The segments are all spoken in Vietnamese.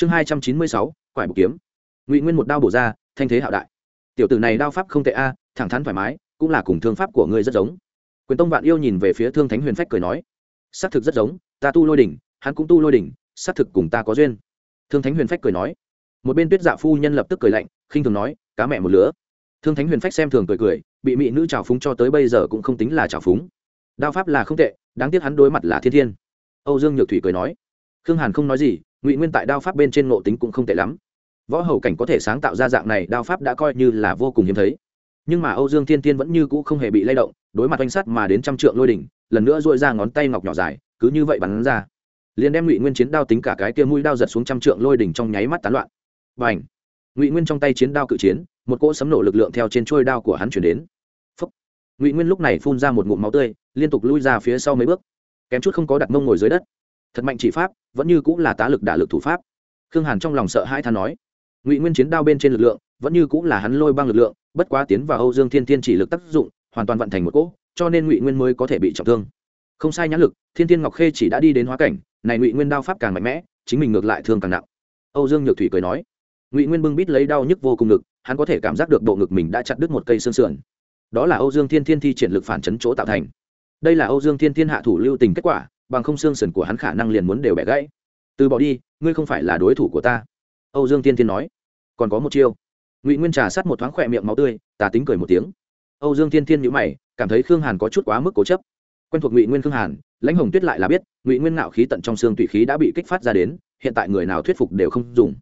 chương hai trăm chín mươi sáu, quải bục kiếm. Ngụy nguyên một đao bổ ra, thanh thế hạo đại. Tiểu tử này đao pháp không tệ a, thẳng thắn thoải mái, cũng là cùng thương pháp của ngươi rất giống. Quyền tông vạn yêu nhìn về phía thương thánh huyền phách cười nói xác thực rất giống, ta tu lôi đỉnh, hắn cũng tu lôi đỉnh xác thực cùng ta có duyên. Thương thánh huyền phách cười nói. Một bên tuyết dạ phu nhân lập tức cười lạnh, khinh thường nói, cá mẹ một lứa. Thương thánh huyền phách xem thường cười cười, bị mỹ nữ trào phúng cho tới bây giờ cũng không tính là trào phúng. Đao pháp là không tệ, đáng tiếc hắn đối mặt là thiên thiên. Âu dương nhược thủy cười nói, khương hàn không nói gì ngụy nguyên tại đao pháp bên trên ngộ tính cũng không tệ lắm võ hầu cảnh có thể sáng tạo ra dạng này đao pháp đã coi như là vô cùng hiếm thấy nhưng mà âu dương thiên tiên vẫn như cũ không hề bị lay động đối mặt oanh sắt mà đến trăm trượng lôi đỉnh lần nữa dội ra ngón tay ngọc nhỏ dài cứ như vậy bắn ra liền đem ngụy nguyên chiến đao tính cả cái kia mũi đao giật xuống trăm trượng lôi đỉnh trong nháy mắt tán loạn và ảnh ngụy nguyên trong tay chiến đao cự chiến một cỗ sấm nổ lực lượng theo trên trôi đao của hắn chuyển đến Phúc. ngụy nguyên lúc này phun ra một ngụm máu tươi liên tục lui ra phía sau mấy bước kém chút không có đặt mông ngồi dưới đất thật mạnh chỉ pháp, vẫn như cũng là tá lực đả lực thủ pháp. Khương hàn trong lòng sợ hai than nói, ngụy nguyên chiến đao bên trên lực lượng, vẫn như cũng là hắn lôi băng lực lượng, bất quá tiến vào âu dương thiên thiên chỉ lực tác dụng, hoàn toàn vận thành một cỗ, cho nên ngụy nguyên mới có thể bị trọng thương. Không sai nhãn lực, thiên thiên ngọc khê chỉ đã đi đến hóa cảnh, này ngụy nguyên đao pháp càng mạnh mẽ, chính mình ngược lại thương càng nặng. Âu dương nhược thủy cười nói, ngụy nguyên bưng bít lấy đau nhức vô cùng ngực, hắn có thể cảm giác được bộ ngực mình đã chặt đứt một cây xương sườn. Đó là âu dương thiên thiên thi triển lực phản chấn chỗ tạo thành. Đây là âu dương thiên thiên hạ thủ lưu tình kết quả bằng không xương sườn của hắn khả năng liền muốn đều bẻ gãy. Từ bỏ đi, ngươi không phải là đối thủ của ta. Âu dương thiên thiên nói. Còn có một chiêu. Ngụy nguyên trà sát một thoáng khỏe miệng máu tươi, tà tính cười một tiếng. Âu dương thiên thiên nhữ mày, cảm thấy khương hàn có chút quá mức cố chấp. Quen thuộc ngụy nguyên khương hàn, lãnh hồng tuyết lại là biết, ngụy nguyên ngạo khí tận trong xương tùy khí đã bị kích phát ra đến, hiện tại người nào thuyết phục đều không dùng.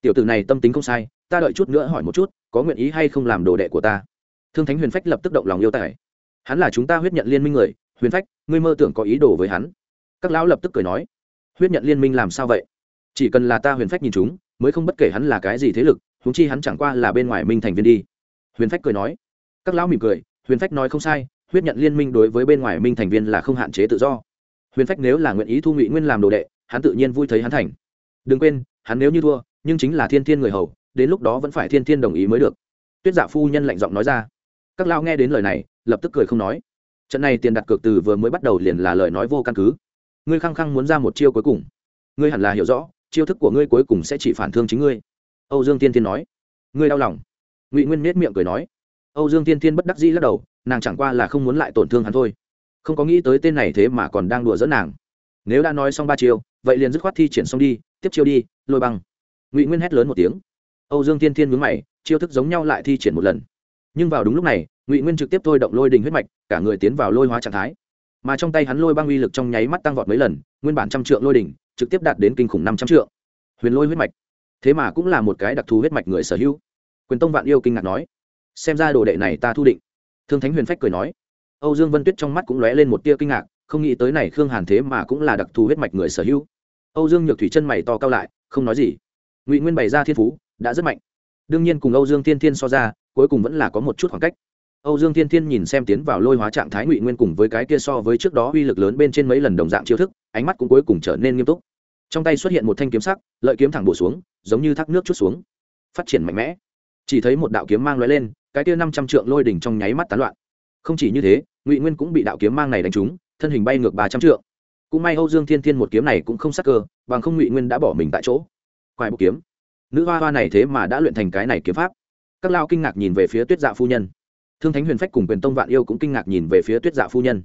Tiểu tử này tâm tính không sai, ta đợi chút nữa hỏi một chút, có nguyện ý hay không làm đồ đệ của ta? Thương thánh huyền phách lập tức động lòng yêu tài. Hắn là chúng ta huyết nhận liên minh người, huyền phách, ngươi mơ tưởng có ý đồ với hắn các lão lập tức cười nói, huyết nhận liên minh làm sao vậy? Chỉ cần là ta huyền phách nhìn chúng, mới không bất kể hắn là cái gì thế lực húng chi hắn chẳng qua là bên ngoài minh thành viên đi. Huyền phách cười nói. Các lão mỉm cười, huyền phách nói không sai, huyết nhận liên minh đối với bên ngoài minh thành viên là không hạn chế tự do. Huyền phách nếu là nguyện ý thu ngụy nguyên làm đồ đệ, hắn tự nhiên vui thấy hắn thành. Đừng quên, hắn nếu như thua, nhưng chính là thiên thiên người hầu, đến lúc đó vẫn phải thiên thiên đồng ý mới được. Tuyết dạ phu nhân lạnh giọng nói ra. Các lao nghe đến lời này, lập tức cười không nói. Trận này tiền đặt cược từ vừa mới bắt đầu liền là lời nói vô căn cứ ngươi khăng khăng muốn ra một chiêu cuối cùng. Ngươi hẳn là hiểu rõ, chiêu thức của ngươi cuối cùng sẽ chỉ phản thương chính ngươi. Âu dương tiên tiên nói. Ngươi đau lòng. Ngụy nguyên nết miệng cười nói. Âu dương tiên tiên bất đắc dĩ lắc đầu, nàng chẳng qua là không muốn lại tổn thương hắn thôi. Không có nghĩ tới tên này thế mà còn đang đùa dẫn nàng. Nếu đã nói xong ba chiêu, vậy liền dứt khoát thi triển xong đi, tiếp chiêu đi, lôi băng. Ngụy nguyên hét lớn một tiếng. Âu dương tiên tiên mướn mày, chiêu thức giống nhau lại thi triển một lần. Nhưng vào đúng lúc này, ngụy nguyên trực tiếp thôi động lôi đình huyết mạch, cả người tiến vào lôi hóa trạng thái mà trong tay hắn lôi băng uy lực trong nháy mắt tăng vọt mấy lần, nguyên bản trăm trượng lôi đỉnh, trực tiếp đạt đến kinh khủng năm trăm trượng. Huyền lôi huyết mạch. Thế mà cũng là một cái đặc thù huyết mạch người sở hữu. Quyền tông vạn yêu kinh ngạc nói, xem ra đồ đệ này ta thu định. Thương thánh huyền phách cười nói. Âu dương vân tuyết trong mắt cũng lóe lên một tia kinh ngạc, không nghĩ tới này khương hàn thế mà cũng là đặc thù huyết mạch người sở hữu. Âu dương nhược thủy chân mày to cao lại, không nói gì. Ngụy nguyên bày ra thiên phú, đã rất mạnh. Đương nhiên cùng âu dương tiên thiên so ra, cuối cùng vẫn là có một chút khoảng cách âu dương Thiên thiên nhìn xem tiến vào lôi hóa trạng thái ngụy nguyên cùng với cái kia so với trước đó uy lực lớn bên trên mấy lần đồng dạng chiêu thức, ánh mắt cũng cuối cùng trở nên nghiêm túc. Trong tay xuất hiện một thanh kiếm sắc, lợi kiếm thẳng bổ xuống, giống như thác nước chút xuống. Phát triển mạnh mẽ. Chỉ thấy một đạo kiếm mang lóe lên, cái kia năm trăm trượng lôi đỉnh trong nháy mắt tán loạn. Không chỉ như thế, ngụy nguyên cũng bị đạo kiếm mang này đánh trúng, thân hình bay ngược ba trăm trượng. Cũng may âu dương thiên thiên một kiếm này cũng không sắc cơ, bằng không ngụy nguyên đã bỏ mình tại chỗ. Quải bộ kiếm. Nữ hoa hoa này thế mà đã luyện thành cái này kiếm pháp. Các lao kinh ngạc nhìn về phía tuyết dạ phu nhân thương thánh huyền phách cùng quyền tông vạn yêu cũng kinh ngạc nhìn về phía tuyết dạ phu nhân.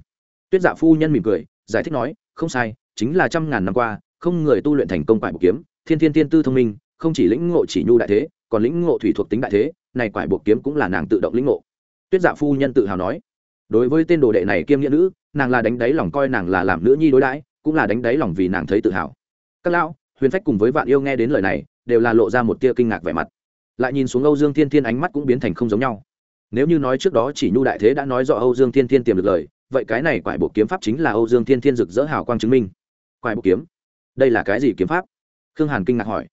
Tuyết dạ phu nhân mỉm cười, giải thích nói, không sai, chính là trăm ngàn năm qua, không người tu luyện thành công quải bộ kiếm, thiên thiên tiên tư thông minh, không chỉ lĩnh ngộ chỉ nhu đại thế, còn lĩnh ngộ thủy thuộc tính đại thế, này quải bộ kiếm cũng là nàng tự động lĩnh ngộ. Tuyết dạ phu nhân tự hào nói, đối với tên đồ đệ này kiêm nghĩa nữ, nàng là đánh đáy lòng coi nàng là làm nữ nhi đối đãi, cũng là đánh đáy lòng vì nàng thấy tự hào. Các lão, huyền phách cùng với vạn yêu nghe đến lời này, đều là lộ ra một tia kinh ngạc vẻ mặt. Lại nhìn xuống âu dương thiên thiên ánh mắt cũng biến thành không giống nhau nếu như nói trước đó chỉ nhu đại thế đã nói rõ âu dương thiên thiên tiềm được lời, vậy cái này quải bộ kiếm pháp chính là âu dương thiên thiên rực rỡ hào quang chứng minh. Quải bộ kiếm? Đây là cái gì kiếm pháp? Khương hàn kinh ngạc hỏi.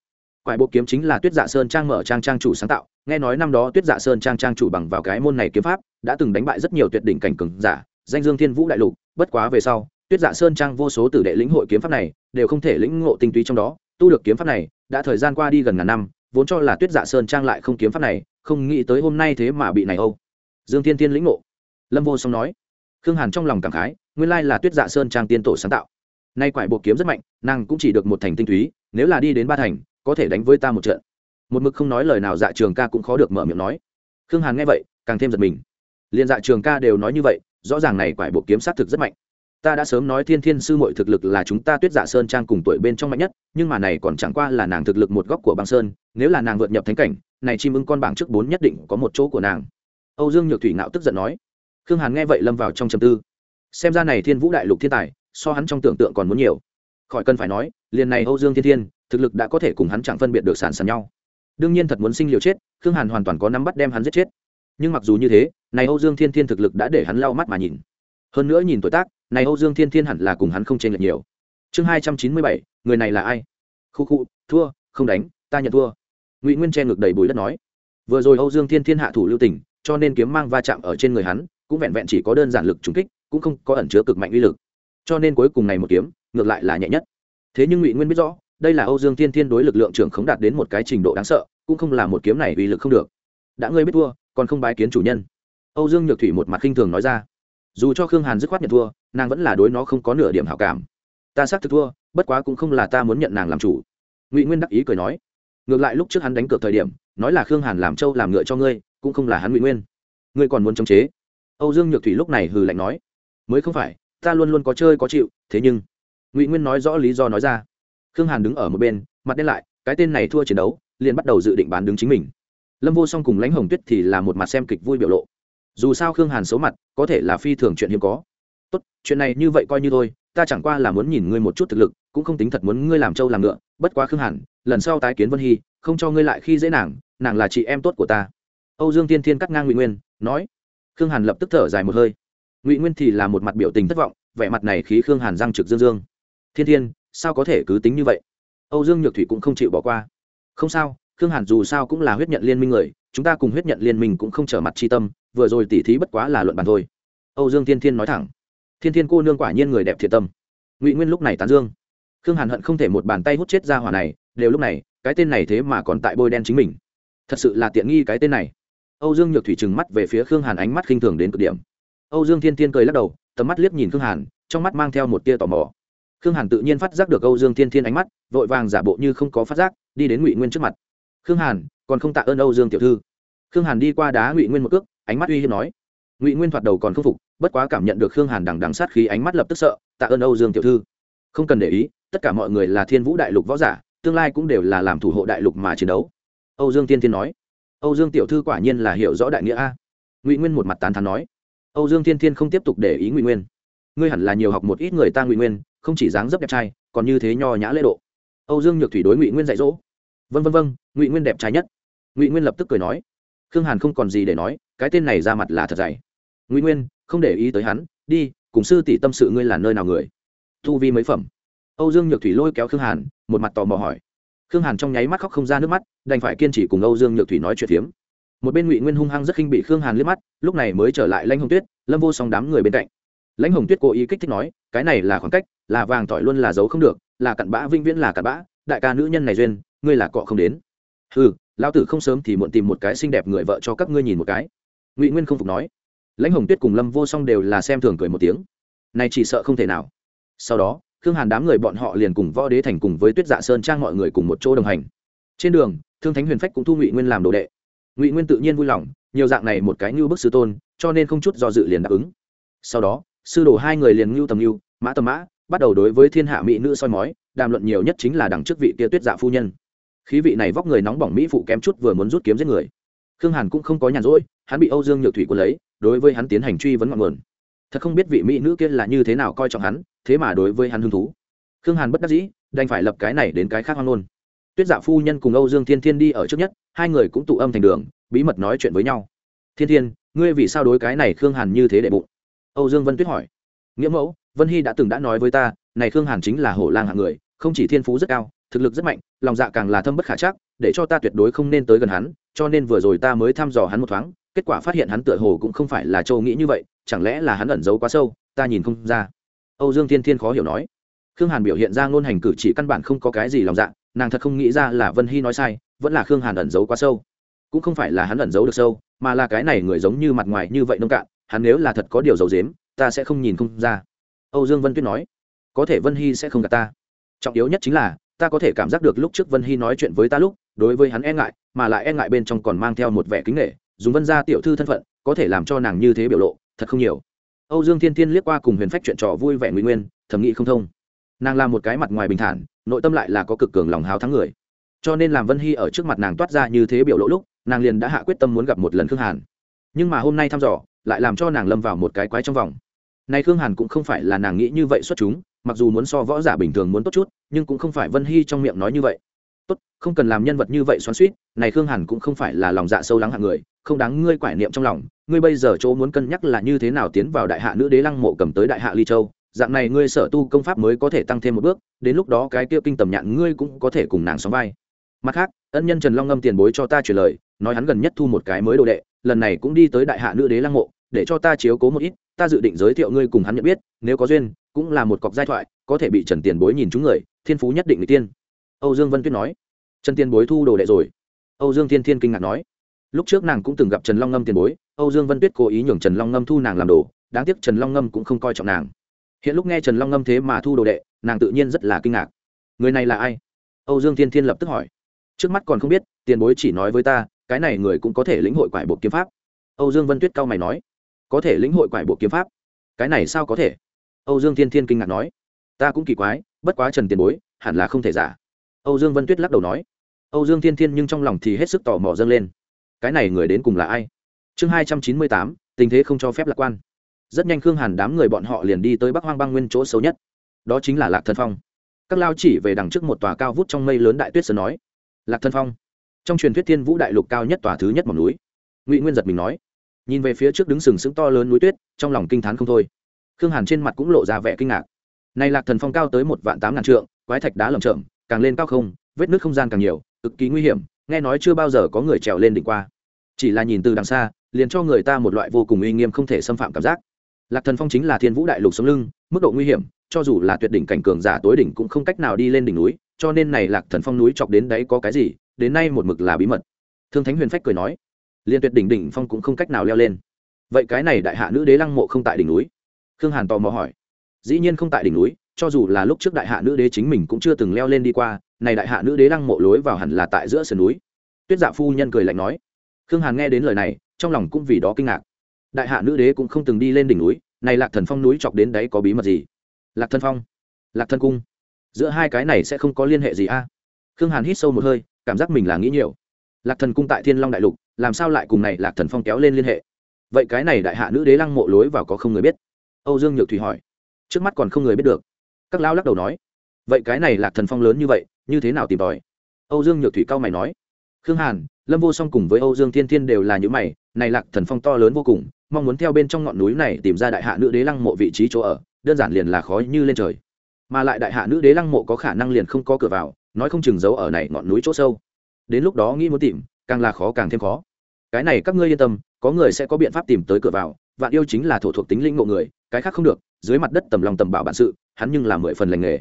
Quải bộ kiếm chính là tuyết dạ sơn trang mở trang trang chủ sáng tạo, nghe nói năm đó tuyết dạ sơn trang trang chủ bằng vào cái môn này kiếm pháp, đã từng đánh bại rất nhiều tuyệt đỉnh cảnh cường giả, danh dương thiên vũ đại lục, bất quá về sau, tuyết dạ sơn trang vô số tử đệ lĩnh hội kiếm pháp này, đều không thể lĩnh ngộ tinh túy trong đó, tu được kiếm pháp này, đã thời gian qua đi gần ngàn năm, vốn cho là tuyết dạ sơn trang lại không kiếm pháp này không nghĩ tới hôm nay thế mà bị này âu. Dương thiên Thiên lĩnh ngộ. Lâm vô song nói, khương hàn trong lòng cảm khái, nguyên lai là tuyết dạ sơn trang tiên tổ sáng tạo. Nay quải bộ kiếm rất mạnh, nàng cũng chỉ được một thành tinh túy, nếu là đi đến ba thành, có thể đánh với ta một trận. Một mực không nói lời nào dạ trường ca cũng khó được mở miệng nói. Khương hàn nghe vậy, càng thêm giật mình. Liền dạ trường ca đều nói như vậy, rõ ràng này quải bộ kiếm sát thực rất mạnh. Ta đã sớm nói thiên thiên sư mội thực lực là chúng ta tuyết dạ sơn trang cùng tuổi bên trong mạnh nhất, nhưng mà này còn chẳng qua là nàng thực lực một góc của băng sơn nếu là nàng vượt nhập thánh cảnh, này chim ưng con bảng trước bốn nhất định có một chỗ của nàng. Âu dương nhược thủy ngạo tức giận nói. Khương hàn nghe vậy lâm vào trong trầm tư. Xem ra này thiên vũ đại lục thiên tài, so hắn trong tưởng tượng còn muốn nhiều. Khỏi cần phải nói, liền này âu dương thiên thiên, thực lực đã có thể cùng hắn chẳng phân biệt được sàn sàn nhau. Đương nhiên thật muốn sinh liều chết, khương hàn hoàn toàn có nắm bắt đem hắn giết chết. Nhưng mặc dù như thế, này âu dương thiên thiên thực lực đã để hắn lau mắt mà nhìn. Hơn nữa nhìn tuổi tác, này âu dương thiên thiên hẳn là cùng hắn không chênh lệch nhiều. Chương hai trăm chín mươi bảy, người này là ai? Khu khu, thua, không đánh, ta nhận thua ngụy nguyên che ngực đầy bùi đất nói, vừa rồi âu dương thiên thiên hạ thủ lưu tỉnh cho nên kiếm mang va chạm ở trên người hắn, cũng vẹn vẹn chỉ có đơn giản lực trúng kích, cũng không có ẩn chứa cực mạnh uy lực. Cho nên cuối cùng này một kiếm, ngược lại là nhẹ nhất. Thế nhưng ngụy nguyên biết rõ, đây là âu dương thiên thiên đối lực lượng trưởng khống đạt đến một cái trình độ đáng sợ, cũng không là một kiếm này uy lực không được. Đã ngươi biết thua, còn không bái kiến chủ nhân. Âu dương nhược thủy một mặt khinh thường nói ra. Dù cho khương hàn dứt khoát nhận thua, nàng vẫn là đối nó không có nửa điểm hảo cảm. Ta xác thực thua, bất quá cũng không là ta muốn nhận nàng làm chủ. Ngụy nguyên đắc ý cười nói ngược lại lúc trước hắn đánh cược thời điểm, nói là khương hàn làm trâu làm ngựa cho ngươi, cũng không là hắn ngụy nguyên. Ngươi còn muốn chống chế? Âu dương nhược thủy lúc này hừ lạnh nói. Mới không phải, ta luôn luôn có chơi có chịu, thế nhưng, ngụy nguyên nói rõ lý do nói ra. Khương hàn đứng ở một bên, mặt đen lại, cái tên này thua chiến đấu, liền bắt đầu dự định bán đứng chính mình. Lâm vô song cùng lãnh hồng tuyết thì là một mặt xem kịch vui biểu lộ. Dù sao khương hàn xấu mặt, có thể là phi thường chuyện hiếm có. Tốt, chuyện này như vậy coi như thôi, ta chẳng qua là muốn nhìn ngươi một chút thực lực, cũng không tính thật muốn ngươi làm trâu làm ngựa bất quá khương hàn, lần sau tái kiến vân hy, không cho ngươi lại khi dễ nàng nàng là chị em tốt của ta. Âu dương tiên thiên cắt ngang ngụy nguyên, nói. Khương hàn lập tức thở dài một hơi. Ngụy nguyên thì là một mặt biểu tình thất vọng, vẻ mặt này khí khương hàn răng trực dương dương. Thiên thiên, sao có thể cứ tính như vậy? Âu dương nhược thủy cũng không chịu bỏ qua. Không sao, khương hàn dù sao cũng là huyết nhận liên minh người, chúng ta cùng huyết nhận liên minh cũng không trở mặt chi tâm, vừa rồi tỉ thí bất quá là luận bàn thôi. Âu dương thiên thiên nói thẳng. Thiên thiên cô nương quả nhiên người đẹp thiệt tâm. Ngụy nguyên lúc này tán dương khương hàn hận không thể một bàn tay hút chết ra hỏa này, đều lúc này, cái tên này thế mà còn tại bôi đen chính mình. Thật sự là tiện nghi cái tên này. Âu dương nhược thủy trừng mắt về phía khương hàn ánh mắt khinh thường đến cực điểm. Âu dương thiên thiên cười lắc đầu, tầm mắt liếc nhìn khương hàn, trong mắt mang theo một tia tò mò. Khương hàn tự nhiên phát giác được âu dương thiên thiên ánh mắt, vội vàng giả bộ như không có phát giác, đi đến ngụy nguyên trước mặt. Khương hàn, còn không tạ ơn âu dương tiểu thư. Khương hàn đi qua đá ngụy nguyên một cước, ánh mắt uy hiếp nói. Ngụy nguyên thoạt đầu còn không phục, bất quá cảm nhận được khương hàn đằng đằng sát khí ánh mắt lập tức sợ, tạ ơn âu dương tiểu thư. Không cần để ý tất cả mọi người là thiên vũ đại lục võ giả, tương lai cũng đều là làm thủ hộ đại lục mà chiến đấu. Âu dương tiên Thiên nói. Âu dương tiểu thư quả nhiên là hiểu rõ đại nghĩa a. Ngụy nguyên một mặt tán thán nói. Âu dương tiên Thiên không tiếp tục để ý ngụy nguyên. Ngươi hẳn là nhiều học một ít người ta ngụy nguyên, không chỉ dáng dấp đẹp trai, còn như thế nho nhã lễ độ. Âu dương nhược thủy đối ngụy nguyên dạy dỗ. Vân vân vân, ngụy nguyên đẹp trai nhất. Ngụy nguyên lập tức cười nói. Khương hàn không còn gì để nói, cái tên này ra mặt là thật dày. Ngụy nguyên, không để ý tới hắn, đi, cùng sư tỷ tâm sự ngươi là nơi nào người? Thu vi mấy phẩm? Âu dương nhược thủy lôi kéo khương hàn, một mặt tò mò hỏi. Khương hàn trong nháy mắt khóc không ra nước mắt, đành phải kiên trì cùng âu dương nhược thủy nói chuyện phiếm. Một bên ngụy nguyên hung hăng rất khinh bị khương hàn liếc mắt, lúc này mới trở lại lãnh hồng tuyết, lâm vô song đám người bên cạnh. Lãnh hồng tuyết cố ý kích thích nói, cái này là khoảng cách, là vàng tỏi luôn là giấu không được, là cặn bã vinh viễn là cặn bã, đại ca nữ nhân này duyên, ngươi là cọ không đến. Ừ lao tử không sớm thì muộn tìm một cái xinh đẹp người vợ cho các ngươi nhìn một cái. Ngụy nguyên không phục nói. Lãnh hồng tuyết cùng lâm vô song đều là xem thường cười một tiếng. Này chỉ sợ không thể nào. Sau đó khương hàn đám người bọn họ liền cùng võ đế thành cùng với tuyết dạ sơn trang mọi người cùng một chỗ đồng hành. Trên đường, thương thánh huyền phách cũng thu ngụy nguyên làm đồ đệ. Ngụy nguyên tự nhiên vui lòng, nhiều dạng này một cái như bức sư tôn, cho nên không chút do dự liền đáp ứng. Sau đó, sư đồ hai người liền ngưu tầm ngưu, mã tầm mã, bắt đầu đối với thiên hạ mỹ nữ soi mói, đàm luận nhiều nhất chính là đằng trước vị kia tuyết dạ phu nhân. Khí vị này vóc người nóng bỏng mỹ phụ kém chút vừa muốn rút kiếm giết người. Khương hàn cũng không có nhàn rỗi, hắn bị âu dương nhược thủy quân lấy, đối với hắn tiến hành truy vấn ngọn nguồn thật không biết vị mỹ nữ kia là như thế nào coi trọng hắn, thế mà đối với hắn hứng thú. Khương hàn bất đắc dĩ, đành phải lập cái này đến cái khác hoang ngôn. Tuyết dạ phu nhân cùng âu dương thiên thiên đi ở trước nhất, hai người cũng tụ âm thành đường, bí mật nói chuyện với nhau. Thiên thiên, ngươi vì sao đối cái này khương hàn như thế đệ bụng? Âu dương vân tuyết hỏi. Nghĩa mẫu, vân hy đã từng đã nói với ta, này khương hàn chính là hổ lang hạng người, không chỉ thiên phú rất cao, thực lực rất mạnh, lòng dạ càng là thâm bất khả chắc, để cho ta tuyệt đối không nên tới gần hắn, cho nên vừa rồi ta mới thăm dò hắn một thoáng, kết quả phát hiện hắn tựa hồ cũng không phải là châu nghĩ như vậy chẳng lẽ là hắn ẩn giấu quá sâu, ta nhìn không ra. Âu dương thiên thiên khó hiểu nói. Khương hàn biểu hiện ra ngôn hành cử chỉ căn bản không có cái gì lòng dạ nàng thật không nghĩ ra là vân hy nói sai, vẫn là khương hàn ẩn giấu quá sâu. Cũng không phải là hắn ẩn giấu được sâu, mà là cái này người giống như mặt ngoài như vậy nông cạn, hắn nếu là thật có điều giấu dếm ta sẽ không nhìn không ra. Âu dương vân tuyết nói, có thể vân hy sẽ không gặp ta. Trọng yếu nhất chính là, ta có thể cảm giác được lúc trước vân hy nói chuyện với ta lúc, đối với hắn e ngại, mà lại e ngại bên trong còn mang theo một vẻ kính nghệ dùng vân gia tiểu thư thân phận, có thể làm cho nàng như thế biểu lộ thật không nhiều. Âu dương thiên thiên liếc qua cùng huyền phách chuyện trò vui vẻ nguy nguyên, thầm nghĩ không thông. Nàng là một cái mặt ngoài bình thản, nội tâm lại là có cực cường lòng háo thắng người. Cho nên làm vân hy ở trước mặt nàng toát ra như thế biểu lộ lúc, nàng liền đã hạ quyết tâm muốn gặp một lần khương hàn. Nhưng mà hôm nay thăm dò, lại làm cho nàng lâm vào một cái quái trong vòng. Nay khương hàn cũng không phải là nàng nghĩ như vậy xuất chúng, mặc dù muốn so võ giả bình thường muốn tốt chút, nhưng cũng không phải vân hy trong miệng nói như vậy. Tốt, không cần làm nhân vật như vậy xoắn suýt này khương hàn cũng không phải là lòng dạ sâu lắng hạng người không đáng ngươi quải niệm trong lòng, ngươi bây giờ chỗ muốn cân nhắc là như thế nào tiến vào đại hạ nữ đế lăng mộ cầm tới đại hạ ly châu, dạng này ngươi sở tu công pháp mới có thể tăng thêm một bước, đến lúc đó cái kia kinh tầm nhạn ngươi cũng có thể cùng nàng sóng vai. Mặt khác, ân nhân trần long ngâm tiền bối cho ta truyền lời, nói hắn gần nhất thu một cái mới đồ đệ, lần này cũng đi tới đại hạ nữ đế lăng mộ, để cho ta chiếu cố một ít, ta dự định giới thiệu ngươi cùng hắn nhận biết, nếu có duyên, cũng là một cọc giai thoại, có thể bị trần tiền bối nhìn chúng người, thiên phú nhất định người tiên. Âu dương vân tuyết nói. Trần tiền bối thu đồ đệ rồi. Âu dương thiên thiên kinh ngạc nói lúc trước nàng cũng từng gặp trần long ngâm tiền bối, âu dương vân tuyết cố ý nhường trần long ngâm thu nàng làm đồ, đáng tiếc trần long ngâm cũng không coi trọng nàng. Hiện lúc nghe trần long ngâm thế mà thu đồ đệ, nàng tự nhiên rất là kinh ngạc. Người này là ai? Âu dương thiên thiên lập tức hỏi. Trước mắt còn không biết, tiền bối chỉ nói với ta, cái này người cũng có thể lĩnh hội quải bộ kiếm pháp. Âu dương vân tuyết cao mày nói. Có thể lĩnh hội quải bộ kiếm pháp? Cái này sao có thể? Âu dương thiên thiên kinh ngạc nói. Ta cũng kỳ quái, bất quá trần tiền bối, hẳn là không thể giả. Âu dương vân tuyết lắc đầu nói. Âu dương thiên thiên nhưng trong lòng thì hết sức tò mò dâng lên cái này người đến cùng là ai? Chương hai trăm chín mươi tám, tình thế không cho phép lạc quan. Rất nhanh khương hàn đám người bọn họ liền đi tới bắc hoang băng nguyên chỗ xấu nhất. Đó chính là lạc thần phong. Các lao chỉ về đằng trước một tòa cao vút trong mây lớn đại tuyết sơn nói, lạc thần phong. Trong truyền thuyết thiên vũ đại lục cao nhất tòa thứ nhất mỏm núi. Ngụy nguyên giật mình nói, nhìn về phía trước đứng sừng sững to lớn núi tuyết, trong lòng kinh t h á n không thôi. Khương hàn trên mặt cũng lộ ra vẻ kinh ngạc. Này lạc thần phong cao tới một vạn tám ngàn trượng, quái thạch đá lầm chậm càng lên cao không, vết nước không gian càng nhiều, cực kỳ nguy hiểm nghe nói chưa bao giờ có người trèo lên đỉnh qua. Chỉ là nhìn từ đằng xa, liền cho người ta một loại vô cùng uy nghiêm không thể xâm phạm cảm giác. Lạc thần phong chính là thiên vũ đại lục sống lưng, mức độ nguy hiểm, cho dù là tuyệt đỉnh cảnh cường giả tối đỉnh cũng không cách nào đi lên đỉnh núi, cho nên này lạc thần phong núi chọc đến đấy có cái gì, đến nay một mực là bí mật. Thương thánh huyền phách cười nói liền tuyệt đỉnh đỉnh phong cũng không cách nào leo lên. Vậy cái này đại hạ nữ đế lăng mộ không tại đỉnh núi? Khương hàn tò mò hỏi. Dĩ nhiên không tại đỉnh núi, cho dù là lúc trước đại hạ nữ đế chính mình cũng chưa từng leo lên đi qua này đại hạ nữ đế lăng mộ lối vào hẳn là tại giữa sườn núi. Tuyết dạ phu nhân cười lạnh nói. Khương hàn nghe đến lời này, trong lòng cũng vì đó kinh ngạc. Đại hạ nữ đế cũng không từng đi lên đỉnh núi, này lạc thần phong núi chọc đến đấy có bí mật gì? Lạc thần phong, lạc thần cung, giữa hai cái này sẽ không có liên hệ gì a? Khương hàn hít sâu một hơi, cảm giác mình là nghĩ nhiều. Lạc thần cung tại thiên long đại lục, làm sao lại cùng này lạc thần phong kéo lên liên hệ? Vậy cái này đại hạ nữ đế lăng mộ lối vào có không người biết? Âu dương nhược thủy hỏi. Trước mắt còn không người biết được. Các lao lắc đầu nói vậy cái này lạc thần phong lớn như vậy, như thế nào tìm tòi? Âu dương nhược thủy cao mày nói. Khương hàn, lâm vô song cùng với âu dương thiên thiên đều là những mày, này lạc thần phong to lớn vô cùng, mong muốn theo bên trong ngọn núi này tìm ra đại hạ nữ đế lăng mộ vị trí chỗ ở, đơn giản liền là khó như lên trời. Mà lại đại hạ nữ đế lăng mộ có khả năng liền không có cửa vào, nói không chừng giấu ở này ngọn núi chỗ sâu. Đến lúc đó nghĩ muốn tìm, càng là khó càng thêm khó. Cái này các ngươi yên tâm, có người sẽ có biện pháp tìm tới cửa vào, vạn yêu chính là thổ thuộc tính linh ngộ người, cái khác không được, dưới mặt đất tầm lòng tầm bảo bản sự, hắn nhưng là mười phần lành nghề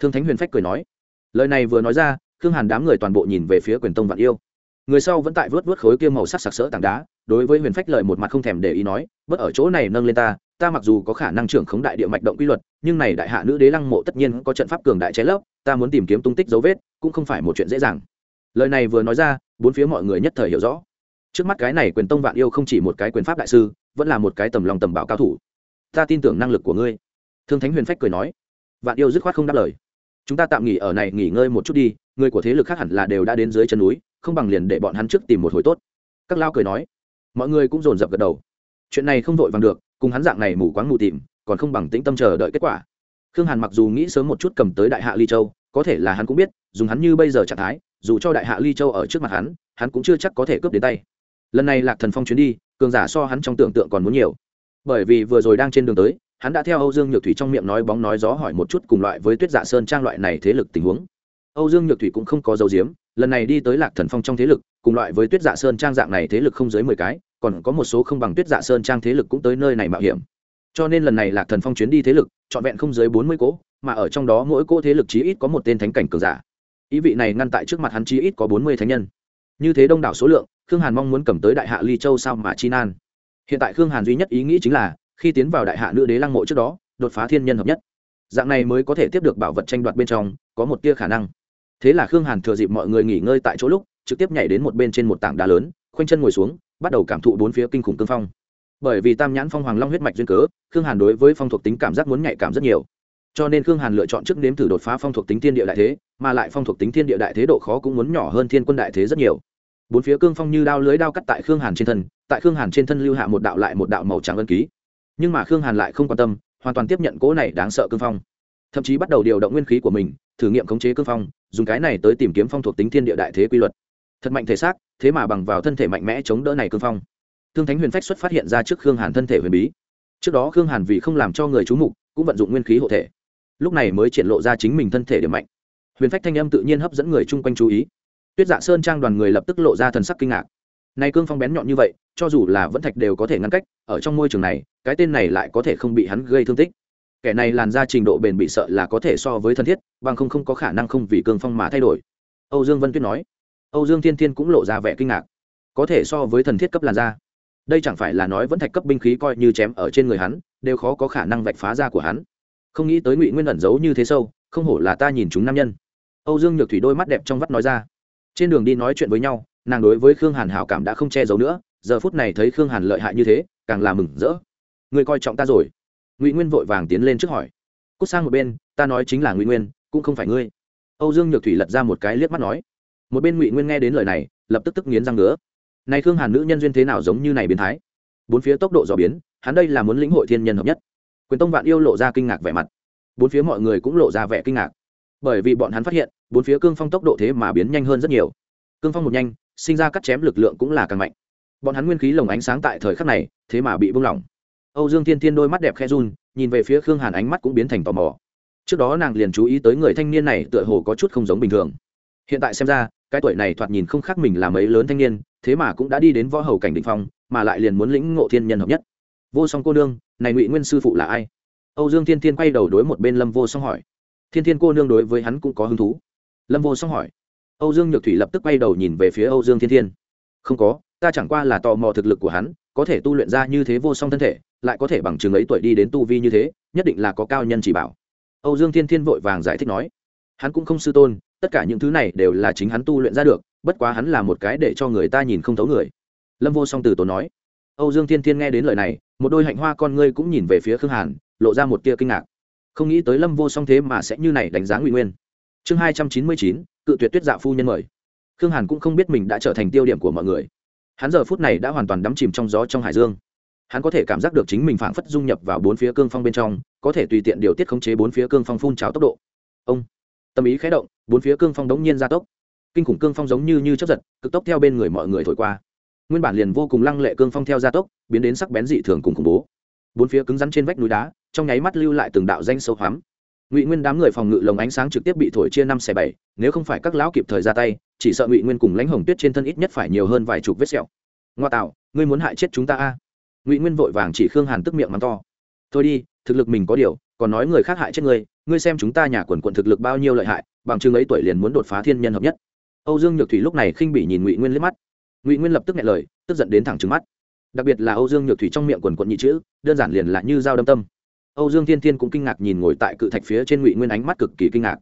thương thánh huyền phách cười nói, lời này vừa nói ra, khương hàn đám người toàn bộ nhìn về phía quyền tông vạn yêu. Người sau vẫn tại vớt vớt khối kia màu sắc sặc sỡ tảng đá, đối với huyền phách lời một mặt không thèm để ý nói vớt ở chỗ này nâng lên ta ta mặc dù có khả năng trưởng khống đại địa mạch động quy luật, nhưng này đại hạ nữ đế lăng mộ tất nhiên có trận pháp cường đại cháy lớp ta muốn tìm kiếm tung tích dấu vết, cũng không phải một chuyện dễ dàng. Lời này vừa nói ra, bốn phía mọi người nhất thời hiểu rõ. Trước mắt cái này quyền tông vạn yêu không chỉ một cái quyền pháp đại sư, vẫn là một cái tầm lòng tầm bảo cao thủ. Ta tin tưởng năng lực của ngươi. Thương thánh huyền phách cười nói. Vạn yêu dứt khoát không đáp lời chúng ta tạm nghỉ ở này nghỉ ngơi một chút đi, người của thế lực khác hẳn là đều đã đến dưới chân núi, không bằng liền để bọn hắn trước tìm một hồi tốt. Các lao cười nói. Mọi người cũng dồn dập gật đầu. Chuyện này không vội vàng được, cùng hắn dạng này mù quáng mù tìm còn không bằng tĩnh tâm chờ đợi kết quả. Khương hàn mặc dù nghĩ sớm một chút cầm tới đại hạ ly châu, có thể là hắn cũng biết, dùng hắn như bây giờ trạng thái, dù cho đại hạ ly châu ở trước mặt hắn hắn cũng chưa chắc có thể cướp đến tay. Lần này lạc thần phong chuyến đi, cường giả so hắn trong tưởng tượng còn muốn nhiều. Bởi vì vừa rồi đang trên đường tới hắn đã theo âu dương nhược thủy trong miệng nói bóng nói gió hỏi một chút cùng loại với tuyết dạ sơn trang loại này thế lực tình huống. Âu dương nhược thủy cũng không có dấu diếm lần này đi tới lạc thần phong trong thế lực, cùng loại với tuyết dạ sơn trang dạng này thế lực không dưới mười cái, còn có một số không bằng tuyết dạ sơn trang thế lực cũng tới nơi này mạo hiểm. Cho nên lần này lạc thần phong chuyến đi thế lực, trọn vẹn không dưới bốn mươi cỗ, mà ở trong đó mỗi cỗ thế lực chí ít có một tên thánh cảnh cường giả. Ý vị này ngăn tại trước mặt hắn chí ít có bốn mươi thánh nhân. Như thế đông đảo số lượng, khương hàn mong muốn cầm tới đại hạ ly châu sao mà chi nan. Hiện tại khương hàn duy nhất ý nghĩ chính là khi tiến vào đại hạ nữ đế lăng mộ trước đó, đột phá thiên nhân hợp nhất. Dạng này mới có thể tiếp được bảo vật tranh đoạt bên trong, có một tia khả năng. Thế là khương hàn thừa dịp mọi người nghỉ ngơi tại chỗ lúc, trực tiếp nhảy đến một bên trên một tảng đá lớn, khoanh chân ngồi xuống, bắt đầu cảm thụ bốn phía kinh khủng cương phong. Bởi vì tam nhãn phong hoàng long huyết mạch duyên cớ, khương hàn đối với phong thuộc tính cảm giác muốn nhạy cảm rất nhiều. Cho nên khương hàn lựa chọn trước nếm thử đột phá phong thuộc tính thiên địa đại thế, mà lại phong thuộc tính thiên địa đại thế độ khó cũng muốn nhỏ hơn thiên quân đại thế rất nhiều. Bốn phía cương phong như đao lưới đao cắt tại khương hàn trên thân, tại khương hàn trên thân lưu hạ một đạo lại một đạo màu trắng ân ký nhưng mà khương hàn lại không quan tâm, hoàn toàn tiếp nhận cỗ này đáng sợ cương phong. Thậm chí bắt đầu điều động nguyên khí của mình, thử nghiệm khống chế cương phong, dùng cái này tới tìm kiếm phong thuộc tính thiên địa đại thế quy luật. Thật mạnh thể xác, thế mà bằng vào thân thể mạnh mẽ chống đỡ này cương phong. Thương thánh huyền phách xuất phát hiện ra trước khương hàn thân thể huyền bí. Trước đó khương hàn vì không làm cho người trú mục, cũng vận dụng nguyên khí hộ thể. Lúc này mới triển lộ ra chính mình thân thể điểm mạnh. Huyền phách thanh âm tự nhiên hấp dẫn người chung quanh chú ý. Tuyết dạ sơn trang đoàn người lập tức lộ ra thần sắc kinh ngạc. Nay cương phong bén nhọn như vậy, cho dù là vẫn thạch đều có thể ngăn cách, ở trong môi trường này cái tên này lại có thể không bị hắn gây thương tích. Kẻ này làn ra trình độ bền bị sợ là có thể so với thân thiết, bằng không không có khả năng không vì cương phong mà thay đổi. Âu dương vân tuyết nói. Âu dương thiên thiên cũng lộ ra vẻ kinh ngạc. Có thể so với thần thiết cấp làn da. Đây chẳng phải là nói vẫn thạch cấp binh khí coi như chém ở trên người hắn, đều khó có khả năng vạch phá ra của hắn. Không nghĩ tới ngụy nguyên ẩn giấu như thế sâu, không hổ là ta nhìn chúng nam nhân. Âu dương nhược thủy đôi mắt đẹp trong vắt nói ra. Trên đường đi nói chuyện với nhau, nàng đối với khương hàn hảo cảm đã không che giấu nữa, giờ phút này thấy khương hàn lợi hại như thế, càng là mừng rỡ người coi trọng ta rồi. Ngụy nguyên vội vàng tiến lên trước hỏi. Cút sang một bên, ta nói chính là ngụy nguyên, cũng không phải ngươi. Âu dương nhược thủy lật ra một cái liếc mắt nói. Một bên ngụy nguyên nghe đến lời này, lập tức tức nghiến răng nữa này khương hàn nữ nhân duyên thế nào giống như này biến thái? Bốn phía tốc độ dò biến, hắn đây là muốn lĩnh hội thiên nhân hợp nhất. Quyền tông vạn yêu lộ ra kinh ngạc vẻ mặt. Bốn phía mọi người cũng lộ ra vẻ kinh ngạc. Bởi vì bọn hắn phát hiện, bốn phía cương phong tốc độ thế mà biến nhanh hơn rất nhiều. Cương phong một nhanh, sinh ra cắt chém lực lượng cũng là càng mạnh. Bọn hắn nguyên khí lồng ánh sáng tại thời khắc này, thế mà bị buông lỏng âu dương thiên thiên đôi mắt đẹp khe run, nhìn về phía khương hàn ánh mắt cũng biến thành tò mò. Trước đó nàng liền chú ý tới người thanh niên này tựa hồ có chút không giống bình thường. Hiện tại xem ra, cái tuổi này thoạt nhìn không khác mình là mấy lớn thanh niên, thế mà cũng đã đi đến võ hầu cảnh định phong, mà lại liền muốn lĩnh ngộ thiên nhân hợp nhất. Vô song cô nương, này ngụy nguyên sư phụ là ai? Âu dương thiên thiên quay đầu đối một bên lâm vô song hỏi. Thiên thiên cô nương đối với hắn cũng có hứng thú. Lâm vô song hỏi. Âu dương nhược thủy lập tức quay đầu nhìn về phía âu dương thiên thiên. Không có, ta chẳng qua là tò mò thực lực của hắn, có thể tu luyện ra như thế vô song thân thể lại có thể bằng chứng ấy tuổi đi đến tu vi như thế, nhất định là có cao nhân chỉ bảo. Âu dương thiên thiên vội vàng giải thích nói, hắn cũng không sư tôn, tất cả những thứ này đều là chính hắn tu luyện ra được, bất quá hắn là một cái để cho người ta nhìn không thấu người. Lâm vô song từ tốn nói, âu dương thiên thiên nghe đến lời này, một đôi hạnh hoa con ngươi cũng nhìn về phía khương hàn, lộ ra một tia kinh ngạc. Không nghĩ tới lâm vô song thế mà sẽ như này đánh giá ngụy nguyên. Chương hai trăm chín mươi chín, cự tuyệt tuyết dạ phu nhân mời. Khương hàn cũng không biết mình đã trở thành tiêu điểm của mọi người. Hắn giờ phút này đã hoàn toàn đắm chìm trong gió trong hải dương hắn có thể cảm giác được chính mình phảng phất dung nhập vào bốn phía cương phong bên trong, có thể tùy tiện điều tiết khống chế bốn phía cương phong phun trào tốc độ. Ông, tâm ý khé động, bốn phía cương phong đống nhiên gia tốc. Kinh khủng cương phong giống như như chấp giật, cực tốc theo bên người mọi người thổi qua. Nguyên bản liền vô cùng lăng lệ cương phong theo gia tốc, biến đến sắc bén dị thường cùng khủng bố. Bốn phía cứng rắn trên vách núi đá, trong nháy mắt lưu lại từng đạo danh sâu hoắm. Ngụy nguyên đám người phòng ngự lồng ánh sáng trực tiếp bị thổi chia năm xẻ bảy, nếu không phải các lão kịp thời ra tay, chỉ sợ ngụy nguyên cùng lãnh hồng tuyết trên thân ít nhất phải nhiều hơn vài chục vết sẹo. Ngoa tạo, ngươi muốn hại chết chúng ta a? Ngụy nguyên vội vàng chỉ khương hàn tức miệng mắng to thôi đi thực lực mình có điều còn nói người khác hại chết ngươi ngươi xem chúng ta nhà quần quận thực lực bao nhiêu lợi hại bằng chừng ấy tuổi liền muốn đột phá thiên nhân hợp nhất âu dương nhược thủy lúc này khinh bỉ nhìn ngụy nguyên liếc mắt ngụy nguyên lập tức nghe lời tức giận đến thẳng trứng mắt đặc biệt là âu dương nhược thủy trong miệng quần quận nhị chữ đơn giản liền là như dao đâm tâm âu dương thiên thiên cũng kinh ngạc nhìn ngồi tại cự thạch phía trên ngụy nguyên ánh mắt cực kỳ kinh ngạc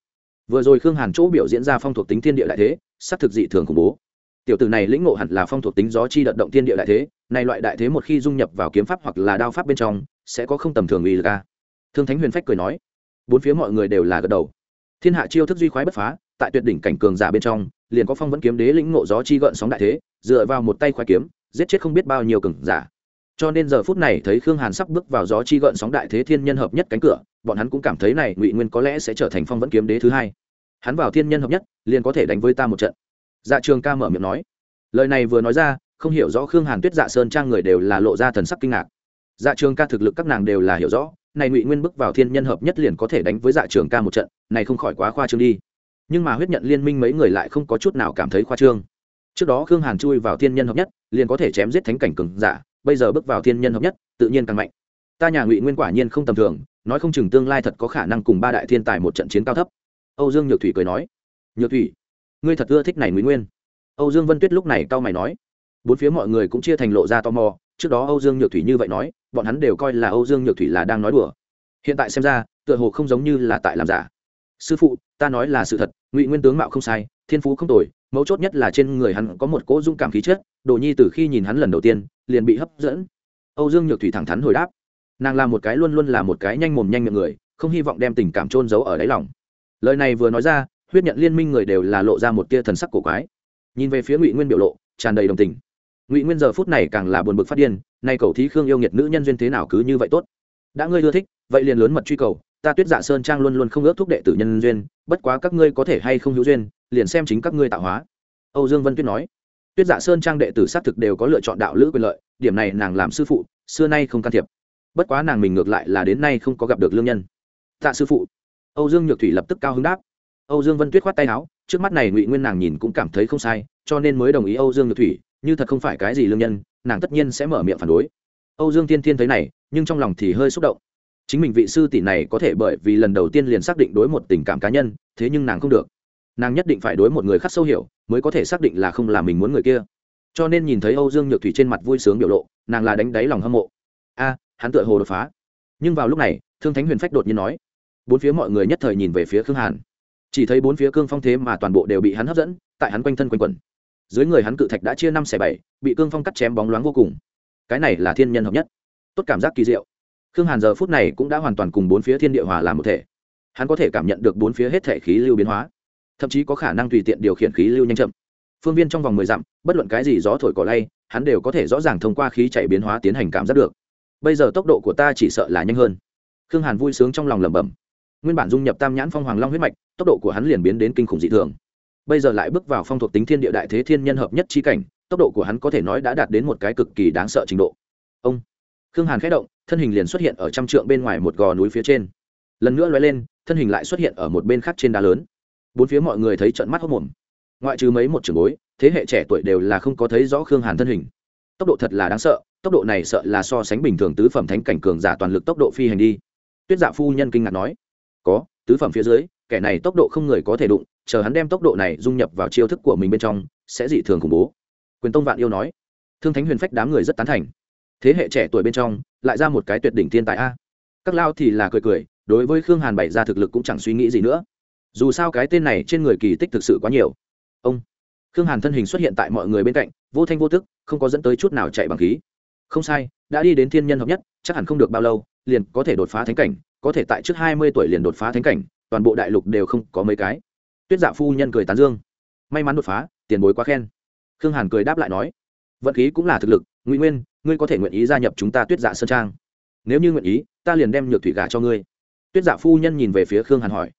vừa rồi khương hàn chỗ biểu diễn ra phong thuộc tính thiên địa đại thế xác thực dị thường khủng bố tiểu tử này lĩnh ngộ hẳn là phong thuộc tính gió chi đợt động thiên địa đại thế, này loại đại thế một khi dung nhập vào kiếm pháp hoặc là đao pháp bên trong, sẽ có không tầm thường uy lực a. Thương thánh huyền phách cười nói, bốn phía mọi người đều là gật đầu. Thiên hạ chiêu thức duy khoái bất phá, tại tuyệt đỉnh cảnh cường giả bên trong, liền có phong vẫn kiếm đế lĩnh ngộ gió chi gợn sóng đại thế, dựa vào một tay khoái kiếm, giết chết không biết bao nhiêu cường giả. Cho nên giờ phút này thấy khương hàn sắp bước vào gió chi gợn sóng đại thế thiên nhân hợp nhất cánh cửa, bọn hắn cũng cảm thấy này ngụy nguyên có lẽ sẽ trở thành phong vẫn kiếm đế thứ hai. Hắn vào thiên nhân hợp nhất, liền có thể đánh với ta một trận dạ trường ca mở miệng nói. Lời này vừa nói ra, không hiểu rõ khương hàn tuyết dạ sơn trang người đều là lộ ra thần sắc kinh ngạc. Dạ trường ca thực lực các nàng đều là hiểu rõ, này ngụy nguyên bước vào thiên nhân hợp nhất liền có thể đánh với dạ trường ca một trận, này không khỏi quá khoa trương đi. Nhưng mà huyết nhận liên minh mấy người lại không có chút nào cảm thấy khoa trương. Trước đó khương hàn chui vào thiên nhân hợp nhất, liền có thể chém giết thánh cảnh cường giả, bây giờ bước vào thiên nhân hợp nhất, tự nhiên càng mạnh. Ta nhà ngụy nguyên quả nhiên không tầm thường, nói không chừng tương lai thật có khả năng cùng ba đại thiên tài một trận chiến cao thấp. Âu dương nhược thủy cười nói. Nhược thủy ngươi thật ưa thích này ngụy nguyên. Âu dương vân tuyết lúc này cau mày nói. Bốn phía mọi người cũng chia thành lộ ra tò mò, trước đó âu dương nhược thủy như vậy nói, bọn hắn đều coi là âu dương nhược thủy là đang nói đùa. Hiện tại xem ra, tựa hồ không giống như là tại làm giả. Sư phụ, ta nói là sự thật, ngụy nguyên tướng mạo không sai, thiên phú không tồi, mấu chốt nhất là trên người hắn có một cỗ dung cảm khí chất, đồ nhi từ khi nhìn hắn lần đầu tiên, liền bị hấp dẫn. Âu dương nhược thủy thẳng thắn hồi đáp. Nàng là một cái luôn luôn là một cái nhanh mồm nhanh miệng người, không hy vọng đem tình cảm trôn giấu ở đáy lòng. Lời này vừa nói ra huyết nhận liên minh người đều là lộ ra một tia thần sắc cổ quái. Nhìn về phía ngụy nguyên biểu lộ, tràn đầy đồng tình. Ngụy nguyên giờ phút này càng là buồn bực phát điên, nay cầu thí khương yêu nghiệt nữ nhân duyên thế nào cứ như vậy tốt? Đã ngươi ưa thích, vậy liền lớn mật truy cầu, ta tuyết dạ sơn trang luôn luôn không ước thúc đệ tử nhân duyên, bất quá các ngươi có thể hay không hữu duyên, liền xem chính các ngươi tạo hóa. Âu dương vân tuyết nói. Tuyết dạ sơn trang đệ tử xác thực đều có lựa chọn đạo lữ quyền lợi, điểm này nàng làm sư phụ, xưa nay không can thiệp. Bất quá nàng mình ngược lại là đến nay không có gặp được lương nhân. Tạ sư phụ. Âu dương nhược thủy lập tức cao hứng đáp âu dương vân tuyết khoát tay áo, trước mắt này ngụy nguyên nàng nhìn cũng cảm thấy không sai, cho nên mới đồng ý âu dương nhược thủy, như thật không phải cái gì lương nhân, nàng tất nhiên sẽ mở miệng phản đối. Âu dương tiên tiên thấy này, nhưng trong lòng thì hơi xúc động. Chính mình vị sư tỷ này có thể bởi vì lần đầu tiên liền xác định đối một tình cảm cá nhân, thế nhưng nàng không được. Nàng nhất định phải đối một người khác sâu hiểu, mới có thể xác định là không là mình muốn người kia. Cho nên nhìn thấy âu dương nhược thủy trên mặt vui sướng biểu lộ, nàng là đánh đáy lòng hâm mộ. A, hắn tựa hồ đột phá. Nhưng vào lúc này, thương thánh huyền phách đột nhiên nói, bốn phía mọi người nhất thời nhìn về phía khương hàn chỉ thấy bốn phía cương phong thế mà toàn bộ đều bị hắn hấp dẫn, tại hắn quanh thân quanh quẩn. Dưới người hắn cự thạch đã chia năm xẻ bảy, bị cương phong cắt chém bóng loáng vô cùng. Cái này là thiên nhân hợp nhất. Tốt cảm giác kỳ diệu. Khương hàn giờ phút này cũng đã hoàn toàn cùng bốn phía thiên địa hòa làm một thể. Hắn có thể cảm nhận được bốn phía hết thể khí lưu biến hóa, thậm chí có khả năng tùy tiện điều khiển khí lưu nhanh chậm. Phương viên trong vòng mười dặm, bất luận cái gì gió thổi cỏ lay, hắn đều có thể rõ ràng thông qua khí chạy biến hóa tiến hành cảm giác được. Bây giờ tốc độ của ta chỉ sợ là nhanh hơn. Khương hàn vui sướng trong lòng lẩm bẩm. Nguyên bản dung nhập tam nhãn phong hoàng long huyết mạch tốc độ của hắn liền biến đến kinh khủng dị thường. Bây giờ lại bước vào phong thuộc tính thiên địa đại thế thiên nhân hợp nhất chi cảnh, tốc độ của hắn có thể nói đã đạt đến một cái cực kỳ đáng sợ trình độ. Ông khương hàn khẽ động, thân hình liền xuất hiện ở trăm trượng bên ngoài một gò núi phía trên. Lần nữa loay lên, thân hình lại xuất hiện ở một bên khác trên đá lớn. Bốn phía mọi người thấy trận mắt hốc mồm ngoại trừ mấy một trường bối, thế hệ trẻ tuổi đều là không có thấy rõ khương hàn thân hình. Tốc độ thật là đáng sợ, tốc độ này sợ là so sánh bình thường tứ phẩm thánh cảnh cường giả toàn lực tốc độ phi hành đi. Tuyết dạ phu nhân kinh ngạc nói, có, tứ phẩm phía dưới kẻ này tốc độ không người có thể đụng, chờ hắn đem tốc độ này dung nhập vào chiêu thức của mình bên trong, sẽ dị thường khủng bố. Quyền tông vạn yêu nói. Thương thánh huyền phách đám người rất tán thành. Thế hệ trẻ tuổi bên trong, lại ra một cái tuyệt đỉnh thiên tài a. Các lao thì là cười cười, đối với khương hàn bày ra thực lực cũng chẳng suy nghĩ gì nữa. Dù sao cái tên này trên người kỳ tích thực sự quá nhiều. Ông. Khương hàn thân hình xuất hiện tại mọi người bên cạnh, vô thanh vô tức, không có dẫn tới chút nào chạy bằng khí. Không sai, đã đi đến thiên nhân hợp nhất, chắc hẳn không được bao lâu, liền có thể đột phá thánh cảnh, có thể tại trước hai mươi tuổi liền đột phá thánh cảnh toàn bộ đại lục đều không có mấy cái. Tuyết dạ phu nhân cười tán dương. May mắn đột phá, tiền bối quá khen. Khương hàn cười đáp lại nói, vận khí cũng là thực lực, ngụy nguyên, ngươi có thể nguyện ý gia nhập chúng ta tuyết dạ sơn trang. Nếu như nguyện ý, ta liền đem nhược thủy gà cho ngươi. Tuyết dạ phu nhân nhìn về phía khương hàn hỏi.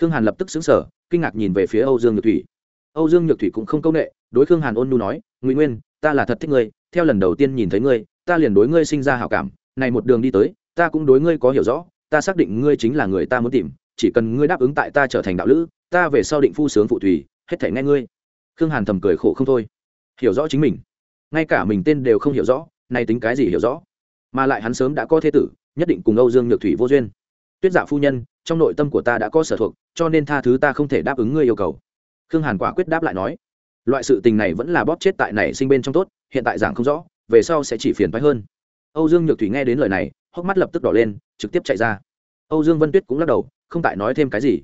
Khương hàn lập tức xứng sở kinh ngạc nhìn về phía âu dương nhược thủy. Âu dương nhược thủy cũng không c â u n ệ đối khương hàn ôn nu nói, ngụy nguyên, ta là thật thích ngươi, theo lần đầu tiên nhìn thấy ngươi, ta liền đối ngươi sinh ra hảo cảm, này một đường đi tới, ta cũng đối ngươi có hiểu rõ, ta xác định ngươi chính là người ta muốn tìm chỉ cần ngươi đáp ứng tại ta trở thành đạo lữ, ta về sau định phu sướng phụ thủy, hết thể nghe ngươi. Khương hàn thầm cười khổ không thôi. Hiểu rõ chính mình. Ngay cả mình tên đều không hiểu rõ, nay tính cái gì hiểu rõ? Mà lại hắn sớm đã có thế tử, nhất định cùng âu dương nhược thủy vô duyên. Tuyết dạ phu nhân, trong nội tâm của ta đã có sở thuộc, cho nên tha thứ ta không thể đáp ứng ngươi yêu cầu. Khương hàn quả quyết đáp lại nói. Loại sự tình này vẫn là bóp chết tại này sinh bên trong tốt, hiện tại giảng không rõ, về sau sẽ chỉ phiền phái hơn. Âu dương nhược thủy nghe đến lời này, hốc mắt lập tức đỏ lên, trực tiếp chạy ra. Âu dương vân tuyết cũng lắc đầu không tại nói thêm cái gì.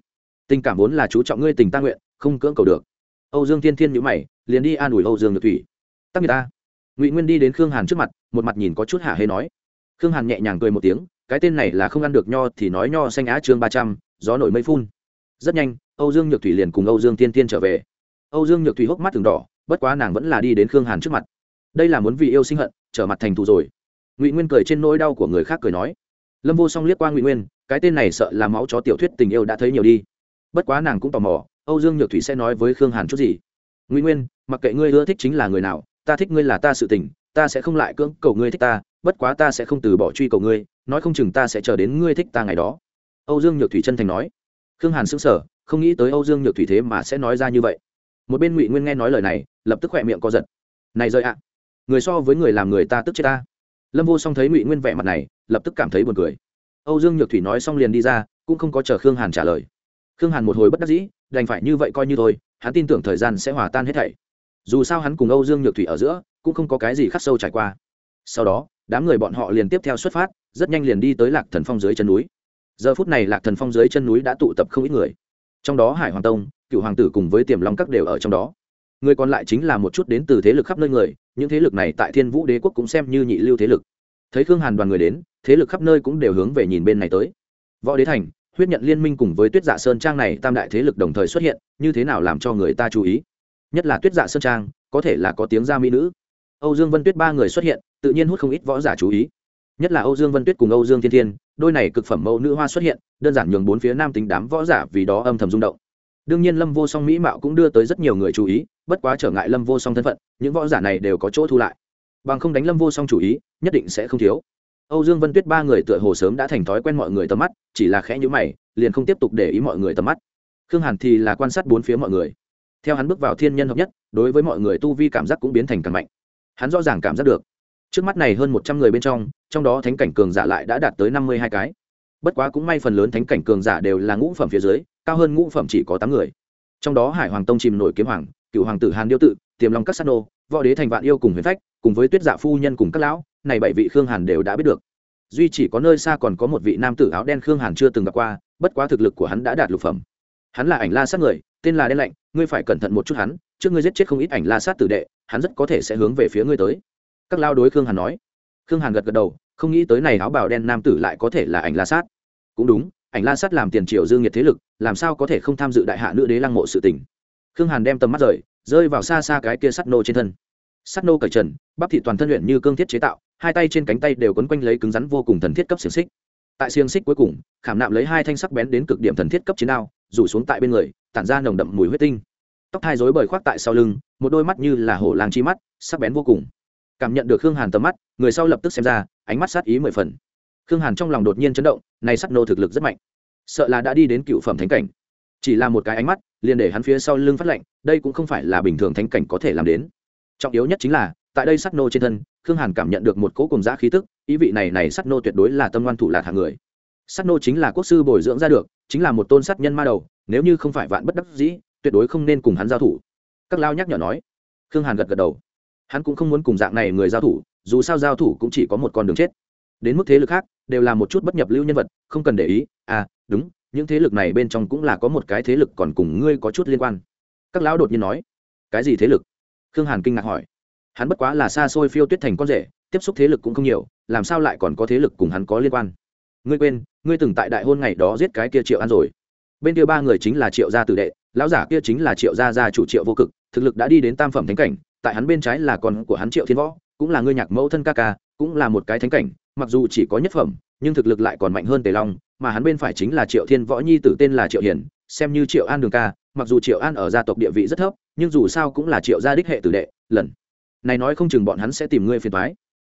Tình cảm vốn là chú trọng ngươi tình ta nguyện, không cưỡng cầu được. Âu dương thiên thiên nhữ mày, liền đi an ủi âu dương nhược thủy. Tắc người ta ngụy nguyên đi đến khương hàn trước mặt, một mặt nhìn có chút hả hê nói. Khương hàn nhẹ nhàng cười một tiếng, cái tên này là không ăn được nho thì nói nho xanh á chương ba trăm, gió nổi mây phun. Rất nhanh, âu dương nhược thủy liền cùng âu dương tiên tiên trở về. Âu dương nhược thủy hốc mắt từng đỏ, bất quá nàng vẫn là đi đến khương hàn trước mặt. Đây là muốn vì yêu sinh hận, trở mặt thành thù rồi. Ngụy nguyên cười trên nỗi đau của người khác cười nói. Lâm vô song liếc qua ngụy nguyên cái tên này sợ là máu chó tiểu thuyết tình yêu đã thấy nhiều đi. Bất quá nàng cũng tò mò, âu dương nhược thủy sẽ nói với khương hàn chút gì? Ngụy nguyên, mặc kệ ngươi ưa thích chính là người nào, ta thích ngươi là ta sự tình, ta sẽ không lại cưỡng cầu ngươi thích ta, bất quá ta sẽ không từ bỏ truy cầu ngươi, nói không chừng ta sẽ chờ đến ngươi thích ta ngày đó. Âu dương nhược thủy chân thành nói. Khương hàn xứng sở không nghĩ tới âu dương nhược thủy thế mà sẽ nói ra như vậy. Một bên ngụy nguyên nghe nói lời này, lập tức khỏe miệng co giật. Này rơi ạ, người so với người làm người ta tức chết ta. Lâm vô song thấy ngụy nguyên vẻ mặt này, lập tức cảm thấy buồn cười âu dương nhược thủy nói xong liền đi ra, cũng không có chờ khương hàn trả lời. Khương hàn một hồi bất đắc dĩ, đành phải như vậy coi như thôi, hắn tin tưởng thời gian sẽ hòa tan hết thảy. Dù sao hắn cùng âu dương nhược thủy ở giữa, cũng không có cái gì khắc sâu trải qua. Sau đó, đám người bọn họ liền tiếp theo xuất phát, rất nhanh liền đi tới lạc thần phong dưới chân núi. Giờ phút này lạc thần phong dưới chân núi đã tụ tập không ít người. Trong đó hải hoàng tông, cựu hoàng tử cùng với tiềm long các đều ở trong đó. Người còn lại chính là một chút đến từ thế lực khắp nơi người, những thế lực này tại thiên vũ đế quốc cũng xem như nhị lưu thế lực thấy khương hàn đoàn người đến, thế lực khắp nơi cũng đều hướng về nhìn bên này tới. Võ đế thành, huyết nhận liên minh cùng với tuyết dạ sơn trang này tam đại thế lực đồng thời xuất hiện, như thế nào làm cho người ta chú ý? Nhất là tuyết dạ sơn trang, có thể là có tiếng gia mỹ nữ. Âu dương vân tuyết ba người xuất hiện, tự nhiên hút không ít võ giả chú ý. Nhất là âu dương vân tuyết cùng âu dương thiên thiên, đôi này cực phẩm mẫu nữ hoa xuất hiện, đơn giản nhường bốn phía nam tính đám võ giả vì đó âm thầm rung động. Đương nhiên lâm vô song mỹ mạo cũng đưa tới rất nhiều người chú ý, bất quá trở ngại lâm vô song thân phận, những võ giả này đều có chỗ thu lại bằng không đánh lâm vô song chủ ý, nhất định sẽ không thiếu. Âu dương vân tuyết ba người tựa hồ sớm đã thành thói quen mọi người tầm mắt, chỉ là khẽ nhữ mày, liền không tiếp tục để ý mọi người tầm mắt. Khương hàn thì là quan sát bốn phía mọi người. Theo hắn bước vào thiên nhân hợp nhất, đối với mọi người tu vi cảm giác cũng biến thành càng mạnh. Hắn rõ ràng cảm giác được. Trước mắt này hơn một trăm người bên trong trong đó thánh cảnh cường giả lại đã đạt tới năm mươi hai cái. Bất quá cũng may phần lớn thánh cảnh cường giả đều là ngũ phẩm phía dưới, cao hơn ngũ phẩm chỉ có tám người. Trong đó hải hoàng tông chìm nổi kiếm hoàng, cựu hoàng tử hàn điêu tự, tiềm long các sát nô, võ đế thành vạn yêu cùng huyền phách cùng với tuyết dạ phu nhân cùng các lão, này bảy vị khương hàn đều đã biết được. Duy chỉ có nơi xa còn có một vị nam tử áo đen khương hàn chưa từng gặp qua, bất quá thực lực của hắn đã đạt lục phẩm. Hắn là ảnh la sát người, tên là đen lạnh, ngươi phải cẩn thận một chút hắn, trước ngươi giết chết không ít ảnh la sát tử đệ, hắn rất có thể sẽ hướng về phía ngươi tới. Các lao đối khương hàn nói. Khương hàn gật gật đầu, không nghĩ tới này áo bào đen nam tử lại có thể là ảnh la sát. Cũng đúng, ảnh la sát làm tiền triệu dương nhiệt thế lực, làm sao có thể không tham dự đại hạ nữ đế lăng mộ sự tình. Khương hàn đem tầm mắt rời, rơi vào xa xa cái kia sắt nô trên thân sắt nô cởi trần, bắp thị toàn thân luyện như cương thiết chế tạo, hai tay trên cánh tay đều quấn quanh lấy cứng rắn vô cùng thần thiết cấp xiềng xích. Tại xiềng xích cuối cùng, khảm nạm lấy hai thanh sắc bén đến cực điểm thần thiết cấp chiến đao, rủ xuống tại bên người, tản ra nồng đậm mùi huyết tinh. Tóc hai rối bời khoác tại sau lưng, một đôi mắt như là hổ làng chi mắt, sắc bén vô cùng. Cảm nhận được khương hàn tầm mắt, người sau lập tức xem ra, ánh mắt sát ý mười phần. Khương hàn trong lòng đột nhiên chấn động, này sắt nô thực lực rất mạnh. Sợ là đã đi đến cựu phẩm thánh cảnh. Chỉ là một cái ánh mắt, liền để hắn phía sau lưng phát lệnh đây cũng không phải là bình thường thánh cảnh có thể làm đến trọng yếu nhất chính là, tại đây sắt nô trên thân, khương hàn cảm nhận được một cỗ cùng giã khí tức, ý vị này này sắt nô tuyệt đối là tâm ngoan thủ lạc hàng người. Sắt nô chính là quốc sư bồi dưỡng ra được, chính là một tôn sát nhân ma đầu, nếu như không phải vạn bất đắc dĩ, tuyệt đối không nên cùng hắn giao thủ. Các lao nhắc nhở nói. Khương hàn gật gật đầu. Hắn cũng không muốn cùng dạng này người giao thủ, dù sao giao thủ cũng chỉ có một con đường chết. Đến mức thế lực khác, đều là một chút bất nhập lưu nhân vật, không cần để ý. À đúng, những thế lực này bên trong cũng là có một cái thế lực còn cùng ngươi có chút liên quan. Các lão đột nhiên nói. Cái gì thế lực? Khương hàn kinh ngạc hỏi. Hắn bất quá là xa xôi phiêu tuyết thành con rể, tiếp xúc thế lực cũng không nhiều, làm sao lại còn có thế lực cùng hắn có liên quan? Ngươi quên, ngươi từng tại đại hôn ngày đó giết cái kia triệu An rồi. Bên kia ba người chính là triệu gia tử đệ, lão giả kia chính là triệu gia gia chủ triệu vô cực, thực lực đã đi đến tam phẩm thánh cảnh, tại hắn bên trái là con của hắn triệu thiên võ, cũng là ngươi nhạc mẫu thân ca ca, cũng là một cái thánh cảnh, mặc dù chỉ có nhất phẩm, nhưng thực lực lại còn mạnh hơn tề long, mà hắn bên phải chính là triệu thiên võ nhi, tử tên là triệu hiển, xem như triệu an đường ca mặc dù triệu an ở gia tộc địa vị rất thấp, nhưng dù sao cũng là triệu gia đích hệ tử đệ, lần này nói không chừng bọn hắn sẽ tìm ngươi phiền thoái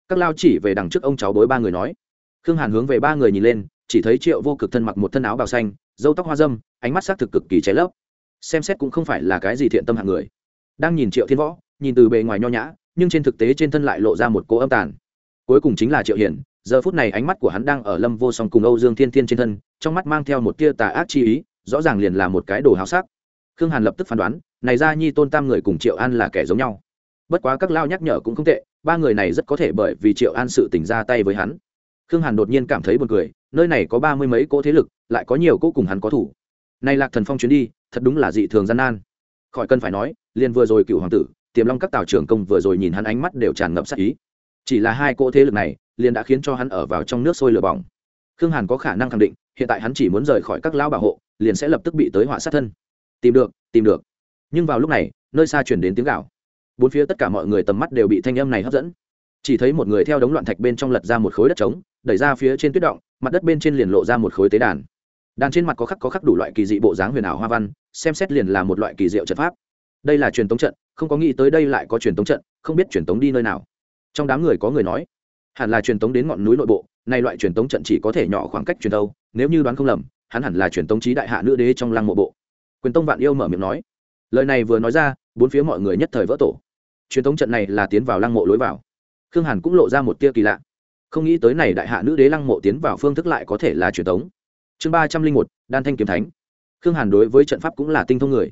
các lao chỉ về đằng trước ông cháu bối ba người nói. Khương hàn hướng về ba người nhìn lên, chỉ thấy triệu vô cực thân mặc một thân áo bào xanh dâu tóc hoa dâm, ánh mắt xác thực cực kỳ cháy lấp. Xem xét cũng không phải là cái gì thiện tâm hạng người. Đang nhìn triệu thiên võ, nhìn từ bề ngoài nho nhã, nhưng trên thực tế trên thân lại lộ ra một cỗ âm tàn. Cuối cùng chính là triệu hiển, giờ phút này ánh mắt của hắn đang ở lâm vô song cùng âu dương thiên thiên trên thân, trong mắt mang theo một tia tà ác chi ý, rõ ràng liền là một cái đồ háo sắc khương hàn lập tức phán đoán, này ra nhi tôn tam người cùng triệu an là kẻ giống nhau. Bất quá các lao nhắc nhở cũng không tệ, ba người này rất có thể bởi vì triệu an sự tỉnh ra tay với hắn. Khương hàn đột nhiên cảm thấy buồn cười, nơi này có ba mươi mấy cỗ thế lực, lại có nhiều cỗ cùng hắn có thủ. Nay lạc thần phong chuyến đi, thật đúng là dị thường gian nan. Khỏi cần phải nói, liền vừa rồi cựu hoàng tử, tiềm long các tào trưởng công vừa rồi nhìn hắn ánh mắt đều tràn ngập sắc ý. Chỉ là hai cỗ thế lực này, liền đã khiến cho hắn ở vào trong nước sôi lửa bỏng. Khương hàn có khả năng khẳng định, hiện tại hắn chỉ muốn rời khỏi các lao bảo hộ, liền sẽ lập tức bị tới họa sát thân tìm được tìm được. Nhưng vào lúc này, nơi xa chuyển đến tiếng gạo bốn phía tất cả mọi người tầm mắt đều bị thanh âm này hấp dẫn. Chỉ thấy một người theo đống loạn thạch bên trong lật ra một khối đất trống, đẩy ra phía trên tuyết động, mặt đất bên trên liền lộ ra một khối tế đàn. Đàn trên mặt có khắc có khắc đủ loại kỳ dị bộ dáng huyền ảo hoa văn, xem xét liền là một loại kỳ diệu trận pháp. Đây là truyền tống trận, không có nghĩ tới đây lại có truyền tống trận, không biết truyền tống đi nơi nào. Trong đám người có người nói, hẳn là truyền tống đến ngọn núi nội bộ, nay loại truyền tống trận chỉ có thể nhỏ khoảng cách truyền tâu nếu như đoán không lầm, hắn hẳn là truyền tống trí đại hạ nữ đế trong lăng mộ bộ quyền tông vạn yêu mở miệng nói. Lời này vừa nói ra, bốn phía mọi người nhất thời vỡ tổ. Truyền thống trận này là tiến vào lăng mộ lối vào. Khương hàn cũng lộ ra một tia kỳ lạ. Không nghĩ tới này đại hạ nữ đế lăng mộ tiến vào phương thức lại có thể là truyền thống. chương ba trăm linh một, đan thanh kiếm thánh. Khương hàn đối với trận pháp cũng là tinh thông người.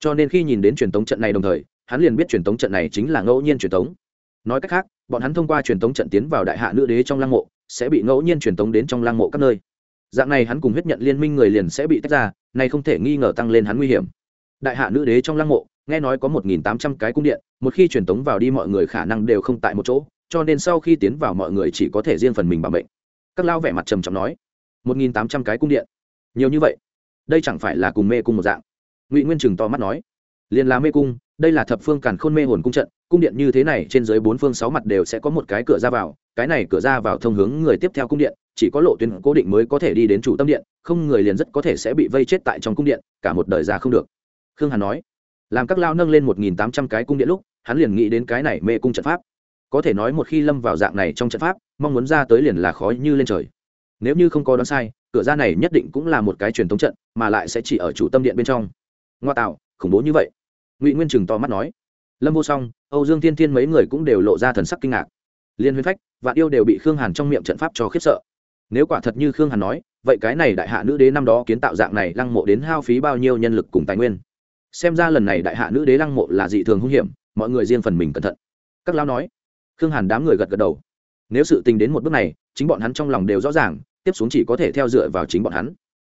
Cho nên khi nhìn đến truyền thống trận này đồng thời, hắn liền biết truyền thống trận này chính là ngẫu nhiên truyền thống. nói cách khác, bọn hắn thông qua truyền thống trận tiến vào đại hạ nữ đế trong lăng mộ, sẽ bị ngẫu nhiên truyền thống đến trong lăng mộ các nơi. Dạng này hắn cùng huyết nhận liên minh người liền sẽ bị tách ra này không thể nghi ngờ tăng lên hắn nguy hiểm. Đại hạ nữ đế trong lăng mộ, nghe nói có một nghìn tám trăm cái cung điện, một khi truyền tống vào đi mọi người khả năng đều không tại một chỗ, cho nên sau khi tiến vào mọi người chỉ có thể riêng phần mình bảo mệnh. Các lao vẻ mặt trầm trọng nói, một nghìn tám trăm cái cung điện? Nhiều như vậy? Đây chẳng phải là cùng mê cung một dạng? Ngụy nguyên trừng to mắt nói, liền là mê cung, đây là thập phương càn khôn mê hồn cung trận, cung điện như thế này trên dưới bốn phương sáu mặt đều sẽ có một cái cửa ra vào, cái này cửa ra vào thông hướng người tiếp theo cung điện chỉ có lộ tuyến cố định mới có thể đi đến chủ tâm điện, không người liền rất có thể sẽ bị vây chết tại trong cung điện, cả một đời ra không được. Khương hàn nói, làm các lao nâng lên một nghìn tám trăm cái cung điện lúc, hắn liền nghĩ đến cái này mê cung trận pháp. Có thể nói một khi lâm vào dạng này trong trận pháp, mong muốn ra tới liền là khó như lên trời. Nếu như không có đoán sai, cửa ra này nhất định cũng là một cái truyền thống trận, mà lại sẽ chỉ ở chủ tâm điện bên trong. Ngoa tạo, khủng bố như vậy. Ngụy nguyên trừng to mắt nói. Lâm vô song, âu dương tiên Thiên mấy người cũng đều lộ ra thần sắc kinh ngạc. Liên huyên phách, vạn yêu đều bị khương hàn trong miệng trận pháp cho khiếp sợ nếu quả thật như khương hàn nói, vậy cái này đại hạ nữ đế năm đó kiến tạo dạng này lăng mộ đến hao phí bao nhiêu nhân lực cùng tài nguyên? Xem ra lần này đại hạ nữ đế lăng mộ là dị thường hung hiểm, mọi người riêng phần mình cẩn thận. Các lão nói. Khương hàn đám người gật gật đầu. Nếu sự tình đến một bước này, chính bọn hắn trong lòng đều rõ ràng, tiếp xuống chỉ có thể theo dựa vào chính bọn hắn.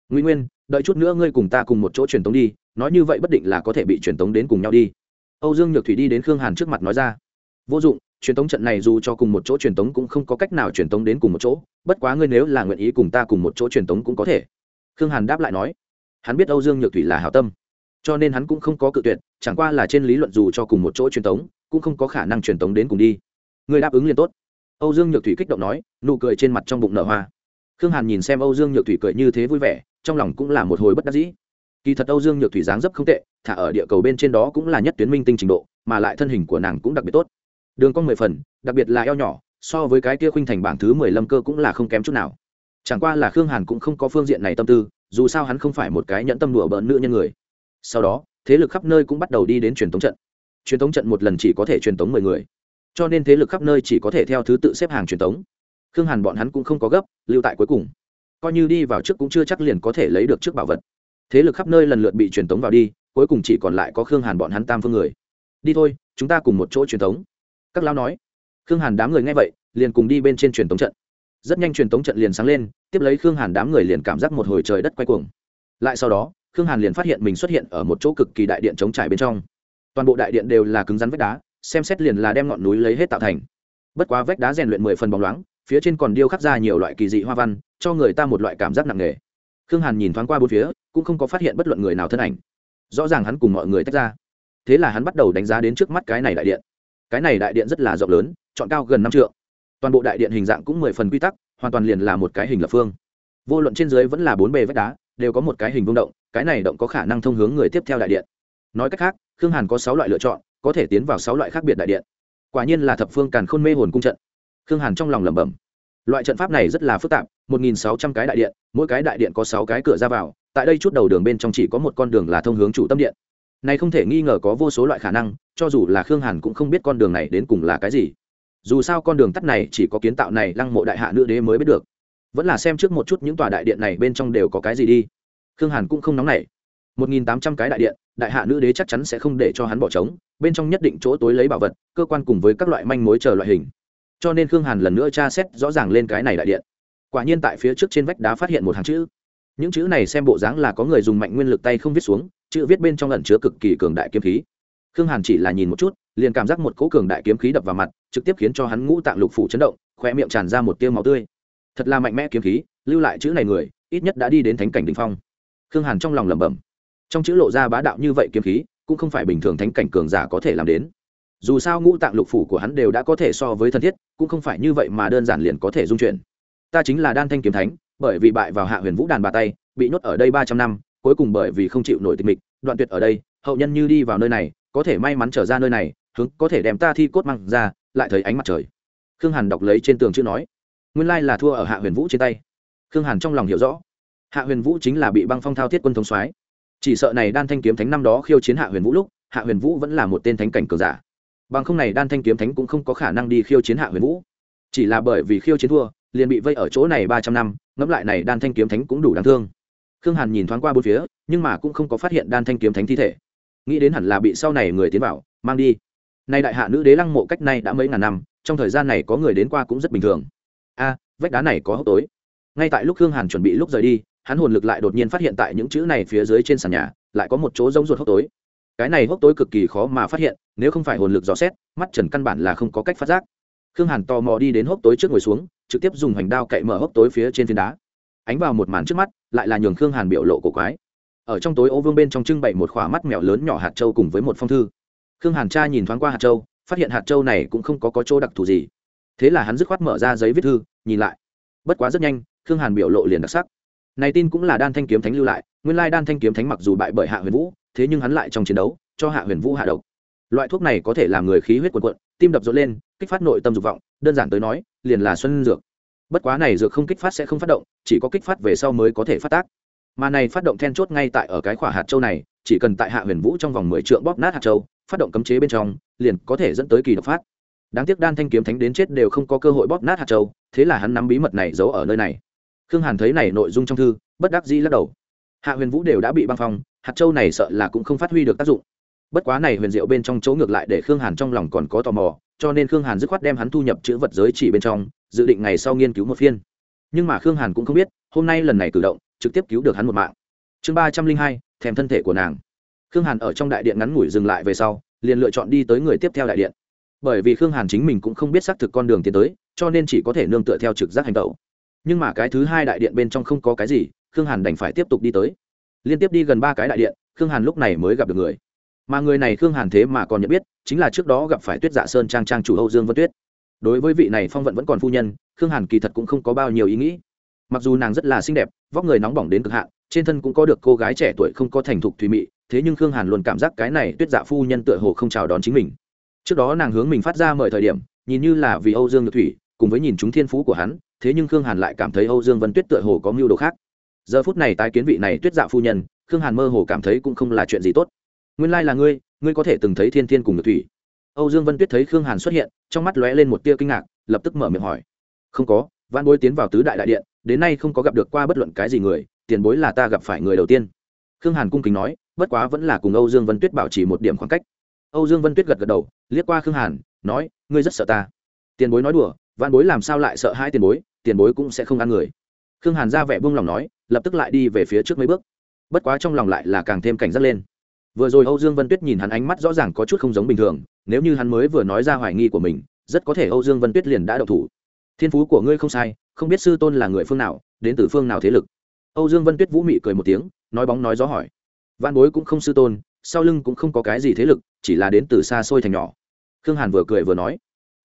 Nguy nguyên, đợi chút nữa ngươi cùng ta cùng một chỗ truyền tống đi, nói như vậy bất định là có thể bị truyền tống đến cùng nhau đi. Âu dương nhược thủy đi đến khương hàn trước mặt nói ra. Vô dụng truyền tống trận này dù cho cùng một chỗ truyền tống cũng không có cách nào truyền tống đến cùng một chỗ, bất quá ngươi nếu là nguyện ý cùng ta cùng một chỗ truyền tống cũng có thể. Khương hàn đáp lại nói. Hắn biết âu dương nhược thủy là hảo tâm, cho nên hắn cũng không có cự tuyệt, chẳng qua là trên lý luận dù cho cùng một chỗ truyền tống, cũng không có khả năng truyền tống đến cùng đi. Ngươi đáp ứng liền tốt. Âu dương nhược thủy kích động nói, nụ cười trên mặt trong bụng nở hoa. Khương hàn nhìn xem âu dương nhược thủy cười như thế vui vẻ, trong lòng cũng là một hồi bất đắc dĩ. Kỳ thật âu dương nhược thủy dáng dấp không tệ, thả ở địa cầu bên trên đó cũng là nhất tuyến minh tinh trình độ, mà lại thân hình của nàng cũng đặc biệt tốt đường cong mười phần, đặc biệt là eo nhỏ, so với cái kia khuynh thành bảng thứ mười lâm cơ cũng là không kém chút nào. Chẳng qua là khương hàn cũng không có phương diện này tâm tư, dù sao hắn không phải một cái nhẫn tâm đùa bỡn nữ nhân người. Sau đó, thế lực khắp nơi cũng bắt đầu đi đến truyền thống trận. Truyền thống trận một lần chỉ có thể truyền thống mười người. Cho nên thế lực khắp nơi chỉ có thể theo thứ tự xếp hàng truyền thống khương hàn bọn hắn cũng không có gấp, lưu tại cuối cùng. Coi như đi vào trước cũng chưa chắc liền có thể lấy được trước bảo vật. Thế lực khắp nơi lần lượt bị truyền tống vào đi, cuối cùng chỉ còn lại có khương hàn bọn hắn tam phương người. Đi thôi, chúng ta cùng một chỗ truyền tống các lão nói. Khương hàn đám người nghe vậy, liền cùng đi bên trên truyền tống trận. Rất nhanh truyền tống trận liền sáng lên, tiếp lấy khương hàn đám người liền cảm giác một hồi trời đất quay cuồng. Lại sau đó, khương hàn liền phát hiện mình xuất hiện ở một chỗ cực kỳ đại điện chống trải bên trong. Toàn bộ đại điện đều là cứng rắn vách đá, xem xét liền là đem ngọn núi lấy hết tạo thành. Bất quá vách đá rèn luyện mười phần bóng loáng, phía trên còn điêu khắc ra nhiều loại kỳ dị hoa văn, cho người ta một loại cảm giác nặng nề. Khương hàn nhìn thoáng qua bốn phía, cũng không có phát hiện bất luận người nào thân ảnh. Rõ ràng hắn cùng mọi người tách ra. Thế là hắn bắt đầu đánh giá đến trước mắt cái này đại điện cái này đại điện rất là rộng lớn, chọn cao gần năm trượng. Toàn bộ đại điện hình dạng cũng mười phần quy tắc, hoàn toàn liền là một cái hình lập phương. Vô luận trên dưới vẫn là bốn bề vách đá, đều có một cái hình vương động, cái này động có khả năng thông hướng người tiếp theo đại điện. Nói cách khác, khương hàn có sáu loại lựa chọn, có thể tiến vào sáu loại khác biệt đại điện. Quả nhiên là thập phương càn khôn mê hồn cung trận. Khương hàn trong lòng lẩm bẩm. Loại trận pháp này rất là phức tạp, một nghìn sáu trăm cái đại điện, mỗi cái đại điện có sáu cái cửa ra vào, tại đây chút đầu đường bên trong chỉ có một con đường là thông hướng chủ tâm điện này không thể nghi ngờ có vô số loại khả năng, cho dù là khương hàn cũng không biết con đường này đến cùng là cái gì. Dù sao con đường tắt này chỉ có kiến tạo này lăng mộ đại hạ nữ đế mới biết được. Vẫn là xem trước một chút những tòa đại điện này bên trong đều có cái gì đi. Khương hàn cũng không nóng nảy. Một nghìn tám trăm cái đại điện, đại hạ nữ đế chắc chắn sẽ không để cho hắn bỏ trống, bên trong nhất định chỗ tối lấy bảo vật, cơ quan cùng với các loại manh mối chờ loại hình. Cho nên khương hàn lần nữa tra xét rõ ràng lên cái này đại điện. Quả nhiên tại phía trước trên vách đá phát hiện một hàng chữ. Những chữ này xem bộ dáng là có người dùng mạnh nguyên lực tay không viết xuống chữ viết bên trong lẩn chứa cực kỳ cường đại kiếm khí. Khương hàn chỉ là nhìn một chút, liền cảm giác một cỗ cường đại kiếm khí đập vào mặt, trực tiếp khiến cho hắn ngũ tạng lục phủ chấn động khoe miệng tràn ra một tiêu máu tươi. Thật là mạnh mẽ kiếm khí, lưu lại chữ này người, ít nhất đã đi đến thánh cảnh đ ỉ n h phong. Khương hàn trong lòng lẩm bẩm. Trong chữ lộ ra bá đạo như vậy kiếm khí, cũng không phải bình thường thánh cảnh cường giả có thể làm đến. Dù sao ngũ tạng lục phủ của hắn đều đã có thể so với thân thiết, cũng không phải như vậy mà đơn giản liền có thể dung chuyển. Ta chính là đan thanh kiếm thánh, bởi vì bại vào hạ huyền vũ đàn bà tay, bị nhốt ở đây ba trăm năm cuối cùng bởi vì không chịu nổi tịch mịch, đoạn tuyệt ở đây, hậu nhân như đi vào nơi này, có thể may mắn trở ra nơi này, hướng có thể đem ta thi cốt măng ra, lại thấy ánh mặt trời. Khương hàn đọc lấy trên tường chữ nói, nguyên lai là thua ở hạ huyền vũ trên tay. Khương hàn trong lòng hiểu rõ, hạ huyền vũ chính là bị băng phong thao thiết quân thống soái. Chỉ sợ này đan thanh kiếm thánh năm đó khiêu chiến hạ huyền vũ lúc, hạ huyền vũ vẫn là một tên thánh cảnh cường giả. Bằng không này đan thanh kiếm thánh cũng không có khả năng đi khiêu chiến hạ huyền vũ. Chỉ là bởi vì khiêu chiến thua, liền bị vây ở chỗ này ba trăm năm, ngẫm lại này đan thanh kiếm thánh cũng đủ đáng thương khương hàn nhìn thoáng qua bốn phía, nhưng mà cũng không có phát hiện đan thanh kiếm thánh thi thể. Nghĩ đến hẳn là bị sau này người tiến vào, mang đi. Nay đại hạ nữ đế lăng mộ cách nay đã mấy ngàn năm, trong thời gian này có người đến qua cũng rất bình thường. A, vách đá này có hốc tối. Ngay tại lúc khương hàn chuẩn bị lúc rời đi, hắn hồn lực lại đột nhiên phát hiện tại những chữ này phía dưới trên sàn nhà, lại có một chỗ giống ruột hốc tối. Cái này hốc tối cực kỳ khó mà phát hiện, nếu không phải hồn lực dò xét, mắt trần căn bản là không có cách phát giác. Khương hàn tò mò đi đến hốc tối trước ngồi xuống, trực tiếp dùng hoành đao cậy mở hốc tối phía trên phiến đá. Ánh vào một màn trước mắt lại là nhường khương hàn biểu lộ cổ quái. Ở trong tối ô vương bên trong trưng bày một khỏa mắt mèo lớn nhỏ hạt châu cùng với một phong thư. Khương hàn cha nhìn thoáng qua hạt châu phát hiện hạt châu này cũng không có, có chỗ đặc thù gì. Thế là hắn dứt khoát mở ra giấy viết thư nhìn lại. Bất quá rất nhanh khương hàn biểu lộ liền đặc sắc. Này tin cũng là đan thanh kiếm thánh lưu lại nguyên lai đan thanh kiếm thánh mặc dù bại bởi hạ huyền vũ thế nhưng hắn lại trong chiến đấu cho hạ huyền vũ hạ độc. Loại thuốc này có thể làm người khí huyết quần quận tim đập rộn lên kích phát nội tâm dục vọng đơn giản tới nói liền là xuân dược bất quá này dược không kích phát sẽ không phát động, chỉ có kích phát về sau mới có thể phát tác. Mà này phát động then chốt ngay tại ở cái khỏa hạt châu này, chỉ cần tại hạ huyền vũ trong vòng mười trượng bóp nát hạt châu, phát động cấm chế bên trong, liền có thể dẫn tới kỳ độc phát. Đáng tiếc đan thanh kiếm thánh đến chết đều không có cơ hội bóp nát hạt châu, thế là hắn nắm bí mật này giấu ở nơi này. Khương hàn thấy này nội dung trong thư, bất đắc dĩ lắc đầu. Hạ huyền vũ đều đã bị băng phong, hạt châu này sợ là cũng không phát huy được tác dụng. Bất quá này huyền diệu bên trong chỗ ngược lại để khương hàn trong lòng còn có tò mò cho nên khương hàn dứt khoát đem hắn thu nhập chữ vật giới chỉ bên trong, dự định ngày sau nghiên cứu một phiên. Nhưng mà khương hàn cũng không biết, hôm nay lần này cử động, trực tiếp cứu được hắn một mạng. Chương ba trăm linh hai, thèm thân thể của nàng. Khương hàn ở trong đại điện ngắn ngủi dừng lại về sau, liền lựa chọn đi tới người tiếp theo đại điện. Bởi vì khương hàn chính mình cũng không biết xác thực con đường tiến tới, cho nên chỉ có thể nương tựa theo trực giác hành tẩu nhưng mà cái thứ hai đại điện bên trong không có cái gì, khương hàn đành phải tiếp tục đi tới. Liên tiếp đi gần ba cái đại điện, khương hàn lúc này mới gặp được người mà người này khương hàn thế mà còn nhận biết, chính là trước đó gặp phải tuyết dạ sơn trang trang chủ âu dương vân tuyết. Đối với vị này phong vận vẫn còn phu nhân, khương hàn kỳ thật cũng không có bao nhiêu ý nghĩ. Mặc dù nàng rất là xinh đẹp, vóc người nóng bỏng đến cực hạn, trên thân cũng có được cô gái trẻ tuổi không có thành thục thùy mị, thế nhưng khương hàn luôn cảm giác cái này tuyết dạ phu nhân tựa hồ không chào đón chính mình. Trước đó nàng hướng mình phát ra mời thời điểm, nhìn như là vì âu dương nhược thủy, cùng với nhìn chúng thiên phú của hắn, thế nhưng khương hàn lại cảm thấy âu dương vân tuyết tựa hồ có mưu đồ khác. Giờ phút này tái kiến vị này tuyết dạ phu nhân, khương hàn mơ hồ cảm thấy cũng không là chuyện gì tốt nguyên lai là ngươi ngươi có thể từng thấy thiên thiên cùng nhược thủy. Âu dương vân tuyết thấy khương hàn xuất hiện, trong mắt lóe lên một tia kinh ngạc, lập tức mở miệng hỏi. Không có văn bối tiến vào tứ đại đại điện, đến nay không có gặp được qua bất luận cái gì người, tiền bối là ta gặp phải người đầu tiên. Khương hàn cung kính nói, bất quá vẫn là cùng âu dương vân tuyết bảo trì một điểm khoảng cách. Âu dương vân tuyết gật gật đầu, liếc qua khương hàn, nói, ngươi rất sợ ta. Tiền bối nói đùa văn bối làm sao lại sợ hai tiền bối tiền bối cũng sẽ không ăn người. Khương hàn ra vẻ buông lòng nói, lập tức lại đi về phía trước mấy bước. Bất quá trong lòng lại là càng thêm cảnh giác lên vừa rồi âu dương vân tuyết nhìn hắn ánh mắt rõ ràng có chút không giống bình thường, nếu như hắn mới vừa nói ra hoài nghi của mình, rất có thể âu dương vân tuyết liền đã đậu thủ. Thiên phú của ngươi không sai, không biết sư tôn là người phương nào, đến từ phương nào thế lực. Âu dương vân tuyết vũ mị cười một tiếng, nói bóng nói gió hỏi. Văn bối cũng không sư tôn, sau lưng cũng không có cái gì thế lực, chỉ là đến từ xa xôi thành nhỏ. Khương hàn vừa cười vừa nói.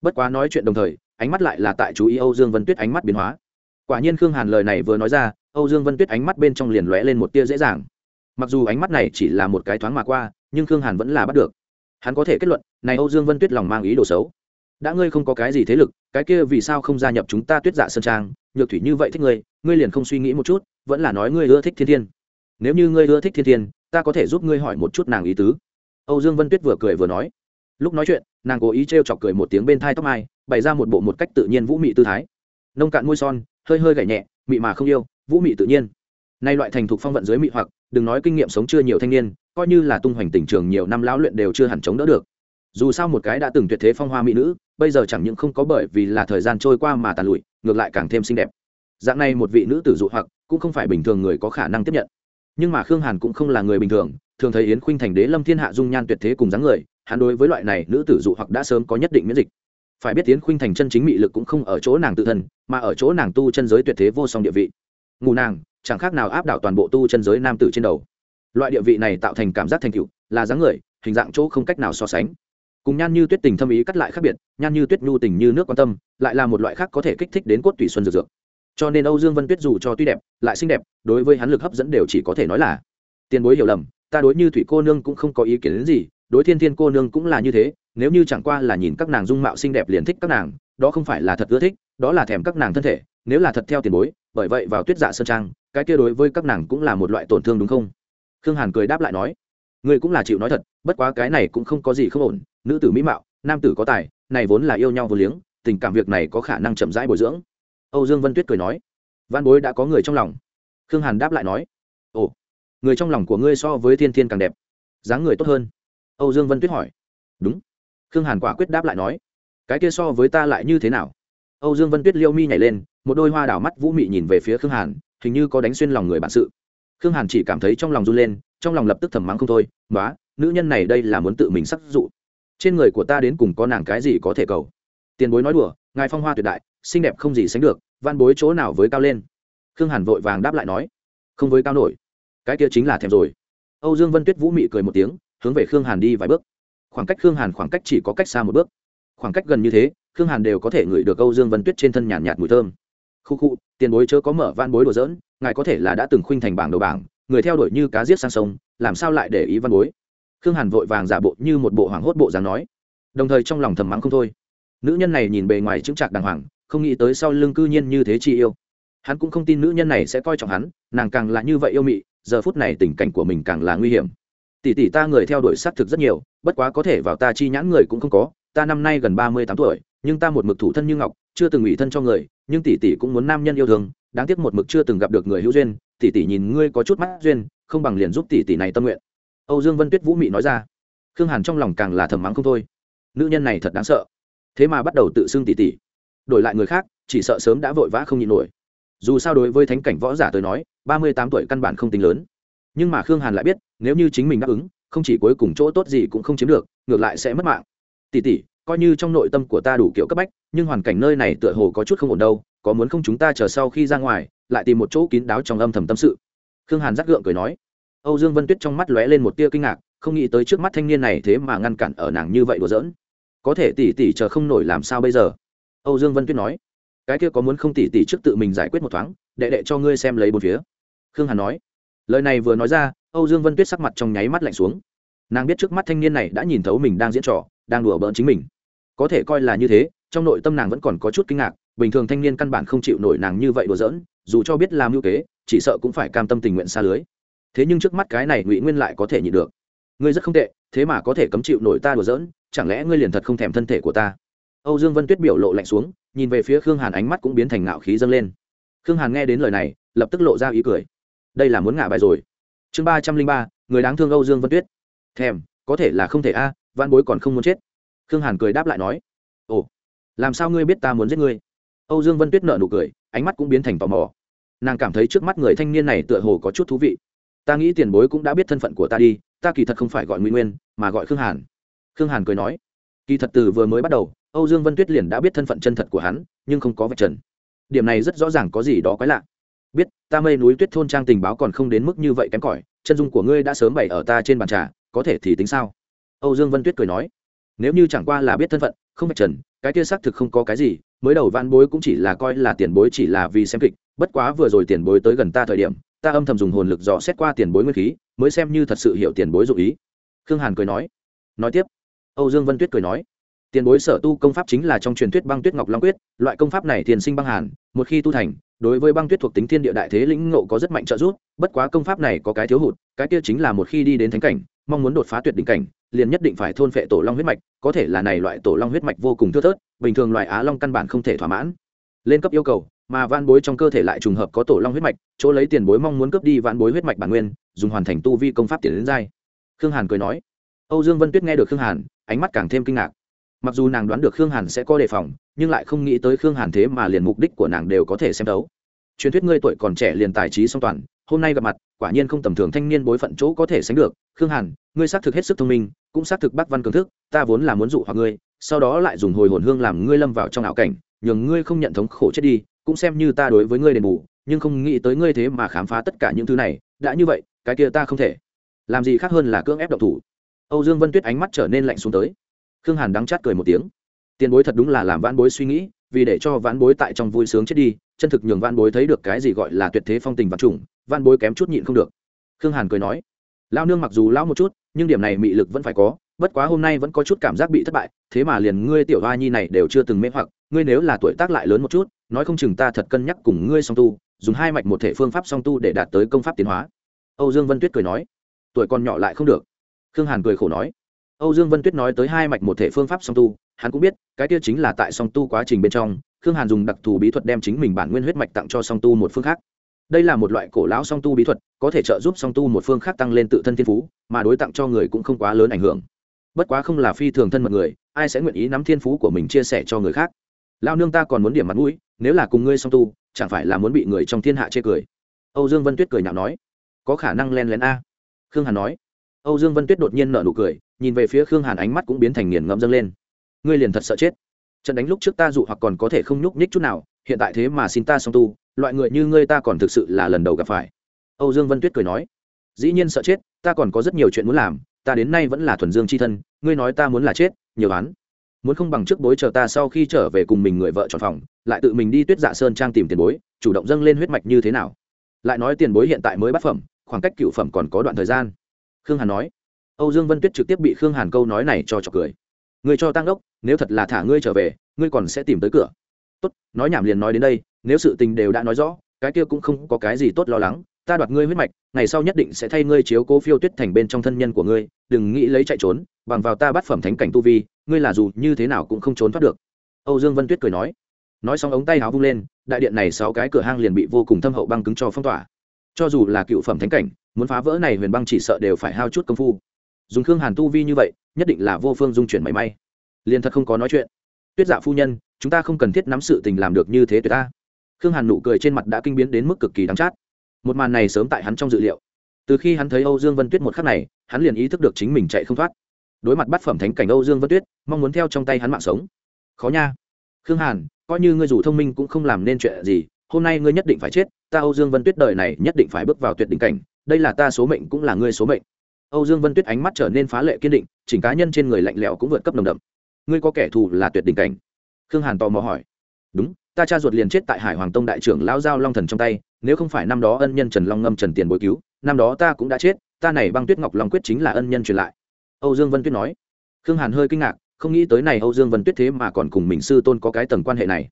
Bất quá nói chuyện đồng thời, ánh mắt lại là tại chú ý âu dương vân tuyết ánh mắt biến hóa. Quả nhiên khương hàn lời này vừa nói ra, âu dương vân tuyết ánh mắt bên trong liền lóe lên một tia dễ dàng mặc dù ánh mắt này chỉ là một cái thoáng mà qua, nhưng khương hàn vẫn là bắt được. Hắn có thể kết luận, này âu dương vân tuyết lòng mang ý đồ xấu. Đã ngươi không có cái gì thế lực, cái kia vì sao không gia nhập chúng ta tuyết dạ sơn trang? Nhược thủy như vậy thích ngươi ngươi liền không suy nghĩ một chút, vẫn là nói ngươi ưa thích thiên thiên. Nếu như ngươi ưa thích thiên thiên, ta có thể giúp ngươi hỏi một chút nàng ý tứ. Âu dương vân tuyết vừa cười vừa nói. Lúc nói chuyện, nàng cố ý t r e o chọc cười một tiếng bên thai tóc mai, bày ra một bộ một cách tự nhiên vũ mị tư thái. Nông cạn môi son, hơi hơi gảy nhẹ, mị mà không yêu, vũ mị tự nhiên. Nay loại thành thục phong vận dưới mị hoặc đừng nói kinh nghiệm sống chưa nhiều thanh niên, coi như là tung hoành tỉnh trường nhiều năm lão luyện đều chưa hẳn chống đỡ được. Dù sao một cái đã từng tuyệt thế phong hoa mỹ nữ, bây giờ chẳng những không có bởi vì là thời gian trôi qua mà tàn lụi, ngược lại càng thêm xinh đẹp. Dạng này một vị nữ tử dụ hoặc, cũng không phải bình thường người có khả năng tiếp nhận. Nhưng mà khương hàn cũng không là người bình thường thường thấy yến khuynh thành đế lâm thiên hạ dung nhan tuyệt thế cùng dáng người, hắn đối với loại này nữ tử dụ hoặc đã sớm có nhất định miễn dịch. Phải biết yến khuynh thành chân chính mị lực cũng không ở chỗ nàng tự thân, mà ở chỗ nàng tu chân giới tuyệt thế vô song địa vị ngủ nàng, chẳng khác nào áp đảo toàn bộ tu chân giới nam tử trên đầu. Loại địa vị này tạo thành cảm giác thành cựu là dáng người, hình dạng chỗ không cách nào so sánh. Cùng nhan như tuyết tình thâm ý cắt lại khác biệt, nhan như tuyết nhu tình như nước quan tâm, lại là một loại khác có thể kích thích đến cốt tủy xuân dược dược. Cho nên âu dương vân tuyết dù cho tuy đẹp, lại xinh đẹp, đối với hắn lực hấp dẫn đều chỉ có thể nói là, tiền bối hiểu lầm, ta đối như thủy cô nương cũng không có ý kiến đến gì, đối thiên thiên cô nương cũng là như thế, nếu như chẳng qua là nhìn các nàng dung mạo xinh đẹp liền thích các nàng, đó không phải là thật ưa thích, đó là thèm các nàng thân thể, nếu là thật theo tiền bối bởi vậy vào tuyết dạ sơn trang, cái kia đối với các nàng cũng là một loại tổn thương đúng không? Khương hàn cười đáp lại nói ngươi cũng là chịu nói thật, bất quá cái này cũng không có gì không ổn, nữ tử mỹ mạo, nam tử có tài, này vốn là yêu nhau vô liếng, tình cảm việc này có khả năng chậm rãi bồi dưỡng. Âu dương vân tuyết cười nói, văn bối đã có người trong lòng. Khương hàn đáp lại nói, ồ, người trong lòng của ngươi so với thiên thiên càng đẹp, dáng người tốt hơn. Âu dương vân tuyết hỏi, đúng. Khương hàn quả quyết đáp lại nói, cái kia so với ta lại như thế nào? Âu dương vân tuyết liêu mi nhảy lên, một đôi hoa đảo mắt vũ mị nhìn về phía khương hàn, hình như có đánh xuyên lòng người bản sự. Khương hàn chỉ cảm thấy trong lòng run lên, trong lòng lập tức thầm mắng không thôi nói nữ nhân này đây là muốn tự mình sắc dụ. Trên người của ta đến cùng có nàng cái gì có thể cầu? Tiền bối nói đùa, ngài phong hoa tuyệt đại, xinh đẹp không gì sánh được van bối chỗ nào với cao lên? Khương hàn vội vàng đáp lại nói, không với cao nổi. Cái kia chính là thèm rồi. Âu dương vân tuyết vũ mị cười một tiếng, hướng về khương hàn đi vài bước. Khoảng cách khương hàn khoảng cách chỉ có cách xa một bước. Khoảng cách gần như thế khương hàn đều có thể ngửi được âu dương vân tuyết trên thân nhàn nhạt, nhạt mùi thơm. Khu khu tiền bối chớ có mở van bối đùa dỡn ngài có thể là đã từng khuynh thành bảng đầu bảng người theo đuổi như cá giết sang sông làm sao lại để ý văn bối? Khương hàn vội vàng giả bộ như một bộ hoảng hốt bộ dáng nói. Đồng thời trong lòng thầm mắng không thôi. Nữ nhân này nhìn bề ngoài chững chạc đàng hoàng không nghĩ tới sau lưng cư nhiên như thế chi yêu. Hắn cũng không tin nữ nhân này sẽ coi trọng hắn nàng càng là như vậy yêu mị giờ phút này tình cảnh của mình càng là nguy hiểm. Tỷ tỷ ta người theo đuổi xác thực rất nhiều bất quá có thể vào ta chi nhãn người cũng không có ta năm nay gần ba mươi tám tuổi nhưng ta một mực thủ thân như ngọc, chưa từng ủy thân cho người, nhưng tỷ tỷ cũng muốn nam nhân yêu thương, đáng tiếc một mực chưa từng gặp được người hữu duyên, tỷ tỷ nhìn ngươi có chút mắt duyên, không bằng liền giúp tỷ tỷ này tâm nguyện. Âu dương vân tuyết vũ mị nói ra. Khương hàn trong lòng càng là thầm mắng không thôi. Nữ nhân này thật đáng sợ. Thế mà bắt đầu tự xưng tỷ tỷ. Đổi lại người khác, chỉ sợ sớm đã vội vã không nhịn nổi. Dù sao đối với thánh cảnh võ giả tới nói, ba mươi tám tuổi căn bản không tính lớn. Nhưng mà khương hàn lại biết, nếu như chính mình đáp ứng, không chỉ cuối cùng chỗ tốt gì cũng không chiếm được, ngược lại sẽ mất mạng. Tỷ tỷ coi như trong nội tâm của ta đủ kiểu cấp bách, nhưng hoàn cảnh nơi này tựa hồ có chút không ổn đâu, có muốn không chúng ta chờ sau khi ra ngoài, lại tìm một chỗ kín đáo trong âm thầm tâm sự. Khương hàn giác gượng cười nói. Âu dương vân tuyết trong mắt lóe lên một tia kinh ngạc, không nghĩ tới trước mắt thanh niên này thế mà ngăn cản ở nàng như vậy đùa giỡn. Có thể tỷ tỷ chờ không nổi làm sao bây giờ? Âu dương vân tuyết nói. Cái kia có muốn không tỷ tỷ trước tự mình giải quyết một thoáng, đệ đệ cho ngươi xem lấy bốn phía. Khương hàn nói. Lời này vừa nói ra, âu dương vân tuyết sắc mặt trong nháy mắt lạnh xuống. Nàng biết trước mắt thanh niên này đã nhìn thấu mình đang diễn trò, đang đùa bỡn chính mình có thể coi là như thế trong nội tâm nàng vẫn còn có chút kinh ngạc bình thường thanh niên căn bản không chịu nổi nàng như vậy đùa giỡn dù cho biết làm ưu kế chỉ sợ cũng phải cam tâm tình nguyện xa lưới. Thế nhưng trước mắt cái này ngụy nguyên lại có thể nhịn được. Ngươi rất không tệ thế mà có thể cấm chịu nổi ta đùa giỡn chẳng lẽ ngươi liền thật không thèm thân thể của ta? Âu dương vân tuyết biểu lộ lạnh xuống nhìn về phía khương hàn ánh mắt cũng biến thành ngạo khí dâng lên. Khương hàn nghe đến lời này lập tức lộ ra ý cười. Đây là muốn ngả bài rồi. Chương ba trăm linh ba người đáng thương âu dương vân tuyết. Thèm có thể là không thể a à, văn bối còn không muốn chết khương hàn cười đáp lại nói, ồ, làm sao ngươi biết ta muốn giết ngươi? Âu dương vân tuyết nợ nụ cười, ánh mắt cũng biến thành tò mò. Nàng cảm thấy trước mắt người thanh niên này tựa hồ có chút thú vị. Ta nghĩ tiền bối cũng đã biết thân phận của ta đi, ta kỳ thật không phải gọi nguy nguyên, mà gọi khương hàn. Khương hàn cười nói, kỳ thật từ vừa mới bắt đầu, âu dương vân tuyết liền đã biết thân phận chân thật của hắn, nhưng không có vạch trần. Điểm này rất rõ ràng có gì đó quái lạ. Biết, ta mây núi tuyết thôn trang tình báo còn không đến mức như vậy kém cỏi, chân dung của ngươi đã sớm bày ở ta trên bàn trà, có thể thì tính sao? Âu dương vân tuyết cười nói nếu như chẳng qua là biết thân phận, không vạch trần, cái kia xác thực không có cái gì, mới đầu van bối cũng chỉ là coi là tiền bối chỉ là vì xem kịch, bất quá vừa rồi tiền bối tới gần ta thời điểm, ta âm thầm dùng hồn lực dò xét qua tiền bối nguyên khí, mới xem như thật sự hiểu tiền bối dụ ý. Khương hàn cười nói. Nói tiếp. Âu dương vân tuyết cười nói. Tiền bối sở tu công pháp chính là trong truyền thuyết băng tuyết ngọc long quyết, loại công pháp này tiền sinh băng hàn, một khi tu thành, đối với băng tuyết thuộc tính thiên địa đại thế lĩnh ngộ có rất mạnh trợ giúp, bất quá công pháp này có cái thiếu hụt, cái kia chính là một khi đi đến thánh cảnh, mong muốn đột phá tuyệt đỉnh cảnh liền nhất định phải thôn phệ tổ long huyết mạch, có thể là này loại tổ long huyết mạch vô cùng thưa thớt, bình thường loại á long căn bản không thể thỏa mãn. Lên cấp yêu cầu, mà van bối trong cơ thể lại trùng hợp có tổ long huyết mạch, chỗ lấy tiền bối mong muốn cướp đi van bối huyết mạch bản nguyên, dùng hoàn thành tu vi công pháp tiền đến giai. Khương hàn cười nói. Âu dương vân tuyết nghe được khương hàn, ánh mắt càng thêm kinh ngạc. Mặc dù nàng đoán được khương hàn sẽ có đề phòng, nhưng lại không nghĩ tới khương hàn thế mà liền mục đích của nàng đều có thể xem đấu truyền thuyết ngươi tuổi còn trẻ liền tài trí song toàn, hôm nay gặp mặt, quả nhiên không tầm thường thanh niên bối phận chỗ có thể sánh được. Khương hàn, ngươi xác thực hết sức thông minh cũng xác thực bác văn cường thức, ta vốn là muốn dụ hoặc ngươi, sau đó lại dùng hồi hồn hương làm ngươi lâm vào trong ảo cảnh, nhường ngươi không nhận thống khổ chết đi, cũng xem như ta đối với ngươi đền bù, nhưng không nghĩ tới ngươi thế mà khám phá tất cả những thứ này, đã như vậy, cái kia ta không thể. Làm gì khác hơn là cưỡng ép độc thủ. Âu dương vân tuyết ánh mắt trở nên lạnh xuống tới. Khương hàn đắng chát cười một tiếng. Tiền bối thật đúng là làm vãn bối suy nghĩ, vì để cho vãn bối tại trong vui sướng chết đi, chân thực nhường vãn bối thấy được cái gì gọi là tuyệt thế phong tình vật chủng, vãn bối kém chút nhịn không được. Khương hàn cười nói lao nương mặc dù lao một chút, nhưng điểm này mị lực vẫn phải có, bất quá hôm nay vẫn có chút cảm giác bị thất bại, thế mà liền ngươi tiểu hoa nhi này đều chưa từng mê hoặc, ngươi nếu là tuổi tác lại lớn một chút, nói không chừng ta thật cân nhắc cùng ngươi song tu, dùng hai mạch một thể phương pháp song tu để đạt tới công pháp tiến hóa. Âu dương vân tuyết cười nói, tuổi còn nhỏ lại không được. Khương hàn cười khổ nói, âu dương vân tuyết nói tới hai mạch một thể phương pháp song tu, hắn cũng biết, cái kia chính là tại song tu quá trình bên trong, khương hàn dùng đặc thù bí thuật đem chính mình bản nguyên huyết mạch tặng cho song tu một phương khác đây là một loại cổ lão song tu bí thuật, có thể trợ giúp song tu một phương khác tăng lên tự thân thiên phú, mà đối tặng cho người cũng không quá lớn ảnh hưởng. Bất quá không là phi thường thân mật người, ai sẽ nguyện ý nắm thiên phú của mình chia sẻ cho người khác? Lao nương ta còn muốn điểm mặt mũi, nếu là cùng ngươi song tu, chẳng phải là muốn bị người trong thiên hạ chê cười? Âu dương vân tuyết cười nhạo nói. Có khả năng len lén a. Khương hàn nói. Âu dương vân tuyết đột nhiên nở nụ cười, nhìn về phía khương hàn ánh mắt cũng biến thành nghiền ngẫm dâng lên. Ngươi liền thật sợ chết. Trận đánh lúc trước ta dụ hoặc còn có thể không nhúc nhích chút nào, hiện tại thế mà xin ta song tu loại người như ngươi ta còn thực sự là lần đầu gặp phải. Âu dương vân tuyết cười nói, dĩ nhiên sợ chết, ta còn có rất nhiều chuyện muốn làm, ta đến nay vẫn là thuần dương c h i thân, ngươi nói ta muốn là chết, nhiều án muốn không bằng trước bối chờ ta sau khi trở về cùng mình người vợ tròn phòng, lại tự mình đi tuyết dạ sơn trang tìm tiền bối, chủ động dâng lên huyết mạch như thế nào. Lại nói tiền bối hiện tại mới bát phẩm, khoảng cách cựu phẩm còn có đoạn thời gian. Khương hàn nói, âu dương vân tuyết trực tiếp bị khương hàn câu nói này cho trọc cười. Người cho tăng đốc nếu thật là thả ngươi trở về, ngươi còn sẽ tìm tới cửa. Tốt, nói nhảm liền nói đến đây nếu sự tình đều đã nói rõ, cái kia cũng không có cái gì tốt lo lắng, ta đoạt ngươi huyết mạch, ngày sau nhất định sẽ thay ngươi chiếu cố phiêu tuyết thành bên trong thân nhân của ngươi, đừng nghĩ lấy chạy trốn, bằng vào ta bắt phẩm thánh cảnh tu vi, ngươi là dù như thế nào cũng không trốn thoát được. Âu dương vân tuyết cười nói. Nói xong ống tay háo vung lên, đại điện này sáu cái cửa hang liền bị vô cùng thâm hậu băng cứng cho phong tỏa. Cho dù là cựu phẩm thánh cảnh, muốn phá vỡ này huyền băng chỉ sợ đều phải hao chút công phu. Dùng khương hàn tu vi như vậy, nhất định là vô phương dung chuyển mảy may. Liền thật không có nói chuyện. Tuyết dạ phu nhân, chúng ta không cần thiết nắm sự tình làm được như thế tuyệt ta khương hàn nụ cười trên mặt đã kinh biến đến mức cực kỳ đáng chát. Một màn này sớm tại hắn trong dự liệu. Từ khi hắn thấy âu dương vân tuyết một khắc này, hắn liền ý thức được chính mình chạy không thoát. Đối mặt bắt phẩm thánh cảnh âu dương vân tuyết, mong muốn theo trong tay hắn mạng sống. Khó nha. Khương hàn, coi như ngươi dù thông minh cũng không làm nên chuyện gì, hôm nay ngươi nhất định phải chết, ta âu dương vân tuyết đời này nhất định phải bước vào tuyệt đỉnh cảnh, đây là ta số mệnh cũng là ngươi số mệnh. Âu dương vân tuyết ánh mắt trở nên phá lệ kiên định, chỉnh cá nhân trên người lạnh lẽo cũng vượt cấp nồng đậm. Ngươi có kẻ thù là tuyệt đỉnh cảnh? Khương hàn tò mò hỏi. Đúng ta cha ruột liền chết tại hải hoàng tông đại trưởng lão giao long thần trong tay, nếu không phải năm đó ân nhân trần long ngâm trần tiền bồi cứu, năm đó ta cũng đã chết, ta này băng tuyết ngọc long quyết chính là ân nhân truyền lại. Âu dương vân tuyết nói. Khương hàn hơi kinh ngạc, không nghĩ tới này âu dương vân tuyết thế mà còn cùng mình sư tôn có cái tầng quan hệ này.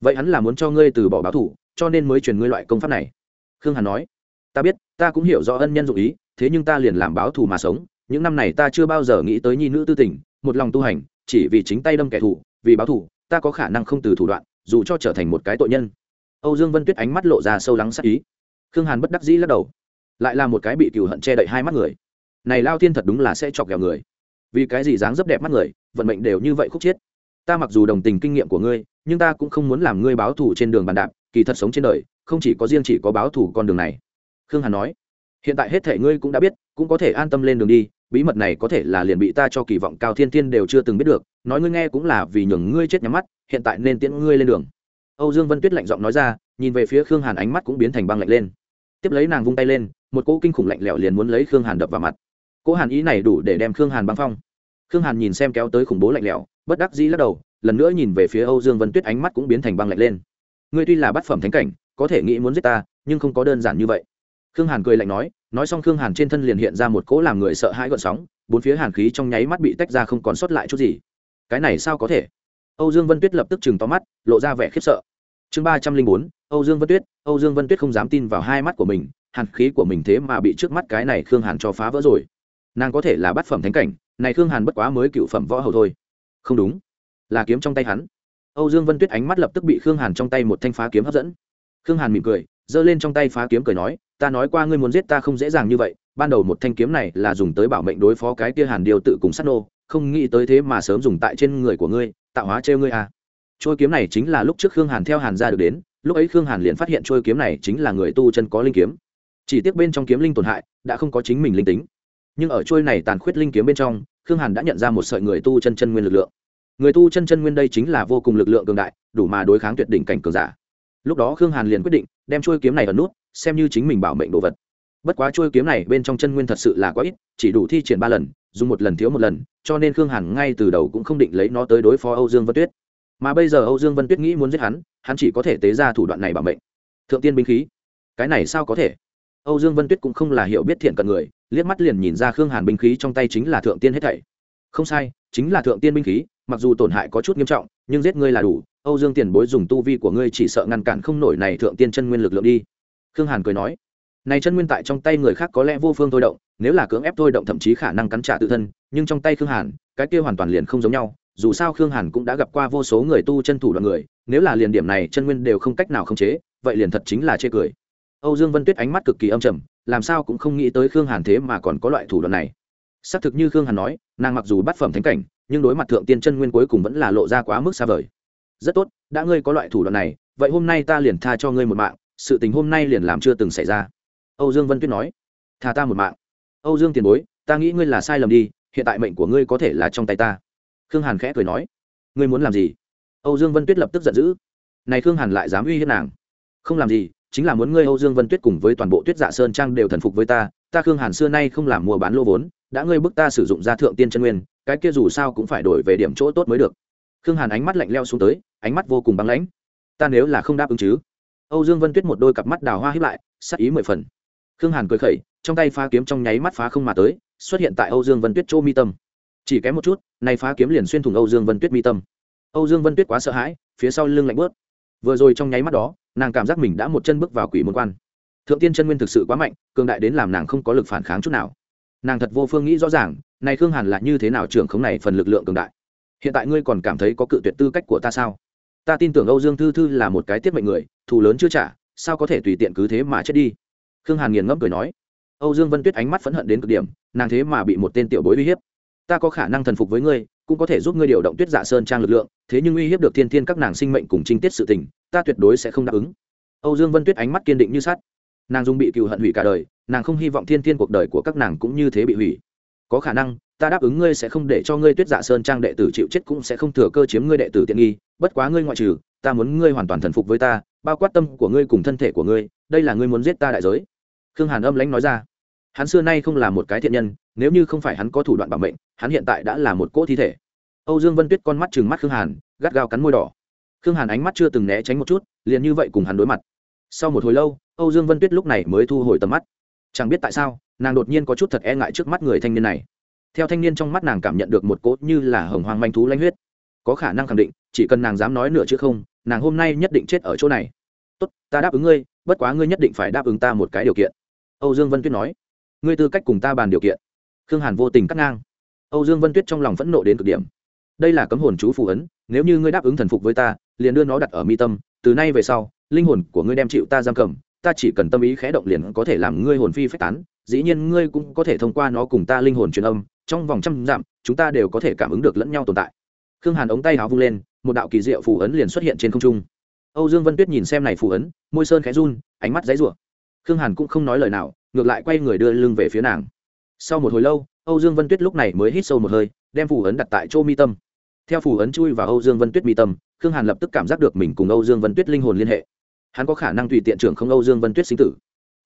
Vậy hắn là muốn cho ngươi từ bỏ báo thủ, cho nên mới truyền ngươi loại công pháp này. Khương hàn nói. Ta biết, ta cũng hiểu rõ ân nhân dụ ý, thế nhưng ta liền làm báo thù mà sống, những năm này ta chưa bao giờ nghĩ tới nhi nữ tư tình, một lòng tu hành, chỉ vì chính tay đâm kẻ thù, vì báo thù, ta có khả năng không từ thủ đoạn dù cho trở thành một cái tội nhân. Âu dương vân tuyết ánh mắt lộ ra sâu lắng sắc ý. Khương hàn bất đắc dĩ lắc đầu. Lại là một cái bị cựu hận che đậy hai mắt người. Này lao thiên thật đúng là sẽ chọc ghẹo người. Vì cái gì dáng dấp đẹp mắt người, vận mệnh đều như vậy khúc chiết ta mặc dù đồng tình kinh nghiệm của ngươi, nhưng ta cũng không muốn làm ngươi báo thù trên đường bàn đạp, kỳ thật sống trên đời, không chỉ có riêng chỉ có báo thù con đường này. Khương hàn nói. Hiện tại hết thể ngươi cũng đã biết, cũng có thể an tâm lên đường đi bí mật này có thể là liền bị ta cho kỳ vọng cao thiên thiên đều chưa từng biết được, nói ngươi nghe cũng là vì nhường ngươi chết nhắm mắt, hiện tại nên tiễn ngươi lên đường. Âu dương vân tuyết lạnh giọng nói ra, nhìn về phía khương hàn ánh mắt cũng biến thành băng lạnh lên. Tiếp lấy nàng vung tay lên, một cỗ kinh khủng lạnh lẽo liền muốn lấy khương hàn đập vào mặt. Cỗ hàn ý này đủ để đem khương hàn băng phong. Khương hàn nhìn xem kéo tới khủng bố lạnh lẽo, bất đắc dĩ lắc đầu, lần nữa nhìn về phía âu dương vân tuyết ánh mắt cũng biến thành băng lạnh lên. Ngươi tuy là bát phẩm thánh cảnh, có thể nghĩ muốn giết ta, nhưng không có đơn giản như vậy. Khương hàn cười lạnh nói nói xong khương hàn trên thân liền hiện ra một cỗ làm người sợ hãi gợn sóng, bốn phía hàn khí trong nháy mắt bị tách ra không còn sót lại chút gì. Cái này sao có thể? Âu dương vân tuyết lập tức chừng to mắt, lộ ra vẻ khiếp sợ. Chương ba trăm linh bốn, âu dương vân tuyết, âu dương vân tuyết không dám tin vào hai mắt của mình, hàn khí của mình thế mà bị trước mắt cái này khương hàn cho phá vỡ rồi. Nàng có thể là bát phẩm thánh cảnh, này khương hàn bất quá mới cựu phẩm võ hầu thôi. Không đúng, là kiếm trong tay hắn. Âu dương vân tuyết ánh mắt lập tức bị khương hàn trong tay một thanh phá kiếm hấp dẫn. Khương hàn mỉm cười, giơ lên trong tay phá kiếm cười nói ta nói qua ngươi muốn giết ta không dễ dàng như vậy, ban đầu một thanh kiếm này là dùng tới bảo mệnh đối phó cái kia hàn điều tự cùng sát nô, không nghĩ tới thế mà sớm dùng tại trên người của ngươi, tạo hóa trêu ngươi à. Trôi kiếm này chính là lúc trước khương hàn theo hàn ra được đến, lúc ấy khương hàn liền phát hiện trôi kiếm này chính là người tu chân có linh kiếm. Chỉ tiếc bên trong kiếm linh tổn hại, đã không có chính mình linh tính. Nhưng ở trôi này tàn khuyết linh kiếm bên trong, khương hàn đã nhận ra một sợi người tu chân chân nguyên lực lượng. Người tu chân chân nguyên đây chính là vô cùng lực lượng cường đại, đủ mà đối kháng tuyệt đỉnh cảnh cường giả lúc đó khương hàn liền quyết định đem trôi kiếm này ở nút, xem như chính mình bảo mệnh đồ vật. Bất quá trôi kiếm này bên trong chân nguyên thật sự là quá ít, chỉ đủ thi triển ba lần, dùng một lần thiếu một lần, cho nên khương hàn ngay từ đầu cũng không định lấy nó tới đối phó âu dương vân tuyết. Mà bây giờ âu dương vân tuyết nghĩ muốn giết hắn hắn chỉ có thể tế ra thủ đoạn này bảo mệnh. Thượng tiên binh khí. Cái này sao có thể? Âu dương vân tuyết cũng không là hiểu biết thiện cận người, liếc mắt liền nhìn ra khương hàn binh khí trong tay chính là thượng tiên hết thảy không sai, chính là thượng tiên binh khí, mặc dù tổn hại có chút nghiêm trọng, nhưng giết ngươi là đủ. Âu dương tiền bối dùng tu vi của ngươi chỉ sợ ngăn cản không nổi này thượng tiên chân nguyên lực lượng đi. Khương hàn cười nói. Này chân nguyên tại trong tay người khác có lẽ vô phương thôi động, nếu là cưỡng ép thôi động thậm chí khả năng cắn trả tự thân, nhưng trong tay khương hàn, cái kia hoàn toàn liền không giống nhau. Dù sao khương hàn cũng đã gặp qua vô số người tu chân thủ đoạn người, nếu là liền điểm này chân nguyên đều không cách nào khống chế, vậy liền thật chính là chê cười. Âu dương vân tuyết ánh mắt cực kỳ âm trầm, làm sao cũng không nghĩ tới khương hàn thế mà còn có loại thủ đoạn này xác thực như khương hàn nói, nàng mặc dù bát phẩm thánh cảnh, nhưng đối mặt thượng tiên chân nguyên cuối cùng vẫn là lộ ra quá mức xa vời. Rất tốt, đã ngươi có loại thủ đoạn này, vậy hôm nay ta liền tha cho ngươi một mạng, sự tình hôm nay liền làm chưa từng xảy ra. Âu dương vân tuyết nói. Thà ta một mạng. Âu dương tiền bối, ta nghĩ ngươi là sai lầm đi, hiện tại mệnh của ngươi có thể là trong tay ta. Khương hàn khẽ cười nói. Ngươi muốn làm gì? Âu dương vân tuyết lập tức giận dữ. Này khương hàn lại dám uy hiếp nàng. Không làm gì, chính là muốn ngươi âu dương vân tuyết cùng với toàn bộ tuyết dạ sơn trang đều thần phục với ta ta khương hàn xưa nay không làm mua bán lô vốn đã ngươi bức ta sử dụng ra thượng tiên chân nguyên, cái kia dù sao cũng phải đổi về điểm chỗ tốt mới được. Khương hàn ánh mắt lạnh leo xuống tới, ánh mắt vô cùng băng lãnh. Ta nếu là không đáp ứng chứ? Âu dương vân tuyết một đôi cặp mắt đào hoa hiếp lại, sắc ý mười phần. Khương hàn cười khẩy, trong tay phá kiếm trong nháy mắt phá không mà tới, xuất hiện tại âu dương vân tuyết chỗ mi tâm. Chỉ kém một chút nay phá kiếm liền xuyên thủng âu dương vân tuyết mi tâm. Âu dương vân tuyết quá sợ hãi, phía sau lưng lạnh bớt. Vừa rồi trong nháy mắt đó, nàng cảm giác mình đã một chân bước vào quỷ môn quan. Thượng tiên chân nguyên thực sự quá mạnh, cường đại đến làm nàng không có lực phản kháng chút nào nàng thật vô phương nghĩ rõ ràng, này khương hàn là như thế nào trưởng khống này phần lực lượng cường đại? Hiện tại ngươi còn cảm thấy có cự tuyệt tư cách của ta sao? Ta tin tưởng âu dương thư thư là một cái tiết mệnh người, thù lớn chưa trả, sao có thể tùy tiện cứ thế mà chết đi? Khương hàn nghiền ngẫm cười nói. Âu dương vân tuyết ánh mắt phẫn hận đến cực điểm, nàng thế mà bị một tên tiểu bối uy hiếp. Ta có khả năng thần phục với ngươi, cũng có thể giúp ngươi điều động tuyết dạ sơn trang lực lượng, thế nhưng uy hiếp được thiên thiên các nàng sinh mệnh cùng trinh tiết sự tình, ta tuyệt đối sẽ không đáp ứng. Âu dương vân tuyết ánh mắt kiên định như sắt nàng dung bị cựu hận hủy cả đời, nàng không hy vọng thiên thiên cuộc đời của các nàng cũng như thế bị hủy. Có khả năng, ta đáp ứng ngươi sẽ không để cho ngươi tuyết dạ sơn trang đệ tử chịu chết cũng sẽ không thừa cơ chiếm ngươi đệ tử tiện nghi, bất quá ngươi ngoại trừ, ta muốn ngươi hoàn toàn thần phục với ta, bao quát tâm của ngươi cùng thân thể của ngươi, đây là ngươi muốn giết ta đại giới. Khương hàn âm lãnh nói ra. Hắn xưa nay không là một cái thiện nhân, nếu như không phải hắn có thủ đoạn bảo mệnh, hắn hiện tại đã là một cỗ thi thể. Âu dương vân tuyết con mắt chừng mắt khương hàn, gắt gao cắn môi đỏ. Khương hàn ánh mắt chưa từng né tránh một chút, liền như vậy cùng hắn đối mặt. Sau một hồi lâu âu dương vân tuyết lúc này mới thu hồi tầm mắt. Chẳng biết tại sao, nàng đột nhiên có chút thật e ngại trước mắt người thanh niên này. Theo thanh niên trong mắt nàng cảm nhận được một cốt như là hồng hoang manh thú lanh huyết. Có khả năng khẳng định, chỉ cần nàng dám nói nửa chứ không, nàng hôm nay nhất định chết ở chỗ này. Tốt, ta đáp ứng ngươi, bất quá ngươi nhất định phải đáp ứng ta một cái điều kiện. Âu dương vân tuyết nói. Ngươi tư cách cùng ta bàn điều kiện. Khương hàn vô tình cắt ngang. Âu dương vân tuyết trong lòng phẫn nộ đến cực điểm. Đây là cấm hồn chú phù ấn, nếu như ngươi đáp ứng thần phục với ta, liền đưa nó đặt ở mi tâm, từ nay về sau, linh hồn của ngươi đem chịu ta giam cầm ta chỉ cần tâm ý khẽ động liền có thể làm ngươi hồn phi phách tán, dĩ nhiên ngươi cũng có thể thông qua nó cùng ta linh hồn truyền âm, trong vòng trăm dặm, chúng ta đều có thể cảm ứng được lẫn nhau tồn tại. Khương hàn ống tay háo vung lên, một đạo kỳ diệu phù ấn liền xuất hiện trên không trung. Âu dương vân tuyết nhìn xem này phù ấn, môi sơn khẽ run, ánh mắt dãy rủa. Khương hàn cũng không nói lời nào, ngược lại quay người đưa lưng về phía nàng. Sau một hồi lâu, âu dương vân tuyết lúc này mới hít sâu một hơi, đem phù ấn đặt tại chỗ mi tâm. Theo phù ấn chui vào âu dương vân tuyết mi tâm, khương hàn lập tức cảm giác được mình cùng âu dương vân tuyết linh hồn liên hệ hắn có khả năng tùy tiện trưởng không âu dương vân tuyết sinh tử.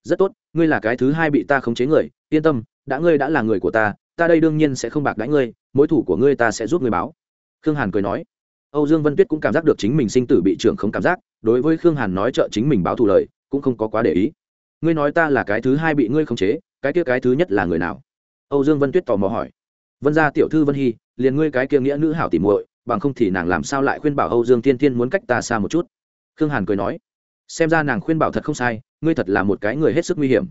Rất tốt, ngươi là cái thứ hai bị ta khống chế người, yên tâm, đã ngươi đã là người của ta ta đây đương nhiên sẽ không bạc đãi ngươi, mối thủ của ngươi ta sẽ giúp ngươi báo. Khương hàn cười nói. Âu dương vân tuyết cũng cảm giác được chính mình sinh tử bị trưởng không cảm giác, đối với khương hàn nói trợ chính mình báo thù lời, cũng không có quá để ý. Ngươi nói ta là cái thứ hai bị ngươi khống chế, cái kia cái thứ nhất là người nào? Âu dương vân tuyết tò mò hỏi. Vân gia tiểu thư vân hy, liền ngươi cái kia nghĩa nữ hảo tỉ muội, bằng không thì nàng làm sao lại khuyên bảo âu dương tiên tiên muốn cách ta xa một chút? Khương hàn cười nói xem ra nàng khuyên bảo thật không sai, ngươi thật là một cái người hết sức nguy hiểm.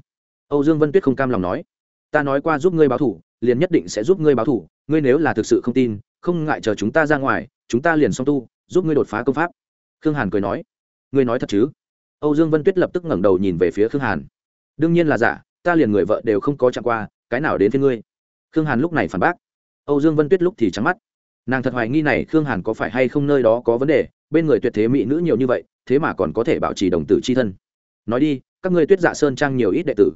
Âu dương vân tuyết không cam lòng nói, ta nói qua giúp ngươi báo thủ, liền nhất định sẽ giúp ngươi báo thủ, ngươi nếu là thực sự không tin, không ngại chờ chúng ta ra ngoài, chúng ta liền song tu, giúp ngươi đột phá công pháp. Khương hàn cười nói, ngươi nói thật chứ? Âu dương vân tuyết lập tức ngẩng đầu nhìn về phía khương hàn. Đương nhiên là giả, ta liền người vợ đều không có chạm qua, cái nào đến với ngươi? Khương hàn lúc này phản bác. Âu dương vân tuyết lúc thì trắng mắt. Nàng thật hoài nghi này khương hàn có phải hay không nơi đó có vấn đề, bên người tuyệt thế mỹ nữ nhiều như vậy thế mà còn có thể bảo trì đồng tử c h i thân. Nói đi, các ngươi tuyết dạ sơn trang nhiều ít đệ tử?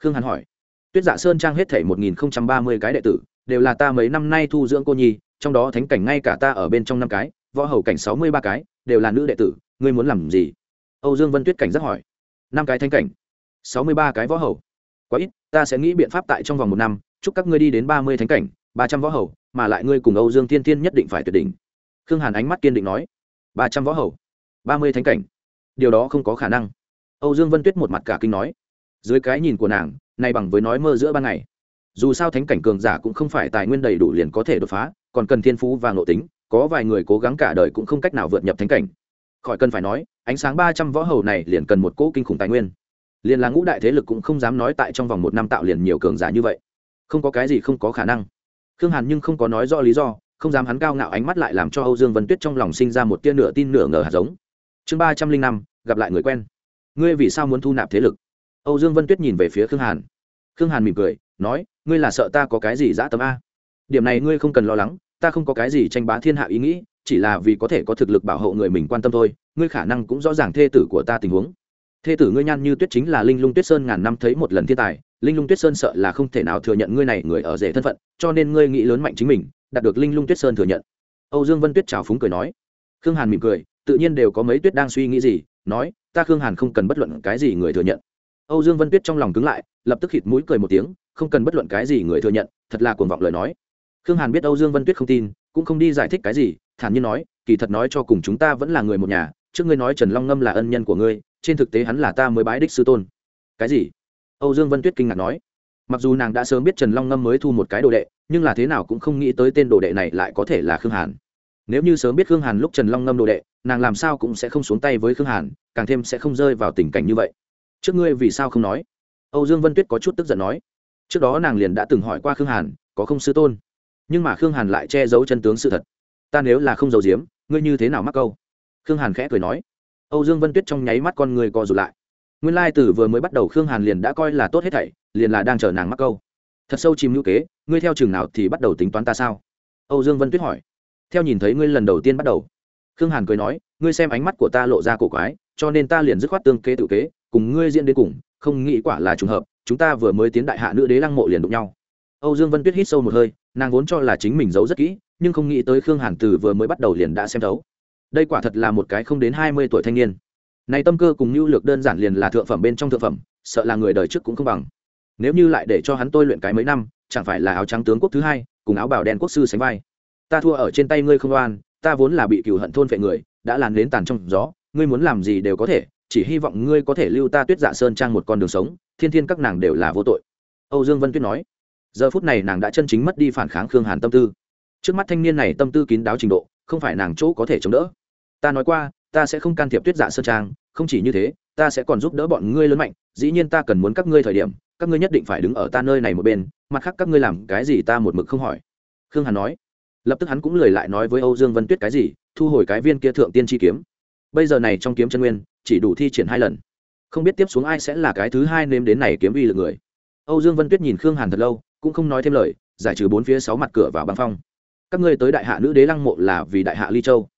Khương hàn hỏi. Tuyết dạ sơn trang hết thể một nghìn ba mươi cái đệ tử, đều là ta mấy năm nay thu dưỡng cô nhi, trong đó thánh cảnh ngay cả ta ở bên trong năm cái, võ hầu cảnh sáu mươi ba cái, đều là nữ đệ tử, ngươi muốn làm gì? Âu dương vân tuyết cảnh rất hỏi. Năm cái thánh cảnh, sáu mươi ba cái võ hầu. Quá ít, ta sẽ nghĩ biện pháp tại trong vòng một năm, chúc các ngươi đi đến ba mươi thánh cảnh, ba trăm võ hầu, mà lại ngươi cùng âu dương thiên thiên nhất định phải tuyệt đỉnh. Khương hàn ánh mắt kiên định nói. ba trăm võ hầu ba mươi thánh cảnh. Điều đó không có khả năng. Âu dương vân tuyết một mặt cả kinh nói. Dưới cái nhìn của nàng, nay bằng với nói mơ giữa ban ngày. Dù sao thánh cảnh cường giả cũng không phải tài nguyên đầy đủ liền có thể đột phá, còn cần thiên phú và nội tính, có vài người cố gắng cả đời cũng không cách nào vượt nhập thánh cảnh. Khỏi cần phải nói, ánh sáng ba trăm võ hầu này liền cần một cỗ kinh khủng tài nguyên. Liền là ngũ đại thế lực cũng không dám nói tại trong vòng một năm tạo liền nhiều cường giả như vậy. Không có cái gì không có khả năng. Khương hàn nhưng không có nói rõ lý do, không dám hắn cao ngạo ánh mắt lại làm cho âu dương vân tuyết trong lòng sinh ra một tia nửa tin nửa ngờ hạt giống chương ba trăm linh năm, gặp lại người quen. Ngươi vì sao muốn thu nạp thế lực? Âu dương vân tuyết nhìn về phía khương hàn. Khương hàn mỉm cười, nói, ngươi là sợ ta có cái gì dã tâm a? Điểm này ngươi không cần lo lắng, ta không có cái gì tranh bá thiên hạ ý nghĩ, chỉ là vì có thể có thực lực bảo hộ người mình quan tâm thôi, ngươi khả năng cũng rõ ràng thê tử của ta tình huống. Thê tử ngươi nhan như tuyết chính là linh lung tuyết sơn ngàn năm thấy một lần thiên tài, linh lung tuyết sơn sợ là không thể nào thừa nhận ngươi này người ở rể thân phận, cho nên ngươi nghĩ lớn mạnh chính mình, đạt được linh lung tuyết sơn thừa nhận. Âu dương vân tuyết trào phúng cười nói. Khương hàn mỉm cười tự nhiên đều có mấy tuyết đang suy nghĩ gì, nói, ta khương hàn không cần bất luận cái gì người thừa nhận. Âu dương vân tuyết trong lòng cứng lại, lập tức khịt mũi cười một tiếng, không cần bất luận cái gì người thừa nhận, thật là cuồng vọng lời nói. Khương hàn biết âu dương vân tuyết không tin, cũng không đi giải thích cái gì, thản nhiên nói, kỳ thật nói cho cùng chúng ta vẫn là người một nhà, trước ngươi nói trần long ngâm là ân nhân của ngươi, trên thực tế hắn là ta mới bái đích sư tôn. Cái gì? Âu dương vân tuyết kinh ngạc nói. Mặc dù nàng đã sớm biết trần long ngâm mới thu một cái đồ đệ, nhưng là thế nào cũng không nghĩ tới tên đồ đệ này lại có thể là khương hàn. Nếu như sớm biết khương hàn lúc trần long ngâm đồ đệ nàng làm sao cũng sẽ không xuống tay với khương hàn, càng thêm sẽ không rơi vào tình cảnh như vậy. Trước ngươi vì sao không nói? Âu dương vân tuyết có chút tức giận nói. Trước đó nàng liền đã từng hỏi qua khương hàn, có không sư tôn? Nhưng mà khương hàn lại che giấu chân tướng sự thật. Ta nếu là không giấu giếm, ngươi như thế nào mắc câu? Khương hàn khẽ cười nói. Âu dương vân tuyết trong nháy mắt con người co rụt lại. Nguyên lai từ vừa mới bắt đầu khương hàn liền đã coi là tốt hết thảy, liền là đang chờ nàng mắc câu. Thật sâu chìm ngữ kế, ngươi theo trường nào thì bắt đầu tính toán ta sao? Âu dương vân tuyết hỏi. Theo nhìn thấy ngươi lần đầu tiên bắt đầu khương hàn cười nói, ngươi xem ánh mắt của ta lộ ra cổ quái, cho nên ta liền dứt khoát tương kế tự kế, cùng ngươi diễn đến cùng, không nghĩ quả là trùng hợp, chúng ta vừa mới tiến đại hạ nữ đế lăng mộ liền đụng nhau. Âu dương vân tuyết hít sâu một hơi, nàng vốn cho là chính mình giấu rất kỹ, nhưng không nghĩ tới khương hàn từ vừa mới bắt đầu liền đã xem thấu. Đây quả thật là một cái không đến hai mươi tuổi thanh niên. Này tâm cơ cùng nhu lược đơn giản liền là thượng phẩm bên trong thượng phẩm, sợ là người đời trước cũng không bằng. Nếu như lại để cho hắn tôi luyện cái mấy năm, chẳng phải là áo trắng tướng quốc thứ hai, cùng áo bảo đen quốc sư sánh vai. Ta thua ở trên tay ngươi không oan ta vốn là bị cựu hận thôn vệ người, đã làn đến tàn trong gió, ngươi muốn làm gì đều có thể, chỉ hy vọng ngươi có thể lưu ta tuyết dạ sơn trang một con đường sống, thiên thiên các nàng đều là vô tội. Âu dương vân tuyết nói. Giờ phút này nàng đã chân chính mất đi phản kháng khương hàn tâm tư. Trước mắt thanh niên này tâm tư kín đáo trình độ, không phải nàng chỗ có thể chống đỡ. Ta nói qua, ta sẽ không can thiệp tuyết dạ sơn trang, không chỉ như thế, ta sẽ còn giúp đỡ bọn ngươi lớn mạnh, dĩ nhiên ta cần muốn các ngươi thời điểm, các ngươi nhất định phải đứng ở ta nơi này một bên, mặt khác các ngươi làm cái gì ta một mực không hỏi. Khương hàn nói lập tức hắn cũng lời lại nói với âu dương vân tuyết cái gì, thu hồi cái viên kia thượng tiên chi kiếm. Bây giờ này trong kiếm chân nguyên, chỉ đủ thi triển hai lần. Không biết tiếp xuống ai sẽ là cái thứ hai nếm đến này kiếm uy lực người. Âu dương vân tuyết nhìn khương hàn thật lâu, cũng không nói thêm lời, giải trừ bốn phía sáu mặt cửa vào băng phong. Các ngươi tới đại hạ nữ đế lăng mộ là vì đại hạ ly châu.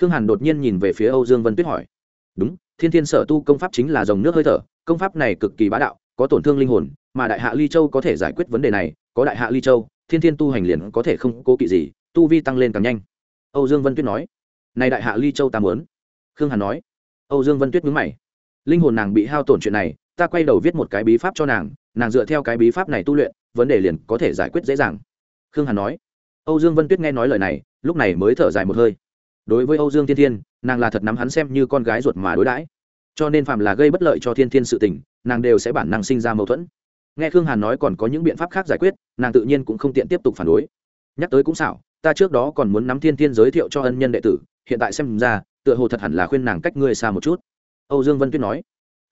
Khương hàn đột nhiên nhìn về phía âu dương vân tuyết hỏi. Đúng, thiên thiên sở tu công pháp chính là dòng nước hơi thở, công pháp này cực kỳ bá đạo, có tổn thương linh hồn, mà đại hạ ly châu có thể giải quyết vấn đề này, có đại hạ ly châu, thiên thiên tu hành liền có thể không cố kỵ gì tu vi tăng lên càng nhanh. Âu dương vân tuyết nói. Này đại hạ ly châu ta muốn. Khương hàn nói. Âu dương vân tuyết mướn mày. Linh hồn nàng bị hao tổn chuyện này, ta quay đầu viết một cái bí pháp cho nàng nàng dựa theo cái bí pháp này tu luyện, vấn đề liền có thể giải quyết dễ dàng. Khương hàn nói. Âu dương vân tuyết nghe nói lời này, lúc này mới thở dài một hơi. Đối với âu dương thiên thiên, nàng là thật nắm hắn xem như con gái ruột mà đối đãi. Cho nên phạm là gây bất lợi cho thiên thiên sự tình, nàng đều sẽ bản năng sinh ra mâu thuẫn. Nghe khương hàn nói còn có những biện pháp khác giải quyết, nàng tự nhiên cũng không tiện tiếp tục phản đối. Nhắc tới cũng xảo ta trước đó còn muốn nắm thiên thiên giới thiệu cho ân nhân đệ tử, hiện tại xem ra, tựa hồ thật hẳn là khuyên nàng cách ngươi xa một chút. Âu dương vân tuyết nói.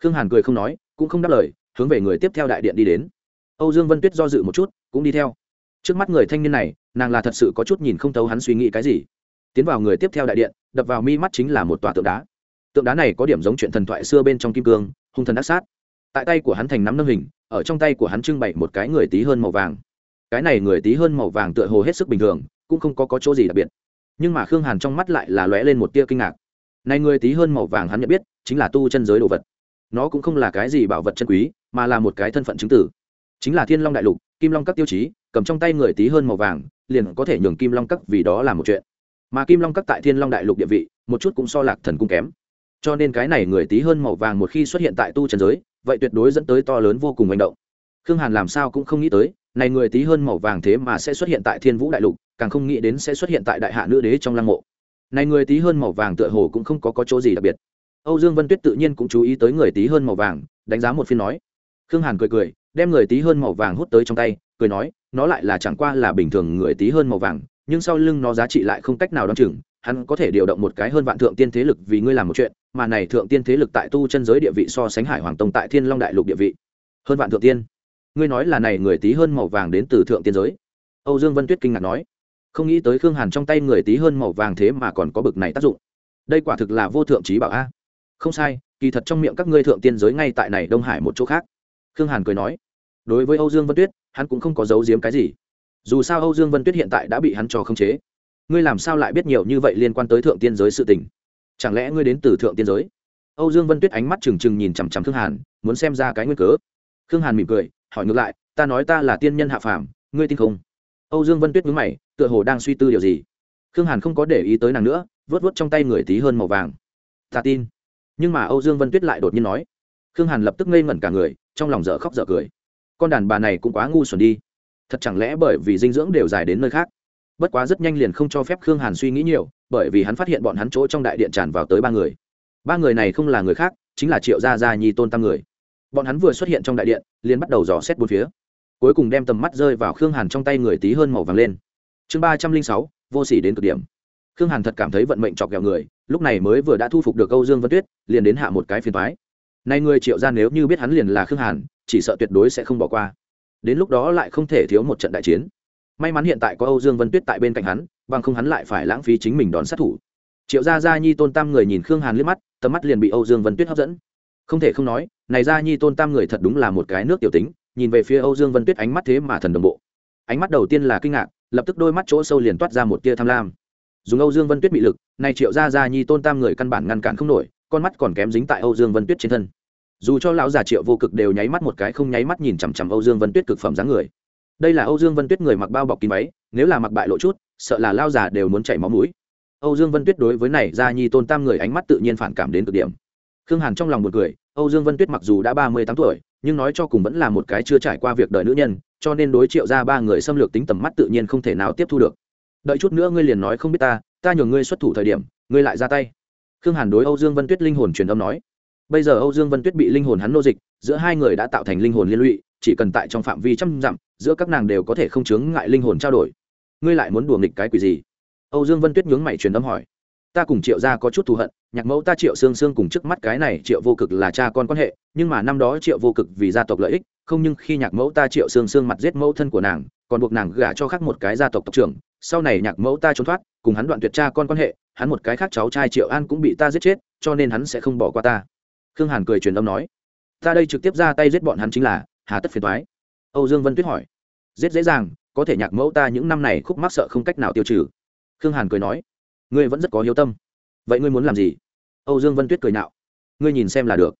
Khương hàn cười không nói, cũng không đáp lời, hướng về người tiếp theo đại điện đi đến. Âu dương vân tuyết do dự một chút, cũng đi theo. Trước mắt người thanh niên này, nàng là thật sự có chút nhìn không thấu hắn suy nghĩ cái gì. Tiến vào người tiếp theo đại điện, đập vào mi mắt chính là một tòa tượng đá. Tượng đá này có điểm giống chuyện thần thoại xưa bên trong kim cương, hung thần ác sát. Tại tay của hắn thành nắm nâng hình, ở trong tay của hắn trưng bày một cái người tí hơn màu vàng. Cái này người tí hơn màu vàng tựa hồ hết sức bình thường cũng không có, có chỗ gì đặc biệt. Nhưng mà khương hàn trong mắt lại là lóe lên một tia kinh ngạc. Này người tí hơn màu vàng hắn nhận biết chính là tu chân giới đồ vật. Nó cũng không là cái gì bảo vật chân quý mà là một cái thân phận chứng tử. Chính là thiên long đại lục kim long các tiêu chí cầm trong tay người tí hơn màu vàng liền có thể nhường kim long các vì đó là một chuyện. Mà kim long các tại thiên long đại lục địa vị một chút cũng so lạc thần cung kém. Cho nên cái này người tí hơn màu vàng một khi xuất hiện tại tu trần giới vậy tuyệt đối dẫn tới to lớn vô cùng manh động. Khương hàn làm sao cũng không nghĩ tới này người tí hơn màu vàng thế mà sẽ xuất hiện tại thiên vũ đại lục càng không nghĩ đến sẽ xuất hiện tại đại hạ nữ đế trong lăng mộ. Này người tí hơn màu vàng tựa hồ cũng không có, có chỗ gì đặc biệt. Âu dương vân tuyết tự nhiên cũng chú ý tới người tí hơn màu vàng đánh giá một phiên nói. Khương hàn cười cười đem người tí hơn màu vàng hút tới trong tay cười nói nó lại là chẳng qua là bình thường người tí hơn màu vàng nhưng sau lưng nó giá trị lại không cách nào đ o chừng hắn có thể điều động một cái hơn vạn thượng tiên thế lực vì ngươi làm một chuyện mà này thượng tiên thế lực tại tu chân giới địa vị so sánh hải hoàng tông tại thiên long đại lục địa vị. Hơn vạn thượng tiên. Ngươi nói là này người tí hơn màu vàng đến từ thượng tiên giới. Âu dương vân tuyết kinh ngạc nói không nghĩ tới khương hàn trong tay người tí hơn màu vàng thế mà còn có bực này tác dụng. Đây quả thực là vô thượng trí bảo a. Không sai, kỳ thật trong miệng các ngươi thượng tiên giới ngay tại này đông hải một chỗ khác. Khương hàn cười nói, đối với âu dương vân tuyết, hắn cũng không có giấu giếm cái gì. Dù sao âu dương vân tuyết hiện tại đã bị hắn trò khống chế. Ngươi làm sao lại biết nhiều như vậy liên quan tới thượng tiên giới sự tình? Chẳng lẽ ngươi đến từ thượng tiên giới? Âu dương vân tuyết ánh mắt trừng trừng nhìn chằm chằm khương hàn, muốn xem ra cái nguyên cớ. Khương hàn mỉm cười, hỏi ngược lại, ta nói ta là tiên nhân hạ phàm, ngươi tin không? Âu dương vân tuyết nhướng mày, tựa hồ đang suy tư điều gì. Khương hàn không có để ý tới nàng nữa, vớt vớt trong tay người tí hơn màu vàng. Ta tin. Nhưng mà âu dương vân tuyết lại đột nhiên nói. Khương hàn lập tức ngây ngẩn cả người, trong lòng dở khóc dở cười. Con đàn bà này cũng quá ngu xuẩn đi. Thật chẳng lẽ bởi vì dinh dưỡng đều dài đến nơi khác? Bất quá rất nhanh liền không cho phép khương hàn suy nghĩ nhiều, bởi vì hắn phát hiện bọn hắn chỗ trong đại điện tràn vào tới ba người. Ba người này không là người khác, chính là triệu gia gia nhi tôn tam người. Bọn hắn vừa xuất hiện trong đại điện, liền bắt đầu dò xét bốn phía cuối cùng đem tầm mắt rơi vào khương hàn trong tay người tí hơn màu vàng lên. Chương ba trăm linh sáu, vô s ỉ đến cực điểm. Khương hàn thật cảm thấy vận mệnh chọc ghẹo người, lúc này mới vừa đã thu phục được âu dương vân tuyết, liền đến hạ một cái phiền thoái nay người triệu ra nếu như biết hắn liền là khương hàn, chỉ sợ tuyệt đối sẽ không bỏ qua. Đến lúc đó lại không thể thiếu một trận đại chiến. May mắn hiện tại có âu dương vân tuyết tại bên cạnh hắn, bằng không hắn lại phải lãng phí chính mình đón sát thủ. Triệu gia gia nhi tôn tam người nhìn khương hàn liếc mắt, tầm mắt liền bị âu dương vân tuyết hấp dẫn. Không thể không nói, này gia nhi tôn tam người thật đúng là một cái nước tiểu tính nhìn về phía âu dương vân tuyết ánh mắt thế mà thần đồng bộ. Ánh mắt đầu tiên là kinh ngạc, lập tức đôi mắt chỗ sâu liền toát ra một tia tham lam. Dùng âu dương vân tuyết bị lực, nay triệu gia gia nhi tôn tam người căn bản ngăn cản không nổi, con mắt còn kém dính tại âu dương vân tuyết trên thân. Dù cho lão già triệu vô cực đều nháy mắt một cái không nháy mắt nhìn chằm chằm âu dương vân tuyết cực phẩm dáng người. Đây là âu dương vân tuyết người mặc bao bọc kín váy, nếu là mặc bại lộ chút, sợ là lao già đều muốn chảy máu mũi. Âu dương vân tuyết đối với này gia nhi tôn tam người ánh mắt tự nhiên phản cảm đến cực điểm. Khương hàn trong lòng một người âu dương vân tuyết mặc dù đã ba mươi tám tuổi nhưng nói cho cùng vẫn là một cái chưa trải qua việc đời nữ nhân, cho nên đối triệu ra ba người xâm lược tính tầm mắt tự nhiên không thể nào tiếp thu được. Đợi chút nữa ngươi liền nói không biết ta ta nhường ngươi xuất thủ thời điểm, ngươi lại ra tay. Khương hàn đối âu dương vân tuyết linh hồn truyền âm nói. Bây giờ âu dương vân tuyết bị linh hồn hắn nô dịch, giữa hai người đã tạo thành linh hồn liên lụy, chỉ cần tại trong phạm vi trăm dặm, giữa các nàng đều có thể không chướng ngại linh hồn trao đổi. Ngươi lại muốn đùa nghịch cái quỷ gì? Âu dương vân tuyết nhướng mày truyền âm hỏi ta cùng triệu gia có chút thù hận, nhạc mẫu ta triệu xương xương cùng trước mắt cái này triệu vô cực là cha con quan hệ, nhưng mà năm đó triệu vô cực vì gia tộc lợi ích, không nhưng khi nhạc mẫu ta triệu xương xương mặt giết mẫu thân của nàng, còn buộc nàng gả cho khác một cái gia tộc tộc trưởng, sau này nhạc mẫu ta trốn thoát, cùng hắn đoạn tuyệt cha con quan hệ, hắn một cái khác cháu trai triệu an cũng bị ta giết chết, cho nên hắn sẽ không bỏ qua ta. Khương hàn cười truyền âm nói, ta đây trực tiếp ra tay giết bọn hắn chính là, hà tất phiền thoái âu dương vân tuyết hỏi, giết dễ dàng, có thể nhạc mẫu ta những năm này khúc mắc sợ không cách nào tiêu trừ. Khương hàn cười nói ngươi vẫn rất có hiếu tâm. Vậy ngươi muốn làm gì? Âu dương vân tuyết cười nạo. Ngươi nhìn xem là được.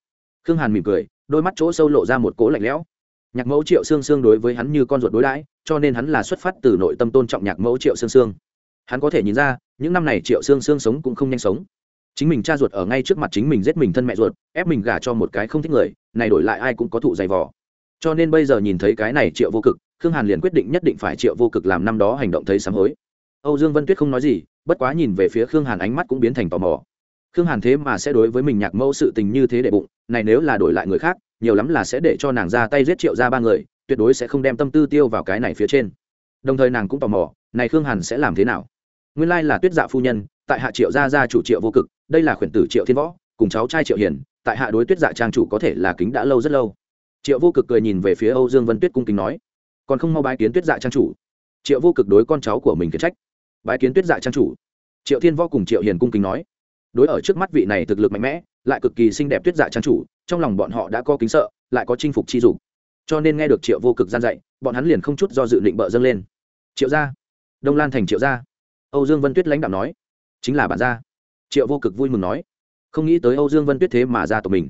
Khương hàn mỉm cười, đôi mắt chỗ sâu lộ ra một cỗ lạnh lẽo. Nhạc mẫu triệu sương sương đối với hắn như con ruột đối đãi, cho nên hắn là xuất phát từ nội tâm tôn trọng nhạc mẫu triệu sương sương. Hắn có thể nhìn ra, những năm này triệu sương sương sống cũng không nhanh sống. Chính mình cha ruột ở ngay trước mặt chính mình giết mình thân mẹ ruột, ép mình gả cho một cái không thích người, này đổi lại ai cũng có thụ dày vò. Cho nên bây giờ nhìn thấy cái này triệu vô cực, khương hàn liền quyết định nhất định phải triệu vô cực làm năm đó hành động thấy sám hối. Âu dương vân tuyết không nói gì bất quá nhìn về phía khương hàn ánh mắt cũng biến thành tò mò. Khương hàn thế mà sẽ đối với mình nhạc mẫu sự tình như thế để bụng, này nếu là đổi lại người khác, nhiều lắm là sẽ để cho nàng ra tay giết triệu ra ba người, tuyệt đối sẽ không đem tâm tư tiêu vào cái này phía trên. Đồng thời nàng cũng tò mò, này khương hàn sẽ làm thế nào? Nguyên lai là tuyết dạ phu nhân, tại hạ triệu gia gia chủ triệu vô cực, đây là khuyển tử triệu thiên võ, cùng cháu trai triệu hiền, tại hạ đối tuyết dạ trang chủ có thể là kính đã lâu rất lâu. Triệu vô cực cười nhìn về phía âu dương vân tuyết cung kính nói, còn không mau bái kiến tuyết dạ trang chủ. Triệu vô cực đối con cháu của mình kiến trách bái kiến tuyết dạ trang chủ. Triệu thiên võ cùng triệu hiền cung kính nói. Đối ở trước mắt vị này thực lực mạnh mẽ, lại cực kỳ xinh đẹp tuyết dạ trang chủ, trong lòng bọn họ đã có kính sợ, lại có chinh phục chi dục. Cho nên nghe được triệu vô cực gian dạy, bọn hắn liền không chút do dự định bợ dâng lên. Triệu gia. Đông lan thành triệu gia. Âu dương vân tuyết lãnh đạo nói. Chính là bản gia. Triệu vô cực vui mừng nói. Không nghĩ tới âu dương vân tuyết thế mà ra tộc mình.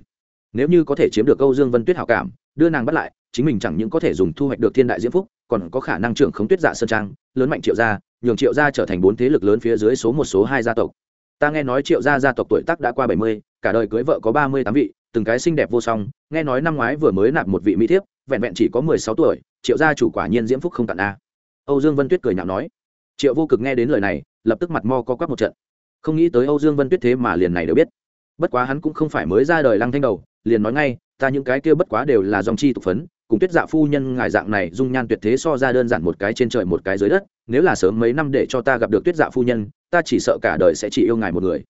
Nếu như có thể chiếm được âu dương vân tuyết hảo cảm, đưa nàng bắt lại, chính mình chẳng những có thể dùng thu hoạch được thiên đại diễm phúc, còn có khả năng trưởng khống tuyết dạ sơn trang, lớn mạnh triệu gia nhường triệu gia trở thành bốn thế lực lớn phía dưới số một, số hai gia tộc. Ta nghe nói triệu gia gia tộc tuổi tác đã qua bảy mươi, cả đời cưới vợ có ba mươi tám vị, từng cái xinh đẹp vô song. Nghe nói năm ngoái vừa mới nạp một vị mỹ thiếp, vẹn vẹn chỉ có mười sáu tuổi, triệu gia chủ quả nhiên diễm phúc không tặng a. Âu dương vân tuyết cười nhạo nói. Triệu vô cực nghe đến lời này, lập tức mặt mo co quắp một trận. Không nghĩ tới âu dương vân tuyết thế mà liền này đều biết. Bất quá hắn cũng không phải mới ra đời lăng thanh đầu, liền nói ngay, ta những cái kia bất quá đều là dòng chi tục phấn, cùng tuyết dạ phu nhân ngài dạng này dung nhan tuyệt thế so ra đơn giản một cái trên trời một cái dưới đất nếu là sớm mấy năm để cho ta gặp được tuyết dạ phu nhân ta chỉ sợ cả đời sẽ chỉ yêu ngài một người.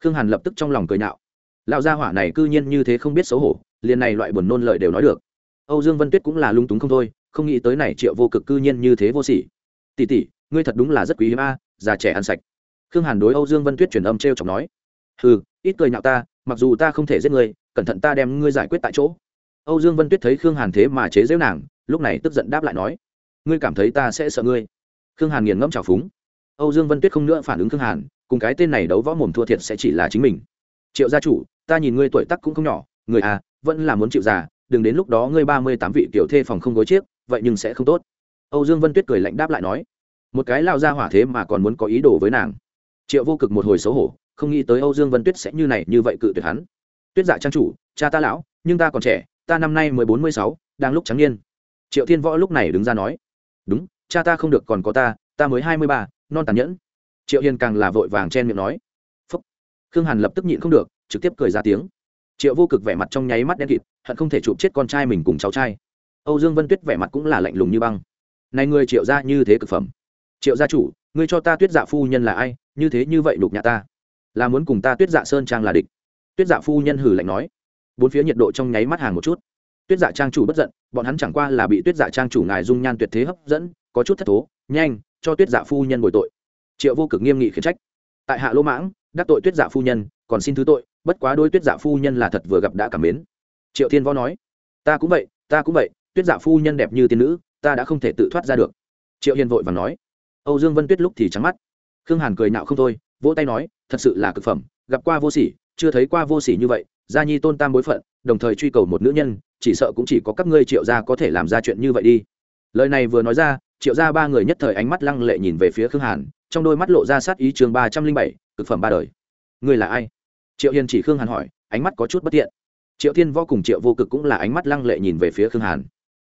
Khương hàn lập tức trong lòng cười nạo, lão gia hỏa này cư nhiên như thế không biết xấu hổ liền này loại buồn nôn lời đều nói được. Âu dương vân tuyết cũng là lung túng không thôi không nghĩ tới này triệu vô cực cư nhiên như thế vô sỉ. Tỷ tỷ ngươi thật đúng là rất quý hiếm a già trẻ ăn sạch. Khương hàn đối âu dương vân tuyết truyền âm t r e o chọc nói. Ừ ít cười nhạo ta mặc dù ta không thể giết ngươi cẩn thận ta đem ngươi giải quyết tại chỗ. Âu dương vân tuyết thấy khương hàn thế mà chế giễu nàng lúc này tức giận đáp lại nói. Ngươi cảm thấy ta sẽ sợ ngươi? Khương hàn nghiền ngẫm trào phúng. Âu dương vân tuyết không nữa phản ứng khương hàn, cùng cái tên này đấu võ mồm thua thiệt sẽ chỉ là chính mình. Triệu gia chủ, ta nhìn ngươi tuổi tắc cũng không nhỏ, người à vẫn là muốn chịu già, đừng đến lúc đó ngươi ba mươi tám vị kiểu thê phòng không gối chiếc, vậy nhưng sẽ không tốt. Âu dương vân tuyết cười lạnh đáp lại nói, một cái lao ra hỏa thế mà còn muốn có ý đồ với nàng. Triệu vô cực một hồi xấu hổ, không nghĩ tới âu dương vân tuyết sẽ như này, như vậy cự tuyệt hắn. Tuyết dạ trang chủ, cha ta lão, nhưng ta còn trẻ, ta năm nay mới bốn mươi sáu, đang lúc trắng niên. Triệu thiên võ lúc này đứng ra nói, đúng cha ta không được còn có ta ta mới hai mươi ba, non tàn nhẫn. Triệu hiền càng là vội vàng chen miệng nói. Phúc. Khương hàn lập tức nhịn không được, trực tiếp cười ra tiếng. Triệu vô cực vẻ mặt trong nháy mắt đen kịt, hận không thể chụp chết con trai mình cùng cháu trai. Âu dương vân tuyết vẻ mặt cũng là lạnh lùng như băng. Này ngươi triệu ra như thế cực phẩm. Triệu gia chủ, ngươi cho ta tuyết dạ phu nhân là ai, như thế như vậy đục nhà ta. Là muốn cùng ta tuyết dạ sơn trang là địch. Tuyết dạ phu nhân hử lạnh nói. Bốn phía nhiệt độ trong nháy mắt hàng một chút. Tuyết dạ trang chủ bất giận, bọn hắn chẳng qua là bị tuyết dạ trang chủ ngài dung nhan tuyệt thế hấp dẫn có chút thất thố, nhanh, cho tuyết dạ phu nhân bồi tội. Triệu vô cực nghiêm nghị khiển trách. Tại hạ lỗ mãng, đắc tội tuyết dạ phu nhân, còn xin thứ tội, bất quá đôi tuyết dạ phu nhân là thật vừa gặp đã cảm mến. Triệu thiên võ nói, ta cũng vậy, ta cũng vậy, tuyết dạ phu nhân đẹp như tiên nữ, ta đã không thể tự thoát ra được. Triệu hiền vội và nói, âu dương vân tuyết lúc thì trắng mắt. Khương hàn cười nạo không thôi, vỗ tay nói, thật sự là cực phẩm, gặp qua vô sỉ, chưa thấy qua vô sỉ như vậy, gia nhi tôn tam bối phận, đồng thời truy cầu một nữ nhân, chỉ sợ cũng chỉ có các ngươi triệu gia có thể làm ra chuyện như vậy đi. Lời này vừa nói ra triệu gia ba người nhất thời ánh mắt lăng lệ nhìn về phía khương hàn, trong đôi mắt lộ ra sát ý chương ba trăm linh bảy, cực phẩm ba đời. Người là ai? Triệu hiền chỉ khương hàn hỏi, ánh mắt có chút bất tiện triệu thiên võ cùng triệu vô cực cũng là ánh mắt lăng lệ nhìn về phía khương hàn.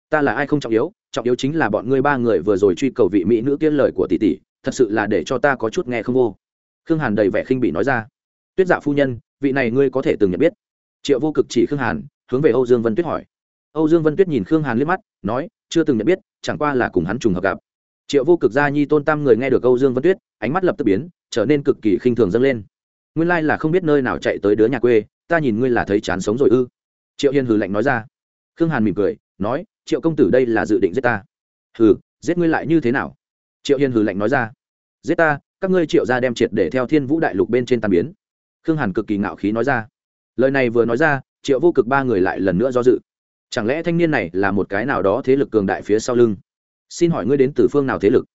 Ta là ai không trọng yếu trọng yếu chính là bọn ngươi ba người vừa rồi truy cầu vị mỹ nữ kiên lời của tỷ tỷ, thật sự là để cho ta có chút nghe không vô. Khương hàn đầy vẻ khinh bị nói ra. Tuyết dạ phu nhân, vị này ngươi có thể từng nhận biết. Triệu vô cực chỉ khương hàn, hướng về âu dương vân tuyết hỏi. Âu dương vân tuyết nhìn khương hàn liếc mắt, nói chưa từng nhận biết, chẳng qua là cùng hắn trùng hợp gặp. Triệu vô cực gia nhi tôn tam người nghe được âu dương vân tuyết, ánh mắt lập tức biến, trở nên cực kỳ khinh thường dâng lên. Nguyên lai là không biết nơi nào chạy tới đứa nhà quê, ta nhìn ngươi là thấy chán sống rồi ư? Triệu Hiên hừ lạnh nói ra. Khương hàn mỉm cười, nói, triệu công tử đây là dự định giết ta. Hừ, giết ngươi lại như thế nào? Triệu Hiên hừ lạnh nói ra. Giết ta, các ngươi triệu ra đem triệt để theo thiên vũ đại lục bên trên tàn biến. Khương hàn cực kỳ ngạo khí nói ra. Lời này vừa nói ra, triệu vô cực ba người lại lần nữa do dự chẳng lẽ thanh niên này là một cái nào đó thế lực cường đại phía sau lưng? Xin hỏi ngươi đến từ phương nào thế lực?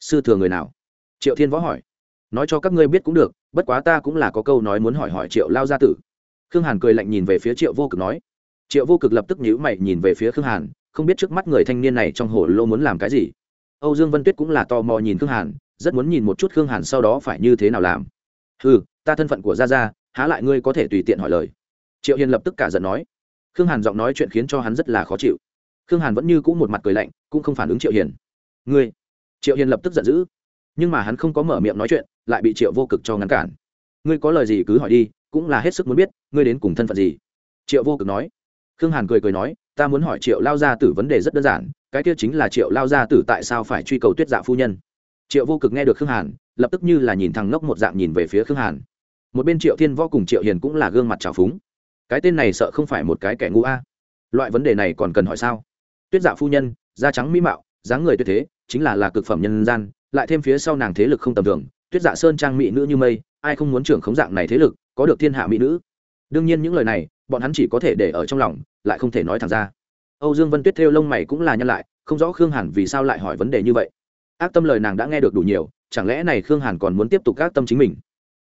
Sư thừa người nào? Triệu thiên võ hỏi. Nói cho các ngươi biết cũng được, bất quá ta cũng là có câu nói muốn hỏi hỏi triệu lao gia tử. Khương hàn cười lạnh nhìn về phía triệu vô cực nói. Triệu vô cực lập tức nhíu mày nhìn về phía khương hàn, không biết trước mắt người thanh niên này trong hồ lô muốn làm cái gì. Âu dương vân tuyết cũng là tò mò nhìn khương hàn, rất muốn nhìn một chút khương hàn sau đó phải như thế nào làm. Ừ ta thân phận của gia gia, há lại ngươi có thể tùy tiện hỏi lời. Triệu hiền lập tức cả giận nói khương hàn giọng nói chuyện khiến cho hắn rất là khó chịu. Khương hàn vẫn như c ũ một mặt cười lạnh, cũng không phản ứng triệu hiền. Ngươi? Triệu hiền lập tức giận dữ. Nhưng mà hắn không có mở miệng nói chuyện, lại bị triệu vô cực cho ngăn cản. Ngươi có lời gì cứ hỏi đi, cũng là hết sức muốn biết, ngươi đến cùng thân phận gì? Triệu vô cực nói. Khương hàn cười cười nói, ta muốn hỏi triệu lao gia tử vấn đề rất đơn giản, cái kia chính là triệu lao gia tử tại sao phải truy cầu tuyết dạ phu nhân? Triệu vô cực nghe được khương hàn, lập tức như là nhìn thằng ngốc một dạng nhìn về phía khương hàn. Một bên triệu thiên võ cùng triệu hiền cũng là gương mặt trào phúng cái tên này sợ không phải một cái kẻ ngu a. Loại vấn đề này còn cần hỏi sao? Tuyết dạ phu nhân, da trắng mỹ mạo, dáng người tuyệt thế, chính là là cực phẩm nhân gian, lại thêm phía sau nàng thế lực không tầm thường, tuyết dạ sơn trang mỹ nữ như mây, ai không muốn trưởng khống dạng này thế lực, có được thiên hạ mỹ nữ? Đương nhiên những lời này, bọn hắn chỉ có thể để ở trong lòng, lại không thể nói thẳng ra. Âu dương vân tuyết theo lông mày cũng là nhân lại, không rõ khương hàn vì sao lại hỏi vấn đề như vậy. Ác tâm lời nàng đã nghe được đủ nhiều, chẳng lẽ này khương hàn còn muốn tiếp tục ác tâm chính mình?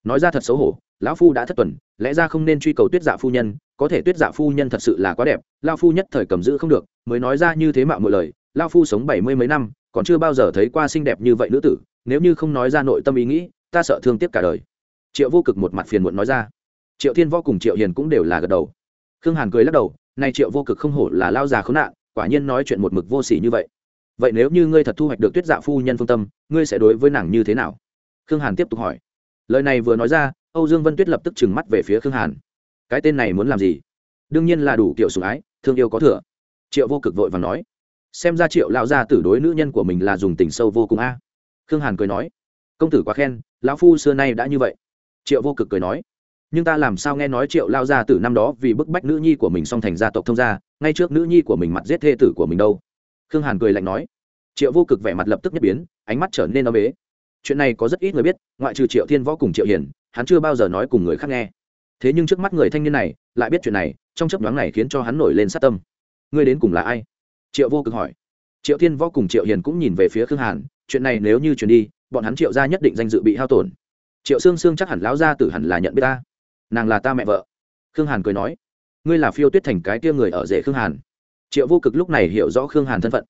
Nói ra thật xấu hổ lão phu đã thất tuần, lẽ ra không nên truy cầu tuyết dạ phu nhân, có thể tuyết dạ phu nhân thật sự là quá đẹp lao phu nhất thời cầm giữ không được, mới nói ra như thế mạo mọi lời lao phu sống bảy mươi mấy năm, còn chưa bao giờ thấy qua xinh đẹp như vậy nữ tử, nếu như không nói ra nội tâm ý nghĩ, ta sợ thương tiếc cả đời. Triệu vô cực một mặt phiền muộn nói ra. Triệu thiên võ cùng triệu hiền cũng đều là gật đầu. Khương hàn cười lắc đầu nay triệu vô cực không hổ là lao già khốn nạn, quả nhiên nói chuyện một mực vô s ỉ như vậy. Vậy nếu như ngươi thật thu hoạch được tuyết dạ phu nhân phương tâm, ngươi sẽ đối với nàng như thế nào? Khương hàn tiếp tục hỏi. Lời này vừa nói ra âu dương vân tuyết lập tức trừng mắt về phía khương hàn. Cái tên này muốn làm gì? Đương nhiên là đủ kiểu sủng ái, thương yêu có thừa. Triệu vô cực vội và nói. Xem ra triệu lão gia tử đối nữ nhân của mình là dùng tình sâu vô cùng a. Khương hàn cười nói. Công tử quá khen, lão phu xưa nay đã như vậy. Triệu vô cực cười nói. Nhưng ta làm sao nghe nói triệu lao gia tử năm đó vì bức bách nữ nhi của mình song thành gia tộc thông gia, ngay trước nữ nhi của mình mặt giết thê tử của mình đâu? Khương hàn cười lạnh nói. Triệu vô cực vẻ mặt lập tức nhất biến, ánh mắt trở nên no bế chuyện này có rất ít người biết, ngoại trừ triệu thiên võ cùng triệu hiền hắn chưa bao giờ nói cùng người khác nghe. Thế nhưng trước mắt người thanh niên này, lại biết chuyện này, trong chấp nhoáng này khiến cho hắn nổi lên sát tâm. Ngươi đến cùng là ai? Triệu vô cực hỏi. Triệu thiên võ cùng triệu hiền cũng nhìn về phía khương hàn, chuyện này nếu như chuyển đi, bọn hắn triệu gia nhất định danh dự bị hao tổn. Triệu sương sương chắc hẳn lão gia tử hẳn là nhận biết ta. Nàng là ta mẹ vợ. Khương hàn cười nói. Ngươi là phiêu tuyết thành cái tia người ở rể khương hàn. Triệu vô cực lúc này hiểu rõ khương hàn thân phận.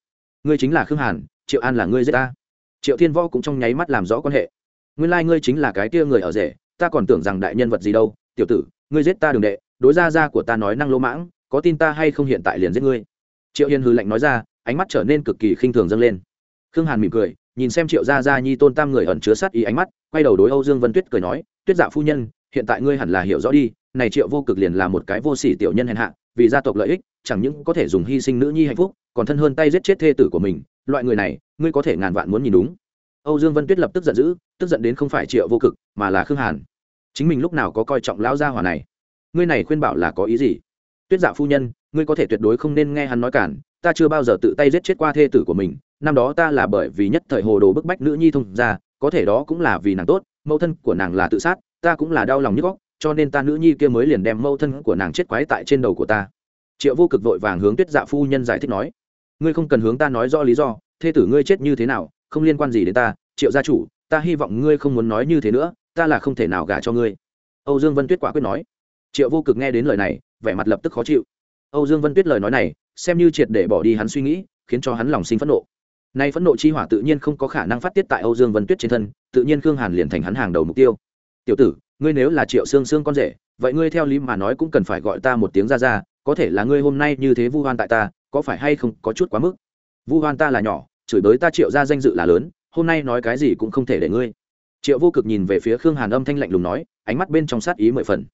Ngươi chính là khương hàn, triệu an là ngươi giết ta. Triệu thiên võ cũng trong nháy mắt làm rõ quan hệ. Nguyên lai、like、ngươi chính là cái tia người ở rể ta còn tưởng rằng đại nhân vật gì đâu, tiểu tử, ngươi giết ta đường đệ, đối ra ra của ta nói năng lỗ mãng, có tin ta hay không hiện tại liền giết ngươi? Triệu hiền hư lạnh nói ra, ánh mắt trở nên cực kỳ khinh thường dâng lên. Khương hàn mỉm cười, nhìn xem triệu gia gia nhi tôn tam người ẩn chứa sát ý ánh mắt, quay đầu đối âu dương vân tuyết cười nói, tuyết dạ phu nhân, hiện tại ngươi hẳn là hiểu rõ đi, này triệu vô cực liền là một cái vô sỉ tiểu nhân hèn hạ, vì gia tộc lợi ích, chẳng những có thể dùng hy sinh nữ nhi hạnh phúc, còn thân hơn tay giết chết thê tử của mình, loại người này, ngươi có thể ngàn vạn muốn nhìn đúng âu dương vân tuyết lập tức giận dữ, tức giận đến không phải triệu vô cực, mà là khương hàn. Chính mình lúc nào có coi trọng lão gia hỏa này? Ngươi này khuyên bảo là có ý gì? Tuyết dạ phu nhân, ngươi có thể tuyệt đối không nên nghe hắn nói cản, ta chưa bao giờ tự tay giết chết qua thê tử của mình, năm đó ta là bởi vì nhất thời hồ đồ bức bách nữ nhi thông ra có thể đó cũng là vì nàng tốt, mẫu thân của nàng là tự sát, ta cũng là đau lòng nhức góc cho nên ta nữ nhi kia mới liền đem mẫu thân của nàng chết quái tại trên đầu của ta. Triệu vô cực vội vàng hướng tuyết dạ phu nhân giải thích nói, ngươi không cần hướng ta nói rõ lý do, thê tử ngươi chết như thế nào không liên quan gì đến ta, triệu gia chủ, ta hy vọng ngươi không muốn nói như thế nữa, ta là không thể nào gả cho ngươi. Âu dương vân tuyết quả quyết nói. Triệu vô cực nghe đến lời này, vẻ mặt lập tức khó chịu. Âu dương vân tuyết lời nói này, xem như triệt để bỏ đi hắn suy nghĩ, khiến cho hắn lòng sinh phẫn nộ. Nay phẫn nộ chi hỏa tự nhiên không có khả năng phát tiết tại âu dương vân tuyết trên thân, tự nhiên khương hàn liền thành hắn hàng đầu mục tiêu. Tiểu tử, ngươi nếu là triệu xương xương con rể, vậy ngươi theo lý mà nói cũng cần phải gọi ta một tiếng ra ra có thể là ngươi hôm nay như thế vu hoan tại ta, có phải hay không có chút quá mức? Vu hoan ta là nhỏ chửi bới ta triệu ra danh dự là lớn, hôm nay nói cái gì cũng không thể để ngươi. Triệu vô cực nhìn về phía khương hàn âm thanh lạnh lùng nói, ánh mắt bên trong sát ý mười phần.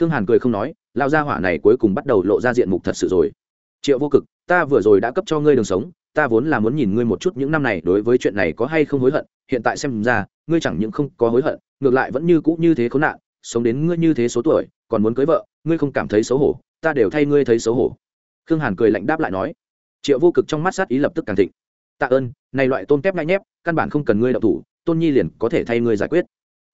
Khương hàn cười không nói, lao ra hỏa này cuối cùng bắt đầu lộ ra diện mục thật sự rồi. Triệu vô cực, ta vừa rồi đã cấp cho ngươi đường sống, ta vốn là muốn nhìn ngươi một chút những năm này đối với chuyện này có hay không hối hận, hiện tại xem ra, ngươi chẳng những không có hối hận, ngược lại vẫn như cũ như thế khốn nạn, sống đến ngươi như thế số tuổi, còn muốn cưới vợ, ngươi không cảm thấy xấu hổ, ta đều thay ngươi thấy xấu hổ. Khương hàn cười lạnh đáp lại nói. Triệu vô cực trong mắt sát ý lập tức càng thịnh tạ ơn, này loại tôn kép ngại nhép, căn bản không cần ngươi đậu thủ, tôn nhi liền có thể thay ngươi giải quyết.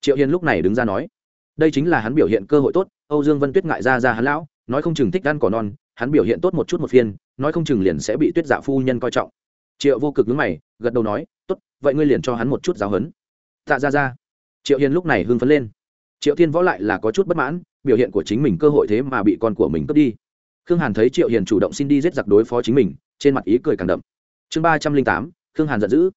Triệu hiền lúc này đứng ra nói. Đây chính là hắn biểu hiện cơ hội tốt, âu dương vân tuyết ngại ra ra hắn lão, nói không chừng thích ăn cỏ non, hắn biểu hiện tốt một chút một phiên, nói không chừng liền sẽ bị tuyết dạ phu nhân coi trọng. Triệu vô cực nhướng mày, gật đầu nói, tốt, vậy ngươi liền cho hắn một chút giáo hấn tạ ra ra triệu hiền lúc này hưng phấn lên. Triệu thiên võ lại là có chút bất mãn, biểu hiện của chính mình cơ hội thế mà bị con của mình cướp đi. Khương hàn thấy triệu hiền chủ động xin đi giết giặc đối phó chính mình, trên mặt ý cười càng đậm chương ba trăm linh tám, khương hàn giận dữ.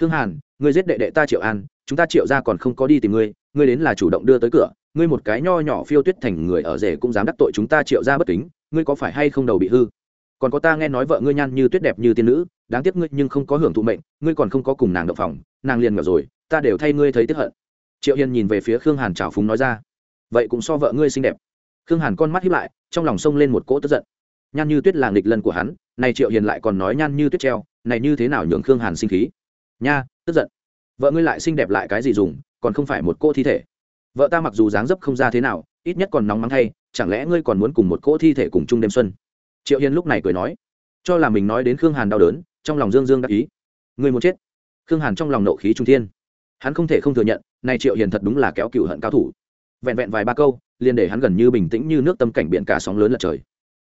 Khương hàn, ngươi giết đệ đệ ta triệu an, chúng ta triệu ra còn không có đi tìm ngươi ngươi đến là chủ động đưa tới cửa, ngươi một cái nho nhỏ phiêu tuyết thành người ở rể cũng dám đắc tội chúng ta triệu ra bất kính, ngươi có phải hay không đầu bị hư? Còn có ta nghe nói vợ ngươi nhan như tuyết đẹp như tiên nữ, đáng tiếc ngươi nhưng không có hưởng thụ mệnh, ngươi còn không có cùng nàng động phòng, nàng liền ngờ rồi, ta đều thay ngươi thấy tiếp hận. Triệu hiền nhìn về phía khương hàn trào phúng nói ra. Vậy cũng so vợ ngươi xinh đẹp. Khương hàn con mắt hiếp lại, trong lòng sông lên một cỗ tức giận. Nhan như tuyết là nghịch lần của hắn này triệu hiền lại còn nói nhan như tuyết treo này như thế nào nhường khương hàn sinh khí? Nha, tức giận. Vợ ngươi lại xinh đẹp lại cái gì dùng, còn không phải một cô thi thể. Vợ ta mặc dù dáng dấp không ra thế nào, ít nhất còn nóng mắng thay chẳng lẽ ngươi còn muốn cùng một cỗ thi thể cùng chung đêm xuân? Triệu Hiên lúc này cười nói, cho là mình nói đến khương hàn đau đớn, trong lòng dương dương đắc ý. Ngươi muốn chết. Khương hàn trong lòng nộ khí trung thiên. Hắn không thể không thừa nhận nay triệu hiền thật đúng là kéo cựu hận cao thủ. Vẹn vẹn vài ba câu, liền để hắn gần như bình tĩnh như nước tâm cảnh biển cả sóng lớn lật trời.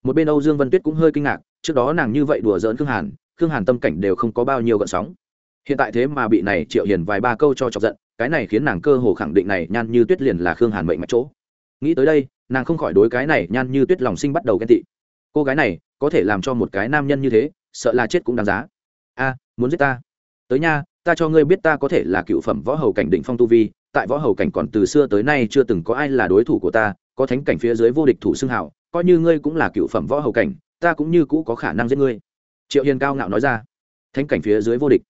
Một bên âu dương vân tuyết cũng hơi kinh ngạc, trước đó nàng như vậy đùa giỡn khương hàn khương hàn tâm cảnh đều không có bao nhiêu gợn sóng. Hiện tại thế mà bị này triệu hiền vài ba câu cho chọc giận, cái này khiến nàng cơ hồ khẳng định này nhan như tuyết liền là khương hàn mệnh mạch chỗ. Nghĩ tới đây, nàng không khỏi đối cái này nhan như tuyết lòng sinh bắt đầu ghen tị. Cô gái này, có thể làm cho một cái nam nhân như thế, sợ là chết cũng đáng giá. A, muốn giết ta. Tới nha, ta cho ngươi biết ta có thể là cựu phẩm võ hầu cảnh định phong tu vi, tại võ hầu cảnh còn từ xưa tới nay chưa từng có ai là đối thủ của ta, có thánh cảnh phía dưới vô địch thủ xưng hảo, coi như ngươi cũng là cựu phẩm võ hầu cảnh, ta cũng như cũ có khả năng giết ngươi triệu hiền cao ngạo nói ra, thánh cảnh phía dưới vô địch.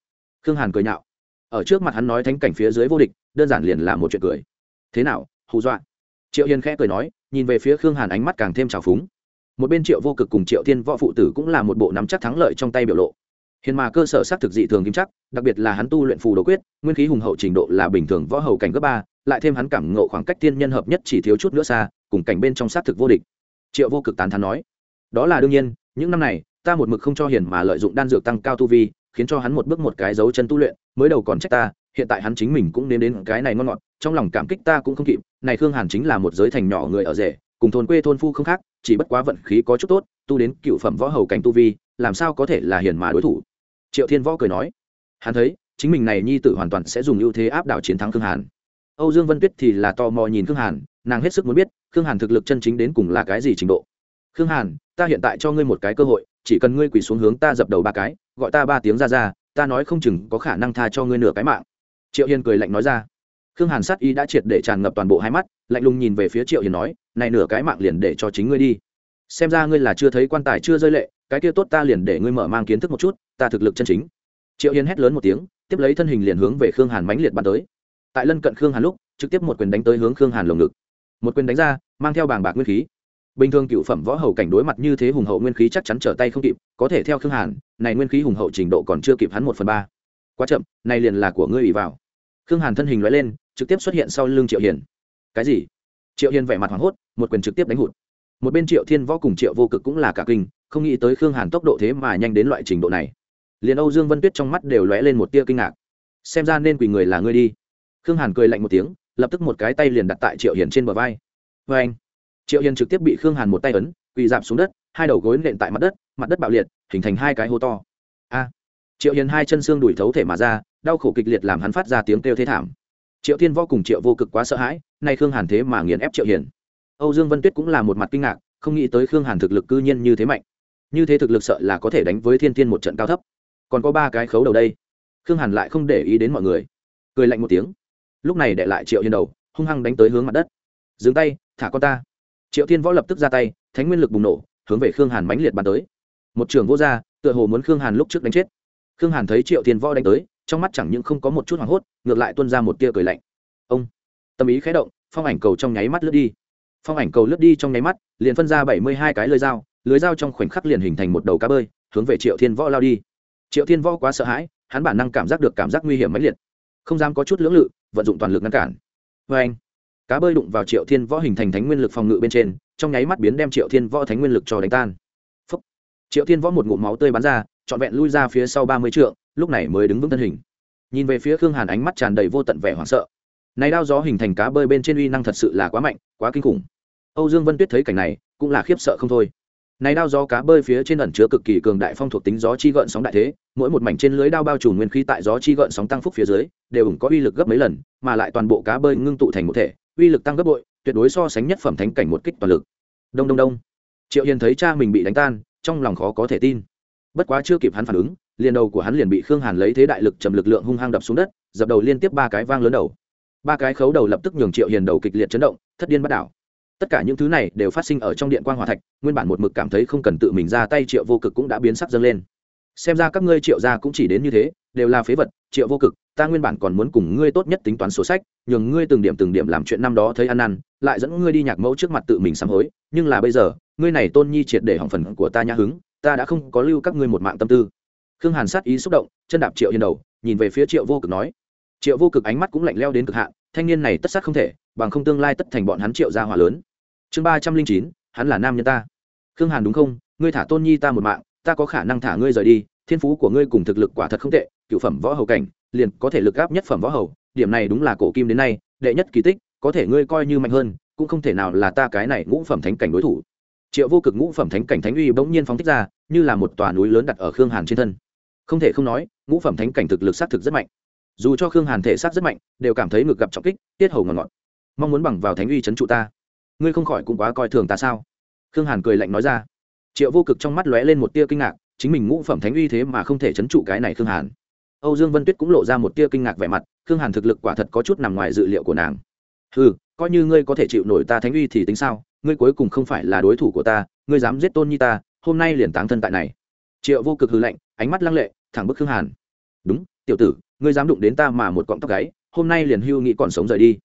Khương hàn cười nhạo, ở trước mặt hắn nói thánh cảnh phía dưới vô địch, đơn giản liền là một chuyện cười. Thế nào, hù dọa? Triệu hiền khẽ cười nói, nhìn về phía khương hàn ánh mắt càng thêm trào phúng. Một bên triệu vô cực cùng triệu thiên võ phụ tử cũng là một bộ nắm chắc thắng lợi trong tay biểu lộ. Hiền mà cơ sở xác thực dị thường kim chắc, đặc biệt là hắn tu luyện phù đồ quyết, nguyên khí hùng hậu trình độ là bình thường võ hầu cảnh cấp ba, lại thêm hắn cảm ngộ khoảng cách thiên nhân hợp nhất chỉ thiếu chút nữa xa, cùng cảnh bên trong xác thực vô địch. Triệu vô cực tán thán nói, đó là đương nhiên, những năm này ta một mực không cho hiền mà lợi dụng đan dược tăng cao tu vi, khiến cho hắn một bước một cái dấu chân tu luyện, mới đầu còn trách ta, hiện tại hắn chính mình cũng nên đến cái này ngon ngọt, trong lòng cảm kích ta cũng không kịp, này khương hàn chính là một giới thành nhỏ người ở rể, cùng thôn quê thôn phu không khác, chỉ bất quá vận khí có chút tốt, tu đến cựu phẩm võ hầu cảnh tu vi, làm sao có thể là hiền mà đối thủ? Triệu thiên võ cười nói, hắn thấy, chính mình này nhi tử hoàn toàn sẽ dùng ưu thế áp đảo chiến thắng khương hàn. Âu dương vân tuyết thì là tò mò nhìn khương hàn, nàng hết sức muốn biết, khương hàn thực lực chân chính đến cùng là cái gì trình độ khương hàn, ta hiện tại cho ngươi một cái cơ hội, chỉ cần ngươi quỳ xuống hướng ta dập đầu ba cái, gọi ta ba tiếng ra ra, ta nói không chừng có khả năng tha cho ngươi nửa cái mạng. Triệu hiền cười lạnh nói ra. Khương hàn sát y đã triệt để tràn ngập toàn bộ hai mắt, lạnh lùng nhìn về phía triệu hiền nói, này nửa cái mạng liền để cho chính ngươi đi. Xem ra ngươi là chưa thấy quan tài chưa rơi lệ, cái kia tốt ta liền để ngươi mở mang kiến thức một chút, ta thực lực chân chính. Triệu hiền hét lớn một tiếng, tiếp lấy thân hình liền hướng về khương hàn mãnh liệt bắn tới. Tại lân cận khương hàn lúc, trực tiếp một quyền đánh tới hướng khương hàn lồng ngực. Một quyền đánh ra, mang theo bàng bạc nguyên khí bình thường cựu phẩm võ hầu cảnh đối mặt như thế hùng hậu nguyên khí chắc chắn trở tay không kịp, có thể theo khương hàn, này nguyên khí hùng hậu trình độ còn chưa kịp hắn một phần ba. Quá chậm, này liền là của ngươi ủy vào. Khương hàn thân hình loại lên, trực tiếp xuất hiện sau lưng triệu hiền. Cái gì? Triệu hiền vẻ mặt hoảng hốt, một quyền trực tiếp đánh hụt. Một bên triệu thiên võ cùng triệu vô cực cũng là cả kinh, không nghĩ tới khương hàn tốc độ thế mà nhanh đến loại trình độ này. Liền âu dương vân tuyết trong mắt đều lóe lên một tia kinh ngạc. Xem ra nên quỳ người là ngươi đi. Khương hàn cười lạnh một tiếng, lập tức một cái tay liền đặt tại triệu hiền trên bờ vai. Vê anh triệu hiền trực tiếp bị khương hàn một tay ấn quỳ dạp xuống đất hai đầu gối nện tại mặt đất mặt đất bạo liệt hình thành hai cái hố to a triệu hiền hai chân xương đùi thấu thể mà ra đau khổ kịch liệt làm hắn phát ra tiếng kêu thế thảm triệu thiên võ cùng triệu vô cực quá sợ hãi nay khương hàn thế mà nghiền ép triệu hiền âu dương vân tuyết cũng là một mặt kinh ngạc không nghĩ tới khương hàn thực lực cư nhiên như thế mạnh như thế thực lực sợ là có thể đánh với thiên thiên một trận cao thấp còn có ba cái khấu đầu đây khương hàn lại không để ý đến mọi người cười lạnh một tiếng lúc này để lại triệu hiền đầu hung hăng đánh tới hướng mặt đất dừng tay thả con ta triệu thiên võ lập tức ra tay, thánh nguyên lực bùng nổ, hướng về khương hàn mãnh liệt bàn tới. Một trường vô r tựa hồ muốn khương hàn lúc trước đánh chết. Khương hàn thấy triệu thiên võ đánh tới, trong mắt chẳng những không có một chút hoảng hốt, ngược lại tuôn ra một tia cười lạnh. Ông! Tâm ý khé động, phong ảnh cầu trong nháy mắt lướt đi. Phong ảnh cầu lướt đi trong nháy mắt, liền phân ra bảy mươi hai cái lưới dao lưới dao trong khoảnh khắc liền hình thành một đầu cá bơi, hướng về triệu thiên võ lao đi. Triệu thiên võ quá sợ hãi, hắn bản năng cảm giác được cảm giác nguy hiểm mãnh liệt. Không dám có chút lưỡng lự, vận dụng toàn lực ngăn cản. Vê anh cá bơi đụng vào triệu thiên võ hình thành thánh nguyên lực phòng ngự bên trên, trong nháy mắt biến đem triệu thiên võ thánh nguyên lực cho đánh tan. Phúc. triệu thiên võ một ngụm máu tươi bắn ra, trọn vẹn lui ra phía sau ba mươi trượng, lúc này mới đứng vững thân hình. Nhìn về phía khương hàn ánh mắt tràn đầy vô tận vẻ hoảng sợ. Này đao gió hình thành cá bơi bên trên uy năng thật sự là quá mạnh, quá kinh khủng. Âu dương vân tuyết thấy cảnh này, cũng là khiếp sợ không thôi. Này đao gió cá bơi phía trên ẩn chứa cực kỳ cường đại phong thuộc tính gió chi gợn sóng đại thế, mỗi một mảnh trên lưới đao bao trùm nguyên khí tại gió chi gợn sóng tăng phúc phía dưới, đều ủng có uy lực gấp mấy lần, mà lại toàn bộ cá bơi ngưng tụ thành một thể uy lực tăng gấp bội, tuyệt đối so sánh nhất phẩm thánh cảnh một kích toàn lực. Đông đông đông. Triệu hiền thấy cha mình bị đánh tan, trong lòng khó có thể tin. Bất quá chưa kịp hắn phản ứng, liền đầu của hắn liền bị khương hàn lấy thế đại lực trầm lực lượng hung hăng đập xuống đất, dập đầu liên tiếp ba cái vang lớn đầu. Ba cái khấu đầu lập tức nhường triệu hiền đầu kịch liệt chấn động, thất điên bắt đảo. Tất cả những thứ này đều phát sinh ở trong điện quan hòa thạch, nguyên bản một mực cảm thấy không cần tự mình ra tay triệu vô cực cũng đã biến sắc dâng lên xem ra các ngươi triệu gia cũng chỉ đến như thế, đều là phế vật, triệu vô cực, ta nguyên bản còn muốn cùng ngươi tốt nhất tính toán sổ sách, nhường ngươi từng điểm từng điểm làm chuyện năm đó thấy ăn năn lại dẫn ngươi đi nhạc mẫu trước mặt tự mình sám hối. Nhưng là bây giờ, ngươi này tôn nhi triệt để hỏng phần của ta nhã hứng, ta đã không có lưu các ngươi một mạng tâm tư. Khương hàn sát ý xúc động, chân đạp triệu hiền đầu, nhìn về phía triệu vô cực nói. Triệu vô cực ánh mắt cũng lạnh leo đến cực hạn, thanh niên này tất sát không thể, bằng không tương lai tất thành bọn hắn triệu gia hòa lớn. Chương ba trăm linh chín, hắn là nam nhân ta. Khương hàn đúng không? Ngươi thả tôn nhi ta một mạng ta có khả năng thả ngươi rời đi, thiên phú của ngươi cùng thực lực quả thật không tệ cựu phẩm võ hầu cảnh, liền có thể lực áp nhất phẩm võ hầu, điểm này đúng là cổ kim đến nay, đệ nhất kỳ tích, có thể ngươi coi như mạnh hơn, cũng không thể nào là ta cái này ngũ phẩm thánh cảnh đối thủ. Triệu vô cực ngũ phẩm thánh cảnh thánh uy bỗng nhiên phóng thích ra, như là một tòa núi lớn đặt ở khương hàn trên thân. Không thể không nói, ngũ phẩm thánh cảnh thực lực xác thực rất mạnh. Dù cho khương hàn thể xác rất mạnh, đều cảm thấy ngực gặp trọng kích, tiết hầu ngọt ngọt. Mong muốn bằng vào thánh uy c h ấ n trụ ta. Ngươi không khỏi cũng quá coi thường ta sao? Khương hàn cười lạnh nói ra triệu vô cực trong mắt lóe lên một tia kinh ngạc, chính mình ngũ phẩm thánh uy thế mà không thể c h ấ n trụ cái này khương hàn. Âu dương vân tuyết cũng lộ ra một tia kinh ngạc vẻ mặt, khương hàn thực lực quả thật có chút nằm ngoài dự liệu của nàng. Ừ coi như ngươi có thể chịu nổi ta thánh uy thì tính sao? Ngươi cuối cùng không phải là đối thủ của ta, ngươi dám giết tôn nhi ta, hôm nay liền táng thân tại này. Triệu vô cực hư lạnh, ánh mắt lăng lệ, thẳng bức khương hàn. Đúng, tiểu tử, ngươi dám đụng đến ta mà một cọng tóc gáy, hôm nay liền hưu nghĩ còn sống rời đi.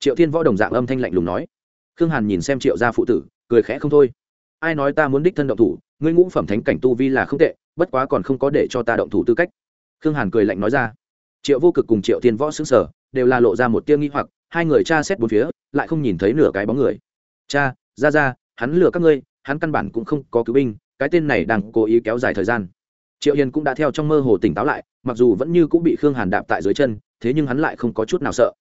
Triệu thiên võ đồng dạng âm thanh lạnh lùng nói. Khương hàn nhìn xem triệu gia phụ tử, cười khẽ không thôi ai nói ta muốn đích thân động thủ, ngươi ngũ phẩm thánh cảnh tu vi là không tệ, bất quá còn không có để cho ta động thủ tư cách. Khương hàn cười lạnh nói ra. Triệu vô cực cùng triệu thiên võ xứng sở đều là lộ ra một tia nghi hoặc, hai người cha xét bốn phía, lại không nhìn thấy nửa cái bóng người. Cha, ra ra, hắn lừa các ngươi, hắn căn bản cũng không có cứu binh, cái tên này đang cố ý kéo dài thời gian. Triệu hiền cũng đã theo trong mơ hồ tỉnh táo lại, mặc dù vẫn như cũng bị khương hàn đạp tại dưới chân, thế nhưng hắn lại không có chút nào sợ.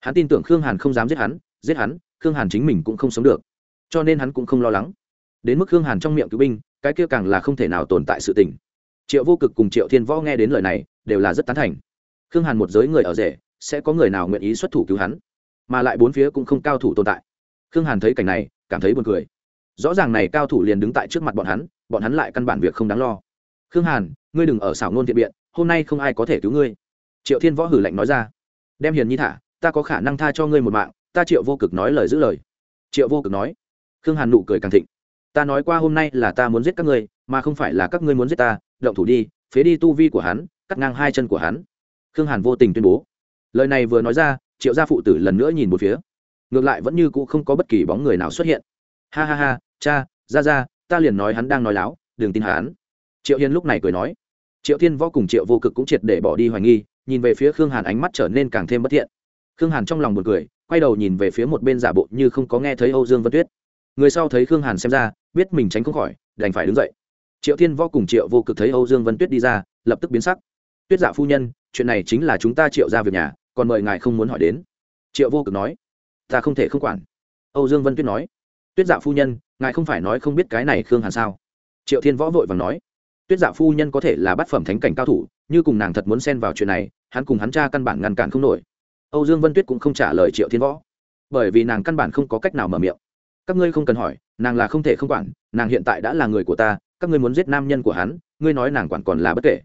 Hắn tin tưởng khương hàn không dám giết hắn giết hắn, khương hàn chính mình cũng không sống được. Cho nên hắn cũng không lo lắng đến mức hương hàn trong miệng cứu binh, cái kia càng là không thể nào tồn tại sự tình. Triệu vô cực cùng triệu thiên võ nghe đến lời này, đều là rất tán thành. Khương hàn một giới người ở rể, sẽ có người nào nguyện ý xuất thủ cứu hắn? Mà lại bốn phía cũng không cao thủ tồn tại. Khương hàn thấy cảnh này, cảm thấy buồn cười. Rõ ràng này cao thủ liền đứng tại trước mặt bọn hắn bọn hắn lại căn bản việc không đáng lo. Khương hàn, ngươi đừng ở xảo ngôn thiện biện, hôm nay không ai có thể cứu ngươi. Triệu thiên võ hử lạnh nói ra. Đem hiền nhi thả, ta có khả năng tha cho ngươi một mạng, ta triệu vô cực nói lời giữ lời. Triệu vô cực nói. Khương hàn nụ cười càng thịnh ta nói qua hôm nay là ta muốn giết các ngươi, mà không phải là các ngươi muốn giết ta, động thủ đi, phế đi tu vi của hắn, cắt ngang hai chân của hắn. Khương hàn vô tình tuyên bố. Lời này vừa nói ra, triệu gia phụ tử lần nữa nhìn một phía. Ngược lại vẫn như cũ không có bất kỳ bóng người nào xuất hiện. Ha ha ha, cha, ra ra, ta liền nói hắn đang nói láo, đừng tin hắn. Triệu hiên lúc này cười nói. Triệu thiên võ cùng triệu vô cực cũng triệt để bỏ đi hoài nghi, nhìn về phía khương hàn ánh mắt trở nên càng thêm bất thiện. Khương hàn trong lòng một cười, quay đầu nhìn về phía một bên giả bộ như không có nghe thấy âu dương vân tuyết. Người sau thấy khương hàn xem ra biết mình tránh không khỏi, đành phải đứng dậy. Triệu thiên võ cùng triệu vô cực thấy âu dương vân tuyết đi ra, lập tức biến sắc. Tuyết dạ phu nhân, chuyện này chính là chúng ta triệu ra việc nhà, còn mời ngài không muốn hỏi đến. Triệu vô cực nói. Ta không thể không quản. Âu dương vân tuyết nói. Tuyết dạ phu nhân, ngài không phải nói không biết cái này khương hàn sao? Triệu thiên võ vội và nói. Tuyết dạ phu nhân có thể là bát phẩm thánh cảnh cao thủ, như cùng nàng thật muốn xen vào chuyện này, hắn cùng hắn cha căn bản ngăn cản không nổi. Âu dương vân tuyết cũng không trả lời triệu thiên võ. Bởi vì nàng căn bản không có cách nào mở miệng các ngươi không cần hỏi, nàng là không thể không quản, nàng hiện tại đã là người của ta, các ngươi muốn giết nam nhân của hắn, ngươi nói nàng quản còn là bất kể.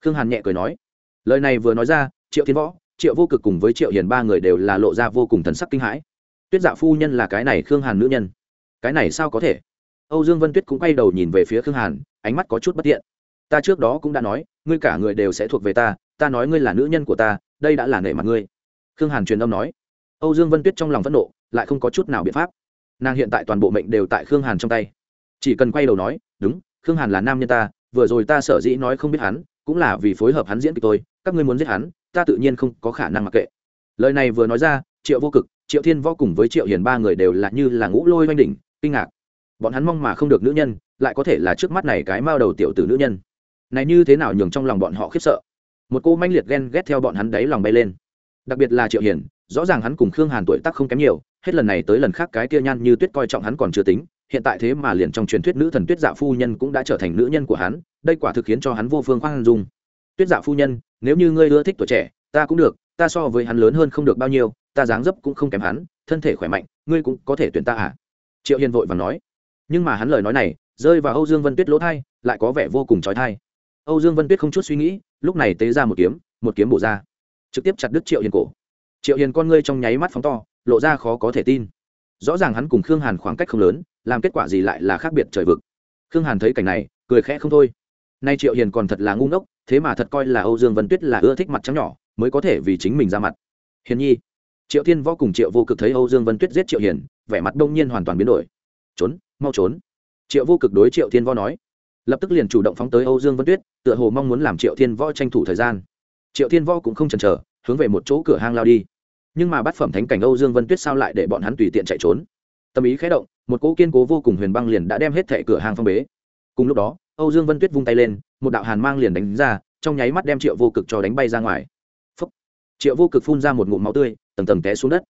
Khương hàn nhẹ cười nói. Lời này vừa nói ra, triệu thiên võ, triệu vô cực cùng với triệu hiền ba người đều là lộ ra vô cùng thần sắc kinh hãi. Tuyết dạ phu nhân là cái này khương hàn nữ nhân. Cái này sao có thể? Âu dương vân tuyết cũng quay đầu nhìn về phía khương hàn, ánh mắt có chút bất tiện. Ta trước đó cũng đã nói, ngươi cả người đều sẽ thuộc về ta ta nói ngươi là nữ nhân của ta, đây đã là nể mặt ngươi. Khương hàn truyền âm nói. Âu dương vân tuyết trong lòng phẫn nộ, lại không có chút nào biện pháp nàng hiện tại toàn bộ mệnh đều tại khương hàn trong tay. Chỉ cần quay đầu nói, đúng, khương hàn là nam nhân ta, vừa rồi ta sở dĩ nói không biết hắn, cũng là vì phối hợp hắn diễn kịch tôi, các ngươi muốn giết hắn, ta tự nhiên không có khả năng mặc kệ. Lời này vừa nói ra, triệu vô cực, triệu thiên võ cùng với triệu hiền ba người đều là như là ngũ lôi oanh đỉnh, kinh ngạc. Bọn hắn mong mà không được nữ nhân, lại có thể là trước mắt này cái mao đầu tiểu tử nữ nhân. Này như thế nào nhường trong lòng bọn họ khiếp sợ. Một cô manh liệt ghen ghét theo bọn hắn đáy lòng bay lên. Đặc biệt là triệu hiền, rõ ràng hắn cùng khương hàn tuổi tác không kém nhiều hết lần này tới lần khác cái kia nhan như tuyết coi trọng hắn còn chưa tính, hiện tại thế mà liền trong truyền thuyết nữ thần tuyết dạ phu nhân cũng đã trở thành nữ nhân của hắn, đây quả thực khiến cho hắn vô phương khoan dung. Tuyết dạ phu nhân, nếu như ngươi ưa thích tuổi trẻ, ta cũng được, ta so với hắn lớn hơn không được bao nhiêu, ta dáng dấp cũng không kém hắn, thân thể khỏe mạnh, ngươi cũng có thể tuyển ta à? Triệu hiền vội và nói. Nhưng mà hắn lời nói này, rơi vào âu dương vân tuyết lỗ thai, lại có vẻ vô cùng trói thai âu dương vân tuyết không chút suy nghĩ, lúc này tế ra một kiếm một kiếm bổ ra. Trực tiếp chặt đứt triệu hiền cổ. Triệu hiền con ngươi trong nháy mắt phóng to lộ ra khó có thể tin. Rõ ràng hắn cùng khương hàn khoảng cách không lớn, làm kết quả gì lại là khác biệt trời vực. Khương hàn thấy cảnh này, cười khẽ không thôi. Nay triệu hiền còn thật là ngu ngốc, thế mà thật coi là âu dương vân tuyết là ưa thích mặt trắng nhỏ, mới có thể vì chính mình ra mặt. Hiền nhi, triệu thiên võ cùng triệu vô cực thấy âu dương vân tuyết giết triệu hiền, vẻ mặt đông nhiên hoàn toàn biến đổi. Trốn, mau trốn. Triệu vô cực đối triệu thiên võ nói. Lập tức liền chủ động phóng tới âu dương vân tuyết, tựa hồ mong muốn làm triệu thiên võ tranh thủ thời gian. Triệu thiên võ cũng không chần chờ, hướng về một chỗ cửa hang lao đi nhưng mà bát phẩm thánh cảnh âu dương vân tuyết sao lại để bọn hắn tùy tiện chạy trốn? Tâm ý khé động, một cỗ kiên cố vô cùng huyền băng liền đã đem hết thệ cửa hàng phong bế. Cùng lúc đó, âu dương vân tuyết vung tay lên, một đạo hàn mang liền đánh ra, trong nháy mắt đem triệu vô cực cho đánh bay ra ngoài. Phúc. triệu vô cực phun ra một ngụm máu tươi, tầng tầng té xuống đất.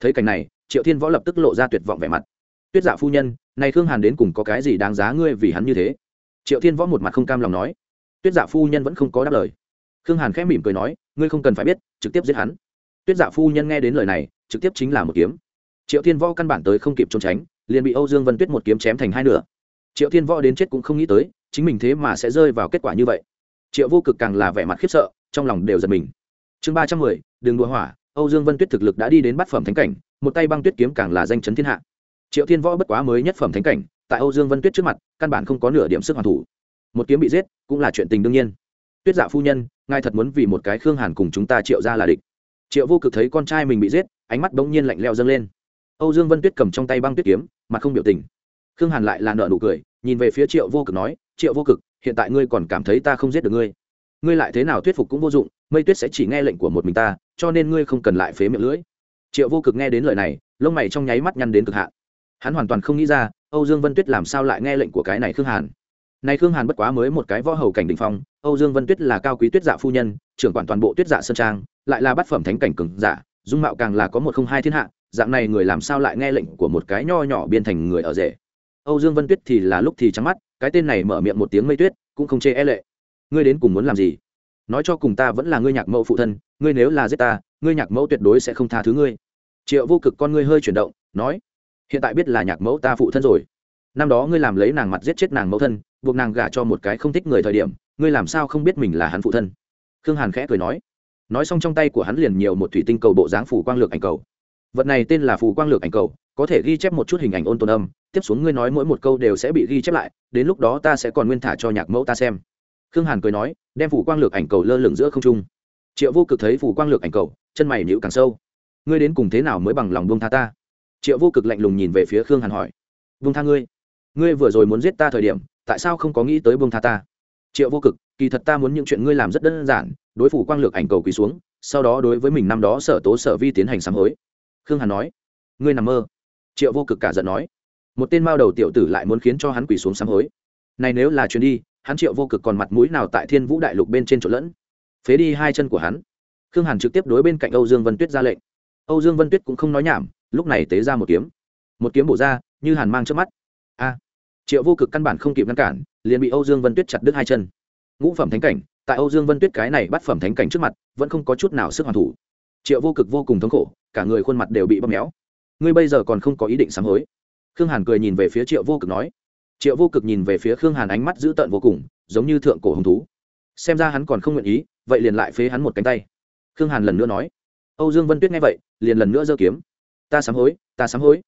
Thấy cảnh này, triệu thiên võ lập tức lộ ra tuyệt vọng vẻ mặt. Tuyết dạ phu nhân, này khương hàn đến cùng có cái gì đáng giá ngươi vì hắn như thế? Triệu thiên võ một mặt không cam lòng nói. Tuyết dạ phu nhân vẫn không có đáp lời. Khương hàn khẽ mỉm cười nói, ngươi không cần phải biết, trực tiếp giết hắn tuyết dạ phu nhân nghe đến lời này, trực tiếp chính là một kiếm. Triệu thiên võ căn bản tới không kịp trốn tránh, liền bị âu dương vân tuyết một kiếm chém thành hai nửa. Triệu thiên võ đến chết cũng không nghĩ tới, chính mình thế mà sẽ rơi vào kết quả như vậy. Triệu vô cực càng là vẻ mặt khiếp sợ, trong lòng đều giật mình. Chương ba trăm mười đường đua hỏa, âu dương vân tuyết thực lực đã đi đến bát phẩm thánh cảnh, một tay băng tuyết kiếm càng là danh chấn thiên hạ. Triệu thiên võ bất quá mới nhất phẩm thánh cảnh, tại âu dương vân tuyết trước mặt, căn bản không có nửa điểm sức hoàn thủ. Một kiếm bị giết, cũng là chuyện tình đương nhiên. Tuyết dạ phu nhân, ngài thật muốn vì một cái khương hàn cùng chúng ta triệu ra là địch triệu vô cực thấy con trai mình bị giết, ánh mắt bỗng nhiên lạnh leo dâng lên. Âu dương vân tuyết cầm trong tay băng tuyết kiếm mà không biểu tình. Khương hàn lại là nợ nụ cười, nhìn về phía triệu vô cực nói, triệu vô cực, hiện tại ngươi còn cảm thấy ta không giết được ngươi. Ngươi lại thế nào thuyết phục cũng vô dụng, mây tuyết sẽ chỉ nghe lệnh của một mình ta, cho nên ngươi không cần lại phế miệng lưỡi. Triệu vô cực nghe đến lời này, lông mày trong nháy mắt nhăn đến cực hạn. Hắn hoàn toàn không nghĩ ra, âu dương vân tuyết làm sao lại nghe lệnh của cái này khương hàn nay khương hàn bất quá mới một cái võ hầu cảnh đỉnh phong, âu dương vân tuyết là cao quý tuyết dạ phu nhân, trưởng quản toàn bộ tuyết dạ sơn trang, lại là bát phẩm thánh cảnh cừng giả, dung mạo càng là có một không hai thiên hạ, dạng này người làm sao lại nghe lệnh của một cái nho nhỏ biên thành người ở rể. Âu dương vân tuyết thì là lúc thì trắng mắt, cái tên này mở miệng một tiếng mây tuyết, cũng không chê e lệ. Ngươi đến cùng muốn làm gì? Nói cho cùng ta vẫn là ngươi nhạc mẫu phụ thân, ngươi nếu là giết ta, ngươi nhạc mẫu tuyệt đối sẽ không tha thứ ngươi. Triệu vô cực con ngươi hơi chuyển động, nói, hiện tại biết là nhạc mẫu ta phụ thân rồi năm đó ngươi làm lấy nàng mặt giết chết nàng mẫu thân, buộc nàng gả cho một cái không thích người thời điểm, ngươi làm sao không biết mình là hắn phụ thân? Khương hàn khẽ cười nói. Nói xong trong tay của hắn liền nhiều một thủy tinh cầu bộ dáng phủ quang lược ảnh cầu. Vật này tên là phù quang lược ảnh cầu, có thể ghi chép một chút hình ảnh ôn tồn âm. Tiếp xuống ngươi nói mỗi một câu đều sẽ bị ghi chép lại, đến lúc đó ta sẽ còn nguyên thả cho nhạc mẫu ta xem. Khương hàn cười nói, đem phủ quang lược ảnh cầu lơ lửng giữa không trung. Triệu vô cực thấy phủ quang lược ảnh cầu, chân mày nhữ càng sâu. Ngươi đến cùng thế nào mới bằng lòng buông tha ta? Triệu vô cực lạnh lùng nhìn về phía khương hàn hỏi. Buông tha ngươi ngươi vừa rồi muốn giết ta thời điểm, tại sao không có nghĩ tới buông tha ta? Triệu vô cực, kỳ thật ta muốn những chuyện ngươi làm rất đơn giản, đối phủ quang lược ảnh cầu quỳ xuống, sau đó đối với mình năm đó sở tố sở vi tiến hành sám hối. Khương hàn nói, ngươi nằm mơ. Triệu vô cực cả giận nói, một tên mao đầu tiểu tử lại muốn khiến cho hắn quỳ xuống sám hối. Này nếu là chuyến đi, hắn triệu vô cực còn mặt mũi nào tại thiên vũ đại lục bên trên chỗ lẫn? Phế đi hai chân của hắn. Khương hàn trực tiếp đối bên cạnh âu dương vân tuyết ra lệnh. Âu dương vân tuyết cũng không nói nhảm, lúc này tế ra một kiếm. Một kiếm bổ ra, như hàn mang trước mắt a. Triệu vô cực căn bản không kịp ngăn cản, liền bị âu dương vân tuyết chặt đứt hai chân. Ngũ phẩm thánh cảnh, tại âu dương vân tuyết cái này bắt phẩm thánh cảnh trước mặt, vẫn không có chút nào sức hoàn thủ. Triệu vô cực vô cùng thống khổ, cả người khuôn mặt đều bị bóp méo. Ngươi bây giờ còn không có ý định sáng hối. Khương hàn cười nhìn về phía triệu vô cực nói. Triệu vô cực nhìn về phía khương hàn ánh mắt dữ tợn vô cùng, giống như thượng cổ hồng thú. Xem ra hắn còn không nguyện ý, vậy liền lại phế hắn một cánh tay. Khương hàn lần nữa nói. Âu dương vân tuyết nghe vậy, liền lần nữa giơ kiếm. Ta sám hối, ta sám hối.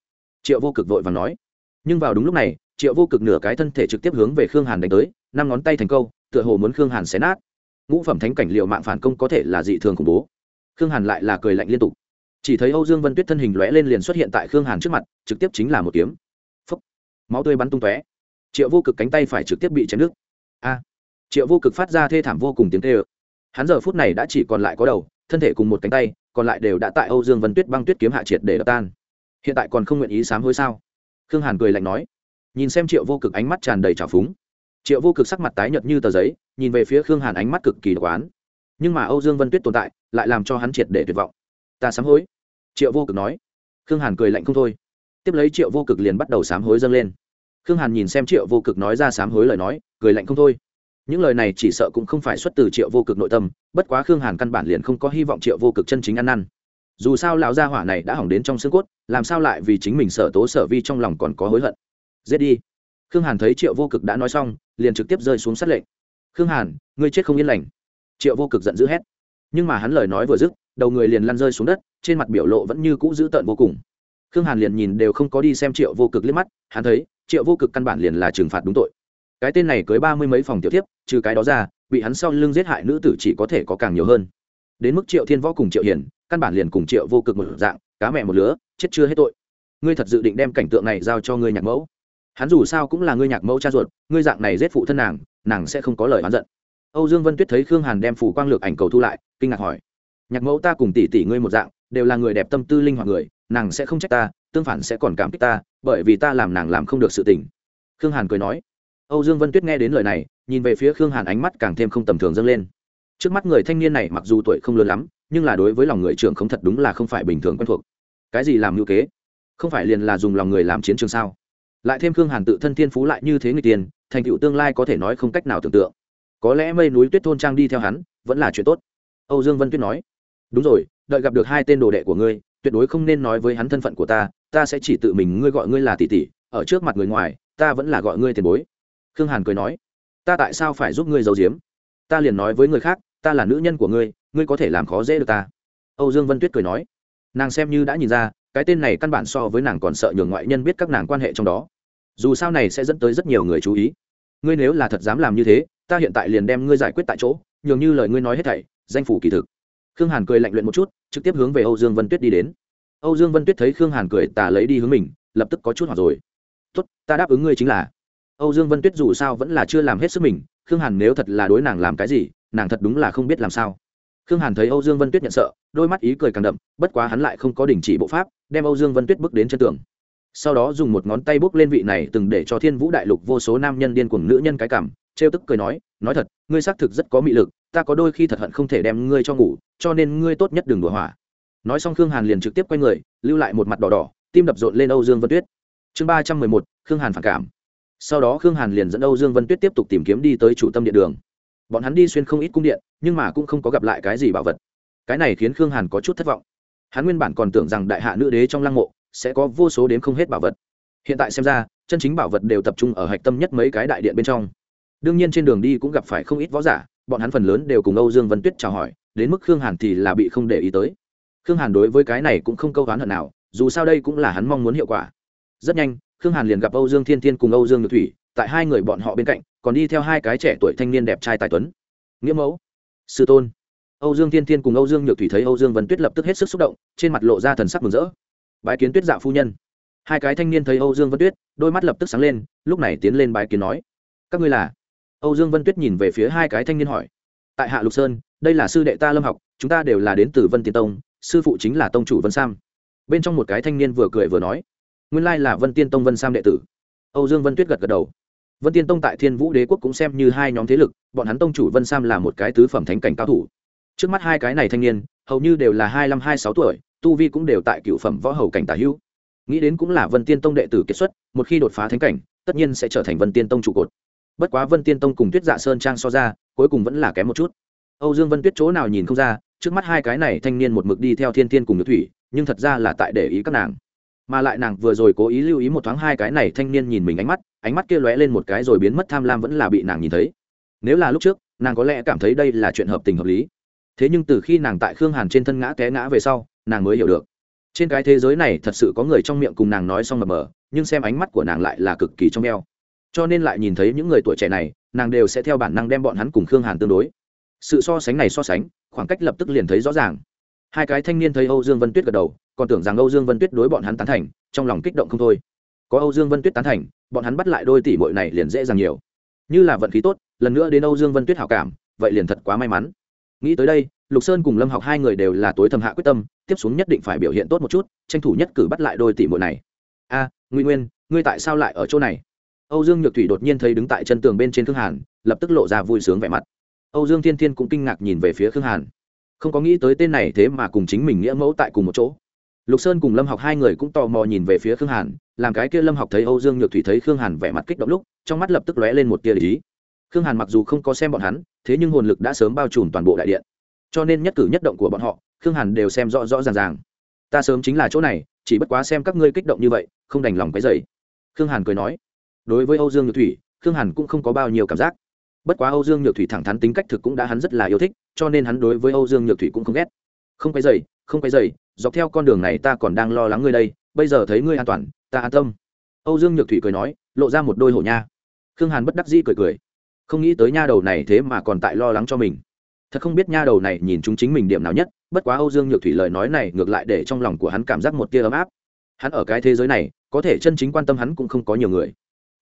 Triệu vô cực vội và nói nhưng vào đúng lúc này, triệu vô cực nửa cái thân thể trực tiếp hướng về khương hàn đánh tới, năm ngón tay thành câu, tựa hồ muốn khương hàn xé nát. Ngũ phẩm thánh cảnh liệu mạng phản công có thể là dị thường khủng bố. Khương hàn lại là cười lạnh liên tục. Chỉ thấy âu dương vân tuyết thân hình lóe lên liền xuất hiện tại khương hàn trước mặt, trực tiếp chính là một kiếm. Phấp máu tươi bắn tung tóe. Triệu vô cực cánh tay phải trực tiếp bị chém nước a. Triệu vô cực phát ra thê thảm vô cùng tiếng tê ơ hắn giờ phút này đã chỉ còn lại có đầu, thân thể cùng một cánh tay, còn lại đều đã tại âu dương vân tuyết băng tuyết kiếm hạ triệt để đập tan. Hiện tại còn không nguyện ý sám hối sao? Khương hàn cười lạnh nói, nhìn xem triệu vô cực ánh mắt tràn đầy trào phúng. Triệu vô cực sắc mặt tái nhợt như tờ giấy, nhìn về phía khương hàn ánh mắt cực kỳ độc oán. Nhưng mà âu dương vân tuyết tồn tại, lại làm cho hắn triệt để tuyệt vọng. Ta sám hối. Triệu vô cực nói. Khương hàn cười lạnh không thôi. Tiếp lấy triệu vô cực liền bắt đầu sám hối dâng lên. Khương hàn nhìn xem triệu vô cực nói ra sám hối lời nói, cười lạnh không thôi. Những lời này chỉ sợ cũng không phải xuất từ triệu vô cực nội tâm, bất quá khương hàn căn bản liền không có hy vọng triệu vô cực chân chính ăn năn dù sao lão gia hỏa này đã hỏng đến trong xương cốt, làm sao lại vì chính mình sở tố sở vi trong lòng còn có hối hận? Giết đi. Khương hàn thấy triệu vô cực đã nói xong, liền trực tiếp rơi xuống sát lệnh. Khương hàn, ngươi chết không yên lành. Triệu vô cực giận dữ hét. Nhưng mà hắn lời nói vừa dứt, đầu người liền lăn rơi xuống đất, trên mặt biểu lộ vẫn như cũ dữ tợn vô cùng. Khương hàn liền nhìn đều không có đi xem triệu vô cực liếc mắt, hắn thấy, triệu vô cực căn bản liền là trừng phạt đúng tội. Cái tên này cưới ba mươi mấy phòng tiểu tiếp trừ cái đó ra, bị hắn sau lưng giết hại nữ tử chỉ có thể có càng nhiều hơn. Đến mức triệu thiên võ cùng triệu hiền căn bản liền cùng triệu vô cực một dạng, cá mẹ một lứa, chết chưa hết tội. Ngươi thật dự định đem cảnh tượng này giao cho ngươi nhạc mẫu. Hắn dù sao cũng là ngươi nhạc mẫu cha ruột, ngươi dạng này giết phụ thân nàng nàng sẽ không có lời oán giận. Âu dương vân tuyết thấy khương hàn đem phủ quang lược ảnh cầu thu lại, kinh ngạc hỏi, nhạc mẫu ta cùng tỷ tỷ ngươi một dạng, đều là người đẹp tâm tư linh hoạt người, nàng sẽ không trách ta, tương phản sẽ còn cảm kích ta, bởi vì ta làm nàng làm không được sự tình. Khương hàn cười nói. Âu dương vân tuyết nghe đến lời này, nhìn về phía khương hàn ánh mắt càng thêm không tầm thường dâng lên. Trước mắt người thanh niên này mặc dù tuổi không lớn lắm nhưng là đối với lòng người trưởng không thật đúng là không phải bình thường quen thuộc. Cái gì làm ngữ kế? Không phải liền là dùng lòng người làm chiến trường sao? Lại thêm khương hàn tự thân thiên phú lại như thế người tiền, thành tựu tương lai có thể nói không cách nào tưởng tượng. Có lẽ mây núi tuyết thôn trang đi theo hắn, vẫn là chuyện tốt. Âu dương vân tuyết nói, đúng rồi, đợi gặp được hai tên đồ đệ của ngươi, tuyệt đối không nên nói với hắn thân phận của ta ta sẽ chỉ tự mình ngươi gọi ngươi là tỷ tỷ, ở trước mặt người ngoài, ta vẫn là gọi ngươi tiền bối. Khương hàn cười nói, ta tại sao phải giúp ngươi giấu giếm? Ta liền nói với người khác ta là nữ nhân của ngươi ngươi có thể làm khó dễ được ta. Âu dương vân tuyết cười nói. Nàng xem như đã nhìn ra, cái tên này căn bản so với nàng còn sợ nhường ngoại nhân biết các nàng quan hệ trong đó. Dù sao này sẽ dẫn tới rất nhiều người chú ý. Ngươi nếu là thật dám làm như thế, ta hiện tại liền đem ngươi giải quyết tại chỗ, nhường như lời ngươi nói hết thảy, danh phủ kỳ thực. Khương hàn cười lạnh luyện một chút, trực tiếp hướng về âu dương vân tuyết đi đến. Âu dương vân tuyết thấy khương hàn cười, tà lấy đi hướng mình, lập tức có chút hoặc rồi. Tốt, ta đáp ứng ngươi chính là. Âu dương vân tuyết dù sao vẫn là chưa làm hết sức mình, khương hàn nếu thật là đối nàng làm cái gì nàng thật đúng là không biết làm sao. Khương hàn thấy âu dương vân tuyết nhận sợ, đôi mắt ý cười càng đậm, bất quá hắn lại không có đình chỉ bộ pháp, đem âu dương vân tuyết bước đến chân tường. Sau đó dùng một ngón tay bốc lên vị này từng để cho thiên vũ đại lục vô số nam nhân điên cuồng nữ nhân cái cảm, trêu tức cười nói nói thật, ngươi xác thực rất có mị lực, ta có đôi khi thật hận không thể đem ngươi cho ngủ, cho nên ngươi tốt nhất đừng đùa hỏa. Nói xong khương hàn liền trực tiếp quay người, lưu lại một mặt đỏ đỏ, tim đập rộn lên âu dương vân tuyết. Chương ba trăm mười một, khương hàn phản cảm. Sau đó khương hàn liền dẫn âu dương vân tuyết tiếp tục tìm kiếm đi tới chủ tâm điện đường bọn hắn đi xuyên không ít cung điện, nhưng mà cũng không có gặp lại cái gì bảo vật. Cái này khiến khương hàn có chút thất vọng. Hắn nguyên bản còn tưởng rằng đại hạ nữ đế trong lăng mộ sẽ có vô số đến không hết bảo vật. Hiện tại xem ra, chân chính bảo vật đều tập trung ở hạch tâm nhất mấy cái đại điện bên trong. Đương nhiên trên đường đi cũng gặp phải không ít võ giả, bọn hắn phần lớn đều cùng âu dương vân tuyết chào hỏi, đến mức khương hàn thì là bị không để ý tới. Khương hàn đối với cái này cũng không câu oán hận nào, dù sao đây cũng là hắn mong muốn hiệu quả. Rất nhanh, khương hàn liền gặp âu dương thiên thiên cùng âu dương nhược thủy, tại hai người bọn họ bên cạnh còn đi theo hai cái trẻ tuổi thanh niên đẹp trai tài tuấn. Nghĩa mẫu, sư tôn. Âu dương thiên thiên cùng âu dương nhược thủy thấy âu dương vân tuyết lập tức hết sức xúc động, trên mặt lộ ra thần sắc mừng rỡ. Bái kiến tuyết dạ phu nhân. Hai cái thanh niên thấy âu dương vân tuyết, đôi mắt lập tức sáng lên, lúc này tiến lên bái kiến nói, các ngươi là? Âu dương vân tuyết nhìn về phía hai cái thanh niên hỏi, tại hạ lục sơn, đây là sư đệ ta lâm học, chúng ta đều là đến từ vân tiên tông, sư phụ chính là tông chủ vân sam. Bên trong một cái thanh niên vừa cười vừa nói, nguyên lai là vân tiên tông vân sam đệ tử. Âu dương vân tuyết gật gật đầu vân tiên tông tại thiên vũ đế quốc cũng xem như hai nhóm thế lực, bọn hắn tông chủ vân sam là một cái tứ phẩm thánh cảnh cao thủ. Trước mắt hai cái này thanh niên, hầu như đều là hai mươi hai sáu tuổi, tu vi cũng đều tại cựu phẩm võ hầu cảnh tả hữu. Nghĩ đến cũng là vân tiên tông đệ tử kết xuất, một khi đột phá thánh cảnh, tất nhiên sẽ trở thành vân tiên tông trụ cột. Bất quá vân tiên tông cùng tuyết dạ sơn trang so ra, cuối cùng vẫn là kém một chút. Âu dương vân tuyết chỗ nào nhìn không ra, trước mắt hai cái này thanh niên một mực đi theo thiên tiên cùng nhược thủy, nhưng thật ra là tại để ý các nàng mà lại nàng vừa rồi cố ý lưu ý một thoáng hai cái này thanh niên nhìn mình ánh mắt ánh mắt kia lóe lên một cái rồi biến mất tham lam vẫn là bị nàng nhìn thấy. Nếu là lúc trước, nàng có lẽ cảm thấy đây là chuyện hợp tình hợp lý. Thế nhưng từ khi nàng tại khương hàn trên thân ngã té ngã về sau, nàng mới hiểu được. Trên cái thế giới này thật sự có người trong miệng cùng nàng nói xong mờ mờ nhưng xem ánh mắt của nàng lại là cực kỳ trong eo. Cho nên lại nhìn thấy những người tuổi trẻ này, nàng đều sẽ theo bản năng đem bọn hắn cùng khương hàn tương đối. Sự so sánh này so sánh, khoảng cách lập tức liền thấy rõ ràng. Hai cái thanh niên thấy âu dương vân tuyết gật đầu còn tưởng rằng âu dương vân tuyết đối bọn hắn tán thành trong lòng kích động không thôi. Có âu dương vân tuyết tán thành bọn hắn bắt lại đôi tỷ bội này liền dễ dàng nhiều. Như là vận khí tốt lần nữa đến âu dương vân tuyết hảo cảm vậy liền thật quá may mắn. Nghĩ tới đây lục sơn cùng lâm học hai người đều là tối thầm hạ quyết tâm tiếp xuống nhất định phải biểu hiện tốt một chút tranh thủ nhất cử bắt lại đôi tỷ bội này. A à, nguy nguyên ngươi tại sao lại ở chỗ này? Âu dương nhược thủy đột nhiên thấy đứng tại chân tường bên trên khương hàn lập tức lộ ra vui sướng vẻ mặt. Âu dương thiên thiên cũng kinh ngạc nhìn về phía khương hàn. Không có nghĩ tới tên này thế mà cùng chính mình nghĩa mẫu tại cùng một chỗ lục sơn cùng lâm học hai người cũng tò mò nhìn về phía khương hàn, làm cái kia lâm học thấy âu dương nhược thủy thấy khương hàn vẻ mặt kích động lúc, trong mắt lập tức lóe lên một tia lý. Khương hàn mặc dù không có xem bọn hắn, thế nhưng hồn lực đã sớm bao trùm toàn bộ đại điện. Cho nên nhất cử nhất động của bọn họ, khương hàn đều xem rõ rõ ràng ràng. Ta sớm chính là chỗ này, chỉ bất quá xem các ngươi kích động như vậy, không đành lòng cái dày khương hàn cười nói, đối với âu dương nhược thủy, khương hàn cũng không có bao nhiêu cảm giác. Bất quá âu dương nhược thủy thẳng thắn tính cách thực cũng đã hắn rất là yêu thích, cho nên hắn đối với âu dương nhược thủy cũng không ghét. Không cái dày không quay dày dọc theo con đường này ta còn đang lo lắng ngươi đây, bây giờ thấy ngươi an toàn, ta an tâm. Âu dương nhược thủy cười nói, lộ ra một đôi hổ nha. Khương hàn bất đắc dĩ cười cười. Không nghĩ tới nha đầu này thế mà còn tại lo lắng cho mình. Thật không biết nha đầu này nhìn chúng chính mình điểm nào nhất, bất quá âu dương nhược thủy lời nói này ngược lại để trong lòng của hắn cảm giác một tia ấm áp. Hắn ở cái thế giới này, có thể chân chính quan tâm hắn cũng không có nhiều người.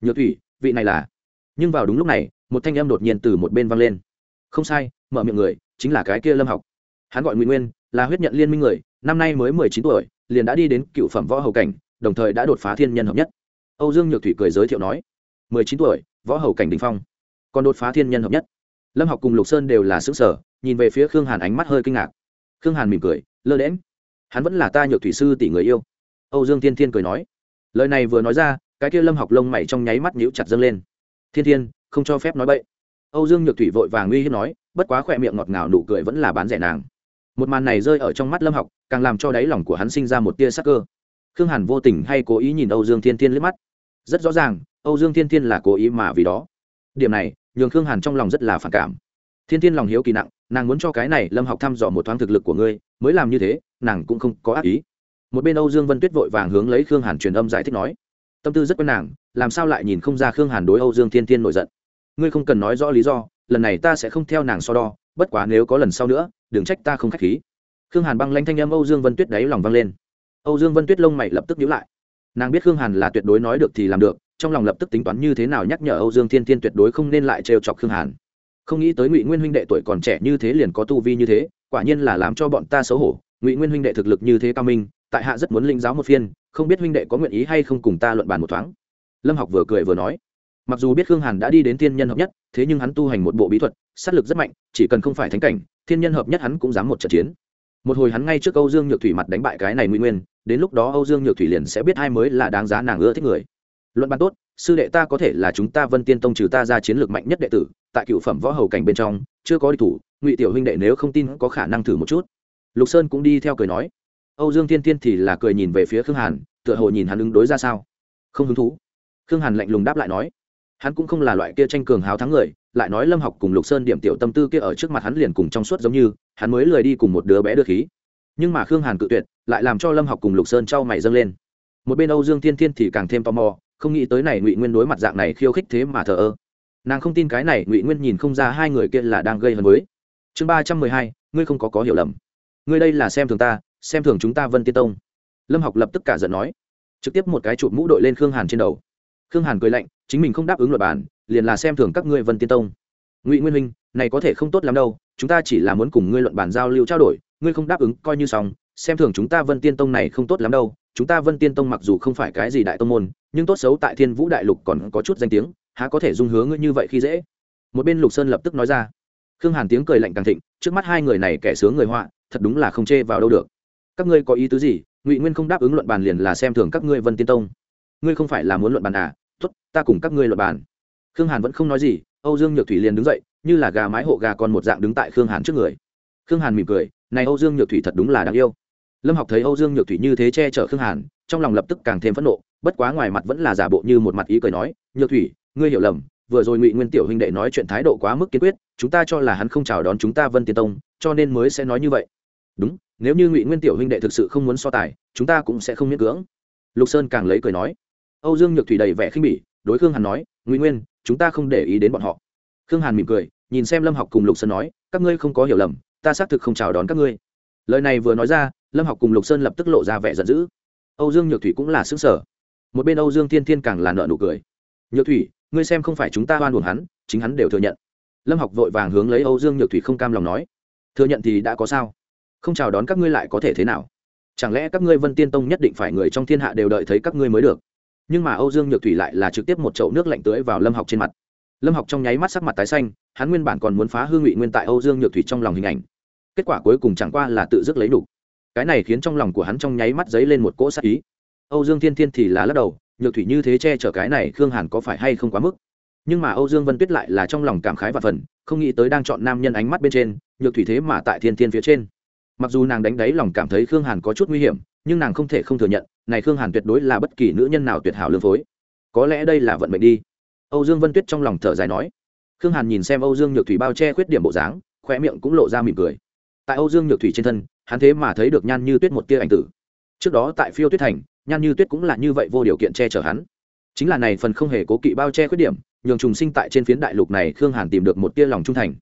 Nhược thủy, vị này là? Nhưng vào đúng lúc này, một thanh em đột nhiên từ một bên vang lên. Không sai, mở miệng người, chính là cái kia lâm học. Hắn gọi ngụy nguyên là huyết nhận liên minh người, năm nay mới mười chín tuổi, liền đã đi đến cựu phẩm võ hầu cảnh, đồng thời đã đột phá thiên nhân hợp nhất. Âu dương nhược thủy cười giới thiệu nói, mười chín tuổi, võ hầu cảnh đình phong, còn đột phá thiên nhân hợp nhất. Lâm học cùng lục sơn đều là xứ sở nhìn về phía khương hàn ánh mắt hơi kinh ngạc. Khương hàn mỉm cười, lơ đễm hắn vẫn là ta nhược thủy sư tỷ người yêu. Âu dương thiên thiên cười nói, lời này vừa nói ra, cái kia lâm học lông mày trong nháy mắt nhíu chặt dâng lên. Thiên thiên, không cho phép nói bậy. Âu dương nhược thủy vội vàng uy hiếp nói, bất quá khỏe miệng ngọt ngào nụ cười vẫn là bán rẻ nàng một màn này rơi ở trong mắt lâm học, càng làm cho đáy lòng của hắn sinh ra một tia sắc cơ. Khương hàn vô tình hay cố ý nhìn âu dương thiên thiên liếc mắt. Rất rõ ràng, âu dương thiên thiên là cố ý mà vì đó. Điểm này, nhường khương hàn trong lòng rất là phản cảm. Thiên thiên lòng hiếu kỳ nặng, nàng muốn cho cái này lâm học thăm dò một thoáng thực lực của ngươi, mới làm như thế, nàng cũng không có ác ý. Một bên âu dương vân tuyết vội vàng hướng lấy khương hàn truyền âm giải thích nói, tâm tư rất quen nàng, làm sao lại nhìn không ra khương hàn đối âu dương thiên thiên nổi giận? Ngươi không cần nói rõ lý do, lần này ta sẽ không theo nàng so đo bất quá nếu có lần sau nữa, đừng trách ta không k h á c h khí. Khương hàn băng lanh thanh âm âu dương vân tuyết đáy lòng văng lên. Âu dương vân tuyết lông mày lập tức nhíu lại. Nàng biết khương hàn là tuyệt đối nói được thì làm được, trong lòng lập tức tính toán như thế nào nhắc nhở âu dương thiên thiên tuyệt đối không nên lại trêu chọc khương hàn. Không nghĩ tới ngụy nguyên huynh đệ tuổi còn trẻ như thế liền có tu vi như thế, quả nhiên là làm cho bọn ta xấu hổ. Ngụy nguyên huynh đệ thực lực như thế cao minh, tại hạ rất muốn linh giáo một phiên, không biết huynh đệ có nguyện ý hay không cùng ta luận bàn một thoáng. Lâm học vừa cười vừa nói. Mặc dù biết khương hàn đã đi đến thiên nhân hợp nhất, thế nhưng hắn tu hành một bộ bí thuật sát lực rất mạnh, chỉ cần không phải thánh cảnh, thiên nhân hợp nhất hắn cũng dám một trận chiến. Một hồi hắn ngay trước âu dương nhược thủy mặt đánh bại cái này nguy nguyên, đến lúc đó âu dương nhược thủy liền sẽ biết ai mới là đáng giá nàng ưa thích người. Luận bàn tốt, sư đệ ta có thể là chúng ta vân tiên tông trừ ta ra chiến lược mạnh nhất đệ tử, tại cựu phẩm võ hầu cảnh bên trong, chưa có đi thủ, ngụy tiểu huynh đệ nếu không tin có khả năng thử một chút. Lục sơn cũng đi theo cười nói. Âu dương tiên tiên thì là cười nhìn về phía khương hàn, tựa hồ nhìn hắn ứng đối ra sao. Không hứng thú. Khương hàn lạnh lùng đáp lại nói hắn cũng không là loại kia tranh cường háo thắng người, lại nói lâm học cùng lục sơn điểm tiểu tâm tư kia ở trước mặt hắn liền cùng trong suốt giống như, hắn mới lười đi cùng một đứa bé đưa khí. Nhưng mà khương hàn cự tuyệt, lại làm cho lâm học cùng lục sơn trao mày dâng lên. Một bên âu dương thiên thiên thì càng thêm tò mò, không nghĩ tới này ngụy nguyên đối mặt dạng này khiêu khích thế mà thờ ơ. Nàng không tin cái này ngụy nguyên nhìn không ra hai người kia là đang gây hấn với. Chương ba trăm mười hai, ngươi không có có hiểu lầm. Ngươi đây là xem thường ta, xem thường chúng ta vân tiên tông. Lâm học lập tức cả giận nói. Trực tiếp một cái chụp mũ đội lên khương hàn trên đầu khương hàn cười lạnh, chính mình không đáp ứng luật bản, liền là xem thường các ngươi vân tiên tông. Ngụy nguyên huynh, này có thể không tốt lắm đâu, chúng ta chỉ là muốn cùng ngươi luận bản giao lưu trao đổi, ngươi không đáp ứng coi như xong, xem thường chúng ta vân tiên tông này không tốt lắm đâu, chúng ta vân tiên tông mặc dù không phải cái gì đại tông môn, nhưng tốt xấu tại thiên vũ đại lục còn có chút danh tiếng, há có thể dung hứa ngươi như vậy khi dễ? Một bên lục sơn lập tức nói ra. Khương hàn tiếng cười lạnh càng thịnh, trước mắt hai người này kẻ sướng người họa, thật đúng là không chê vào đâu được. Các ngươi có ý tứ gì? Ngụy nguyên không đáp ứng luận bàn liền là xem thường các ngươi vân tiên tông. Ngươi không phải là muốn luận bàn à? Ta cùng các ngươi luận bàn. Khương hàn vẫn không nói gì, âu dương nhược thủy liền đứng dậy, như là gà mái hộ gà con một dạng đứng tại khương hàn trước người. Khương hàn mỉm cười, này âu dương nhược thủy thật đúng là đáng yêu. Lâm học thấy âu dương nhược thủy như thế che chở khương hàn, trong lòng lập tức càng thêm phẫn nộ, bất quá ngoài mặt vẫn là giả bộ như một mặt ý cười nói, nhược thủy, ngươi hiểu lầm, vừa rồi ngụy nguyên tiểu huynh đệ nói chuyện thái độ quá mức kiên quyết, chúng ta cho là hắn không chào đón chúng ta vân tiên tông, cho nên mới sẽ nói như vậy. Đúng, nếu như ngụy nguyên tiểu huynh đệ thực sự không muốn so tài, chúng ta cũng sẽ không miễn cưỡng. Lục sơn càng lấy cười nói. Âu dương nhược thủy đầy vẻ khinh bỉ đối khương hàn nói, ngụy nguyên, chúng ta không để ý đến bọn họ. Khương hàn mỉm cười, nhìn xem lâm học cùng lục sơn nói, các ngươi không có hiểu lầm, ta xác thực không chào đón các ngươi. Lời này vừa nói ra, lâm học cùng lục sơn lập tức lộ ra vẻ giận dữ. Âu dương nhược thủy cũng là xứng sở một bên âu dương thiên thiên càng là nợ nụ cười. Nhược thủy, ngươi xem không phải chúng ta oan uổng hắn, chính hắn đều thừa nhận. Lâm học vội vàng hướng lấy âu dương nhược thủy không cam lòng nói, thừa nhận thì đã có sao? Không chào đón các ngươi lại có thể thế nào? Chẳng lẽ các ngươi vân tiên tông nhất định phải người trong thiên hạ đều đợi thấy các ngươi mới được? Nhưng mà âu dương nhược thủy lại là trực tiếp một chậu nước lạnh tưới vào lâm học trên mặt. Lâm học trong nháy mắt sắc mặt tái xanh, hắn nguyên bản còn muốn phá hương ngụy nguyên tại âu dương nhược thủy trong lòng hình ảnh. Kết quả cuối cùng chẳng qua là tự dứt lấy đủ. Cái này khiến trong lòng của hắn trong nháy mắt dấy lên một cỗ sát ý. Âu dương thiên thiên thì là lắc đầu, nhược thủy như thế che chở cái này khương hàn có phải hay không quá mức? Nhưng mà âu dương vân tuyết lại là trong lòng cảm khái và phần, không nghĩ tới đang chọn nam nhân ánh mắt bên trên, nhược thủy thế mà tại thiên thiên phía trên mặc dù nàng đánh đáy lòng cảm thấy khương hàn có chút nguy hiểm, nhưng nàng không thể không thừa nhận, này khương hàn tuyệt đối là bất kỳ nữ nhân nào tuyệt hảo lương phối. Có lẽ đây là vận mệnh đi. Âu dương vân tuyết trong lòng thở dài nói. Khương hàn nhìn xem âu dương nhược thủy bao che khuyết điểm bộ dáng khoe miệng cũng lộ ra mỉm cười. Tại âu dương nhược thủy trên thân, hắn thế mà thấy được nhan như tuyết một tia ảnh tử. Trước đó tại phiêu tuyết thành, nhan như tuyết cũng là như vậy vô điều kiện che chở hắn. Chính là này phần không hề cố kỵ bao che khuyết điểm, nhường trùng sinh tại trên phiến đại lục này khương hàn tìm được một tia lòng trung thành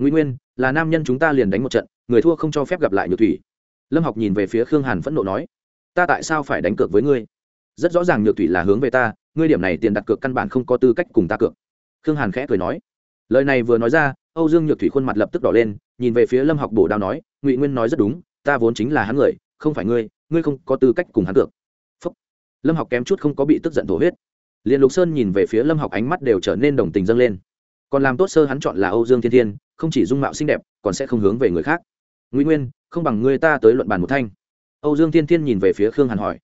nguy nguyên, là nam nhân chúng ta liền đánh một trận, người thua không cho phép gặp lại nhược thủy. Lâm học nhìn về phía khương hàn phẫn nộ nói, ta tại sao phải đánh cược với ngươi? Rất rõ ràng nhược thủy là hướng về ta, ngươi điểm này tiền đặt cược căn bản không có tư cách cùng ta cược. Khương hàn khẽ cười nói, lời này vừa nói ra, âu dương nhược thủy khuôn mặt lập tức đỏ lên, nhìn về phía lâm học bổ đao nói, ngụy nguyên nói rất đúng, ta vốn chính là hắn người, không phải ngươi ngươi không có tư cách cùng hắn cược. Phúc. lâm học kém chút không có bị tức giận thổ huyết. Liền lục sơn nhìn về phía lâm học ánh mắt đều trở nên đồng tình dâng lên. Còn làm tốt sơ hắn chọn là âu dương thiên thiên không chỉ dung mạo xinh đẹp, còn sẽ không hướng về người khác. Ngụy nguyên, không bằng ngươi ta tới luận bàn một thanh. Âu dương thiên thiên nhìn về phía khương hàn hỏi.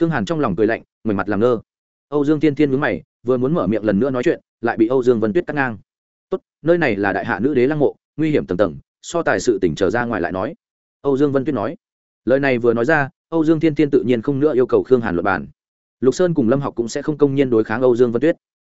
Khương hàn trong lòng cười lạnh mày mặt làm ngơ. Âu dương thiên thiên mướn mày, vừa muốn mở miệng lần nữa nói chuyện, lại bị âu dương vân tuyết cắt ngang. Tốt, nơi này là đại hạ nữ đế lăng mộ, nguy hiểm tầng tầng, so tài sự tỉnh trở ra ngoài lại nói. Âu dương vân tuyết nói. Lời này vừa nói ra, âu dương thiên thiên tự nhiên không nữa yêu cầu khương hàn luật bàn. Lục sơn cùng lâm học cũng sẽ không công nhiên đối kháng âu dương vân tuyết.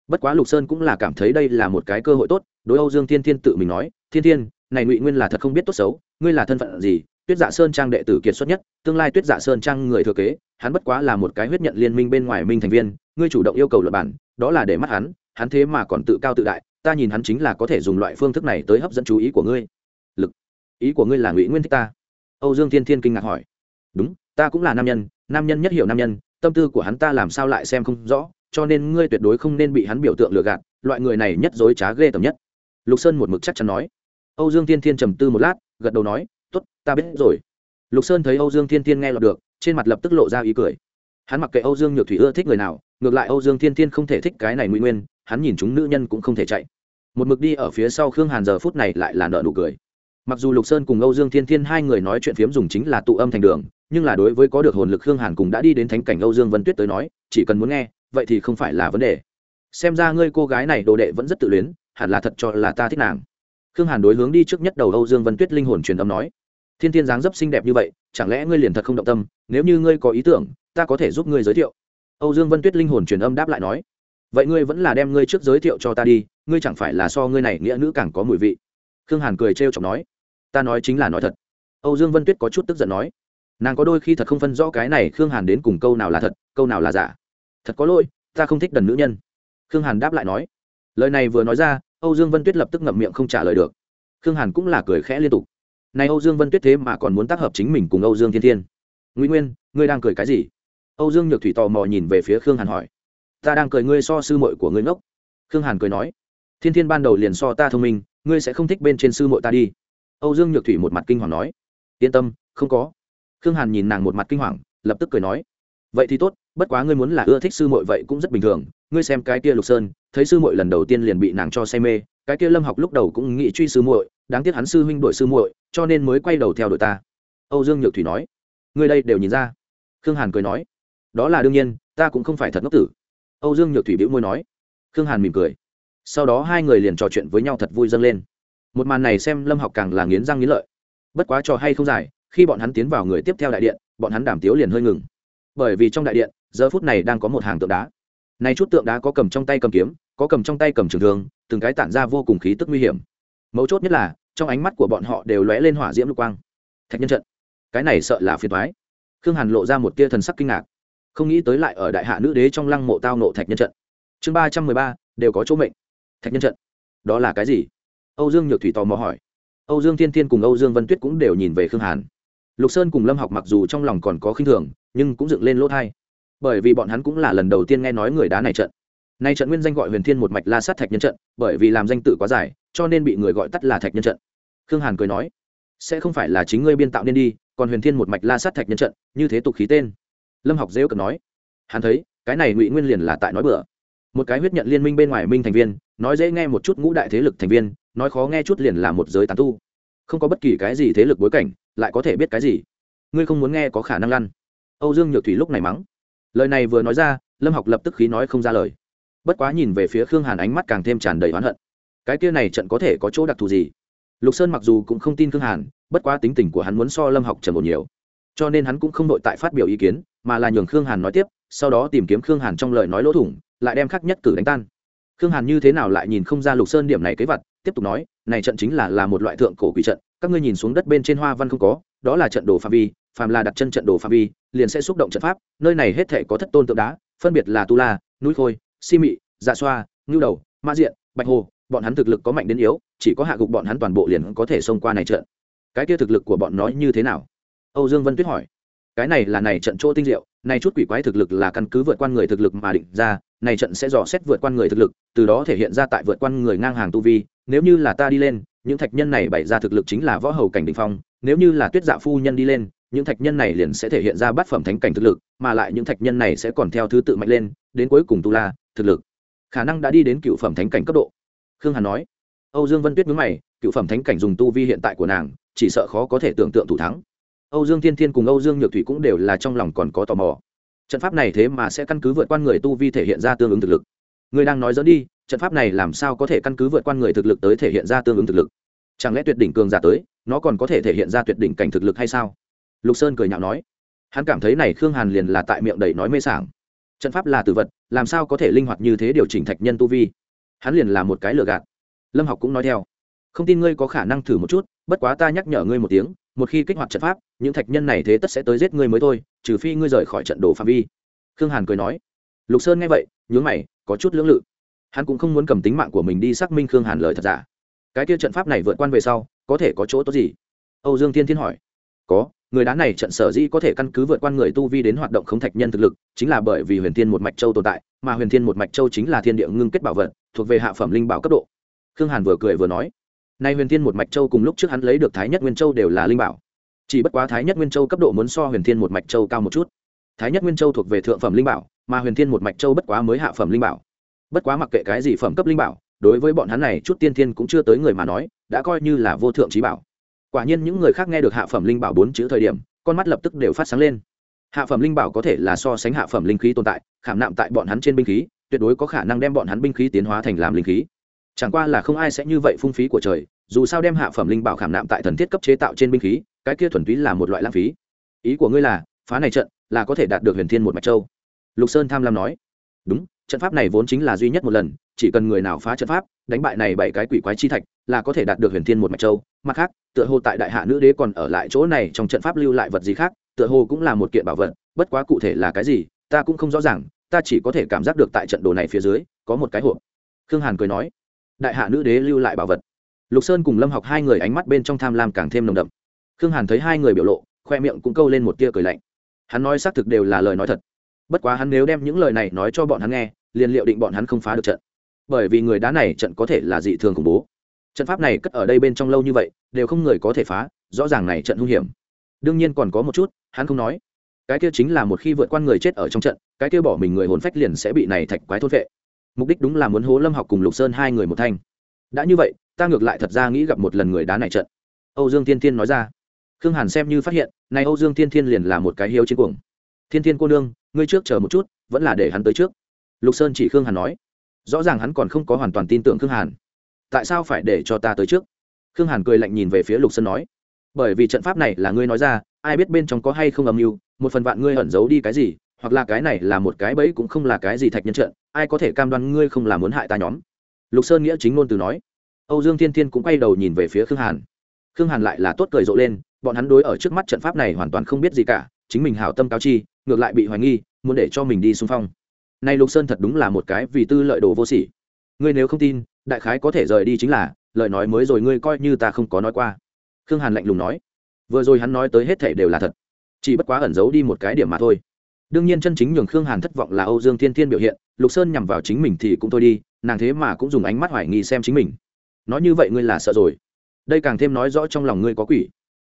Bất quá lục sơn cũng là cảm thấy đây là một cái cơ hội tốt, đối âu dương thiên thiên tự mình nói thiên thiên, này ngụy nguyên là thật không biết tốt xấu, ngươi là thân phận gì? Tuyết dạ sơn trang đệ tử kiệt xuất nhất, tương lai tuyết dạ sơn trang người thừa kế, hắn bất quá là một cái huyết nhận liên minh bên ngoài minh thành viên, ngươi chủ động yêu cầu luật bản, đó là để mắt hắn hắn thế mà còn tự cao tự đại, ta nhìn hắn chính là có thể dùng loại phương thức này tới hấp dẫn chú ý của ngươi. Lực, ý của ngươi là ngụy nguyên thích ta? Âu dương thiên thiên kinh ngạc hỏi. Đúng, ta cũng là nam nhân nam nhân nhất hiểu nam nhân, tâm tư của hắn ta làm sao lại xem không rõ, cho nên ngươi tuyệt đối không nên bị hắn biểu tượng lừa gạt, loại người này nhất dối trá ghê tởm nhất. Lục sơn một mực chắc chắn nói âu dương thiên thiên trầm tư một lát, gật đầu nói t ố t ta biết rồi. Lục sơn thấy âu dương thiên thiên nghe lọt được, trên mặt lập tức lộ ra ý cười. Hắn mặc kệ âu dương nhược thủy ưa thích người nào, ngược lại âu dương thiên thiên không thể thích cái này ngụy nguyên, hắn nhìn chúng nữ nhân cũng không thể chạy. Một mực đi ở phía sau khương hàn giờ phút này lại là nợ nụ cười. Mặc dù lục sơn cùng âu dương thiên thiên hai người nói chuyện phiếm dùng chính là tụ âm thành đường, nhưng là đối với có được hồn lực khương hàn cùng đã đi đến thánh cảnh âu dương vân tuyết tới nói, chỉ cần muốn nghe, vậy thì không phải là vấn đề. Xem ra ngươi cô gái này đồ đệ vẫn rất tự luyến, hẳn là thật cho là ta thích nàng khương hàn đối hướng đi trước nhất đầu âu dương vân tuyết linh hồn truyền âm nói, thiên thiên dáng dấp xinh đẹp như vậy, chẳng lẽ ngươi liền thật không động tâm, nếu như ngươi có ý tưởng, ta có thể giúp ngươi giới thiệu. Âu dương vân tuyết linh hồn truyền âm đáp lại nói, vậy ngươi vẫn là đem ngươi trước giới thiệu cho ta đi, ngươi chẳng phải là so ngươi này nghĩa nữ càng có mùi vị. Khương hàn cười trêu chọc nói, ta nói chính là nói thật. Âu dương vân tuyết có chút tức giận nói, nàng có đôi khi thật không phân rõ cái này khương hàn đến cùng câu nào là thật, câu nào là giả. Thật có lỗi, ta không thích đần nữ nhân. Khương hàn đáp lại nói, lời này vừa nói ra âu dương vân tuyết lập tức ngậm miệng không trả lời được. Khương hàn cũng là cười khẽ liên tục. Này âu dương vân tuyết thế mà còn muốn tác hợp chính mình cùng âu dương thiên thiên. Ngụy nguyên, ngươi đang cười cái gì? Âu dương nhược thủy tò mò nhìn về phía khương hàn hỏi. Ta đang cười ngươi so sư muội của ngươi ngốc. Khương hàn cười nói. Thiên thiên ban đầu liền so ta thông minh, ngươi sẽ không thích bên trên sư muội ta đi. Âu dương nhược thủy một mặt kinh hoàng nói. Yên tâm, không có. Khương hàn nhìn nàng một mặt kinh hoàng, lập tức cười nói. Vậy thì tốt, bất quá ngươi muốn là ưa thích sư muội vậy cũng rất bình thường ngươi xem cái kia lục sơn, thấy sư muội lần đầu tiên liền bị nàng cho say mê, cái kia lâm học lúc đầu cũng nghĩ truy sư muội, đáng tiếc hắn sư huynh đội sư muội, cho nên mới quay đầu theo đội ta. Âu dương nhược thủy nói, ngươi đây đều nhìn ra. Khương hàn cười nói, đó là đương nhiên, ta cũng không phải thật ngốc tử. Âu dương nhược thủy bĩu môi nói, khương hàn mỉm cười. Sau đó hai người liền trò chuyện với nhau thật vui dâng lên. Một màn này xem lâm học càng là nghiến răng nghiến lợi. Bất quá trò hay không dài, khi bọn hắn tiến vào người tiếp theo đại điện, bọn hắn đàm tiếu liền hơi ngừng. Bởi vì trong đại điện, giờ phút này đang có một hàng tượng đá này chút tượng đá có cầm trong tay cầm kiếm, có cầm trong tay cầm trường thương, từng cái tản ra vô cùng khí tức nguy hiểm. Mấu chốt nhất là, trong ánh mắt của bọn họ đều lóe lên hỏa diễm lục quang. Thạch nhân trận, cái này sợ là phiền toái. khương hàn lộ ra một tia thần sắc kinh ngạc. Không nghĩ tới lại ở đại hạ nữ đế trong lăng mộ tao nộ thạch nhân trận. Chương ba trăm mười ba, đều có chỗ mệnh. Thạch nhân trận, đó là cái gì? Âu dương nhược thủy tò mò hỏi. Âu dương thiên thiên cùng âu dương vân tuyết cũng đều nhìn về khương hàn. Lục sơn cùng lâm học mặc dù trong lòng còn có khinh thường, nhưng cũng dựng lên lỗ hai bởi vì bọn hắn cũng là lần đầu tiên nghe nói người đá này trận. Nay trận nguyên danh gọi huyền thiên một mạch la sát thạch nhân trận, bởi vì làm danh tự quá dài, cho nên bị người gọi tắt là thạch nhân trận. Khương hàn cười nói, sẽ không phải là chính ngươi biên tạo nên đi, còn huyền thiên một mạch la sát thạch nhân trận, như thế tục khí tên. Lâm học dễ cực nói, hắn thấy, cái này ngụy nguyên liền là tại nói bừa. Một cái huyết nhận liên minh bên ngoài minh thành viên, nói dễ nghe một chút ngũ đại thế lực thành viên, nói khó nghe chút liền là một giới tán tu. Không có bất kỳ cái gì thế lực bối cảnh, lại có thể biết cái gì? Ngươi không muốn nghe có khả năng lăn. Âu dương nhược thủy lúc này mắng lời này vừa nói ra, lâm học lập tức khí nói không ra lời. Bất quá nhìn về phía khương hàn ánh mắt càng thêm tràn đầy oán hận. Cái kia này trận có thể có chỗ đặc thù gì? Lục sơn mặc dù cũng không tin khương hàn, bất quá tính tình của hắn muốn so lâm học trầm một nhiều. Cho nên hắn cũng không nội tại phát biểu ý kiến, mà là nhường khương hàn nói tiếp, sau đó tìm kiếm khương hàn trong lời nói lỗ thủng, lại đem khắc nhất cử đánh tan. Khương hàn như thế nào lại nhìn không ra lục sơn điểm này kế vật, tiếp tục nói, này trận chính là là một loại thượng cổ quỷ trận, các ngươi nhìn xuống đất bên trên hoa văn không có, đó là trận đồ phạm vi phàm là đặt chân trận đồ phạm vi, liền sẽ xúc động trận pháp, nơi này hết thể có thất tôn tượng đá, phân biệt là tu la, núi khôi, si mị dạ xoa, ngưu đầu, ma diện, bạch hồ, bọn hắn thực lực có mạnh đến yếu, chỉ có hạ gục bọn hắn toàn bộ liền có thể xông qua này trận. Cái kia thực lực của bọn nó như thế nào? Âu dương vân tuyết hỏi. Cái này là này trận chỗ tinh diệu, này chút quỷ quái thực lực là căn cứ vượt qua người thực lực mà định ra, này trận sẽ dò xét vượt qua người thực lực, từ đó thể hiện ra tại vượt qua người ngang hàng tu vi, nếu như là ta đi lên, những thạch nhân này bày ra thực lực chính là võ hầu cảnh đình phong, nếu như là tuyết dạ phu nhân đi lên những thạch nhân này liền sẽ thể hiện ra bát phẩm thánh cảnh thực lực, mà lại những thạch nhân này sẽ còn theo thứ tự mạnh lên, đến cuối cùng tu la, thực lực. Khả năng đã đi đến cựu phẩm thánh cảnh cấp độ. Khương hàn nói. Âu dương vân tuyết mướn mày, cựu phẩm thánh cảnh dùng tu vi hiện tại của nàng, chỉ sợ khó có thể tưởng tượng thủ thắng. Âu dương thiên thiên cùng âu dương nhược thủy cũng đều là trong lòng còn có tò mò. Trận pháp này thế mà sẽ căn cứ vượt qua người tu vi thể hiện ra tương ứng thực lực. Người đang nói dẫn đi, trận pháp này làm sao có thể căn cứ vượt qua người thực lực tới thể hiện ra tương ứng thực lực? Chẳng lẽ tuyệt đỉnh cường giả tới, nó còn có thể thể hiện ra tuyệt đỉnh cảnh thực lực hay sao? Lục sơn cười nhạo nói, hắn cảm thấy này khương hàn liền là tại miệng đầy nói mê sảng. Trận pháp là tử vật, làm sao có thể linh hoạt như thế điều chỉnh thạch nhân tu vi? Hắn liền là một cái lừa gạt. Lâm học cũng nói theo, không tin ngươi có khả năng thử một chút, bất quá ta nhắc nhở ngươi một tiếng, một khi kích hoạt trận pháp, những thạch nhân này thế tất sẽ tới giết ngươi mới thôi, trừ phi ngươi rời khỏi trận đồ phạm vi. Khương hàn cười nói, lục sơn nghe vậy, nhướng mày, có chút lưỡng lự. Hắn cũng không muốn cầm tính mạng của mình đi xác minh khương hàn lời thật giả. Cái kia trận pháp này vượt quan về sau, có thể có chỗ tốt gì? Âu dương thiên thiên hỏi, có người đá này trận sở dĩ có thể căn cứ vượt qua người tu vi đến hoạt động không thạch nhân thực lực, chính là bởi vì huyền thiên một mạch châu tồn tại, mà huyền thiên một mạch châu chính là thiên địa ngưng kết bảo vật, thuộc về hạ phẩm linh bảo cấp độ. Khương hàn vừa cười vừa nói, nay huyền thiên một mạch châu cùng lúc trước hắn lấy được thái nhất nguyên châu đều là linh bảo. Chỉ bất quá thái nhất nguyên châu cấp độ muốn so huyền thiên một mạch châu cao một chút. Thái nhất nguyên châu thuộc về thượng phẩm linh bảo, mà huyền thiên một mạch châu bất quá mới hạ phẩm linh bảo. Bất quá mặc kệ cái gì phẩm cấp linh bảo, đối với bọn hắn này chút tiên thiên cũng chưa tới người mà nói, đã coi như là vô thượng trí bảo quả nhiên những người khác nghe được hạ phẩm linh bảo bốn chữ thời điểm, con mắt lập tức đều phát sáng lên. Hạ phẩm linh bảo có thể là so sánh hạ phẩm linh khí tồn tại, khảm nạm tại bọn hắn trên binh khí, tuyệt đối có khả năng đem bọn hắn binh khí tiến hóa thành làm linh khí. Chẳng qua là không ai sẽ như vậy phung phí của trời, dù sao đem hạ phẩm linh bảo khảm nạm tại thần thiết cấp chế tạo trên binh khí, cái kia thuần túy là một loại lãng phí. Ý của ngươi là, phá này trận, là có thể đạt được huyền thiên một mạch châu. Lục sơn tham lam nói. Đúng, trận pháp này vốn chính là duy nhất một lần, chỉ cần người nào phá trận pháp đánh bại này bảy cái quỷ quái chi thạch, là có thể đạt được huyền thiên một mạch châu. Mặt khác, tựa hồ tại đại hạ nữ đế còn ở lại chỗ này trong trận pháp lưu lại vật gì khác, tựa hồ cũng là một kiện bảo vật, bất quá cụ thể là cái gì, ta cũng không rõ ràng, ta chỉ có thể cảm giác được tại trận đồ này phía dưới, có một cái hộp. Khương hàn cười nói, đại hạ nữ đế lưu lại bảo vật. Lục sơn cùng lâm học hai người ánh mắt bên trong tham lam càng thêm nồng đậm. Khương hàn thấy hai người biểu lộ, khoe miệng cũng câu lên một tia cười lạnh. Hắn nói xác thực đều là lời nói thật. Bất quá hắn nếu đem những lời này nói cho bọn hắn nghe, liền liệu định bọn hắn không phá được trận bởi vì người đá này trận có thể là dị thường khủng bố. Trận pháp này cất ở đây bên trong lâu như vậy, đều không người có thể phá, rõ ràng này trận hung hiểm. Đương nhiên còn có một chút, hắn không nói. Cái kia chính là một khi vượt qua người chết ở trong trận, cái kia bỏ mình người hồn phách liền sẽ bị này thạch quái thốt vệ mục đích đúng là muốn hố lâm học cùng lục sơn hai người một thanh. Đã như vậy, ta ngược lại thật ra nghĩ gặp một lần người đá này trận. Âu dương thiên thiên nói ra. Khương hàn xem như phát hiện, này âu dương thiên thiên liền là một cái hiếu chiến cuồng. Thiên thiên cô nương, ngươi trước chờ một chút, vẫn là để hắn tới trước. Lục sơn chỉ khương hàn nói rõ ràng hắn còn không có hoàn toàn tin tưởng khương hàn. Tại sao phải để cho ta tới trước? Khương hàn cười lạnh nhìn về phía lục sơn nói. Bởi vì trận pháp này là ngươi nói ra, ai biết bên trong có hay không âm mưu, một phần vạn ngươi ẩn giấu đi cái gì, hoặc là cái này là một cái bẫy cũng không là cái gì thạch nhân trận, ai có thể cam đoan ngươi không là muốn hại ta nhóm? Lục sơn nghĩa chính ngôn từ nói. Âu dương thiên thiên cũng quay đầu nhìn về phía khương hàn. Khương hàn lại là tốt cười rộ lên, bọn hắn đối ở trước mắt trận pháp này hoàn toàn không biết gì cả, chính mình hảo tâm cáo chi, ngược lại bị hoài nghi, muốn để cho mình đi xung phong nay lục sơn thật đúng là một cái vì tư lợi đồ vô sỉ. Ngươi nếu không tin, đại khái có thể rời đi chính là, lời nói mới rồi ngươi coi như ta không có nói qua. Khương hàn lạnh lùng nói. Vừa rồi hắn nói tới hết thể đều là thật. Chỉ bất quá ẩn giấu đi một cái điểm mà thôi. Đương nhiên chân chính nhường khương hàn thất vọng là âu dương thiên thiên biểu hiện, lục sơn nhằm vào chính mình thì cũng thôi đi, nàng thế mà cũng dùng ánh mắt hoài nghi xem chính mình. Nói như vậy ngươi là sợ rồi. Đây càng thêm nói rõ trong lòng ngươi có quỷ.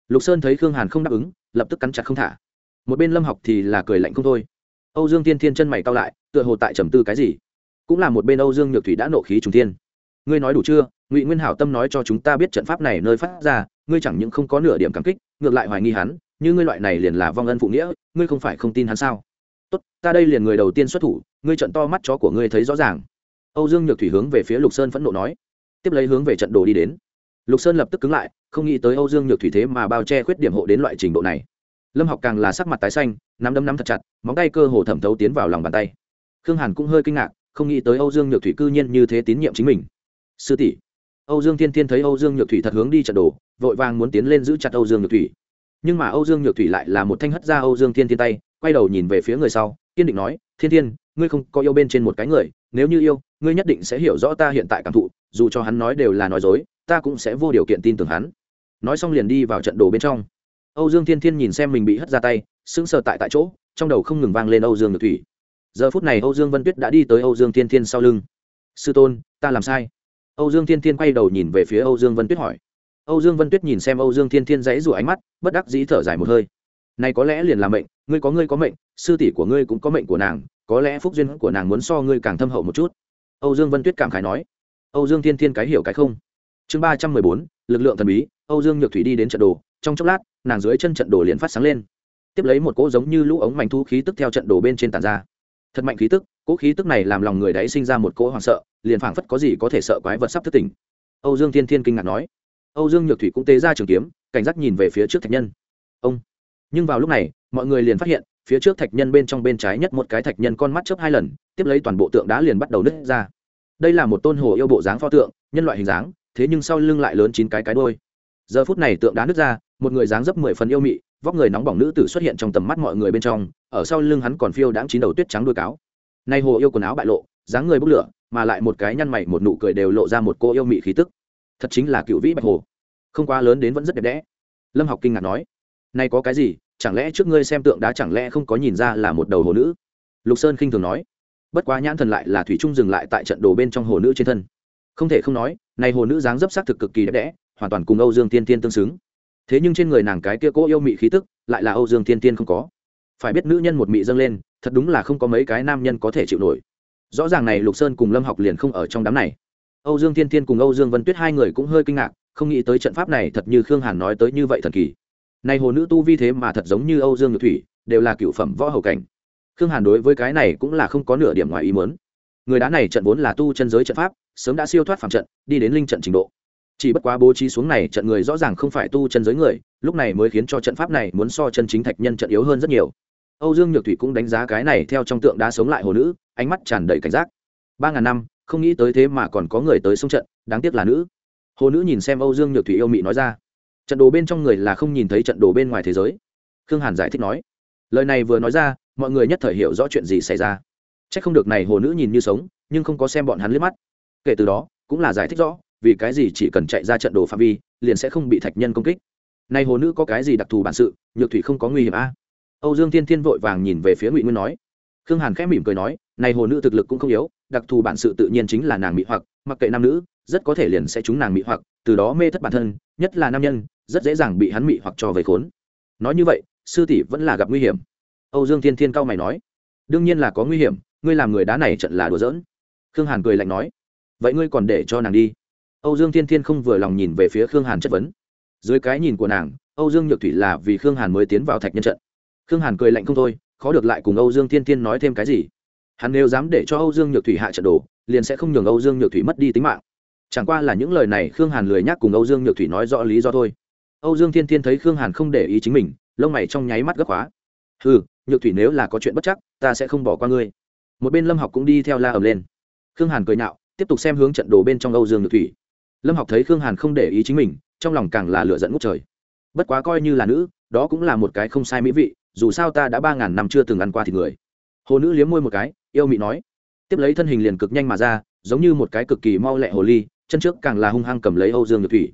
Lục sơn thấy khương hàn không đáp ứng, lập tức cắn chặt không thả. Một bên lâm học thì là cười lạnh không thôi. Âu dương thiên thiên chân mày cao lại tựa hồ tại trầm tư cái gì. Cũng là một bên âu dương nhược thủy đã nộ khí trùng thiên. Ngươi nói đủ chưa? Ngụy nguyên hảo tâm nói cho chúng ta biết trận pháp này nơi phát ra, ngươi chẳng những không có nửa điểm cảm kích, ngược lại hoài nghi hắn, như ngươi loại này liền là vong ân phụ nghĩa, ngươi không phải không tin hắn sao? Tốt, ta đây liền người đầu tiên xuất thủ, ngươi trận to mắt chó của ngươi thấy rõ ràng. Âu dương nhược thủy hướng về phía lục sơn phẫn nộ nói. Tiếp lấy hướng về trận đồ đi đến. Lục sơn lập tức cứng lại, không nghĩ tới âu dương nhược thủy thế mà bao che khuyết điểm hộ đến loại trình độ này. Lâm học càng là sắc mặt tái xanh, nắm đấm nắm thật chặt, móng tay cơ hồ thẩm thấu tiến vào lòng bàn tay khương hàn cũng hơi kinh ngạc, không nghĩ tới âu dương nhược thủy cư nhiên như thế tín nhiệm chính mình. Sư tỷ, âu dương thiên thiên thấy âu dương nhược thủy thật hướng đi trận đồ, vội vàng muốn tiến lên giữ chặt âu dương nhược thủy. Nhưng mà âu dương nhược thủy lại là một thanh hất ra âu dương thiên thiên tay, quay đầu nhìn về phía người sau, kiên định nói, thiên thiên, ngươi không có yêu bên trên một cái người, nếu như yêu, ngươi nhất định sẽ hiểu rõ ta hiện tại cảm thụ, dù cho hắn nói đều là nói dối, ta cũng sẽ vô điều kiện tin tưởng hắn. Nói xong liền đi vào trận đồ bên trong. Âu dương thiên thiên nhìn xem mình bị hất ra tay, sững sờ tại tại chỗ, trong đầu không ngừng vang lên âu dương nhược thủy giờ phút này âu dương vân tuyết đã đi tới âu dương thiên thiên sau lưng. Sư tôn, ta làm sai. Âu dương thiên thiên quay đầu nhìn về phía âu dương vân tuyết hỏi. Âu dương vân tuyết nhìn xem âu dương thiên thiên dãy rủ ánh mắt, bất đắc dĩ thở dài một hơi. Này có lẽ liền là mệnh, ngươi có ngươi có mệnh, sư tỷ của ngươi cũng có mệnh của nàng, có lẽ phúc duyên của nàng muốn so ngươi càng thâm hậu một chút. Âu dương vân tuyết cảm khái nói. Âu dương thiên thiên cái hiểu cái không? Chương ba trăm mười bốn, lực lượng thần bí, âu dương nhược thủy đi đến trận đồ, trong chốc lát, nàng dưới chân trận đồ liền phát sáng lên. Tiếp lấy một cỗ giống như lũ ống mảnh thu khí tức theo trận đồ bên trên tàn ra thật mạnh khí tức cỗ khí tức này làm lòng người đấy sinh ra một cỗ hoảng sợ, liền phảng phất có gì có thể sợ quái vật sắp thất tỉnh. Âu dương thiên thiên kinh ngạc nói. Âu dương nhược thủy cũng tế ra trường kiếm, cảnh giác nhìn về phía trước thạch nhân. Ông. Nhưng vào lúc này, mọi người liền phát hiện, phía trước thạch nhân bên trong bên trái nhất một cái thạch nhân con mắt chớp hai lần, tiếp lấy toàn bộ tượng đá liền bắt đầu nứt ra. Đây là một tôn hồ yêu bộ dáng pho tượng, nhân loại hình dáng, thế nhưng sau lưng lại lớn chín cái cái đôi giờ phút này tượng đá nứt ra, một người dáng dấp mười phần yêu mị vóc người nóng bỏng nữ tử xuất hiện trong tầm mắt mọi người bên trong, ở sau lưng hắn còn phiêu đãng chín đầu tuyết trắng đuôi cáo. Nay hồ yêu quần áo bại lộ, dáng người bốc lửa, mà lại một cái nhăn mày một nụ cười đều lộ ra một cô yêu mị khí tức. Thật chính là cựu vĩ bạch hồ. Không quá lớn đến vẫn rất đẹp đẽ. Lâm học kinh ngạc nói, nay có cái gì? Chẳng lẽ trước ngươi xem tượng đá chẳng lẽ không có nhìn ra là một đầu hồ nữ? Lục sơn khinh thường nói, bất quá nhãn thần lại là thủy trung dừng lại tại trận đồ bên trong hồ nữ trên thân. Không thể không nói này hồ nữ dáng dấp sắc thực cực kỳ đẹp đẽ, hoàn toàn cùng âu dương tiên tiên tương xứng thế nhưng trên người nàng cái kia cố yêu mị khí tức lại là âu dương Thiên tiên không có. Phải biết nữ nhân một mị dâng lên, thật đúng là không có mấy cái nam nhân có thể chịu nổi. Rõ ràng này lục sơn cùng lâm học liền không ở trong đám này. Âu dương Thiên tiên cùng âu dương vân tuyết hai người cũng hơi kinh ngạc, không nghĩ tới trận pháp này thật như khương hàn nói tới như vậy thần kỳ. Này hồ nữ tu vi thế mà thật giống như âu dương nhược thủy, đều là cựu phẩm võ hầu cảnh. Khương hàn đối với cái này cũng là không có nửa điểm ngoài ý muốn. Người đá này trận vốn là tu chân giới trận pháp, sớm đã siêu thoát phạm trận, đi đến linh trận trình độ chỉ bất quá bố trí xuống này trận người rõ ràng không phải tu chân giới người, lúc này mới khiến cho trận pháp này muốn so chân chính thạch nhân trận yếu hơn rất nhiều. Âu dương nhược thủy cũng đánh giá cái này theo trong tượng đá sống lại hồ nữ, ánh mắt tràn đầy cảnh giác. Ba ngàn năm, không nghĩ tới thế mà còn có người tới sông trận, đáng tiếc là nữ. Hồ nữ nhìn xem âu dương nhược thủy yêu mị nói ra. Trận đồ bên trong người là không nhìn thấy trận đồ bên ngoài thế giới. Khương hàn giải thích nói. Lời này vừa nói ra, mọi người nhất thời hiểu rõ chuyện gì xảy ra. C h ắ c không được này hồ nữ nhìn như sống, nhưng không có xem bọn hắn liếc mắt. Kể từ đó, cũng là giải thích rõ vì cái gì chỉ cần chạy ra trận đồ phạm vi, liền sẽ không bị thạch nhân công kích? Nay hồ nữ có cái gì đặc thù bản sự, nhược thủy không có nguy hiểm a âu dương tiên thiên vội vàng nhìn về phía ngụy nguyên nói. Khương hàn khẽ mỉm cười nói nay hồ nữ thực lực cũng không yếu, đặc thù bản sự tự nhiên chính là nàng mỹ hoặc, mặc kệ nam nữ, rất có thể liền sẽ trúng nàng mỹ hoặc, từ đó mê thất bản thân, nhất là nam nhân, rất dễ dàng bị hắn mị hoặc cho về khốn. Nói như vậy, sư tỷ vẫn là gặp nguy hiểm. Âu dương thiên thiên cao mày nói. Đương nhiên là có nguy hiểm, ngươi làm người đá này trận là đùa giỡn. Khương hàn cười lạnh nói. Vậy ngươi còn để cho nàng đi âu dương thiên thiên không vừa lòng nhìn về phía khương hàn chất vấn. Dưới cái nhìn của nàng, âu dương nhược thủy là vì khương hàn mới tiến vào thạch nhân trận. Khương hàn cười lạnh không thôi, khó được lại cùng âu dương thiên thiên nói thêm cái gì. Hắn nếu dám để cho âu dương nhược thủy hạ trận đồ, liền sẽ không nhường âu dương nhược thủy mất đi tính mạng. Chẳng qua là những lời này khương hàn lười nhắc cùng âu dương nhược thủy nói rõ lý do thôi. Âu dương thiên thiên thấy khương hàn không để ý chính mình, lông mày trong nháy mắt gấp khóa. Ừ nhược thủy nếu là có chuyện bất chắc, ta sẽ không bỏ qua ngươi. Một bên lâm học cũng đi theo la ầm lên. Khương hàn cười nhạo, tiếp tục xem hướng trận đồ bên trong âu dương nhược thủy lâm học thấy khương hàn không để ý chính mình, trong lòng càng là lựa dẫn ngút trời. Bất quá coi như là nữ, đó cũng là một cái không sai mỹ vị, dù sao ta đã ba ngàn năm chưa từng ăn qua thịt người. Hồ nữ liếm môi một cái, yêu mị nói. Tiếp lấy thân hình liền cực nhanh mà ra, giống như một cái cực kỳ mau lẹ hồ ly, chân trước càng là hung hăng cầm lấy âu dương nhược thủy.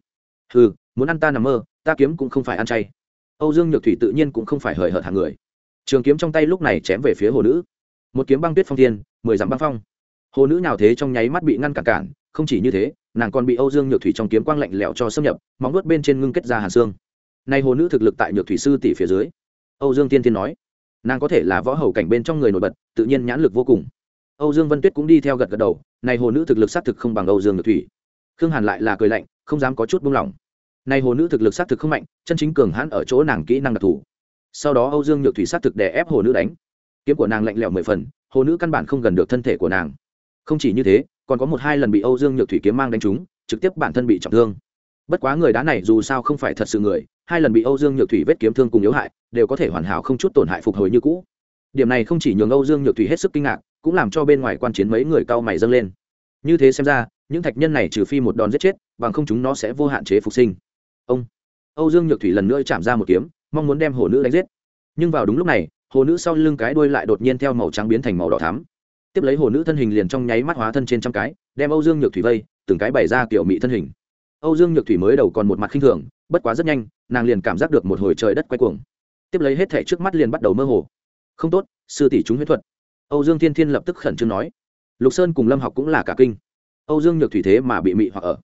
Ừ muốn ăn ta nằm mơ, ta kiếm cũng không phải ăn chay. Âu dương nhược thủy tự nhiên cũng không phải hời hợt hàng người. Trường kiếm trong tay lúc này chém về phía hồ nữ. Một kiếm băng tuyết phong thiên, mười dặm băng phong. Hồ nữ nào thế trong nháy mắt bị ngăn cản cản không chỉ như thế, nàng còn bị âu dương nhược thủy trong kiếm quang lạnh lẽo cho xâm nhập, móng nuốt bên trên ngưng kết ra hàn xương. Nay hồ nữ thực lực tại nhược thủy sư tỷ phía dưới. Âu dương tiên tiên nói, nàng có thể là võ hầu cảnh bên trong người nổi bật, tự nhiên nhãn lực vô cùng. Âu dương vân tuyết cũng đi theo gật gật đầu, nay hồ nữ thực lực xác thực không bằng âu dương nhược thủy. Khương hàn lại là cười lạnh, không dám có chút buông lỏng. Nay hồ nữ thực lực xác thực không mạnh, chân chính cường hãn ở chỗ nàng kỹ năng đặc thù. Sau đó âu dương nhược thủy xác thực đè ép hồ nữ đánh. Kiếm của nàng lạnh lẽo mười phần, hồ nữ căn bản không gần được thân thể của nàng. Không chỉ như thế còn có một hai lần bị âu dương nhược thủy kiếm mang đánh trúng, trực tiếp bản thân bị trọng thương. Bất quá người đá này dù sao không phải thật sự người, hai lần bị âu dương nhược thủy vết kiếm thương cùng yếu hại, đều có thể hoàn hảo không chút tổn hại phục hồi như cũ. Điểm này không chỉ nhường âu dương nhược thủy hết sức kinh ngạc, cũng làm cho bên ngoài quan chiến mấy người cao mày dâng lên. Như thế xem ra, những thạch nhân này trừ phi một đòn giết chết, bằng không chúng nó sẽ vô hạn chế phục sinh. Ông. Âu dương nhược thủy lần nữa chạm ra một kiếm, mong muốn đem hồ nữ đánh giết. Nhưng vào đúng lúc này, hồ nữ sau lưng cái đuôi lại đột nhiên theo màu trắng biến thành màu đỏ thắm tiếp lấy hồ nữ thân hình liền trong nháy mắt hóa thân trên trăm cái, đem âu dương nhược thủy vây, từng cái bày ra kiểu mỹ thân hình. Âu dương nhược thủy mới đầu còn một mặt khinh thường, bất quá rất nhanh, nàng liền cảm giác được một hồi trời đất quay cuồng. Tiếp lấy hết thể trước mắt liền bắt đầu mơ hồ. Không tốt, sư tỷ chúng huyết thuật. Âu dương thiên thiên lập tức khẩn trương nói. Lục sơn cùng lâm học cũng là cả kinh. Âu dương nhược thủy thế mà bị mị hoặc ở.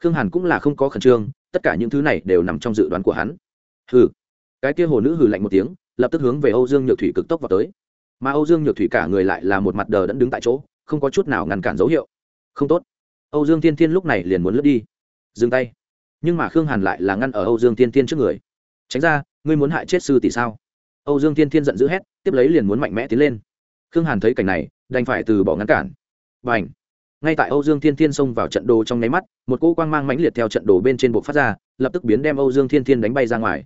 Khương hàn cũng là không có khẩn trương, tất cả những thứ này đều nằm trong dự đoán của hắn. Hừ. Cái kia hồ nữ hừ lạnh một tiếng, lập tức hướng về âu dương nhược thủy cực tốc vào tới mà âu dương nhược thủy cả người lại là một mặt đờ đẫn đứng tại chỗ, không có chút nào ngăn cản dấu hiệu. Không tốt. Âu dương tiên tiên lúc này liền muốn lướt đi. Dừng tay. Nhưng mà khương hàn lại là ngăn ở âu dương tiên tiên trước người. Tránh ra, ngươi muốn hại chết sư tỷ sao? Âu dương tiên tiên giận dữ hét, tiếp lấy liền muốn mạnh mẽ tiến lên. Khương hàn thấy cảnh này, đành phải từ bỏ ngăn cản. B à n h ngay tại âu dương thiên thiên xông vào trận đồ trong nháy mắt, một cỗ quang mang mãnh liệt theo trận đồ bên trên bộ phát ra, lập tức biến đem âu dương thiên thiên đánh bay ra ngoài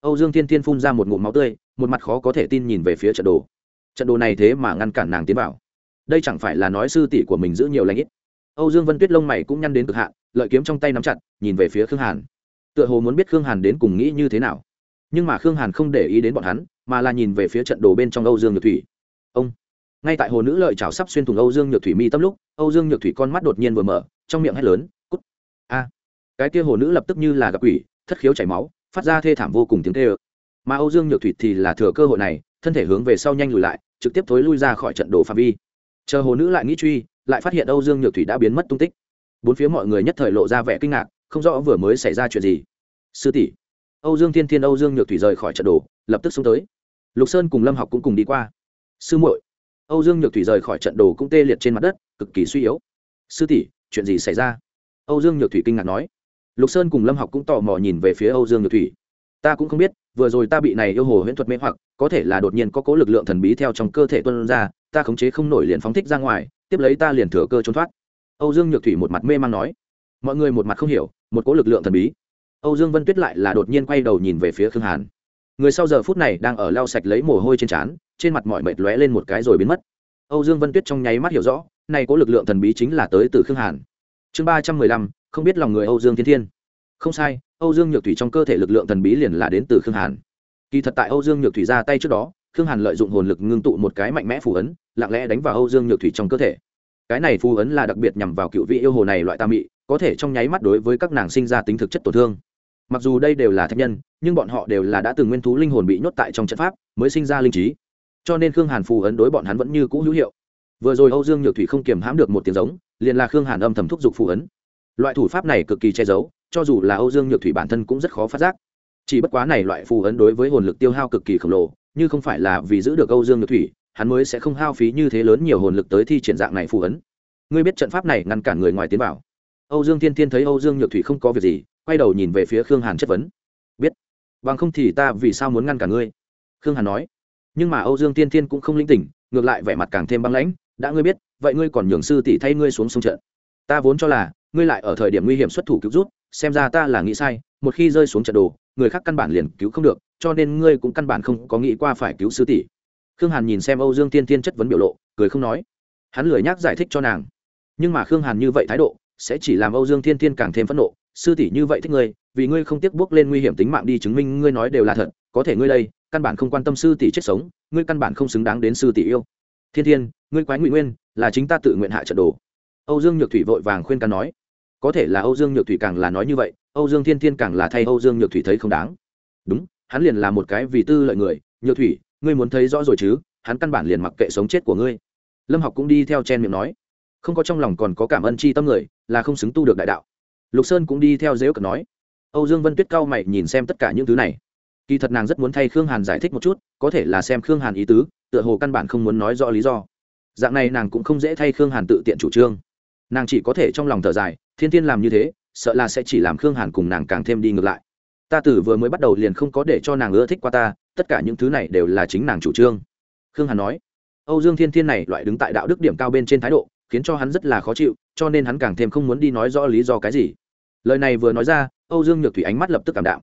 âu dương thiên thiên phun ra một ngụm máu tươi, một mặt khó có thể tin nhìn về phía trận đồ. Trận đồ này thế mà ngăn cản nàng tiến vào. Đây chẳng phải là nói sư tỷ của mình giữ nhiều lãnh ít. Âu dương vân tuyết lông mày cũng nhăn đến cực hạn, lợi kiếm trong tay nắm chặt, nhìn về phía khương hàn. Tựa hồ muốn biết khương hàn đến cùng nghĩ như thế nào. Nhưng mà khương hàn không để ý đến bọn hắn, mà là nhìn về phía trận đồ bên trong âu dương nhược thủy. Ông! Ngay tại hồ nữ lợi chảo sắp xuyên thủng âu dương nhược thủy mi tâm lúc, âu dương nhược thủy con mắt đột nhiên vừa mở, trong miệng hét lớn, cút! A! Cái kia hồ nữ lập tức như là gặp quỷ, thất khiếu chảy máu phát ra thê thảm vô cùng tiếng tê ơ mà âu dương nhược thủy thì là thừa cơ hội này, thân thể hướng về sau nhanh lùi lại, trực tiếp thối lui ra khỏi trận đồ phạm vi. Chờ hồ nữ lại nghĩ truy, lại phát hiện âu dương nhược thủy đã biến mất tung tích. Bốn phía mọi người nhất thời lộ ra vẻ kinh ngạc, không rõ vừa mới xảy ra chuyện gì. Sư tỷ. Âu dương thiên thiên âu dương nhược thủy rời khỏi trận đồ, lập tức xuống tới. Lục sơn cùng lâm học cũng cùng đi qua. Sư muội. Âu dương nhược thủy rời khỏi trận đồ cũng tê liệt trên mặt đất, cực kỳ suy yếu. Sư tỷ, chuyện gì xảy ra? Âu dương nhược thủy kinh ngạc nói lục sơn cùng lâm học cũng tò mò nhìn về phía âu dương nhược thủy. Ta cũng không biết, vừa rồi ta bị này yêu hồ huyễn thuật mê hoặc, có thể là đột nhiên có cố lực lượng thần bí theo trong cơ thể tuân ra, ta khống chế không nổi liền phóng thích ra ngoài, tiếp lấy ta liền thừa cơ trốn thoát. Âu dương nhược thủy một mặt mê man nói. Mọi người một mặt không hiểu, một cố lực lượng thần bí. Âu dương vân tuyết lại là đột nhiên quay đầu nhìn về phía khương hàn. Người sau giờ phút này đang ở lau sạch lấy mồ hôi trên trán, trên mặt mọi mệt lóe lên một cái rồi biến mất. Âu dương vân tuyết trong nháy mắt hiểu rõ, này có lực lượng thần bí chính là tới từ khương hàn. Chương ba trăm mười lăm không biết lòng người âu dương thiên thiên. Không sai, âu dương nhược thủy trong cơ thể lực lượng thần bí liền là đến từ khương hàn. Kỳ thật tại âu dương nhược thủy ra tay trước đó, khương hàn lợi dụng hồn lực ngưng tụ một cái mạnh mẽ phù ấn, lặng lẽ đánh vào âu dương nhược thủy trong cơ thể. Cái này phù ấn là đặc biệt nhằm vào cựu vị yêu hồ này loại tam mị, có thể trong nháy mắt đối với các nàng sinh ra tính thực chất tổn thương. Mặc dù đây đều là thạch nhân, nhưng bọn họ đều là đã từng nguyên thú linh hồn bị nhốt tại trong trận pháp, mới sinh ra linh trí. Cho nên khương hàn phù ấn đối bọn hắn vẫn như cũ hữu hiệu. Vừa rồi âu dương nhược thủy không kiềm hãm được một tiếng giống, liền là khương hàn âm thầm thúc giục phù ấn loại thủ pháp này cực kỳ che giấu, cho dù là âu dương nhược thủy bản thân cũng rất khó phát giác. Chỉ bất quá này loại phù ấn đối với hồn lực tiêu hao cực kỳ khổng lồ, như không phải là vì giữ được âu dương nhược thủy, hắn mới sẽ không hao phí như thế lớn nhiều hồn lực tới thi triển dạng này phù ấn. Ngươi biết trận pháp này ngăn cản người ngoài tiến vào. Âu dương thiên thiên thấy âu dương nhược thủy không có việc gì, quay đầu nhìn về phía khương hàn chất vấn. Biết. Bằng không thì ta vì sao muốn ngăn cản ngươi? Khương hàn nói. Nhưng mà âu dương tiên thiên cũng không linh tỉnh, ngược lại vẻ mặt càng thêm băng lãnh. Đã ngươi biết, vậy ngươi còn nhường sư tỷ thay ngươi xuống sông trận ta vốn cho là, ngươi lại ở thời điểm nguy hiểm xuất thủ cứu rút xem ra ta là nghĩ sai, một khi rơi xuống trận đồ, người khác căn bản liền cứu không được, cho nên ngươi cũng căn bản không có nghĩ qua phải cứu sư tỷ. Khương hàn nhìn xem âu dương tiên tiên chất vấn biểu lộ, cười không nói. Hắn lười nhác giải thích cho nàng. Nhưng mà khương hàn như vậy thái độ, sẽ chỉ làm âu dương thiên thiên càng thêm phẫn nộ. Sư tỷ như vậy thích ngươi, vì ngươi không tiếc bước lên nguy hiểm tính mạng đi chứng minh ngươi nói đều là thật, có thể ngươi đây, căn bản không quan tâm sư tỷ chết sống, ngươi căn bản không xứng đáng đến sư tỷ yêu. Thiên thiên ngươi quái ngụy nguyên, là chính ta tự nguyện hạ trận đồ âu dương nhược thủy vội vàng khuyên can nói, có thể là âu dương nhược thủy càng là nói như vậy, âu dương thiên thiên càng là thay âu dương nhược thủy thấy không đáng. Đúng, hắn liền là một cái vì tư lợi người, nhược thủy, ngươi muốn thấy rõ rồi chứ, hắn căn bản liền mặc kệ sống chết của ngươi. Lâm học cũng đi theo chen miệng nói, không có trong lòng còn có cảm ơn chi tâm người, là không xứng tu được đại đạo. Lục sơn cũng đi theo dễu cật nói, âu dương vân tuyết cao mày nhìn xem tất cả những thứ này. Kỳ thật nàng rất muốn thay khương hàn giải thích một chút, có thể là xem khương hàn ý tứ, tựa hồ căn bản không muốn nói rõ lý do. Dạng này nàng cũng không dễ thay khương hàn tự tiện chủ trương nàng chỉ có thể trong lòng thở dài, thiên thiên làm như thế, sợ là sẽ chỉ làm khương hàn cùng nàng càng thêm đi ngược lại. Ta tử vừa mới bắt đầu liền không có để cho nàng ưa thích qua ta, tất cả những thứ này đều là chính nàng chủ trương. Khương hàn nói. Âu dương thiên thiên này loại đứng tại đạo đức điểm cao bên trên thái độ, khiến cho hắn rất là khó chịu, cho nên hắn càng thêm không muốn đi nói rõ lý do cái gì. Lời này vừa nói ra, âu dương nhược thủy ánh mắt lập tức cảm đạo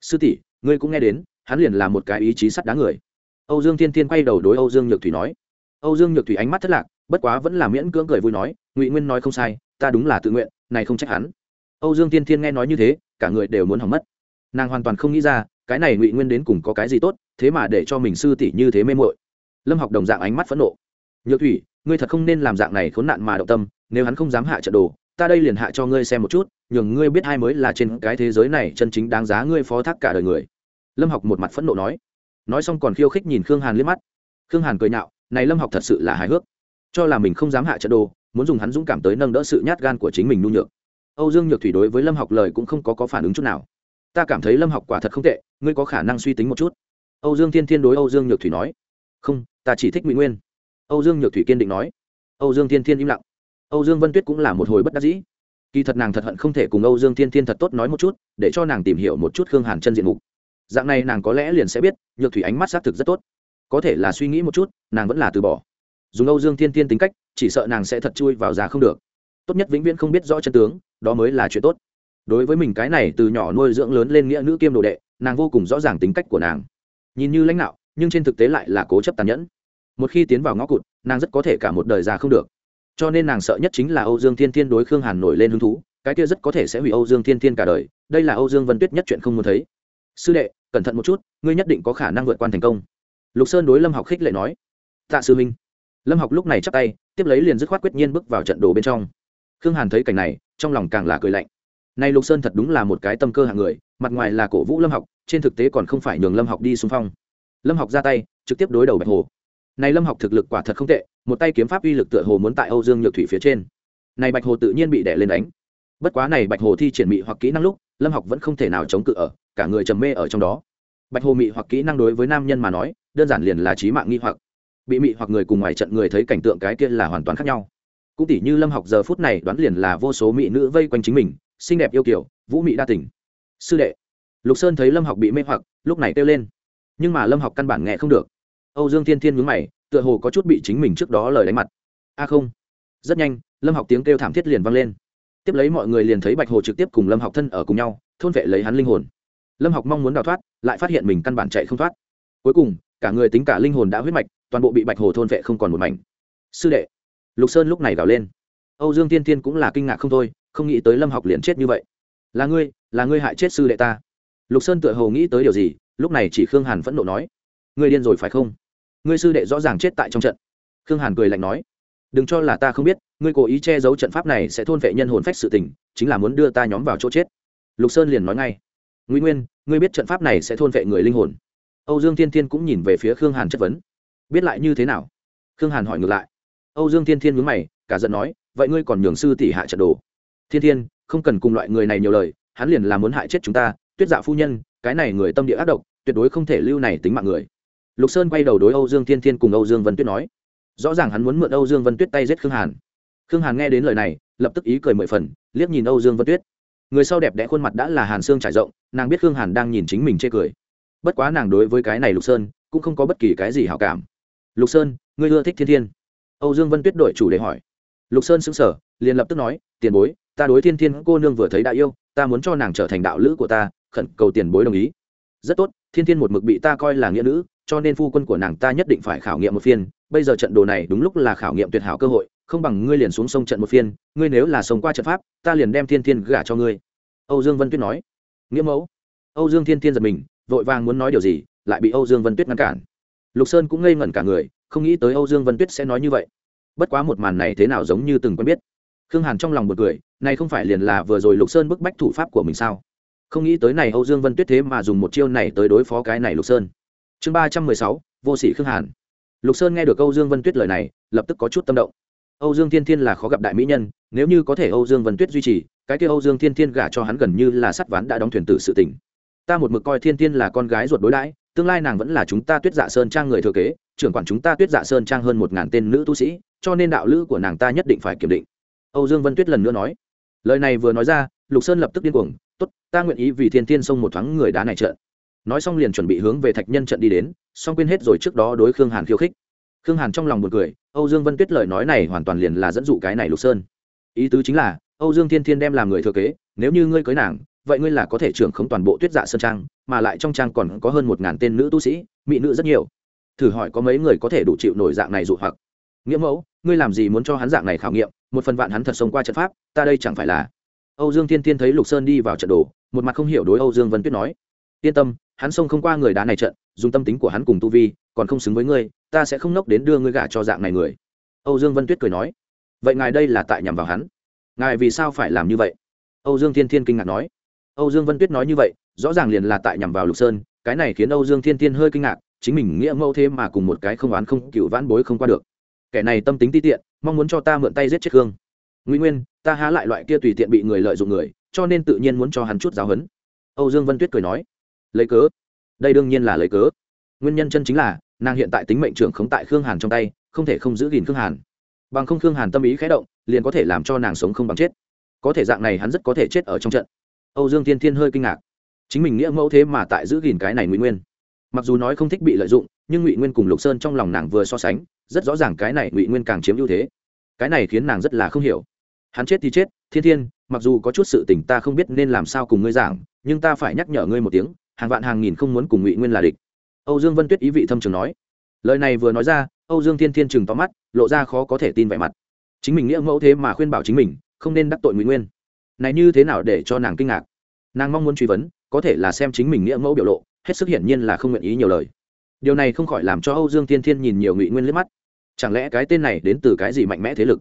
sư tỷ, ngươi cũng nghe đến, hắn liền là một cái ý chí sắt đá người. Âu dương thiên thiên quay đầu đối âu dương nhược thủy nói. Âu dương nhược thủy ánh mắt thất lạc bất quá vẫn là miễn cưỡng cười vui nói, ngụy nguyên nói không sai, ta đúng là tự nguyện, này không trách hắn. Âu dương thiên thiên nghe nói như thế, cả người đều muốn hỏng mất. Nàng hoàn toàn không nghĩ ra, cái này ngụy nguyên đến cùng có cái gì tốt, thế mà để cho mình sư tỷ như thế mê mội lâm học đồng dạng ánh mắt phẫn nộ. Nhược thủy, ngươi thật không nên làm dạng này khốn nạn mà động tâm, nếu hắn không dám hạ trận đồ, ta đây liền hạ cho ngươi xem một chút, nhường ngươi biết hai mới là trên cái thế giới này chân chính đáng giá ngươi phó thác cả đời người. Lâm học một mặt phẫn nộ nói. Nói xong còn khiêu khích nhìn khương hàn liếc mắt. Khương hàn cười nhạo, này lâm học thật sự là hài hước cho là mình không dám hạ trận đồ muốn dùng hắn dũng cảm tới nâng đỡ sự nhát gan của chính mình nhu nhược. Âu dương nhược thủy đối với lâm học lời cũng không có, có phản ứng chút nào. Ta cảm thấy lâm học quả thật không tệ ngươi có khả năng suy tính một chút. Âu dương thiên thiên đối âu dương nhược thủy nói. Không ta chỉ thích ngụy nguyên. Âu dương nhược thủy kiên định nói. Âu dương thiên thiên im lặng. Âu dương vân tuyết cũng là một hồi bất đắc dĩ. Kỳ thật nàng thật hận không thể cùng âu dương thiên thiên thật tốt nói một chút để cho nàng tìm hiểu một chút khương hàn chân diện mục. Dạng này nàng có lẽ liền sẽ biết nhược thủy ánh mắt xác thực rất tốt. Có thể là suy nghĩ một chút nàng vẫn là từ bỏ dùng âu dương thiên thiên tính cách, chỉ sợ nàng sẽ thật chui vào già không được. Tốt nhất vĩnh viễn không biết rõ chân tướng, đó mới là chuyện tốt. Đối với mình cái này từ nhỏ nuôi dưỡng lớn lên nghĩa nữ kiêm đồ đệ, nàng vô cùng rõ ràng tính cách của nàng. Nhìn như lãnh đạo, nhưng trên thực tế lại là cố chấp tàn nhẫn. Một khi tiến vào ngõ cụt, nàng rất có thể cả một đời già không được. Cho nên nàng sợ nhất chính là âu dương thiên thiên đối khương hàn nổi lên hứng thú, cái kia rất có thể sẽ hủy âu dương thiên thiên cả đời, đây là âu dương vân tuyết nhất chuyện không muốn thấy. Sư đệ, cẩn thận một chút, ngươi nhất định có khả năng vượt qua thành công. Lục sơn đối lâm học khích lệ nói, tạ sư minh lâm học lúc này chắc tay, tiếp lấy liền dứt khoát quyết nhiên bước vào trận đồ bên trong. Khương hàn thấy cảnh này, trong lòng càng là cười lạnh. Nay lục sơn thật đúng là một cái tâm cơ hạng người, mặt ngoài là cổ vũ lâm học, trên thực tế còn không phải nhường lâm học đi xung phong. Lâm học ra tay, trực tiếp đối đầu bạch hồ. Này lâm học thực lực quả thật không tệ, một tay kiếm pháp uy lực tựa hồ muốn tại âu dương nhược thủy phía trên. Này bạch hồ tự nhiên bị đẻ lên đánh. Bất quá này bạch hồ thi triển mị hoặc kỹ năng lúc, lâm học vẫn không thể nào chống cự ở, cả người trầm mê ở trong đó. Bạch hồ mị hoặc kỹ năng đối với nam nhân mà nói, đơn giản liền là trí mạng nghi hoặc bị mị hoặc người cùng ngoài trận người thấy cảnh tượng cái kia là hoàn toàn khác nhau. Cũng tỷ như lâm học giờ phút này đoán liền là vô số mỹ nữ vây quanh chính mình, xinh đẹp yêu kiểu vũ mị đa tình. Sư đệ. Lục sơn thấy lâm học bị mê hoặc, lúc này kêu lên. Nhưng mà lâm học căn bản nghe không được. Âu dương thiên thiên mướn mày, tựa hồ có chút bị chính mình trước đó lời đánh mặt. A không. Rất nhanh, lâm học tiếng kêu thảm thiết liền vang lên. Tiếp lấy mọi người liền thấy bạch hồ trực tiếp cùng lâm học thân ở cùng nhau, thôn vệ lấy hắn linh hồn. Lâm học mong muốn đào thoát, lại phát hiện mình căn bản chạy không thoát. Cuối cùng, cả người tính cả linh hồn đã huyết mạch toàn bộ bị bạch hồ thôn vệ không còn một mảnh. Sư đệ, lục sơn lúc này gào lên. Âu dương tiên tiên cũng là kinh ngạc không thôi, không nghĩ tới lâm học liền chết như vậy. Là ngươi là ngươi hại chết sư đệ ta. Lục sơn tựa hồ nghĩ tới điều gì, lúc này chỉ khương hàn phẫn nộ nói. Ngươi điên rồi phải không? Ngươi sư đệ rõ ràng chết tại trong trận. Khương hàn cười lạnh nói. Đừng cho là ta không biết, ngươi cố ý che giấu trận pháp này sẽ thôn vệ nhân hồn phách sự tình, chính là muốn đưa ta nhóm vào chỗ chết. Lục sơn liền nói ngay. Nguy nguyên, ngươi biết trận pháp này sẽ thôn vệ người linh hồn. Âu dương thiên thiên cũng nhìn về phía khương hàn chất vấn biết lại như thế nào? Khương hàn hỏi ngược lại. Âu dương thiên thiên mướn mày, cả giận nói, vậy ngươi còn nhường sư tỷ hạ trận đồ. Thiên thiên, không cần cùng loại người này nhiều lời, hắn liền là muốn hại chết chúng ta, tuyết dạ phu nhân, cái này người tâm địa ác độc, tuyệt đối không thể lưu này tính mạng người. Lục sơn quay đầu đối âu dương thiên thiên cùng âu dương vân tuyết nói. Rõ ràng hắn muốn mượn âu dương vân tuyết tay giết khương hàn. Khương hàn nghe đến lời này, lập tức ý cười mười phần, liếc nhìn âu dương vân tuyết. Người sau đẹp đẽ khuôn mặt đã là hàn xương trải rộng, nàng biết khương hàn đang nhìn chính mình chê cười. Bất quá nàng đối với cái này lục sơn, cũng không có bất kỳ cái gì hảo cảm lục sơn, ngươi ưa thích thiên thiên. Âu dương vân tuyết đổi chủ đề hỏi. Lục sơn xứng sở liền lập tức nói, tiền bối, ta đối thiên thiên cô nương vừa thấy đã yêu, ta muốn cho nàng trở thành đạo lữ của ta, khẩn cầu tiền bối đồng ý. Rất tốt, thiên thiên một mực bị ta coi là nghĩa nữ, cho nên phu quân của nàng ta nhất định phải khảo nghiệm một phiên. Bây giờ trận đồ này đúng lúc là khảo nghiệm tuyệt hảo cơ hội, không bằng ngươi liền xuống sông trận một phiên, ngươi nếu là sống qua trận pháp, ta liền đem thiên thiên gả cho ngươi. Âu dương vân tuyết nói. Nghĩa mẫu. Âu dương thiên thiên giật mình, vội vàng muốn nói điều gì, lại bị âu dương vân tuyết ngăn cản lục sơn cũng ngây ngẩn cả người, không nghĩ tới âu dương vân tuyết sẽ nói như vậy. Bất quá một màn này thế nào giống như từng quen biết. Khương hàn trong lòng một cười, này không phải liền là vừa rồi lục sơn bức bách thủ pháp của mình sao? Không nghĩ tới này âu dương vân tuyết thế mà dùng một chiêu này tới đối phó cái này lục sơn. Chương ba trăm mười sáu, vô sĩ khương hàn. Lục sơn nghe được âu dương vân tuyết lời này, lập tức có chút tâm động. Âu dương thiên thiên là khó gặp đại mỹ nhân, nếu như có thể âu dương vân tuyết duy trì, cái kia âu dương thiên thiên gả cho hắn gần như là sắt ván đã đóng thuyền tử sự tình ta một mực coi thiên thiên là con gái ruột đối đãi, tương lai nàng vẫn là chúng ta tuyết dạ sơn trang người thừa kế, trưởng quản chúng ta tuyết dạ sơn trang hơn một ngàn tên nữ tu sĩ, cho nên đạo lữ của nàng ta nhất định phải kiểm định. Âu dương vân tuyết lần nữa nói. Lời này vừa nói ra, lục sơn lập tức điên cuồng, tốt, ta nguyện ý vì thiên thiên xông một thoáng người đá này trợn nói xong liền chuẩn bị hướng về thạch nhân trận đi đến, song quên hết rồi trước đó đối khương hàn khiêu khích. Khương hàn trong lòng một cười, âu dương vân tuyết lời nói này hoàn toàn liền là dẫn dụ cái này lục sơn. Ý tứ chính là, âu dương thiên thiên đem làm người thừa kế, nếu như ngươi cưới nàng vậy ngươi là có thể trưởng khống toàn bộ tuyết dạ sơn trang, mà lại trong trang còn có hơn một ngàn tên nữ tu sĩ, mỹ nữ rất nhiều. Thử hỏi có mấy người có thể đủ chịu nổi dạng này dụ hoặc? Nghĩa mẫu, ngươi làm gì muốn cho hắn dạng này khảo nghiệm? Một phần vạn hắn thật sống qua trận pháp, ta đây chẳng phải là? Âu dương thiên thiên thấy lục sơn đi vào trận đồ, một mặt không hiểu đối âu dương vân tuyết nói. Yên tâm, hắn xông không qua người đá này trận, dùng tâm tính của hắn cùng tu vi, còn không xứng với ngươi, ta sẽ không nốc đến đưa ngươi gả cho dạng này người. Âu dương vân tuyết cười nói. Vậy ngài đây là tại nhằm vào hắn. Ngài vì sao phải làm như vậy? Âu dương thiên thiên kinh ngạc nói âu dương vân tuyết nói như vậy, rõ ràng liền là tại nhằm vào lục sơn, cái này khiến âu dương thiên thiên hơi kinh ngạc, chính mình nghĩa mẫu thế mà cùng một cái không oán không cựu vãn bối không qua được. Kẻ này tâm tính ti tiện, mong muốn cho ta mượn tay giết chết khương. Nguy nguyên, ta há lại loại kia tùy tiện bị người lợi dụng người, cho nên tự nhiên muốn cho hắn chút giáo huấn. âu dương vân tuyết cười nói, lấy cớ? Đây đương nhiên là lấy cớ. Nguyên nhân chân chính là, nàng hiện tại tính mệnh trưởng khống tại khương hàn trong tay, không thể không giữ gìn khương hàn. Bằng không khương hàn tâm ý khẽ động, liền có thể làm cho nàng sống không bằng chết. Có thể dạng này hắn rất có thể chết ở trong trận âu dương thiên thiên hơi kinh ngạc. Chính mình nghĩa mẫu thế mà tại giữ gìn cái này ngụy nguyên. Mặc dù nói không thích bị lợi dụng, nhưng ngụy nguyên cùng lục sơn trong lòng nàng vừa so sánh, rất rõ ràng cái này ngụy nguyên càng chiếm ưu thế. Cái này khiến nàng rất là không hiểu. Hắn chết thì chết, thiên thiên, mặc dù có chút sự tình ta không biết nên làm sao cùng ngươi giảng, nhưng ta phải nhắc nhở ngươi một tiếng, hàng vạn hàng nghìn không muốn cùng ngụy nguyên là địch. Âu dương vân tuyết ý vị thâm trường nói. Lời này vừa nói ra, âu dương thiên thiên chừng tóm mắt, lộ ra khó có thể tin vẻ mặt. Chính mình nghĩa mẫu thế mà khuyên bảo chính mình, không nên đắc tội ngụy nguyên này như thế nào để cho nàng kinh ngạc? Nàng mong muốn truy vấn, có thể là xem chính mình nghĩa mẫu biểu lộ, hết sức hiển nhiên là không nguyện ý nhiều lời. Điều này không khỏi làm cho âu dương thiên thiên nhìn nhiều ngụy nguyên liếc mắt. Chẳng lẽ cái tên này đến từ cái gì mạnh mẽ thế lực?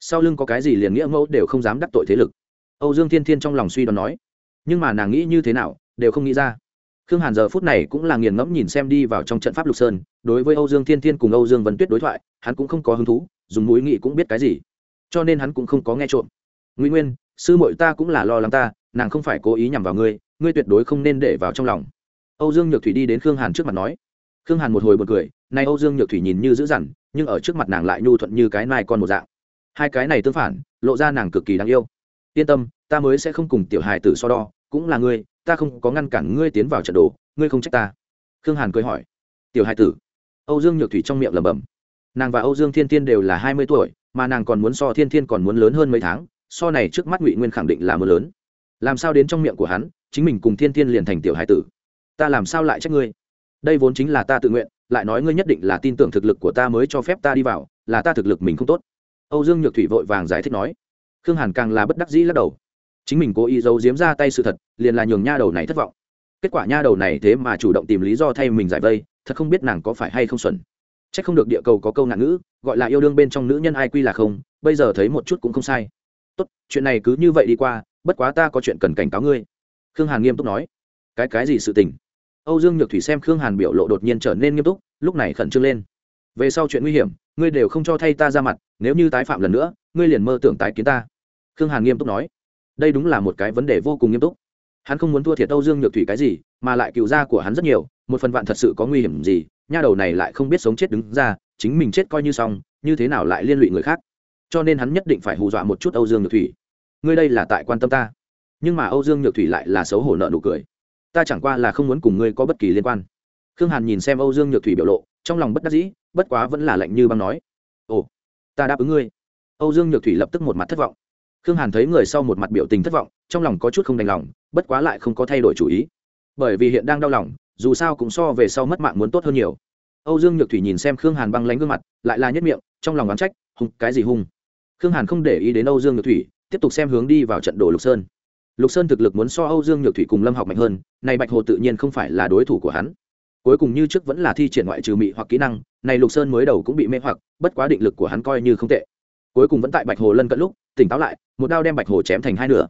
Sau lưng có cái gì liền nghĩa mẫu đều không dám đắc tội thế lực? Âu dương thiên thiên trong lòng suy đoán nói. Nhưng mà nàng nghĩ như thế nào, đều không nghĩ ra. Khương hàn giờ phút này cũng là nghiền ngẫm nhìn xem đi vào trong trận pháp lục sơn, đối với âu dương thiên thiên cùng âu dương vân tuyết đối thoại, hắn cũng không có hứng thú, dùng mũi nghị cũng biết cái gì. Cho nên hắn cũng không có nghe trộm. Nguy nguyên sư muội ta cũng là lo lắng ta, nàng không phải cố ý nhằm vào ngươi ngươi tuyệt đối không nên để vào trong lòng. Âu dương nhược thủy đi đến khương hàn trước mặt nói. Khương hàn một hồi một cười nay âu dương nhược thủy nhìn như dữ dằn, nhưng ở trước mặt nàng lại nhu thuận như cái nai con một dạng. Hai cái này tương phản, lộ ra nàng cực kỳ đáng yêu. Yên tâm, ta mới sẽ không cùng tiểu hài tử so đo, cũng là ngươi, ta không có ngăn cản ngươi tiến vào trận đồ, ngươi không trách ta. Khương hàn cười hỏi. Tiểu hài tử? Âu dương nhược thủy trong miệng lẩm bẩm. Nàng và âu dương thiên thiên đều là hai mươi tuổi, mà nàng còn muốn so thiên thiên còn muốn lớn hơn mấy tháng so này trước mắt ngụy nguyên khẳng định là mưa lớn làm sao đến trong miệng của hắn chính mình cùng thiên thiên liền thành tiểu hải tử ta làm sao lại trách ngươi đây vốn chính là ta tự nguyện lại nói ngươi nhất định là tin tưởng thực lực của ta mới cho phép ta đi vào là ta thực lực mình không tốt âu dương nhược thủy vội vàng giải thích nói khương hàn càng là bất đắc dĩ lắc đầu chính mình cố ý giấu giếm ra tay sự thật liền là nhường nha đầu này thất vọng kết quả nha đầu này thế mà chủ động tìm lý do thay mình giải vây thật không biết nàng có phải hay không xuẩn c h ắ c không được địa cầu có câu nạn ngữ gọi là yêu đương bên trong nữ nhân ai quy là không bây giờ thấy một chút cũng không sai tốt, chuyện này cứ như vậy đi qua, bất quá ta có chuyện cần cảnh cáo ngươi. Khương hàn nghiêm túc nói. Cái cái gì sự tình? Âu dương nhược thủy xem khương hàn biểu lộ đột nhiên trở nên nghiêm túc, lúc này khẩn trương lên. Về sau chuyện nguy hiểm, ngươi đều không cho thay ta ra mặt, nếu như tái phạm lần nữa, ngươi liền mơ tưởng tái kiến ta. Khương hàn nghiêm túc nói. Đây đúng là một cái vấn đề vô cùng nghiêm túc. Hắn không muốn thua thiệt âu dương nhược thủy cái gì, mà lại cựu gia của hắn rất nhiều, một phần vạn thật sự có nguy hiểm gì, nha đầu này lại không biết sống chết đứng ra, chính mình chết coi như xong, như thế nào lại liên lụy người khác? Cho nên hắn nhất định phải hù dọa một chút âu dương nhược thủy. Ngươi đây là tại quan tâm ta. Nhưng mà âu dương nhược thủy lại là xấu hổ nợ nụ cười. Ta chẳng qua là không muốn cùng ngươi có bất kỳ liên quan. Khương hàn nhìn xem âu dương nhược thủy biểu lộ, trong lòng bất đắc dĩ, bất quá vẫn là lạnh như băng nói. Ồ, ta đáp ứng ngươi. Âu dương nhược thủy lập tức một mặt thất vọng. Khương hàn thấy người sau một mặt biểu tình thất vọng, trong lòng có chút không đành lòng, bất quá lại không có thay đổi chủ ý. Bởi vì hiện đang đau lòng, dù sao cũng so về sau mất mạng muốn tốt hơn nhiều. Âu dương nhược thủy nhìn xem khương hàn băng lánh gương mặt, lại là nhất miệng, trong lòng oán trách, hùng, cái gì hung khương hàn không để ý đến âu dương nhược thủy, tiếp tục xem hướng đi vào trận đồ lục sơn. Lục sơn thực lực muốn so âu dương nhược thủy cùng lâm học mạnh hơn, này bạch hồ tự nhiên không phải là đối thủ của hắn. Cuối cùng như trước vẫn là thi triển ngoại trừ mị hoặc kỹ năng, này lục sơn mới đầu cũng bị mê hoặc, bất quá định lực của hắn coi như không tệ. Cuối cùng vẫn tại bạch hồ lân cận lúc, tỉnh táo lại, một đao đem bạch hồ chém thành hai nửa.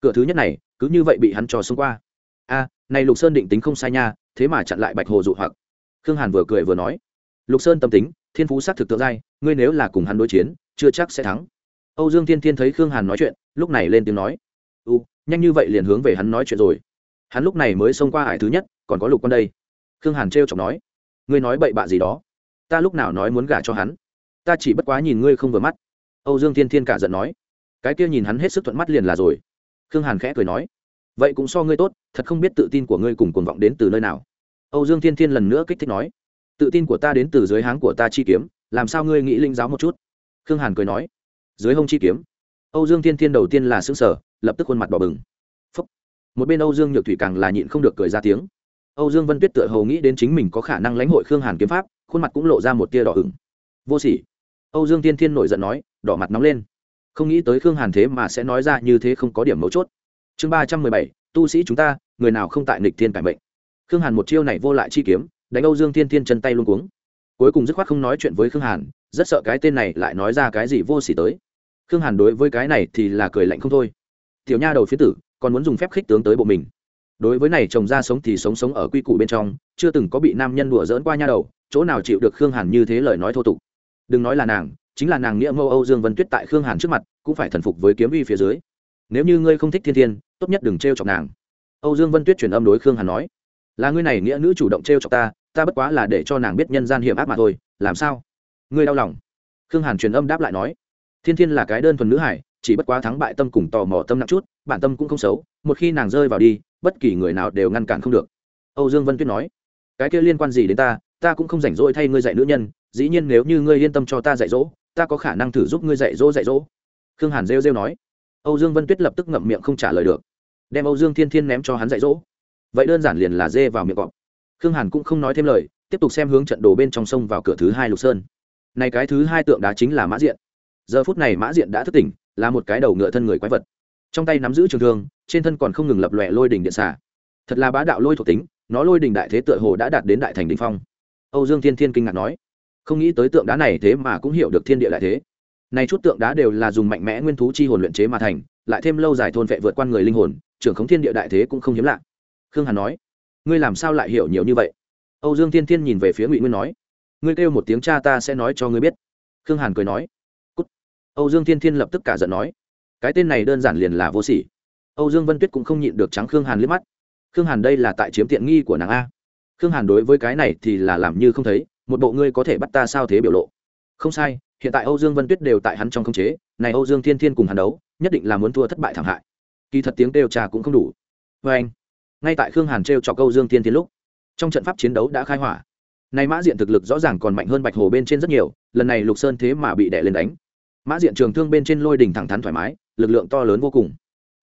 Cửa thứ nhất này, cứ như vậy bị hắn trò xông qua. A, này lục sơn định tính không sai nha, thế mà chặn lại bạch hồ dụ hoặc. Khương hàn vừa cười vừa nói. Lục sơn tâm tính, thiên phú s á c thực tượng giai, ngươi nếu là cùng hắn đối chiến chưa chắc sẽ thắng. Âu dương thiên thiên thấy khương hàn nói chuyện, lúc này lên tiếng nói, u, nhanh như vậy liền hướng về hắn nói chuyện rồi. Hắn lúc này mới xông qua hải thứ nhất, còn có lục con đây. Khương hàn t chọc nói, ngươi nói bậy bạ gì đó? Ta lúc nào nói muốn gả cho hắn? Ta chỉ bất quá nhìn ngươi không vừa mắt. Âu dương thiên thiên cả giận nói, cái kia nhìn hắn hết sức thuận mắt liền là rồi. Khương hàn khẽ cười nói, vậy cũng so ngươi tốt, thật không biết tự tin của ngươi cùng cuồng vọng đến từ nơi nào. Âu dương thiên thiên lần nữa kích thích nói, tự tin của ta đến từ dưới háng của ta chi kiếm, làm sao ngươi nghĩ linh giáo một chút? Khương hàn cười nói, dưới hông chi kiếm, âu dương thiên thiên đầu tiên là xứng sở lập tức khuôn mặt bỏ bừng. Phúc. một bên âu dương nhược thủy càng là nhịn không được cười ra tiếng. Âu dương vân tuyết tựa hầu nghĩ đến chính mình có khả năng lãnh hội khương hàn kiếm pháp, khuôn mặt cũng lộ ra một tia đỏ ửng. Vô sỉ. Âu dương tiên thiên nổi giận nói, đỏ mặt nóng lên. Không nghĩ tới khương hàn thế mà sẽ nói ra như thế không có điểm mấu chốt. Chương ba trăm mười bảy, tu sĩ chúng ta, người nào không tại nịch thiên cải mệnh? Khương hàn một chiêu này vô lại chi kiếm, đánh âu dương tiên thiên chân tay luôn cuống. Cuối cùng dứt khoát không nói chuyện với khương hàn rất sợ cái tên này lại nói ra cái gì vô s ỉ tới. Khương hàn đối với cái này thì là cười lạnh không thôi. Tiểu nha đầu phía tử, còn muốn dùng phép khích tướng tới bộ mình. Đối với này chồng ra sống thì sống sống ở quy củ bên trong, chưa từng có bị nam nhân đùa dỡn qua nha đầu, chỗ nào chịu được khương hàn như thế lời nói thô tục. Đừng nói là nàng, chính là nàng nghĩa mâu âu dương vân tuyết tại khương hàn trước mặt, cũng phải thần phục với kiếm uy phía dưới. Nếu như ngươi không thích thiên thiên, tốt nhất đừng t r e o chọc nàng. Âu dương vân tuyết truyền âm đối khương hàn nói, là ngươi này nghĩa nữ chủ động t r e o chọc ta ta bất quá là để cho nàng biết nhân gian hiểm ác mà thôi, làm sao? Ngươi đau lòng. Khương hàn truyền âm đáp lại nói, thiên thiên là cái đơn thuần nữ hải chỉ bất quá thắng bại tâm cùng tò mò tâm nặng chút, bản tâm cũng không xấu, một khi nàng rơi vào đi, bất kỳ người nào đều ngăn cản không được. Âu dương vân tuyết nói, cái kia liên quan gì đến ta ta cũng không rảnh rỗi thay ngươi dạy nữ nhân, dĩ nhiên nếu như ngươi yên tâm cho ta dạy dỗ, ta có khả năng thử giúp ngươi dạy dỗ dạy dỗ. Khương hàn rêu rêu nói, âu dương vân tuyết lập tức ngậm miệng không trả lời được, đem âu dương thiên thiên ném cho hắn dạy dỗ. Vậy đơn giản liền là dê vào miệng cọp. Khương hàn cũng không nói thêm lời, tiếp tục xem hướng trận đồ bên trong sông vào cửa thứ hai lục sơn này cái thứ hai tượng đá chính là mã diện. Giờ phút này mã diện đã thức tỉnh, là một cái đầu ngựa thân người quái vật. Trong tay nắm giữ trường thương, trên thân còn không ngừng lập lòe lôi đỉnh điện xả thật là bá đạo lôi thuộc tính, nó lôi đỉnh đại thế tựa hồ đã đạt đến đại thành đỉnh phong. Âu dương thiên thiên kinh ngạc nói, không nghĩ tới tượng đá này thế mà cũng hiểu được thiên địa đại thế. Này chút tượng đá đều là dùng mạnh mẽ nguyên thú chi hồn luyện chế mà thành, lại thêm lâu dài thôn vệ vượt qua người linh hồn, trưởng khống thiên địa đại thế cũng không hiếm lạ. Khương hàn nói, ngươi làm sao lại hiểu nhiều như vậy? Âu dương thiên thiên nhìn về phía ngụy nguyên nói ngươi kêu một tiếng cha ta sẽ nói cho ngươi biết. Khương hàn cười nói. Cút. âu dương thiên thiên lập tức cả giận nói. Cái tên này đơn giản liền là vô sỉ. Âu dương vân tuyết cũng không nhịn được trắng khương hàn liếc mắt. Khương hàn đây là tại chiếm tiện nghi của nàng a. Khương hàn đối với cái này thì là làm như không thấy, một bộ ngươi có thể bắt ta sao thế biểu lộ. Không sai, hiện tại âu dương vân tuyết đều tại hắn trong khống chế, này âu dương thiên thiên cùng hắn đấu, nhất định là muốn thua thất bại thảm hại. Kỳ thật tiếng kêu trà cũng không đủ. Vê anh ngay tại khương hàn t r e o chọc âu dương thiên thiên lúc, trong trận pháp chiến đấu đã khai hỏa nay mã diện thực lực rõ ràng còn mạnh hơn bạch hồ bên trên rất nhiều, lần này lục sơn thế mà bị đẻ lên đánh. Mã diện trường thương bên trên lôi đỉnh thẳng thắn thoải mái, lực lượng to lớn vô cùng.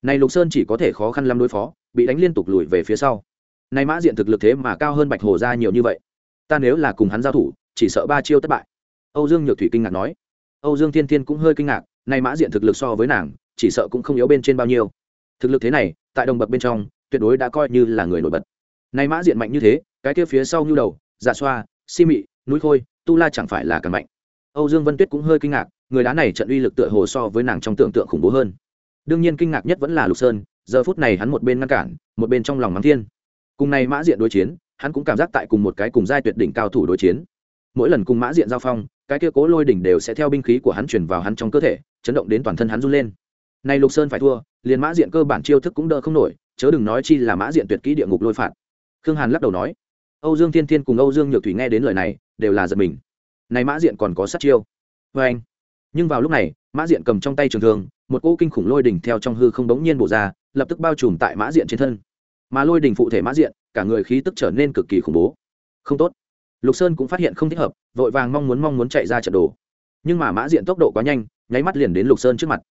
Này lục sơn chỉ có thể khó khăn lắm đối phó, bị đánh liên tục lùi về phía sau. Nay mã diện thực lực thế mà cao hơn bạch hồ ra nhiều như vậy. Ta nếu là cùng hắn giao thủ, chỉ sợ ba chiêu thất bại. Âu dương nhược thủy kinh ngạc nói. Âu dương thiên thiên cũng hơi kinh ngạc, nay mã diện thực lực so với nàng, chỉ sợ cũng không yếu bên trên bao nhiêu. Thực lực thế này, tại đồng bậc bên trong, tuyệt đối đã coi như là người nổi bật. Nay mã diện mạnh như thế, cái kia phía sau nhu đầu dạ xoa, si mị, núi khôi, tu la chẳng phải là càng mạnh. Âu dương vân tuyết cũng hơi kinh ngạc, người đá này trận uy lực tựa hồ so với nàng trong tưởng tượng khủng bố hơn. Đương nhiên kinh ngạc nhất vẫn là lục sơn, giờ phút này hắn một bên ngăn cản, một bên trong lòng mắng thiên. Cùng này mã diện đối chiến, hắn cũng cảm giác tại cùng một cái cùng giai tuyệt đỉnh cao thủ đối chiến. Mỗi lần cùng mã diện giao phong, cái kia cố lôi đỉnh đều sẽ theo binh khí của hắn chuyển vào hắn trong cơ thể, chấn động đến toàn thân hắn run lên. Này lục sơn phải thua, liền mã diện cơ bản chiêu thức cũng đỡ không nổi, chớ đừng nói chi là mã diện tuyệt kỹ địa ngục lôi phạt. Khương hàn lắc đầu nói âu dương thiên thiên cùng âu dương nhược thủy nghe đến lời này, đều là giật mình. Này mã diện còn có sát chiêu. Vê anh. Nhưng vào lúc này, mã diện cầm trong tay trường thương, một cỗ kinh khủng lôi đỉnh theo trong hư không đống nhiên bổ ra, lập tức bao trùm tại mã diện trên thân. Mà lôi đỉnh phụ thể mã diện, cả người khí tức trở nên cực kỳ khủng bố. Không tốt. Lục sơn cũng phát hiện không thích hợp, vội vàng mong muốn mong muốn chạy ra trận đồ. Nhưng mà mã diện tốc độ quá nhanh, nháy mắt liền đến lục sơn trước mặt.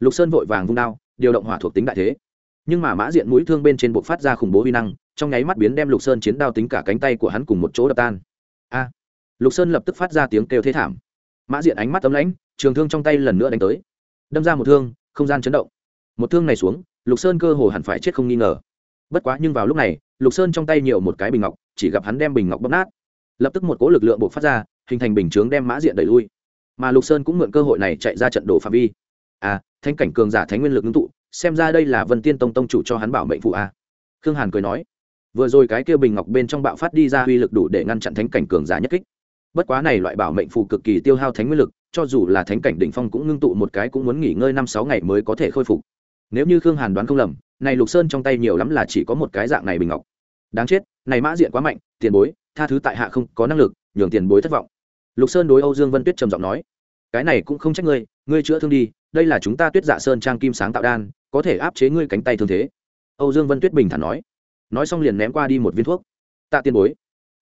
Lục sơn vội vàng vung đao, điều động hỏa thuộc tính đại thế. Nhưng mà mã diện mũi thương bên trên bộ phát ra khủng bố huy năng trong nháy mắt biến đem lục sơn chiến đao tính cả cánh tay của hắn cùng một chỗ đập tan. A, lục sơn lập tức phát ra tiếng kêu thế thảm. Mã diện ánh mắt tấm lãnh, trường thương trong tay lần nữa đánh tới. Đâm ra một thương, không gian chấn động. Một thương này xuống, lục sơn cơ hồ hẳn phải chết không nghi ngờ. Bất quá nhưng vào lúc này, lục sơn trong tay nhiều một cái bình ngọc, chỉ gặp hắn đem bình ngọc bóp nát. Lập tức một cỗ lực lượng buộc phát ra, hình thành bình chướng đem mã diện đẩy lui. Mà lục sơn cũng mượn cơ hội này chạy ra trận đồ phạm vi. À thanh cảnh cường giả thánh nguyên lực ngưng tụ, xem ra đây là vân tiên tông tông chủ cho hắn bảo mệnh phụ a. À. khương hàn cười nói vừa rồi cái kia bình ngọc bên trong bạo phát đi ra uy lực đủ để ngăn chặn thánh cảnh cường giả nhất kích. Bất quá này loại bảo mệnh phù cực kỳ tiêu hao thánh nguyên lực, cho dù là thánh cảnh đỉnh phong cũng ngưng tụ một cái cũng muốn nghỉ ngơi năm sáu ngày mới có thể khôi phục. Nếu như khương hàn đoán không lầm, này lục sơn trong tay nhiều lắm là chỉ có một cái dạng này bình ngọc. Đáng chết, này mã diện quá mạnh, tiền bối, tha thứ tại hạ không có năng lực, nhường tiền bối thất vọng. Lục sơn đối âu dương vân tuyết trầm giọng nói, cái này cũng không trách ngươi ngươi chữa thương đi, đây là chúng ta tuyết dạ sơn trang kim sáng tạo đan, có thể áp chế ngươi cánh tay thương thế. Âu dương vân tuyết bình thản nói nói xong liền ném qua đi một viên thuốc. Tạ tiền bối,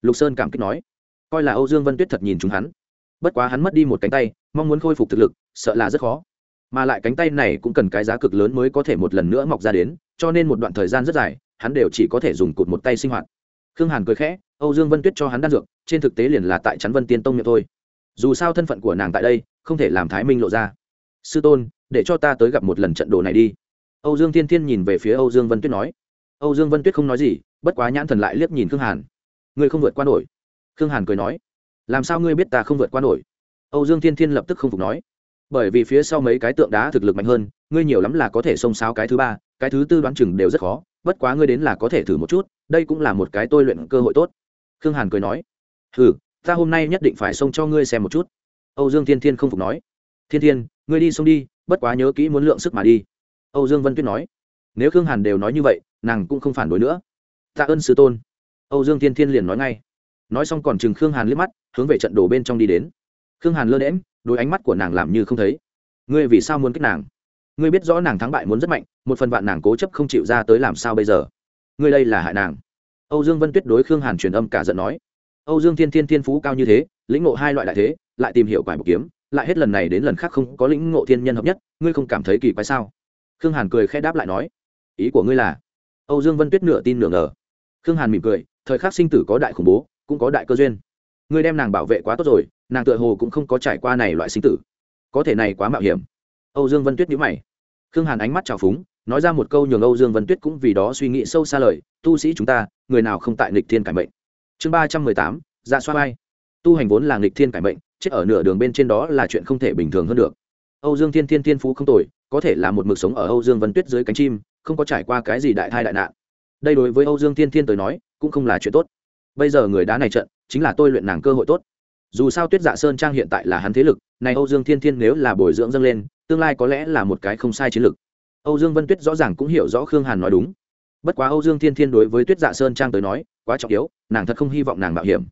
lục sơn cảm kích nói, coi là âu dương vân tuyết thật nhìn chúng hắn. Bất quá hắn mất đi một cánh tay, mong muốn khôi phục thực lực, sợ là rất khó. Mà lại cánh tay này cũng cần cái giá cực lớn mới có thể một lần nữa mọc ra đến, cho nên một đoạn thời gian rất dài, hắn đều chỉ có thể dùng cụt một tay sinh hoạt. Khương hàn cười khẽ, âu dương vân tuyết cho hắn đan dược, trên thực tế liền là tại chắn vân tiên tông miệng thôi. Dù sao thân phận của nàng tại đây, không thể làm thái minh lộ ra. Sư tôn, để cho ta tới gặp một lần trận đồ này đi. Âu dương thiên thiên nhìn về phía âu dương vân tuyết nói âu dương vân tuyết không nói gì, bất quá nhãn thần lại liếc nhìn khương hàn. Ngươi không vượt qua nổi. Khương hàn cười nói, làm sao ngươi biết ta không vượt qua nổi? Âu dương thiên thiên lập tức không phục nói, bởi vì phía sau mấy cái tượng đá thực lực mạnh hơn, ngươi nhiều lắm là có thể xông xáo cái thứ ba, cái thứ tư đoán chừng đều rất khó, bất quá ngươi đến là có thể thử một chút, đây cũng là một cái tôi luyện cơ hội tốt. Khương hàn cười nói ừ ta hôm nay nhất định phải xông cho ngươi xem một chút. Âu dương thiên thiên không phục nói, thiên thiên, ngươi đi xông đi, bất quá nhớ kỹ muốn lượng sức mà đi. Âu dương vân tuyết nói, nếu khương hàn đều nói như vậy nàng cũng không phản đối nữa. Tạ ơn sư tôn. Âu dương thiên thiên liền nói ngay. Nói xong còn chừng khương hàn liếc mắt, hướng về trận đồ bên trong đi đến. Khương hàn lơ đễm đôi ánh mắt của nàng làm như không thấy. Ngươi vì sao muốn kích nàng? Ngươi biết rõ nàng thắng bại muốn rất mạnh, một phần vạn nàng cố chấp không chịu ra tới làm sao bây giờ? Ngươi đây là hại nàng. Âu dương vân tuyết đối khương hàn truyền âm cả giận nói. Âu dương thiên thiên thiên phú cao như thế, lĩnh ngộ hai loại đại thế, lại tìm hiểu quải bộ kiếm, lại hết lần này đến lần khác không có lĩnh ngộ thiên nhân hợp nhất, ngươi không cảm thấy kỳ quái sao? Khương hàn cười khẽ đáp lại nói. Ý của ngươi là âu dương vân tuyết nửa tin nửa ngờ. Khương hàn mỉm cười, thời khắc sinh tử có đại khủng bố, cũng có đại cơ duyên. Ngươi đem nàng bảo vệ quá tốt rồi, nàng tựa hồ cũng không có trải qua này loại sinh tử. Có thể này quá mạo hiểm. Âu dương vân tuyết nhíu mày. Khương hàn ánh mắt trào phúng, nói ra một câu nhường âu dương vân tuyết cũng vì đó suy nghĩ sâu xa lời, tu sĩ chúng ta, người nào không tại nghịch thiên cải mệnh? Chương ba trăm mười tám dạ xoa bay tu hành vốn là nghịch thiên cải mệnh, chết ở nửa đường bên trên đó là chuyện không thể bình thường hơn được. Âu dương thiên thiên thiên phú không tồi, có thể là một mực sống ở âu dương vân tuyết dưới cánh chim không có trải qua cái gì đại thai đại nạn. Đây đối với âu dương thiên thiên tới nói, cũng không là chuyện tốt. Bây giờ người đá này trận, chính là tôi luyện nàng cơ hội tốt. Dù sao tuyết dạ sơn trang hiện tại là hắn thế lực, này âu dương thiên thiên nếu là bồi dưỡng dâng lên, tương lai có lẽ là một cái không sai chiến lược. Âu dương vân tuyết rõ ràng cũng hiểu rõ khương hàn nói đúng. Bất quá âu dương thiên thiên đối với tuyết dạ sơn trang tới nói, quá trọng yếu, nàng thật không hy vọng nàng mạo hiểm.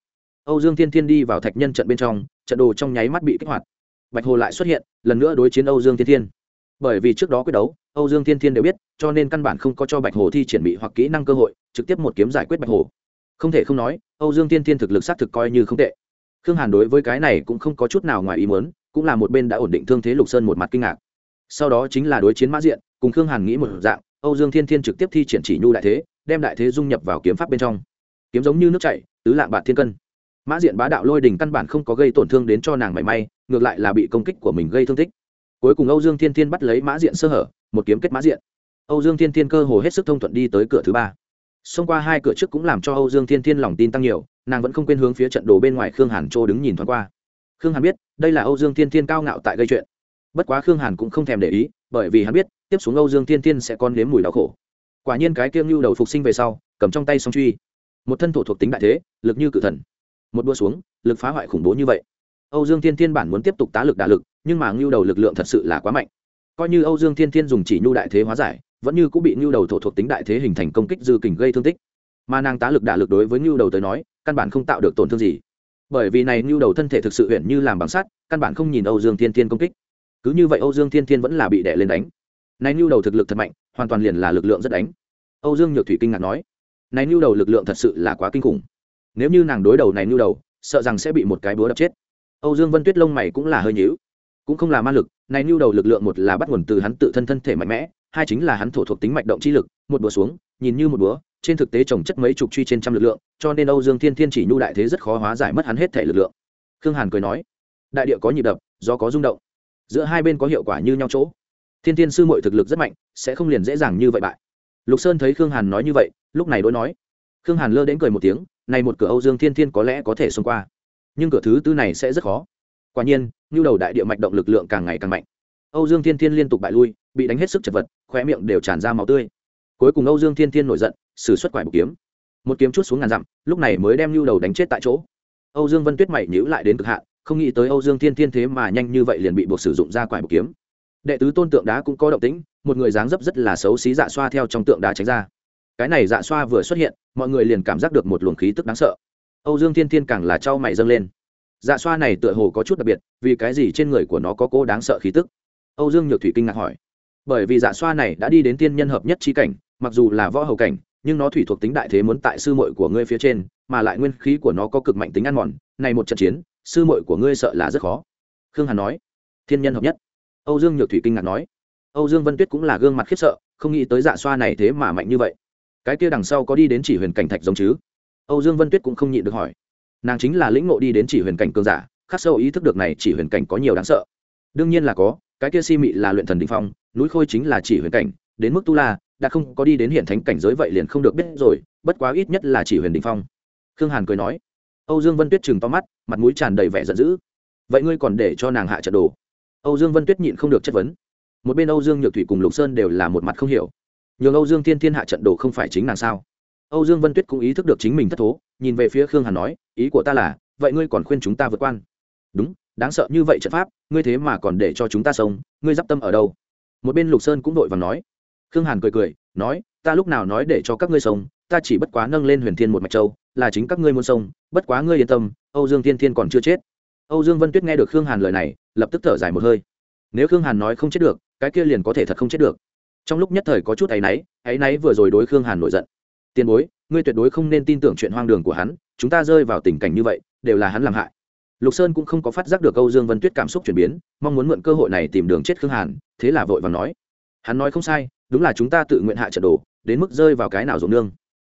Âu dương thiên thiên đi vào thạch nhân trận bên trong, trận đồ trong nháy mắt bị kích hoạt. Bạch hồ lại xuất hiện, lần nữa đối chiến âu dương thiên thiên. Bởi vì trước đó quyết đấu, âu dương thiên thiên đều biết cho nên căn bản không có cho bạch hồ thi triển bị hoặc kỹ năng cơ hội, trực tiếp một kiếm giải quyết bạch hồ. Không thể không nói, âu dương thiên thiên thực lực xác thực coi như không tệ. Khương hàn đối với cái này cũng không có chút nào ngoài ý muốn, cũng là một bên đã ổn định thương thế lục sơn một mặt kinh ngạc. Sau đó chính là đối chiến mã diện, cùng khương hàn nghĩ một dạng, âu dương thiên thiên trực tiếp thi triển chỉ nhu đại thế, đem đại thế dung nhập vào kiếm pháp bên trong. Kiếm giống như nước chảy, tứ lạng bạc thiên cân. Mã diện bá đạo lôi đình căn bản không có gây tổn thương đến cho nàng mảy may, ngược lại là bị công kích của mình gây thương tích. Cuối cùng âu dương thiên thiên bắt lấy mã diện sơ hở, một kiếm kết mã diện âu dương thiên thiên cơ hồ hết sức thông thuận đi tới cửa thứ ba. Xông qua hai cửa trước cũng làm cho âu dương thiên thiên lòng tin tăng nhiều, nàng vẫn không quên hướng phía trận đồ bên ngoài khương hàn châu đứng nhìn thoáng qua. Khương hàn biết, đây là âu dương thiên thiên cao ngạo tại gây chuyện. Bất quá khương hàn cũng không thèm để ý, bởi vì hắn biết, tiếp xuống âu dương thiên thiên sẽ còn nếm mùi đau khổ. Quả nhiên cái kiêng lưu đầu phục sinh về sau, cầm trong tay song truy. Một thân thổ thuộc tính đại thế, lực như cự thần. Một đua xuống, lực phá hoại khủng bố như vậy. Âu dương thiên thiên bản muốn tiếp tục tá lực đả lực, nhưng mà ngưu đầu lực lượng thật sự là quá mạnh. Coi như âu dương thiên thiên dùng chỉ nhu đại thế hóa giải vẫn như cũng bị nhu đầu thổ thuộc tính đại thế hình thành công kích dư kình gây thương tích. Mà nàng tá lực đả lực đối với nhu đầu tới nói, căn bản không tạo được tổn thương gì. Bởi vì này nhu đầu thân thể thực sự huyện như làm bằng sắt, căn bản không nhìn âu dương thiên thiên công kích. Cứ như vậy âu dương thiên thiên vẫn là bị đè lên đánh. Này nhu đầu thực lực thật mạnh, hoàn toàn liền là lực lượng rất đánh. Âu dương nhược thủy kinh ngạc nói, này nhu đầu lực lượng thật sự là quá kinh khủng. Nếu như nàng đối đầu này nhu đầu, sợ rằng sẽ bị một cái búa đập chết. Âu dương vân tuyết lông mày cũng là hơi nhíu cũng không là ma lực, này nhu đầu lực lượng một là bắt nguồn từ hắn tự thân thân thể mạnh mẽ, hai chính là hắn thổ thuộc tính mạch động chi lực, một búa xuống, nhìn như một búa, trên thực tế trồng chất mấy chục truy trên trăm lực lượng, cho nên âu dương thiên thiên chỉ nhu đại thế rất khó hóa giải mất hắn hết thể lực lượng. Khương hàn cười nói, đại địa có nhịp đập do có rung động. Giữa hai bên có hiệu quả như nhau chỗ. Thiên thiên sư mội thực lực rất mạnh, sẽ không liền dễ dàng như vậy bại. Lục sơn thấy khương hàn nói như vậy, lúc này đối nói. Khương hàn lơ đến cười một tiếng, này một cửa âu dương thiên thiên có lẽ có thể xông qua. Nhưng cửa thứ tư này sẽ rất khó quả nhiên, nhu đầu đại địa mạch động lực lượng càng ngày càng mạnh. Âu dương thiên thiên liên tục bại lui, bị đánh hết sức chật vật, khóe miệng đều tràn ra máu tươi. Cuối cùng âu dương thiên thiên nổi giận xử suất quải một kiếm. Một kiếm chút xuống ngàn dặm, lúc này mới đem nhu đầu đánh chết tại chỗ. Âu dương vân tuyết mày nhữ lại đến cực hạn, không nghĩ tới âu dương thiên thiên thế mà nhanh như vậy liền bị buộc sử dụng ra quải một kiếm. Đệ tứ tôn tượng đá cũng có động tĩnh, một người dáng dấp rất là xấu xí dạ xoa theo trong tượng đá tránh ra. Cái này dạ xoa vừa xuất hiện, mọi người liền cảm giác được một luồng khí tức đáng sợ. Âu dương thiên thiên càng là trao mày dâng lên dạ xoa này tựa hồ có chút đặc biệt, vì cái gì trên người của nó có cố đáng sợ khí tức? Âu dương nhược thủy kinh ngạc hỏi. Bởi vì dạ xoa này đã đi đến tiên nhân hợp nhất trí cảnh, mặc dù là võ hầu cảnh, nhưng nó thủy thuộc tính đại thế muốn tại sư muội của ngươi phía trên, mà lại nguyên khí của nó có cực mạnh tính ăn mòn, này một trận chiến, sư muội của ngươi sợ là rất khó. Khương hàn nói. Thiên nhân hợp nhất. Âu dương nhược thủy kinh ngạc nói. Âu dương vân tuyết cũng là gương mặt khiếp sợ, không nghĩ tới dạ xoa này thế mà mạnh như vậy. Cái kia đằng sau có đi đến chỉ huyền cảnh thạch giống chứ? Âu dương vân tuyết cũng không nhịn được hỏi nàng chính là lĩnh ngộ đi đến chỉ huyền cảnh cường giả, khắc sâu ý thức được này chỉ huyền cảnh có nhiều đáng sợ. Đương nhiên là có, cái kia si mị là luyện thần đình phong, núi khôi chính là chỉ huyền cảnh, đến mức tu la, đã không có đi đến hiện thánh cảnh giới vậy liền không được biết rồi, bất quá ít nhất là chỉ huyền đình phong. Khương hàn cười nói. Âu dương vân tuyết chừng to mắt, mặt mũi tràn đầy vẻ giận dữ. Vậy ngươi còn để cho nàng hạ trận đồ? Âu dương vân tuyết nhịn không được chất vấn. Một bên âu dương nhược thủy cùng lục sơn đều là một mặt không hiểu. Nhường âu dương thiên thiên hạ trận đồ không phải chính nàng sao? Âu dương vân tuyết cũng ý thức được chính mình thất thố nhìn về phía khương hàn nói ý của ta là vậy ngươi còn khuyên chúng ta vượt quan? Đúng đáng sợ như vậy trận pháp ngươi thế mà còn để cho chúng ta sống ngươi giáp tâm ở đâu? Một bên lục sơn cũng đội vàng nói. Khương hàn cười cười nói ta lúc nào nói để cho các ngươi sống ta chỉ bất quá nâng lên huyền thiên một mạch châu là chính các ngươi muốn sống, bất quá ngươi yên tâm âu dương thiên thiên còn chưa chết. Âu dương vân tuyết nghe được khương hàn lời này lập tức thở dài một hơi. Nếu khương hàn nói không chết được cái kia liền có thể thật không chết được. Trong lúc nhất thời có chút ấy náy ấy náy vừa rồi đối khương hàn nổi giận tiền bối, ngươi tuyệt đối không nên tin tưởng chuyện hoang đường của hắn, chúng ta rơi vào tình cảnh như vậy, đều là hắn làm hại. Lục sơn cũng không có phát giác được âu dương vân tuyết cảm xúc chuyển biến, mong muốn mượn cơ hội này tìm đường chết khương hàn, thế là vội và nói. Hắn nói không sai, đúng là chúng ta tự nguyện hạ trận đồ, đến mức rơi vào cái nào rộng nương.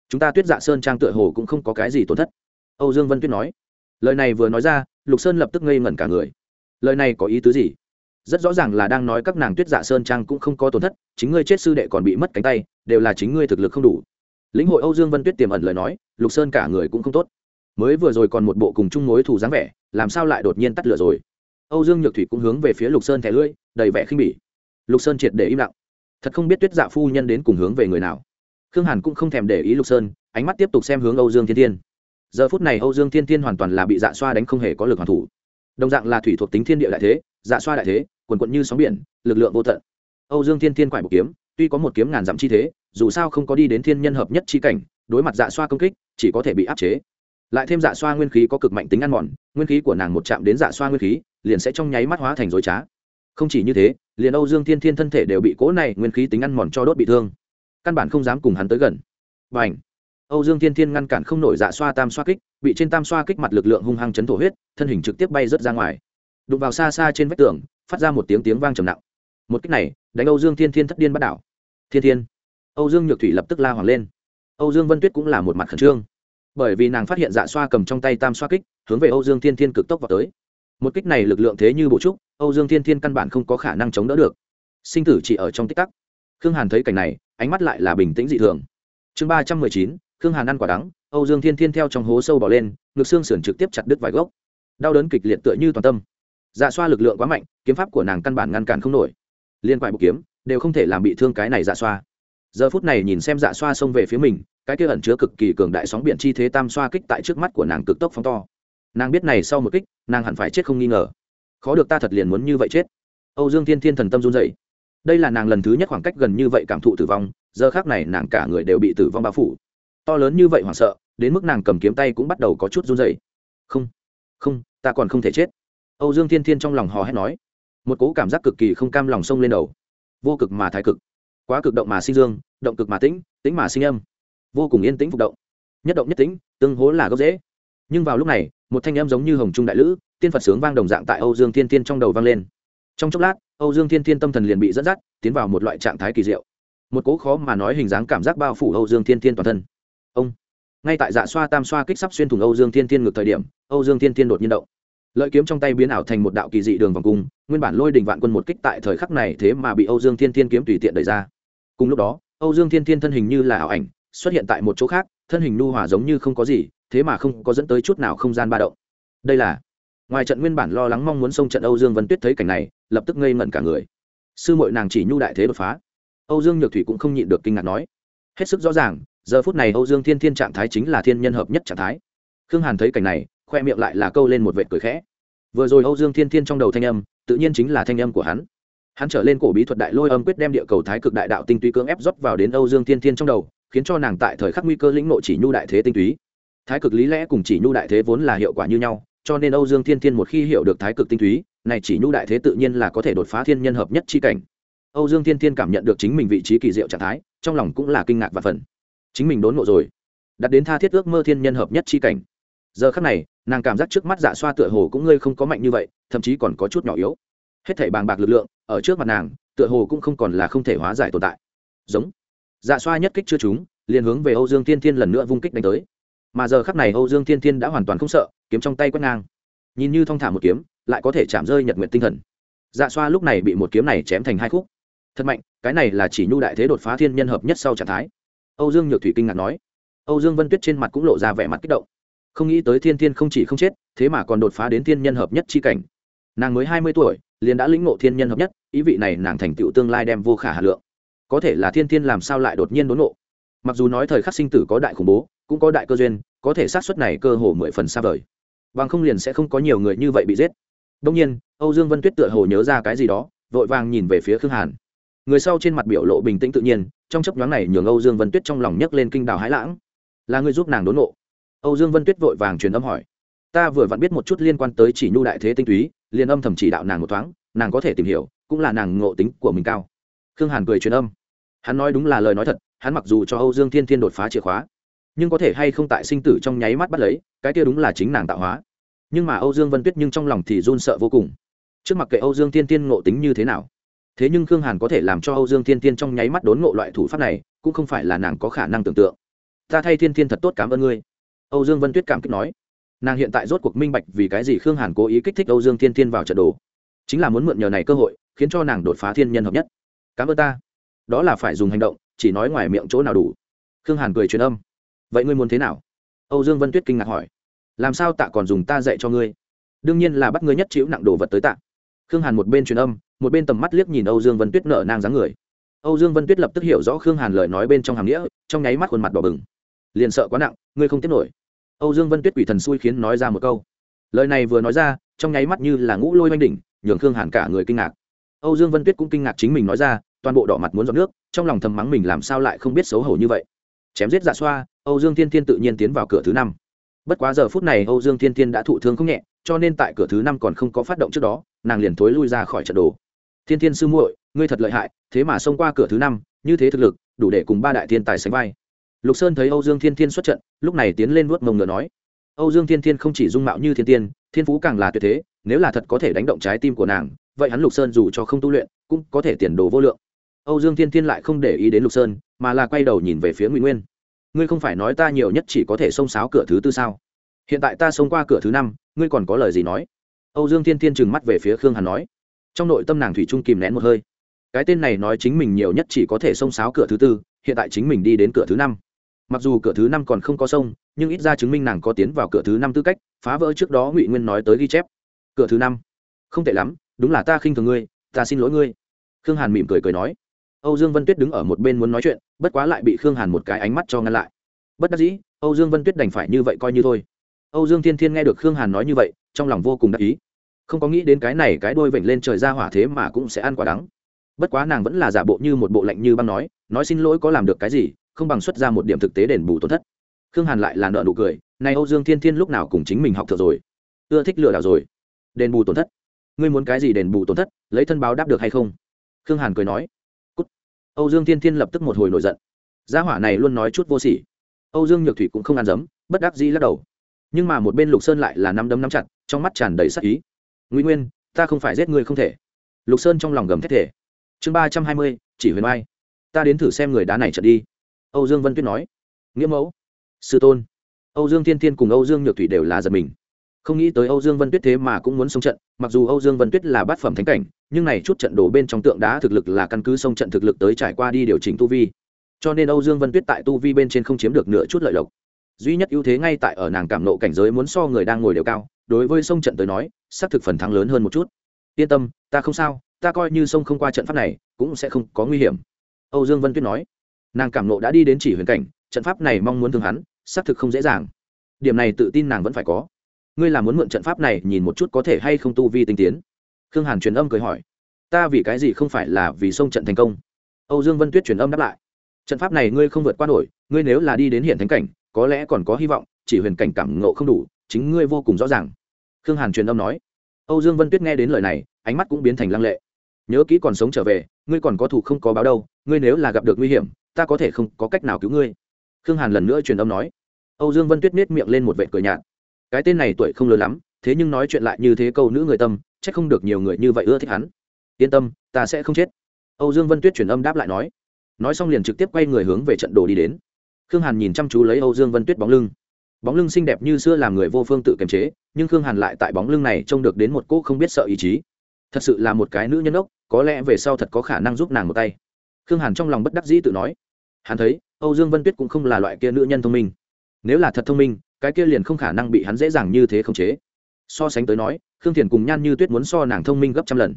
Chúng ta tuyết dạ sơn trang tựa hồ cũng không có cái gì tổn thất. Âu dương vân tuyết nói. Lời này vừa nói ra, lục sơn lập tức ngây ngẩn cả người. Lời này có ý tứ gì? Rất rõ ràng là đang nói các nàng tuyết dạ sơn trang cũng không có tổn thất, chính ngươi chết sư đệ còn bị mất cánh tay, đều là chính ngươi thực lực không đủ lĩnh hội âu dương vân tuyết tiềm ẩn lời nói, lục sơn cả người cũng không tốt. Mới vừa rồi còn một bộ cùng chung mối thù dáng vẻ, làm sao lại đột nhiên tắt lửa rồi? Âu dương nhược thủy cũng hướng về phía lục sơn thẻ lưỡi, đầy vẻ khinh bỉ. Lục sơn triệt để im lặng. Thật không biết tuyết dạ phu nhân đến cùng hướng về người nào. Khương hàn cũng không thèm để ý lục sơn, ánh mắt tiếp tục xem hướng âu dương thiên thiên. Giờ phút này âu dương thiên thiên hoàn toàn là bị dạ xoa đánh không hề có lực hoàn thủ. Đồng dạng là thủy thuộc tính thiên địa đại thế dạ xoa đại thế, quần quận như sóng biển, lực lượng vô tận. Âu dương thiên thiên quải một kiếm tuy có một kiếm ngàn dặm chi thế dù sao không có đi đến thiên nhân hợp nhất chi cảnh đối mặt dạ xoa công kích chỉ có thể bị áp chế. Lại thêm dạ xoa nguyên khí có cực mạnh tính ăn mòn nguyên khí của nàng một chạm đến dạ xoa nguyên khí liền sẽ trong nháy mắt hóa thành dối trá. Không chỉ như thế liền âu dương thiên thiên thân thể đều bị cố này nguyên khí tính ăn mòn cho đốt bị thương. Căn bản không dám cùng hắn tới gần. Bành, âu dương thiên thiên ngăn cản không nổi dạ xoa tam xoa kích bị trên tam xoa kích mặt lực lượng hung hăng chấn thổ huyết thân hình trực tiếp bay rớt ra ngoài. Đụng vào xa xa trên vách tường phát ra một tiếng tiếng vang trầm nặng. Một kích này đánh âu dương thiên thiên thất điên bắt đảo thiên thiên. Âu dương nhược thủy lập tức la hoàng lên. Âu dương vân tuyết cũng là một mặt khẩn trương. Bởi vì nàng phát hiện dạ xoa cầm trong tay tam xoa kích, hướng về âu dương thiên thiên cực tốc vào tới. Một kích này lực lượng thế như bộ trúc, âu dương thiên thiên căn bản không có khả năng chống đỡ được. Sinh tử chỉ ở trong tích tắc. Khương hàn thấy cảnh này, ánh mắt lại là bình tĩnh dị thường. Chương ba trăm mười chín, khương hàn ăn quả đắng, âu dương thiên thiên theo trong hố sâu bỏ lên, ngực xương sườn trực tiếp chặt đứt vài gốc. Đau đớn kịch liệt tựa như toàn tâm. Dạ xoa lực lượng quá mạnh, kiếm pháp của nàng căn bản ngăn cản không nổi. Liên quại bộ kiếm đều không thể làm bị thương cái này dạ xoa. Giờ phút này nhìn xem dạ xoa xông về phía mình, cái kia ẩn chứa cực kỳ cường đại sóng biển chi thế tam xoa kích tại trước mắt của nàng cực tốc phóng to. Nàng biết này sau một kích, nàng hẳn phải chết không nghi ngờ. Khó được ta thật liền muốn như vậy chết. Âu dương thiên thiên thần tâm run dậy đây là nàng lần thứ nhất khoảng cách gần như vậy cảm thụ tử vong, giờ khác này nàng cả người đều bị tử vong bao phủ. To lớn như vậy hoảng sợ, đến mức nàng cầm kiếm tay cũng bắt đầu có chút run dậy không không, ta còn không thể chết. Âu dương thiên thiên trong lòng hò hét nói. Một cố cảm giác cực kỳ không cam lòng sông lên đầu vô cực mà thái cực, quá cực động mà sinh dương, động cực mà tĩnh tĩnh mà sinh âm, vô cùng yên tĩnh phục động. Nhất động nhất tĩnh, tương hố là gốc dễ nhưng vào lúc này, một thanh âm giống như hồng trung đại lữ, tiên phật sướng vang đồng dạng tại âu dương thiên thiên trong đầu vang lên. Trong chốc lát, âu dương thiên thiên tâm thần liền bị dẫn dắt, tiến vào một loại trạng thái kỳ diệu. Một cố khó mà nói hình dáng cảm giác bao phủ âu dương thiên thiên toàn thân. Ông! Ngay tại dạ xoa tam xoa kích sắp xuyên thủng âu dương thiên thiên ngược thời điểm, âu dương thiên thiên đột nhiên động lợi kiếm trong tay biến ảo thành một đạo kỳ dị đường vòng cung, nguyên bản lôi đình vạn quân một kích tại thời khắc này thế mà bị âu dương thiên thiên kiếm tùy tiện đẩy ra. Cùng lúc đó, âu dương thiên thiên thân hình như là ảo ảnh, xuất hiện tại một chỗ khác, thân hình nu hòa giống như không có gì, thế mà không có dẫn tới chút nào không gian ba động. Đây là, ngoài trận nguyên bản lo lắng mong muốn xông trận âu dương vân tuyết thấy cảnh này, lập tức ngây ngẩn cả người. Sư mội nàng chỉ nhu đại thế đột phá. Âu dương nhược thủy cũng không nhịn được kinh ngạc nói. Hết sức rõ ràng, giờ phút này âu dương thiên thiên trạng thái chính là thiên nhân hợp nhất trạng thái. Khương hàn thấy cảnh này khoe miệng lại là câu lên một vệt cười khẽ. Vừa rồi âu dương thiên thiên trong đầu thanh âm, tự nhiên chính là thanh âm của hắn. Hắn trở lên cổ bí thuật đại lôi âm quyết đem địa cầu thái cực đại đạo tinh túy cưỡng ép rót vào đến âu dương thiên thiên trong đầu, khiến cho nàng tại thời khắc nguy cơ lĩnh nội chỉ nhu đại thế tinh túy. Thái cực lý lẽ cùng chỉ nhu đại thế vốn là hiệu quả như nhau, cho nên âu dương thiên thiên một khi hiểu được thái cực tinh túy, này chỉ nhu đại thế tự nhiên là có thể đột phá thiên nhân hợp nhất chi cảnh. Âu dương thiên thiên cảm nhận được chính mình vị trí kỳ diệu trạng thái, trong lòng cũng là kinh ngạc và phần chính mình đốn ngộ rồi đặt đến tha thiết ước mơ thiên nhân hợp nhất chi cảnh giờ khắc này nàng cảm giác trước mắt dạ xoa tựa hồ cũng ngươi không có mạnh như vậy thậm chí còn có chút nhỏ yếu. Hết thảy bàng bạc lực lượng ở trước mặt nàng tựa hồ cũng không còn là không thể hóa giải tồn tại. Giống. Dạ xoa nhất kích chưa chúng, liền hướng về âu dương thiên thiên lần nữa vung kích đánh tới. Mà giờ khắc này âu dương thiên thiên đã hoàn toàn không sợ kiếm trong tay quét ngang. Nhìn như thong thả một kiếm lại có thể chạm rơi nhật nguyện tinh thần. Dạ xoa lúc này bị một kiếm này chém thành hai khúc. Thật mạnh cái này là chỉ nhu đại thế đột phá thiên nhân hợp nhất sau trạng thái. Âu dương nhược thủy kinh ngạc nói. Âu dương vân tuyết trên mặt cũng lộ ra vẻ mặt kích động không nghĩ tới thiên thiên không chỉ không chết, thế mà còn đột phá đến thiên nhân hợp nhất chi cảnh. Nàng mới hai mươi tuổi, liền đã lĩnh ngộ thiên nhân hợp nhất, ý vị này nàng thành tựu tương lai đem vô khả hà lượng. Có thể là thiên thiên làm sao lại đột nhiên đốn ngộ? Mặc dù nói thời khắc sinh tử có đại khủng bố, cũng có đại cơ duyên, có thể xác suất này cơ hồ mười phần xa vời. Bằng không liền sẽ không có nhiều người như vậy bị giết. Đông nhiên, âu dương vân tuyết tựa hồ nhớ ra cái gì đó, vội vàng nhìn về phía khương hàn. Người sau trên mặt biểu lộ bình tĩnh tự nhiên, trong chấp nhoáng này nhường âu dương vân tuyết trong lòng nhấc lên kinh đào hái lãng. Là người giúp nàng đốn nộ âu dương vân tuyết vội vàng truyền âm hỏi. Ta vừa vặn biết một chút liên quan tới chỉ nhu đại thế tinh túy, liền âm thầm chỉ đạo nàng một thoáng, nàng có thể tìm hiểu, cũng là nàng ngộ tính của mình cao. Khương hàn cười truyền âm. Hắn nói đúng là lời nói thật, hắn mặc dù cho âu dương thiên thiên đột phá chìa khóa, nhưng có thể hay không tại sinh tử trong nháy mắt bắt lấy, cái kia đúng là chính nàng tạo hóa. Nhưng mà âu dương vân tuyết nhưng trong lòng thì run sợ vô cùng. Trước mặt kệ âu dương thiên thiên ngộ tính như thế nào? Thế nhưng khương hàn có thể làm cho âu dương thiên thiên trong nháy mắt đốn ngộ loại thủ pháp này, cũng không phải là nàng có khả năng tưởng tượng. Ta thay thiên thiên thật tốt cảm ơn ngươi âu dương vân tuyết cảm kích nói. Nàng hiện tại rốt cuộc minh bạch vì cái gì khương hàn cố ý kích thích âu dương thiên thiên vào trận đồ. Chính là muốn mượn nhờ này cơ hội, khiến cho nàng đột phá thiên nhân hợp nhất. Cảm ơn ta. Đó là phải dùng hành động, chỉ nói ngoài miệng chỗ nào đủ. Khương hàn cười truyền âm. Vậy ngươi muốn thế nào? Âu dương vân tuyết kinh ngạc hỏi. Làm sao tạ còn dùng ta dạy cho ngươi? Đương nhiên là bắt ngươi nhất chịu nặng đồ vật tới tạ. Khương hàn một bên truyền âm, một bên tầm mắt liếc nhìn âu dương vân tuyết nở nang dáng người. Âu dương vân tuyết lập tức hiểu rõ khương hàn lời nói bên trong hàm nghĩa, trong nháy mắt khuôn mặt đỏ bừng liền sợ quá nặng, ngươi không tiếp nổi. Âu dương vân tuyết quỷ thần xui khiến nói ra một câu. Lời này vừa nói ra, trong nháy mắt như là ngũ lôi oanh đỉnh, nhường khương hàn cả người kinh ngạc. Âu dương vân tuyết cũng kinh ngạc chính mình nói ra, toàn bộ đỏ mặt muốn dọn nước, trong lòng thầm mắng mình làm sao lại không biết xấu hổ như vậy. Chém giết dạ xoa, âu dương thiên thiên tự nhiên tiến vào cửa thứ năm. Bất quá giờ phút này âu dương thiên thiên đã thụ thương không nhẹ, cho nên tại cửa thứ năm còn không có phát động trước đó, nàng liền thối lui ra khỏi trận đồ. Thiên thiên sư muội, ngươi thật lợi hại, thế mà xông qua cửa thứ năm, như thế thực lực, đủ để cùng ba đại thiên tài sánh vai lục sơn thấy âu dương thiên thiên xuất trận, lúc này tiến lên vuốt mông ngựa nói, âu dương thiên thiên không chỉ dung mạo như thiên tiên, thiên phú càng là tuyệt thế, nếu là thật có thể đánh động trái tim của nàng, vậy hắn lục sơn dù cho không tu luyện, cũng có thể tiền đồ vô lượng. Âu dương thiên thiên lại không để ý đến lục sơn, mà là quay đầu nhìn về phía ngụy nguyên. Ngươi không phải nói ta nhiều nhất chỉ có thể xông sáo cửa thứ tư sao? Hiện tại ta xông qua cửa thứ năm, ngươi còn có lời gì nói? Âu dương thiên thiên trừng mắt về phía khương hàn nói. Trong nội tâm nàng thủy trung kìm nén một hơi. Cái tên này nói chính mình nhiều nhất chỉ có thể xông sáo cửa thứ tư, hiện tại chính mình đi đến cửa thứ năm mặc dù cửa thứ năm còn không có sông, nhưng ít ra chứng minh nàng có tiến vào cửa thứ năm tư cách, phá vỡ trước đó ngụy nguyên nói tới ghi chép. Cửa thứ năm? Không tệ lắm, đúng là ta khinh thường ngươi, ta xin lỗi ngươi. Khương hàn mỉm cười cười nói. Âu dương vân tuyết đứng ở một bên muốn nói chuyện, bất quá lại bị khương hàn một cái ánh mắt cho ngăn lại. Bất đắc dĩ, âu dương vân tuyết đành phải như vậy coi như thôi. Âu dương thiên thiên nghe được khương hàn nói như vậy, trong lòng vô cùng đắc ý. Không có nghĩ đến cái này cái đôi vểnh lên trời ra hỏa thế mà cũng sẽ ăn quả đắng. Bất quá nàng vẫn là giả bộ như một bộ lạnh như băng nói nói xin lỗi có làm được cái gì không bằng xuất ra một điểm thực tế đền bù tổn thất. Khương hàn lại là nợ nụ cười, này âu dương thiên thiên lúc nào cùng chính mình học thượng rồi? Ưa thích lừa đảo rồi. Đền bù tổn thất? Ngươi muốn cái gì đền bù tổn thất? Lấy thân báo đáp được hay không? Khương hàn cười nói, Cút. âu dương thiên thiên lập tức một hồi nổi giận. Gia hỏa này luôn nói chút vô sỉ. Âu dương nhược thủy cũng không ăn dấm, bất đắc dĩ lắc đầu. Nhưng mà một bên lục sơn lại là năm đấm nắm chặt, trong mắt tràn đầy sắc ý. Nguy nguyên, ta không phải giết người không thể. Lục sơn trong lòng gầm thét thể chương ba trăm hai mươi, chỉ huyền mai ta đến thử xem người đá này trận đi âu dương vân tuyết nói. Nghĩa mẫu, sư tôn. Âu dương thiên thiên cùng âu dương nhược thủy đều là giật mình. Không nghĩ tới âu dương vân tuyết thế mà cũng muốn xông trận, mặc dù âu dương vân tuyết là bát phẩm thánh cảnh, nhưng này chút trận đổ bên trong tượng đá thực lực là căn cứ xông trận thực lực tới trải qua đi điều chỉnh tu vi. Cho nên âu dương vân tuyết tại tu vi bên trên không chiếm được nửa chút lợi lộc. Duy nhất ưu thế ngay tại ở nàng cảm nộ cảnh giới muốn so người đang ngồi đều cao, đối với sông trận tới nói, xác thực phần thắng lớn hơn một chút. Yên tâm, ta không sao, ta coi như sông không qua trận pháp này, cũng sẽ không có nguy hiểm. Âu dương vân tuyết nói nàng cảm nộ đã đi đến chỉ huyền cảnh, trận pháp này mong muốn thương hắn, xác thực không dễ dàng. Điểm này tự tin nàng vẫn phải có. Ngươi là muốn mượn trận pháp này nhìn một chút có thể hay không tu vi tinh tiến? Khương hàn truyền âm cười hỏi. Ta vì cái gì không phải là vì sông trận thành công? Âu dương vân tuyết truyền âm đáp lại. Trận pháp này ngươi không vượt qua nổi, ngươi nếu là đi đến hiện thánh cảnh, có lẽ còn có hy vọng, chỉ huyền cảnh cảm ngộ không đủ, chính ngươi vô cùng rõ ràng. Khương hàn truyền âm nói. Âu dương vân tuyết nghe đến lời này, ánh mắt cũng biến thành lăng lệ. Nhớ kỹ còn sống trở về, ngươi còn có thủ không có báo đâu, ngươi nếu là gặp được nguy hiểm ta có thể không có cách nào cứu ngươi. Khương hàn lần nữa truyền âm nói. Âu dương vân tuyết miết miệng lên một vệ cười nhạt. Cái tên này tuổi không lớn lắm, thế nhưng nói chuyện lại như thế câu nữ người tâm c h ắ c không được nhiều người như vậy ưa thích hắn. Yên tâm, ta sẽ không chết. Âu dương vân tuyết truyền âm đáp lại nói. Nói xong liền trực tiếp quay người hướng về trận đồ đi đến. Khương hàn nhìn chăm chú lấy âu dương vân tuyết bóng lưng. Bóng lưng xinh đẹp như xưa làm người vô phương tự kiềm chế, nhưng khương hàn lại tại bóng lưng này trông được đến một cô không biết sợ ý chí. Thật sự là một cái nữ nhân ốc, có lẽ về sau thật có khả năng giúp nàng một tay khương hàn trong lòng bất đắc dĩ tự nói. Hắn thấy, âu dương vân tuyết cũng không là loại kia nữ nhân thông minh. Nếu là thật thông minh, cái kia liền không khả năng bị hắn dễ dàng như thế khống chế. So sánh tới nói, khương thiền cùng nhan như tuyết muốn so nàng thông minh gấp trăm lần.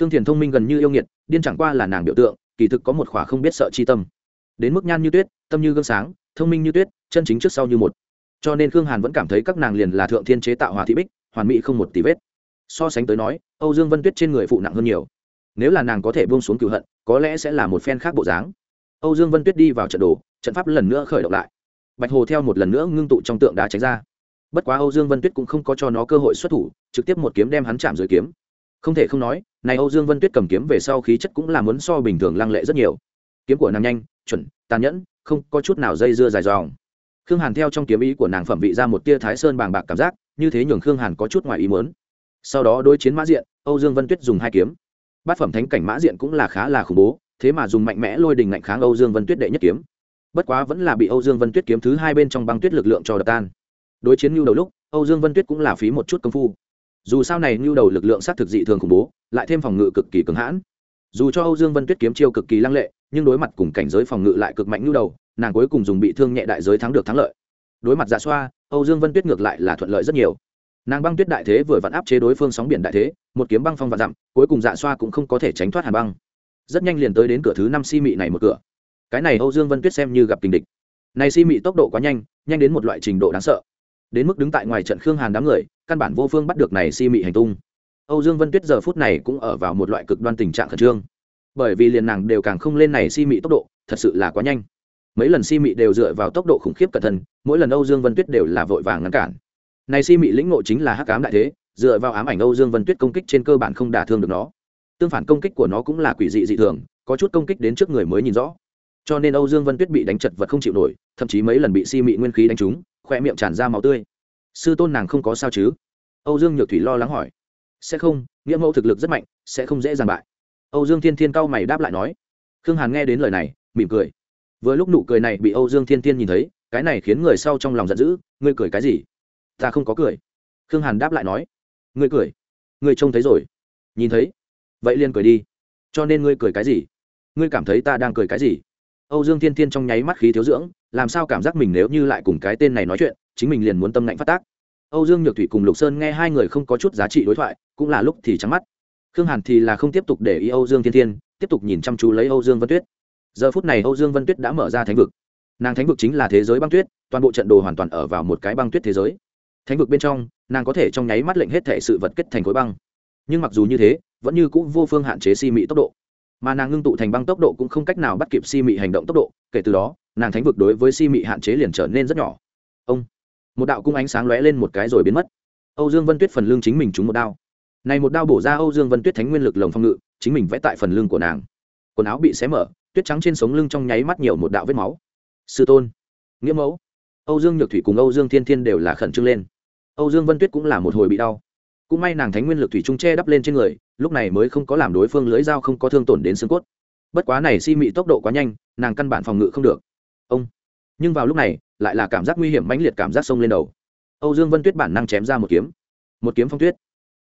Khương thiền thông minh gần như yêu nghiệt, điên chẳng qua là nàng biểu tượng, kỳ thực có một khỏa không biết sợ chi tâm. Đến mức nhan như tuyết, tâm như gương sáng, thông minh như tuyết, chân chính trước sau như một. Cho nên khương hàn vẫn cảm thấy các nàng liền là thượng thiên chế tạo hòa thị bích, hoàn mỹ không một tỷ vết. So sánh tới nói, âu dương vân tuyết trên người phụ nặng hơn nhiều nếu là nàng có thể buông xuống cựu hận, có lẽ sẽ là một phen khác bộ dáng. Âu dương vân tuyết đi vào trận đồ, trận pháp lần nữa khởi động lại. Bạch hồ theo một lần nữa ngưng tụ trong tượng đá tránh ra. Bất quá âu dương vân tuyết cũng không có cho nó cơ hội xuất thủ, trực tiếp một kiếm đem hắn chạm dưới kiếm. Không thể không nói, này âu dương vân tuyết cầm kiếm về sau khí chất cũng là muốn so bình thường lăng lệ rất nhiều. Kiếm của nàng nhanh, chuẩn, tàn nhẫn, không có chút nào dây dưa dài dòng. Khương hàn theo trong kiếm ý của nàng phẩm vị ra một tia thái sơn bàng bạc cảm giác, như thế nhường khương hàn có chút ngoài ý muốn. Sau đó đối chiến mã diện, âu dương vân tuyết dùng hai kiếm bát phẩm thánh cảnh mã diện cũng là khá là khủng bố, thế mà dùng mạnh mẽ lôi đình ngạnh kháng âu dương vân tuyết đệ nhất kiếm. Bất quá vẫn là bị âu dương vân tuyết kiếm thứ hai bên trong băng tuyết lực lượng cho đập tan. Đối chiến nhu đầu lúc, âu dương vân tuyết cũng là phí một chút công phu. Dù sao này nhu đầu lực lượng sát thực dị thường khủng bố, lại thêm phòng ngự cực kỳ cứng hãn. Dù cho âu dương vân tuyết kiếm chiêu cực kỳ lăng lệ, nhưng đối mặt cùng cảnh giới phòng ngự lại cực mạnh nhu đầu, nàng cuối cùng dùng bị thương nhẹ đại giới thắng được thắng lợi. Đối mặt dạ xoa, âu dương vân tuyết ngược lại là thuận lợi rất nhiều nàng băng tuyết đại thế vừa vặn áp chế đối phương sóng biển đại thế, một kiếm băng phong vạn dặm, cuối cùng dạ xoa cũng không có thể tránh thoát hàn băng. Rất nhanh liền tới đến cửa thứ năm si mị này một cửa. Cái này âu dương vân tuyết xem như gặp tình địch. Này si mị tốc độ quá nhanh nhanh đến một loại trình độ đáng sợ. Đến mức đứng tại ngoài trận khương hàn đám người, căn bản vô phương bắt được này si mị hành tung. Âu dương vân tuyết giờ phút này cũng ở vào một loại cực đoan tình trạng khẩn trương. Bởi vì liền nàng đều càng không lên này si mị tốc độ, thật sự là quá nhanh. Mấy lần si mị đều dựa vào tốc độ khủng khiếp cẩn thân mỗi lần âu dương vân tuyết đều là vội vàng ngăn cản này si mị lĩnh ngộ chính là hắc ám đại thế, dựa vào ám ảnh âu dương vân tuyết công kích trên cơ bản không đả thương được nó. Tương phản công kích của nó cũng là quỷ dị dị thường, có chút công kích đến trước người mới nhìn rõ. Cho nên âu dương vân tuyết bị đánh chật vật không chịu nổi, thậm chí mấy lần bị si mị nguyên khí đánh trúng khoe miệng tràn ra máu tươi. Sư tôn nàng không có sao chứ? Âu dương nhược thủy lo lắng hỏi. Sẽ không, nghĩa mẫu thực lực rất mạnh, sẽ không dễ dàng bại. Âu dương thiên thiên cao mày đáp lại nói. Khương hàn nghe đến lời này, mỉm cười. Vừa lúc nụ cười này bị âu dương thiên thiên nhìn thấy, cái này khiến người sau trong lòng giận dữ, ngươi cười cái gì? Ta không có cười. Khương hàn đáp lại nói, ngươi cười? Ngươi trông thấy rồi. Nhìn thấy? Vậy liền cười đi. Cho nên ngươi cười cái gì? Ngươi cảm thấy ta đang cười cái gì? Âu dương thiên thiên trong nháy mắt khí thiếu dưỡng, làm sao cảm giác mình nếu như lại cùng cái tên này nói chuyện, chính mình liền muốn tâm lạnh phát tác. Âu dương nhược thủy cùng lục sơn nghe hai người không có chút giá trị đối thoại, cũng là lúc thì trắng mắt. Khương hàn thì là không tiếp tục để ý âu dương thiên thiên, tiếp tục nhìn chăm chú lấy âu dương vân tuyết. Giờ phút này âu dương vân tuyết đã mở ra thánh vực. Nàng thánh vực chính là thế giới băng tuyết, toàn bộ trận đồ hoàn toàn ở vào một cái băng tuyết thế giới thánh vực bên trong, nàng có thể trong nháy mắt lệnh hết thể sự vật kết thành khối băng. Nhưng mặc dù như thế, vẫn như cũng vô phương hạn chế si mị tốc độ. Mà nàng ngưng tụ thành băng tốc độ cũng không cách nào bắt kịp si mị hành động tốc độ, kể từ đó, nàng thánh vực đối với si mị hạn chế liền trở nên rất nhỏ. Ông, một đạo cung ánh sáng lóe lên một cái rồi biến mất. Âu dương vân tuyết phần lưng chính mình trúng một đao. Này một đao bổ ra âu dương vân tuyết thánh nguyên lực lồng phong ngự, chính mình vẽ tại phần lưng của nàng. Quần áo bị xé mở, tuyết trắng trên sống lưng trong nháy mắt nhiều một đạo vết máu. Sư tôn, nghĩa mẫu. Âu dương nhược thủy cùng âu dương thiên thiên đều là khẩn trương lên âu dương vân tuyết cũng là một hồi bị đau. Cũng may nàng thánh nguyên lực thủy trung che đắp lên trên người, lúc này mới không có làm đối phương lưới dao không có thương tổn đến xương cốt. Bất quá này si mị tốc độ quá nhanh, nàng căn bản phòng ngự không được. Ông. Nhưng vào lúc này, lại là cảm giác nguy hiểm mãnh liệt cảm giác sông lên đầu. Âu dương vân tuyết bản năng chém ra một kiếm. Một kiếm phong tuyết.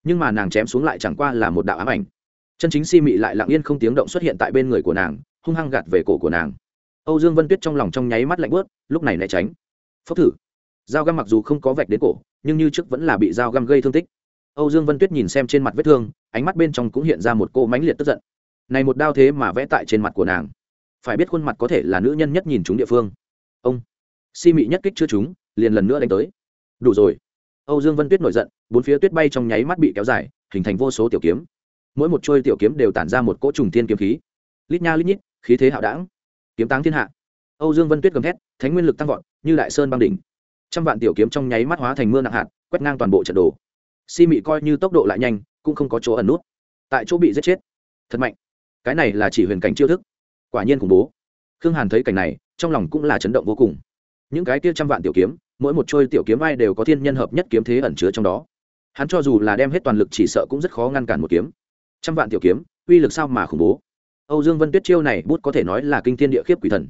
Nhưng mà nàng chém xuống lại chẳng qua là một đạo ám ảnh. Chân chính si mị lại lặng yên không tiếng động xuất hiện tại bên người của nàng, hung hăng gạt về cổ của nàng. Âu dương vân tuyết trong lòng trong nháy mắt lạnh bớt lúc này né tránh. Phốc thử. Dao găm mặc dù không có vạch đến cổ nhưng như trước vẫn là bị dao găm gây thương tích. Âu dương vân tuyết nhìn xem trên mặt vết thương, ánh mắt bên trong cũng hiện ra một cô mãnh liệt tức giận. Này một đao thế mà vẽ tại trên mặt của nàng. Phải biết khuôn mặt có thể là nữ nhân nhất nhìn chúng địa phương. Ông, si mị nhất kích chưa trúng, liền lần nữa đánh tới. Đủ rồi. Âu dương vân tuyết nổi giận, bốn phía tuyết bay trong nháy mắt bị kéo dài, hình thành vô số tiểu kiếm. Mỗi một trôi tiểu kiếm đều tản ra một cỗ trùng thiên kiếm khí. Lít nha lít nhít, khí thế hạo đảng. Kiếm táng thiên hạ. Âu dương vân tuyết gầm thét, thánh nguyên lực tăng vọt, như đại sơn băng đỉnh trăm vạn tiểu kiếm trong nháy mắt hóa thành mưa nặng hạt, quét ngang toàn bộ trận đồ. Si mị coi như tốc độ lại nhanh, cũng không có chỗ ẩn nút. Tại chỗ bị giết chết. Thật mạnh. Cái này là chỉ huyền cảnh chiêu thức. Quả nhiên khủng bố. Khương hàn thấy cảnh này, trong lòng cũng là chấn động vô cùng. Những cái kia trăm vạn tiểu kiếm, mỗi một trôi tiểu kiếm ai đều có thiên nhân hợp nhất kiếm thế ẩn chứa trong đó. Hắn cho dù là đem hết toàn lực chỉ sợ cũng rất khó ngăn cản một kiếm. Trăm vạn tiểu kiếm, uy lực sao mà khủng bố. Âu dương vân tuyết chiêu này bút có thể nói là kinh thiên địa khiếp quỷ thần.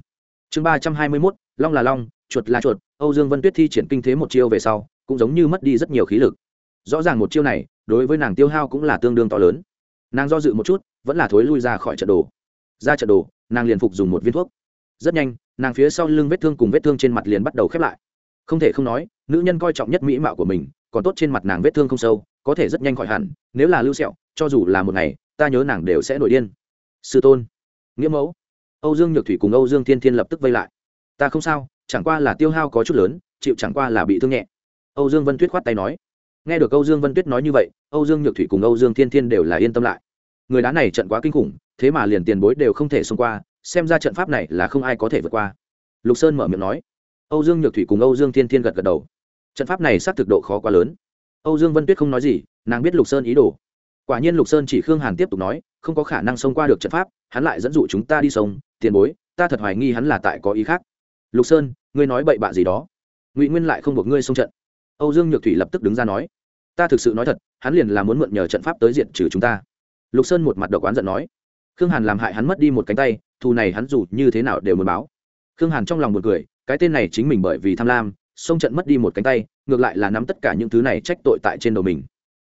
Chương ba trăm hai mươi mốt, long là long, chuột là chuột âu dương vân tuyết thi triển kinh thế một chiêu về sau, cũng giống như mất đi rất nhiều khí lực. Rõ ràng một chiêu này, đối với nàng tiêu hao cũng là tương đương to lớn. Nàng do dự một chút, vẫn là thối lui ra khỏi trận đồ. Ra trận đồ, nàng liền phục dùng một viên thuốc. Rất nhanh, nàng phía sau lưng vết thương cùng vết thương trên mặt liền bắt đầu khép lại. Không thể không nói, nữ nhân coi trọng nhất mỹ mạo của mình, còn tốt trên mặt nàng vết thương không sâu, có thể rất nhanh khỏi hẳn, nếu là lưu sẹo, cho dù là một ngày, ta nhớ nàng đều sẽ nổi điên. Sư tôn, nghĩa mẫu. Âu dương nhược thủy cùng âu dương thiên thiên lập tức vây lại. Ta không sao chẳng qua là tiêu hao có chút lớn, chịu chẳng qua là bị thương nhẹ. Âu dương vân tuyết khoát tay nói, nghe được âu dương vân tuyết nói như vậy, âu dương nhược thủy cùng âu dương thiên thiên đều là yên tâm lại. Người đá này trận quá kinh khủng, thế mà liền tiền bối đều không thể xông qua, xem ra trận pháp này là không ai có thể vượt qua. Lục sơn mở miệng nói. Âu dương nhược thủy cùng âu dương thiên thiên gật gật đầu. Trận pháp này xác thực độ khó quá lớn. Âu dương vân tuyết không nói gì, nàng biết lục sơn ý đồ. Quả nhiên lục sơn chỉ khương hàn tiếp tục nói, không có khả năng xông qua được trận pháp, hắn lại dẫn dụ chúng ta đi sông tiền bối, ta thật hoài nghi hắn là tại có ý khác lục sơn, ngươi nói bậy bạ gì đó? Ngụy nguyên lại không buộc ngươi xông trận. Âu dương nhược thủy lập tức đứng ra nói, ta thực sự nói thật, hắn liền là muốn mượn nhờ trận pháp tới diện trừ chúng ta. Lục sơn một mặt độc oán giận nói, khương hàn làm hại hắn mất đi một cánh tay, thù này hắn dù như thế nào đều muốn báo. Khương hàn trong lòng một cười, cái tên này chính mình bởi vì tham lam, xông trận mất đi một cánh tay, ngược lại là nắm tất cả những thứ này trách tội tại trên đầu mình.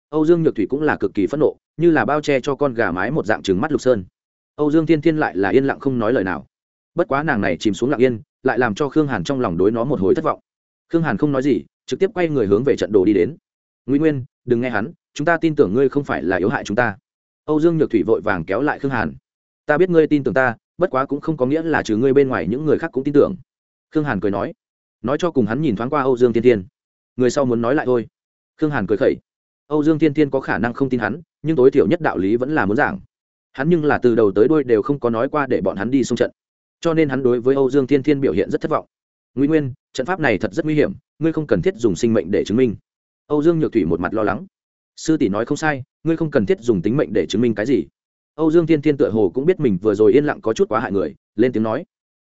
Âu dương nhược thủy cũng là cực kỳ phẫn nộ, như là bao che cho con gà mái một dạng trừng mắt lục sơn. Âu dương thiên thiên lại là yên lặng không nói lời nào bất quá nàng này chìm xuống lặng yên, lại làm cho khương hàn trong lòng đối nó một hồi thất vọng. Khương hàn không nói gì, trực tiếp quay người hướng về trận đồ đi đến. Nguy nguyên, đừng nghe hắn, chúng ta tin tưởng ngươi không phải là yếu hại chúng ta. Âu dương nhược thủy vội vàng kéo lại khương hàn. Ta biết ngươi tin tưởng ta, bất quá cũng không có nghĩa là trừ ngươi bên ngoài những người khác cũng tin tưởng. Khương hàn cười nói. Nói cho cùng hắn nhìn thoáng qua âu dương tiên tiên người sau muốn nói lại thôi. Khương hàn cười khẩy. Âu dương tiên tiên có khả năng không tin hắn, nhưng tối thiểu nhất đạo lý vẫn là muốn giảng. Hắn nhưng là từ đầu tới đôi đều không có nói qua để bọn hắn đi xung trận cho nên hắn đối với âu dương Thiên Thiên biểu hiện rất thất vọng. Nguy nguyên, trận pháp này thật rất nguy hiểm, ngươi không cần thiết dùng sinh mệnh để chứng minh. Âu dương nhược thủy một mặt lo lắng. Sư tỷ nói không sai, ngươi không cần thiết dùng tính mệnh để chứng minh cái gì. Âu dương Thiên Thiên tựa hồ cũng biết mình vừa rồi yên lặng có chút quá hại người, lên tiếng nói.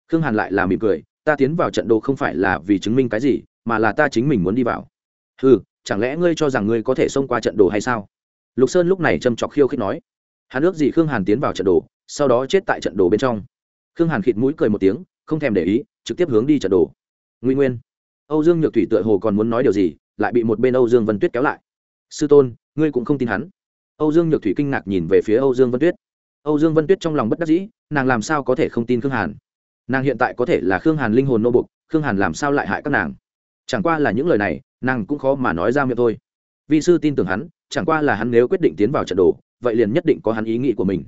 Khương hàn lại là mỉm cười, ta tiến vào trận đồ không phải là vì chứng minh cái gì, mà là ta chính mình muốn đi vào. Ừ chẳng lẽ ngươi cho rằng ngươi có thể xông qua trận đồ hay sao? Lục sơn lúc này châm chọc khiêu khích nói. Hắn ước gì khương hàn tiến vào trận đồ, sau đó chết tại trận đồ bên trong khương hàn khịt mũi cười một tiếng, không thèm để ý, trực tiếp hướng đi trận đồ. Nguy nguyên. Âu dương nhược thủy tựa hồ còn muốn nói điều gì, lại bị một bên âu dương vân tuyết kéo lại. Sư tôn, ngươi cũng không tin hắn. Âu dương nhược thủy kinh ngạc nhìn về phía âu dương vân tuyết. Âu dương vân tuyết trong lòng bất đắc dĩ, nàng làm sao có thể không tin khương hàn? Nàng hiện tại có thể là khương hàn linh hồn nô bục khương hàn làm sao lại hại các nàng? Chẳng qua là những lời này, nàng cũng khó mà nói ra miệng thôi. Vì sư tin tưởng hắn, chẳng qua là hắn nếu quyết định tiến vào trận đồ, vậy liền nhất định có hắn ý nghĩ của mình.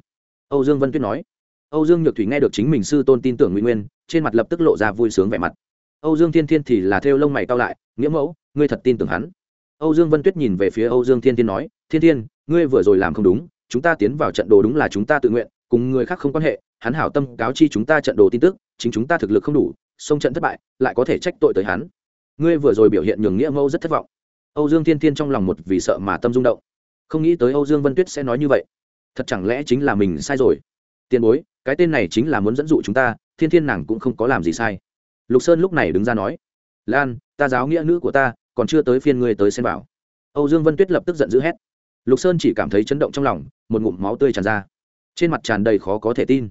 Âu dương vân tuyết nói âu dương nhược thủy nghe được chính mình sư tôn tin tưởng nguy nguyên, trên mặt lập tức lộ ra vui sướng vẻ mặt. Âu dương thiên thiên thì là theo lông mày cao lại, nghĩa mẫu, ngươi thật tin tưởng hắn. Âu dương vân tuyết nhìn về phía âu dương thiên thiên nói, thiên thiên, ngươi vừa rồi làm không đúng, chúng ta tiến vào trận đồ đúng là chúng ta tự nguyện, cùng người khác không quan hệ, hắn hảo tâm cáo chi chúng ta trận đồ tin tức, chính chúng ta thực lực không đủ xông trận thất bại, lại có thể trách tội tới hắn. Ngươi vừa rồi biểu hiện nhường nghĩa mẫu rất thất vọng. Âu dương thiên thiên trong lòng một vì sợ mà tâm rung động. Không nghĩ tới âu dương vân tuyết sẽ nói như vậy. Thật chẳng lẽ chính là mình sai rồi? Tiền bối cái tên này chính là muốn dẫn dụ chúng ta, thiên thiên nàng cũng không có làm gì sai. Lục sơn lúc này đứng ra nói, lan, ta giáo nghĩa nữ của ta, còn chưa tới phiên ngươi tới xem bảo. Âu dương vân tuyết lập tức giận dữ hét. Lục sơn chỉ cảm thấy chấn động trong lòng, một ngụm máu tươi tràn ra. Trên mặt tràn đầy khó có thể tin.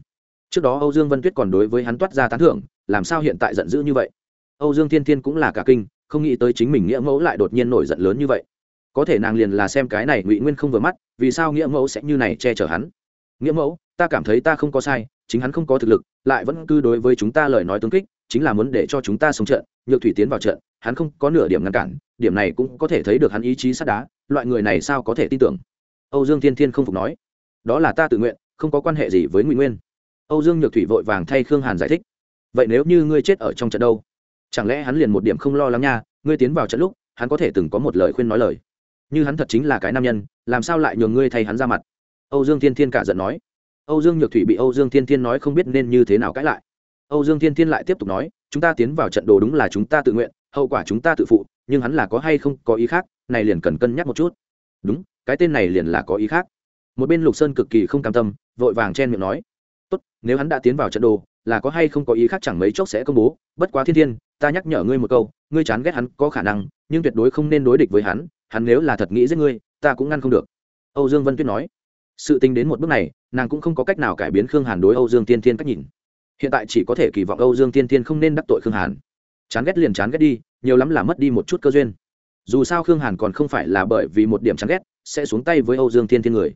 Trước đó âu dương vân tuyết còn đối với hắn toát ra tán thưởng, làm sao hiện tại giận dữ như vậy? Âu dương thiên thiên cũng là cả kinh, không nghĩ tới chính mình nghĩa mẫu lại đột nhiên nổi giận lớn như vậy. Có thể nàng liền là xem cái này ngụy nguyên không vừa mắt, vì sao nghĩa mẫu sẽ như này che chở hắn? Nghĩa mẫu ta cảm thấy ta không có sai, chính hắn không có thực lực, lại vẫn cứ đối với chúng ta lời nói tương kích, chính là muốn để cho chúng ta sống trận, nhược thủy tiến vào trận, hắn không có nửa điểm ngăn cản, điểm này cũng có thể thấy được hắn ý chí sắt đá, loại người này sao có thể tin tưởng? Âu dương thiên thiên không phục nói. Đó là ta tự nguyện, không có quan hệ gì với ngụy nguyên. Âu dương nhược thủy vội vàng thay khương hàn giải thích. Vậy nếu như ngươi chết ở trong trận đâu? Chẳng lẽ hắn liền một điểm không lo lắng nha, ngươi tiến vào trận lúc, hắn có thể từng có một lời khuyên nói lời. Như hắn thật chính là cái nam nhân, làm sao lại nhường ngươi thay hắn ra mặt? Âu dương thiên thiên cả giận nói âu dương nhược thủy bị âu dương thiên thiên nói không biết nên như thế nào cãi lại. Âu dương thiên thiên lại tiếp tục nói, chúng ta tiến vào trận đồ đúng là chúng ta tự nguyện, hậu quả chúng ta tự phụ, nhưng hắn là có hay không có ý khác, này liền cần cân nhắc một chút. Đúng, cái tên này liền là có ý khác. Một bên lục sơn cực kỳ không cam tâm, vội vàng chen miệng nói, tốt, nếu hắn đã tiến vào trận đồ, là có hay không có ý khác chẳng mấy chốc sẽ công bố, bất quá thiên thiên, ta nhắc nhở ngươi một câu, ngươi chán ghét hắn có khả năng, nhưng tuyệt đối không nên đối địch với hắn hắn nếu là thật nghĩ giết ngươi, ta cũng ngăn không được. Âu dương vân tuyết nói sự tính đến một bước này, nàng cũng không có cách nào cải biến khương hàn đối âu dương tiên tiên cách nhìn. Hiện tại chỉ có thể kỳ vọng âu dương tiên tiên không nên đắc tội khương hàn. Chán ghét liền chán ghét đi, nhiều lắm là mất đi một chút cơ duyên. Dù sao khương hàn còn không phải là bởi vì một điểm chán ghét, sẽ xuống tay với âu dương tiên tiên người.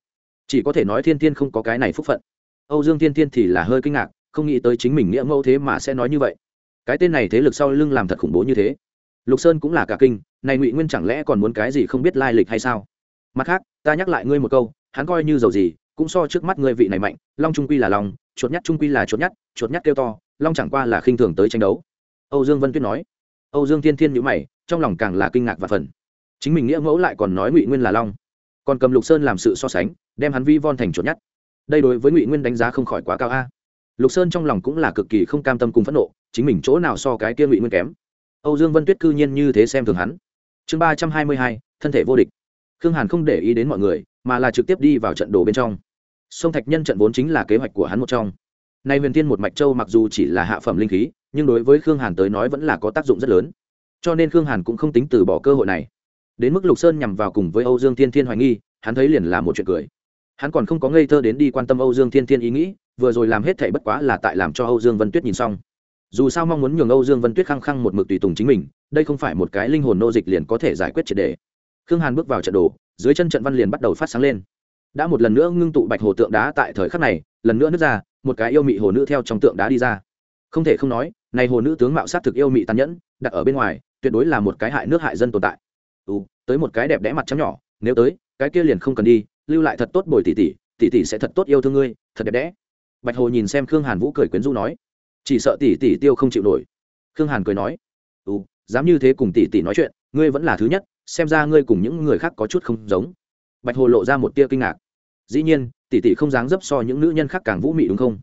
Chỉ có thể nói thiên tiên không có cái này phúc phận. Âu dương tiên tiên thì là hơi kinh ngạc, không nghĩ tới chính mình nghĩa mẫu thế mà sẽ nói như vậy. Cái tên này thế lực sau lưng làm thật khủng bố như thế. Lục sơn cũng là cả kinh, này ngụy nguyên chẳng lẽ còn muốn cái gì không biết lai lịch hay sao? Mặt khác, ta nhắc lại ngươi một câu hắn coi như giàu gì, cũng so trước mắt ngươi vị này mạnh, long trung quy là long, chuột nhắt trung quy là chuột nhắt chuột nhắt kêu to, long chẳng qua là khinh thường tới tranh đấu. Âu dương vân tuyết nói. Âu dương thiên thiên nhữ mày, trong lòng càng là kinh ngạc và phần chính mình nghĩa mẫu lại còn nói ngụy nguyên là long. Còn cầm lục sơn làm sự so sánh, đem hắn vi von thành chuột nhắt. Đây đối với ngụy nguyên đánh giá không khỏi quá cao a. Lục sơn trong lòng cũng là cực kỳ không cam tâm cùng phẫn nộ, chính mình chỗ nào so cái kia ngụy nguyên kém. Âu dương vân tuyết cư nhiên như thế xem thường hắn. Chương ba trăm hai mươi hai, thân thể vô địch. Khương hàn không để ý đến mọi người mà là trực tiếp đi vào trận đồ bên trong. Sông thạch nhân trận vốn chính là kế hoạch của hắn một trong. Nay huyền tiên một mạch châu mặc dù chỉ là hạ phẩm linh khí, nhưng đối với khương hàn tới nói vẫn là có tác dụng rất lớn. Cho nên khương hàn cũng không tính từ bỏ cơ hội này. Đến mức lục sơn nhằm vào cùng với âu dương Thiên thiên hoài nghi, hắn thấy liền là một chuyện cười. Hắn còn không có ngây thơ đến đi quan tâm âu dương thiên thiên ý nghĩ, vừa rồi làm hết thảy bất quá là tại làm cho âu dương vân tuyết nhìn xong. Dù sao mong muốn nhường âu dương vân tuyết khăng khăng một mực tùy tùng chính mình, đây không phải một cái linh hồn nô dịch liền có thể giải quyết triệt đề. Khương hàn bước vào trận đồ dưới chân trận văn liền bắt đầu phát sáng lên. Đã một lần nữa ngưng tụ bạch hồ tượng đá tại thời khắc này lần nữa nứt ra một cái yêu mị hồ nữ theo trong tượng đá đi ra. Không thể không nói này hồ nữ tướng mạo sát thực yêu mị tàn nhẫn đặt ở bên ngoài tuyệt đối là một cái hại nước hại dân tồn tại. Ừ, tới một cái đẹp đẽ mặt trắng nhỏ nếu tới cái kia liền không cần đi lưu lại thật tốt bồi tỷ tỷ tỷ tỷ sẽ thật tốt yêu thương ngươi thật đẹp đẽ. Bạch hồ nhìn xem khương hàn vũ cười quyến rũ nói chỉ sợ tỷ tỷ tiêu không chịu nổi. Khương hàn cười nói ừ dám như thế cùng tỷ tỷ nói chuyện ngươi vẫn là thứ nhất xem ra ngươi cùng những người khác có chút không giống. Bạch hồ lộ ra một tia kinh ngạc. Dĩ nhiên, tỷ tỷ không dáng dấp so những nữ nhân khác càng vũ mị đúng không?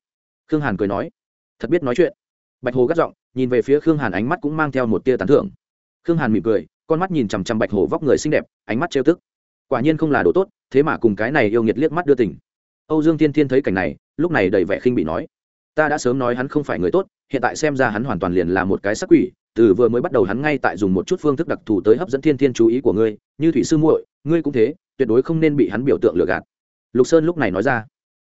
Khương hàn cười nói. Thật biết nói chuyện. Bạch hồ gắt giọng, nhìn về phía khương hàn ánh mắt cũng mang theo một tia tán thưởng. Khương hàn mỉm cười, con mắt nhìn chằm chằm bạch hồ vóc người xinh đẹp, ánh mắt trêu tức. Quả nhiên không là đồ tốt, thế mà cùng cái này yêu nghiệt liếc mắt đưa tình. Âu dương tiên thiên thấy cảnh này, lúc này đầy vẻ khinh bị nói. Ta đã sớm nói hắn không phải người tốt, hiện tại xem ra hắn hoàn toàn liền là một cái sắc quỷ từ vừa mới bắt đầu hắn ngay tại dùng một chút phương thức đặc thù tới hấp dẫn thiên thiên chú ý của ngươi, như thủy sư muội, ngươi cũng thế, tuyệt đối không nên bị hắn biểu tượng lừa gạt. Lục sơn lúc này nói ra.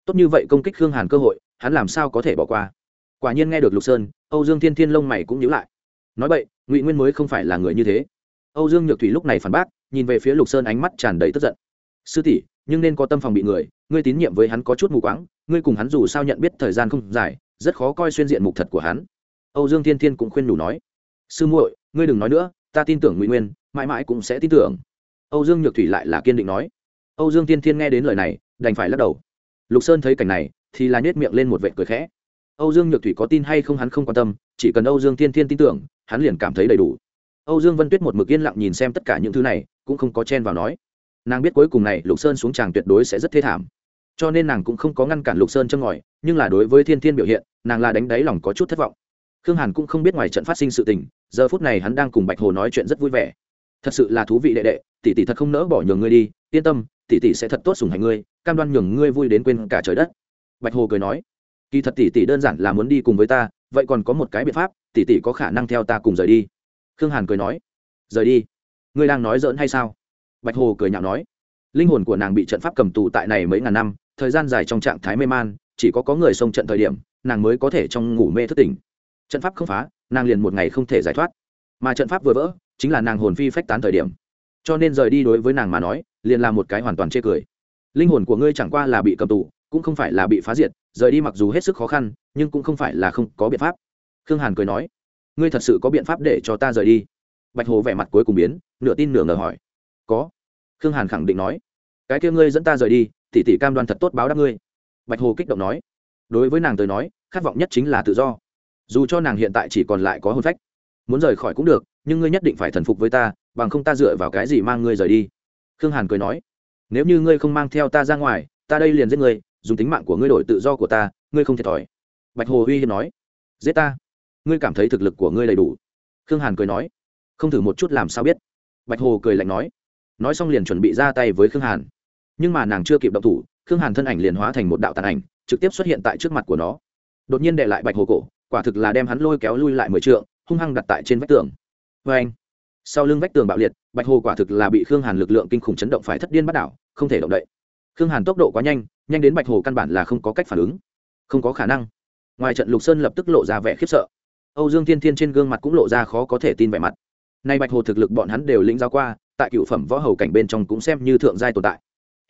Tốt như vậy công kích khương hàn cơ hội, hắn làm sao có thể bỏ qua? Quả nhiên nghe được lục sơn, âu dương thiên thiên lông mày cũng nhíu lại. Nói vậy ngụy nguyên mới không phải là người như thế. Âu dương nhược thủy lúc này phản bác, nhìn về phía lục sơn ánh mắt tràn đầy tức giận. Sư tỷ, nhưng nên có tâm phòng bị người, ngươi tín nhiệm với hắn có chút mù quáng, ngươi cùng hắn dù sao nhận biết thời gian không dài, rất khó coi xuyên diện mục thật của hắn. Âu dương thiên thiên cũng khuyên đủ nói sư muội, ngươi đừng nói nữa, ta tin tưởng ngụy nguyên, mãi mãi cũng sẽ tin tưởng. Âu dương nhược thủy lại là kiên định nói. Âu dương thiên thiên nghe đến lời này, đành phải lắc đầu. Lục sơn thấy cảnh này, thì là nhét miệng lên một vệ cười khẽ. Âu dương nhược thủy có tin hay không hắn không quan tâm, chỉ cần âu dương thiên thiên tin tưởng, hắn liền cảm thấy đầy đủ. Âu dương vân tuyết một mực yên lặng nhìn xem tất cả những thứ này, cũng không có chen vào nói. Nàng biết cuối cùng này lục sơn xuống tràng tuyệt đối sẽ rất thê thảm. Cho nên nàng cũng không có ngăn cản lục sơn châm ngòi, nhưng là đối với thiên thiên biểu hiện, nàng là đánh đáy lòng có chút thất vọng khương hàn cũng không biết ngoài trận phát sinh sự tình, giờ phút này hắn đang cùng bạch hồ nói chuyện rất vui vẻ. Thật sự là thú vị đệ đệ, tỷ tỷ thật không nỡ bỏ nhường ngươi đi, yên tâm, tỷ tỷ sẽ thật tốt sủng hành ngươi, cam đoan nhường ngươi vui đến quên cả trời đất. Bạch hồ cười nói. Kỳ thật tỷ tỷ đơn giản là muốn đi cùng với ta, vậy còn có một cái biện pháp, tỷ tỷ có khả năng theo ta cùng rời đi. Khương hàn cười nói. Rời đi? Ngươi đang nói dỡn hay sao? Bạch hồ cười nhạo nói. Linh hồn của nàng bị trận pháp cầm tù tại này mấy ngàn năm, thời gian dài trong trạng thái mê man, chỉ có có người xông trận thời điểm, nàng mới có thể trong ngủ mê thất tỉnh trận pháp không phá, nàng liền một ngày không thể giải thoát. Mà trận pháp vừa vỡ, chính là nàng hồn phi phách tán thời điểm. Cho nên rời đi đối với nàng mà nói, liền là một cái hoàn toàn chê cười. Linh hồn của ngươi chẳng qua là bị cầm tù, cũng không phải là bị phá diệt, rời đi mặc dù hết sức khó khăn, nhưng cũng không phải là không có biện pháp. Khương hàn cười nói, ngươi thật sự có biện pháp để cho ta rời đi? Bạch hồ vẻ mặt cuối cùng biến, nửa tin nửa ngờ hỏi, có. Khương hàn khẳng định nói, cái kia ngươi dẫn ta rời đi, tỷ tỷ cam đoan thật tốt báo đáp ngươi. Bạch hồ kích động nói, đối với nàng tới nói, khát vọng nhất chính là tự do dù cho nàng hiện tại chỉ còn lại có hồn phách, muốn rời khỏi cũng được, nhưng ngươi nhất định phải thần phục với ta, bằng không ta dựa vào cái gì mang ngươi rời đi. Khương hàn cười nói, nếu như ngươi không mang theo ta ra ngoài, ta đây liền giết ngươi, dùng tính mạng của ngươi đổi tự do của ta, ngươi không thiệt thòi. Bạch hồ uy hiếp nói, giết ta? Ngươi cảm thấy thực lực của ngươi đầy đủ? Khương hàn cười nói, không thử một chút làm sao biết. Bạch hồ cười lạnh nói nói xong liền chuẩn bị ra tay với khương hàn. Nhưng mà nàng chưa kịp động thủ, khương hàn thân ảnh liền hóa thành một đạo tàn ảnh, trực tiếp xuất hiện tại trước mặt của nó. Đột nhiên đệ lại bạch hồ cổ quả thực là đem hắn lôi kéo lui lại mười trượng, hung hăng đặt tại trên vách tường. Vê anh, sau lưng vách tường bạo liệt, bạch hồ quả thực là bị khương hàn lực lượng kinh khủng chấn động phải thất điên bắt đảo, không thể động đậy. Khương hàn tốc độ quá nhanh nhanh đến bạch hồ căn bản là không có cách phản ứng. Không có khả năng. Ngoài trận lục sơn lập tức lộ ra vẻ khiếp sợ. Âu dương thiên thiên trên gương mặt cũng lộ ra khó có thể tin vẻ mặt. Nay bạch hồ thực lực bọn hắn đều lĩnh giáo qua, tại cựu phẩm võ hầu cảnh bên trong cũng xem như thượng giai tồn tại.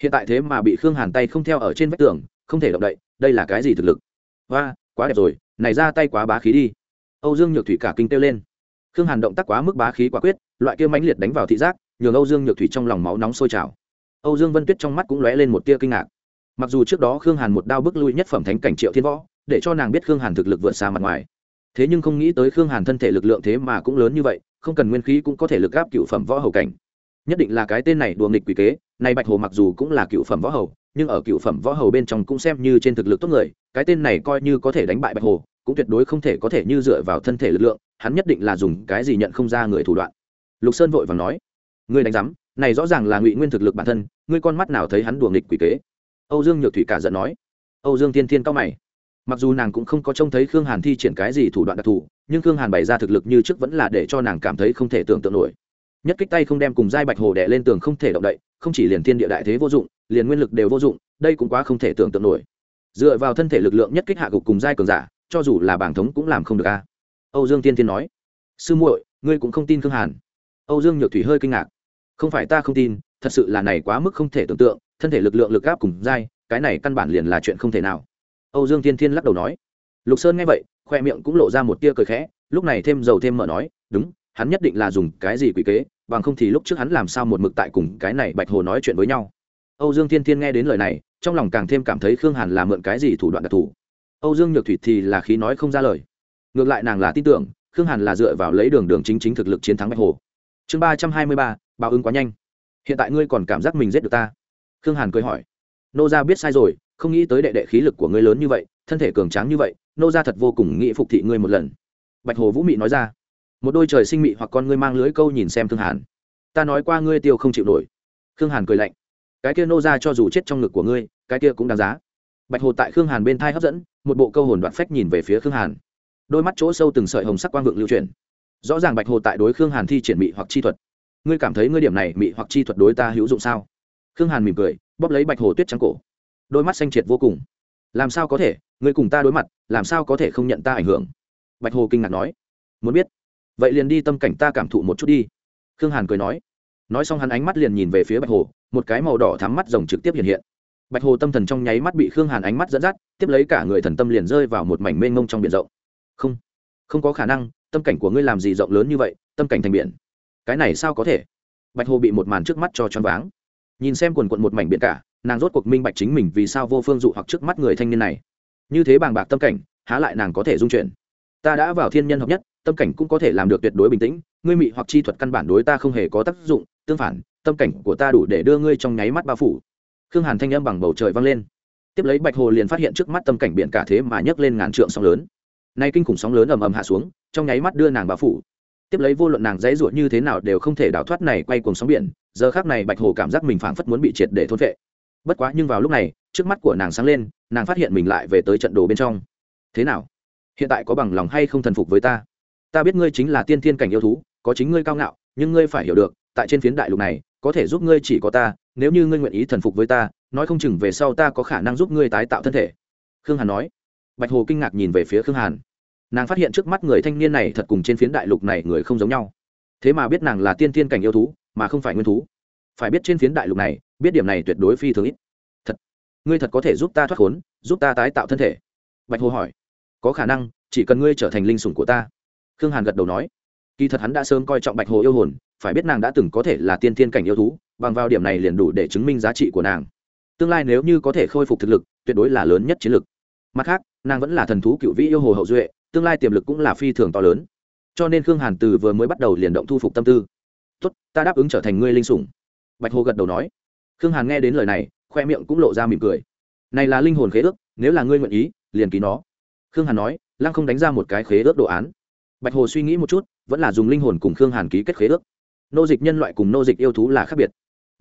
Hiện tại thế mà bị khương hàn tay không theo ở trên vách tường, không thể động đậy, đây là cái gì thực lực? Và quá đẹp rồi này ra tay quá bá khí đi. Âu dương nhược thủy cả kinh kêu lên. Khương hàn động tác quá mức bá khí quả quyết, loại kia mãnh liệt đánh vào thị giác, nhường âu dương nhược thủy trong lòng máu nóng sôi trào. Âu dương vân tuyết trong mắt cũng lóe lên một tia kinh ngạc. Mặc dù trước đó khương hàn một đao bức lui nhất phẩm thánh cảnh triệu thiên võ, để cho nàng biết khương hàn thực lực vượt xa mặt ngoài. Thế nhưng không nghĩ tới khương hàn thân thể lực lượng thế mà cũng lớn như vậy, không cần nguyên khí cũng có thể lực gáp cựu phẩm võ hầu cảnh nhất định là cái tên này đùa nghịch quỷ kế. Này bạch hồ mặc dù cũng là cựu phẩm võ hầu, nhưng ở cựu phẩm võ hầu bên trong cũng xem như trên thực lực tốt người. Cái tên này coi như có thể đánh bại bạch hồ, cũng tuyệt đối không thể có thể như dựa vào thân thể lực lượng, hắn nhất định là dùng cái gì nhận không ra người thủ đoạn. Lục sơn vội và nói, ngươi đánh giám, này rõ ràng là ngụy nguyên thực lực bản thân, ngươi con mắt nào thấy hắn đùa nghịch quỷ kế? Âu dương nhược thủy cả giận nói. Âu dương thiên thiên cao mày. Mặc dù nàng cũng không có trông thấy khương hàn thi triển cái gì thủ đoạn đặc thù, nhưng khương hàn bày ra thực lực như trước vẫn là để cho nàng cảm thấy không thể tưởng tượng nổi nhất kích tay không đem cùng giai bạch hồ đẻ lên tường không thể động đậy, không chỉ liền thiên địa đại thế vô dụng, liền nguyên lực đều vô dụng, đây cũng quá không thể tưởng tượng nổi. Dựa vào thân thể lực lượng nhất kích hạ gục cùng giai cường giả, cho dù là bảng thống cũng làm không được a. Âu dương tiên tiên nói, sư muội, ngươi cũng không tin khương hàn. Âu dương nhược thủy hơi kinh ngạc, không phải ta không tin, thật sự là này quá mức không thể tưởng tượng, thân thể lực lượng lực áp cùng giai, cái này căn bản liền là chuyện không thể nào. Âu dương tiên thiên lắc đầu nói, lục sơn nghe vậy, khoe miệng cũng lộ ra một tia cười khẽ, lúc này thêm dầu thêm mở nói, đúng, hắn nhất định là dùng cái gì quỷ kế bằng không thì lúc trước hắn làm sao một mực tại cùng cái này bạch hồ nói chuyện với nhau. Âu dương thiên thiên nghe đến lời này, trong lòng càng thêm cảm thấy khương hàn là mượn cái gì thủ đoạn đặc thù. Âu dương nhược thủy thì là khí nói không ra lời. Ngược lại nàng là tin tưởng, khương hàn là dựa vào lấy đường đường chính chính thực lực chiến thắng bạch hồ. Chương ba trăm hai mươi ba, báo ứng quá nhanh. Hiện tại ngươi còn cảm giác mình giết được ta? Khương hàn cười hỏi. Nô gia biết sai rồi, không nghĩ tới đệ đệ khí lực của ngươi lớn như vậy, thân thể cường tráng như vậy, nô gia thật vô cùng nghĩ phục thị ngươi một lần. Bạch hồ vũ mị nói ra một đôi trời sinh mị hoặc con ngươi mang lưới câu nhìn xem thương hàn. Ta nói qua ngươi tiêu không chịu nổi. Khương hàn cười lạnh. Cái kia nô ra cho dù chết trong ngực của ngươi, cái kia cũng đáng giá. Bạch hồ tại khương hàn bên thai hấp dẫn, một bộ câu hồn đoạn phách nhìn về phía khương hàn. Đôi mắt chỗ sâu từng sợi hồng sắc quang vượng lưu truyền rõ ràng bạch hồ tại đối khương hàn thi triển mị hoặc chi thuật. Ngươi cảm thấy ngươi điểm này mị hoặc chi thuật đối ta hữu dụng sao? Khương hàn mỉm cười, bóp lấy bạch hồ tuyết trắng cổ. Đôi mắt xanh triệt vô cùng. Làm sao có thể? Ngươi cùng ta đối mặt, làm sao có thể không nhận ta ảnh hưởng? Bạch hồ kinh ngạc nói. Muốn biết vậy liền đi tâm cảnh ta cảm thụ một chút đi. Khương hàn cười nói. Nói xong hắn ánh mắt liền nhìn về phía bạch hồ, một cái màu đỏ thắm mắt rồng trực tiếp hiện hiện. Bạch hồ tâm thần trong nháy mắt bị khương hàn ánh mắt dẫn dắt, tiếp lấy cả người thần tâm liền rơi vào một mảnh mênh mông trong biển rộng. Không không có khả năng, tâm cảnh của ngươi làm gì rộng lớn như vậy, tâm cảnh thành biển. Cái này sao có thể? Bạch hồ bị một màn trước mắt cho choáng váng. Nhìn xem quần quận một mảnh biển cả, nàng rốt cuộc minh bạch chính mình vì sao vô phương dụ hoặc trước mắt người thanh niên này. Như thế bàng bạc tâm cảnh, há lại nàng có thể dung chuyển? Ta đã vào thiên nhân hợp nhất, tâm cảnh cũng có thể làm được tuyệt đối bình tĩnh, ngươi mị hoặc chi thuật căn bản đối ta không hề có tác dụng, tương phản, tâm cảnh của ta đủ để đưa ngươi trong nháy mắt bao phủ. Khương hàn thanh âm bằng bầu trời vang lên. Tiếp lấy bạch hồ liền phát hiện trước mắt tâm cảnh biển cả thế mà nhấc lên ngàn trượng sóng lớn. Nay kinh khủng sóng lớn ầm ầm hạ xuống, trong nháy mắt đưa nàng bao phủ. Tiếp lấy vô luận nàng dãy ruột như thế nào đều không thể đào thoát này quay cuồng sóng biển, giờ khác này bạch hồ cảm giác mình phảng phất muốn bị triệt để thôn vệ bất quá nhưng vào lúc này, trước mắt của nàng sáng lên, nàng phát hiện mình lại về tới trận đồ bên trong. Thế nào? Hiện tại có bằng lòng hay không thần phục với ta? Ta biết ngươi chính là tiên thiên cảnh yêu thú, có chính ngươi cao ngạo, nhưng ngươi phải hiểu được, tại trên phiến đại lục này, có thể giúp ngươi chỉ có ta, nếu như ngươi nguyện ý thần phục với ta, nói không chừng về sau ta có khả năng giúp ngươi tái tạo thân thể. Khương hàn nói. Bạch hồ kinh ngạc nhìn về phía khương hàn. Nàng phát hiện trước mắt người thanh niên này thật cùng trên phiến đại lục này người không giống nhau. Thế mà biết nàng là tiên thiên cảnh yêu thú, mà không phải nguyên thú. Phải biết trên phiến đại lục này, biết điểm này tuyệt đối phi thường ít. Thật, ngươi thật có thể giúp ta thoát khốn, giúp ta tái tạo thân thể? Bạch hồ hỏi có khả năng, chỉ cần ngươi trở thành linh sủng của ta. Khương hàn gật đầu nói. Kỳ thật hắn đã sớm coi trọng bạch hồ yêu hồn, phải biết nàng đã từng có thể là tiên thiên cảnh yêu thú, bằng vào điểm này liền đủ để chứng minh giá trị của nàng. Tương lai nếu như có thể khôi phục thực lực, tuyệt đối là lớn nhất chiến lực mặt khác, nàng vẫn là thần thú cựu vĩ yêu hồ hậu duệ, tương lai tiềm lực cũng là phi thường to lớn. Cho nên khương hàn từ vừa mới bắt đầu liền động thu phục tâm tư. Tốt, ta đáp ứng trở thành ngươi linh sủng. Bạch hồ gật đầu nói. Khương hàn nghe đến lời này, khoe miệng cũng lộ ra mỉm cười. Này là linh hồn khế ước, nếu là ngươi nguyện ý, liền ký nó khương hàn nói, lăng không đánh ra một cái khế ước đồ án. Bạch hồ suy nghĩ một chút, vẫn là dùng linh hồn cùng khương hàn ký kết khế ước. Nô dịch nhân loại cùng nô dịch yêu thú là khác biệt.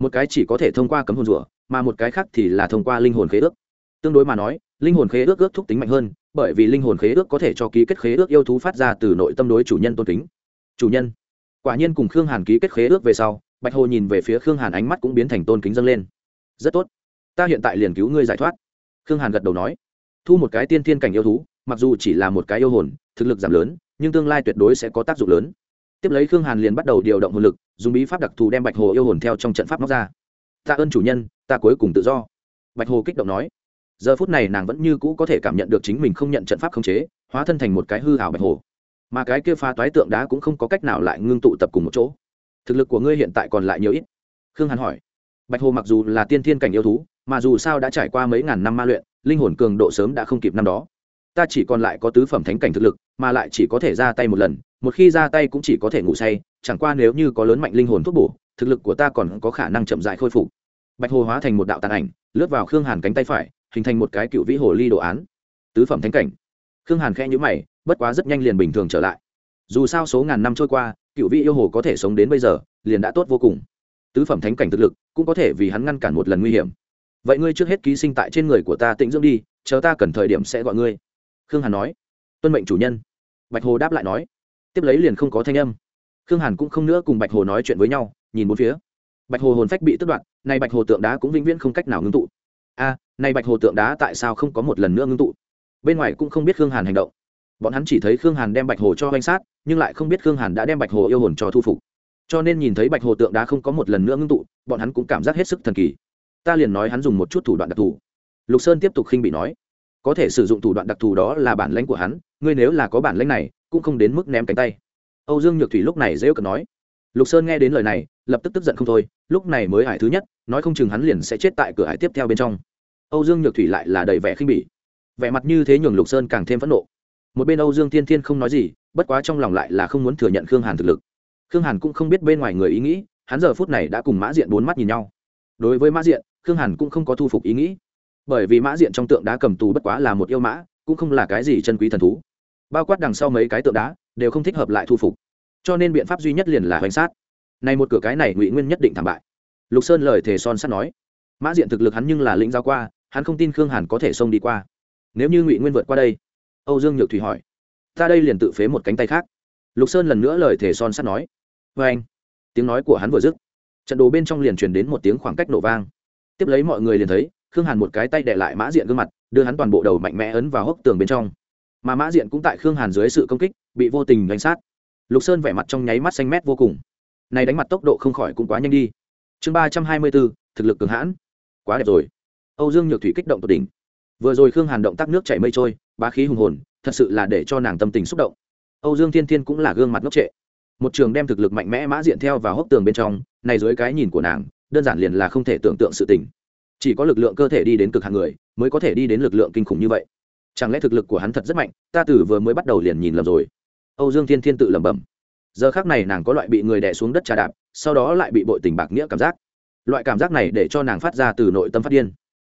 Một cái chỉ có thể thông qua cấm hồn rủa, mà một cái khác thì là thông qua linh hồn khế ước. Tương đối mà nói, linh hồn khế ước ước thúc tính mạnh hơn, bởi vì linh hồn khế ước có thể cho ký kết khế ước yêu thú phát ra từ nội tâm đối chủ nhân tôn kính. Chủ nhân. Quả nhiên cùng khương hàn ký kết khế ước về sau, bạch hồ nhìn về phía khương hàn ánh mắt cũng biến thành tôn kính dâng lên. Rất tốt, ta hiện tại liền cứu ngươi giải thoát. Khương hàn gật đầu nói. Thu một cái tiên thiên cảnh yêu thú mặc dù chỉ là một cái yêu hồn, thực lực giảm lớn, nhưng tương lai tuyệt đối sẽ có tác dụng lớn. Tiếp lấy khương hàn liền bắt đầu điều động hồn lực, dùng bí pháp đặc thù đem bạch hồ yêu hồn theo trong trận pháp móc ra. Tạ ơn chủ nhân, ta cuối cùng tự do. Bạch hồ kích động nói. Giờ phút này nàng vẫn như cũ có thể cảm nhận được chính mình không nhận trận pháp khống chế, hóa thân thành một cái hư hảo bạch hồ. Mà cái kia pha toái tượng đá cũng không có cách nào lại ngưng tụ tập cùng một chỗ. Thực lực của ngươi hiện tại còn lại nhiều ít? Khương hàn hỏi. Bạch hồ mặc dù là tiên thiên cảnh yêu thú, mà dù sao đã trải qua mấy ngàn năm ma luyện, linh hồn cường độ sớm đã không kịp năm đó ta chỉ còn lại có tứ phẩm thánh cảnh thực lực, mà lại chỉ có thể ra tay một lần, một khi ra tay cũng chỉ có thể ngủ say, chẳng qua nếu như có lớn mạnh linh hồn thuốc bổ, thực lực của ta còn có khả năng chậm dại khôi phục. Bạch hồ hóa thành một đạo tàn ảnh, lướt vào khương hàn cánh tay phải, hình thành một cái cựu vĩ hồ ly đồ án. Tứ phẩm thánh cảnh. Khương hàn khẽ nhữ mày, bất quá rất nhanh liền bình thường trở lại. Dù sao số ngàn năm trôi qua, cựu vị yêu hồ có thể sống đến bây giờ, liền đã tốt vô cùng. Tứ phẩm thánh cảnh thực lực cũng có thể vì hắn ngăn cản một lần nguy hiểm. Vậy ngươi trước hết ký sinh tại trên người của ta tĩnh dưỡng đi, chờ ta cần thời điểm sẽ gọi ngươi khương hàn nói. Tuân mệnh chủ nhân. Bạch hồ đáp lại nói. Tiếp lấy liền không có thanh âm. Khương hàn cũng không nữa cùng bạch hồ nói chuyện với nhau, nhìn bốn phía. Bạch hồ hồn phách bị tức đoạn nay bạch hồ tượng đá cũng vĩnh viễn không cách nào ngưng tụ. A, nay bạch hồ tượng đá tại sao không có một lần nữa ngưng tụ? Bên ngoài cũng không biết khương hàn hành động. Bọn hắn chỉ thấy khương hàn đem bạch hồ cho oanh sát, nhưng lại không biết khương hàn đã đem bạch hồ yêu hồn cho thu phục. Cho nên nhìn thấy bạch hồ tượng đá không có một lần nữa ngưng tụ, bọn hắn cũng cảm giác hết sức thần kỳ. Ta liền nói hắn dùng một chút thủ đoạn đặc thù. Lục sơn tiếp tục khinh bị nói có thể sử dụng thủ đoạn đặc thù đó là bản lãnh của hắn, ngươi nếu là có bản lãnh này, cũng không đến mức ném cánh tay. Âu dương nhược thủy lúc này dễ cận nói. Lục sơn nghe đến lời này, lập tức tức giận không thôi, lúc này mới hải thứ nhất, nói không chừng hắn liền sẽ chết tại cửa hải tiếp theo bên trong. Âu dương nhược thủy lại là đầy vẻ khinh bỉ. Vẻ mặt như thế nhường lục sơn càng thêm phẫn nộ. Một bên âu dương thiên thiên không nói gì, bất quá trong lòng lại là không muốn thừa nhận khương hàn thực lực. Khương hàn cũng không biết bên ngoài người ý nghĩ, hắn giờ phút này đã cùng mã diện bốn mắt nhìn nhau. Đối với mã diện, khương hàn cũng không có thu phục ý nghĩ bởi vì mã diện trong tượng đá cầm tù bất quá là một yêu mã, cũng không là cái gì chân quý thần thú. Bao quát đằng sau mấy cái tượng đá, đều không thích hợp lại thu phục. Cho nên biện pháp duy nhất liền là hoành sát. Này một cửa cái này ngụy nguyên nhất định thảm bại. Lục sơn lời thề son sắt nói, mã diện thực lực hắn nhưng là lĩnh giao qua, hắn không tin khương hàn có thể xông đi qua. Nếu như ngụy nguyên vượt qua đây, âu dương nhược thủy hỏi, ta đây liền tự phế một cánh tay khác. Lục sơn lần nữa lời thề son sắt nói vê anh tiếng nói của hắn vừa dứt, trận đồ bên trong liền truyền đến một tiếng khoảng cách nổ vang. Tiếp lấy mọi người liền thấy khương hàn một cái tay để lại mã diện gương mặt, đưa hắn toàn bộ đầu mạnh mẽ ấn vào hốc tường bên trong. Mà mã diện cũng tại khương hàn dưới sự công kích, bị vô tình đánh sát. Lục sơn vẻ mặt trong nháy mắt xanh mét vô cùng. Này đánh mặt tốc độ không khỏi cũng quá nhanh đi. Chương ba trăm hai mươi bốn, thực lực cường hãn. Quá đẹp rồi. Âu dương nhược thủy kích động tột đỉnh. Vừa rồi khương hàn động tác nước chảy mây trôi, bá khí hùng hồn, thật sự là để cho nàng tâm tình xúc động. Âu dương thiên thiên cũng là gương mặt ngốc trệ. Một trường đem thực lực mạnh mẽ mã diện theo vào hốc tường bên trong, này dưới cái nhìn của nàng, đơn giản liền là không thể tưởng tượng sự tình chỉ có lực lượng cơ thể đi đến cực hạng người, mới có thể đi đến lực lượng kinh khủng như vậy. Chẳng lẽ thực lực của hắn thật rất mạnh, ta từ vừa mới bắt đầu liền nhìn lầm rồi. Âu dương thiên thiên tự lẩm bẩm. Giờ khác này nàng có loại bị người đè xuống đất trà đạp, sau đó lại bị bội tình bạc nghĩa cảm giác. Loại cảm giác này để cho nàng phát ra từ nội tâm phát điên.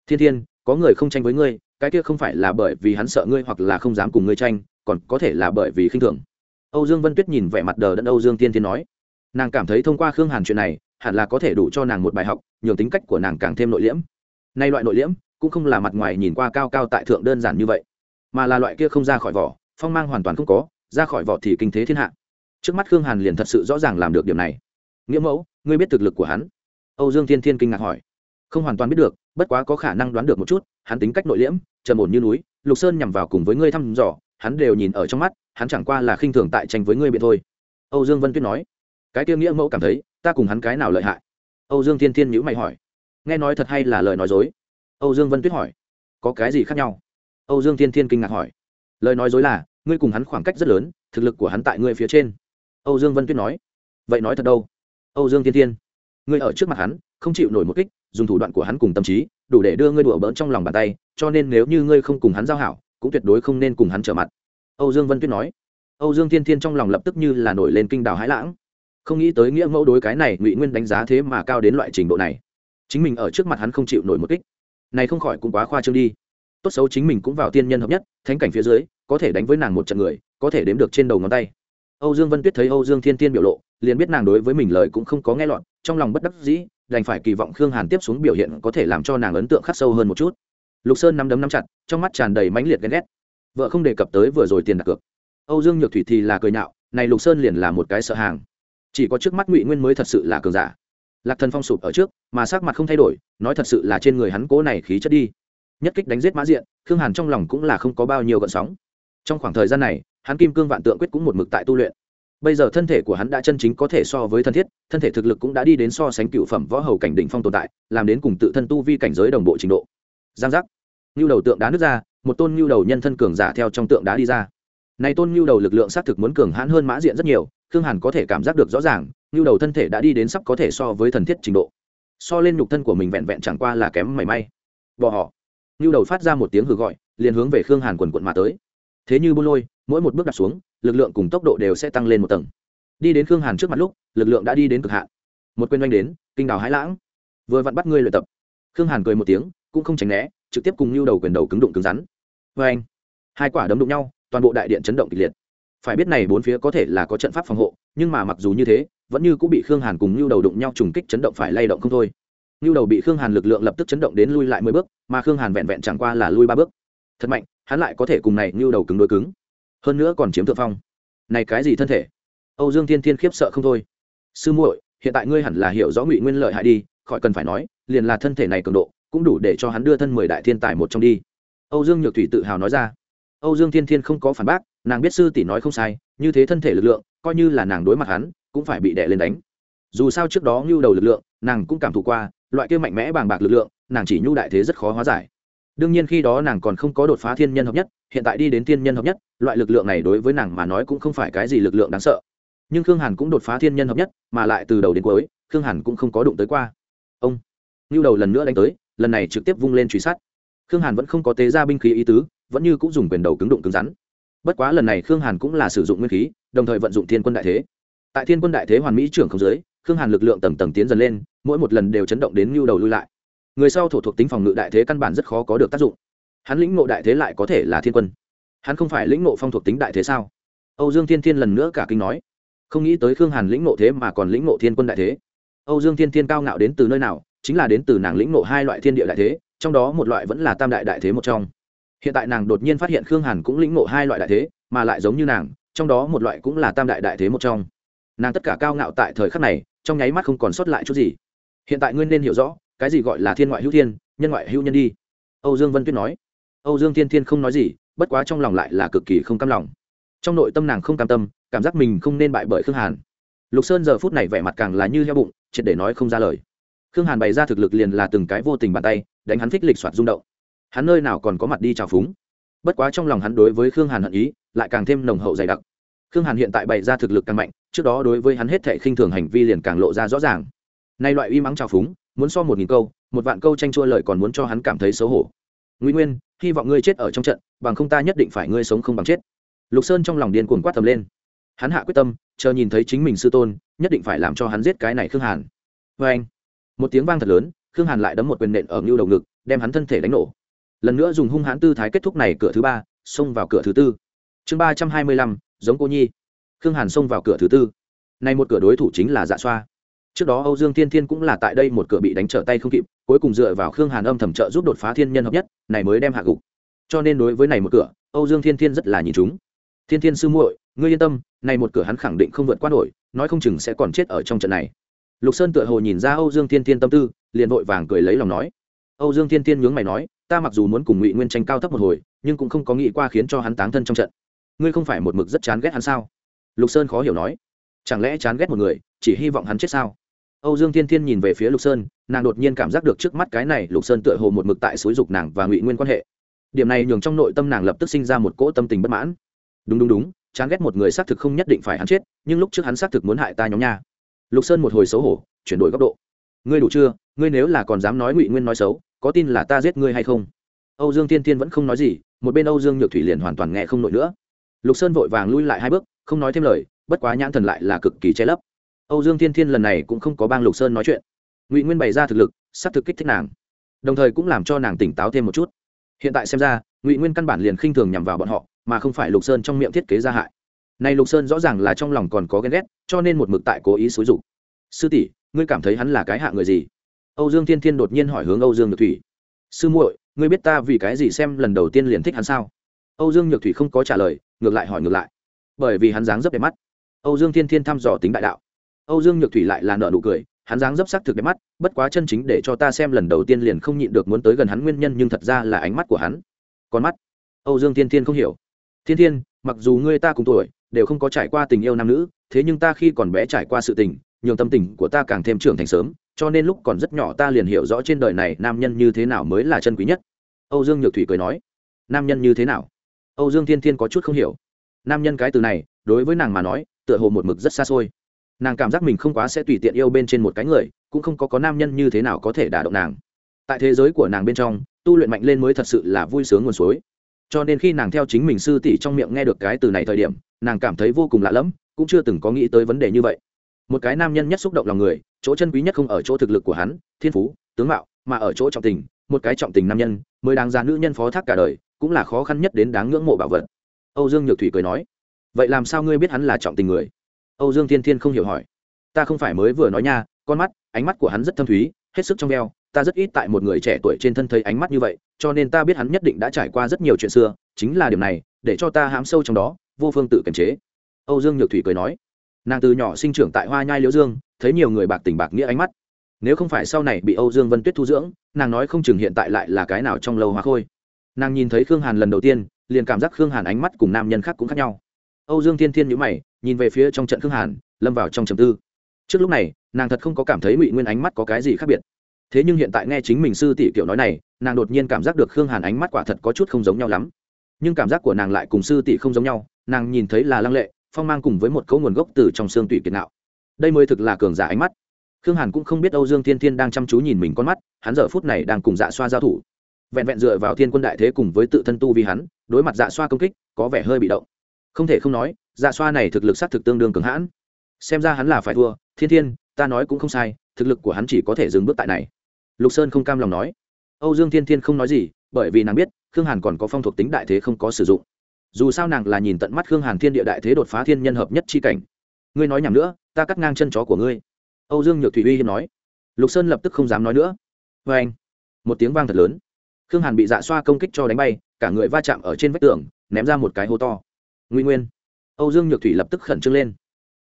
Thiên thiên, có người không tranh với ngươi, cái kia không phải là bởi vì hắn sợ ngươi hoặc là không dám cùng ngươi tranh, còn có thể là bởi vì khinh thường. Âu dương vân tuyết nhìn vẻ mặt đờ đẫn âu dương tiên thiên nói. Nàng cảm thấy thông qua khương hàn chuyện này hẳn là có thể đủ cho nàng một bài học, nhường tính cách của nàng càng thêm nội liễm. Nay loại nội liễm cũng không là mặt ngoài nhìn qua cao cao tại thượng đơn giản như vậy, mà là loại kia không ra khỏi vỏ, phong mang hoàn toàn không có, ra khỏi vỏ thì kinh thế thiên hạ. Trước mắt khương hàn liền thật sự rõ ràng làm được điểm này. Nghĩa mẫu, ngươi biết thực lực của hắn? Âu dương thiên thiên kinh ngạc hỏi. Không hoàn toàn biết được, bất quá có khả năng đoán được một chút, hắn tính cách nội liễm, trầm ổn như núi, lục sơn nhằm vào cùng với ngươi thăm dò, hắn đều nhìn ở trong mắt, hắn chẳng qua là khinh thường tại tranh với ngươi biện thôi. Âu dương vân tuyết nói. Cái tiêu nghĩa mẫu cảm thấy ta cùng hắn cái nào lợi hại? Âu dương thiên thiên nhữ mày hỏi. Nghe nói thật hay là lời nói dối? Âu dương vân tuyết hỏi. Có cái gì khác nhau? Âu dương thiên thiên kinh ngạc hỏi. Lời nói dối là, ngươi cùng hắn khoảng cách rất lớn, thực lực của hắn tại ngươi phía trên. Âu dương vân tuyết nói. Vậy nói thật đâu? Âu dương thiên thiên, ngươi ở trước mặt hắn, không chịu nổi một kích, dùng thủ đoạn của hắn cùng tâm trí, đủ để đưa ngươi đùa bỡn trong lòng bàn tay, cho nên nếu như ngươi không cùng hắn giao hảo, cũng tuyệt đối không nên cùng hắn trở mặt. Âu dương vân tuyết nói. Âu dương thiên thiên trong lòng lập tức như là nổi lên kinh đào hãi lãng không nghĩ tới nghĩa mẫu đối cái này ngụy nguyên đánh giá thế mà cao đến loại trình độ này chính mình ở trước mặt hắn không chịu nổi một kích này không khỏi cũng quá khoa trương đi tốt xấu chính mình cũng vào tiên nhân hợp nhất thánh cảnh phía dưới có thể đánh với nàng một trận người có thể đếm được trên đầu ngón tay âu dương vân tuyết thấy âu dương thiên thiên biểu lộ liền biết nàng đối với mình lời cũng không có nghe lọt trong lòng bất đắc dĩ đành phải kỳ vọng khương hàn tiếp xuống biểu hiện có thể làm cho nàng ấn tượng khắc sâu hơn một chút lục sơn nắm đấm nắm chặt trong mắt tràn đầy mãnh liệt ghen ghét vợ không đề cập tới vừa rồi tiền đặt cược âu dương nhược thủy thì là cười nhạo này lục sơn liền là một cái sợ hàng chỉ có trước mắt ngụy nguyên mới thật sự là cường giả. Lạc thần phong sụp ở trước, mà sắc mặt không thay đổi, nói thật sự là trên người hắn cố này khí chất đi. Nhất kích đánh giết mã diện, khương hàn trong lòng cũng là không có bao nhiêu gợn sóng. Trong khoảng thời gian này, hắn kim cương vạn tượng quyết cũng một mực tại tu luyện. Bây giờ thân thể của hắn đã chân chính có thể so với thân thiết, thân thể thực lực cũng đã đi đến so sánh cựu phẩm võ hầu cảnh đỉnh phong tồn tại, làm đến cùng tự thân tu vi cảnh giới đồng bộ trình độ. Giang giác. Như đầu tượng đá nước ra, một tôn như đầu nhân thân cường giả theo trong tượng đá đi ra. Này tôn như đầu lực lượng xác thực muốn cường hãn hơn mã diện rất nhiều khương hàn có thể cảm giác được rõ ràng ngưu đầu thân thể đã đi đến sắp có thể so với thần thiết trình độ. So lên nhục thân của mình vẹn vẹn chẳng qua là kém mảy may. Bỏ họ. Ngưu đầu phát ra một tiếng hừ gọi, liền hướng về khương hàn quần quận mà tới. Thế như bô lôi, mỗi một bước đặt xuống, lực lượng cùng tốc độ đều sẽ tăng lên một tầng. Đi đến khương hàn trước mặt lúc, lực lượng đã đi đến cực hạn. Một quên oanh đến, kinh đào hãi lãng. Vừa vặn bắt ngươi luyện tập. Khương hàn cười một tiếng, cũng không tránh né, trực tiếp cùng lưu đầu quyền đầu cứng đụng cứng rắn. Vê anh hai quả đấm đụng nhau, toàn bộ đại điện chấn động kịch liệt phải biết này bốn phía có thể là có trận pháp phòng hộ, nhưng mà mặc dù như thế, vẫn như cũng bị khương hàn cùng lưu đầu đụng nhau trùng kích chấn động phải lay động không thôi. Lưu đầu bị khương hàn lực lượng lập tức chấn động đến lui lại mười bước, mà khương hàn vẹn vẹn chẳng qua là lui ba bước. Thật mạnh, hắn lại có thể cùng này lưu đầu cứng đối cứng. Hơn nữa còn chiếm thượng phong. Này cái gì thân thể? Âu dương thiên thiên khiếp sợ không thôi. Sư muội, hiện tại ngươi hẳn là hiểu rõ ngụy nguyên lợi hại đi, khỏi cần phải nói, liền là thân thể này cường độ, cũng đủ để cho hắn đưa thân mười đại thiên tài một trong đi. Âu dương nhược thủy tự hào nói ra. Âu dương thiên thiên không có phản bác nàng biết sư tỷ nói không sai, như thế thân thể lực lượng, coi như là nàng đối mặt hắn, cũng phải bị đè lên đánh. Dù sao trước đó nhu đầu lực lượng, nàng cũng cảm thụ qua, loại kia mạnh mẽ bàng bạc lực lượng, nàng chỉ nhu đại thế rất khó hóa giải. Đương nhiên khi đó nàng còn không có đột phá thiên nhân hợp nhất, hiện tại đi đến thiên nhân hợp nhất, loại lực lượng này đối với nàng mà nói cũng không phải cái gì lực lượng đáng sợ. Nhưng khương hàn cũng đột phá thiên nhân hợp nhất, mà lại từ đầu đến cuối, khương hàn cũng không có đụng tới qua. Ông ngưu đầu lần nữa đánh tới, lần này trực tiếp vung lên truy sát. Khương hàn vẫn không có tế ra binh khí ý tứ, vẫn như cũng dùng quyền đầu cứng đụng cứng rắn bất quá lần này khương hàn cũng là sử dụng nguyên khí, đồng thời vận dụng thiên quân đại thế. Tại thiên quân đại thế hoàn mỹ trưởng không giới khương hàn lực lượng tầng tầng tiến dần lên, mỗi một lần đều chấn động đến nhu đầu lui lại. Người sau thổ thuộc tính phòng ngự đại thế căn bản rất khó có được tác dụng. Hắn lĩnh ngộ đại thế lại có thể là thiên quân. Hắn không phải lĩnh ngộ phong thuộc tính đại thế sao? Âu dương thiên thiên lần nữa cả kinh nói. Không nghĩ tới khương hàn lĩnh ngộ thế mà còn lĩnh ngộ thiên quân đại thế. Âu dương thiên thiên cao ngạo đến từ nơi nào? Chính là đến từ nàng lĩnh ngộ hai loại thiên địa đại thế, trong đó một loại vẫn là tam đại đại thế một trong hiện tại nàng đột nhiên phát hiện khương hàn cũng lĩnh ngộ hai loại đại thế, mà lại giống như nàng, trong đó một loại cũng là tam đại đại thế một trong. Nàng tất cả cao ngạo tại thời khắc này, trong nháy mắt không còn sót lại chút gì. Hiện tại ngươi nên hiểu rõ, cái gì gọi là thiên ngoại hữu thiên, nhân ngoại hữu nhân đi. Âu dương vân tuyết nói. Âu dương thiên thiên không nói gì, bất quá trong lòng lại là cực kỳ không cam lòng. Trong nội tâm nàng không cam tâm, cảm giác mình không nên bại bởi khương hàn. Lục sơn giờ phút này vẻ mặt càng là như heo bụng, triệt để nói không ra lời. Khương hàn bày ra thực lực liền là từng cái vô tình bàn tay, đánh hắn thích lịch soạt rung động hắn nơi nào còn có mặt đi trào phúng? Bất quá trong lòng hắn đối với khương hàn hận ý, lại càng thêm nồng hậu dày đặc. Khương hàn hiện tại bày ra thực lực càng mạnh, trước đó đối với hắn hết thệ khinh thường hành vi liền càng lộ ra rõ ràng. Nay loại uy mắng trào phúng, muốn so một nghìn câu, một vạn câu tranh chua lời còn muốn cho hắn cảm thấy xấu hổ. Nguy nguyên, hy vọng ngươi chết ở trong trận, bằng không ta nhất định phải ngươi sống không bằng chết. Lục sơn trong lòng điên cuồng quát tầm lên. Hắn hạ quyết tâm, chờ nhìn thấy chính mình sư tôn, nhất định phải làm cho hắn giết cái này khương hàn. Vê anh một tiếng vang thật lớn, khương hàn lại đấm một quyền nện ở ngưu đầu ngực, đem hắn thân thể đánh nổ lần nữa dùng hung hãn tư thái kết thúc này cửa thứ ba, xông vào cửa thứ tư. Chương ba trăm hai mươi lăm, giống cô nhi. Khương hàn xông vào cửa thứ tư. Nay một cửa đối thủ chính là dạ xoa. Trước đó âu dương thiên thiên cũng là tại đây một cửa bị đánh trở tay không kịp, cuối cùng dựa vào khương hàn âm thầm trợ giúp đột phá thiên nhân hợp nhất, này mới đem hạ gục. Cho nên đối với này một cửa, âu dương thiên thiên rất là nhìn chúng. Thiên thiên sư muội, ngươi yên tâm, này một cửa hắn khẳng định không vượt qua nổi, nói không chừng sẽ còn chết ở trong trận này. Lục sơn tựa hồ nhìn ra âu dương thiên thiên tâm tư, liền vội vàng cười lấy lòng nói. Âu dương thiên thiên nhướng mày nói ta mặc dù muốn cùng ngụy nguyên tranh cao thấp một hồi nhưng cũng không có nghĩ qua khiến cho hắn táng thân trong trận ngươi không phải một mực rất chán ghét hắn sao lục sơn khó hiểu nói chẳng lẽ chán ghét một người chỉ hy vọng hắn chết sao âu dương thiên thiên nhìn về phía lục sơn nàng đột nhiên cảm giác được trước mắt cái này lục sơn tựa hồ một mực tại xúi dục nàng và ngụy nguyên quan hệ điểm này nhường trong nội tâm nàng lập tức sinh ra một cỗ tâm tình bất mãn đúng đúng đúng chán ghét một người xác thực không nhất định phải hắn chết nhưng lúc trước hắn xác thực muốn hại ta nhóm nha lục sơn một hồi xấu hổ chuyển đổi góc độ ngươi đủ chưa ngươi nếu là còn dám nói ngụy nguyên nói xấu có tin là ta giết ngươi hay không? Âu dương thiên thiên vẫn không nói gì, một bên âu dương nhược thủy liền hoàn toàn nghe không nổi nữa. Lục sơn vội vàng lui lại hai bước, không nói thêm lời, bất quá nhãn thần lại là cực kỳ che lấp. Âu dương thiên thiên lần này cũng không có bang lục sơn nói chuyện. Ngụy nguyên bày ra thực lực sắp thực kích thích nàng. Đồng thời cũng làm cho nàng tỉnh táo thêm một chút. Hiện tại xem ra, ngụy nguyên căn bản liền khinh thường nhằm vào bọn họ, mà không phải lục sơn trong miệng thiết kế gia hại. Này lục sơn rõ ràng là trong lòng còn có ghen ghét, cho nên một mực tại cố ý xúi dục. Sư tỷ, ngươi cảm thấy hắn là cái hạ người gì? Âu dương thiên thiên đột nhiên hỏi hướng âu dương nhược thủy, sư muội, ngươi biết ta vì cái gì xem lần đầu tiên liền thích hắn sao? Âu dương nhược thủy không có trả lời, ngược lại hỏi ngược lại, bởi vì hắn dáng dấp đẹp mắt. Âu dương thiên thiên thăm dò tính đại đạo. Âu dương nhược thủy lại là nở nụ cười, hắn dáng dấp sắc thực đẹp mắt, bất quá chân chính để cho ta xem lần đầu tiên liền không nhịn được muốn tới gần hắn nguyên nhân nhưng thật ra là ánh mắt của hắn. Con mắt? Âu dương thiên thiên không hiểu. Thiên thiên, mặc dù ngươi ta cùng tuổi, đều không có trải qua tình yêu nam nữ, thế nhưng ta khi còn bé trải qua sự tình, nhường tâm tình của ta càng thêm trưởng thành sớm cho nên lúc còn rất nhỏ ta liền hiểu rõ trên đời này nam nhân như thế nào mới là chân quý nhất. Âu dương nhược thủy cười nói, nam nhân như thế nào? Âu dương thiên thiên có chút không hiểu. Nam nhân cái từ này, đối với nàng mà nói, tựa hồ một mực rất xa xôi. Nàng cảm giác mình không quá sẽ tùy tiện yêu bên trên một cái người, cũng không có có nam nhân như thế nào có thể đả động nàng. Tại thế giới của nàng bên trong, tu luyện mạnh lên mới thật sự là vui sướng nguồn suối. Cho nên khi nàng theo chính mình sư tỷ trong miệng nghe được cái từ này thời điểm, nàng cảm thấy vô cùng lạ lẫm, cũng chưa từng có nghĩ tới vấn đề như vậy. Một cái nam nhân nhất xúc động lòng người chỗ chân quý nhất không ở chỗ thực lực của hắn, thiên phú, tướng mạo, mà ở chỗ trọng tình, một cái trọng tình nam nhân, mới đáng ra nữ nhân phó thác cả đời, cũng là khó khăn nhất đến đáng ngưỡng mộ bảo vật. Âu dương nhược thủy cười nói. Vậy làm sao ngươi biết hắn là trọng tình người? Âu dương thiên thiên không hiểu hỏi. Ta không phải mới vừa nói nha, con mắt, ánh mắt của hắn rất thâm thúy, hết sức trong veo, ta rất ít tại một người trẻ tuổi trên thân thấy ánh mắt như vậy, cho nên ta biết hắn nhất định đã trải qua rất nhiều chuyện xưa, chính là điều này, để cho ta hám sâu trong đó, vô phương tự kiềm chế. Âu dương nhược thủy cười nói nàng từ nhỏ sinh trưởng tại hoa nhai liễu dương, thấy nhiều người bạc tình bạc nghĩa ánh mắt. Nếu không phải sau này bị âu dương vân tuyết thu dưỡng, nàng nói không chừng hiện tại lại là cái nào trong lâu hoa khôi. Nàng nhìn thấy khương hàn lần đầu tiên, liền cảm giác khương hàn ánh mắt cùng nam nhân khác cũng khác nhau. Âu dương thiên thiên nhữ mày, nhìn về phía trong trận khương hàn, lâm vào trong trầm tư. Trước lúc này, nàng thật không có cảm thấy ngụy nguyên ánh mắt có cái gì khác biệt. Thế nhưng hiện tại nghe chính mình sư tỷ kiểu nói này, nàng đột nhiên cảm giác được khương hàn ánh mắt quả thật có chút không giống nhau lắm. Nhưng cảm giác của nàng lại cùng sư tỷ không giống nhau, nàng nhìn thấy là lăng lệ phong mang cùng với một cấu nguồn gốc từ trong xương tủy kiệt nạo. Đây mới thực là cường giả ánh mắt. Khương hàn cũng không biết âu dương thiên thiên đang chăm chú nhìn mình con mắt, hắn giờ phút này đang cùng dạ xoa giao thủ. Vẹn vẹn dựa vào thiên quân đại thế cùng với tự thân tu vì hắn, đối mặt dạ xoa công kích, có vẻ hơi bị động. Không thể không nói dạ xoa này thực lực s á t thực tương đương cường hãn. Xem ra hắn là phải thua, thiên thiên, ta nói cũng không sai, thực lực của hắn chỉ có thể dừng bước tại này. Lục sơn không cam lòng nói. Âu dương thiên thiên không nói gì, bởi vì nàng biết, khương hàn còn có phong thuộc tính đại thế không có sử dụng dù sao nàng là nhìn tận mắt khương hàn thiên địa đại thế đột phá thiên nhân hợp nhất c h i cảnh. Ngươi nói nhầm nữa, ta cắt ngang chân chó của ngươi. Âu dương nhược thủy uy hiên nói. Lục sơn lập tức không dám nói nữa. Vê anh. Một tiếng vang thật lớn. Khương hàn bị dạ xoa công kích cho đánh bay, cả người va chạm ở trên vách tường, ném ra một cái hố to. Nguy nguyên. Âu dương nhược thủy lập tức khẩn trương lên.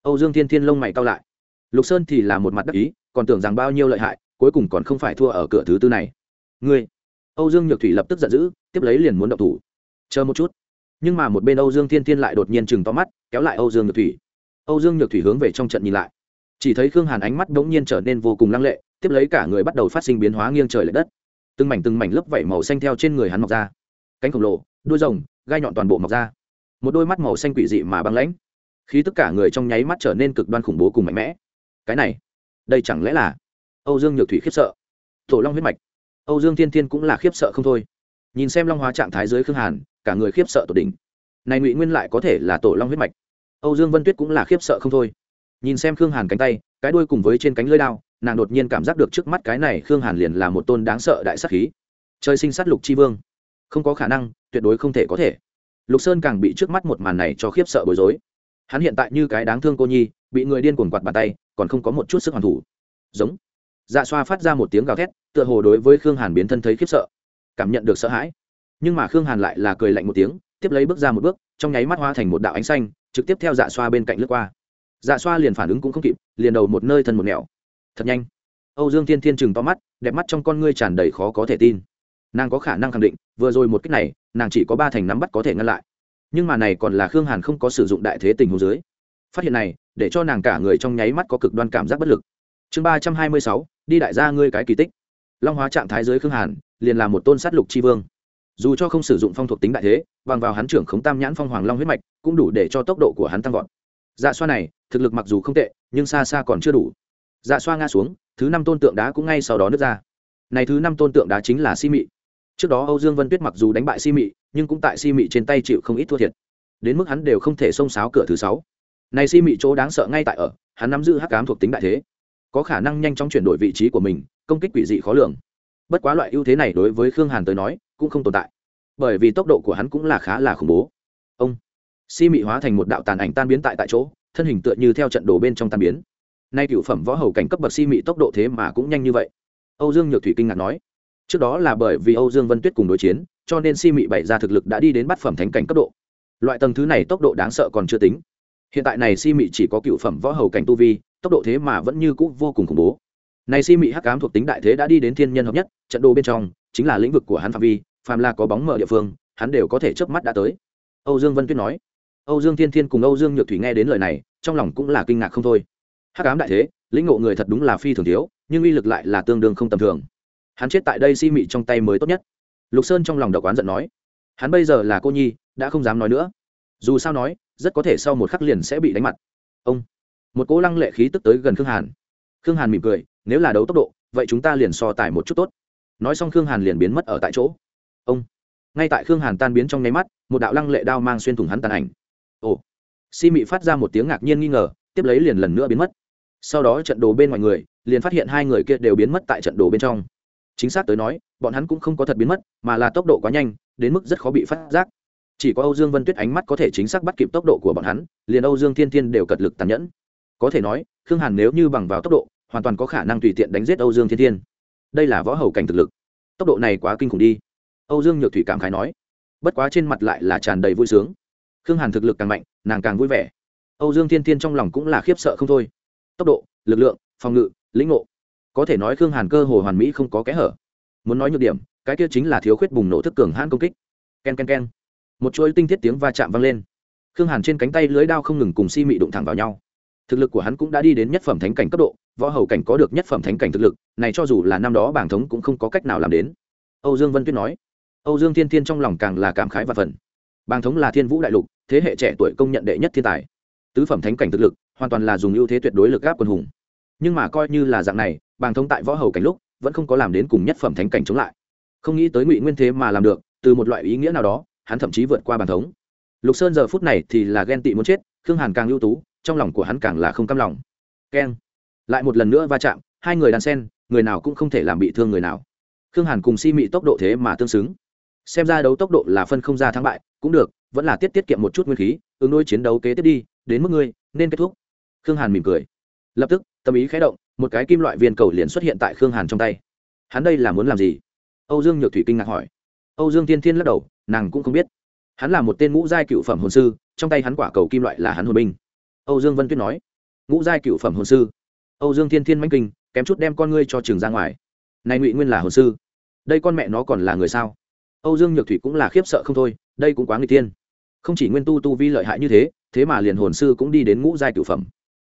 Âu dương thiên thiên lông mày cao lại. Lục sơn thì là một mặt đắc ý, còn tưởng rằng bao nhiêu lợi hại, cuối cùng còn không phải thua ở cửa thứ tư này. Ngươi. Âu dương nhược thủy lập tức giận dữ, tiếp lấy liền muốn động thủ. Chờ một chút nhưng mà một bên âu dương thiên thiên lại đột nhiên chừng to mắt, kéo lại âu dương nhược thủy. Âu dương nhược thủy hướng về trong trận nhìn lại. Chỉ thấy khương hàn ánh mắt đ ố n g nhiên trở nên vô cùng lăng lệ, tiếp lấy cả người bắt đầu phát sinh biến hóa nghiêng trời l ệ đất. Từng mảnh từng mảnh lớp vảy màu xanh theo trên người hắn mọc ra. Cánh khổng lồ, đuôi rồng, gai nhọn toàn bộ mọc ra. Một đôi mắt màu xanh quỷ dị mà băng lãnh. Khi tất cả người trong nháy mắt trở nên cực đoan khủng bố cùng mạnh mẽ. Cái này, đây chẳng lẽ là âu dương nhược thủy khiếp sợ? Tổ long huyết mạch. Âu dương thiên thiên cũng là khiếp sợ không thôi nhìn xem long hóa trạng thái dưới khương hàn, cả người khiếp sợ tột đỉnh. Này ngụy nguyên lại có thể là tổ long huyết mạch. Âu dương vân tuyết cũng là khiếp sợ không thôi. Nhìn xem khương hàn cánh tay, cái đuôi cùng với trên cánh lưỡi đao, nàng đột nhiên cảm giác được trước mắt cái này khương hàn liền là một tôn đáng sợ đại sắc khí. Trời sinh sát lục chi vương. Không có khả năng, tuyệt đối không thể có thể. Lục sơn càng bị trước mắt một màn này cho khiếp sợ bối rối. Hắn hiện tại như cái đáng thương cô nhi, bị người điên cuồng quạt bàn tay, còn không có một chút sức hoàn thủ. Giống. Dạ xoa phát ra một tiếng gào thét, tựa hồ đối với khương hàn biến thân thấy khiếp sợ cảm nhận được sợ hãi. Nhưng mà khương hàn lại là cười lạnh một tiếng, tiếp lấy bước ra một bước, trong nháy mắt hoa thành một đạo ánh xanh, trực tiếp theo dạ xoa bên cạnh lướt qua. Dạ xoa liền phản ứng cũng không kịp, liền đầu một nơi thân một nẻo. Thật nhanh. Âu dương thiên thiên chừng to mắt, đẹp mắt trong con ngươi tràn đầy khó có thể tin. Nàng có khả năng khẳng định, vừa rồi một cách này, nàng chỉ có ba thành nắm bắt có thể ngăn lại. Nhưng mà này còn là khương hàn không có sử dụng đại thế tình hồ dưới. Phát hiện này, để cho nàng cả người trong nháy mắt có cực đoan cảm giác bất lực. Chương ba trăm hai mươi sáu, đi đại gia ngươi cái kỳ tích. Long hóa trạng thái dưới khương hàn liền là một tôn sát lục chi vương. Dù cho không sử dụng phong thuộc tính đại thế, bằng vào hắn trưởng khống tam nhãn phong hoàng long huyết mạch, cũng đủ để cho tốc độ của hắn tăng vọt. Dạ xoa này, thực lực mặc dù không tệ, nhưng xa xa còn chưa đủ. Dạ xoa nga xuống, thứ năm tôn tượng đá cũng ngay sau đó nứt ra. Này thứ năm tôn tượng đá chính là si mị. Trước đó âu dương vân tuyết mặc dù đánh bại si mị, nhưng cũng tại si mị trên tay chịu không ít thua thiệt. Đến mức hắn đều không thể xông sáo cửa thứ sáu. Này si mị chỗ đáng sợ ngay tại ở, hắn nắm giữ hắc cám thuộc tính đại thế. Có khả năng nhanh chóng chuyển đổi vị trí của mình, công kích quỷ dị khó lường bất quá loại ưu thế này đối với khương hàn tới nói, cũng không tồn tại. Bởi vì tốc độ của hắn cũng là khá là khủng bố. Ông, si mị hóa thành một đạo tàn ảnh tan biến tại tại chỗ, thân hình tựa như theo trận đồ bên trong tan biến. Nay cựu phẩm võ hầu cảnh cấp bậc si mị tốc độ thế mà cũng nhanh như vậy. Âu dương nhược thủy kinh ngạc nói, trước đó là bởi vì âu dương vân tuyết cùng đối chiến, cho nên si mị bày ra thực lực đã đi đến bát phẩm thánh cảnh cấp độ. Loại tầng thứ này tốc độ đáng sợ còn chưa tính. Hiện tại này si mị chỉ có cựu phẩm võ hầu cảnh tu vi, tốc độ thế mà vẫn như cũ vô cùng khủng bố này si mị hắc ám thuộc tính đại thế đã đi đến thiên nhân hợp nhất, trận đồ bên trong, chính là lĩnh vực của hắn phạm vi, phàm là có bóng mở địa phương, hắn đều có thể chớp mắt đã tới. Âu dương vân tuyết nói. Âu dương thiên thiên cùng âu dương nhược thủy nghe đến lời này, trong lòng cũng là kinh ngạc không thôi. Hắc ám đại thế, lĩnh ngộ người thật đúng là phi thường thiếu, nhưng uy lực lại là tương đương không tầm thường. Hắn chết tại đây si mị trong tay mới tốt nhất. Lục sơn trong lòng độc oán giận nói. Hắn bây giờ là cô nhi, đã không dám nói nữa. Dù sao nói, rất có thể sau một khắc liền sẽ bị đánh mặt. Ông. Một cỗ lăng lệ khí tức tới gần khương hàn khương hàn mỉm cười, nếu là đấu tốc độ, vậy chúng ta liền so tài một chút tốt. Nói xong khương hàn liền biến mất ở tại chỗ. Ông, ngay tại khương hàn tan biến trong nháy mắt, một đạo lăng lệ đao mang xuyên thủng hắn tàn ảnh. Ồ, si mị phát ra một tiếng ngạc nhiên nghi ngờ, tiếp lấy liền lần nữa biến mất. Sau đó trận đồ bên ngoài người, liền phát hiện hai người kia đều biến mất tại trận đồ bên trong. Chính xác tới nói, bọn hắn cũng không có thật biến mất, mà là tốc độ quá nhanh, đến mức rất khó bị phát giác. Chỉ có âu dương vân tuyết ánh mắt có thể chính xác bắt kịp tốc độ của bọn hắn, liền âu dương thiên thiên đều cật lực tàn nhẫn có thể nói, khương hàn nếu như bằng vào tốc độ, hoàn toàn có khả năng tùy tiện đánh giết âu dương thiên thiên. Đây là võ hầu cảnh thực lực. Tốc độ này quá kinh khủng đi. Âu dương nhược thủy cảm khái nói. Bất quá trên mặt lại là tràn đầy vui sướng. Khương hàn thực lực càng mạnh, nàng càng vui vẻ. Âu dương thiên thiên trong lòng cũng là khiếp sợ không thôi. Tốc độ, lực lượng, phòng ngự, lĩnh ngộ. Có thể nói khương hàn cơ hồ hoàn mỹ không có kẽ hở. Muốn nói nhược điểm, cái kia chính là thiếu khuyết bùng nổ thức cường hãn công kích. K e n k e n k e n một chuỗi tinh thiết tiếng va chạm vang lên. Khương hàn trên cánh tay lưới đao không ngừng cùng si mị đụng thẳng vào nhau thực lực của hắn cũng đã đi đến nhất phẩm thánh cảnh cấp độ, võ hầu cảnh có được nhất phẩm thánh cảnh thực lực, này cho dù là năm đó bảng thống cũng không có cách nào làm đến. Âu dương vân tuyết nói. Âu dương thiên thiên trong lòng càng là cảm khái và phần bảng thống là thiên vũ đại lục, thế hệ trẻ tuổi công nhận đệ nhất thiên tài. Tứ phẩm thánh cảnh thực lực, hoàn toàn là dùng ưu thế tuyệt đối lực gáp quân hùng. Nhưng mà coi như là dạng này, bảng thống tại võ hầu cảnh lúc, vẫn không có làm đến cùng nhất phẩm thánh cảnh chống lại. Không nghĩ tới ngụy nguyên thế mà làm được, từ một loại ý nghĩa nào đó, hắn thậm chí vượt qua bảng thống. Lục sơn giờ phút này thì là ghen tị muốn chết, khương hàn càng ưu tú trong lòng của hắn càng là không cam lòng. Keng. Lại một lần nữa va chạm, hai người đàn sen, người nào cũng không thể làm bị thương người nào. Khương hàn cùng si mị tốc độ thế mà tương xứng. Xem ra đấu tốc độ là phân không ra thắng bại, cũng được, vẫn là tiết tiết kiệm một chút nguyên khí, ứng đôi chiến đấu kế tiếp đi, đến mức ngươi, nên kết thúc. Khương hàn mỉm cười. Lập tức, tâm ý khé động, một cái kim loại viên cầu liền xuất hiện tại khương hàn trong tay. Hắn đây là muốn làm gì? Âu dương nhược thủy kinh ngạc hỏi. Âu dương tiên thiên lắc đầu, nàng cũng không biết. Hắn là một tên ngũ giai cựu phẩm hồn sư, trong tay hắn quả cầu kim loại là hắn hồn binh âu dương vân tuyết nói. Ngũ giai cựu phẩm hồn sư. Âu dương thiên thiên mãnh kinh, kém chút đem con ngươi cho trường ra ngoài. Này ngụy nguyên là hồn sư. Đây con mẹ nó còn là người sao? Âu dương nhược thủy cũng là khiếp sợ không thôi, đây cũng quá người tiên không chỉ nguyên tu tu vi lợi hại như thế thế mà liền hồn sư cũng đi đến ngũ giai cửu phẩm.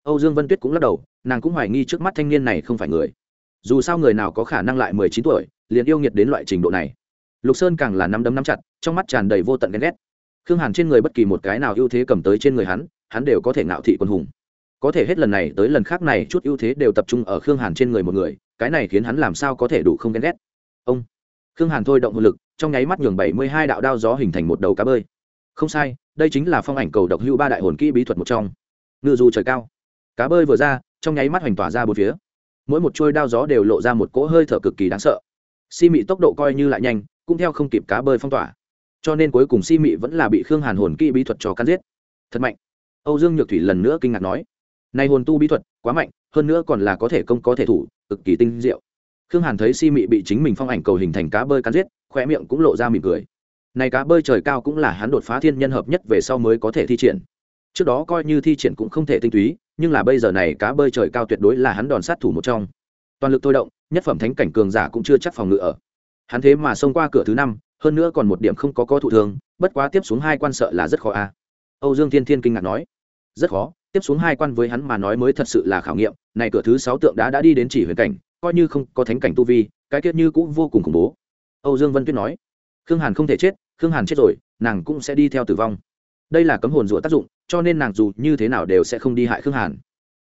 Âu dương vân tuyết cũng lắc đầu, nàng cũng hoài nghi trước mắt thanh niên này không phải người. Dù sao người nào có khả năng lại mười chín tuổi, liền yêu nghiệt đến loại trình độ này. Lục sơn càng là nắm đấm nắm chặt, trong mắt tràn đầy vô tận ghen ghét. Khương hàn trên người bất kỳ một cái nào ưu thế cầm tới trên người hắn hắn đều có thể ngạo thị quân hùng. Có thể hết lần này tới lần khác này chút ưu thế đều tập trung ở khương hàn trên người một người, cái này khiến hắn làm sao có thể đủ không ghen ghét. Ông, khương hàn thôi động hồn lực, trong nháy mắt nhường bảy mươi hai đạo đao gió hình thành một đầu cá bơi. Không sai, đây chính là phong ảnh cầu độc hữu ba đại hồn kỹ bí thuật một trong. Ngự dù trời cao. Cá bơi vừa ra, trong nháy mắt hoành tỏa ra bốn phía. Mỗi một trôi đao gió đều lộ ra một cỗ hơi thở cực kỳ đáng sợ. Si mị tốc độ coi như lại nhanh, cũng theo không kịp cá bơi phong tỏa. Cho nên cuối cùng si mị vẫn là bị khương hàn hồn kỹ bí thuật cho cắn giết. Thật mạnh âu dương nhược thủy lần nữa kinh ngạc nói này hồn tu bí thuật quá mạnh, hơn nữa còn là có thể công có thể thủ, cực kỳ tinh diệu. Khương hàn thấy si mị bị chính mình phong ảnh cầu hình thành cá bơi cắn giết khoe miệng cũng lộ ra mỉm cười. Này cá bơi trời cao cũng là hắn đột phá thiên nhân hợp nhất về sau mới có thể thi triển. Trước đó coi như thi triển cũng không thể tinh túy, nhưng là bây giờ này cá bơi trời cao tuyệt đối là hắn đòn sát thủ một trong. Toàn lực thôi động, nhất phẩm thánh cảnh cường giả cũng chưa chắc phòng ngự ở. Hắn thế mà xông qua cửa thứ năm, hơn nữa còn một điểm không có có thụ thường bất quá tiếp xuống hai quan sợ là rất khó a. Âu dương thiên thiên kinh ngạc nói rất khó, tiếp xuống hai quan với hắn mà nói mới thật sự là khảo nghiệm, này cửa thứ sáu tượng đá đã đi đến chỉ huyền cảnh, coi như không có thánh cảnh tu vi, cái kết như cũng vô cùng khủng bố. Âu dương vân tuyết nói, khương hàn không thể chết, khương hàn chết rồi, nàng cũng sẽ đi theo tử vong. Đây là cấm hồn rủa tác dụng, cho nên nàng dù như thế nào đều sẽ không đi hại khương hàn.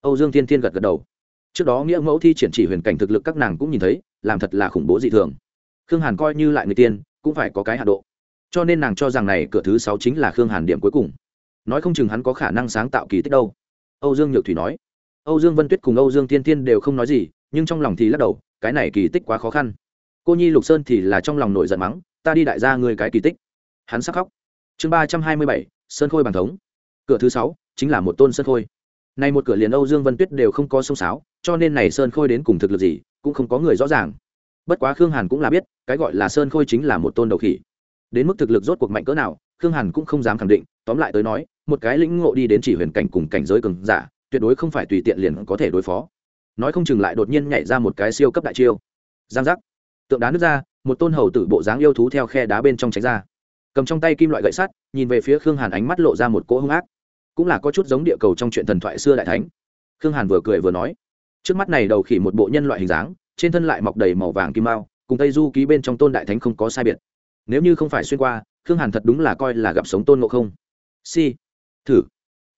Âu dương thiên thiên gật gật đầu. Trước đó nghĩa mẫu thi triển chỉ huyền cảnh thực lực các nàng cũng nhìn thấy, làm thật là khủng bố dị thường. Khương hàn coi như lại người tiên, cũng phải có cái hạ độ. Cho nên nàng cho rằng này cửa thứ sáu chính là khương hàn điểm cuối cùng nói không chừng hắn có khả năng sáng tạo kỳ tích đâu. Âu dương nhược thủy nói. Âu dương vân tuyết cùng âu dương thiên Thiên đều không nói gì, nhưng trong lòng thì lắc đầu, cái này kỳ tích quá khó khăn. Cô nhi lục sơn thì là trong lòng nổi giận mắng, ta đi đại gia người cái kỳ tích. Hắn sắc khóc. Chương ba trăm hai mươi bảy, sơn khôi bàn thống. Cửa thứ sáu, chính là một tôn sơn khôi. Này một cửa liền âu dương vân tuyết đều không có sông sáo, cho nên này sơn khôi đến cùng thực lực gì, cũng không có người rõ ràng. Bất quá khương hàn cũng là biết, cái gọi là sơn khôi chính là một tôn đầu khỉ. Đến mức thực lực rốt cuộc mạnh cỡ nào, khương hàn cũng không dám khẳng định, tóm lại tới nói một cái lĩnh ngộ đi đến chỉ huyền cảnh cùng cảnh giới cường giả, tuyệt đối không phải tùy tiện liền có thể đối phó. Nói không chừng lại đột nhiên nhảy ra một cái siêu cấp đại chiêu. Giang giác. Tượng đá nước ra, một tôn hầu tử bộ dáng yêu thú theo khe đá bên trong tránh ra. Cầm trong tay kim loại gậy sắt, nhìn về phía khương hàn ánh mắt lộ ra một cỗ hung ác. Cũng là có chút giống địa cầu trong chuyện thần thoại xưa đại thánh. Khương hàn vừa cười vừa nói. Trước mắt này đầu khỉ một bộ nhân loại hình dáng, trên thân lại mọc đầy màu vàng kim mao, cùng tây du ký bên trong tôn đại thánh không có sai biệt. Nếu như không phải xuyên qua, khương hàn thật đúng là coi là gặp sống tôn ngộ không. Si thử.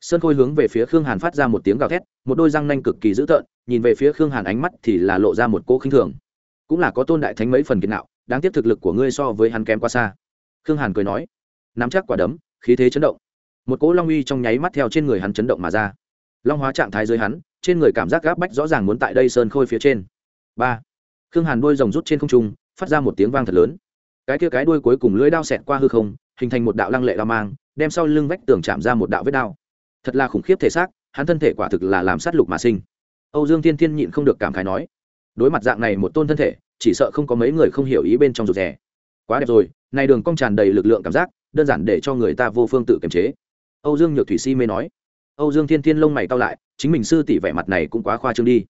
Sơn khôi hướng về phía khương hàn phát ra một tiếng gào thét, một đôi răng nanh cực kỳ dữ tợn, nhìn về phía khương hàn ánh mắt thì là lộ ra một cỗ khinh thường. Cũng là có tôn đại thánh mấy phần kiến nạo, đáng tiếc thực lực của ngươi so với hắn kém quá xa. Khương hàn cười nói, nắm chắc quả đấm, khí thế chấn động. Một cỗ long uy trong nháy mắt theo trên người hắn chấn động mà ra. Long hóa trạng thái dưới hắn, trên người cảm giác gáp bách rõ ràng muốn tại đây sơn khôi phía trên. Ba. Khương hàn đuôi rồng rút trên không trung, phát ra một tiếng vang thật lớn. Cái kia cái đuôi cuối cùng lưỡi đao xẹt qua hư không hình thành một đạo lăng lệ đao mang, đem sau lưng vách tường chạm ra một đạo vết đao. Thật là khủng khiếp thể xác, hắn thân thể quả thực là làm sát lục mà sinh. Âu dương thiên thiên nhịn không được cảm khái nói, đối mặt dạng này một tôn thân thể, chỉ sợ không có mấy người không hiểu ý bên trong rụt rè. Quá đẹp rồi, này đường cong tràn đầy lực lượng cảm giác, đơn giản để cho người ta vô phương tự kiềm chế. Âu dương nhược thủy si mê nói, âu dương thiên thiên lông mày cao lại, chính mình sư tỷ vẻ mặt này cũng quá khoa trương đi.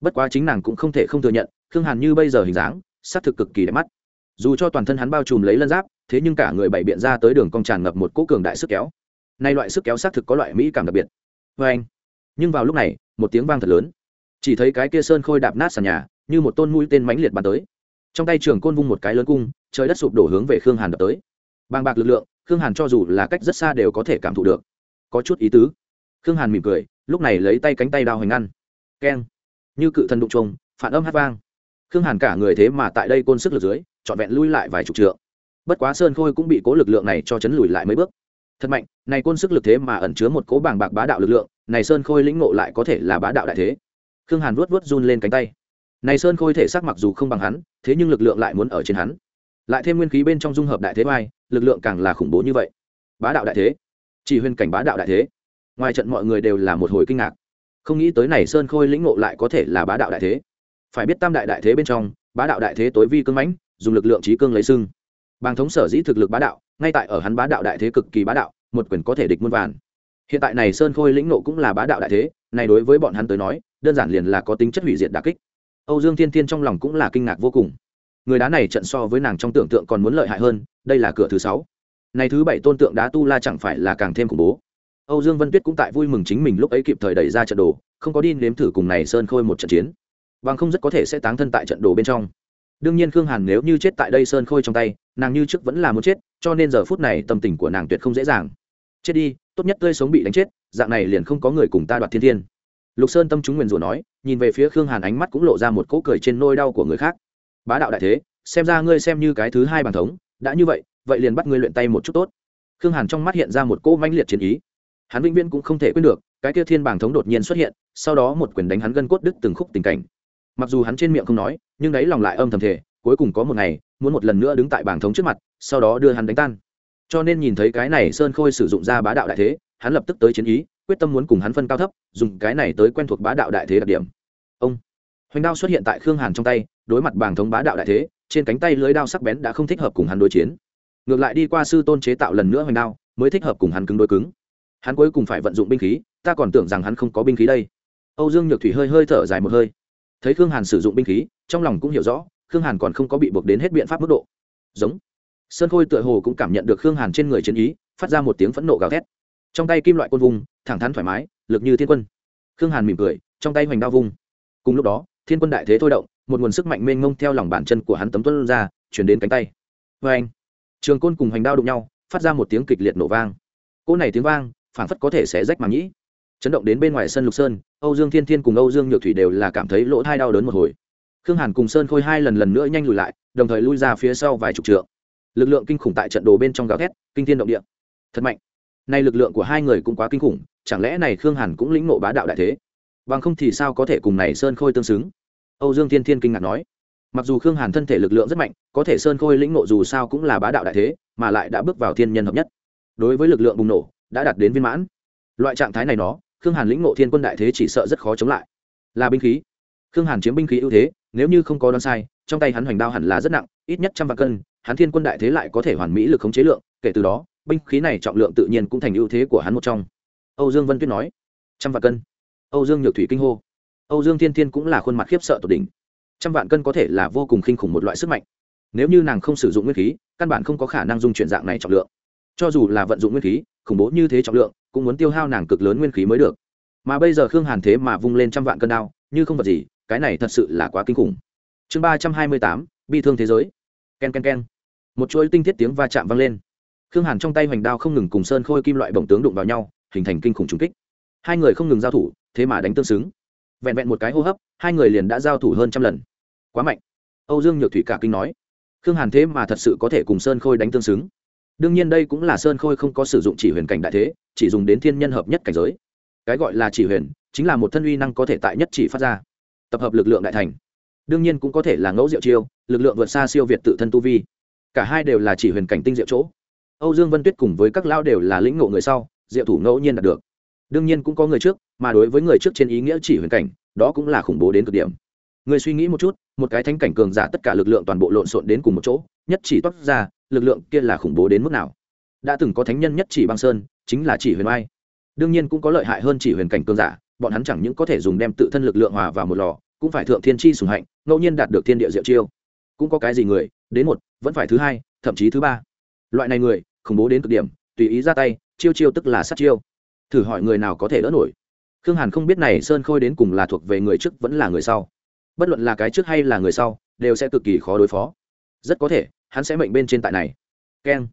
Bất quá chính nàng cũng không thể không thừa nhận, khương hàn như bây giờ hình dáng, sát thực cực kỳ đẹp mắt dù cho toàn thân hắn bao trùm lấy lân giáp, thế nhưng cả người bày biện ra tới đường cong tràn ngập một cỗ cường đại sức kéo. Nay loại sức kéo xác thực có loại mỹ cảm đặc biệt. Vê anh, nhưng vào lúc này, một tiếng vang thật lớn. Chỉ thấy cái kia sơn khôi đạp nát sàn nhà, như một tôn mũi tên mãnh liệt bắn tới. Trong tay trường côn vung một cái lớn cung, trời đất sụp đổ hướng về khương hàn đập tới. Bàng bạc lực lượng, khương hàn cho dù là cách rất xa đều có thể cảm thụ được. Có chút ý tứ. Khương hàn mỉm cười, lúc này lấy tay cánh tay đao hoành ngăn. Keng. Như cự thần đụng trông phản âm hát vang khương hàn cả người thế mà tại đây côn sức lực dưới, trọn vẹn lui lại vài chục trượng. Bất quá sơn khôi cũng bị cố lực lượng này cho chấn lùi lại mấy bước. Thật mạnh, này côn sức lực thế mà ẩn chứa một cố bảng bạc bá đạo lực lượng, này sơn khôi lĩnh ngộ lại có thể là bá đạo đại thế. Khương hàn vuốt vuốt run lên cánh tay. Này sơn khôi thể xác mặc dù không bằng hắn, thế nhưng lực lượng lại muốn ở trên hắn. Lại thêm nguyên khí bên trong dung hợp đại thế vai lực lượng càng là khủng bố như vậy. Bá đạo đại thế. Chỉ huyên cảnh bá đạo đại thế. Ngoài trận mọi người đều là một hồi kinh ngạc. Không nghĩ tới này sơn khôi lĩnh ngộ lại có thể là bá đạo đại thế phải biết tam đại đại thế bên trong, bá đạo đại thế tối vi cương mãnh, dùng lực lượng trí cương lấy sưng bàng thống sở dĩ thực lực bá đạo, ngay tại ở hắn bá đạo đại thế cực kỳ bá đạo, một quyền có thể địch muôn vàn. Hiện tại này sơn khôi lĩnh nộ cũng là bá đạo đại thế, này đối với bọn hắn tới nói, đơn giản liền là có tính chất hủy diệt đà kích. Âu dương thiên thiên trong lòng cũng là kinh ngạc vô cùng. Người đá này trận so với nàng trong tưởng tượng còn muốn lợi hại hơn, đây là cửa thứ sáu. Này thứ bảy tôn tượng đá tu la chẳng phải là càng thêm khủng bố. Âu dương vân tuyết cũng tại vui mừng chính mình lúc ấy kịp thời đẩy ra trận đồ, không có đi nếm thử cùng này sơn khôi một trận chiến bằng không rất có thể sẽ táng thân tại trận đồ bên trong. Đương nhiên khương hàn nếu như chết tại đây sơn khôi trong tay, nàng như trước vẫn là muốn chết, cho nên giờ phút này tâm tình của nàng tuyệt không dễ dàng. Chết đi, tốt nhất tươi sống bị đánh chết, dạng này liền không có người cùng ta đoạt thiên thiên. Lục sơn tâm chúng nguyền rủa nói, nhìn về phía khương hàn ánh mắt cũng lộ ra một cỗ cười trên nôi đau của người khác. Bá đạo đại thế, xem ra ngươi xem như cái thứ hai bàn thống, đã như vậy vậy liền bắt ngươi luyện tay một chút tốt. Khương hàn trong mắt hiện ra một cỗ mãnh liệt chiến ý. Hắn vĩnh viễn cũng không thể quên được, cái kia thiên bảng thống đột nhiên xuất hiện, sau đó một quyền đánh hắn gân cốt đứt từng khúc tình cảnh mặc dù hắn trên miệng không nói, nhưng đấy lòng lại âm thầm thể cuối cùng có một ngày, muốn một lần nữa đứng tại bảng thống trước mặt, sau đó đưa hắn đánh tan. Cho nên nhìn thấy cái này sơn khôi sử dụng ra bá đạo đại thế, hắn lập tức tới chiến ý, quyết tâm muốn cùng hắn phân cao thấp, dùng cái này tới quen thuộc bá đạo đại thế đặc điểm. Ông, hoành đao xuất hiện tại khương hàn trong tay, đối mặt bảng thống bá đạo đại thế, trên cánh tay lưới đao sắc bén đã không thích hợp cùng hắn đối chiến. Ngược lại đi qua sư tôn chế tạo lần nữa hoành đao, mới thích hợp cùng hắn cứng đối cứng. Hắn cuối cùng phải vận dụng binh khí, ta còn tưởng rằng hắn không có binh khí đây. Âu dương nhược thủy hơi hơi thở dài một hơi thấy khương hàn sử dụng binh khí, trong lòng cũng hiểu rõ, khương hàn còn không có bị buộc đến hết biện pháp mức độ. Giống. Sơn khôi tựa hồ cũng cảm nhận được khương hàn trên người chiến ý, phát ra một tiếng phẫn nộ gào thét. Trong tay kim loại côn vùng, thẳng thắn thoải mái, lực như thiên quân. Khương hàn mỉm cười, trong tay hoành đao vung. Cùng lúc đó, thiên quân đại thế thôi động, một nguồn sức mạnh mênh mông theo lòng bàn chân của hắn tấm tuân ra, chuyển đến cánh tay. Vê anh, trường côn cùng hoành đao đụng nhau, phát ra một tiếng kịch liệt nổ vang. Cỗ này tiếng vang, phảng phất có thể sẽ rách màng nhĩ chấn động đến bên ngoài sân lục sơn, âu dương thiên thiên cùng âu dương nhược thủy đều là cảm thấy lỗ thai đau đớn một hồi. Khương hàn cùng sơn khôi hai lần lần nữa nhanh lùi lại, đồng thời lui ra phía sau vài chục trượng. Lực lượng kinh khủng tại trận đồ bên trong gào thét, kinh thiên động địa. Thật mạnh. Nay lực lượng của hai người cũng quá kinh khủng, chẳng lẽ này khương hàn cũng lĩnh nộ bá đạo đại thế? Bằng không thì sao có thể cùng này sơn khôi tương xứng? Âu dương thiên thiên kinh ngạc nói. Mặc dù khương hàn thân thể lực lượng rất mạnh, có thể sơn khôi lĩnh nộ dù sao cũng là bá đạo đại thế, mà lại đã bước vào thiên nhân hợp nhất. Đối với lực lượng bùng nổ, đã đạt đến viên mãn. Loại trạng thái này nó khương hàn lĩnh Ngộ thiên quân đại thế chỉ sợ rất khó chống lại. Là binh khí. Khương hàn chiếm binh khí ưu thế, nếu như không có đoán sai, trong tay hắn hoành đao hẳn là rất nặng, ít nhất trăm vạn cân, hắn thiên quân đại thế lại có thể hoàn mỹ lực khống chế lượng, kể từ đó, binh khí này trọng lượng tự nhiên cũng thành ưu thế của hắn một trong. Âu dương vân tuyết nói, trăm vạn cân. Âu dương nhược thủy kinh hô, âu dương thiên thiên cũng là khuôn mặt khiếp sợ tột đỉnh. Trăm vạn cân có thể là vô cùng kinh khủng một loại sức mạnh. Nếu như nàng không sử dụng nguyên khí, căn bản không có khả năng dung chuyển dạng này trọng lượng. Cho dù là vận dụng nguyên khí, khủng bố như thế trọng lượng cũng muốn tiêu hao nàng cực lớn nguyên khí mới được. Mà bây giờ khương hàn thế mà vung lên trăm vạn cân đao, như không vật gì, cái này thật sự là quá kinh khủng. Chương ba trăm hai mươi tám, bi thương thế giới. K e n k e n k e n một chuỗi tinh thiết tiếng va chạm vang lên. Khương hàn trong tay hoành đao không ngừng cùng sơn khôi kim loại bổng tướng đụng vào nhau, hình thành kinh khủng trung kích. Hai người không ngừng giao thủ, thế mà đánh tương xứng. Vẹn vẹn một cái hô hấp, hai người liền đã giao thủ hơn trăm lần. Quá mạnh. Âu dương nhược thủy cả kinh nói. Khương hàn thế mà thật sự có thể cùng sơn khôi đánh tương xứng đương nhiên đây cũng là sơn khôi không có sử dụng chỉ huyền cảnh đại thế, chỉ dùng đến thiên nhân hợp nhất cảnh giới. Cái gọi là chỉ huyền, chính là một thân uy năng có thể tại nhất chỉ phát ra. Tập hợp lực lượng đại thành. Đương nhiên cũng có thể là ngẫu diệu chiêu, lực lượng vượt xa siêu việt tự thân tu vi. Cả hai đều là chỉ huyền cảnh tinh diệu chỗ. Âu dương vân tuyết cùng với các lao đều là lĩnh ngộ người sau, diệu thủ ngẫu nhiên đạt được. Đương nhiên cũng có người trước, mà đối với người trước trên ý nghĩa chỉ huyền cảnh, đó cũng là khủng bố đến cực điểm. Người suy nghĩ một chút, một cái thánh cảnh cường giả tất cả lực lượng toàn bộ lộn xộn đến cùng một chỗ, nhất chỉ toát ra lực lượng kia là khủng bố đến mức nào? Đã từng có thánh nhân nhất chỉ băng sơn, chính là chỉ huyền oai. Đương nhiên cũng có lợi hại hơn chỉ huyền cảnh cương giả, bọn hắn chẳng những có thể dùng đem tự thân lực lượng hòa vào một lò, cũng phải thượng thiên chi sùng hạnh, ngẫu nhiên đạt được thiên địa diệu chiêu. Cũng có cái gì người, đến một, vẫn phải thứ hai, thậm chí thứ ba. Loại này người, khủng bố đến cực điểm, tùy ý ra tay, chiêu chiêu tức là sát chiêu. Thử hỏi người nào có thể đỡ nổi? Khương hàn không biết này sơn khôi đến cùng là thuộc về người trước vẫn là người sau. Bất luận là cái trước hay là người sau, đều sẽ cực kỳ khó đối phó. Rất có thể hắn sẽ mệnh bên trên tại này. Keng.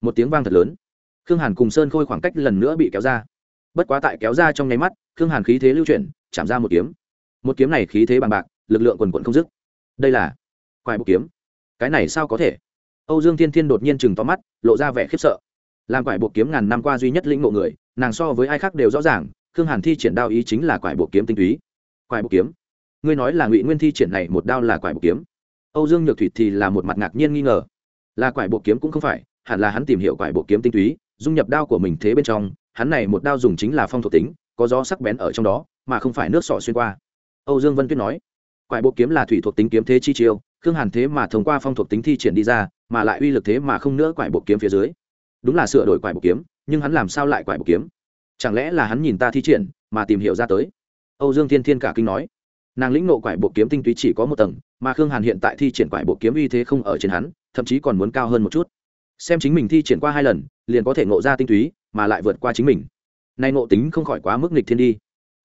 Một tiếng vang thật lớn. Khương hàn cùng sơn khôi khoảng cách lần nữa bị kéo ra. Bất quá tại kéo ra trong nháy mắt, khương hàn khí thế lưu chuyển, chạm ra một kiếm. Một kiếm này khí thế bằng bạc, lực lượng quần quận không dứt. Đây là quài bộ kiếm. Cái này sao có thể? Âu dương thiên thiên đột nhiên chừng to mắt, lộ ra vẻ khiếp sợ. Làm quải bộ kiếm ngàn năm qua duy nhất lĩnh ngộ người, nàng so với ai khác đều rõ ràng, khương hàn thi triển đao ý chính là quải bộ kiếm tinh túy. Quải bộ kiếm. Ngươi nói là ngụy nguyên thi triển này một đao là quải bộ kiếm âu dương nhược thủy thì là một mặt ngạc nhiên nghi ngờ. Là quải bộ kiếm cũng không phải, hẳn là hắn tìm hiểu quải bộ kiếm tinh túy, dung nhập đao của mình thế bên trong, hắn này một đao dùng chính là phong thuộc tính, có gió sắc bén ở trong đó, mà không phải nước sọ xuyên qua. Âu dương vân tuyết nói, quải bộ kiếm là thủy thuộc tính kiếm thế chi chiêu, khương hàn thế mà thông qua phong thuộc tính thi triển đi ra, mà lại uy lực thế mà không nữa quải bộ kiếm phía dưới. Đúng là sửa đổi quải bộ kiếm, nhưng hắn làm sao lại quải bộ kiếm? Chẳng lẽ là hắn nhìn ta thi triển, mà tìm hiểu ra tới? Âu dương thiên thiên cả kinh nói nàng lĩnh nộ quải bộ kiếm tinh túy chỉ có một tầng, mà khương hàn hiện tại thi triển quải bộ kiếm uy thế không ở trên hắn, thậm chí còn muốn cao hơn một chút. Xem chính mình thi triển qua hai lần, liền có thể ngộ ra tinh túy, mà lại vượt qua chính mình. Nay ngộ tính không khỏi quá mức nghịch thiên đi.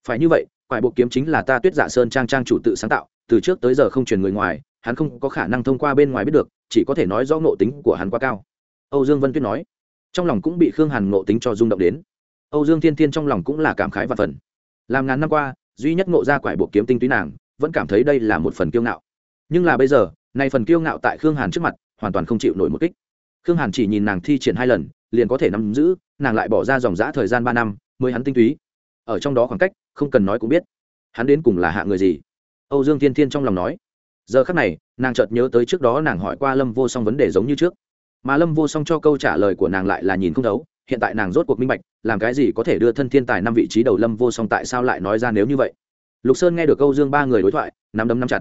Phải như vậy, quải bộ kiếm chính là ta tuyết dạ sơn trang trang chủ tự sáng tạo, từ trước tới giờ không truyền người ngoài, hắn không có khả năng thông qua bên ngoài biết được, chỉ có thể nói rõ ngộ tính của hắn quá cao. Âu dương vân tuyết nói, trong lòng cũng bị khương hàn ngộ tính cho rung động đến. Âu dương thiên thiên trong lòng cũng là cảm khái và phần làm ngàn năm qua duy nhất ngộ ra quải bộ kiếm tinh túy nàng, vẫn cảm thấy đây là một phần kiêu ngạo. Nhưng là bây giờ nay phần kiêu ngạo tại khương hàn trước mặt, hoàn toàn không chịu nổi một kích. Khương hàn chỉ nhìn nàng thi triển hai lần, liền có thể nắm giữ, nàng lại bỏ ra dòng giã thời gian ba năm, mới hắn tinh túy. Ở trong đó khoảng cách, không cần nói cũng biết. Hắn đến cùng là hạ người gì? Âu dương thiên thiên trong lòng nói. Giờ khắc này, nàng chợt nhớ tới trước đó nàng hỏi qua lâm vô song vấn đề giống như trước. Mà lâm vô song cho câu trả lời của nàng lại là nhìn không thấu hiện tại nàng rốt cuộc minh bạch, làm cái gì có thể đưa thân thiên tài năm vị trí đầu lâm vô song tại sao lại nói ra nếu như vậy? Lục sơn nghe được câu dương ba người đối thoại, nắm đấm nắm chặt.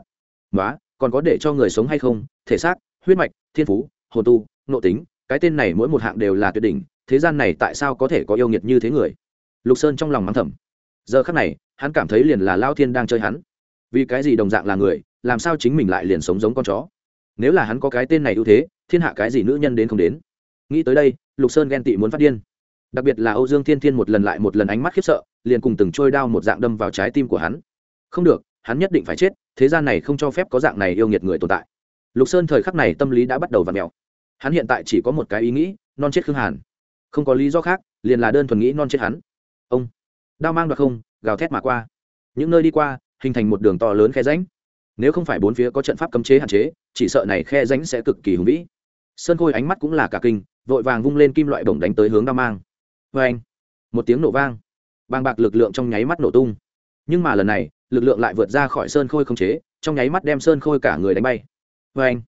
Nói còn có để cho người sống hay không? Thể xác, huyết mạch, thiên phú, hồn tu nộ tính, cái tên này mỗi một hạng đều là tuyệt đỉnh, thế gian này tại sao có thể có yêu nghiệt như thế người? Lục sơn trong lòng mắng thầm. Giờ khắc này, hắn cảm thấy liền là lao thiên đang chơi hắn. Vì cái gì đồng dạng là người, làm sao chính mình lại liền sống giống con chó? Nếu là hắn có cái tên này ưu thế, thiên hạ cái gì nữ nhân đến không đến? Nghĩ tới đây lục sơn ghen tị muốn phát điên. Đặc biệt là âu dương thiên thiên một lần lại một lần ánh mắt khiếp sợ, liền cùng từng trôi đao một dạng đâm vào trái tim của hắn. Không được, hắn nhất định phải chết, thế gian này không cho phép có dạng này yêu nghiệt người tồn tại. Lục sơn thời khắc này tâm lý đã bắt đầu v ặ mẹo hắn hiện tại chỉ có một cái ý nghĩ, non chết khương hàn. Không có lý do khác, liền là đơn thuần nghĩ non chết hắn. Ông, đao mang đoạt không, gào thét mà qua. Những nơi đi qua, hình thành một đường to lớn khe ránh nếu không phải bốn phía có trận pháp cấm chế hạn chế, chỉ sợ này khe ránh sẽ cực kỳ hùng vĩ. Sơn khôi ánh mắt cũng là cả kinh vội vàng vung lên kim loại bổng đánh tới hướng đao mang. Vê anh, một tiếng nổ vang. Bàng bạc lực lượng trong nháy mắt nổ tung. Nhưng mà lần này, lực lượng lại vượt ra khỏi sơn khôi không chế, trong nháy mắt đem sơn khôi cả người đánh bay. Vê anh,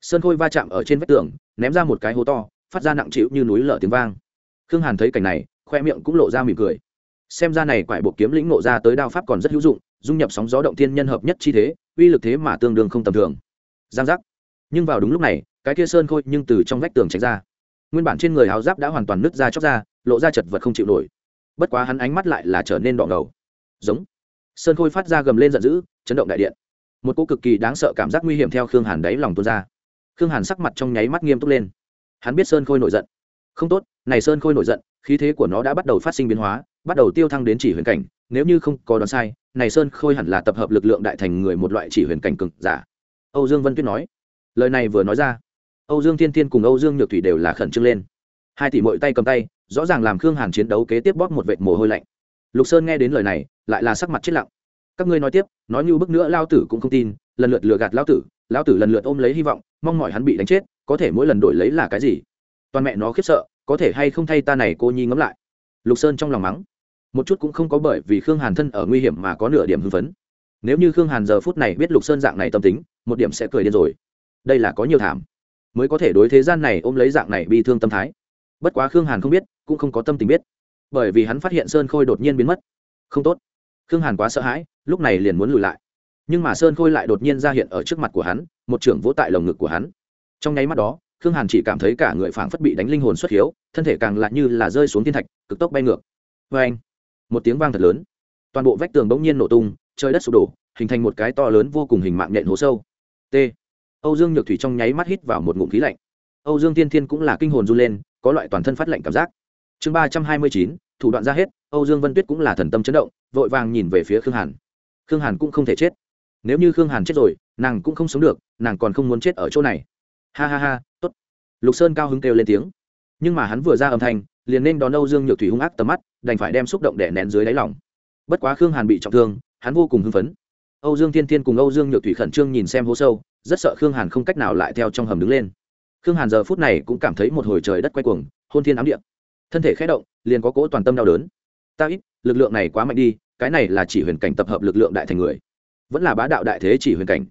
sơn khôi va chạm ở trên vách tường, ném ra một cái hố to, phát ra nặng trĩu như núi lở tiếng vang. Khương hàn thấy cảnh này, khoe miệng cũng lộ ra mỉm cười. Xem ra này quải bộ kiếm lĩnh nộ ra tới đao pháp còn rất hữu dụng, dung nhập sóng gió động thiên nhân hợp nhất chi thế, uy lực thế mà tương đương không tầm thường. Giang giác. Nhưng vào đúng lúc này, cái kia sơn khôi nhưng từ trong vách tường tránh ra nguyên bản trên người áo giáp đã hoàn toàn nứt ra chóc ra, lộ ra chật vật không chịu nổi. Bất quá hắn ánh mắt lại là trở nên đỏ ngầu. Giống. Sơn khôi phát ra gầm lên giận dữ, chấn động đại điện. Một cô cực kỳ đáng sợ cảm giác nguy hiểm theo khương hàn đáy lòng tuôn ra. Khương hàn sắc mặt trong nháy mắt nghiêm túc lên. Hắn biết sơn khôi nổi giận. Không tốt, này sơn khôi nổi giận, khí thế của nó đã bắt đầu phát sinh biến hóa, bắt đầu tiêu thăng đến chỉ huyền cảnh, nếu như không có đoán sai, này sơn khôi hẳn là tập hợp lực lượng đại thành người một loại chỉ huyền cảnh cực giả. Âu dương vân tuyết nói. Lời này vừa nói ra âu dương thiên thiên cùng âu dương nhược thủy đều là khẩn trương lên. Hai tỷ muội tay cầm tay, rõ ràng làm khương hàn chiến đấu kế tiếp bóp một vệt mồ hôi lạnh. Lục sơn nghe đến lời này, lại là sắc mặt chết lặng. Các ngươi nói tiếp, nói như bức nữa lao tử cũng không tin, lần lượt lừa gạt lao tử lao tử lần lượt ôm lấy hy vọng, mong mỏi hắn bị đánh chết, có thể mỗi lần đổi lấy là cái gì? Toàn mẹ nó khiếp sợ, có thể hay không thay ta này cô nhi ngẫm lại? Lục sơn trong lòng mắng. Một chút cũng không có bởi vì khương hàn thân ở nguy hiểm mà có nửa điểm hưng phấn. Nếu như khương hàn giờ phút này biết lục sơn dạng này tâm tính, một điểm sẽ cười điên rồi. Đây là có nhiều thảm mới có thể đối thế gian này ôm lấy dạng này bi thương tâm thái. Bất quá khương hàn không biết, cũng không có tâm tình biết. Bởi vì hắn phát hiện sơn khôi đột nhiên biến mất. Không tốt. Khương hàn quá sợ hãi, lúc này liền muốn lùi lại. Nhưng mà sơn khôi lại đột nhiên ra hiện ở trước mặt của hắn, một trưởng vỗ tại lồng ngực của hắn. Trong nháy mắt đó, khương hàn chỉ cảm thấy cả người phảng phất bị đánh linh hồn xuất hiếu, thân thể càng lại như là rơi xuống thiên thạch, cực tốc bay ngược. Vê anh, một tiếng vang thật lớn. Toàn bộ vách tường bỗng nhiên nổ tung, trời đất sụp đổ, hình thành một cái to lớn vô cùng hình mạng nhện hố sâu. T âu dương nhược thủy trong nháy mắt hít vào một ngụm khí lạnh. Âu dương tiên thiên cũng là kinh hồn run lên, có loại toàn thân phát lạnh cảm giác. Chương ba trăm hai mươi chín, thủ đoạn ra hết, âu dương vân tuyết cũng là thần tâm chấn động, vội vàng nhìn về phía khương hàn. Khương hàn cũng không thể chết. Nếu như khương hàn chết rồi, nàng cũng không sống được, nàng còn không muốn chết ở chỗ này. Ha ha ha t ố t lục sơn cao hứng kêu lên tiếng. Nhưng mà hắn vừa ra âm thanh, liền nên đón âu dương nhược thủy hung ác tầm mắt, đành phải đem xúc động đè nén dưới đáy lòng. Bất quá khương hàn bị trọng thương, hắn vô cùng hưng phấn. Âu dương thiên thiên cùng âu dương nhược thủy khẩn trương nhìn xem hố sâu rất sợ khương hàn không cách nào lại theo trong hầm đứng lên. Khương hàn giờ phút này cũng cảm thấy một hồi trời đất quay cuồng, hôn thiên ám địa. Thân thể khé động, liền có cỗ toàn tâm đau đớn. Ta ít, lực lượng này quá mạnh đi, cái này là chỉ huyền cảnh tập hợp lực lượng đại thành người. Vẫn là bá đạo đại thế chỉ huyền cảnh.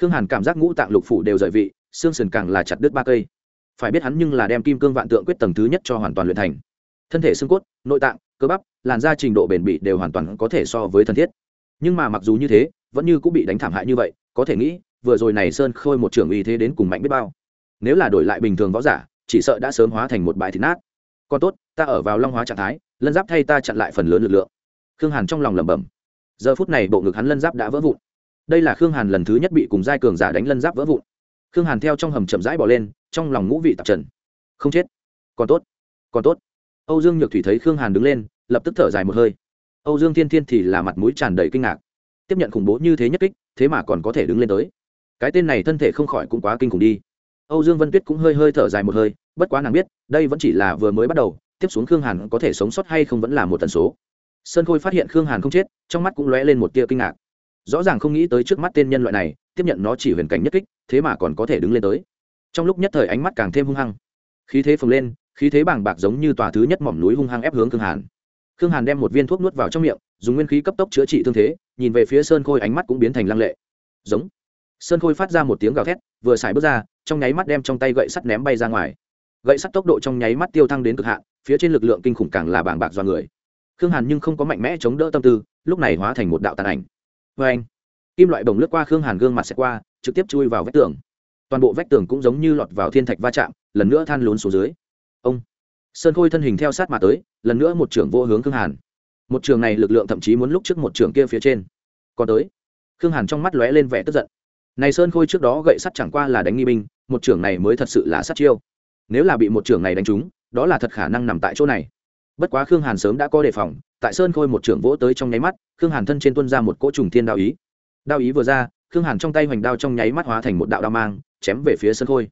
Khương hàn cảm giác ngũ tạng lục phủ đều rời vị, xương sườn càng là chặt đứt ba cây. Phải biết hắn nhưng là đem kim cương vạn tượng quyết tầng thứ nhất cho hoàn toàn luyện thành. Thân thể xương cốt, nội tạng, cơ bắp, làn da trình độ bền bỉ đều hoàn toàn có thể so với thân thiết. Nhưng mà mặc dù như thế, vẫn như cũng bị đánh thảm hại như vậy, có thể nghĩ vừa rồi này sơn khôi một trưởng uy thế đến cùng mạnh biết bao. Nếu là đổi lại bình thường võ giả, chỉ sợ đã sớm hóa thành một bãi thịt nát. Còn tốt, ta ở vào long hóa trạng thái, lân giáp thay ta chặn lại phần lớn lực lượng. Khương hàn trong lòng lẩm bẩm. Giờ phút này bộ ngực hắn lân giáp đã vỡ vụn. Đây là khương hàn lần thứ nhất bị cùng giai cường giả đánh lân giáp vỡ vụn. Khương hàn theo trong hầm chậm rãi bỏ lên, trong lòng ngũ vị tạp trần. Không chết. Còn tốt. Còn tốt. Âu dương nhược thủy thấy khương hàn đứng lên, lập tức thở dài một hơi. Âu dương thiên thiên thì là mặt mũi tràn đầy kinh ngạc. Tiếp nhận khủng bố như thế nhất kích, thế mà còn có thể đứng lên tới cái tên này thân thể không khỏi cũng quá kinh khủng đi. Âu dương vân tuyết cũng hơi hơi thở dài một hơi, bất quá nàng biết, đây vẫn chỉ là vừa mới bắt đầu, tiếp xuống khương hàn có thể sống sót hay không vẫn là một tần số. Sơn khôi phát hiện khương hàn không chết, trong mắt cũng lóe lên một tia kinh ngạc. Rõ ràng không nghĩ tới trước mắt tên nhân loại này, tiếp nhận nó chỉ huyền cảnh nhất kích, thế mà còn có thể đứng lên tới. Trong lúc nhất thời ánh mắt càng thêm hung hăng. Khí thế phồng lên, khí thế bàng bạc giống như tòa thứ nhất mỏm núi hung hăng ép hướng khương hàn. Khương hàn đem một viên thuốc nuốt vào trong miệng, dùng nguyên khí cấp tốc chữa trị thương thế, nhìn về phía sơn khôi ánh mắt cũng biến thành lăng lệ. Giống sơn khôi phát ra một tiếng gào thét, vừa xài bước ra, trong nháy mắt đem trong tay gậy sắt ném bay ra ngoài. Gậy sắt tốc độ trong nháy mắt tiêu thăng đến cực hạn, phía trên lực lượng kinh khủng càng là bàng bạc do người. Khương hàn nhưng không có mạnh mẽ chống đỡ tâm tư, lúc này hóa thành một đạo tàn ảnh. Vê anh, kim loại bồng lướt qua khương hàn gương mặt xẹt qua, trực tiếp chui vào vách tường. Toàn bộ vách tường cũng giống như lọt vào thiên thạch va chạm, lần nữa than lún xuống dưới. Ông, sơn khôi thân hình theo sát mà tới, lần nữa một trưởng vô hướng khương hàn. Một trường này lực lượng thậm chí muốn lúc trước một trường kia phía trên. Còn tới, khương hàn trong mắt lóe lên vẻ tức giận này sơn khôi trước đó gậy sắt chẳng qua là đánh nghi binh, một trưởng này mới thật sự là sát chiêu. Nếu là bị một trưởng này đánh trúng, đó là thật khả năng nằm tại chỗ này. Bất quá khương hàn sớm đã có đề phòng, tại sơn khôi một trưởng vỗ tới trong nháy mắt, khương hàn thân trên tuân ra một cỗ trùng thiên đao ý. Đao ý vừa ra, khương hàn trong tay hoành đao trong nháy mắt hóa thành một đạo đao mang, chém về phía sơn khôi.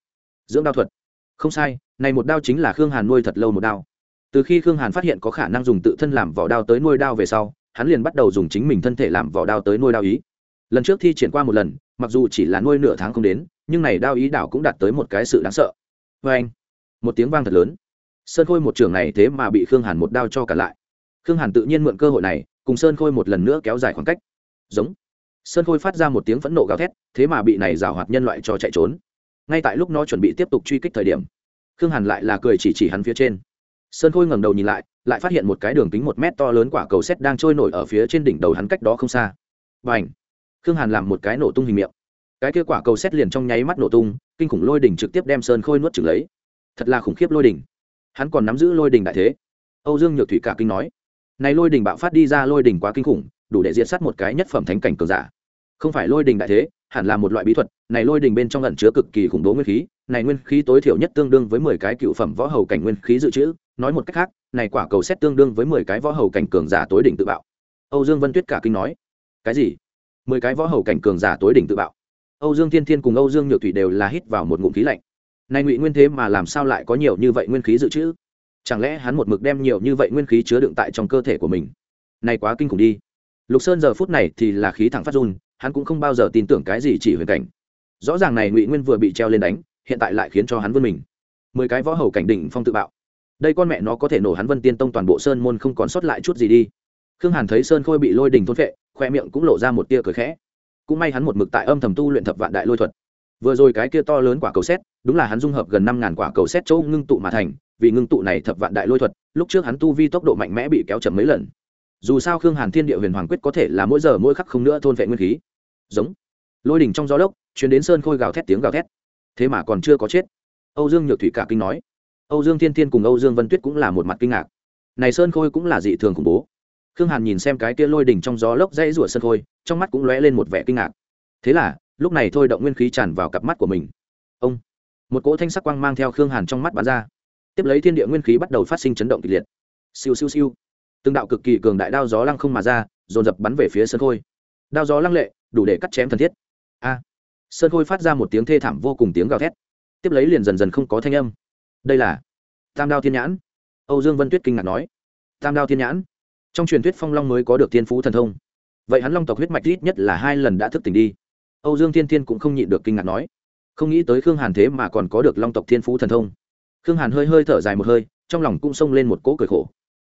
Dưỡng đao thuật. Không sai, này một đao chính là khương hàn nuôi thật lâu một đao. Từ khi khương hàn phát hiện có khả năng dùng tự thân làm vỏ đao tới nuôi đao về sau, hắn liền bắt đầu dùng chính mình thân thể làm vỏ đao tới nuôi đao ý. Lần trước thi triển qua một lần mặc dù chỉ là nuôi nửa tháng không đến, nhưng này đao ý đảo cũng đạt tới một cái sự đáng sợ. Vê anh, một tiếng vang thật lớn. Sơn khôi một trường này thế mà bị khương hàn một đao cho cả lại. Khương hàn tự nhiên mượn cơ hội này, cùng sơn khôi một lần nữa kéo dài khoảng cách. Giống. Sơn khôi phát ra một tiếng phẫn nộ gào thét, thế mà bị này rào hoạt nhân loại cho chạy trốn. Ngay tại lúc nó chuẩn bị tiếp tục truy kích thời điểm, khương hàn lại là cười chỉ chỉ hắn phía trên. Sơn khôi ngẩng đầu nhìn lại lại phát hiện một cái đường kính một mét to lớn quả cầu xét đang trôi nổi ở phía trên đỉnh đầu hắn cách đó không xa. Và h khương hàn làm một cái nổ tung hình miệng. Cái kia quả cầu xét liền trong nháy mắt nổ tung, kinh khủng lôi đỉnh trực tiếp đem sơn khôi nuốt trừng lấy. Thật là khủng khiếp lôi đỉnh. Hắn còn nắm giữ lôi đỉnh đại thế. Âu dương nhược thủy cả kinh nói, này lôi đỉnh bạo phát đi ra lôi đỉnh quá kinh khủng, đủ để diệt sát một cái nhất phẩm thánh cảnh cường giả. Không phải lôi đỉnh đại thế, hẳn là một loại bí thuật, này lôi đỉnh bên trong ẩn chứa cực kỳ khủng bố nguyên khí, này nguyên khí tối thiểu nhất tương đương với mười cái cựu phẩm võ hầu cảnh nguyên khí dự trữ, nói một cách khác, này quả cầu xét tương đương với mười cái võ hầu cảnh cường giả tối đỉnh tự bạo. Âu dương vân tuyết cả kinh nói, cái gì? Mười cái võ hầu cảnh cường giả tối đỉnh tự bạo. Âu dương thiên thiên cùng âu dương nhược thủy đều là hít vào một ngụm khí lạnh. Này ngụy nguyên thế mà làm sao lại có nhiều như vậy nguyên khí dự trữ? Chẳng lẽ hắn một mực đem nhiều như vậy nguyên khí chứa đựng tại trong cơ thể của mình? Này quá kinh khủng đi. Lục sơn giờ phút này thì là khí thẳng phát run, hắn cũng không bao giờ tin tưởng cái gì chỉ huyền cảnh. Rõ ràng này ngụy nguyên vừa bị treo lên đánh, hiện tại lại khiến cho hắn vươn mình. Mười cái võ hầu cảnh đỉnh phong tự bạo. Đây con mẹ nó có thể nổ hắn vân tiên tông toàn bộ sơn môn không còn sót lại chút gì đi. Khương hàn thấy sơn khôi bị lôi đình thôn vệ khoe miệng cũng lộ ra một tia cười khẽ. Cũng may hắn một mực tại âm thầm tu luyện thập vạn đại lôi thuật. Vừa rồi cái kia to lớn quả cầu xét, đúng là hắn dung hợp gần năm ngàn quả cầu xét chỗ ngưng tụ mà thành, vì ngưng tụ này thập vạn đại lôi thuật, lúc trước hắn tu vi tốc độ mạnh mẽ bị kéo chậm mấy lần. Dù sao khương hàn thiên địa huyền hoàng quyết có thể là mỗi giờ mỗi khắc không nữa thôn vệ nguyên khí. Giống. Lôi đỉnh trong gió lốc chuyến đến sơn khôi gào thét tiếng gào thét. Thế mà còn chưa có chết. Âu dương nhược thủy cả kinh nói. Âu dương thiên thiên cùng âu dương vân tuyết cũng là một mặt kinh ngạc. Này sơn khôi cũng là dị thường khủng bố khương hàn nhìn xem cái kia lôi đỉnh trong gió lốc dãy rủa sơn khôi, trong mắt cũng lóe lên một vẻ kinh ngạc. Thế là, lúc này thôi động nguyên khí tràn vào cặp mắt của mình. Ông! Một cỗ thanh sắc quang mang theo khương hàn trong mắt bắn ra. Tiếp lấy thiên địa nguyên khí bắt đầu phát sinh chấn động kịch liệt. Siêu siêu siêu! Từng đạo cực kỳ cường đại đao gió lăng không mà ra, dồn dập bắn về phía sơn khôi. Đao gió lăng lệ, đủ để cắt chém thần thiết. A! Sơn khôi phát ra một tiếng thê thảm vô cùng tiếng gào thét. Tiếp lấy liền dần dần không có thanh âm. Đây là tam đao thiên nhãn. Âu dương vân tuyết kinh ngạc nói. Tam đao thiên nhãn? Trong truyền thuyết phong long mới có được thiên phú thần thông. Vậy hắn long tộc huyết mạch ít nhất là hai lần đã thức tỉnh đi. Âu dương thiên thiên cũng không nhịn được kinh ngạc nói, không nghĩ tới khương hàn thế mà còn có được long tộc thiên phú thần thông. Khương hàn hơi hơi thở dài một hơi, trong lòng cũng xông lên một cỗ cười khổ.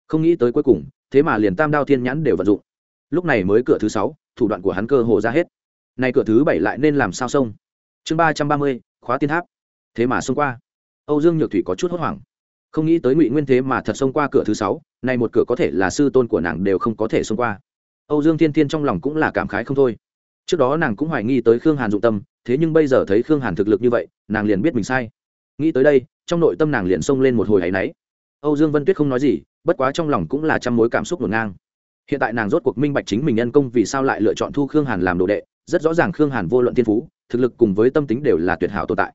Không nghĩ tới cuối cùng, thế mà liền tam đao thiên nhãn đều vận dụng. Lúc này mới cửa thứ sáu, thủ đoạn của hắn cơ hồ ra hết. Nay cửa thứ bảy lại nên làm sao xông? Chương ba trăm ba mươi, khóa tiên tháp. Thế mà xông qua. Âu dương nhược thủy có chút hốt hoảng. Không nghĩ tới ngụy nguyên thế mà thật xông qua cửa thứ sáu nay một cửa có thể là sư tôn của nàng đều không có thể xông qua. Âu dương thiên thiên trong lòng cũng là cảm khái không thôi. Trước đó nàng cũng hoài nghi tới khương hàn dụng tâm, thế nhưng bây giờ thấy khương hàn thực lực như vậy, nàng liền biết mình sai. Nghĩ tới đây, trong nội tâm nàng liền xông lên một hồi áy náy âu dương vân tuyết không nói gì, bất quá trong lòng cũng là trăm mối cảm xúc ngổn ngang. Hiện tại nàng rốt cuộc minh bạch chính mình nhân công vì sao lại lựa chọn thu khương hàn làm đồ đệ, rất rõ ràng khương hàn vô luận thiên phú, thực lực cùng với tâm tính đều là tuyệt hảo tồn tại.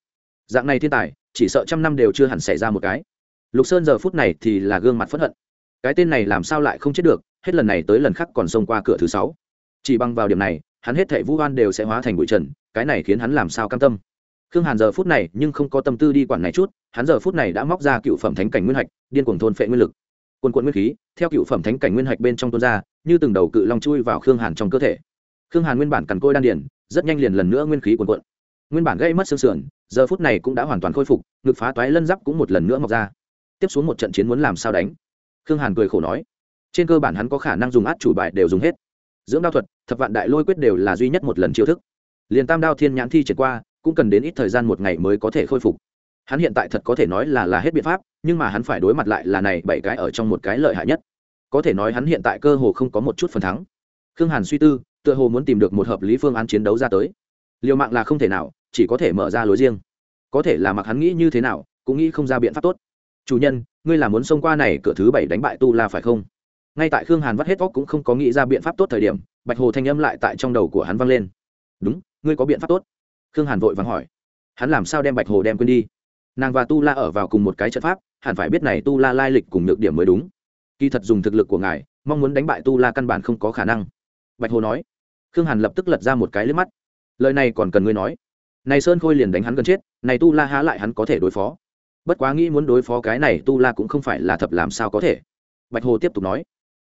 Dạng này thiên tài, chỉ sợ trăm năm đều chưa hẳn xảy ra một cái. Lục sơn giờ phút này thì là gương mặt p hận cái tên này làm sao lại không chết được, hết lần này tới lần khác còn xông qua cửa thứ sáu. Chỉ bằng vào điểm này, hắn hết thảy vũ hoan đều sẽ hóa thành bụi trần, cái này khiến hắn làm sao cam tâm. Khương hàn giờ phút này nhưng không có tâm tư đi quản này chút, hắn giờ phút này đã móc ra cựu phẩm thánh cảnh nguyên hạch, điên cuồng thôn phệ nguyên lực. Quân quận nguyên khí, theo cựu phẩm thánh cảnh nguyên hạch bên trong tuôn ra, như từng đầu cự long chui vào khương hàn trong cơ thể. Khương hàn nguyên bản cằn côi đan điển rất nhanh liền lần nữa nguyên khí quần quận nguyên bản gây mất xương sườn, giờ phút này cũng đã hoàn toàn khôi phục, ngực phá toái lân giáp cũng một lần nữa mọc ra. Tiếp xuống một trận chiến muốn làm sao đánh? Khương hàn cười khổ nói, trên cơ bản hắn có khả năng dùng át chủ bài đều dùng hết. Dưỡng đao thuật, thập vạn đại lôi quyết đều là duy nhất một lần chiêu thức. Liền tam đao thiên nhãn thi triển qua, cũng cần đến ít thời gian một ngày mới có thể khôi phục. Hắn hiện tại thật có thể nói là là hết biện pháp, nhưng mà hắn phải đối mặt lại là này bảy cái ở trong một cái lợi hại nhất. Có thể nói hắn hiện tại cơ hồ không có một chút phần thắng. Khương hàn suy tư, tựa hồ muốn tìm được một hợp lý phương án chiến đấu ra tới. Liều mạng là không thể nào, chỉ có thể mở ra lối riêng. Có thể là mặc hắn nghĩ như thế nào, cũng nghĩ không ra biện pháp tốt. Chủ nhân ngươi là muốn xông qua này cửa thứ bảy đánh bại tu la phải không? Ngay tại khương hàn vắt hết óc cũng không có nghĩ ra biện pháp tốt thời điểm, bạch hồ thanh âm lại tại trong đầu của hắn vang lên. Đúng, ngươi có biện pháp tốt. Khương hàn vội vàng hỏi. Hắn làm sao đem bạch hồ đem quên đi? Nàng và tu la ở vào cùng một cái trận pháp, hẳn phải biết này tu la lai lịch cùng nhược điểm mới đúng. Kỳ thật dùng thực lực của ngài, mong muốn đánh bại tu la căn bản không có khả năng. Bạch hồ nói. Khương hàn lập tức lật ra một cái liếp mắt. Lời này còn cần ngươi nói. Này sơn khôi liền đánh hắn gần chết, này tu la há lại hắn có thể đối phó bất quá nghĩ muốn đối phó cái này tu la cũng không phải là thập làm sao có thể. Bạch hồ tiếp tục nói.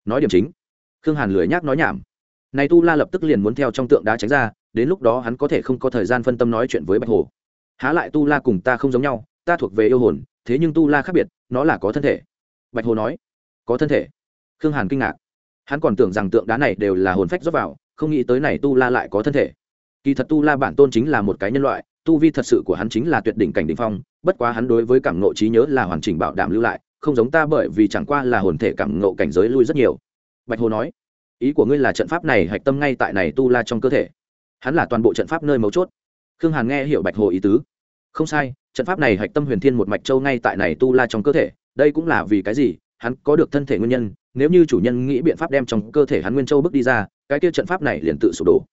Nói điểm chính. Khương hàn lười nhác nói nhảm. Này tu la lập tức liền muốn theo trong tượng đá tránh ra, đến lúc đó hắn có thể không có thời gian phân tâm nói chuyện với bạch hồ. Há lại tu la cùng ta không giống nhau, ta thuộc về yêu hồn, thế nhưng tu la khác biệt, nó là có thân thể. Bạch hồ nói. Có thân thể. Khương hàn kinh ngạc. Hắn còn tưởng rằng tượng đá này đều là hồn phách rót vào, không nghĩ tới này tu la lại có thân thể. Kỳ thật tu la bản tôn chính là một cái nhân loại, tu vi thật sự của hắn chính là tuyệt đỉnh cảnh đ ỉ n h phong bất quá hắn đối với cảm nộ trí nhớ là hoàn chỉnh bảo đảm lưu lại, không giống ta bởi vì chẳng qua là hồn thể cảm nộ cảnh giới lui rất nhiều. Bạch hồ nói, ý của ngươi là trận pháp này hạch tâm ngay tại này tu la trong cơ thể. Hắn là toàn bộ trận pháp nơi mấu chốt. Khương hàn nghe hiểu bạch hồ ý tứ. Không sai, trận pháp này hạch tâm huyền thiên một mạch châu ngay tại này tu la trong cơ thể, đây cũng là vì cái gì? Hắn có được thân thể nguyên nhân, nếu như chủ nhân nghĩ biện pháp đem trong cơ thể hắn nguyên châu bước đi ra, cái kia trận pháp này liền tự sụp đổ.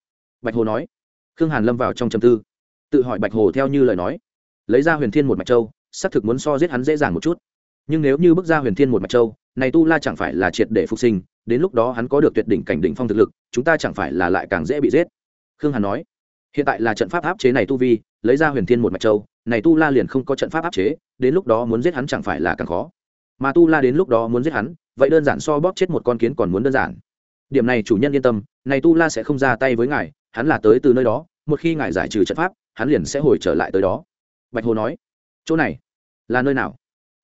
Bạch hồ nói. Khương hàn lâm vào trong trầm tư. Tự hỏi bạch hồ theo như lời nói lấy ra huyền thiên một mạch châu, xác thực muốn so giết hắn dễ dàng một chút. Nhưng nếu như bước ra huyền thiên một mạch châu, này tu la chẳng phải là triệt để phục sinh, đến lúc đó hắn có được tuyệt đỉnh cảnh đỉnh phong thực lực, chúng ta chẳng phải là lại càng dễ bị giết. Khương hàn nói. Hiện tại là trận pháp áp chế này tu vi, lấy ra huyền thiên một mạch châu, này tu la liền không có trận pháp áp chế, đến lúc đó muốn giết hắn chẳng phải là càng khó. Mà tu la đến lúc đó muốn giết hắn, vậy đơn giản so bóp chết một con kiến còn muốn đơn giản. Điểm này chủ nhân yên tâm, này tu la sẽ không ra tay với ngài, hắn là tới từ nơi đó, một khi ngài giải trừ trận pháp, hắn liền sẽ hồi trở lại tới đó bạch hồ nói, chỗ này là nơi nào?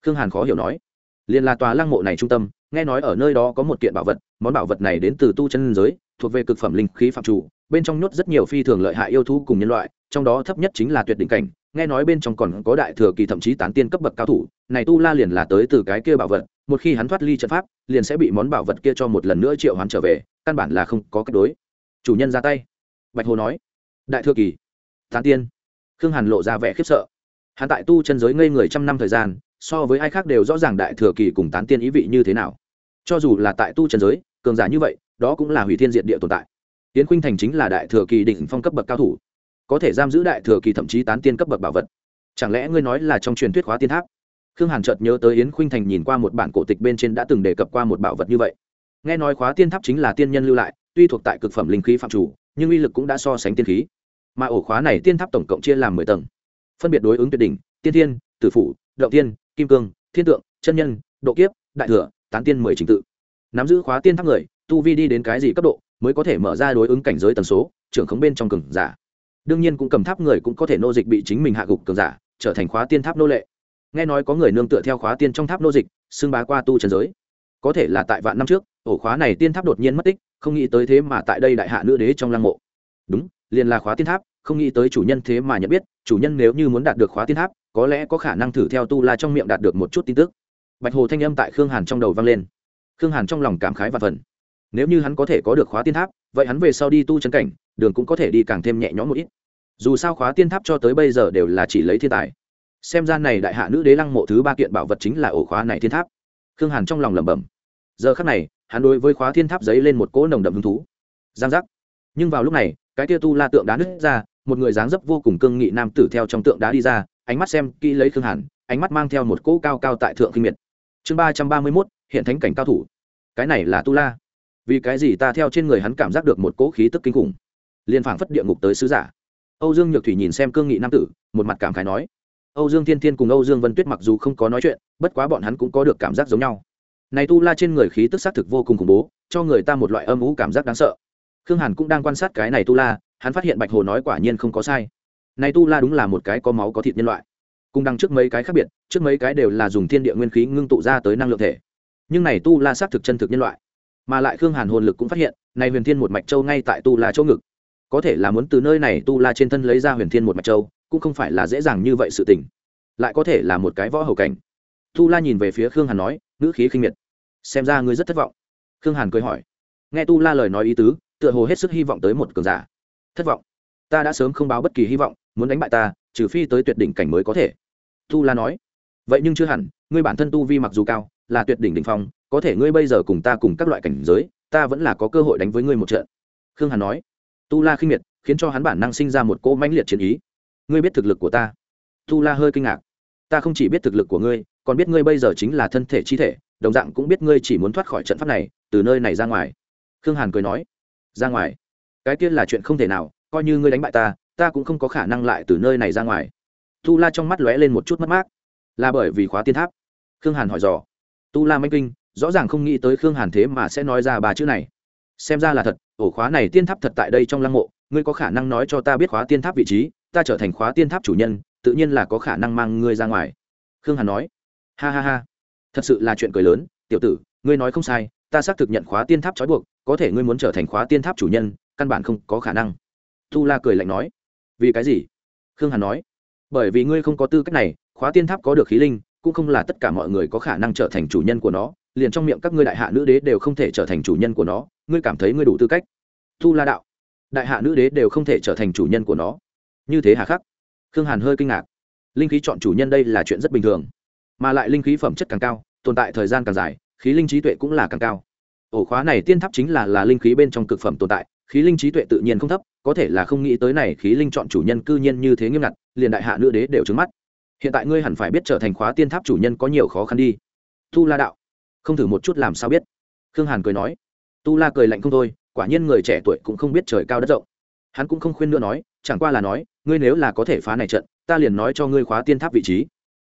Khương hàn khó hiểu nói liền là tòa lăng mộ này trung tâm, nghe nói ở nơi đó có một kiện bảo vật, món bảo vật này đến từ tu chân giới, thuộc về cực phẩm linh khí phạm chủ, bên trong nhốt rất nhiều phi thường lợi hại yêu thú cùng nhân loại, trong đó thấp nhất chính là tuyệt đỉnh cảnh, nghe nói bên trong còn có đại thừa kỳ thậm chí tán tiên cấp bậc cao thủ, này tu la liền là tới từ cái kia bảo vật, một khi hắn thoát ly trận pháp, liền sẽ bị món bảo vật kia cho một lần nữa triệu hắn trở về, căn bản là không có cách đối. Chủ nhân ra tay. Bạch hồ nói, đại thừa kỳ, tán tiên. Khương hàn lộ ra vẻ khiếp sợ hắn tại tu chân giới ngây người trăm năm thời gian, so với ai khác đều rõ ràng đại thừa kỳ cùng tán tiên ý vị như thế nào. Cho dù là tại tu chân giới, cường giả như vậy, đó cũng là hủy thiên diện địa tồn tại. Tiến khuynh thành chính là đại thừa kỳ đỉnh phong cấp bậc cao thủ, có thể giam giữ đại thừa kỳ thậm chí tán tiên cấp bậc bảo vật. Chẳng lẽ ngươi nói là trong truyền thuyết khóa tiên tháp? Khương hàn chợt nhớ tới yến khuynh thành nhìn qua một bản cổ tịch bên trên đã từng đề cập qua một bảo vật như vậy. Nghe nói khóa tiên tháp chính là tiên nhân lưu lại, tuy thuộc tại cực phẩm linh khí phạm chủ, nhưng uy lực cũng đã so sánh tiên khí. Mà ổ khóa này tiên tháp tổng cộng chia làm mười tầng phân biệt đối ứng tuyệt đỉnh, tiên thiên, tử phủ đậu tiên kim cương, thiên tượng, chân nhân, độ kiếp, đại thừa, tán tiên mười trình tự. Nắm giữ khóa tiên tháp người, tu vi đi đến cái gì cấp độ mới có thể mở ra đối ứng cảnh giới tần số, trưởng khống bên trong cường giả. Đương nhiên cũng cầm tháp người cũng có thể nô dịch bị chính mình hạ gục cường giả, trở thành khóa tiên tháp nô lệ. Nghe nói có người nương tựa theo khóa tiên trong tháp nô dịch, xưng bá qua tu trần giới. Có thể là tại vạn năm trước, ổ khóa này tiên tháp đột nhiên mất tích, không nghĩ tới thế mà tại đây đại hạ nữ đế trong lăng mộ. Đúng, liền là khóa tiên tháp không nghĩ tới chủ nhân thế mà nhận biết, chủ nhân nếu như muốn đạt được khóa tiên tháp, có lẽ có khả năng thử theo tu la trong miệng đạt được một chút tin tức. Bạch hồ thanh âm tại khương hàn trong đầu vang lên. Khương hàn trong lòng cảm khái và phần. Nếu như hắn có thể có được khóa tiên tháp, vậy hắn về sau đi tu chân cảnh, đường cũng có thể đi càng thêm nhẹ nhõm một ít. Dù sao khóa tiên tháp cho tới bây giờ đều là chỉ lấy thiên tài. Xem ra này đại hạ nữ đế lăng mộ thứ ba kiện bảo vật chính là ổ khóa này thiên tháp. Khương hàn trong lòng lẩm bẩm. Giờ khắc này, hắn đối với khóa thiên tháp giấy lên một cỗ nồng đậm hứng thú. Giang giác. Nhưng vào lúc này, cái tia tu la tượng đá nứt ra một người dáng dấp vô cùng cương nghị nam tử theo trong tượng đá đi ra, ánh mắt xem kỹ lấy khương hàn, ánh mắt mang theo một cỗ cao cao tại thượng kinh miệt. Chương ba trăm ba mươi mốt, hiện thánh cảnh cao thủ. Cái này là tu la. Vì cái gì ta theo trên người hắn cảm giác được một cỗ khí tức kinh khủng? Liên phảng phất địa ngục tới sứ giả. Âu dương nhược thủy nhìn xem cương nghị nam tử, một mặt cảm khái nói. Âu dương thiên thiên cùng âu dương vân tuyết mặc dù không có nói chuyện, bất quá bọn hắn cũng có được cảm giác giống nhau. Này tu la trên người khí tức xác thực vô cùng khủng bố, cho người ta một loại âm ủ cảm giác đáng sợ. Khương hàn cũng đang quan sát cái này tu la hắn phát hiện bạch hồ nói quả nhiên không có sai. Này tu la đúng là một cái có máu có thịt nhân loại. Cùng đằng trước mấy cái khác biệt, trước mấy cái đều là dùng thiên địa nguyên khí ngưng tụ ra tới năng lượng thể. Nhưng này tu la xác thực chân thực nhân loại. Mà lại khương hàn hồn lực cũng phát hiện, này huyền thiên một mạch châu ngay tại tu la chỗ ngực. Có thể là muốn từ nơi này tu la trên thân lấy ra huyền thiên một mạch châu, cũng không phải là dễ dàng như vậy sự tình. Lại có thể là một cái võ hầu cảnh. Tu la nhìn về phía khương hàn nói, ngữ khí khinh miệt. Xem ra ngươi rất thất vọng. Khương hàn cười hỏi. Nghe tu la lời nói ý tứ, tựa hồ hết sức hy vọng tới một cường giả thất vọng. Ta đã sớm không báo bất kỳ hy vọng, muốn đánh bại ta, trừ phi tới tuyệt đỉnh cảnh mới có thể. Tu la nói. Vậy nhưng chưa hẳn, ngươi bản thân tu vi mặc dù cao, là tuyệt đỉnh đ ỉ n h phong, có thể ngươi bây giờ cùng ta cùng các loại cảnh giới, ta vẫn là có cơ hội đánh với ngươi một trận. Khương hàn nói. Tu la khinh miệt, khiến cho hắn bản năng sinh ra một cỗ mãnh liệt chiến ý. Ngươi biết thực lực của ta. Tu la hơi kinh ngạc. Ta không chỉ biết thực lực của ngươi, còn biết ngươi bây giờ chính là thân thể chi thể, đồng dạng cũng biết ngươi chỉ muốn thoát khỏi trận pháp này, từ nơi này ra ngoài. Khương hàn cười nói. Ra ngoài cái kia là chuyện không thể nào, coi như ngươi đánh bại ta ta cũng không có khả năng lại từ nơi này ra ngoài. Tu la trong mắt lóe lên một chút mất mát. Là bởi vì khóa tiên tháp? Khương hàn hỏi dò. Tu la manh kinh, rõ ràng không nghĩ tới khương hàn thế mà sẽ nói ra ba chữ này. Xem ra là thật, ổ khóa này tiên tháp thật tại đây trong lăng mộ, ngươi có khả năng nói cho ta biết khóa tiên tháp vị trí, ta trở thành khóa tiên tháp chủ nhân, tự nhiên là có khả năng mang ngươi ra ngoài. Khương hàn nói. Ha ha ha. Thật sự là chuyện cười lớn, tiểu tử, ngươi nói không sai, ta xác thực nhận khóa tiên tháp trói buộc, có thể ngươi muốn trở thành khóa tiên tháp chủ nhân căn bản không có khả năng. Tu la cười lạnh nói. Vì cái gì? Khương hàn nói. Bởi vì ngươi không có tư cách này, khóa tiên tháp có được khí linh, cũng không là tất cả mọi người có khả năng trở thành chủ nhân của nó, liền trong miệng các ngươi đại hạ nữ đế đều không thể trở thành chủ nhân của nó, ngươi cảm thấy ngươi đủ tư cách. Tu la đạo, đại hạ nữ đế đều không thể trở thành chủ nhân của nó. Như thế hà khắc. Khương hàn hơi kinh ngạc. Linh khí chọn chủ nhân đây là chuyện rất bình thường. Mà lại linh khí phẩm chất càng cao, tồn tại thời gian càng dài, khí linh trí tuệ cũng là càng cao. Ổ khóa này tiên tháp chính là là linh khí bên trong cực phẩm tồn tại khí linh trí tuệ tự nhiên không thấp, có thể là không nghĩ tới này khí linh chọn chủ nhân cư nhiên như thế nghiêm ngặt, liền đại hạ nữ đế đều trứng mắt. Hiện tại ngươi hẳn phải biết trở thành khóa tiên tháp chủ nhân có nhiều khó khăn đi. Tu la đạo, không thử một chút làm sao biết? Khương hàn cười nói. Tu la cười lạnh không thôi, quả nhiên người trẻ tuổi cũng không biết trời cao đất rộng. Hắn cũng không khuyên nữa nói, chẳng qua là nói, ngươi nếu là có thể phá này trận, ta liền nói cho ngươi khóa tiên tháp vị trí.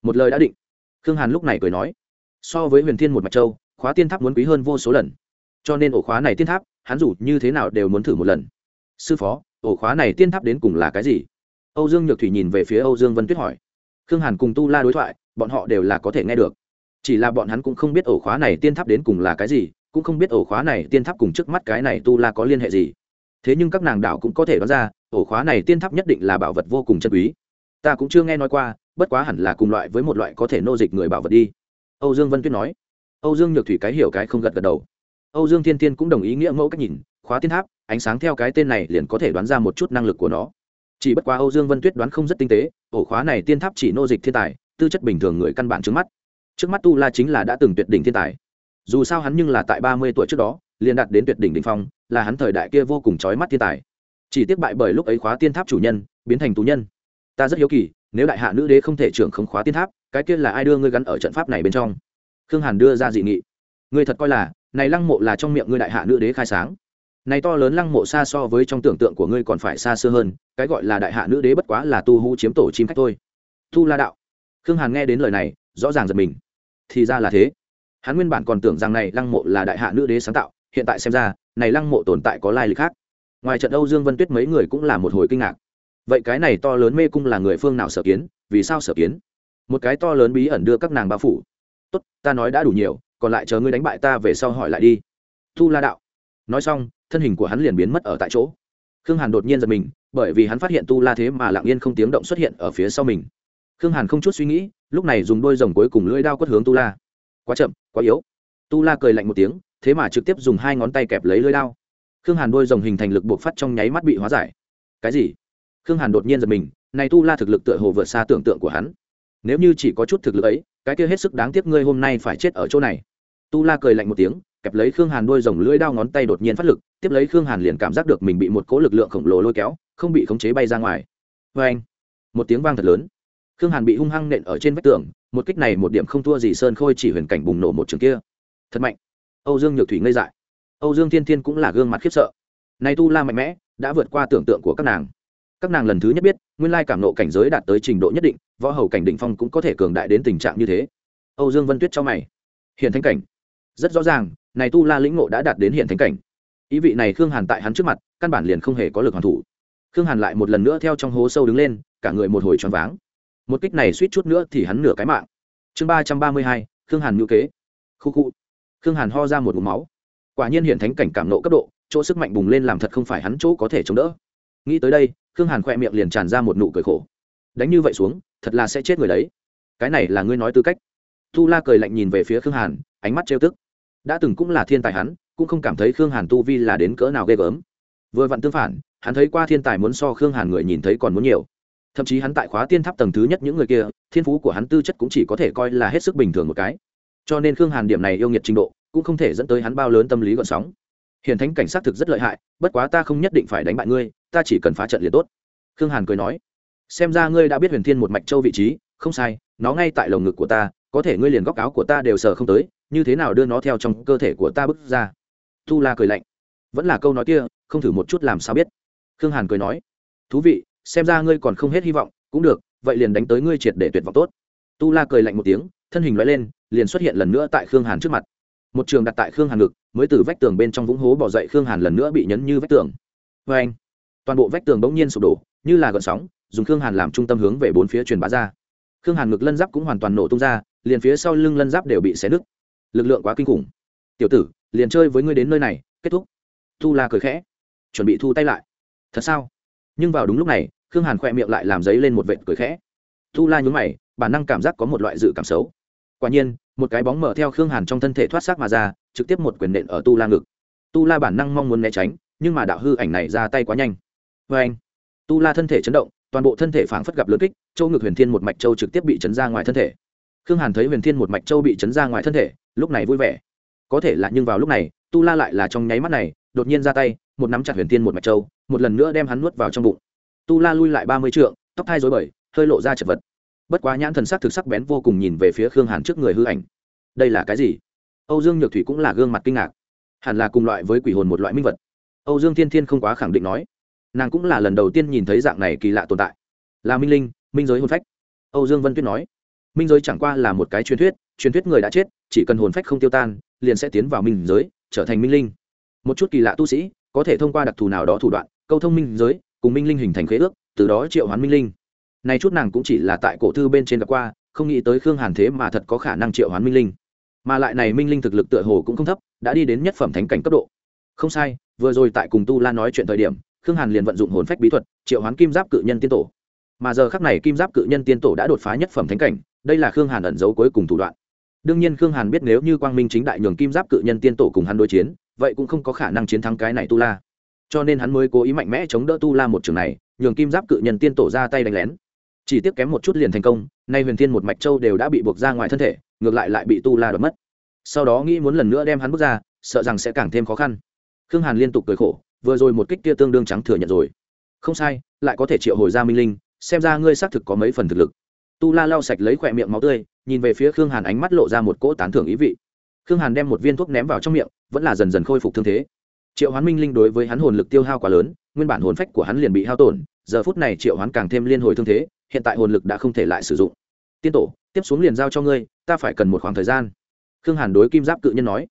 Một lời đã định. Khương hàn lúc này cười nói. So với huyền thiên một mạch châu, khóa tiên tháp muốn quý hơn vô số lần. Cho nên ổ khóa này tiên tháp hắn dù như thế nào đều muốn thử một lần. Sư phó, ổ khóa này tiên tháp đến cùng là cái gì? Âu dương nhược thủy nhìn về phía âu dương vân tuyết hỏi. Khương hàn cùng tu la đối thoại, bọn họ đều là có thể nghe được. Chỉ là bọn hắn cũng không biết ổ khóa này tiên tháp đến cùng là cái gì, cũng không biết ổ khóa này tiên tháp cùng trước mắt cái này tu la có liên hệ gì. Thế nhưng các nàng đạo cũng có thể đoán ra, ổ khóa này tiên tháp nhất định là bảo vật vô cùng chân quý. Ta cũng chưa nghe nói qua, bất quá hẳn là cùng loại với một loại có thể nô dịch người bảo vật đi. Âu dương vân tuyết nói. Âu dương nhược thủy cái hiểu cái không gật gật đầu âu dương thiên tiên cũng đồng ý nghĩa mẫu cách nhìn, khóa tiên tháp, ánh sáng theo cái tên này liền có thể đoán ra một chút năng lực của nó. Chỉ bất quá âu dương vân tuyết đoán không rất tinh tế, ổ khóa này tiên tháp chỉ nô dịch thiên tài, tư chất bình thường người căn bản trước mắt. Trước mắt tu la chính là đã từng tuyệt đỉnh thiên tài. Dù sao hắn nhưng là tại ba mươi tuổi trước đó, liền đạt đến tuyệt đỉnh đ ỉ n h phong, là hắn thời đại kia vô cùng trói mắt thiên tài. Chỉ tiếc bại bởi lúc ấy khóa tiên tháp chủ nhân, biến thành tù nhân. Ta rất hiếu kỳ, nếu đại hạ nữ đế không thể trưởng không khóa tiên tháp, cái kia là ai đưa ngươi gắn ở trận pháp này bên trong? Khương hàn đưa ra dị nghị. Ngươi thật coi là này lăng mộ là trong miệng ngươi đại hạ nữ đế khai sáng. Này to lớn lăng mộ xa so với trong tưởng tượng của ngươi còn phải xa xưa hơn, cái gọi là đại hạ nữ đế bất quá là tu hú chiếm tổ chim khách thôi. Thu la đạo. Khương hàn nghe đến lời này, rõ ràng giật mình. Thì ra là thế. Hắn nguyên bản còn tưởng rằng này lăng mộ là đại hạ nữ đế sáng tạo, hiện tại xem ra, này lăng mộ tồn tại có lai lịch khác. Ngoài trận âu dương vân tuyết mấy người cũng là một hồi kinh ngạc. Vậy cái này to lớn mê cung là người phương nào sở kiến, vì sao sở kiến? Một cái to lớn bí ẩn đưa các nàng bao phủ. Tốt, ta nói đã đủ nhiều còn lại chờ ngươi đánh bại ta về sau hỏi lại đi. Thu la đạo. Nói xong, thân hình của hắn liền biến mất ở tại chỗ. Khương hàn đột nhiên giật mình, bởi vì hắn phát hiện tu la thế mà lặng yên không tiếng động xuất hiện ở phía sau mình. Khương hàn không chút suy nghĩ, lúc này dùng đôi rồng cuối cùng lưỡi đao quất hướng tu la. Quá chậm, quá yếu. Tu la cười lạnh một tiếng, thế mà trực tiếp dùng hai ngón tay kẹp lấy lưỡi đao. Khương hàn đôi rồng hình thành lực buộc phát trong nháy mắt bị hóa giải. Cái gì? Khương hàn đột nhiên giật mình, này tu la thực lực tựa hồ vượt xa tưởng tượng của hắn. Nếu như chỉ có chút thực lực ấy cái kia hết sức đáng tiếc ngươi hôm nay phải chết ở chỗ này. Tu la cười lạnh một tiếng, kẹp lấy khương hàn đôi rồng lưỡi đao ngón tay đột nhiên phát lực, tiếp lấy khương hàn liền cảm giác được mình bị một cỗ lực lượng khổng lồ lôi kéo, không bị khống chế bay ra ngoài. Vê anh, một tiếng vang thật lớn. Khương hàn bị hung hăng nện ở trên vách tường, một kích này một điểm không thua gì sơn khôi chỉ huyền cảnh bùng nổ một trường kia. Thật mạnh. Âu dương nhược thủy ngây dại. Âu dương thiên thiên cũng là gương mặt khiếp sợ. Này tu la mạnh mẽ, đã vượt qua tưởng tượng của các nàng các nàng lần thứ nhất biết, nguyên lai cảm nộ cảnh giới đạt tới trình độ nhất định, võ hầu cảnh định phong cũng có thể cường đại đến tình trạng như thế. Âu dương vân tuyết cho mày. Hiện thánh cảnh. Rất rõ ràng, này tu la lĩnh ngộ đã đạt đến hiện thánh cảnh. Ý vị này khương hàn tại hắn trước mặt, căn bản liền không hề có lực hoàn thủ. Khương hàn lại một lần nữa theo trong hố sâu đứng lên, cả người một hồi choáng váng. Một kích này suýt chút nữa thì hắn nửa cái mạng. Chương ba trăm ba mươi hai, khương hàn ngữ kế. Khu khu. Khương hàn ho ra một vùng máu. Quả nhiên hiện thánh cảnh cảm nộ cấp độ, chỗ sức mạnh bùng lên làm thật không phải hắn chỗ có thể chống đỡ. Nghĩ tới đây khương hàn khoe miệng liền tràn ra một nụ cười khổ. Đánh như vậy xuống, thật là sẽ chết người đấy. Cái này là ngươi nói tư cách. Tu la cười lạnh nhìn về phía khương hàn, ánh mắt trêu tức. Đã từng cũng là thiên tài hắn, cũng không cảm thấy khương hàn tu vi là đến cỡ nào ghê gớm. Vừa vặn tương phản, hắn thấy qua thiên tài muốn so khương hàn người nhìn thấy còn muốn nhiều. Thậm chí hắn tại khóa tiên tháp tầng thứ nhất những người kia, thiên phú của hắn tư chất cũng chỉ có thể coi là hết sức bình thường một cái. Cho nên khương hàn điểm này yêu nghiệt trình độ, cũng không thể dẫn tới hắn bao lớn tâm lý gọn sóng hiện thánh cảnh sát thực rất lợi hại, bất quá ta không nhất định phải đánh bại ngươi, ta chỉ cần phá trận liền tốt. Khương hàn cười nói. Xem ra ngươi đã biết huyền thiên một mạch châu vị trí, không sai, nó ngay tại lồng ngực của ta, có thể ngươi liền góc áo của ta đều sờ không tới, như thế nào đưa nó theo trong cơ thể của ta bước ra? Tu la cười lạnh. Vẫn là câu nói kia, không thử một chút làm sao biết. Khương hàn cười nói. Thú vị, xem ra ngươi còn không hết hy vọng, cũng được, vậy liền đánh tới ngươi triệt để tuyệt vọng tốt. Tu la cười lạnh một tiếng, thân hình loại lên, liền xuất hiện lần nữa tại khương hàn trước mặt một trường đặt tại khương hàn ngực, mới từ vách tường bên trong vũng hố bỏ dậy khương hàn lần nữa bị nhấn như vách tường. Vê anh, toàn bộ vách tường bỗng nhiên sụp đổ, như là gợn sóng, dùng khương hàn làm trung tâm hướng về bốn phía truyền bá ra. Khương hàn ngực lân giáp cũng hoàn toàn nổ tung ra, liền phía sau lưng lân giáp đều bị xé nứt. Lực lượng quá kinh khủng. Tiểu tử, liền chơi với ngươi đến nơi này, kết thúc. Thu la cười khẽ, chuẩn bị thu tay lại. Thật sao? Nhưng vào đúng lúc này, khương hàn khỏe miệng lại làm giấy lên một vệt cười khẽ. Thu la nhún mày, bản năng cảm giác có một loại dự cảm xấu quả nhiên, một cái bóng mở theo khương hàn trong thân thể thoát xác mà ra, trực tiếp một quyền nện ở tu la ngực. Tu la bản năng mong muốn né tránh, nhưng mà đạo hư ảnh này ra tay quá nhanh. Vê anh, tu la thân thể chấn động, toàn bộ thân thể phảng phất gặp lớn kích, châu ngực huyền thiên một mạch châu trực tiếp bị chấn ra ngoài thân thể. Khương hàn thấy huyền thiên một mạch châu bị chấn ra ngoài thân thể, lúc này vui vẻ. Có thể là nhưng vào lúc này, tu la lại là trong nháy mắt này, đột nhiên ra tay, một nắm chặt huyền thiên một mạch châu, một lần nữa đem hắn nuốt vào trong bụng. Tu la lui lại ba mươi trượng, tóc thai dối bời, hơi lộ ra chật vật bất quá nhãn thần sắc thực sắc bén vô cùng nhìn về phía khương hàn trước người hư ảnh. Đây là cái gì? Âu dương nhược thủy cũng là gương mặt kinh ngạc. Hẳn là cùng loại với quỷ hồn một loại minh vật. Âu dương thiên thiên không quá khẳng định nói. Nàng cũng là lần đầu tiên nhìn thấy dạng này kỳ lạ tồn tại. Là minh linh, minh giới hồn phách. Âu dương vân tuyết nói. Minh giới chẳng qua là một cái truyền thuyết truyền thuyết người đã chết, chỉ cần hồn phách không tiêu tan, liền sẽ tiến vào minh giới, trở thành minh linh. Một chút kỳ lạ tu sĩ, có thể thông qua đặc thù nào đó thủ đoạn, câu thông minh giới, cùng minh linh hình thành khế ước, từ đó triệu hoán minh linh này chút nàng cũng chỉ là tại cổ thư bên trên gặp qua, không nghĩ tới khương hàn thế mà thật có khả năng triệu hoán minh linh. Mà lại này minh linh thực lực tựa hồ cũng không thấp, đã đi đến nhất phẩm thánh cảnh cấp độ. Không sai, vừa rồi tại cùng tu la nói chuyện thời điểm, khương hàn liền vận dụng hồn phách bí thuật, triệu hoán kim giáp cự nhân tiên tổ. Mà giờ khắc này kim giáp cự nhân tiên tổ đã đột phá nhất phẩm thánh cảnh, đây là khương hàn ẩn giấu cuối cùng thủ đoạn. Đương nhiên khương hàn biết nếu như quang minh chính đại nhường kim giáp cự nhân tiên tổ cùng hắn đối chiến, vậy cũng không có khả năng chiến thắng cái này tu la. Cho nên hắn mới cố ý mạnh mẽ chống đỡ tu la một trường này, nhường kim giáp cự nhân tiên tổ ra tay đánh lén chỉ tiếp kém một chút liền thành công, nay huyền thiên một mạch châu đều đã bị buộc ra ngoài thân thể, ngược lại lại bị tu la đoạt mất. Sau đó nghĩ muốn lần nữa đem hắn bước ra, sợ rằng sẽ càng thêm khó khăn. Khương hàn liên tục cười khổ, vừa rồi một kích kia tương đương trắng thừa nhận rồi. Không sai, lại có thể triệu hồi ra minh linh, xem ra ngươi xác thực có mấy phần thực lực. Tu la lau sạch lấy khỏe miệng máu tươi, nhìn về phía khương hàn ánh mắt lộ ra một cỗ tán thưởng ý vị. Khương hàn đem một viên thuốc ném vào trong miệng, vẫn là dần dần khôi phục thương thế. Triệu hoán minh linh đối với hắn hồn lực tiêu hao quá lớn, nguyên bản hồn phách của hắn liền bị hao tổn, giờ phút này triệu hoán càng thêm liên hồi thương thế hiện tại hồn lực đã không thể lại sử dụng. Tiên tổ, tiếp xuống liền giao cho ngươi, ta phải cần một khoảng thời gian. Khương hàn đối kim giáp cự nhân nói.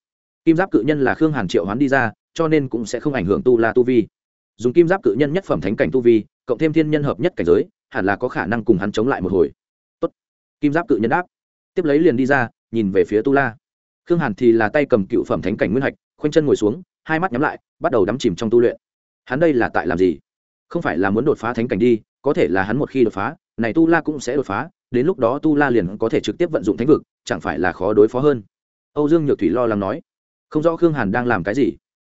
Kim giáp cự nhân là khương hàn triệu hoán đi ra, cho nên cũng sẽ không ảnh hưởng tu la tu vi. Dùng kim giáp cự nhân nhất phẩm thánh cảnh tu vi, cộng thêm thiên nhân hợp nhất cảnh giới, hẳn là có khả năng cùng hắn chống lại một hồi. Tốt. kim giáp cự nhân đáp. Tiếp lấy liền đi ra, nhìn về phía tu la. Khương hàn thì là tay cầm cựu phẩm thánh cảnh nguyên hạch, khoanh chân ngồi xuống, hai mắt nhắm lại, bắt đầu đắm chìm trong tu luyện. Hắn đây là tại làm gì? Không phải là muốn đột phá thánh cảnh đi, có thể là hắn một khi đột phá này tu la cũng sẽ đột phá, đến lúc đó tu la liền có thể trực tiếp vận dụng thánh vực, chẳng phải là khó đối phó hơn. Âu dương nhược thủy lo lắng nói. Không rõ khương hàn đang làm cái gì.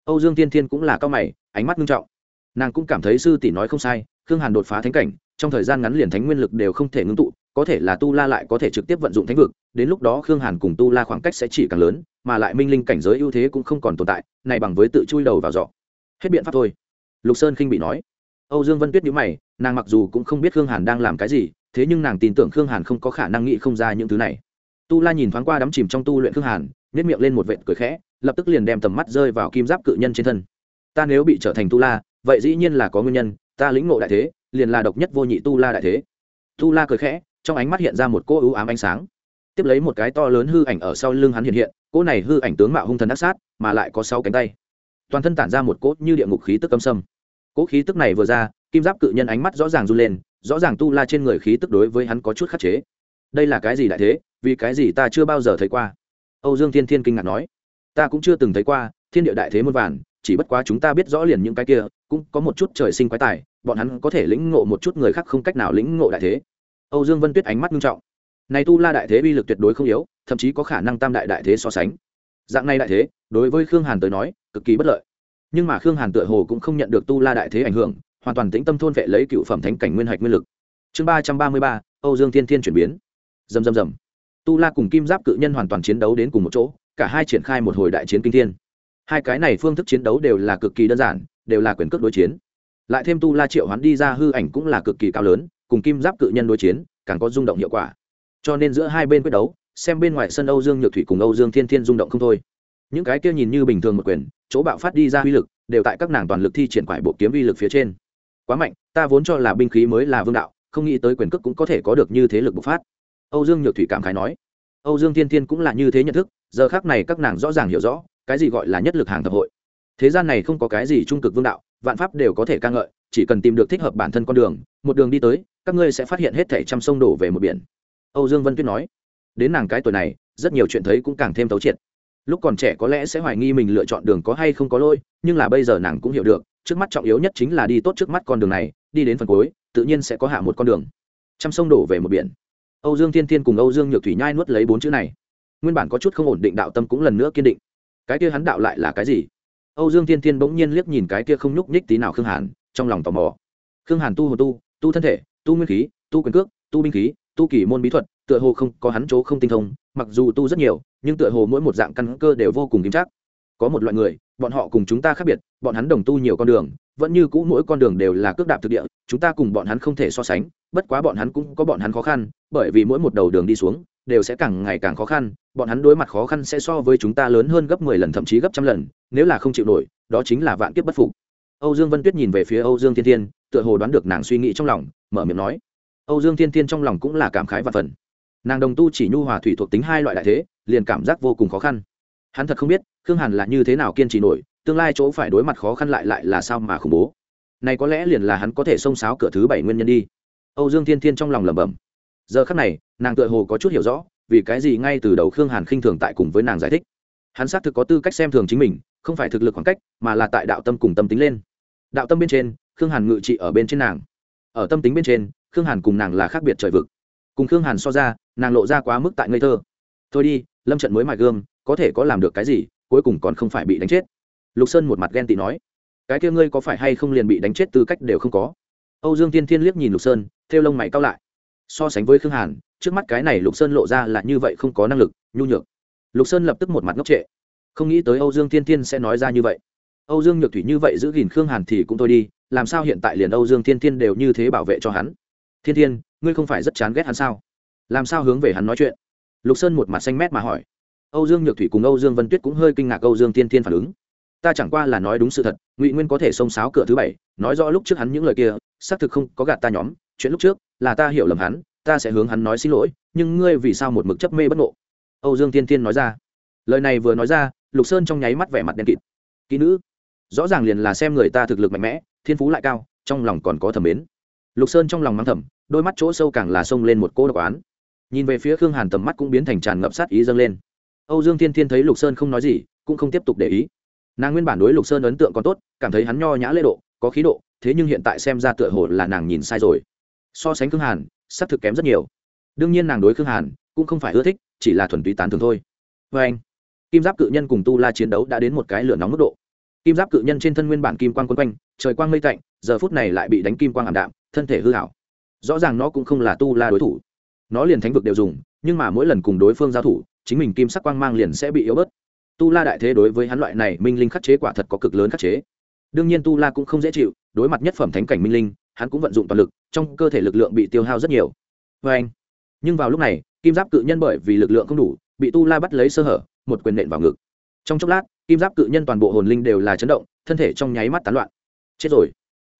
Âu dương tiên thiên cũng là cao mày, ánh mắt nghiêm trọng. Nàng cũng cảm thấy sư tỷ nói không sai, khương hàn đột phá thánh cảnh, trong thời gian ngắn liền thánh nguyên lực đều không thể ngưng tụ, có thể là tu la lại có thể trực tiếp vận dụng thánh vực, đến lúc đó khương hàn cùng tu la khoảng cách sẽ chỉ càng lớn, mà lại minh linh cảnh giới ưu thế cũng không còn tồn tại, này bằng với tự chui đầu vào giỏ. Hết biện pháp thôi. Lục sơn khinh bị nói âu dương vân tuyết nhíu mày, nàng mặc dù cũng không biết khương hàn đang làm cái gì, thế nhưng nàng tin tưởng khương hàn không có khả năng nghĩ không ra những thứ này. Tu la nhìn thoáng qua đắm chìm trong tu luyện khương hàn nhét miệng lên một vệt cười khẽ, lập tức liền đem tầm mắt rơi vào kim giáp cự nhân trên thân. Ta nếu bị trở thành tu la, vậy dĩ nhiên là có nguyên nhân, ta lĩnh ngộ đại thế, liền là độc nhất vô nhị tu la đại thế. Tu la cười khẽ, trong ánh mắt hiện ra một cô ưu ám ánh sáng. Tiếp lấy một cái to lớn hư ảnh ở sau lưng hắn hiện hiện cô này hư ảnh tướng mạo hung thần ác sát, mà lại có sáu cánh tay. Toàn thân tản ra một cốt như địa ngục khí tức âm sâm. Cố khí tức này vừa ra, kim giáp cự nhân ánh mắt rõ ràng run lên, rõ ràng tu la trên người khí tức đối với hắn có chút khắc chế. Đây là cái gì đại thế? Vì cái gì ta chưa bao giờ thấy qua? Âu dương thiên thiên kinh ngạc nói. Ta cũng chưa từng thấy qua, thiên địa đại thế muôn vàn, chỉ bất quá chúng ta biết rõ liền những cái kia, cũng có một chút trời sinh quái tài, bọn hắn có thể lĩnh ngộ một chút người khác không cách nào lĩnh ngộ đại thế. Âu dương vân tuyết ánh mắt nghiêm trọng. Này tu la đại thế uy lực tuyệt đối không yếu, thậm chí có khả năng tam đại đại thế so sánh. Dạng này đại thế, đối với khương hàn tới nói, cực kỳ bất lợi nhưng mà khương hàn tựa hồ cũng không nhận được tu la đại thế ảnh hưởng, hoàn toàn tĩnh tâm thôn vệ lấy cựu phẩm thánh cảnh nguyên hạch nguyên lực. Chương ba trăm ba mươi ba, âu dương thiên thiên chuyển biến. Dầm dầm dầm tu la cùng kim giáp cự nhân hoàn toàn chiến đấu đến cùng một chỗ, cả hai triển khai một hồi đại chiến kinh thiên. Hai cái này phương thức chiến đấu đều là cực kỳ đơn giản, đều là quyền cước đối chiến. Lại thêm tu la triệu hoán đi ra hư ảnh cũng là cực kỳ cao lớn, cùng kim giáp cự nhân đối chiến, càng có rung động hiệu quả. Cho nên giữa hai bên quyết đấu, xem bên ngoài sân âu dương nhược thủy cùng âu dương thiên thiên rung động không thôi những cái kia nhìn như bình thường một quyền, chỗ bạo phát đi ra uy lực, đều tại các nàng toàn lực thi triển quải bộ kiếm uy lực phía trên. Quá mạnh, ta vốn cho là binh khí mới là vương đạo, không nghĩ tới quyền cước cũng có thể có được như thế lực bộc phát. Âu dương nhược thủy cảm khái nói. Âu dương thiên thiên cũng là như thế nhận thức, giờ khác này các nàng rõ ràng hiểu rõ, cái gì gọi là nhất lực hàng thập hội. Thế gian này không có cái gì trung cực vương đạo, vạn pháp đều có thể ca ngợi, chỉ cần tìm được thích hợp bản thân con đường, một đường đi tới, các ngươi sẽ phát hiện hết thảy trăm sông đổ về một biển. Âu dương vân tuyết nói. Đến nàng cái tuổi này, rất nhiều chuyện thấy cũng càng thêm thấu triệt lúc còn trẻ có lẽ sẽ hoài nghi mình lựa chọn đường có hay không có lôi nhưng là bây giờ nàng cũng hiểu được, trước mắt trọng yếu nhất chính là đi tốt trước mắt con đường này, đi đến phần cuối, tự nhiên sẽ có hạ một con đường. Trăm sông đổ về một biển. Âu dương thiên thiên cùng âu dương nhược thủy nhai nuốt lấy bốn chữ này. Nguyên bản có chút không ổn định đạo tâm cũng lần nữa kiên định. Cái kia hắn đạo lại là cái gì? Âu dương thiên thiên bỗng nhiên liếc nhìn cái kia không nhúc nhích tí nào khương hàn, trong lòng tò mò. Khương hàn tu hồ tu tu thân thể, tu nguyên khí, tu quyền cước, tu binh khí, tu kỳ môn bí thuật, tựa hồ không có hắn chỗ không tinh thông mặc dù tu rất nhiều, nhưng tựa hồ mỗi một dạng căn cơ đều vô cùng kín chắc. Có một loại người, bọn họ cùng chúng ta khác biệt, bọn hắn đồng tu nhiều con đường, vẫn như cũ mỗi con đường đều là cước đạp thực địa, chúng ta cùng bọn hắn không thể so sánh, bất quá bọn hắn cũng có bọn hắn khó khăn, bởi vì mỗi một đầu đường đi xuống, đều sẽ càng ngày càng khó khăn, bọn hắn đối mặt khó khăn sẽ so với chúng ta lớn hơn gấp mười lần, thậm chí gấp trăm lần, nếu là không chịu nổi, đó chính là vạn kiếp bất phục. Âu dương vân tuyết nhìn về phía âu dương thiên thiên, tựa hồ đoán được nàng suy nghĩ trong lòng, mở miệng nói. Âu dương thiên thiên trong lòng cũng là cảm khái và phần nàng đồng tu chỉ nhu hòa thủy thuộc tính hai loại đại thế, liền cảm giác vô cùng khó khăn. Hắn thật không biết, khương hàn là như thế nào kiên trì nổi, tương lai chỗ phải đối mặt khó khăn lại lại là sao mà khủng bố. Này có lẽ liền là hắn có thể xông xáo cửa thứ bảy nguyên nhân đi. Âu dương thiên thiên trong lòng lẩm bẩm. Giờ khắc này, nàng tựa hồ có chút hiểu rõ, vì cái gì ngay từ đầu khương hàn khinh thường tại cùng với nàng giải thích. Hắn xác thực có tư cách xem thường chính mình, không phải thực lực khoảng cách, mà là tại đạo tâm cùng tâm tính lên. Đạo tâm bên trên, khương hàn ngự trị ở bên trên nàng. Ở tâm tính bên trên, khương hàn cùng nàng là khác biệt trời vực cùng khương hàn so ra, nàng lộ ra quá mức tại ngây thơ. Thôi đi, lâm trận mới mài gương, có thể có làm được cái gì, cuối cùng còn không phải bị đánh chết. Lục sơn một mặt ghen tị nói, cái kia ngươi có phải hay không liền bị đánh chết tư cách đều không có. Âu dương tiên thiên liếc nhìn lục sơn theo lông mày cao lại. So sánh với khương hàn, trước mắt cái này lục sơn lộ ra là như vậy không có năng lực, nhu nhược. Lục sơn lập tức một mặt ngốc trệ. Không nghĩ tới âu dương tiên thiên sẽ nói ra như vậy. Âu dương nhược thủy như vậy giữ gìn khương hàn thì cũng thôi đi, làm sao hiện tại liền âu dương thiên thiên đều như thế bảo vệ cho hắn? Thiên thiên ngươi không phải rất chán ghét hắn sao? Làm sao hướng về hắn nói chuyện? Lục sơn một mặt xanh mét mà hỏi. Âu dương nhược thủy cùng âu dương vân tuyết cũng hơi kinh ngạc âu dương tiên thiên phản ứng. Ta chẳng qua là nói đúng sự thật, ngụy nguyên có thể xông sáo cửa thứ bảy, nói rõ lúc trước hắn những lời kia, xác thực không có gạt ta nhóm, chuyện lúc trước là ta hiểu lầm hắn, ta sẽ hướng hắn nói xin lỗi, nhưng ngươi vì sao một mực chấp mê bất ngộ? Âu dương tiên tiên nói ra. Lời này vừa nói ra, lục sơn trong nháy mắt vẻ mặt đen kịt. Kỹ nữ, rõ ràng liền là xem người ta thực lực mạnh mẽ, thiên phú lại cao, trong lòng còn có thẩm mến. Lục sơn trong lòng mắng thầm đôi mắt chỗ sâu càng là xông lên một cô độc án nhìn về phía khương hàn tầm mắt cũng biến thành tràn ngập sát ý dâng lên. Âu dương thiên thiên thấy lục sơn không nói gì, cũng không tiếp tục để ý. Nàng nguyên bản đối lục sơn ấn tượng còn tốt, cảm thấy hắn nho nhã lễ độ, có khí độ, thế nhưng hiện tại xem ra tựa hồ là nàng nhìn sai rồi. So sánh khương hàn s ắ c thực kém rất nhiều. Đương nhiên nàng đối khương hàn cũng không phải ưa thích, chỉ là thuần túy tán thường thôi. Vê anh, kim giáp cự nhân cùng tu la chiến đấu đã đến một cái lửa nóng mức độ. Kim giáp cự nhân trên thân nguyên bản kim quang quân quanh, trời quang mây tạnh, giờ phút này lại bị đánh kim quang ảm đạm, thân thể hư hảo rõ ràng nó cũng không là tu la đối thủ. Nó liền thánh vực đều dùng, nhưng mà mỗi lần cùng đối phương giao thủ, chính mình kim sắc quang mang liền sẽ bị yếu bớt. Tu la đại thế đối với hắn loại này minh linh khắc chế quả thật có cực lớn khắc chế. Đương nhiên tu la cũng không dễ chịu, đối mặt nhất phẩm thánh cảnh minh linh, hắn cũng vận dụng toàn lực, trong cơ thể lực lượng bị tiêu hao rất nhiều. Vê anh, nhưng vào lúc này, kim giáp cự nhân bởi vì lực lượng không đủ, bị tu la bắt lấy sơ hở, một quyền nện vào ngực. Trong chốc lát, kim giáp cự nhân toàn bộ hồn linh đều là chấn động, thân thể trong nháy mắt tán loạn. Chết rồi.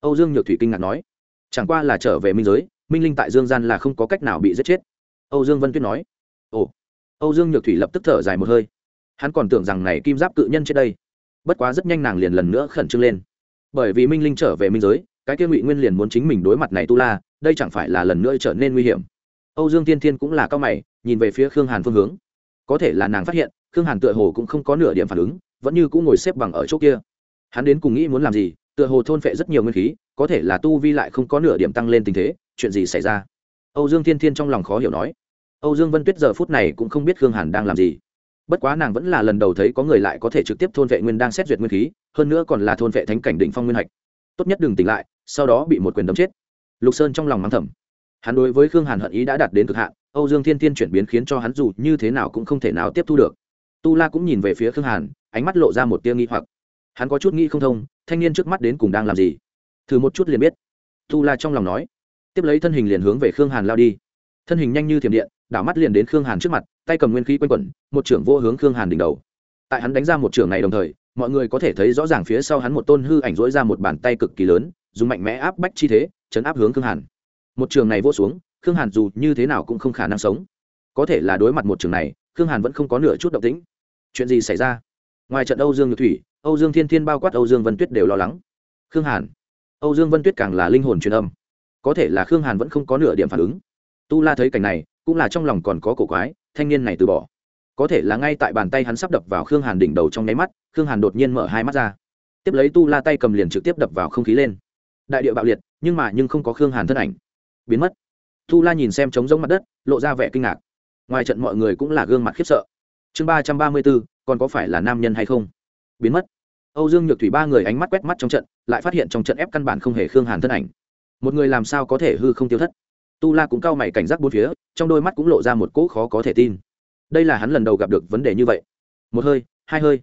Âu dương nhược thủy kinh ngạc nói chẳng qua là trở về minh giới, minh linh tại dương gian là không có cách nào bị giết chết. Âu dương vân tuyết nói. Ồ. Âu dương nhược thủy lập tức thở dài một hơi. Hắn còn tưởng rằng này kim giáp cự nhân trên đây. Bất quá rất nhanh nàng liền lần nữa khẩn trương lên. Bởi vì minh linh trở về minh giới, cái kia ngụy nguyên liền muốn chính mình đối mặt này tu la, đây chẳng phải là lần nữa trở nên nguy hiểm. Âu dương tiên thiên cũng là cao mày, nhìn về phía khương hàn phương hướng. Có thể là nàng phát hiện, khương hàn tựa hồ cũng không có nửa điểm phản ứng, vẫn như cũng ngồi xếp bằng ở chỗ kia. Hắn đến cùng nghĩ muốn làm gì tựa hồ thôn phệ rất nhiều nguyên khí, có thể là tu vi lại không có nửa điểm tăng lên tình thế, chuyện gì xảy ra? Âu dương thiên thiên trong lòng khó hiểu nói. Âu dương vân tuyết giờ phút này cũng không biết khương hàn đang làm gì. Bất quá nàng vẫn là lần đầu thấy có người lại có thể trực tiếp thôn vệ nguyên đang xét duyệt nguyên khí, hơn nữa còn là thôn vệ thánh cảnh định phong nguyên hạch. Tốt nhất đừng tỉnh lại, sau đó bị một quyền đấm chết. Lục sơn trong lòng mắng thầm. Hắn đối với khương hàn hận ý đã đạt đến cực hạn, âu dương thiên thiên chuyển biến khiến cho hắn dù như thế nào cũng không thể nào tiếp thu được. Tu la cũng nhìn về phía khương hàn, ánh mắt lộ ra một tia nghi hoặc hắn có chút nghĩ không thông, thanh niên trước mắt đến cùng đang làm gì? Thử một chút liền biết. Tu la trong lòng nói. Tiếp lấy thân hình liền hướng về khương hàn lao đi. Thân hình nhanh như thiểm điện, đảo mắt liền đến khương hàn trước mặt, tay cầm nguyên khí quanh quẩn, một trưởng vô hướng khương hàn đỉnh đầu. Tại hắn đánh ra một trưởng này đồng thời, mọi người có thể thấy rõ ràng phía sau hắn một tôn hư ảnh dỗi ra một bàn tay cực kỳ lớn, dùng mạnh mẽ áp bách chi thế, chấn áp hướng khương hàn. Một trường này vô xuống, khương hàn dù như thế nào cũng không khả năng sống. Có thể là đối mặt một trường này, khương hàn vẫn không có nửa chút động tĩnh. Chuyện gì xảy ra? Ngoài trận âu dương nhược thủy âu dương thiên thiên bao quát âu dương vân tuyết đều lo lắng. Khương hàn. Âu dương vân tuyết càng là linh hồn truyền âm. Có thể là khương hàn vẫn không có nửa điểm phản ứng. Tu la thấy cảnh này, cũng là trong lòng còn có cổ quái, thanh niên này từ bỏ. Có thể là ngay tại bàn tay hắn sắp đập vào khương hàn đỉnh đầu trong nháy mắt, khương hàn đột nhiên mở hai mắt ra. Tiếp lấy tu la tay cầm liền trực tiếp đập vào không khí lên. Đại địa bạo liệt, nhưng mà nhưng không có khương hàn thân ảnh. Biến mất. Tu la nhìn xem trống rỗng mặt đất, lộ ra vẻ kinh ngạc. Ngoài trận mọi người cũng là gương mặt khiếp sợ. Chương ba trăm ba mươi b ố còn có phải là nam nhân hay không? Biến mất. Âu dương nhược thủy ba người ánh mắt quét mắt trong trận, lại phát hiện trong trận ép căn bản không hề khương hàn thân ảnh. Một người làm sao có thể hư không tiêu thất? Tu la cũng cao mày cảnh giác bốn phía, trong đôi mắt cũng lộ ra một cỗ khó có thể tin. Đây là hắn lần đầu gặp được vấn đề như vậy. Một hơi, hai hơi.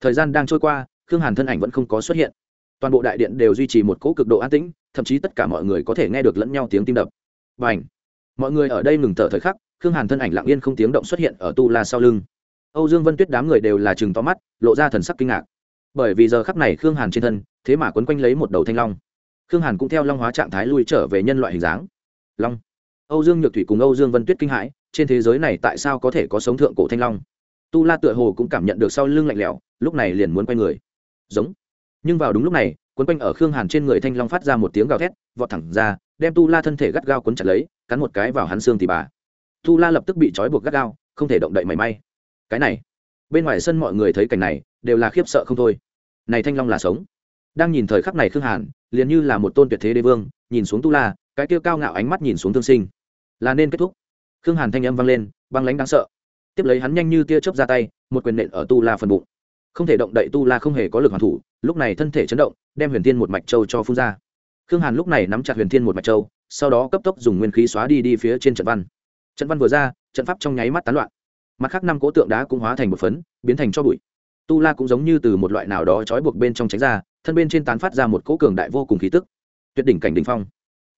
Thời gian đang trôi qua, khương hàn thân ảnh vẫn không có xuất hiện. Toàn bộ đại điện đều duy trì một cỗ cực độ an tĩnh, thậm chí tất cả mọi người có thể nghe được lẫn nhau tiếng tim đập. Và ảnh mọi người ở đây ngừng thở thời khắc, khương hàn thân ảnh lặng yên không tiếng động xuất hiện ở tu la sau lưng âu dương vân tuyết đám người đều là chừng to mắt, lộ ra thần sắc kinh ngạc. Bởi vì giờ khắc này khương hàn trên thân, thế mà quấn quanh lấy một đầu thanh long. Khương hàn cũng theo long hóa trạng thái lui trở về nhân loại hình dáng. Long. Âu dương nhược thủy cùng âu dương vân tuyết kinh hãi, trên thế giới này tại sao có thể có sống thượng cổ thanh long? Tu la tựa hồ cũng cảm nhận được sau lưng lạnh lẽo, lúc này liền muốn quay người. Giống. Nhưng vào đúng lúc này, quấn quanh ở khương hàn trên người thanh long phát ra một tiếng gào thét, vọt thẳng ra, đem tu la thân thể gắt gao quấn chặt lấy, cắn một cái vào hắn xương thì bà. Tu la lập tức bị trói buộc gắt gao, không thể động đậy mảy may cái này, bên ngoài sân mọi người thấy cảnh này, đều là khiếp sợ không thôi. Này thanh long là sống. Đang nhìn thời khắc này khương hàn, liền như là một tôn tuyệt thế đế vương, nhìn xuống tu la, cái tiêu cao ngạo ánh mắt nhìn xuống thương sinh. Là nên kết thúc. Khương hàn thanh âm vang lên, băng lánh đáng sợ. Tiếp lấy hắn nhanh như tia chớp ra tay, một quyền nện ở tu la phần bụng. Không thể động đậy tu la không hề có lực hoàn thủ, lúc này thân thể chấn động, đem huyền thiên một mạch châu cho phun ra. Khương hàn lúc này nắm chặt huyền thiên một mạch châu, sau đó cấp tốc dùng nguyên khí xóa đi đi phía trên trận văn. Trận văn vừa ra, trận pháp trong nháy mắt tán loạn mặt khác năm cố tượng đá cũng hóa thành một phấn, biến thành cho bụi. Tu la cũng giống như từ một loại nào đó trói buộc bên trong tránh ra, thân bên trên tán phát ra một cỗ cường đại vô cùng khí tức. Tuyệt đỉnh cảnh đ ỉ n h phong.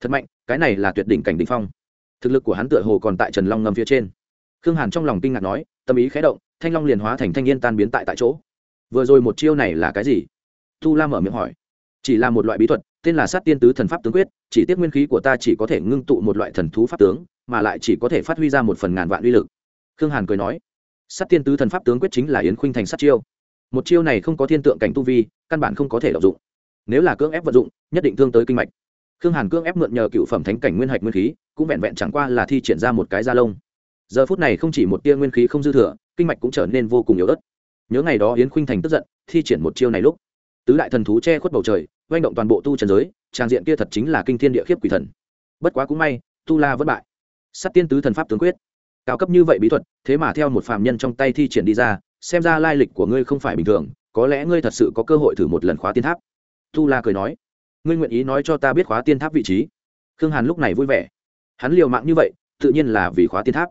Thật mạnh, cái này là tuyệt đỉnh cảnh đ ỉ n h phong. Thực lực của hắn tựa hồ còn tại trần long ngầm phía trên. Khương hàn trong lòng kinh ngạc nói, tâm ý khé động, thanh long liền hóa thành thanh niên tan biến tại tại chỗ. Vừa rồi một chiêu này là cái gì? Tu la mở miệng hỏi. Chỉ là một loại bí thuật, tên là sát tiên tứ thần pháp tướng quyết, chỉ tiếc nguyên khí của ta chỉ có thể ngưng tụ một loại thần thú pháp tướng, mà lại chỉ có thể phát huy ra một phần ngàn vạn uy lực khương hàn cười nói, sát tiên tứ thần pháp tướng quyết chính là yến khuynh thành sát chiêu. Một chiêu này không có thiên tượng cảnh tu vi, căn bản không có thể lợi dụng. Nếu là cưỡng ép vận dụng, nhất định thương tới kinh mạch. Khương hàn cưỡng ép mượn nhờ cựu phẩm thánh cảnh nguyên hạch nguyên khí, cũng vẹn vẹn chẳng qua là thi triển ra một cái da lông. Giờ phút này không chỉ một tia nguyên khí không dư thừa, kinh mạch cũng trở nên vô cùng yếu ớt. Nhớ ngày đó yến khuynh thành tức giận, thi triển một chiêu này lúc, tứ đại thần thú che khuất bầu trời oanh động toàn bộ tu trần giới, trang diện kia thật chính là kinh thiên địa khiếp quỷ thần. Bất quá cũng may, tu la vẫn bại. Sắt tiên tứ thần pháp tướng quyết cao cấp như vậy bí thuật, thế mà theo một phàm nhân trong tay thi triển đi ra, xem ra lai lịch của ngươi không phải bình thường, có lẽ ngươi thật sự có cơ hội thử một lần khóa tiên tháp. Tu la cười nói, ngươi nguyện ý nói cho ta biết khóa tiên tháp vị trí? Khương hàn lúc này vui vẻ. Hắn liều mạng như vậy, tự nhiên là vì khóa tiên tháp.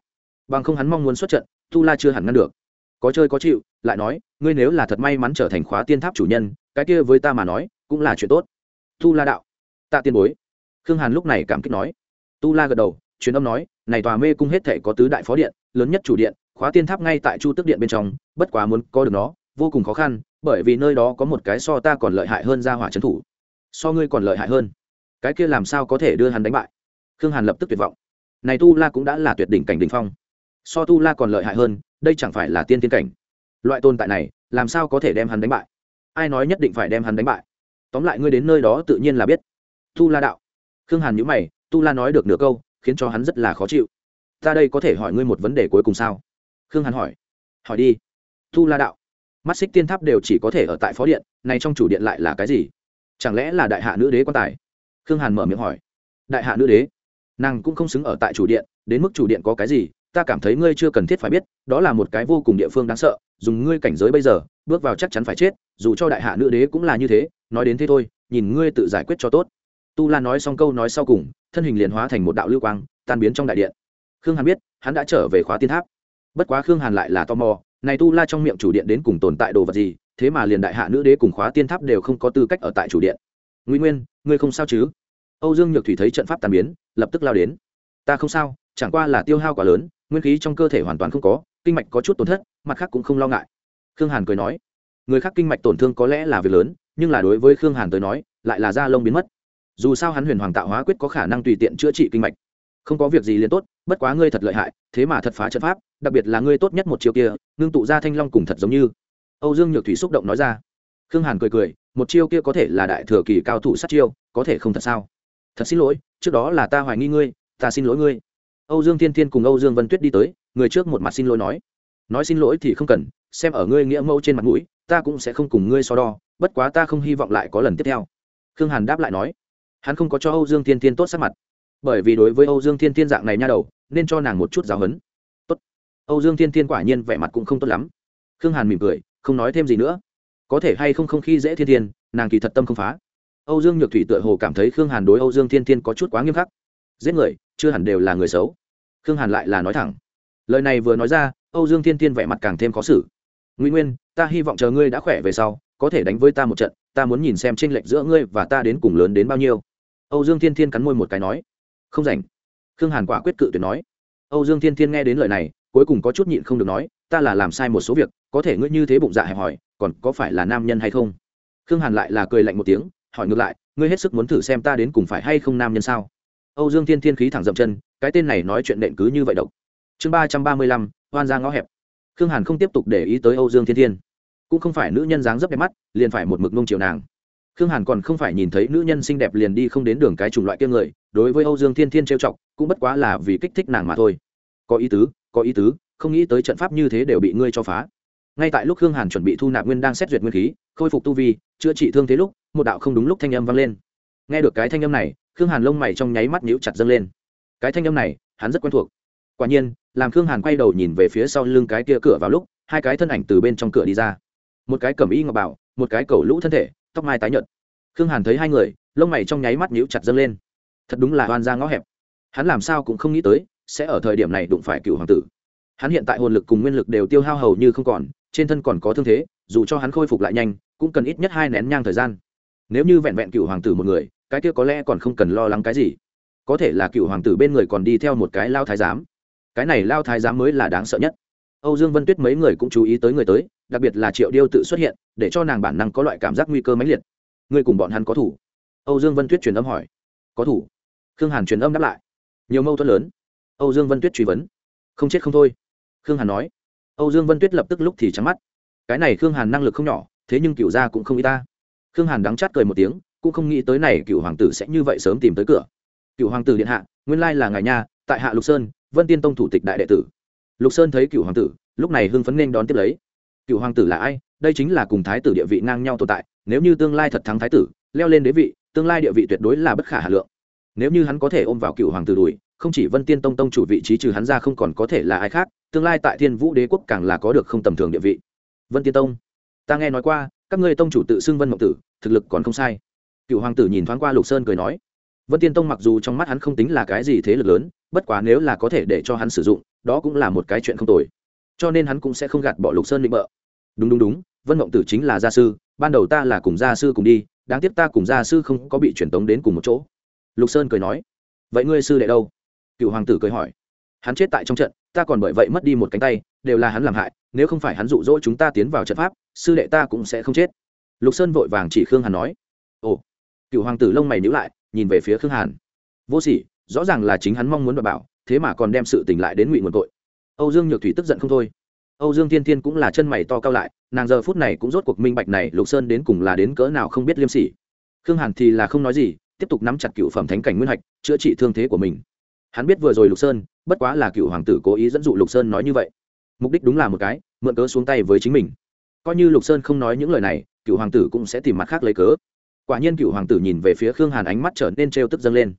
Bằng không hắn mong muốn xuất trận, tu la chưa hẳn ngăn được. Có chơi có chịu, lại nói, ngươi nếu là thật may mắn trở thành khóa tiên tháp chủ nhân, cái kia với ta mà nói, cũng là chuyện tốt. Tu la đạo, tạ tiên bối. Khương hàn lúc này cảm kích nói. Tu la gật đầu truyền âm nói, này tòa mê cung hết thể có tứ đại phó điện, lớn nhất chủ điện, khóa tiên tháp ngay tại chu tức điện bên trong, bất quá muốn có được nó, vô cùng khó khăn, bởi vì nơi đó có một cái so ta còn lợi hại hơn ra hỏa trấn thủ. So ngươi còn lợi hại hơn. Cái kia làm sao có thể đưa hắn đánh bại? Khương hàn lập tức tuyệt vọng. Này tu la cũng đã là tuyệt đỉnh cảnh đỉnh phong. So tu la còn lợi hại hơn, đây chẳng phải là tiên tiên cảnh? Loại tồn tại này, làm sao có thể đem hắn đánh bại? Ai nói nhất định phải đem hắn đánh bại? Tóm lại ngươi đến nơi đó tự nhiên là biết. Tu la đạo. Khương hàn nhữ mày, tu la nói được nửa câu khiến cho hắn rất là khó chịu. Ta đây có thể hỏi ngươi một vấn đề cuối cùng sao? Khương hàn hỏi. Hỏi đi. Tu la đạo. Mắt xích tiên tháp đều chỉ có thể ở tại phó điện, này trong chủ điện lại là cái gì? Chẳng lẽ là đại hạ nữ đế quan tài? Khương hàn mở miệng hỏi. Đại hạ nữ đế? Nàng cũng không xứng ở tại chủ điện, đến mức chủ điện có cái gì, ta cảm thấy ngươi chưa cần thiết phải biết, đó là một cái vô cùng địa phương đáng sợ, dùng ngươi cảnh giới bây giờ, bước vào chắc chắn phải chết, dù cho đại hạ nữ đế cũng là như thế, nói đến thế thôi, nhìn ngươi tự giải quyết cho tốt tu la nói xong câu nói sau cùng, thân hình liền hóa thành một đạo lưu quang, tan biến trong đại điện. Khương hàn biết, hắn đã trở về khóa tiên tháp. Bất quá khương hàn lại là tò mò, này tu la trong miệng chủ điện đến cùng tồn tại đồ vật gì, thế mà liền đại hạ nữ đế cùng khóa tiên tháp đều không có tư cách ở tại chủ điện. Nguy nguyên, ngươi không sao chứ? Âu dương nhược thủy thấy trận pháp tàn biến, lập tức lao đến. Ta không sao, chẳng qua là tiêu hao quá lớn, nguyên khí trong cơ thể hoàn toàn không có, kinh mạch có chút tổn thất, mặt khác cũng không lo ngại. Khương hàn cười nói, người khác kinh mạch tổn thương có lẽ là việc lớn, nhưng là đối với khương hàn tới nói, lại là da lông biến mất dù sao hắn huyền hoàng tạo hóa quyết có khả năng tùy tiện chữa trị kinh mạch. Không có việc gì liền tốt, bất quá ngươi thật lợi hại, thế mà thật phá trận pháp, đặc biệt là ngươi tốt nhất một chiêu kia, ngưng tụ ra thanh long cùng thật giống như. Âu dương nhược thủy xúc động nói ra. Khương hàn cười cười, một chiêu kia có thể là đại thừa kỳ cao thủ sát chiêu, có thể không thật sao? Thật xin lỗi, trước đó là ta hoài nghi ngươi, ta xin lỗi ngươi. Âu dương thiên thiên cùng âu dương vân tuyết đi tới, người trước một mặt xin lỗi nói. Nói xin lỗi thì không cần, xem ở ngươi nghĩa mẫu trên mặt mũi, ta cũng sẽ không cùng ngươi so đo, bất quá ta không hy vọng lại có lần tiếp theo. Khương hàn đáp lại nói hắn không có cho âu dương thiên thiên tốt sắc mặt, bởi vì đối với âu dương thiên thiên dạng này nha đầu, nên cho nàng một chút giáo hấn tốt. Âu dương thiên thiên quả nhiên vẻ mặt cũng không tốt lắm. Khương hàn mỉm cười, không nói thêm gì nữa. Có thể hay không không khi dễ thiên thiên, nàng kỳ thật tâm không phá. Âu dương nhược thủy tựa hồ cảm thấy khương hàn đối âu dương thiên thiên có chút quá nghiêm khắc. Giết người, chưa hẳn đều là người xấu. Khương hàn lại là nói thẳng. Lời này vừa nói ra, âu dương thiên thiên vẻ mặt càng thêm khó xử. Nguy nguyên, ta hy vọng chờ ngươi đã khỏe về sau, có thể đánh với ta một trận ta muốn nhìn xem tranh lệch giữa ngươi và ta đến cùng lớn đến bao nhiêu. Âu dương thiên thiên cắn môi một cái nói, không rảnh. Khương hàn quả quyết cự tuyệt nói. Âu dương thiên thiên nghe đến lời này, cuối cùng có chút nhịn không được nói, ta là làm sai một số việc, có thể ngươi như thế bụng dạ hẹp hỏi còn có phải là nam nhân hay không? Khương hàn lại là cười lạnh một tiếng, hỏi ngược lại, ngươi hết sức muốn thử xem ta đến cùng phải hay không nam nhân sao? Âu dương thiên thiên khí thẳng dậm chân, cái tên này nói chuyện đệm cứ như vậy độc. Chương ba trăm ba mươi lăm hoan ra ngõ hẹp. Khương hàn không tiếp tục để ý tới âu dương thiên thiên cũng không phải nữ nhân dáng dấp đẹp mắt, liền phải một mực nung chiều nàng. Khương hàn còn không phải nhìn thấy nữ nhân xinh đẹp liền đi không đến đường cái chủng loại kia người, đối với âu dương thiên thiên trêu chọc, cũng bất quá là vì kích thích nàng mà thôi. Có ý tứ, có ý tứ, không nghĩ tới trận pháp như thế đều bị ngươi cho phá. Ngay tại lúc khương hàn chuẩn bị thu nạp nguyên đang xét duyệt nguyên khí, khôi phục tu vi, chữa trị thương thế lúc, một đạo không đúng lúc thanh âm vang lên. Nghe được cái thanh âm này, khương hàn lông mày trong nháy mắt nhíu chặt dâng lên. Cái thanh âm này, hắn rất quen thuộc. Quả nhiên, làm khương hàn quay đầu nhìn về phía sau lưng cái kia cửa vào lúc, hai cái thân ảnh từ bên trong cửa đi ra một cái cẩm y ngọc bảo, một cái cầu lũ thân thể, tóc mai tái nhợt. Khương hàn thấy hai người, lông mày trong nháy mắt nhíu chặt dâng lên. Thật đúng là oan ra ngõ hẹp. Hắn làm sao cũng không nghĩ tới, sẽ ở thời điểm này đụng phải cựu hoàng tử. Hắn hiện tại hồn lực cùng nguyên lực đều tiêu hao hầu như không còn, trên thân còn có thương thế, dù cho hắn khôi phục lại nhanh, cũng cần ít nhất hai nén nhang thời gian. Nếu như vẹn vẹn cựu hoàng tử một người, cái kia có lẽ còn không cần lo lắng cái gì. Có thể là cựu hoàng tử bên người còn đi theo một cái lao thái giám. Cái này lao thái giám mới là đáng sợ nhất âu dương vân tuyết mấy người cũng chú ý tới người tới, đặc biệt là triệu điêu tự xuất hiện, để cho nàng bản năng có loại cảm giác nguy cơ mãnh liệt. Người cùng bọn hắn có thủ? Âu dương vân tuyết truyền âm hỏi. Có thủ. Khương hàn truyền âm đáp lại. Nhiều mâu thuẫn lớn. Âu dương vân tuyết truy vấn. Không chết không thôi. Khương hàn nói. Âu dương vân tuyết lập tức lúc thì trắng mắt. Cái này khương hàn năng lực không nhỏ, thế nhưng cựu gia cũng không y ta. Khương hàn đắng chát cười một tiếng, cũng không nghĩ tới này cựu hoàng tử sẽ như vậy sớm tìm tới cửa. Cựu hoàng tử điện hạ, nguyên lai là ngài nha, tại hạ lục sơn, vân tiên tông thủ tịch đại đệ tử lục sơn thấy cựu hoàng tử, lúc này hưng phấn nên đón tiếp lấy. Cựu hoàng tử là ai? Đây chính là cùng thái tử địa vị ngang nhau tồn tại, nếu như tương lai thật thắng thái tử, leo lên đế vị, tương lai địa vị tuyệt đối là bất khả hà lượng. Nếu như hắn có thể ôm vào cựu hoàng tử đùi, không chỉ vân tiên tông tông chủ vị trí trừ hắn ra không còn có thể là ai khác, tương lai tại thiên vũ đế quốc càng là có được không tầm thường địa vị. Vân tiên tông, ta nghe nói qua, các ngươi tông chủ tự xưng vân mộng tử, thực lực còn không sai. Cựu hoàng tử nhìn thoáng qua lục sơn cười nói, vân tiên tông mặc dù trong mắt hắn không tính là cái gì thế lực lớn, bất quá nếu là có thể để cho hắn sử dụng đó cũng là một cái chuyện không tồi. Cho nên hắn cũng sẽ không gạt bỏ lục sơn định bợ. Đúng đúng đúng, vân mộng tử chính là gia sư, ban đầu ta là cùng gia sư cùng đi, đáng tiếc ta cùng gia sư không có bị truyền tống đến cùng một chỗ. Lục sơn cười nói, vậy ngươi sư đệ đâu? Cựu hoàng tử cười hỏi, hắn chết tại trong trận, ta còn bởi vậy mất đi một cánh tay, đều là hắn làm hại, nếu không phải hắn dụ dỗ chúng ta tiến vào trận pháp, sư đệ ta cũng sẽ không chết. Lục sơn vội vàng chỉ khương hàn nói, ồ. Cựu hoàng tử lông mày nhữ lại, nhìn về phía khương hàn, vô sỉ, rõ ràng là chính hắn mong muốn đ bảo thế mà còn đem sự tỉnh lại đến ngụy nguồn tội. Âu dương nhược thủy tức giận không thôi. Âu dương Thiên Thiên cũng là chân mày to cao lại, nàng giờ phút này cũng rốt cuộc minh bạch này lục sơn đến cùng là đến cỡ nào không biết liêm sỉ. Khương hàn thì là không nói gì, tiếp tục nắm chặt cựu phẩm thánh cảnh nguyên hạch, chữa trị thương thế của mình. Hắn biết vừa rồi lục sơn, bất quá là cựu hoàng tử cố ý dẫn dụ lục sơn nói như vậy. Mục đích đúng là một cái, mượn cớ xuống tay với chính mình. Coi như lục sơn không nói những lời này, cựu hoàng tử cũng sẽ tìm mặt khác lấy cớ. Quả nhiên cựu hoàng tử nhìn về phía khương hàn ánh mắt trở nên trêu tức dâng lên.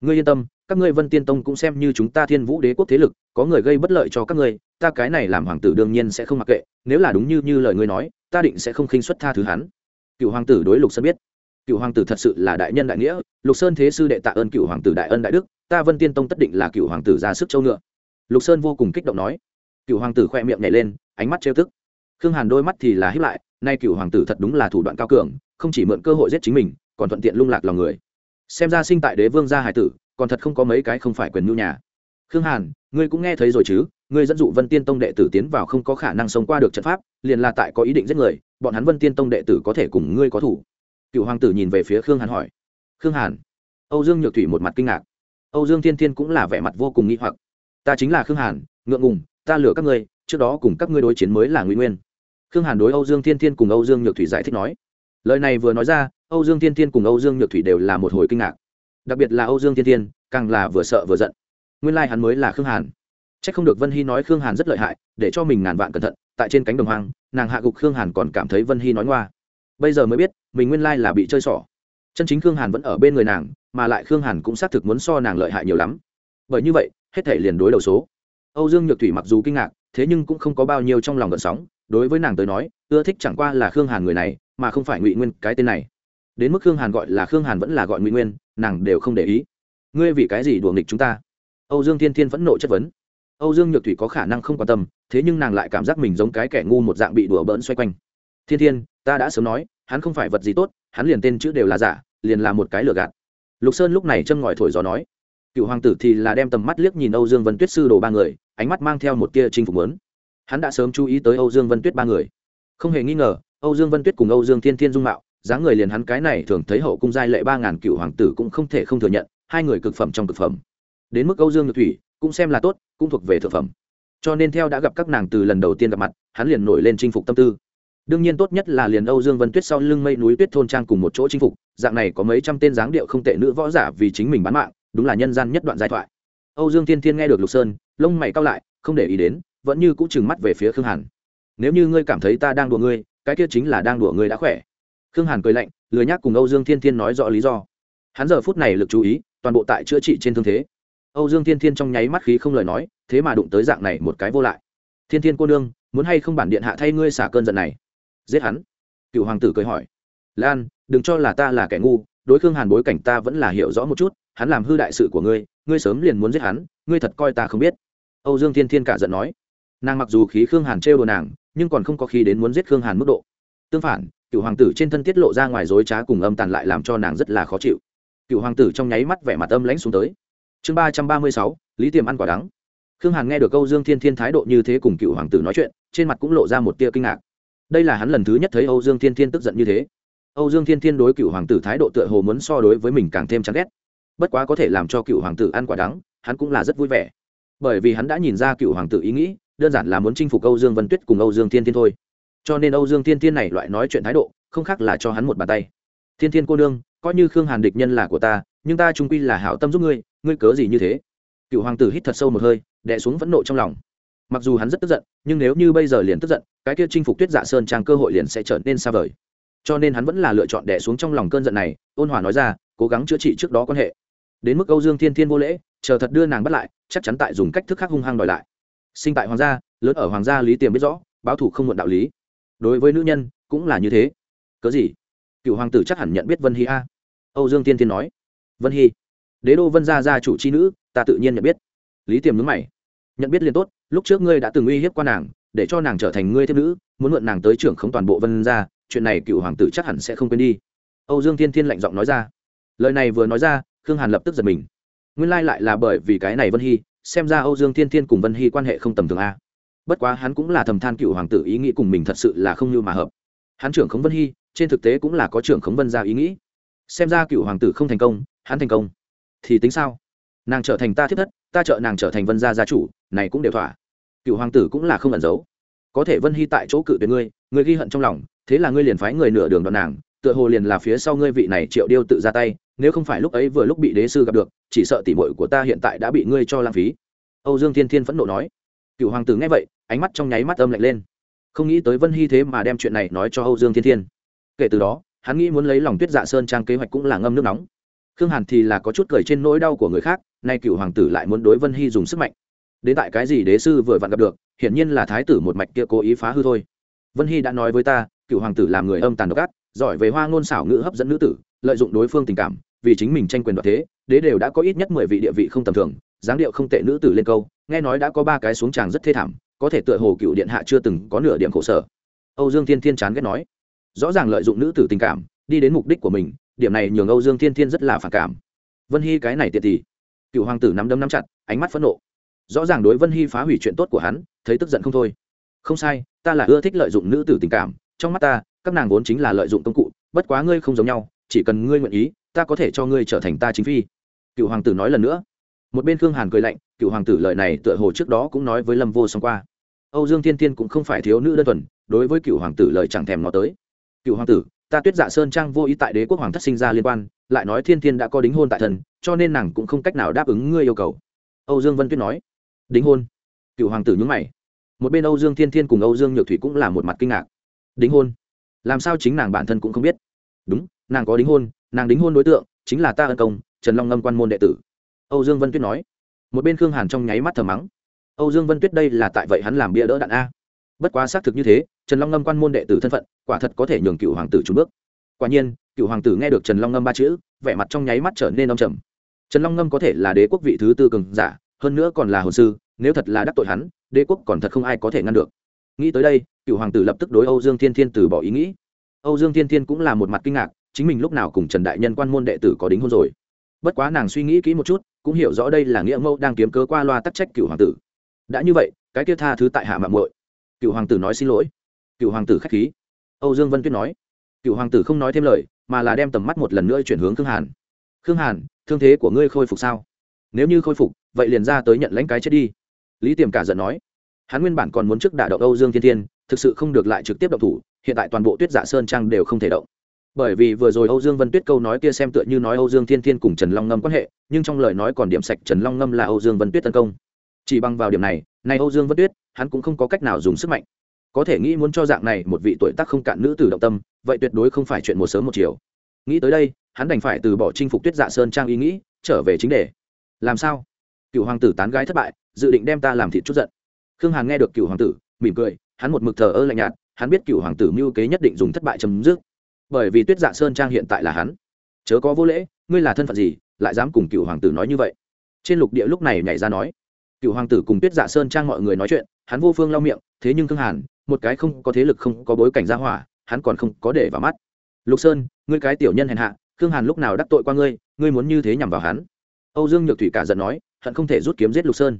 Ngươi yên tâm các ngươi vân tiên tông cũng xem như chúng ta thiên vũ đế quốc thế lực, có người gây bất lợi cho các ngươi, ta cái này làm hoàng tử đương nhiên sẽ không mặc kệ, nếu là đúng như như lời ngươi nói, ta định sẽ không khinh xuất tha thứ hắn. Cựu hoàng tử đối lục sơn biết. Cựu hoàng tử thật sự là đại nhân đại nghĩa, lục sơn thế sư đệ tạ ơn cựu hoàng tử đại ân đại đức, ta vân tiên tông tất định là cựu hoàng tử ra sức châu ngựa. Lục sơn vô cùng kích động nói. Cựu hoàng tử khoe miệng nhảy lên, ánh mắt trêu tức. Khương hàn đôi mắt thì là hiếp lại, nay cựu hoàng tử thật đúng là thủ đoạn cao cường, không chỉ mượn cơ hội giết chính mình, còn thuận tiện lung lạc lòng người. Xem ra sinh tại đế vương gia hải tử còn thật không có mấy cái không phải quyền nhu nhà. Khương hàn, ngươi cũng nghe thấy rồi chứ, ngươi dẫn dụ vân tiên tông đệ tử tiến vào không có khả năng sống qua được trận pháp, liền là tại có ý định giết người, bọn hắn vân tiên tông đệ tử có thể cùng ngươi có thủ. Cựu hoàng tử nhìn về phía khương hàn hỏi. Khương hàn, âu dương nhược thủy một mặt kinh ngạc. Âu dương thiên thiên cũng là vẻ mặt vô cùng nghi hoặc. Ta chính là khương hàn, ngượng ngùng, ta lừa các ngươi, trước đó cùng các ngươi đối chiến mới là nguy nguyên. Khương hàn đối âu dương thiên thiên cùng âu dương nhược thủy giải thích nói. Lời này vừa nói ra, âu dương thiên thiên cùng âu dương nhược thủy đều là một hồi kinh ngạc đặc biệt là âu dương thiên thiên, càng là vừa sợ vừa giận. Nguyên lai hắn mới là khương hàn. C h ắ c không được vân hy nói khương hàn rất lợi hại, để cho mình ngàn vạn cẩn thận, tại trên cánh đồng hoang, nàng hạ gục khương hàn còn cảm thấy vân hy nói ngoa. Bây giờ mới biết, mình nguyên lai là bị chơi xỏ. Chân chính khương hàn vẫn ở bên người nàng, mà lại khương hàn cũng xác thực muốn so nàng lợi hại nhiều lắm. Bởi như vậy, hết thể liền đối đầu số. Âu dương nhược thủy mặc dù kinh ngạc, thế nhưng cũng không có bao nhiêu trong lòng gợn sóng. Đối với nàng tới nói, ưa thích chẳng qua là khương hàn người này, mà không phải ngụy nguyên cái tên này đến mức khương hàn gọi là khương hàn vẫn là gọi nguyên nguyên, nàng đều không để ý. Ngươi vì cái gì đùa nghịch chúng ta? Âu dương thiên thiên vẫn nộ chất vấn. Âu dương nhược thủy có khả năng không quan tâm, thế nhưng nàng lại cảm giác mình giống cái kẻ ngu một dạng bị đùa bỡn xoay quanh. Thiên thiên, ta đã sớm nói, hắn không phải vật gì tốt, hắn liền tên chữ đều là giả, liền là một cái lừa gạt. Lục sơn lúc này châm ngòi thổi gió nói, cựu hoàng tử thì là đem tầm mắt liếc nhìn âu dương vân tuyết sư đồ ba người, ánh mắt mang theo một tia chinh phục lớn. Hắn đã sớm chú ý tới âu dương vân tuyết ba người. Không hề nghi ngờ, âu dương vân tuyết cùng âu dương thiên thiên dung mạo dáng người liền hắn cái này thường thấy hậu cung giai lệ ba ngàn cựu hoàng tử cũng không thể không thừa nhận, hai người cực phẩm trong cực phẩm. Đến mức âu dương nhược thủy, cũng xem là tốt, cũng thuộc về thực phẩm. Cho nên theo đã gặp các nàng từ lần đầu tiên gặp mặt, hắn liền nổi lên chinh phục tâm tư. Đương nhiên tốt nhất là liền âu dương vân tuyết sau lưng mây núi tuyết thôn trang cùng một chỗ chinh phục, dạng này có mấy trăm tên dáng điệu không tệ nữ võ giả vì chính mình bán mạng, đúng là nhân gian nhất đoạn giai thoại. Âu dương thiên thiên nghe được lục sơn, lông mày cao lại, không để ý đến, vẫn như cũng chừng mắt về phía khương hàn. Nếu như ngươi cảm thấy ta đang đùa ngươi, cái kia chính là đang đùa ngươi đã khỏe khương hàn cười lạnh, lười nhác cùng âu dương thiên thiên nói rõ lý do. Hắn giờ phút này lực chú ý, toàn bộ tại chữa trị trên thương thế. Âu dương thiên thiên trong nháy mắt khí không lời nói, thế mà đụng tới dạng này một cái vô lại. Thiên thiên cô nương, muốn hay không bản điện hạ thay ngươi xả cơn giận này? Giết hắn. Cựu hoàng tử cười hỏi. Lan, đừng cho là ta là kẻ ngu, đối khương hàn bối cảnh ta vẫn là hiểu rõ một chút, hắn làm hư đại sự của ngươi ngươi sớm liền muốn giết hắn, ngươi thật coi ta không biết. Âu dương thiên thiên cả giận nói. Nàng mặc dù khí khương hàn trêu đồ nàng, nhưng còn không có khí đến muốn giết khương hàn mức độ. Tương phản cựu hoàng tử trên thân tiết lộ ra ngoài dối trá cùng âm tàn lại làm cho nàng rất là khó chịu. Cựu hoàng tử trong nháy mắt vẻ mặt âm lãnh xuống tới. Chương ba trăm ba mươi sáu, lý tiềm ăn quả đắng. Khương hàn nghe được câu dương thiên thiên thái độ như thế cùng cựu hoàng tử nói chuyện, trên mặt cũng lộ ra một tia kinh ngạc. Đây là hắn lần thứ nhất thấy âu dương thiên thiên tức giận như thế. Âu dương thiên thiên đối cựu hoàng tử thái độ tựa hồ muốn so đối với mình càng thêm chán ghét. Bất quá có thể làm cho cựu hoàng tử ăn quả đắng, hắn cũng là rất vui vẻ. Bởi vì hắn đã nhìn ra cựu hoàng tử ý nghĩ, đơn giản là muốn chinh phục âu dương vân tuyết cùng âu dương thiên thiên thôi cho nên âu dương thiên thiên này loại nói chuyện thái độ, không khác là cho hắn một bàn tay. Thiên thiên cô đương coi như khương hàn địch nhân là của ta, nhưng ta trung quy là hảo tâm giúp ngươi ngươi cớ gì như thế? Cựu hoàng tử hít thật sâu một hơi đẻ xuống phẫn nộ trong lòng. Mặc dù hắn rất tức giận, nhưng nếu như bây giờ liền tức giận, cái kia chinh phục tuyết dạ sơn trang cơ hội liền sẽ trở nên xa vời. Cho nên hắn vẫn là lựa chọn đẻ xuống trong lòng cơn giận này, ôn hòa nói ra, cố gắng chữa trị trước đó quan hệ. Đến mức âu dương thiên thiên vô lễ, chờ thật đưa nàng bắt lại, chắc chắn tại dùng cách thức khác hung hăng đòi lại. Sinh tại hoàng gia, lớn ở hoàng gia lý tiềm biết rõ, báo thủ không muộn đạo lý đối với nữ nhân cũng là như thế. Cớ gì? Cựu hoàng tử chắc hẳn nhận biết vân hy a. Âu dương tiên tiên nói. Vân hy? Đế đô vân gia gia chủ c h i nữ, ta tự nhiên nhận biết. Lý tiềm nhớ mày. Nhận biết liền tốt, lúc trước ngươi đã từng uy hiếp qua nàng, để cho nàng trở thành ngươi thêm nữ, muốn mượn nàng tới trưởng không toàn bộ vân gia, chuyện này cựu hoàng tử chắc hẳn sẽ không quên đi. Âu dương thiên thiên lạnh giọng nói ra. Lời này vừa nói ra, khương hàn lập tức giật mình. Nguyên lai lại là bởi vì cái này vân hy, xem ra âu dương thiên thiên cùng vân hy quan hệ không tầm thường a bất quá hắn cũng là thầm than cựu hoàng tử ý nghĩ cùng mình thật sự là không như mà hợp. Hắn trưởng khống vân hy, trên thực tế cũng là có trưởng khống vân gia ý nghĩ. Xem ra cựu hoàng tử không thành công, hắn thành công. Thì tính sao? Nàng trở thành ta thiết thất, ta trợ nàng trở thành vân gia gia chủ, này cũng đều thỏa. Cựu hoàng tử cũng là không ẩn giấu. Có thể vân hy tại chỗ cự tuyệt ngươi ngươi ghi hận trong lòng, thế là ngươi liền phái người nửa đường đoạn nàng, tựa hồ liền là phía sau ngươi vị này triệu điêu tự ra tay, nếu không phải lúc ấy vừa lúc bị đế sư gặp được, chỉ sợ tỉ mội của ta hiện tại đã bị ngươi cho lãng phí. Âu dương thiên thiên phẫn nộ nói cựu hoàng tử nghe vậy, ánh mắt trong nháy mắt âm lạnh lên. Không nghĩ tới vân hy thế mà đem chuyện này nói cho âu dương thiên thiên. Kể từ đó, hắn nghĩ muốn lấy lòng tuyết dạ sơn trang kế hoạch cũng là ngâm nước nóng. Khương hàn thì là có chút cười trên nỗi đau của người khác, nay cựu hoàng tử lại muốn đối vân hy dùng sức mạnh. Đến tại cái gì đế sư vừa vặn gặp được, hiển nhiên là thái tử một mạch kia cố ý phá hư thôi. Vân hy đã nói với ta cựu hoàng tử làm người âm tàn độc ác, giỏi về hoa ngôn xảo ngữ hấp dẫn nữ tử, lợi dụng đối phương tình cảm vì chính mình tranh quyền đoạt thế, đế đều đã có ít nhất mười vị địa vị không tầm thường, dáng điệu không tệ nữ tử lên câu, nghe nói đã có ba cái xuống tràng rất thê thảm, có thể tựa hồ cựu điện hạ chưa từng có nửa điểm khổ sở. Âu dương thiên thiên chán ghét nói, rõ ràng lợi dụng nữ tử tình cảm, đi đến mục đích của mình, điểm này nhường âu dương thiên thiên rất là phản cảm. Vân hy cái này tiệt thì, cựu hoàng tử nắm đấm nắm chặt, ánh mắt phẫn nộ. Rõ ràng đối vân hy phá hủy chuyện tốt của hắn, thấy tức giận không thôi. Không sai, ta là ưa thích lợi dụng nữ tử tình cảm, trong mắt ta, các nàng vốn chính là lợi dụng công cụ, bất quá ngươi không giống nhau, chỉ cần ngươi nguyện ý ta có thể cho ngươi trở thành ta chính phi. Cựu hoàng tử nói lần nữa. Một bên khương hàn cười lạnh, cựu hoàng tử lời này tựa hồ trước đó cũng nói với lâm vô song qua. Âu dương thiên thiên cũng không phải thiếu nữ đơn thuần, đối với cựu hoàng tử lời chẳng thèm nó tới. Cựu hoàng tử, ta tuyết dạ sơn trang vô ý tại đế quốc hoàng thất sinh ra liên quan, lại nói thiên thiên đã có đính hôn tại thần, cho nên nàng cũng không cách nào đáp ứng ngươi yêu cầu. Âu dương vân tuyết nói. Đính hôn? Cựu hoàng tử nhúng mày. Một bên âu dương thiên thiên cùng âu dương nhược thủy cũng là một mặt kinh ngạc. Đính hôn? Làm sao chính nàng bản thân cũng không biết? Đúng, nàng có đính hôn nàng đính hôn đối tượng chính là ta ân công, trần long ngâm quan môn đệ tử. Âu dương vân tuyết nói. Một bên khương hàn trong nháy mắt thờ mắng. Âu dương vân tuyết đây là tại vậy hắn làm bia đỡ đạn a. Bất quá xác thực như thế, trần long ngâm quan môn đệ tử thân phận, quả thật có thể nhường cựu hoàng tử trùn bước. Quả nhiên, cựu hoàng tử nghe được trần long ngâm ba chữ, vẻ mặt trong nháy mắt trở nên đông trầm. Trần long ngâm có thể là đế quốc vị thứ tư cường giả, hơn nữa còn là hồ sư, nếu thật là đắc tội hắn, đế quốc còn thật không ai có thể ngăn được. Nghĩ tới đây, cựu hoàng tử lập tức đối âu dương thiên thiên từ bỏ ý nghĩ. Âu dương thiên thiên cũng là một mặt kinh ngạc chính mình lúc nào cùng trần đại nhân quan môn đệ tử có đính hôn rồi. Bất quá nàng suy nghĩ kỹ một chút, cũng hiểu rõ đây là nghĩa mẫu đang kiếm cớ qua loa tắc trách cựu hoàng tử. Đã như vậy, cái kia tha thứ tại hạ mạng muội. Cựu hoàng tử nói xin lỗi. Cựu hoàng tử k h á c h khí. Âu dương vân tuyết nói. Cựu hoàng tử không nói thêm lời, mà là đem tầm mắt một lần nữa chuyển hướng khương hàn. Khương hàn, thương thế của ngươi khôi phục sao? Nếu như khôi phục, vậy liền ra tới nhận lãnh cái chết đi. Lý tiềm cả giận nói. Hắn nguyên bản còn muốn trước đả động âu dương thiên thiên, thực sự không được lại trực tiếp động thủ, hiện tại toàn bộ tuyết dạ sơn trang đều không thể động bởi vì vừa rồi âu dương vân tuyết câu nói kia xem tựa như nói âu dương thiên thiên cùng trần long ngâm quan hệ, nhưng trong lời nói còn điểm sạch trần long ngâm là âu dương vân tuyết tấn công. Chỉ bằng vào điểm này này âu dương vân tuyết, hắn cũng không có cách nào dùng sức mạnh. Có thể nghĩ muốn cho dạng này một vị tuổi tác không cạn nữ tử động tâm, vậy tuyệt đối không phải chuyện một sớm một chiều. Nghĩ tới đây, hắn đành phải từ bỏ chinh phục tuyết dạ sơn trang ý nghĩ, trở về chính đề. Làm sao? Cựu hoàng tử tán gái thất bại, dự định đem ta làm thịt chút giận. Khương hàn nghe được cựu hoàng tử, mỉm cười, hắn một mực thờ ơ lạnh nhạt, hắn biết cựu hoàng tử mưu kế nhất định dùng thất bại chấm dứt bởi vì tuyết dạ sơn trang hiện tại là hắn. Chớ có vô lễ, ngươi là thân phận gì, lại dám cùng cựu hoàng tử nói như vậy? Trên lục địa lúc này nhảy ra nói. Cựu hoàng tử cùng tuyết dạ sơn trang mọi người nói chuyện, hắn vô phương lau miệng, thế nhưng thương hàn, một cái không có thế lực không có bối cảnh gia hỏa, hắn còn không có để vào mắt. Lục sơn, ngươi cái tiểu nhân hèn hạ khương hàn lúc nào đắc tội qua ngươi ngươi muốn như thế nhằm vào hắn? Âu dương nhược thủy cả giận nói, hận không thể rút kiếm giết lục sơn.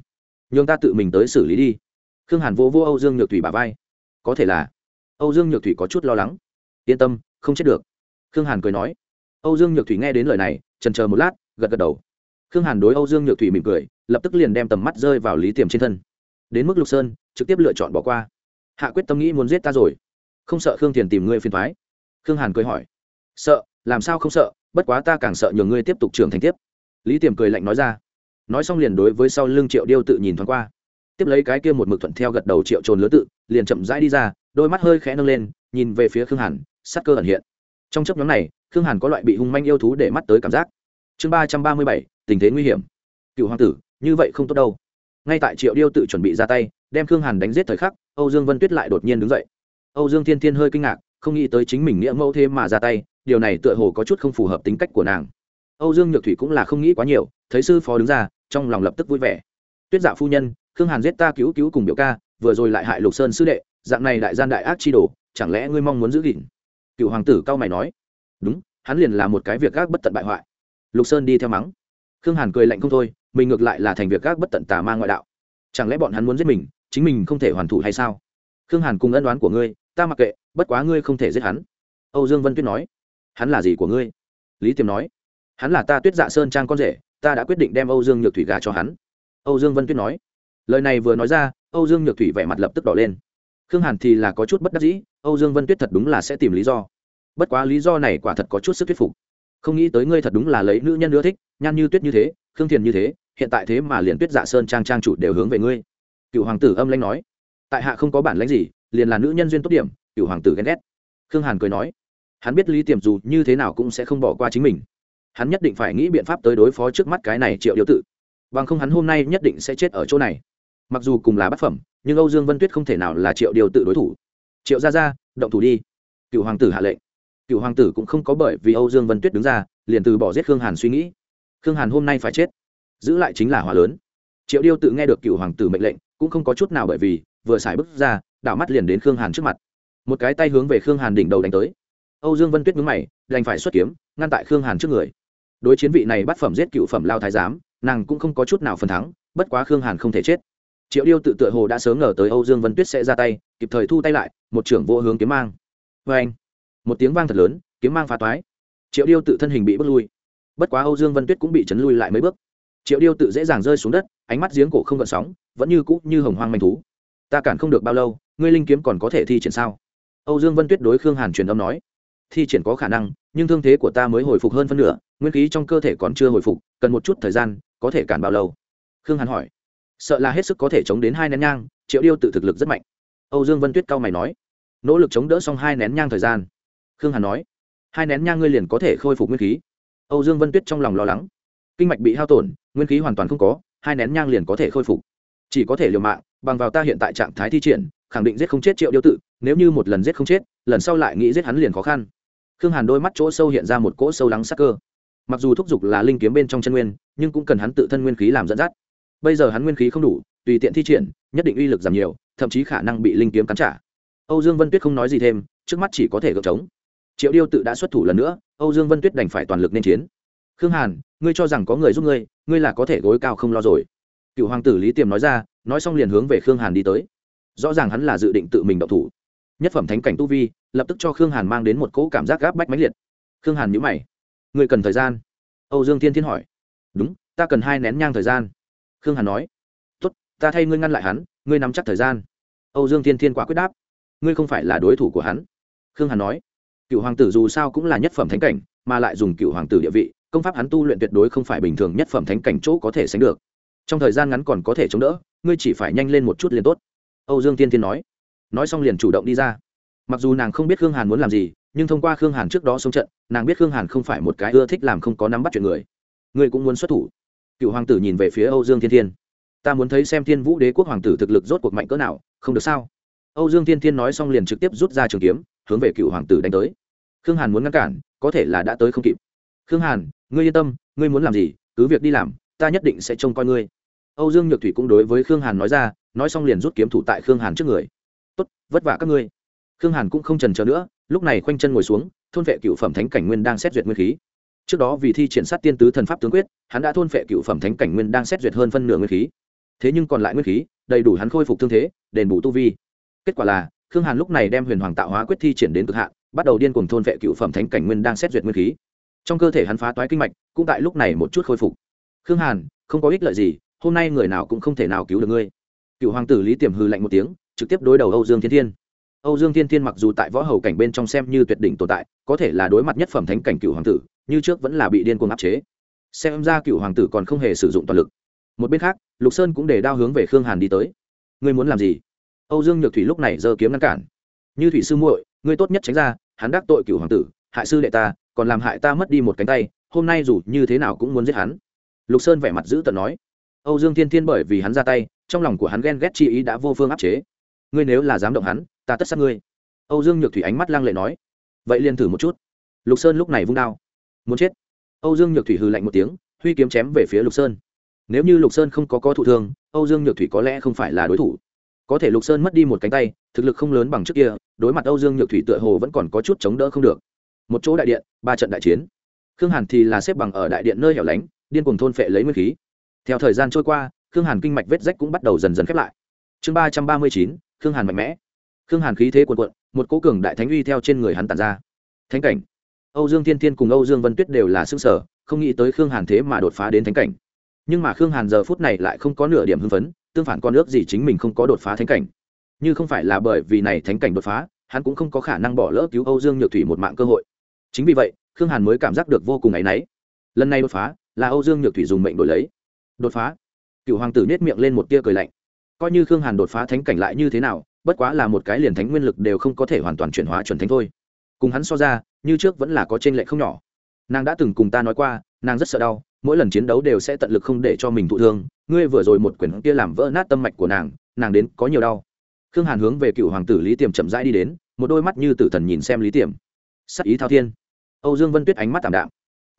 Nhường ta tự mình tới xử lý đi. Khương hàn vô vô âu dương nhược thủy bà vai. Có thể là, âu dương nhược thủy có chút lo lắng. Yên tâm không chết được. Khương hàn cười nói. Âu dương nhược thủy nghe đến lời này trần chờ một lát, gật gật đầu. Khương hàn đối âu dương nhược thủy mỉm cười, lập tức liền đem tầm mắt rơi vào lý tiềm trên thân. Đến mức lục sơn, trực tiếp lựa chọn bỏ qua. Hạ quyết tâm nghĩ muốn giết ta rồi. Không sợ khương thiền tìm ngươi phiền thoái khương hàn cười hỏi. Sợ, làm sao không sợ, bất quá ta càng sợ nhường ngươi tiếp tục trưởng thành tiếp. Lý tiềm cười lạnh nói ra. Nói xong liền đối với sau lưng triệu điêu tự nhìn thoáng qua. Tiếp lấy cái kia một mực thuận theo gật đầu triệu trồn lứa tự, liền chậm rãi đi ra, đôi mắt hơi khẽ nâng lên, nhìn về phía khương hàn sắc cơ ẩn hiện. Trong chấp nhóm này, khương hàn có loại bị hung manh yêu thú để mắt tới cảm giác. Chương ba trăm ba mươi bảy, tình thế nguy hiểm. Cựu hoàng tử, như vậy không tốt đâu. Ngay tại triệu điêu tự chuẩn bị ra tay, đem khương hàn đánh giết thời khắc, âu dương vân tuyết lại đột nhiên đứng dậy. Âu dương thiên thiên hơi kinh ngạc, không nghĩ tới chính mình nghĩa mẫu thêm mà ra tay, điều này tựa hồ có chút không phù hợp tính cách của nàng. Âu dương nhược thủy cũng là không nghĩ quá nhiều, thấy sư phó đứng ra, trong lòng lập tức vui vẻ. Tuyết dạ phu nhân, khương hàn giết ta cứu cứu cùng biểu ca, vừa rồi lại hại lục sơn sư đệ, dạng này đại gian đại ác chi đồ, chẳng lẽ ngươi mong muốn giữ gìn? Cựu hoàng tử cao mày nói, đúng, hắn liền là một cái việc gác bất tận bại hoại. Lục sơn đi theo mắng. Khương hàn cười lạnh không thôi, mình ngược lại là thành việc gác bất tận tà ma ngoại đạo. Chẳng lẽ bọn hắn muốn giết mình, chính mình không thể hoàn thủ hay sao? Khương hàn cùng ân đoán của ngươi, ta mặc kệ, bất quá ngươi không thể giết hắn. Âu dương vân tuyết nói, hắn là gì của ngươi? Lý tiềm nói, hắn là ta tuyết dạ sơn trang con rể, ta đã quyết định đem âu dương nhược thủy gà cho hắn. Âu dương vân tuyết nói, lời này vừa nói ra, âu dương nhược thủy vẻ mặt lập tức đỏ lên khương hàn thì là có chút bất đắc dĩ, âu dương vân tuyết thật đúng là sẽ tìm lý do. Bất quá lý do này quả thật có chút sức thuyết phục. Không nghĩ tới ngươi thật đúng là lấy nữ nhân ưa thích, nhan như tuyết như thế, khương thiền như thế, hiện tại thế mà liền tuyết dạ sơn trang trang chủ đều hướng về ngươi. Cựu hoàng tử âm lãnh nói. Tại hạ không có bản lãnh gì, liền là nữ nhân duyên tốt điểm, cựu hoàng tử ghen ghét. Khương hàn cười nói. Hắn biết lý tiềm dù như thế nào cũng sẽ không bỏ qua chính mình. Hắn nhất định phải nghĩ biện pháp tới đối phó trước mắt cái này triệu điệu tự bằng không hắn hôm nay nhất định sẽ chết ở chỗ này mặc dù cùng là bát phẩm, nhưng âu dương vân tuyết không thể nào là triệu điều tự đối thủ. Triệu ra ra động thủ đi. Cựu hoàng tử hạ lệnh. Cựu hoàng tử cũng không có bởi vì âu dương vân tuyết đứng ra, liền từ bỏ giết khương hàn suy nghĩ. Khương hàn hôm nay phải chết. Giữ lại chính là hòa lớn. Triệu điêu tự nghe được cựu hoàng tử mệnh lệnh, cũng không có chút nào bởi vì, vừa xài bước ra, đảo mắt liền đến khương hàn trước mặt. Một cái tay hướng về khương hàn đỉnh đầu đánh tới. Âu dương vân tuyết mướn mày, đành phải xuất kiếm, ngăn tại khương hàn trước người. Đối chiến vị này bắt phẩm giết cựu phẩm lao thái giám, nàng cũng không có chút nào phần thắng, bất quá khương hàn không thể chết triệu điêu tự tựa hồ đã sớm ngờ tới âu dương vân tuyết sẽ ra tay, kịp thời thu tay lại, một trưởng vô hướng kiếm mang. Vê anh, một tiếng vang thật lớn, kiếm mang phá toái. Triệu điêu tự thân hình bị bước lui. Bất quá âu dương vân tuyết cũng bị chấn lui lại mấy bước. Triệu điêu tự dễ dàng rơi xuống đất, ánh mắt giếng cổ không gợn sóng, vẫn như cũ như hồng hoang manh thú. Ta cản không được bao lâu, ngươi linh kiếm còn có thể thi triển sao? Âu dương vân tuyết đối khương hàn truyền âm nói. Thi triển có khả năng, nhưng thương thế của ta mới hồi phục hơn phân nửa, nguyên khí trong cơ thể còn chưa hồi phục, cần một chút thời gian, có thể cản bao lâu? Khương hàn hỏi sợ là hết sức có thể chống đến hai nén nhang, triệu điêu tự thực lực rất mạnh. Âu dương vân tuyết cao mày nói, nỗ lực chống đỡ xong hai nén nhang thời gian. Khương hàn nói, hai nén nhang ngươi liền có thể khôi phục nguyên khí. Âu dương vân tuyết trong lòng lo lắng, kinh mạch bị hao tổn, nguyên khí hoàn toàn không có, hai nén nhang liền có thể khôi phục. Chỉ có thể liều mạng, bằng vào ta hiện tại trạng thái thi triển, khẳng định giết không chết triệu điêu tự, nếu như một lần giết không chết, lần sau lại nghĩ giết hắn liền khó khăn. Khương hàn đôi mắt chỗ sâu hiện ra một cỗ sâu lắng sắc cơ. Mặc dù thúc giục là linh kiếm bên trong chân nguyên, nhưng cũng cần hắn tự thân nguyên khí làm dẫn dắt bây giờ hắn nguyên khí không đủ, tùy tiện thi triển, nhất định uy lực giảm nhiều, thậm chí khả năng bị linh kiếm cắn trả. Âu dương vân tuyết không nói gì thêm, trước mắt chỉ có thể gợp trống. Triệu điêu tự đã xuất thủ lần nữa, âu dương vân tuyết đành phải toàn lực nên chiến. Khương hàn, ngươi cho rằng có người giúp ngươi ngươi là có thể gối cao không lo rồi. Cựu hoàng tử lý tiềm nói ra, nói xong liền hướng về khương hàn đi tới. Rõ ràng hắn là dự định tự mình đậu thủ. Nhất phẩm thánh cảnh tu vi, lập tức cho khương hàn mang đến một cỗ cảm giác gáp bách mãnh liệt. Khương hàn nhữ mày. Ngươi cần thời gian? Âu dương thiên thiên hỏi. Đúng, ta cần hai nén nhang thời gian khương hàn nói, tốt, ta thay ngươi ngăn lại hắn, ngươi nắm chắc thời gian. Âu dương thiên thiên quả quyết đáp, ngươi không phải là đối thủ của hắn. Khương hàn nói, cựu hoàng tử dù sao cũng là nhất phẩm thánh cảnh, mà lại dùng cựu hoàng tử địa vị, công pháp hắn tu luyện tuyệt đối không phải bình thường nhất phẩm thánh cảnh chỗ có thể sánh được. Trong thời gian ngắn còn có thể chống đỡ, ngươi chỉ phải nhanh lên một chút liền tốt. Âu dương tiên tiên nói nói xong liền chủ động đi ra. Mặc dù nàng không biết khương hàn muốn làm gì, nhưng thông qua khương hàn trước đó sống trận, nàng biết khương hàn không phải một cái ưa thích làm không có nắm bắt chuyện người. Ngươi cũng muốn xuất thủ cựu hoàng tử nhìn về phía âu dương thiên thiên. Ta muốn thấy xem thiên vũ đế quốc hoàng tử thực lực rốt cuộc mạnh cỡ nào, không được sao? Âu dương thiên thiên nói xong liền trực tiếp rút ra trường kiếm, hướng về cựu hoàng tử đánh tới. Khương hàn muốn ngăn cản, có thể là đã tới không kịp. Khương hàn, ngươi yên tâm, ngươi muốn làm gì, cứ việc đi làm, ta nhất định sẽ trông coi ngươi. Âu dương nhược thủy cũng đối với khương hàn nói ra, nói xong liền rút kiếm thủ tại khương hàn trước người. Tốt, vất vả các ngươi. Khương hàn cũng không trần trờ nữa, lúc này khoanh chân ngồi xuống, thôn vệ cựu phẩm thánh cảnh nguyên đang xét duyệt nguyên khí trước đó vì thi triển sát tiên tứ thần pháp tướng quyết, hắn đã thôn phệ cựu phẩm thánh cảnh nguyên đang xét duyệt hơn phân nửa nguyên khí. Thế nhưng còn lại nguyên khí, đầy đủ hắn khôi phục thương thế, đền bù tu vi. Kết quả là, khương hàn lúc này đem huyền hoàng tạo hóa quyết thi triển đến cực hạn, bắt đầu điên cuồng thôn vệ cựu phẩm thánh cảnh nguyên đang xét duyệt nguyên khí. Trong cơ thể hắn phá toái kinh mạch, cũng tại lúc này một chút khôi phục. Khương hàn, không có ích lợi gì, hôm nay người nào cũng không thể nào cứu được ngươi. Cựu hoàng tử lý tiềm hư lạnh một tiếng, trực tiếp đối đầu âu dương thiên thiên. Âu dương thiên thiên mặc dù tại võ hầu cảnh bên trong xem như tuyệt đỉnh tồn tại, có thể là đối mặt nhất phẩm thánh cảnh cựu hoàng tử như trước vẫn là bị điên cuồng áp chế. Xem ra cựu hoàng tử còn không hề sử dụng toàn lực. Một bên khác, lục sơn cũng để đao hướng về khương hàn đi tới. Ngươi muốn làm gì? Âu dương nhược thủy lúc này giơ kiếm ngăn cản. Như thủy sư muội, ngươi tốt nhất tránh ra, hắn đắc tội cựu hoàng tử, hại sư đệ ta, còn làm hại ta mất đi một cánh tay, hôm nay dù như thế nào cũng muốn giết hắn. Lục sơn vẻ mặt giữ tận nói. Âu dương thiên thiên bởi vì hắn ra tay, trong lòng của hắn ghen ghét chi ý đã vô phương áp chế. Ngươi nếu là dám động hắn, ta tất sát ngươi. Âu dương nhược thủy ánh mắt lang lệ nói. Vậy liền thử một chút. Lục sơn lúc này vung đao muốn chết. Âu dương nhược thủy hừ lạnh một tiếng, huy kiếm chém về phía lục sơn. Nếu như lục sơn không có có thụ thương, âu dương nhược thủy có lẽ không phải là đối thủ. Có thể lục sơn mất đi một cánh tay, thực lực không lớn bằng trước kia, đối mặt âu dương nhược thủy tựa hồ vẫn còn có chút chống đỡ không được. Một chỗ đại điện, ba trận đại chiến. Khương hàn thì là xếp bằng ở đại điện nơi hẻo lánh, điên cùng thôn phệ lấy nguyên khí. Theo thời gian trôi qua, khương hàn kinh mạch vết rách cũng bắt đầu dần dần khép lại. Chương ba trăm ba mươi chín, khương hàn mạnh mẽ. Khương hàn khí thế quần quận một cố cường đại thánh uy theo trên người hắn tàn ra. Thánh cảnh âu dương thiên thiên cùng âu dương vân tuyết đều là xương sở, không nghĩ tới khương hàn thế mà đột phá đến thánh cảnh. Nhưng mà khương hàn giờ phút này lại không có nửa điểm hưng phấn, tương phản con ước gì chính mình không có đột phá thánh cảnh. Như không phải là bởi vì này thánh cảnh đột phá, hắn cũng không có khả năng bỏ lỡ cứu âu dương nhược thủy một mạng cơ hội. Chính vì vậy, khương hàn mới cảm giác được vô cùng ấy nấy. lần này đột phá, là âu dương nhược thủy dùng mệnh đổi lấy. Đột phá. Cựu hoàng tử nhếch miệng lên một tia cười lạnh. Coi như khương hàn đột phá thánh cảnh lại như thế nào, bất quá là một cái liền thánh nguyên lực đều không có thể hoàn toàn chuyển hóa chuẩn thánh thôi cùng hắn so ra, như trước vẫn là có t r ê n lệch không nhỏ. Nàng đã từng cùng ta nói qua, nàng rất sợ đau, mỗi lần chiến đấu đều sẽ tận lực không để cho mình thụ thương. Ngươi vừa rồi một quyển kia làm vỡ nát tâm mạch của nàng nàng đến có nhiều đau. Khương hàn hướng về cựu hoàng tử lý tiềm chậm rãi đi đến, một đôi mắt như tử thần nhìn xem lý tiềm. Sắc ý thao thiên. Âu dương vân tuyết ánh mắt t ạ m đạm.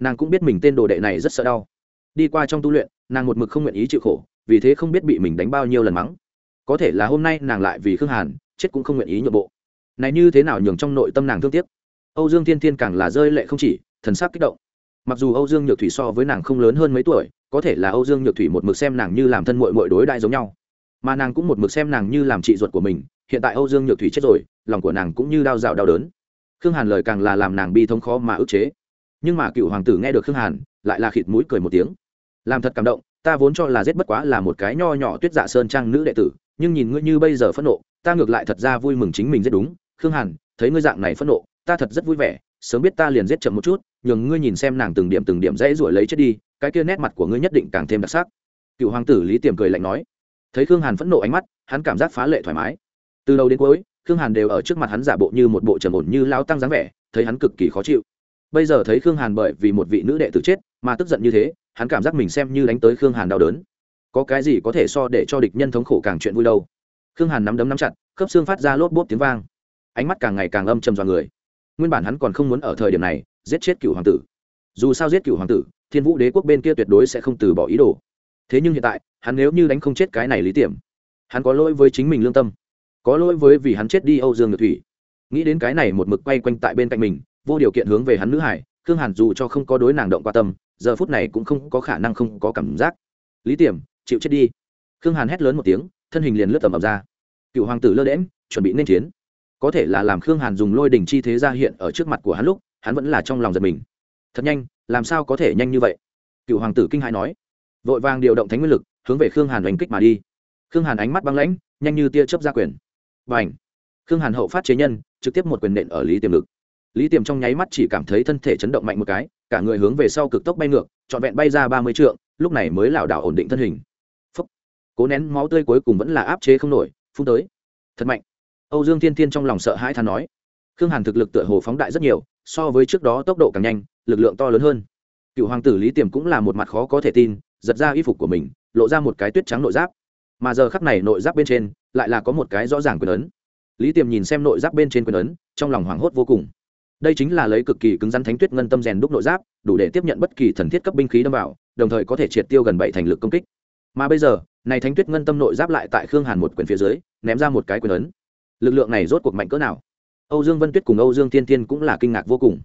Nàng cũng biết mình tên đồ đệ này rất sợ đau. Đi qua trong tu luyện, nàng một mực không nguyện ý chịu khổ, vì thế không biết bị mình đánh bao nhiêu lần mắng. Có thể là hôm nay nàng lại vì khương hàn, chết cũng không nguyện ý nhượng bộ này như thế nào nhường trong nội tâm nàng thương tiếc? Âu dương thiên thiên càng là rơi lệ không chỉ, thần sắc kích động. Mặc dù âu dương nhược thủy so với nàng không lớn hơn mấy tuổi, có thể là âu dương nhược thủy một mực xem nàng như làm thân mội mội đối đại giống nhau, mà nàng cũng một mực xem nàng như làm chị ruột của mình, hiện tại âu dương nhược thủy chết rồi, lòng của nàng cũng như đau rào đau đớn. Khương hàn lời càng là làm nàng bi thống khó mà ức chế. Nhưng mà cựu hoàng tử nghe được khương hàn, lại là khịt mũi cười một tiếng. Làm thật cảm động, ta vốn cho là giết bất quá là một cái nho nhỏ tuyết dạ sơn trang nữ đệ tử, nhưng nhìn ngươi như bây giờ phẫn nộ, ta ngược lại thật ra vui mừng chính mình giết đúng khương hàn, thấy ngươi dạng này phẫn nộ, ta thật rất vui vẻ, sớm biết ta liền giết chậm một chút, nhường ngươi nhìn xem nàng từng điểm từng điểm dãy ruổi lấy chết đi, cái kia nét mặt của ngươi nhất định càng thêm đặc sắc. Cựu hoàng tử lý tiềm cười lạnh nói. Thấy khương hàn phẫn nộ ánh mắt, hắn cảm giác phá lệ thoải mái. Từ đầu đến cuối, khương hàn đều ở trước mặt hắn giả bộ như một bộ trầm ổn như lao tăng dáng vẻ, thấy hắn cực kỳ khó chịu. Bây giờ thấy khương hàn bởi vì một vị nữ đệ tử chết, mà tức giận như thế, hắn cảm giác mình xem như đánh tới khương hàn đau đớn. Có cái gì có thể so để cho địch nhân thống khổ càng chuyện vui đâu. Khương hàn nắm đấm nắm chặt, khớp xương phát ra lốp bốp tiếng vang ánh mắt càng ngày càng âm trầm dọa người. Nguyên bản hắn còn không muốn ở thời điểm này, giết chết cựu hoàng tử. Dù sao giết cựu hoàng tử, thiên vũ đế quốc bên kia tuyệt đối sẽ không từ bỏ ý đồ. Thế nhưng hiện tại, hắn nếu như đánh không chết cái này lý tiệm, hắn có lỗi với chính mình lương tâm, có lỗi với vì hắn chết đi âu dương ngược thủy. Nghĩ đến cái này một mực quay quanh tại bên cạnh mình, vô điều kiện hướng về hắn nữ hải, khương hàn dù cho không có đối nàng động qua tâm, giờ phút này cũng không có khả năng không có cảm giác. Lý tiềm chịu chết đi. Khương hàn hét lớn một tiếng, thân hình liền lướt tầm ập ra. Cựu hoàng tử lơ đễm chuẩn bị nên chiến có thể là làm khương hàn dùng lôi đỉnh chi thế ra hiện ở trước mặt của hắn lúc, hắn vẫn là trong lòng giật mình. Thật nhanh, làm sao có thể nhanh như vậy? Cựu hoàng tử kinh hãi nói. Vội vàng điều động thánh nguyên lực, hướng về khương hàn đánh kích mà đi. Khương hàn ánh mắt băng lãnh, nhanh như tia chớp ra quyền. Và ảnh khương hàn hậu phát chế nhân, trực tiếp một quyền nện ở lý tiềm lực. Lý tiềm trong nháy mắt chỉ cảm thấy thân thể chấn động mạnh một cái, cả người hướng về sau cực tốc bay ngược, trọn vẹn bay ra ba mươi trượng, lúc này mới lảo đảo ổn định thân hình. Phúc. cố nén máu tươi cuối cùng vẫn là áp chế không nổi, phun tới. Thật mạnh! Âu dương thiên thiên trong lòng sợ hãi than nói. Khương hàn thực lực tựa hồ phóng đại rất nhiều, so với trước đó tốc độ càng nhanh, lực lượng to lớn hơn. Cựu hoàng tử lý tiềm cũng là một mặt khó có thể tin, giật ra y phục của mình, lộ ra một cái tuyết trắng nội giáp. Mà giờ khắc này nội giáp bên trên, lại là có một cái rõ ràng quyền ấn. Lý tiềm nhìn xem nội giáp bên trên quyền ấn, trong lòng hoảng hốt vô cùng. Đây chính là lấy cực kỳ cứng rắn thánh tuyết ngân tâm rèn đúc nội giáp, đủ để tiếp nhận bất kỳ thần thiết cấp binh khí đâm vào, đồng thời có thể triệt tiêu gần bảy thành lực công kích. Mà bây giờ, này thánh tuyết ngân tâm nội giáp lại tại khương hàn một quyền phía dưới, ném ra một cái quyền ấn lực lượng này rốt cuộc mạnh cỡ nào? Âu dương vân tuyết cùng âu dương Thiên Thiên cũng là kinh ngạc vô cùng.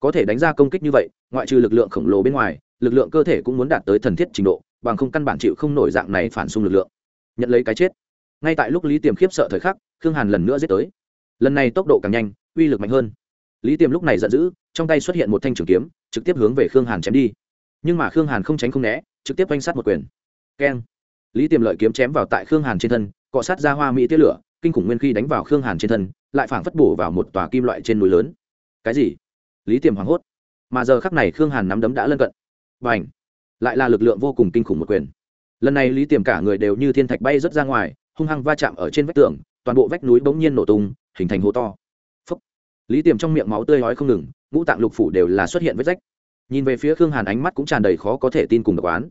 Có thể đánh ra công kích như vậy, ngoại trừ lực lượng khổng lồ bên ngoài, lực lượng cơ thể cũng muốn đạt tới thần thiết trình độ, bằng không căn bản chịu không nổi dạng này phản xung lực lượng. Nhận lấy cái chết. Ngay tại lúc lý tiềm khiếp sợ thời khắc, khương hàn lần nữa giết tới. Lần này tốc độ càng nhanh, uy lực mạnh hơn. Lý tiềm lúc này giận dữ, trong tay xuất hiện một thanh trường kiếm, trực tiếp hướng về khương hàn chém đi. Nhưng mà khương hàn không tránh không né, trực tiếp oanh sát một quyền. Keng. Lý tiềm lợi kiếm chém vào tại khương hàn trên thân, cọ sát ra hoa mỹ tia lửa kinh khủng nguyên khi đánh vào khương hàn trên thân, lại phảng phất bổ vào một tòa kim loại trên núi lớn. Cái gì? Lý tiềm hoảng hốt. Mà giờ khắc này khương hàn nắm đấm đã lân cận. Và h lại là lực lượng vô cùng kinh khủng một quyền. Lần này lý tiềm cả người đều như thiên thạch bay rớt ra ngoài, hung hăng va chạm ở trên vách tường, toàn bộ vách núi bỗng nhiên nổ tung, hình thành hố to. Lý tiềm trong miệng máu tươi hói không ngừng, ngũ tạng lục phủ đều là xuất hiện vết rách. Nhìn về phía khương hàn ánh mắt cũng tràn đầy khó có thể tin cùng độc oán.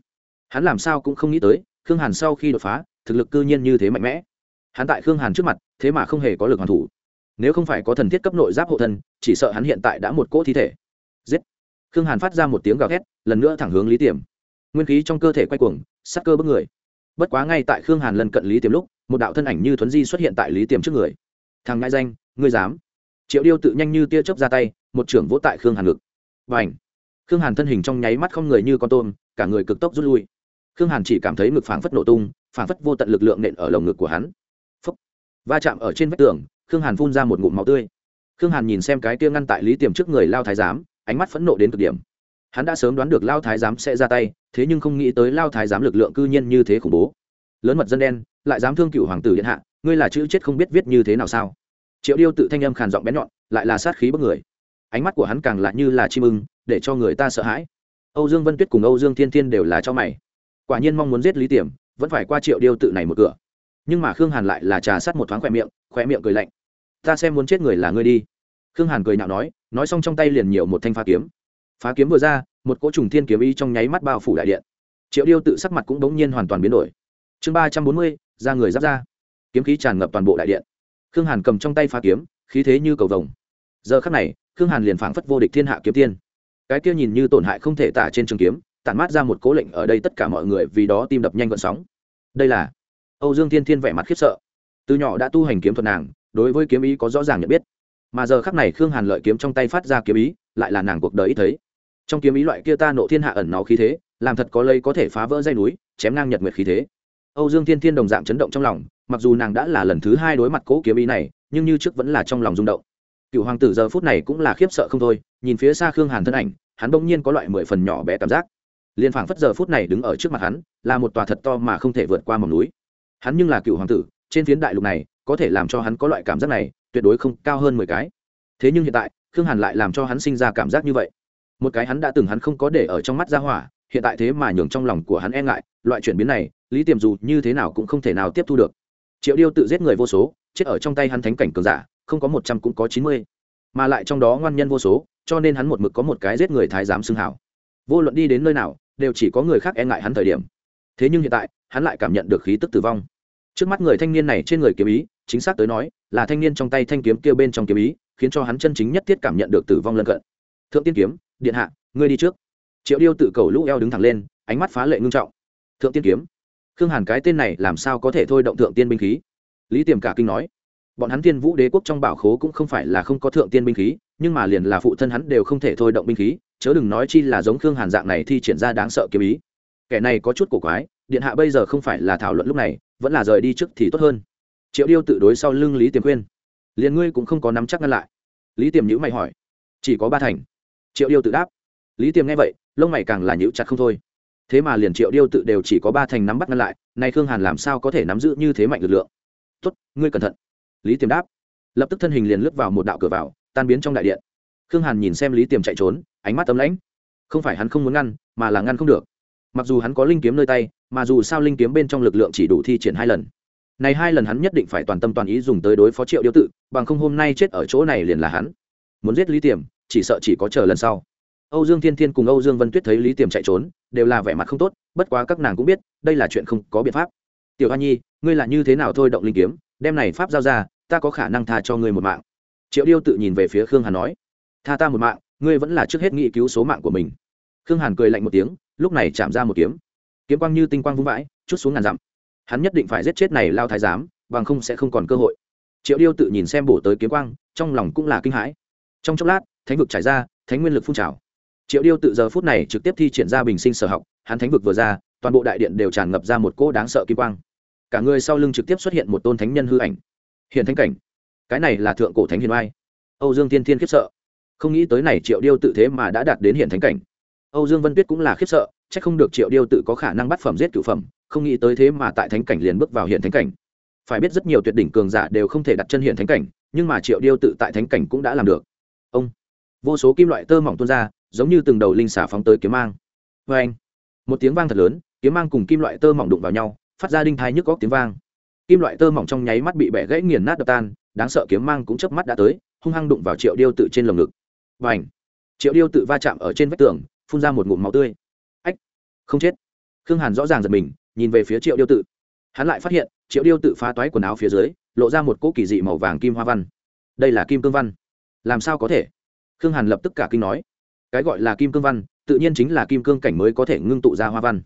Hắn làm sao cũng không nghĩ tới, khương hàn sau khi đột phá, thực lực cư nhiên như thế mạnh mẽ hắn tại khương hàn trước mặt, thế mà không hề có lực hoàn thủ. Nếu không phải có thần thiết cấp nội giáp hộ thân, chỉ sợ hắn hiện tại đã một cỗ thi thể. Giết! Khương hàn phát ra một tiếng gào thét, lần nữa thẳng hướng lý tiềm. Nguyên khí trong cơ thể quay cuồng, sắc cơ bức người. Bất quá ngay tại khương hàn lần cận lý tiềm lúc, một đạo thân ảnh như thuấn di xuất hiện tại lý tiềm trước người. Thằng ngại danh, ngươi dám? Triệu điêu tự nhanh như tia chớp ra tay, một trưởng vỗ tại khương hàn ngực. Và ảnh khương hàn thân hình trong nháy mắt không người như con tôm, cả người cực tốc rút lui. Khương hàn chỉ cảm thấy ngực phảng phất nổ tung, phảng phất vô tận lực lượng nện ở lồng ngực của hắn va chạm ở trên vách tường, khương hàn phun ra một ngụm máu tươi. Khương hàn nhìn xem cái kia ngăn tại lý tiềm trước người lao thái giám, ánh mắt phẫn nộ đến cực điểm. Hắn đã sớm đoán được lao thái giám sẽ ra tay, thế nhưng không nghĩ tới lao thái giám lực lượng cư nhiên như thế khủng bố. Lớn mật dân đen, lại dám thương cựu hoàng tử điện hạ, ngươi là chữ chết không biết viết như thế nào sao? Triệu điêu tự thanh âm khàn giọng bén nhọn, lại là sát khí bức người. Ánh mắt của hắn càng lạ như là chim ưng, để cho người ta sợ hãi. Âu dương vân tuyết cùng âu dương thiên thiên đều là cho mày. Quả nhiên mong muốn giết lý tiềm, vẫn phải qua triệu điêu tự này một cửa nhưng mà khương hàn lại là trà sát một thoáng khoe miệng khoe miệng cười lạnh. Ta xem muốn chết người là ngươi đi. Khương hàn cười nhạo nói nói xong trong tay liền nhiều một thanh phá kiếm. Phá kiếm vừa ra, một cỗ trùng thiên kiếm ý trong nháy mắt bao phủ đại điện. Triệu điêu tự sắc mặt cũng bỗng nhiên hoàn toàn biến đổi. Chương ba trăm bốn mươi, ra người giáp ra. Kiếm khí tràn ngập toàn bộ đại điện. Khương hàn cầm trong tay phá kiếm, khí thế như cầu vồng. Giờ khắc này, khương hàn liền phảng phất vô địch thiên hạ kiếm tiên. Cái kia nhìn như tổn hại không thể tả trên trường kiếm, tản mát ra một cố lệnh ở đây tất cả mọi người vì đó tim đập nhanh gọn sóng. Đây là âu dương thiên thiên vẻ mặt khiếp sợ. Từ nhỏ đã tu hành kiếm thuật nàng, đối với kiếm ý có rõ ràng nhận biết. Mà giờ khắc này khương hàn lợi kiếm trong tay phát ra kiếm ý, lại là nàng cuộc đời ít thấy. Trong kiếm ý loại kia ta nộ thiên hạ ẩn nó khí thế, làm thật có lây có thể phá vỡ dây núi, chém ngang nhật nguyệt khí thế. Âu dương thiên thiên đồng dạng chấn động trong lòng, mặc dù nàng đã là lần thứ hai đối mặt cố kiếm ý này, nhưng như trước vẫn là trong lòng rung động. Cựu hoàng tử giờ phút này cũng là khiếp sợ không thôi, nhìn phía xa khương hàn thân ảnh, hắn bỗng nhiên có loại mười phần nhỏ bé cảm giác. Liên phảng phất giờ phút này đứng ở trước mặt hắn, là một tòa thật to mà không thể vượt qua mỏng núi hắn nhưng là cựu hoàng tử, trên phiến đại lục này, có thể làm cho hắn có loại cảm giác này, tuyệt đối không cao hơn mười cái. Thế nhưng hiện tại, khương hàn lại làm cho hắn sinh ra cảm giác như vậy. Một cái hắn đã từng hắn không có để ở trong mắt ra hỏa, hiện tại thế mà nhường trong lòng của hắn e ngại, loại chuyển biến này, lý tiềm dù như thế nào cũng không thể nào tiếp thu được. Triệu điêu tự giết người vô số, chết ở trong tay hắn thánh cảnh cường giả, không có một trăm cũng có chín mươi. Mà lại trong đó ngoan nhân vô số, cho nên hắn một mực có một cái giết người thái giám xưng hảo. Vô luận đi đến nơi nào, đều chỉ có người khác e ngại hắn thời điểm. Thế nhưng hiện tại hắn lại cảm nhận được khí tức tử vong. Trước mắt người thanh niên này trên người kiếm ý, chính xác tới nói, là thanh niên trong tay thanh kiếm kia bên trong kiếm ý, khiến cho hắn chân chính nhất thiết cảm nhận được tử vong lân cận. Thượng tiên kiếm, điện hạ, ngươi đi trước. Triệu điêu tự cầu lũ eo đứng thẳng lên, ánh mắt phá lệ ngưng trọng. Thượng tiên kiếm. Khương hàn cái tên này làm sao có thể thôi động thượng tiên binh khí? Lý tiềm cả kinh nói. Bọn hắn tiên vũ đế quốc trong bảo khố cũng không phải là không có thượng tiên binh khí, nhưng mà liền là phụ thân hắn đều không thể thôi động binh khí, chớ đừng nói chi là giống khương hàn dạng này thi triển ra đáng sợ kiếm ý. Kẻ này có chút cổ quái điện hạ bây giờ không phải là thảo luận lúc này, vẫn là rời đi trước thì tốt hơn. Triệu điêu tự đối sau lưng lý tiềm khuyên. Liền ngươi cũng không có nắm chắc ngăn lại. Lý tiềm nhữ mày hỏi. Chỉ có ba thành. Triệu điêu tự đáp. Lý tiềm nghe vậy, lông mày càng là nhữ chặt không thôi. Thế mà liền triệu điêu tự đều chỉ có ba thành nắm bắt ngăn lại, nay khương hàn làm sao có thể nắm giữ như thế mạnh lực lượng? Tốt, ngươi cẩn thận. Lý tiềm đáp. Lập tức thân hình liền lướt vào một đạo cửa vào, tan biến trong đại điện. Khương hàn nhìn xem lý tiềm chạy trốn, ánh mắt tấm lãnh. Không phải hắn không muốn ngăn, mà là ngăn không được. Mặc dù hắn có linh kiếm nơi tay mà dù sao linh kiếm bên trong lực lượng chỉ đủ thi triển hai lần. Này hai lần hắn nhất định phải toàn tâm toàn ý dùng tới đối phó triệu điêu tự, bằng không hôm nay chết ở chỗ này liền là hắn. Muốn giết lý tiềm, chỉ sợ chỉ có chờ lần sau. Âu dương thiên thiên cùng âu dương vân tuyết thấy lý tiềm chạy trốn, đều là vẻ mặt không tốt, bất quá các nàng cũng biết, đây là chuyện không có biện pháp. Tiểu hoa nhi, ngươi là như thế nào thôi động linh kiếm, đem này pháp giao ra, ta có khả năng tha cho ngươi một mạng. Triệu điêu tự nhìn về phía khương hàn nói, tha ta một mạng, ngươi vẫn là trước hết nghĩ cứu số mạng của mình. Khương hàn cười lạnh một tiếng, lúc này chạm ra một kiếm kiếm quang như tinh quang vung vãi, chút xuống ngàn dặm. Hắn nhất định phải giết chết này lao thái giám, bằng không sẽ không còn cơ hội. Triệu điêu tự nhìn xem bổ tới kiếm quang, trong lòng cũng là kinh hãi. Trong chốc lát, thánh vực trải ra, thánh nguyên lực phun trào. Triệu điêu tự giờ phút này trực tiếp thi triển ra bình sinh sở học, hắn thánh vực vừa ra, toàn bộ đại điện đều tràn ngập ra một cỗ đáng sợ kim quang. Cả người sau lưng trực tiếp xuất hiện một tôn thánh nhân hư ảnh. Hiện thánh cảnh. Cái này là thượng cổ thánh hiền oai. Âu dương tiên thiên khiếp sợ. Không nghĩ tới này triệu điêu tự thế mà đã đạt đến hiện thánh cảnh. Âu dương vân tuyết cũng là khiếp sợ Chắc không được triệu điêu tự có khả năng bắt phẩm giết cựu phẩm, không nghĩ tới thế mà tại thánh cảnh liền bước vào hiện thánh cảnh. Phải biết rất nhiều tuyệt đỉnh cường giả đều không thể đặt chân hiện thánh cảnh, nhưng mà triệu điêu tự tại thánh cảnh cũng đã làm được. Ông, vô số kim loại tơ mỏng tuôn ra, giống như từng đầu linh xả phóng tới kiếm mang. Vê anh, một tiếng vang thật lớn, kiếm mang cùng kim loại tơ mỏng đụng vào nhau, phát ra đinh thai nhức góc tiếng vang. Kim loại tơ mỏng trong nháy mắt bị bẻ gãy nghiền nát đập tan, đáng sợ kiếm mang cũng chớp mắt đã tới, hung hăng đụng vào triệu điêu tự trên lồng ngực. Và triệu điêu tự va chạm ở trên vách tường, phun ra một ngụm máu tươi không chết. Khương hàn rõ ràng giật mình, nhìn về phía triệu điêu tự. Hắn lại phát hiện, triệu điêu tự phá toái quần áo phía dưới, lộ ra một cỗ kỳ dị màu vàng kim hoa văn. Đây là kim cương văn. Làm sao có thể? Khương hàn lập tức cả kinh nói. Cái gọi là kim cương văn, tự nhiên chính là kim cương cảnh mới có thể ngưng tụ ra hoa văn.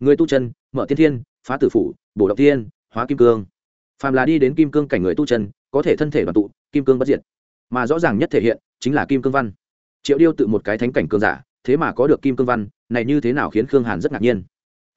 Người tu chân, mở tiên thiên, phá tử phủ, bổ động tiên, hóa kim cương. Phàm là đi đến kim cương cảnh người tu chân, có thể thân thể đoàn tụ, kim cương bất diệt. Mà rõ ràng nhất thể hiện chính là kim cương văn. Triệu điêu tự một cái thánh cảnh cương giả thế mà có được kim cương văn, này như thế nào khiến khương hàn rất ngạc nhiên.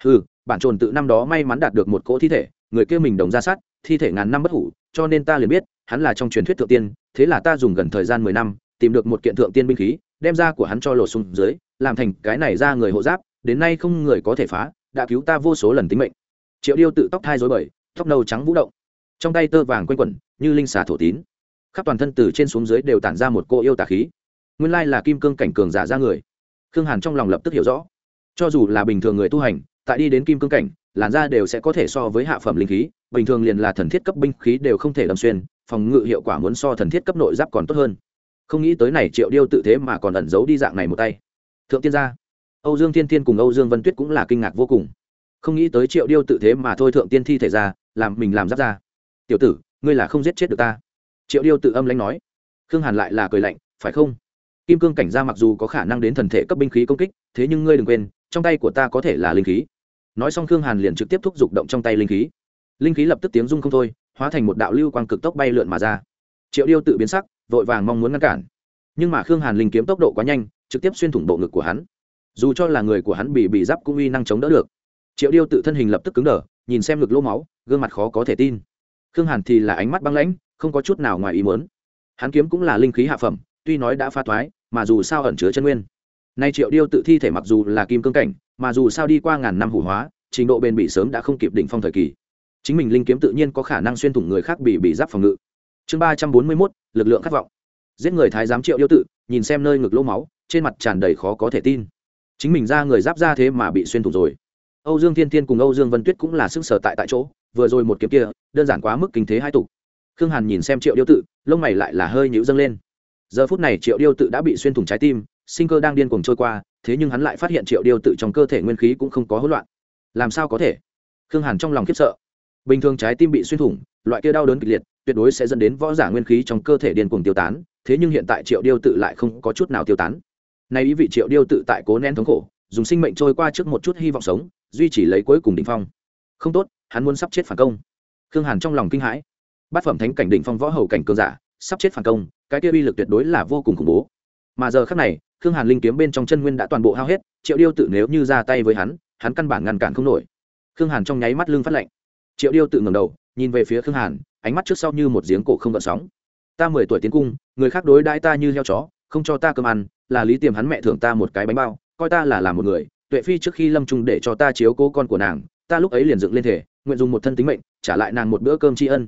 Ừ bản trồn tự năm đó may mắn đạt được một cỗ thi thể, người kia mình đồng ra sát, thi thể ngàn năm bất hủ, cho nên ta liền biết, hắn là trong truyền thuyết thượng tiên, thế là ta dùng gần thời gian mười năm, tìm được một kiện thượng tiên binh khí, đem ra của hắn cho lột xuống dưới, làm thành cái này ra người hộ giáp, đến nay không người có thể phá, đã cứu ta vô số lần tính mệnh. Triệu điêu tự tóc thai dối bời, tóc nâu trắng vũ động. Trong tay tơ vàng quanh quẩn, như linh xà thổ tín. Khắp toàn thân từ trên xuống dưới đều tản ra một cô yêu tà khí. Nguyên lai là kim cương cảnh cường giả ra người khương hàn trong lòng lập tức hiểu rõ. Cho dù là bình thường người tu hành, tại đi đến kim cương cảnh, làn da đều sẽ có thể so với hạ phẩm linh khí, bình thường liền là thần thiết cấp binh khí đều không thể đâm xuyên, phòng ngự hiệu quả muốn so thần thiết cấp nội giáp còn tốt hơn. Không nghĩ tới này triệu điêu tự thế mà còn ẩn giấu đi dạng này một tay. Thượng tiên gia, âu dương thiên thiên cùng âu dương vân tuyết cũng là kinh ngạc vô cùng. Không nghĩ tới triệu điêu tự thế mà thôi thượng tiên thi thể ra, làm mình làm giáp ra. Tiểu tử, ngươi là không giết chết được ta. Triệu điêu tự âm lãnh nói. Khương hàn lại là cười lạnh, phải không? Kim cương cảnh gia mặc dù có khả năng đến thần thể cấp binh khí công kích, thế nhưng ngươi đừng quên, trong tay của ta có thể là linh khí. Nói xong khương hàn liền trực tiếp thúc giục động trong tay linh khí. Linh khí lập tức tiếng rung không thôi, hóa thành một đạo lưu quang cực tốc bay lượn mà ra. Triệu điêu tự biến sắc, vội vàng mong muốn ngăn cản. Nhưng mà khương hàn linh kiếm tốc độ quá nhanh, trực tiếp xuyên thủng bộ ngực của hắn. Dù cho là người của hắn bị bị giáp cũng uy năng chống đỡ được. Triệu điêu tự thân hình lập tức cứng đờ, nhìn xem ngực lỗ máu, gương mặt khó có thể tin. Khương hàn thì là ánh mắt băng lãnh, không có chút nào ngoài ý muốn. Hắn kiếm cũng là linh khí hạ phẩm, tuy nói đã pha thoái mà dù sao ẩn chứa chân nguyên. Nay triệu điêu tự thi thể mặc dù là kim cương cảnh, mà dù sao đi qua ngàn năm hủ hóa, trình độ bền bị sớm đã không kịp đỉnh phong thời kỳ. Chính mình linh kiếm tự nhiên có khả năng xuyên thủng người khác bị bị giáp phòng ngự. Chương ba trăm bốn mươi mốt, lực lượng khát vọng. Giết người thái giám triệu điêu tự, nhìn xem nơi ngực lỗ máu, trên mặt tràn đầy khó có thể tin. Chính mình ra người giáp ra thế mà bị xuyên thủng rồi. Âu dương thiên thiên cùng âu dương vân tuyết cũng là sức sở tại tại chỗ, vừa rồi một kiếm kia, đơn giản quá mức kinh thế hai tục khương hàn nhìn xem triệu điêu tự, lông mày lại là hơi nhũ dâng lên giờ phút này triệu điêu tự đã bị xuyên thủng trái tim, sinh cơ đang điên cuồng trôi qua, thế nhưng hắn lại phát hiện triệu điêu tự trong cơ thể nguyên khí cũng không có hỗn loạn. Làm sao có thể? Khương hàn trong lòng khiếp sợ. Bình thường trái tim bị xuyên thủng, loại kia đau đớn kịch liệt, tuyệt đối sẽ dẫn đến võ giả nguyên khí trong cơ thể điên cuồng tiêu tán, thế nhưng hiện tại triệu điêu tự lại không có chút nào tiêu tán. Nay ý vị triệu điêu tự tại cố nén thống khổ, dùng sinh mệnh trôi qua trước một chút hy vọng sống, duy trì lấy cuối cùng đỉnh phong. Không tốt, hắn muốn sắp chết phản công. Khương hàn trong lòng kinh hãi. Bát phẩm thánh cảnh đỉnh phong võ hầu cảnh cường giả, sắp chết phản công cái kia uy lực tuyệt đối là vô cùng khủng bố. Mà giờ khác này, khương hàn linh kiếm bên trong chân nguyên đã toàn bộ hao hết, triệu điêu tự nếu như ra tay với hắn hắn căn bản ngăn cản không nổi. Khương hàn trong nháy mắt lưng phát lạnh. Triệu điêu tự ngầm đầu, nhìn về phía khương hàn, ánh mắt trước sau như một giếng cổ không gợn sóng. Ta mười tuổi tiến cung, người khác đối đãi ta như heo chó, không cho ta cơm ăn, là lý tiềm hắn mẹ thưởng ta một cái bánh bao, coi ta là làm một người, tuệ phi trước khi lâm trung để cho ta chiếu cố con của nàng, ta lúc ấy liền dựng lên thể, nguyện dùng một thân tính mệnh, trả lại nàng một bữa cơm tri ân.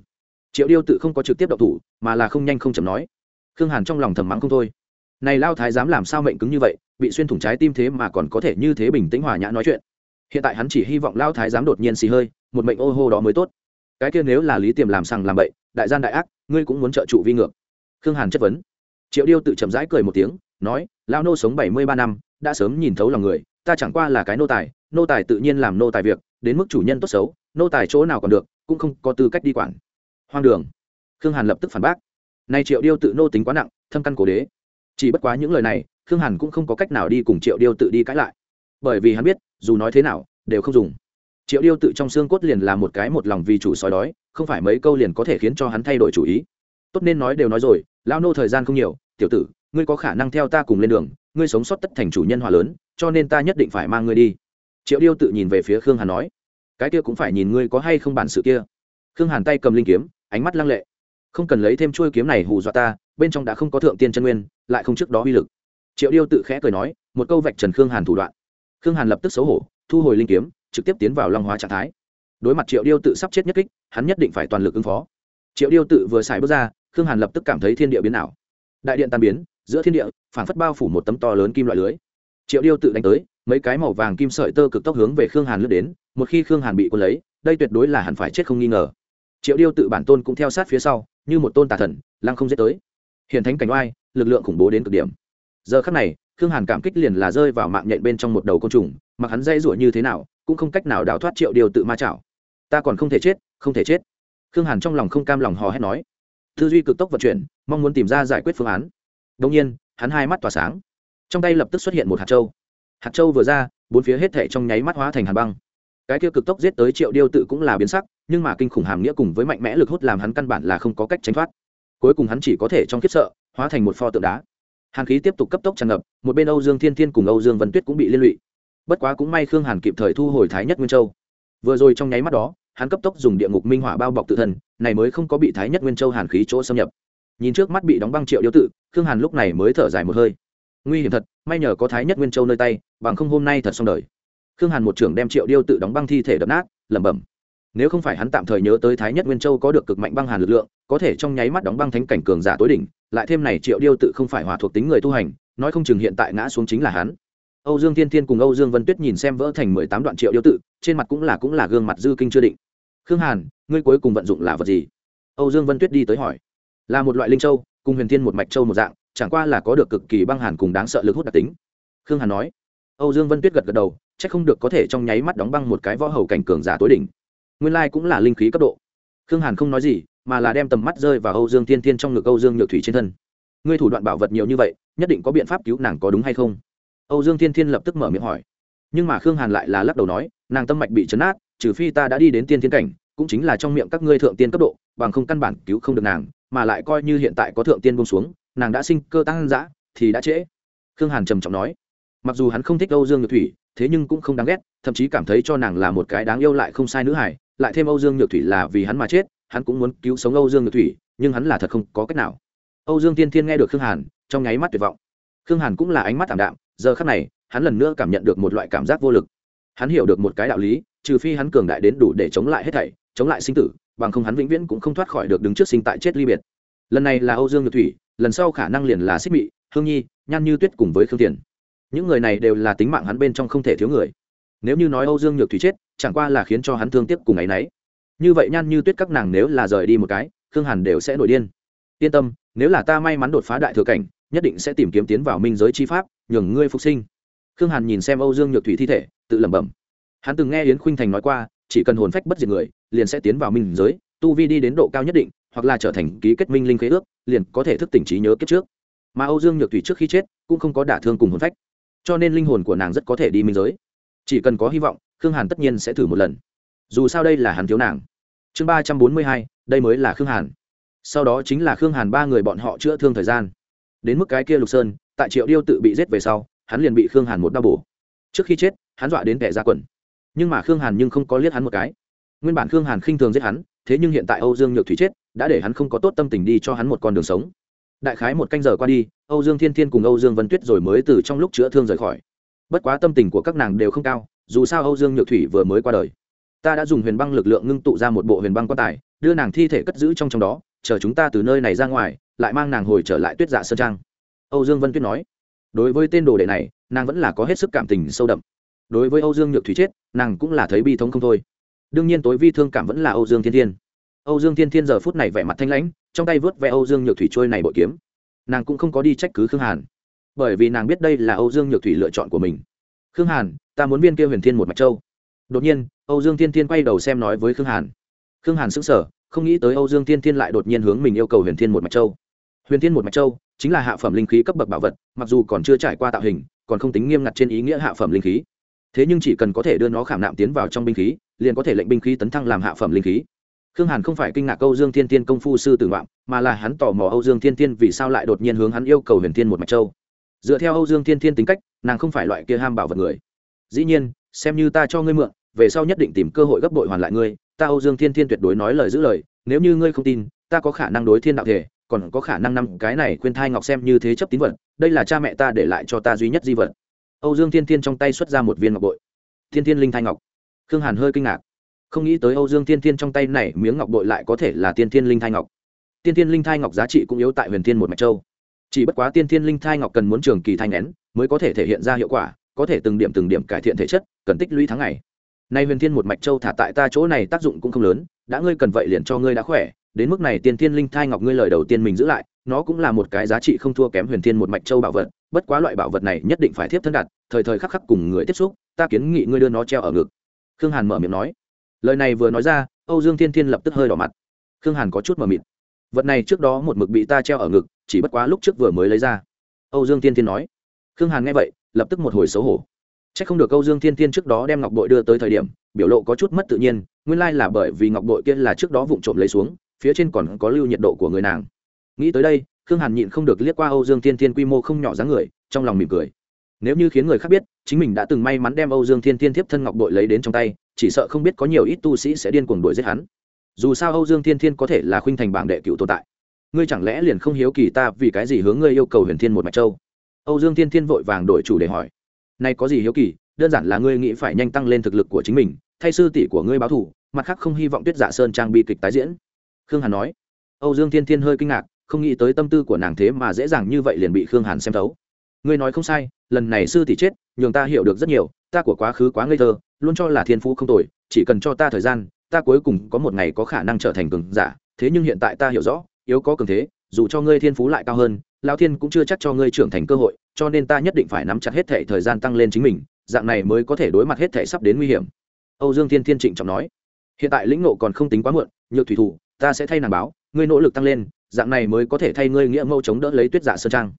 Triệu điêu tự không có trực tiếp đậu thủ, mà là không nhanh không chậm nói khương hàn trong lòng thầm mắng không thôi. Này lao thái dám làm sao mệnh cứng như vậy, bị xuyên thủng trái tim thế mà còn có thể như thế bình tĩnh hòa nhã nói chuyện. Hiện tại hắn chỉ hy vọng lao thái dám đột nhiên xì hơi, một mệnh ô hô đó mới tốt. Cái kia nếu là lý tiềm làm sằng làm bậy, đại gian đại ác, ngươi cũng muốn trợ trụ vi ngược. Khương hàn chất vấn. Triệu điêu tự chậm rãi cười một tiếng, nói, lao nô sống bảy mươi ba năm, đã sớm nhìn thấu lòng người, ta chẳng qua là cái nô tài nô tài tự nhiên làm nô tài việc, đến mức chủ nhân tốt xấu, nô tài chỗ nào còn được, cũng không có tư cách đi quản. Hoang đường. Khương hàn lập tức phản bác nay triệu điêu tự nô tính quá nặng, thâm căn cổ đế. Chỉ bất quá những lời này, khương hàn cũng không có cách nào đi cùng triệu điêu tự đi cãi lại. Bởi vì hắn biết, dù nói thế nào, đều không dùng. Triệu điêu tự trong xương cốt liền là một cái một lòng vì chủ sói đói, không phải mấy câu liền có thể khiến cho hắn thay đổi chủ ý. Tốt nên nói đều nói rồi lao nô thời gian không nhiều, tiểu tử, ngươi có khả năng theo ta cùng lên đường, ngươi sống sót tất thành chủ nhân hòa lớn, cho nên ta nhất định phải mang ngươi đi. Triệu điêu tự nhìn về phía khương hàn nói, cái kia cũng phải nhìn ngươi có hay không bản sự kia. Khương hàn tay cầm linh kiếm, ánh mắt lăng lệ không cần lấy thêm chuôi kiếm này hù dọa ta, bên trong đã không có thượng tiên chân nguyên, lại không trước đó uy lực. Triệu điêu tự khẽ cười nói, một câu vạch trần khương hàn thủ đoạn. Khương hàn lập tức xấu hổ, thu hồi linh kiếm, trực tiếp tiến vào long hóa trạng thái. Đối mặt triệu điêu tự sắp chết nhất kích, hắn nhất định phải toàn lực ứng phó. Triệu điêu tự vừa xài bước ra, khương hàn lập tức cảm thấy thiên địa biến ảo. Đại điện tan biến, giữa thiên địa phản phất bao phủ một tấm to lớn kim loại lưới. Triệu điêu tự đánh tới, mấy cái màu vàng kim sợi tơ cực tốc hướng về khương hàn lướt đến, một khi khương hàn bị quân lấy, đây tuyệt đối là hẳn phải chết không nghi ngờ. Triệu điêu tự bản tôn cũng theo sát phía sau như một tôn tà thần, lăng không giết tới. Hiện thánh cảnh oai, lực lượng khủng bố đến cực điểm. Giờ khắc này, khương hàn cảm kích liền là rơi vào mạng nhện bên trong một đầu côn trùng, mặc hắn dây rủa như thế nào, cũng không cách nào đào thoát triệu điều tự ma chảo. Ta còn không thể chết, không thể chết. Khương hàn trong lòng không cam lòng hò hét nói. Tư duy cực tốc vận chuyển, mong muốn tìm ra giải quyết phương án. Đông nhiên, hắn hai mắt tỏa sáng. Trong tay lập tức xuất hiện một hạt châu. Hạt châu vừa ra, bốn phía hết thể trong nháy mắt hóa thành hàn băng. Cái kia cực tốc giết tới triệu điêu tự cũng là biến sắc nhưng mà kinh khủng hàm nghĩa cùng với mạnh mẽ lực hút làm hắn căn bản là không có cách tránh thoát. Cuối cùng hắn chỉ có thể trong khiếp sợ, hóa thành một pho tượng đá. Hàn khí tiếp tục cấp tốc tràn ngập, một bên âu dương thiên thiên cùng âu dương vân tuyết cũng bị liên lụy. Bất quá cũng may khương hàn kịp thời thu hồi thái nhất nguyên châu. Vừa rồi trong nháy mắt đó, hắn cấp tốc dùng địa ngục minh hỏa bao bọc tự thân, này mới không có bị thái nhất nguyên châu hàn khí chỗ xâm nhập. Nhìn trước mắt bị đóng băng triệu điếu tự, khương hàn lúc này mới thở dài một hơi. Nguy hiểm thật, may nhờ có thái nhất nguyên châu nơi tay, bằng không hôm nay thật xong đời. Khương hàn một trưởng đem triệu điêu tự đóng băng thi thể đập nát, lẩm bẩm nếu không phải hắn tạm thời nhớ tới thái nhất nguyên châu có được cực mạnh băng hàn lực lượng, có thể trong nháy mắt đóng băng thánh cảnh cường giả tối đỉnh, lại thêm này triệu điêu tự không phải hòa thuộc tính người tu hành, nói không chừng hiện tại ngã xuống chính là hắn. Âu dương thiên thiên cùng âu dương vân tuyết nhìn xem vỡ thành mười tám đoạn triệu điêu tự, trên mặt cũng là cũng là gương mặt dư kinh chưa định. Khương hàn, ngươi cuối cùng vận dụng là vật gì? Âu dương vân tuyết đi tới hỏi. Là một loại linh châu, cùng huyền thiên một mạch châu một dạng, chẳng qua là có được cực kỳ băng hàn cùng đáng sợ lực hút đặc tính. Khương hàn nói. Âu dương vân tuyết gật gật đầu c h ắ c không được có thể trong nháy mắt đóng băng một cái võ hầu cảnh cường giả tối đỉnh nguyên lai cũng là linh khí cấp độ. Khương hàn không nói gì, mà là đem tầm mắt rơi vào âu dương thiên thiên trong ngực âu dương nhược thủy trên thân. Ngươi thủ đoạn bảo vật nhiều như vậy, nhất định có biện pháp cứu nàng có đúng hay không? Âu dương thiên thiên lập tức mở miệng hỏi. Nhưng mà khương hàn lại là lắc đầu nói, nàng tâm mạch bị chấn át, trừ phi ta đã đi đến tiên thiên cảnh, cũng chính là trong miệng các ngươi thượng tiên cấp độ, bằng không căn bản cứu không được nàng, mà lại coi như hiện tại có thượng tiên bông xuống, nàng đã sinh cơ tăng giã thì đã trễ. Khương hàn trầm trọng nói. Mặc dù hắn không thích âu dương nhược thủy, thế nhưng cũng không đáng ghét, thậm chí cảm thấy cho nàng là một cái đáng yêu lại không sai nữ hải lại thêm âu dương nhược thủy là vì hắn mà chết, hắn cũng muốn cứu sống âu dương nhược thủy, nhưng hắn là thật không có cách nào. Âu dương tiên thiên nghe được khương hàn, trong nháy mắt tuyệt vọng. Khương hàn cũng là ánh mắt t đạm, giờ khắc này, hắn lần nữa cảm nhận được một loại cảm giác vô lực. Hắn hiểu được một cái đạo lý, trừ phi hắn cường đại đến đủ để chống lại hết thảy, chống lại sinh tử, bằng không hắn vĩnh viễn cũng không thoát khỏi được đứng trước sinh tại chết ly biệt. Lần này là âu dương nhược thủy, lần sau khả năng liền là xích mị, hương nhi, nhan như tuyết cùng với khương tiền. Những người này đều là tính mạng hắn bên trong không thể thiếu người. Nếu như nói âu dương nhược thủy chết chẳng qua là khiến cho hắn thương tiếc cùng ấ y n ấ y như vậy nhan như tuyết các nàng nếu là rời đi một cái, khương hàn đều sẽ nổi điên. Yên tâm, nếu là ta may mắn đột phá đại thừa cảnh, nhất định sẽ tìm kiếm tiến vào minh giới chi pháp, nhường ngươi phục sinh. Khương hàn nhìn xem âu dương nhược thủy thi thể, tự lẩm bẩm. Hắn từng nghe yến khuynh thành nói qua, chỉ cần hồn phách bất diệt người, liền sẽ tiến vào minh giới, tu vi đi đến độ cao nhất định, hoặc là trở thành ký kết minh linh khế ước, liền có thể thức tỉnh trí nhớ kết trước. Mà âu dương nhược thủy trước khi chết, cũng không có đả thương cùng hồn phách. Cho nên linh hồn của nàng rất có thể đi minh giới. Chỉ cần có hy vọng khương hàn tất nhiên sẽ thử một lần. Dù sao đây là hắn thiếu nàng. Chương ba trăm bốn mươi hai, đây mới là khương hàn. Sau đó chính là khương hàn ba người bọn họ chữa thương thời gian. Đến mức cái kia lục sơn, tại triệu điêu tự bị giết về sau, hắn liền bị khương hàn một đau bổ. Trước khi chết, hắn dọa đến kẻ ra quần. Nhưng mà khương hàn nhưng không có liếc hắn một cái. Nguyên bản khương hàn khinh thường giết hắn, thế nhưng hiện tại âu dương nhược thủy chết, đã để hắn không có tốt tâm tình đi cho hắn một con đường sống. Đại khái một canh giờ qua đi, âu dương thiên thiên cùng âu dương vân tuyết rồi mới từ trong lúc chữa thương rời khỏi. Bất quá tâm tình của các nàng đều không cao dù sao âu dương nhược thủy vừa mới qua đời. Ta đã dùng huyền băng lực lượng ngưng tụ ra một bộ huyền băng quan tài, đưa nàng thi thể cất giữ trong trong đó, chờ chúng ta từ nơi này ra ngoài, lại mang nàng hồi trở lại tuyết dạ sơn trang. Âu dương vân tuyết nói. Đối với tên đồ đệ này, nàng vẫn là có hết sức cảm tình sâu đậm. Đối với âu dương nhược thủy chết, nàng cũng là thấy bi thống không thôi. Đương nhiên tối vi thương cảm vẫn là âu dương thiên thiên. Âu dương thiên thiên giờ phút này vẻ mặt thanh lãnh, trong tay vớt ve âu dương nhược thủy trôi này bội kiếm. Nàng cũng không có đi trách cứ khương hàn. Bởi vì nàng biết đây là âu dương nhược thủy lựa chọn của mình. Khương hàn ta muốn viên kia huyền thiên một mạch châu. Đột nhiên, âu dương thiên thiên quay đầu xem nói với khương hàn. Khương hàn sững sờ, không nghĩ tới âu dương thiên thiên lại đột nhiên hướng mình yêu cầu huyền thiên một mạch châu. Huyền thiên một mạch châu chính là hạ phẩm linh khí cấp bậc bảo vật, mặc dù còn chưa trải qua tạo hình, còn không tính nghiêm ngặt trên ý nghĩa hạ phẩm linh khí. Thế nhưng chỉ cần có thể đưa nó khảm nạm tiến vào trong binh khí, liền có thể lệnh binh khí tấn thăng làm hạ phẩm linh khí. Khương hàn không phải kinh ngạc âu dương thiên Thiên công phu sư tử ngoạm, mà là hắn tò mò âu dương thiên Thiên vì sao lại đột nhiên hướng hắn yêu cầu huyền thiên một mạch châu. Dựa theo âu dương thiên Thiên tính cách, nàng không phải loại kia ham bảo vật người dĩ nhiên, xem như ta cho ngươi mượn, về sau nhất định tìm cơ hội gấp bội hoàn lại ngươi. Ta âu dương thiên Thiên tuyệt đối nói lời giữ lời, nếu như ngươi không tin, ta có khả năng đối thiên đạo thể, còn có khả năng năm cái này khuyên thai ngọc xem như thế chấp tín vật, đây là cha mẹ ta để lại cho ta duy nhất di vật. Âu dương thiên thiên trong tay xuất ra một viên ngọc bội. Thiên thiên linh thai ngọc. Khương hàn hơi kinh ngạc. Không nghĩ tới âu dương thiên thiên trong tay này miếng ngọc bội lại có thể là tiên thiên linh thai ngọc. Tiên thiên linh thai ngọc giá trị cũng yếu tại huyền thiên một mạch châu. Chỉ bất quá tiên thiên linh thai ngọc cần muốn trường kỳ thai nén, mới có thể thể hiện ra hiệu quả có thể từng điểm từng điểm cải thiện thể chất, cần tích lũy tháng ngày. Nay huyền thiên một mạch châu thả tại ta chỗ này tác dụng cũng không lớn, đã ngươi cần vậy liền cho ngươi đã khỏe, đến mức này tiên thiên linh thai ngọc ngươi lời đầu tiên mình giữ lại, nó cũng là một cái giá trị không thua kém huyền thiên một mạch châu bảo vật, bất quá loại bảo vật này nhất định phải tiếp thân đặt, thời thời khắc khắc cùng người tiếp xúc, ta kiến nghị ngươi đưa nó treo ở ngực. Khương hàn mở miệng nói. Lời này vừa nói ra, âu dương thiên thiên lập tức hơi đỏ mặt. Khương hàn có chút mờ mịt. Vật này trước đó một mực bị ta treo ở ngực, chỉ bất quá lúc trước vừa mới lấy ra. Âu dương thiên thiên nói. Khương hàn nghe vậy lập tức một hồi xấu hổ. C h ắ c không được âu dương thiên thiên trước đó đem ngọc bội đưa tới thời điểm, biểu lộ có chút mất tự nhiên, nguyên lai là bởi vì ngọc bội kia là trước đó vụng trộm lấy xuống, phía trên còn có lưu nhiệt độ của người nàng. Nghĩ tới đây, khương hàn nhịn không được liếc qua âu dương thiên thiên quy mô không nhỏ dáng người, trong lòng mỉm cười. Nếu như khiến người khác biết, chính mình đã từng may mắn đem âu dương thiên thiên thiếp thân ngọc bội lấy đến trong tay, chỉ sợ không biết có nhiều ít tu sĩ sẽ điên cuồng đuổi giết hắn. Dù sao âu dương thiên thiên có thể là khuynh thành bảng đệ cựu tồn tại. Ngươi chẳng lẽ liền không hiếu kỳ ta vì cái gì hướng ngươi yêu cầu huyền thiên một mạch châu? Âu dương thiên thiên vội vàng đổi chủ để hỏi. Nay có gì hiếu kỳ, đơn giản là ngươi nghĩ phải nhanh tăng lên thực lực của chính mình, thay sư tỷ của ngươi báo thủ mặt khác không hy vọng tuyết dạ sơn trang bi kịch tái diễn. Khương hàn nói. Âu dương thiên thiên hơi kinh ngạc, không nghĩ tới tâm tư của nàng thế mà dễ dàng như vậy liền bị khương hàn xem thấu. Ngươi nói không sai, lần này sư tỷ chết, nhường ta hiểu được rất nhiều, ta của quá khứ quá ngây thơ, luôn cho là thiên phú không tồi, chỉ cần cho ta thời gian, ta cuối cùng có một ngày có khả năng trở thành cường giả, thế nhưng hiện tại ta hiểu rõ, yếu có cường thế, dù cho ngươi thiên phú lại cao hơn lao thiên cũng chưa chắc cho ngươi trưởng thành cơ hội, cho nên ta nhất định phải nắm chặt hết thể thời gian tăng lên chính mình, dạng này mới có thể đối mặt hết thể sắp đến nguy hiểm. Âu dương thiên thiên trịnh trọng nói. Hiện tại lĩnh nộ còn không tính quá muộn, nhược thủy thủ, ta sẽ thay nàng báo, ngươi nỗ lực tăng lên, dạng này mới có thể thay ngươi nghĩa mâu chống đỡ lấy tuyết giả dạ sơn trang.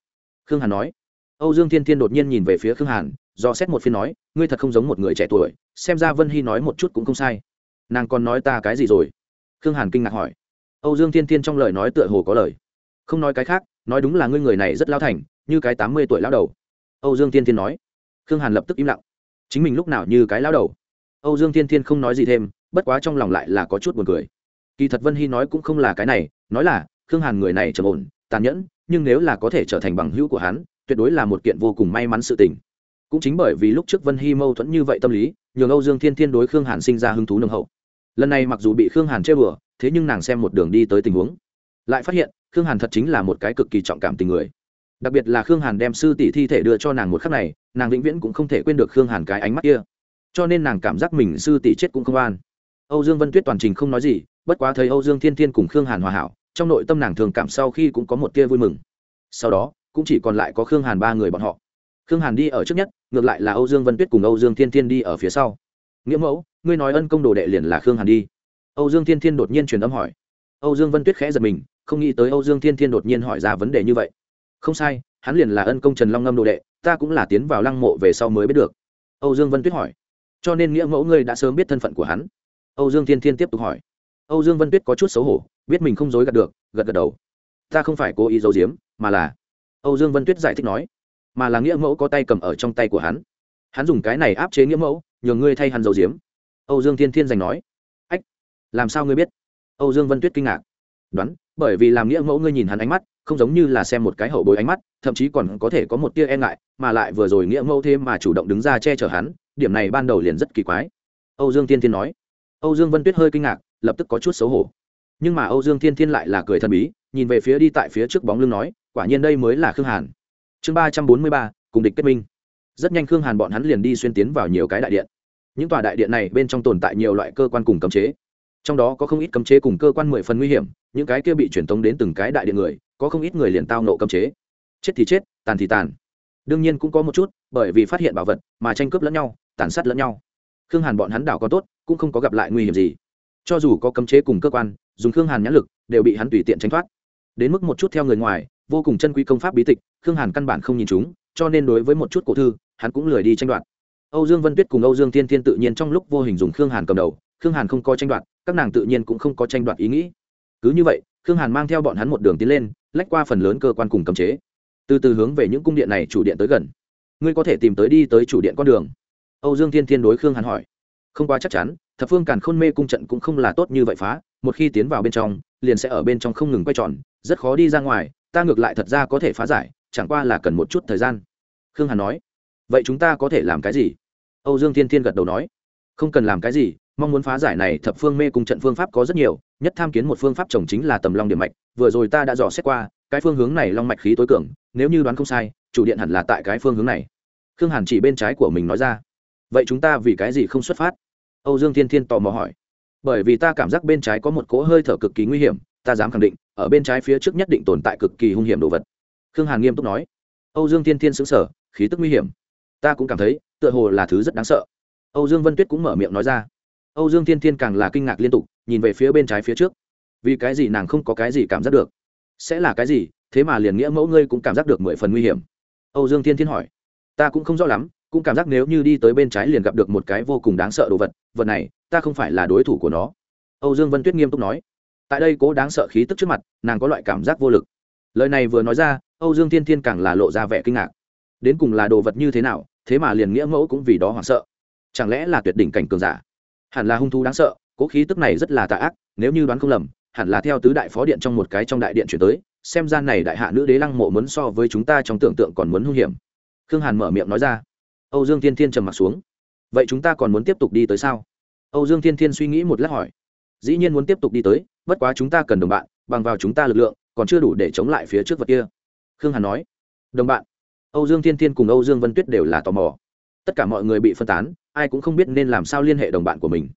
Khương hàn nói. Âu dương thiên thiên đột nhiên nhìn về phía khương hàn, do xét một phiên nói, ngươi thật không giống một người trẻ tuổi, xem ra vân hy nói một chút cũng không sai. Nàng còn nói ta cái gì rồi? Khương hàn kinh ngạc hỏi. Âu dương thiên thiên trong lời nói tựa hồ có lời. Không nói cái khác nói đúng là ngươi người này rất lao thành, như cái tám mươi tuổi lao đầu. Âu dương thiên thiên nói. Khương hàn lập tức im lặng. Chính mình lúc nào như cái lao đầu? Âu dương thiên thiên không nói gì thêm, bất quá trong lòng lại là có chút buồn cười. Kỳ thật vân hy nói cũng không là cái này, nói là, khương hàn người này trầm ổn, tàn nhẫn, nhưng nếu là có thể trở thành bằng hữu của hắn, tuyệt đối là một kiện vô cùng may mắn sự tình. Cũng chính bởi vì lúc trước vân hy mâu thuẫn như vậy tâm lý, nhường âu dương thiên thiên đối khương hàn sinh ra hứng thú nồng hậu. Lần này mặc dù bị khương hàn chơi bừa, thế nhưng nàng xem một đường đi tới tình huống, lại phát hiện khương hàn thật chính là một cái cực kỳ trọng cảm tình người. Đặc biệt là khương hàn đem sư tỷ thi thể đưa cho nàng một khắc này, nàng vĩnh viễn cũng không thể quên được khương hàn cái ánh mắt kia. Cho nên nàng cảm giác mình sư tỷ chết cũng không an. Âu dương vân tuyết toàn trình không nói gì, bất quá thấy âu dương thiên thiên cùng khương hàn hòa hảo, trong nội tâm nàng thường cảm sau khi cũng có một tia vui mừng. Sau đó, cũng chỉ còn lại có khương hàn ba người bọn họ. Khương hàn đi ở trước nhất, ngược lại là âu dương vân tuyết cùng âu dương thiên thiên đi ở phía sau. Nghĩa mẫu, ngươi nói ân công đồ đệ liền là khương hàn đi. Âu dương thiên thiên đột nhiên truyền âm hỏi âu dương vân tuyết khẽ giật mình, không nghĩ tới âu dương thiên thiên đột nhiên hỏi ra vấn đề như vậy. Không sai, hắn liền là ân công trần long ngâm đồ đệ, ta cũng là tiến vào lăng mộ về sau mới biết được. Âu dương vân tuyết hỏi. Cho nên nghĩa mẫu ngươi đã sớm biết thân phận của hắn? Âu dương thiên thiên tiếp tục hỏi. Âu dương vân tuyết có chút xấu hổ, biết mình không dối gạt được, gật gật đầu. Ta không phải cố ý giấu giếm, mà là âu dương vân tuyết giải thích nói. Mà là nghĩa mẫu có tay cầm ở trong tay của hắn. Hắn dùng cái này áp chế nghĩa mẫu nhường ngươi thay hắn giấu giếm. Âu dương thiên thiên giành nói. Ách, làm sao ngươi biết? Âu dương vân tuyết kinh ngạc. Đoán, bởi vì làm nghĩa mẫu ngươi nhìn hắn ánh mắt, không giống như là xem một cái hậu bối ánh mắt, thậm chí còn có thể có một tia e ngại, mà lại vừa rồi nghĩa mẫu thêm mà chủ động đứng ra che chở hắn, điểm này ban đầu liền rất kỳ quái. Âu dương thiên thiên nói. Âu dương vân tuyết hơi kinh ngạc, lập tức có chút xấu hổ. Nhưng mà âu dương thiên thiên lại là cười thần bí, nhìn về phía đi tại phía trước bóng lưng nói, quả nhiên đây mới là khương hàn. Chương ba trăm bốn mươi ba, cùng địch kết minh. Rất nhanh khương hàn bọn hắn liền đi xuyên tiến vào nhiều cái đại điện. Những tòa đại điện này bên trong tồn tại nhiều loại cơ quan cùng cấm chế trong đó có không ít cấm chế cùng cơ quan mười phần nguy hiểm, những cái kia bị truyền tống đến từng cái đại điện người, có không ít người liền tao nộ cấm chế. Chết thì chết, tàn thì tàn. Đương nhiên cũng có một chút, bởi vì phát hiện bảo vật mà tranh cướp lẫn nhau, tàn sát lẫn nhau. Khương hàn bọn hắn đảo có tốt, cũng không có gặp lại nguy hiểm gì. Cho dù có cấm chế cùng cơ quan, dùng khương hàn nhãn lực, đều bị hắn tùy tiện tránh thoát. Đến mức một chút theo người ngoài, vô cùng chân quý công pháp bí tịch, khương hàn căn bản không nhìn chúng, cho nên đối với một chút cổ thư, hắn cũng lười đi tranh đoạt. Âu dương vân tuyết cùng âu dương thiên thiên tự nhiên trong lúc vô hình dùng khương hàn cầm đầu khương hàn không có tranh đoạt, các nàng tự nhiên cũng không có tranh đoạt ý nghĩ. Cứ như vậy, khương hàn mang theo bọn hắn một đường tiến lên, lách qua phần lớn cơ quan cùng cấm chế. Từ từ hướng về những cung điện này chủ điện tới gần. Ngươi có thể tìm tới đi tới chủ điện con đường. Âu dương thiên thiên đối khương hàn hỏi. Không quá chắc chắn, thập phương càn khôn mê cung trận cũng không là tốt như vậy phá, một khi tiến vào bên trong, liền sẽ ở bên trong không ngừng quay tròn, rất khó đi ra ngoài, ta ngược lại thật ra có thể phá giải, chẳng qua là cần một chút thời gian. Khương hàn nói. Vậy chúng ta có thể làm cái gì? Âu dương thiên thiên gật đầu nói. Không cần làm cái gì mong muốn phá giải này thập phương mê cung trận phương pháp có rất nhiều, nhất tham kiến một phương pháp trồng chính là tầm long điểm mạch, vừa rồi ta đã dò xét qua, cái phương hướng này long mạch khí tối cường, nếu như đoán không sai, chủ điện hẳn là tại cái phương hướng này. Khương hàn chỉ bên trái của mình nói ra. Vậy chúng ta vì cái gì không xuất phát? Âu dương thiên thiên tò mò hỏi. Bởi vì ta cảm giác bên trái có một cỗ hơi thở cực kỳ nguy hiểm, ta dám khẳng định, ở bên trái phía trước nhất định tồn tại cực kỳ hung hiểm đồ vật. Khương hàn nghiêm túc nói. Âu dương thiên thiên xứng sở khí tức nguy hiểm. Ta cũng cảm thấy, tựa hồ là thứ rất đáng sợ. Âu dương vân tuyết cũng mở miệng nói ra âu dương thiên thiên càng là kinh ngạc liên tục, nhìn về phía bên trái phía trước. Vì cái gì nàng không có cái gì cảm giác được? Sẽ là cái gì? Thế mà liền nghĩa mẫu ngươi cũng cảm giác được mười phần nguy hiểm. Âu dương thiên thiên hỏi. Ta cũng không rõ lắm, cũng cảm giác nếu như đi tới bên trái liền gặp được một cái vô cùng đáng sợ đồ vật vật này, ta không phải là đối thủ của nó. Âu dương vân tuyết nghiêm túc nói. Tại đây cố đáng sợ khí tức trước mặt, nàng có loại cảm giác vô lực. Lời này vừa nói ra, âu dương thiên thiên càng là lộ ra vẻ kinh ngạc. Đến cùng là đồ vật như thế nào, thế mà liền nghĩa mẫu cũng vì đó hoảng sợ. Chẳng lẽ là tuyệt đỉnh cảnh cường giả? Hẳn là hung thú đáng sợ, cố khí tức này rất là tà ác, nếu như đoán không lầm, hẳn là theo tứ đại phó điện trong một cái trong đại điện chuyển tới, xem ra này đại hạ nữ đế lăng mộ muốn so với chúng ta trong tưởng tượng còn muốn hung hiểm. Khương hàn mở miệng nói ra. Âu dương thiên thiên trầm m ặ t xuống. Vậy chúng ta còn muốn tiếp tục đi tới sao? Âu dương thiên thiên suy nghĩ một lát hỏi. Dĩ nhiên muốn tiếp tục đi tới, bất quá chúng ta cần đồng bạn, bằng vào chúng ta lực lượng, còn chưa đủ để chống lại phía trước vật kia. Khương hàn nói. Đồng bạn. Âu dương thiên thiên cùng âu dương vân tuyết đều là tò mò tất cả mọi người bị phân tán, ai cũng không biết nên làm sao liên hệ đồng bạn của mình.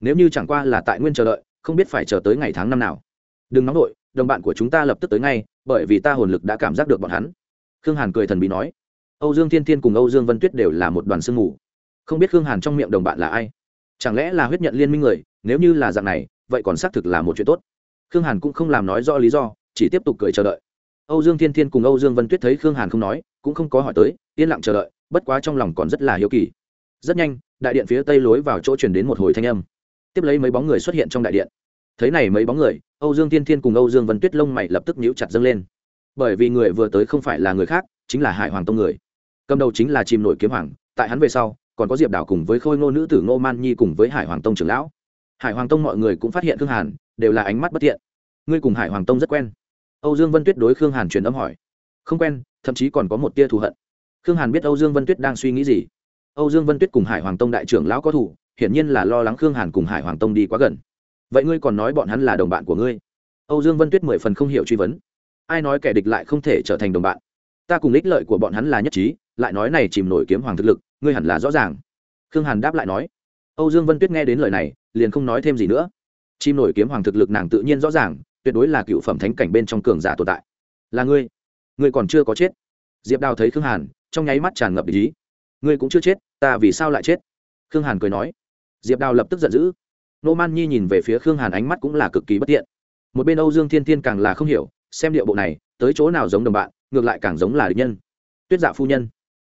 Nếu như chẳng qua là tại nguyên chờ đợi, không biết phải chờ tới ngày tháng năm nào. Đừng nóng đội đồng bạn của chúng ta lập tức tới ngay, bởi vì ta hồn lực đã cảm giác được bọn hắn. Khương hàn cười thần bí nói. Âu dương thiên thiên cùng âu dương vân tuyết đều là một đoàn sương mù. Không biết khương hàn trong miệng đồng bạn là ai? Chẳng lẽ là huyết nhận liên minh người? Nếu như là dạng này, vậy còn xác thực là một chuyện tốt. Khương hàn cũng không làm nói rõ lý do, chỉ tiếp tục cười chờ đợi. Âu dương thiên thiên cùng âu dương vân tuyết thấy khương hàn không nói, cũng không có hỏi tới, yên lặng chờ đợi bất quá trong lòng còn rất là hiếu kỳ. Rất nhanh, đại điện phía tây lối vào chỗ truyền đến một hồi thanh âm. Tiếp lấy mấy bóng người xuất hiện trong đại điện. Thấy này mấy bóng người, âu dương thiên thiên cùng âu dương vân tuyết lông mày lập tức nhíu chặt dâng lên. Bởi vì người vừa tới không phải là người khác, chính là hải hoàng tông người. Cầm đầu chính là chìm nổi kiếm hoàng, tại hắn về sau, còn có diệp đảo cùng với khôi ngô nữ tử ngô man nhi cùng với hải hoàng tông trưởng lão. Hải hoàng tông mọi người cũng phát hiện khương hàn, đều là ánh mắt bất thiện. Ngươi cùng hải hoàng tông rất quen. Âu dương vân tuyết đối khương hàn truyền âm hỏi. Không quen, thậm chí còn có một tia thù hận khương hàn biết âu dương vân tuyết đang suy nghĩ gì. Âu dương vân tuyết cùng hải hoàng tông đại trưởng lão có thủ, hiển nhiên là lo lắng khương hàn cùng hải hoàng tông đi quá gần. Vậy ngươi còn nói bọn hắn là đồng bạn của ngươi? Âu dương vân tuyết mười phần không hiểu truy vấn. Ai nói kẻ địch lại không thể trở thành đồng bạn? Ta cùng ích lợi của bọn hắn là nhất trí, lại nói này chìm nổi kiếm hoàng thực lực, ngươi hẳn là rõ ràng. Khương hàn đáp lại nói. Âu dương vân tuyết nghe đến lời này, liền không nói thêm gì nữa. Chim nổi kiếm hoàng thực lực nàng tự nhiên rõ ràng, tuyệt đối là cựu phẩm thánh cảnh bên trong cường giả tồn tại. Là ngươi. Ngươi còn chưa có chết diệp đào thấy khương hàn, trong nháy mắt tràn ngập ý. Ngươi cũng chưa chết, ta vì sao lại chết? Khương hàn cười nói. Diệp đào lập tức giận dữ. Nô man nhi nhìn về phía khương hàn ánh mắt cũng là cực kỳ bất tiện. Một bên âu dương thiên thiên càng là không hiểu, xem điệu bộ này, tới chỗ nào giống đồng bạn, ngược lại càng giống là địch nhân. Tuyết dạ phu nhân.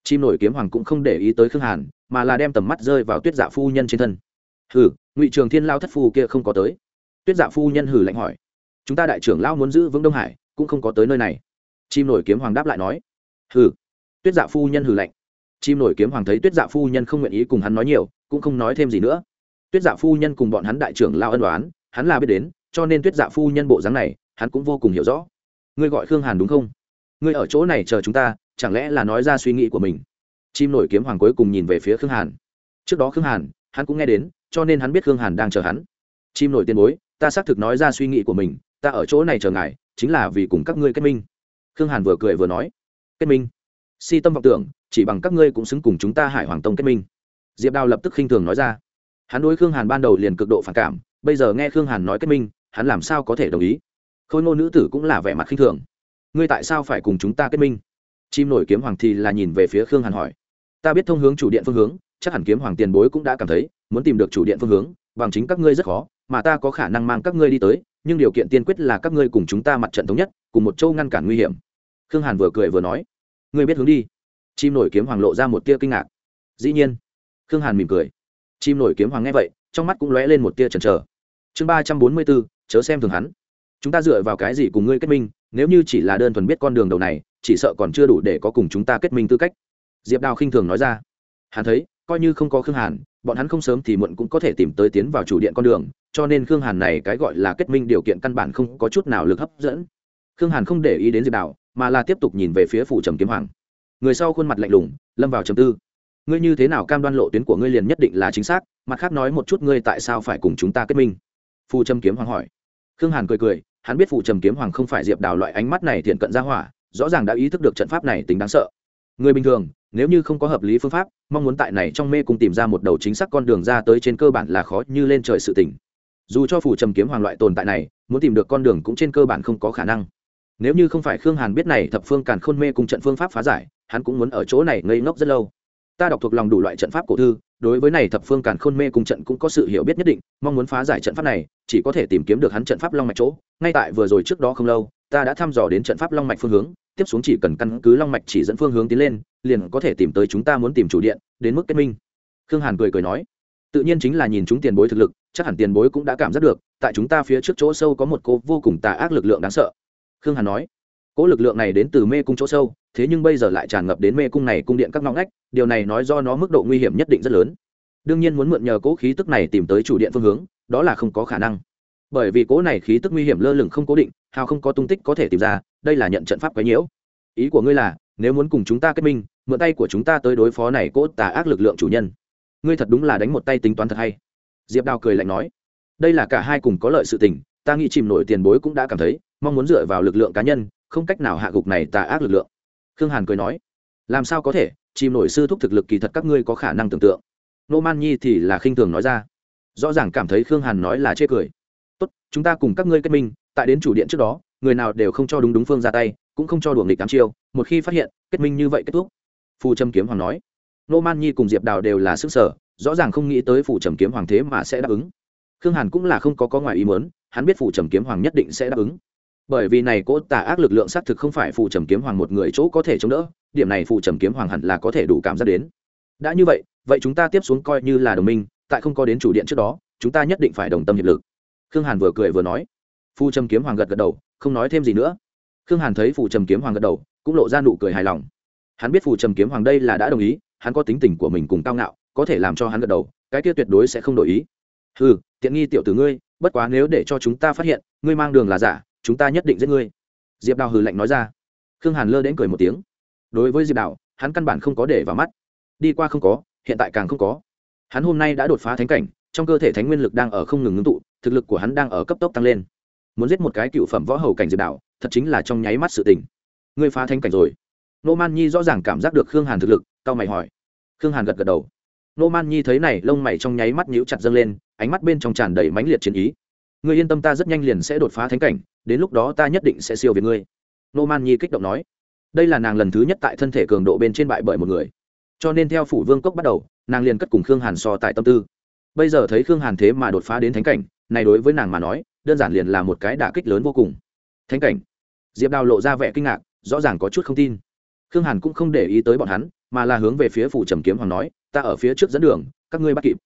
Chim nổi kiếm hoàng cũng không để ý tới khương hàn, mà là đem tầm mắt rơi vào tuyết dạ phu nhân trên thân. Hừ, ngụy trường thiên lao thất phu kia không có tới. Tuyết dạ phu nhân hử lạnh hỏi. Chúng ta đại trưởng lao muốn giữ vững đông hải, cũng không có tới nơi này. Chim nổi kiếm hoàng đáp lại nói hừ. Tuyết dạ phu nhân hừ lạnh. Chim nổi kiếm hoàng thấy tuyết dạ phu nhân không nguyện ý cùng hắn nói nhiều, cũng không nói thêm gì nữa. Tuyết dạ phu nhân cùng bọn hắn đại trưởng lao ân đoán hắn là biết đến, cho nên tuyết dạ phu nhân bộ dáng này, hắn cũng vô cùng hiểu rõ. Ngươi gọi khương hàn đúng không? Ngươi ở chỗ này chờ chúng ta, chẳng lẽ là nói ra suy nghĩ của mình? Chim nổi kiếm hoàng cuối cùng nhìn về phía khương hàn. Trước đó khương hàn, hắn cũng nghe đến, cho nên hắn biết khương hàn đang chờ hắn. Chim nổi tiền bối, ta xác thực nói ra suy nghĩ của mình, ta ở chỗ này chờ ngài, chính là vì cùng các ngươi kết minh. Khương hàn vừa cười vừa nói kết minh. Si tâm vọng tưởng, chỉ bằng các ngươi cũng xứng cùng chúng ta hải hoàng tông kết minh. Diệp đào lập tức khinh thường nói ra. Hắn đối khương hàn ban đầu liền cực độ phản cảm, bây giờ nghe khương hàn nói kết minh, hắn làm sao có thể đồng ý? Khôi ngô nữ tử cũng là vẻ mặt khinh thường. Ngươi tại sao phải cùng chúng ta kết minh? Chim nổi kiếm hoàng thì là nhìn về phía khương hàn hỏi. Ta biết thông hướng chủ điện phương hướng, chắc hẳn kiếm hoàng tiền bối cũng đã cảm thấy, muốn tìm được chủ điện phương hướng, bằng chính các ngươi rất khó, mà ta có khả năng mang các ngươi đi tới, nhưng điều kiện tiên quyết là các ngươi cùng chúng ta mặt trận thống nhất, cùng một châu ngăn cản nguy hiểm khương hàn vừa cười vừa nói, ngươi biết hướng đi. Chim nổi kiếm hoàng lộ ra một tia kinh ngạc. Dĩ nhiên, khương hàn mỉm cười. Chim nổi kiếm hoàng nghe vậy, trong mắt cũng lóe lên một tia chần chờ. Chương ba trăm bốn mươi bốn, chớ xem thường hắn. Chúng ta dựa vào cái gì cùng ngươi kết minh, nếu như chỉ là đơn thuần biết con đường đầu này, chỉ sợ còn chưa đủ để có cùng chúng ta kết minh tư cách. Diệp đào khinh thường nói ra. Hắn thấy, coi như không có khương hàn, bọn hắn không sớm thì muộn cũng có thể tìm tới tiến vào chủ điện con đường, cho nên khương hàn này cái gọi là kết minh điều kiện căn bản không có chút nào lực hấp dẫn. Khương hàn không để ý đến diệp đào mà là tiếp tục nhìn về phía phủ trầm kiếm hoàng. Người sau khuôn mặt lạnh lùng, lâm vào trầm tư. Ngươi như thế nào cam đoan lộ tuyến của ngươi liền nhất định là chính xác, mặt khác nói một chút ngươi tại sao phải cùng chúng ta kết minh? Phù trầm kiếm hoàng hỏi. Khương hàn cười cười, hắn biết phù trầm kiếm hoàng không phải diệp đào loại ánh mắt này thiện cận ra hỏa, rõ ràng đã ý thức được trận pháp này tính đáng sợ. Người bình thường, nếu như không có hợp lý phương pháp, mong muốn tại này trong mê cùng tìm ra một đầu chính xác con đường ra tới trên cơ bản là khó như lên trời sự tỉnh dù cho phủ trầm kiếm hoàng loại tồn tại này, muốn tìm được con đường cũng trên cơ bản không có khả năng nếu như không phải khương hàn biết này thập phương càn khôn mê cùng trận phương pháp phá giải, hắn cũng muốn ở chỗ này ngây ngốc rất lâu. Ta đọc thuộc lòng đủ loại trận pháp cổ thư, đối với này thập phương càn khôn mê cùng trận cũng có sự hiểu biết nhất định, mong muốn phá giải trận pháp này, chỉ có thể tìm kiếm được hắn trận pháp long mạch chỗ. Ngay tại vừa rồi trước đó không lâu, ta đã thăm dò đến trận pháp long mạch phương hướng, tiếp xuống chỉ cần căn cứ long mạch chỉ dẫn phương hướng tiến lên, liền có thể tìm tới chúng ta muốn tìm chủ điện, đến mức kết minh. Khương hàn cười cười nói. Tự nhiên chính là nhìn chúng tiền bối thực lực, chắc hẳn tiền bối cũng đã cảm giác được, tại chúng ta phía trước chỗ sâu có một cô vô cùng tà ác lực lượng đáng sợ khương hàn nói cỗ lực lượng này đến từ mê cung chỗ sâu, thế nhưng bây giờ lại tràn ngập đến mê cung này cung điện các ngõ ngách, điều này nói do nó mức độ nguy hiểm nhất định rất lớn. Đương nhiên muốn mượn nhờ cỗ khí tức này tìm tới chủ điện phương hướng, đó là không có khả năng. Bởi vì cỗ này khí tức nguy hiểm lơ lửng không cố định, hào không có tung tích có thể tìm ra, đây là nhận trận pháp quấy nhiễu. Ý của ngươi là, nếu muốn cùng chúng ta kết minh, mượn tay của chúng ta tới đối phó này cỗ tà ác lực lượng chủ nhân. Ngươi thật đúng là đánh một tay tính toán thật hay. Diệp đào cười lạnh nói, đây là cả hai cùng có lợi sự tình, ta nghĩ chìm nổi tiền bối cũng đã cảm thấy mong muốn dựa vào lực lượng cá nhân, không cách nào hạ gục này tà ác lực lượng. Khương hàn cười nói, làm sao có thể, chìm nổi sư thúc thực lực kỳ thật các ngươi có khả năng tưởng tượng. Nô man nhi thì là khinh thường nói ra. Rõ ràng cảm thấy khương hàn nói là chê cười. Tốt, chúng ta cùng các ngươi kết minh, tại đến chủ điện trước đó, người nào đều không cho đúng đúng phương ra tay, cũng không cho đuổi nghịch tám chiêu, một khi phát hiện, kết minh như vậy kết thúc. Phù trầm kiếm hoàng nói. Nô man nhi cùng diệp đào đều là sức sở, rõ ràng không nghĩ tới Phù trầm kiếm hoàng thế mà sẽ đáp ứng. Khương hàn cũng là không có có ngoài ý muốn, hắn biết Phù trầm kiếm hoàng nhất định sẽ đáp ứng bởi vì này cỗ tà ác lực lượng xác thực không phải phù trầm kiếm hoàng một người chỗ có thể chống đỡ, điểm này phù trầm kiếm hoàng hẳn là có thể đủ cảm giác đến. Đã như vậy vậy chúng ta tiếp xuống coi như là đồng minh, tại không có đến chủ điện trước đó, chúng ta nhất định phải đồng tâm hiệp lực. Khương hàn vừa cười vừa nói. Phù trầm kiếm hoàng gật gật đầu, không nói thêm gì nữa. Khương hàn thấy phù trầm kiếm hoàng gật đầu, cũng lộ ra nụ cười hài lòng. Hắn biết phù trầm kiếm hoàng đây là đã đồng ý, hắn có tính tình của mình cùng cao ngạo, có thể làm cho hắn gật đầu, cái kia tuyệt đối sẽ không đổi ý. Ừ tiện nghi tiểu tử ngươi, bất quá nếu để cho chúng ta phát hiện, ngươi mang đường là giả chúng ta nhất định giết ngươi. Diệp đào hừ lạnh nói ra. Khương hàn lơ đến cười một tiếng. Đối với diệp đào, hắn căn bản không có để vào mắt. Đi qua không có, hiện tại càng không có. Hắn hôm nay đã đột phá thánh cảnh, trong cơ thể thánh nguyên lực đang ở không ngừng ngưng tụ, thực lực của hắn đang ở cấp tốc tăng lên. Muốn giết một cái cựu phẩm võ hầu cảnh diệp đào, thật chính là trong nháy mắt sự tình. Ngươi phá thánh cảnh rồi. Nô man nhi rõ ràng cảm giác được khương hàn thực lực cao mày hỏi. Khương hàn gật gật đầu. Nô man nhi thấy này, lông mày trong nháy mắt nhíu chặt dâng lên, ánh mắt bên trong tràn đầy mãnh liệt chiến ý. Ngươi yên tâm ta rất nhanh liền sẽ đột phá thánh cảnh đến lúc đó ta nhất định sẽ siêu việt ngươi. Nô man nhi kích động nói. Đây là nàng lần thứ nhất tại thân thể cường độ bên trên bại bởi một người. Cho nên theo phủ vương cốc bắt đầu, nàng liền cất cùng khương hàn so tại tâm tư. Bây giờ thấy khương hàn thế mà đột phá đến thánh cảnh, này đối với nàng mà nói, đơn giản liền là một cái đả kích lớn vô cùng. Thánh cảnh. Diệp đào lộ ra vẻ kinh ngạc, rõ ràng có chút không tin. Khương hàn cũng không để ý tới bọn hắn, mà là hướng về phía phủ trầm kiếm hoàng nói, ta ở phía trước dẫn đường, các ngươi bắt kịp.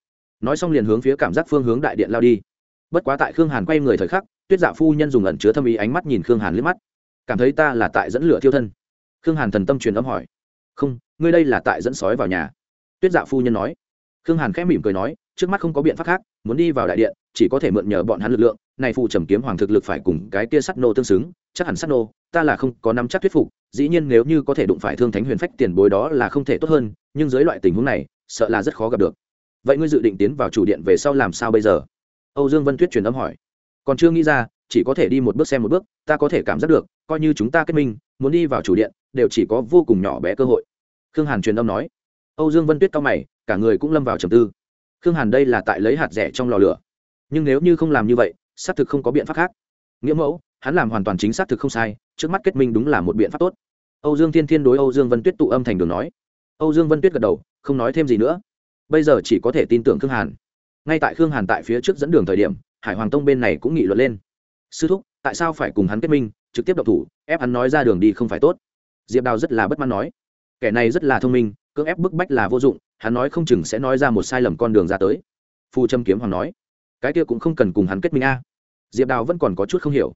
Nói xong liền hướng phía cảm giác phương hướng đại điện lao đi. Bất quá tại khương hàn quay người thời khắc tuyết dạ phu nhân dùng ẩn chứa thâm ý ánh mắt nhìn khương hàn liếc mắt. Cảm thấy ta là tại dẫn lửa thiêu thân? Khương hàn thần tâm truyền âm hỏi. Không, ngươi đây là tại dẫn sói vào nhà. Tuyết dạ phu nhân nói. Khương hàn khẽ mỉm cười nói, trước mắt không có biện pháp khác, muốn đi vào đại điện, chỉ có thể mượn nhờ bọn hắn lực lượng, này phụ trầm kiếm hoàng thực lực phải cùng cái kia sắt nô tương xứng, chắc hẳn sắt nô, ta là không có nắm chắc thuyết phục, dĩ nhiên nếu như có thể đụng phải thương thánh huyền phách tiền bối đó là không thể tốt hơn, nhưng dưới loại tình huống này, sợ là rất khó gặp được. Vậy ngươi dự định tiến vào chủ điện về sau làm sao bây giờ? Âu dương vân tuyết truyền âm hỏi còn chưa nghĩ ra, chỉ có thể đi một bước xem một bước, ta có thể cảm giác được, coi như chúng ta kết minh, muốn đi vào chủ điện, đều chỉ có vô cùng nhỏ bé cơ hội. Khương hàn truyền âm nói. Âu dương vân tuyết cao mày, cả người cũng lâm vào trầm tư. Khương hàn đây là tại lấy hạt rẻ trong lò lửa. Nhưng nếu như không làm như vậy, xác thực không có biện pháp khác. Nghĩa mẫu, hắn làm hoàn toàn chính xác thực không sai, trước mắt kết minh đúng là một biện pháp tốt. Âu dương thiên thiên đối âu dương vân tuyết tụ âm thành đường nói. Âu dương vân tuyết gật đầu, không nói thêm gì nữa. Bây giờ chỉ có thể tin tưởng khương hàn. Ngay tại khương hàn tại phía trước dẫn đường thời điểm hải hoàng tông bên này cũng nghị luận lên. Sư thúc, tại sao phải cùng hắn kết minh, trực tiếp độc thủ, ép hắn nói ra đường đi không phải tốt? Diệp đào rất là bất mãn nói. Kẻ này rất là thông minh, cưỡng ép bức bách là vô dụng, hắn nói không chừng sẽ nói ra một sai lầm con đường ra tới. Phù trâm kiếm hoàng nói. Cái kia cũng không cần cùng hắn kết minh a. Diệp đào vẫn còn có chút không hiểu.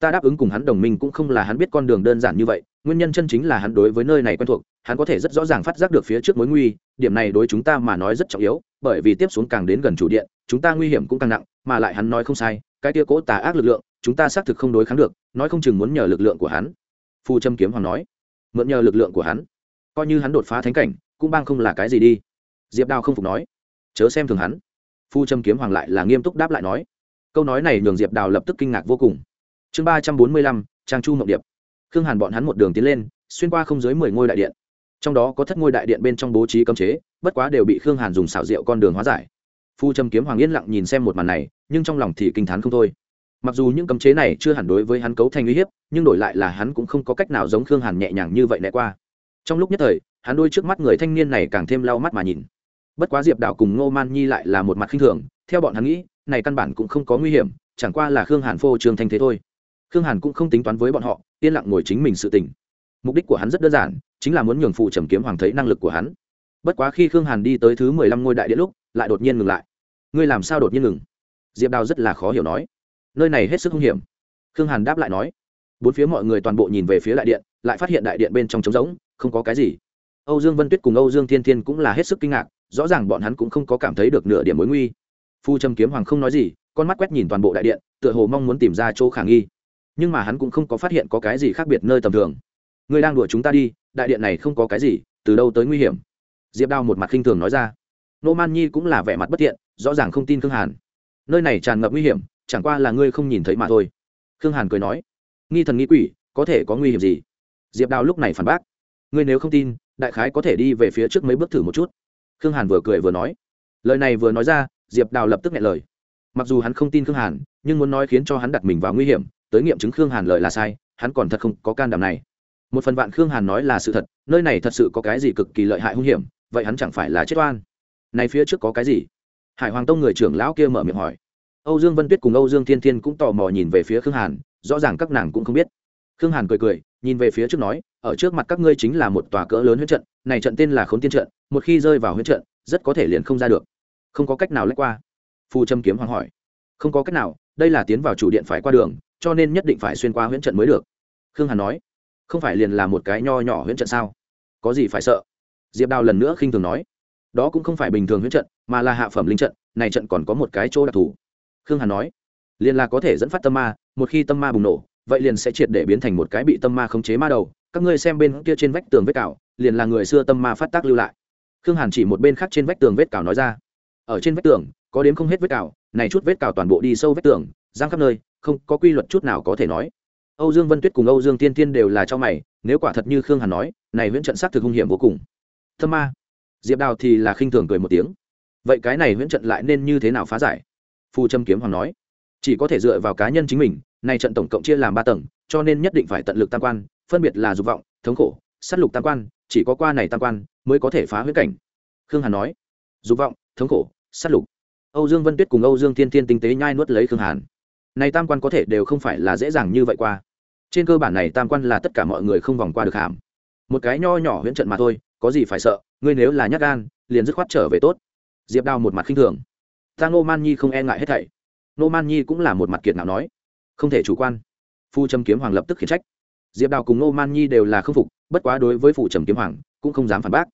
Ta đáp ứng cùng hắn đồng minh cũng không là hắn biết con đường đơn giản như vậy nguyên nhân chân chính là hắn đối với nơi này quen thuộc, hắn có thể rất rõ ràng phát giác được phía trước mối nguy, điểm này đối chúng ta mà nói rất trọng yếu, bởi vì tiếp xuống càng đến gần chủ điện, chúng ta nguy hiểm cũng càng nặng, mà lại hắn nói không sai, cái tia cố tà ác lực lượng, chúng ta xác thực không đối kháng được, nói không chừng muốn nhờ lực lượng của hắn. Phu trâm kiếm hoàng nói, mượn nhờ lực lượng của hắn, coi như hắn đột phá thánh cảnh, cũng bang không là cái gì đi. Diệp đào không phục nói, chớ xem thường hắn. Phu trâm kiếm hoàng lại là nghiêm túc đáp lại nói, câu nói này nhường diệp đào lập tức kinh ngạc vô cùng. Chương ba trăm bốn mươi lăm, trang chu mộng điệp khương hàn bọn hắn một đường tiến lên, xuyên qua không dưới mười ngôi đại điện. Trong đó có thất ngôi đại điện bên trong bố trí cấm chế, bất quá đều bị khương hàn dùng xảo diệu con đường hóa giải. Phu trầm kiếm hoàng yên lặng nhìn xem một màn này, nhưng trong lòng thì kinh t h á n không thôi. Mặc dù những cấm chế này chưa hẳn đối với hắn cấu thành uy hiếp, nhưng đổi lại là hắn cũng không có cách nào giống khương hàn nhẹ nhàng như vậy lẽ qua. Trong lúc nhất thời, hắn đôi trước mắt người thanh niên này càng thêm lau mắt mà nhìn. Bất quá diệp đạo cùng ngô man nhi lại là một mặt khinh thường, theo bọn hắn nghĩ, này căn bản cũng không có nguy hiểm, chẳng qua là khương hàn phô trương thanh thế thôi khương hàn cũng không tính toán với bọn họ, yên lặng ngồi chính mình sự tình. Mục đích của hắn rất đơn giản, chính là muốn nhường phụ trầm kiếm hoàng thấy năng lực của hắn. Bất quá khi khương hàn đi tới thứ mười lăm ngôi đại điện lúc, lại đột nhiên ngừng lại. Ngươi làm sao đột nhiên ngừng? Diệp đào rất là khó hiểu nói. Nơi này hết sức hung hiểm. Khương hàn đáp lại nói. Bốn phía mọi người toàn bộ nhìn về phía đại điện, lại phát hiện đại điện bên trong trống rỗng, không có cái gì. Âu dương vân tuyết cùng âu dương thiên thiên cũng là hết sức kinh ngạc, rõ ràng bọn hắn cũng không có cảm thấy được nửa điểm mối nguy. Phu trầm kiếm hoàng không nói gì, con mắt quét nhìn toàn bộ đại điện, tựa hồ mong muốn tìm ra chỗ khả nghi nhưng mà hắn cũng không có phát hiện có cái gì khác biệt nơi tầm thường. Ngươi đang đùa chúng ta đi, đại điện này không có cái gì, từ đâu tới nguy hiểm? Diệp đao một mặt khinh thường nói ra. Nô man nhi cũng là vẻ mặt bất thiện, rõ ràng không tin khương hàn. Nơi này tràn ngập nguy hiểm, chẳng qua là ngươi không nhìn thấy mà thôi. Khương hàn cười nói. Nghi thần nghi quỷ, có thể có nguy hiểm gì? Diệp Đao lúc này phản bác. Ngươi nếu không tin, đại khái có thể đi về phía trước mấy bước thử một chút. Khương hàn vừa cười vừa nói. Lời này vừa nói ra, diệp đào lập tức nghe lời. Mặc dù hắn không tin khương hàn, nhưng muốn nói khiến cho hắn đặt mình vào nguy hiểm tới nghiệm chứng khương hàn lời là sai, hắn còn thật không có can đảm này. Một phần vạn khương hàn nói là sự thật, nơi này thật sự có cái gì cực kỳ lợi hại hung hiểm, vậy hắn chẳng phải là chết oan. Này phía trước có cái gì? Hải hoàng tông người trưởng lão kia mở miệng hỏi. Âu dương vân tuyết cùng âu dương thiên thiên cũng tò mò nhìn về phía khương hàn, rõ ràng các nàng cũng không biết. Khương hàn cười cười, nhìn về phía trước nói, ở trước mặt các ngươi chính là một tòa cỡ lớn huyết trận, này trận tên là khốn tiên trận, một khi rơi vào huyết trận, rất có thể liền không ra được. Không có cách nào lách qua. Phù trâm kiếm hoàng hỏi. Không có cách nào, đây là tiến vào chủ điện phải qua đường cho nên nhất định phải xuyên qua huyễn trận mới được. Khương hàn nói, không phải liền là một cái nho nhỏ huyễn trận sao? Có gì phải sợ? Diệp đào lần nữa khinh thường nói, đó cũng không phải bình thường huyễn trận, mà là hạ phẩm linh trận, này trận còn có một cái chỗ đặc thù. Khương hàn nói, liền là có thể dẫn phát tâm ma, một khi tâm ma bùng nổ, vậy liền sẽ triệt để biến thành một cái bị tâm ma khống chế ma đầu. Các ngươi xem bên kia trên vách tường vết cào, liền là người xưa tâm ma phát tác lưu lại. Khương hàn chỉ một bên khác trên vách tường vết cào nói ra, ở trên vách tường, có đến không hết vết cào, này chút vết cào toàn bộ đi sâu vách tường giang khắp nơi không có quy luật chút nào có thể nói. Âu dương vân tuyết cùng âu dương tiên tiên đều là cho mày, nếu quả thật như khương hàn nói, này viễn trận xác thực hung hiểm vô cùng. Thơ ma. Diệp đào thì là khinh thường cười một tiếng. Vậy cái này viễn trận lại nên như thế nào phá giải? Phù trâm kiếm hoàng nói, chỉ có thể dựa vào cá nhân chính mình, nay trận tổng cộng chia làm ba tầng, cho nên nhất định phải tận lực tam quan, phân biệt là dục vọng, thống khổ s á t lục tam quan, chỉ có qua này tam quan mới có thể phá huyết cảnh. Khương hàn nói, dục vọng, thống khổ s á t lục. Âu dương vân tuyết cùng âu dương thiên thiên tinh tế nhai nuốt lấy khương hàn này tam quan có thể đều không phải là dễ dàng như vậy qua. Trên cơ bản này tam quan là tất cả mọi người không vòng qua được hàm. Một cái nho nhỏ huyễn trận mà thôi, có gì phải sợ, ngươi nếu là nhắc gan, liền dứt khoát trở về tốt. Diệp đào một mặt khinh thường. Ta ngô man nhi không e ngại hết thảy. Ngô man nhi cũng là một mặt kiệt nào nói. Không thể chủ quan. Phu trầm kiếm hoàng lập tức khiển trách. Diệp đào cùng ngô man nhi đều là k phục, bất quá đối với phụ trầm kiếm hoàng, cũng không dám phản bác.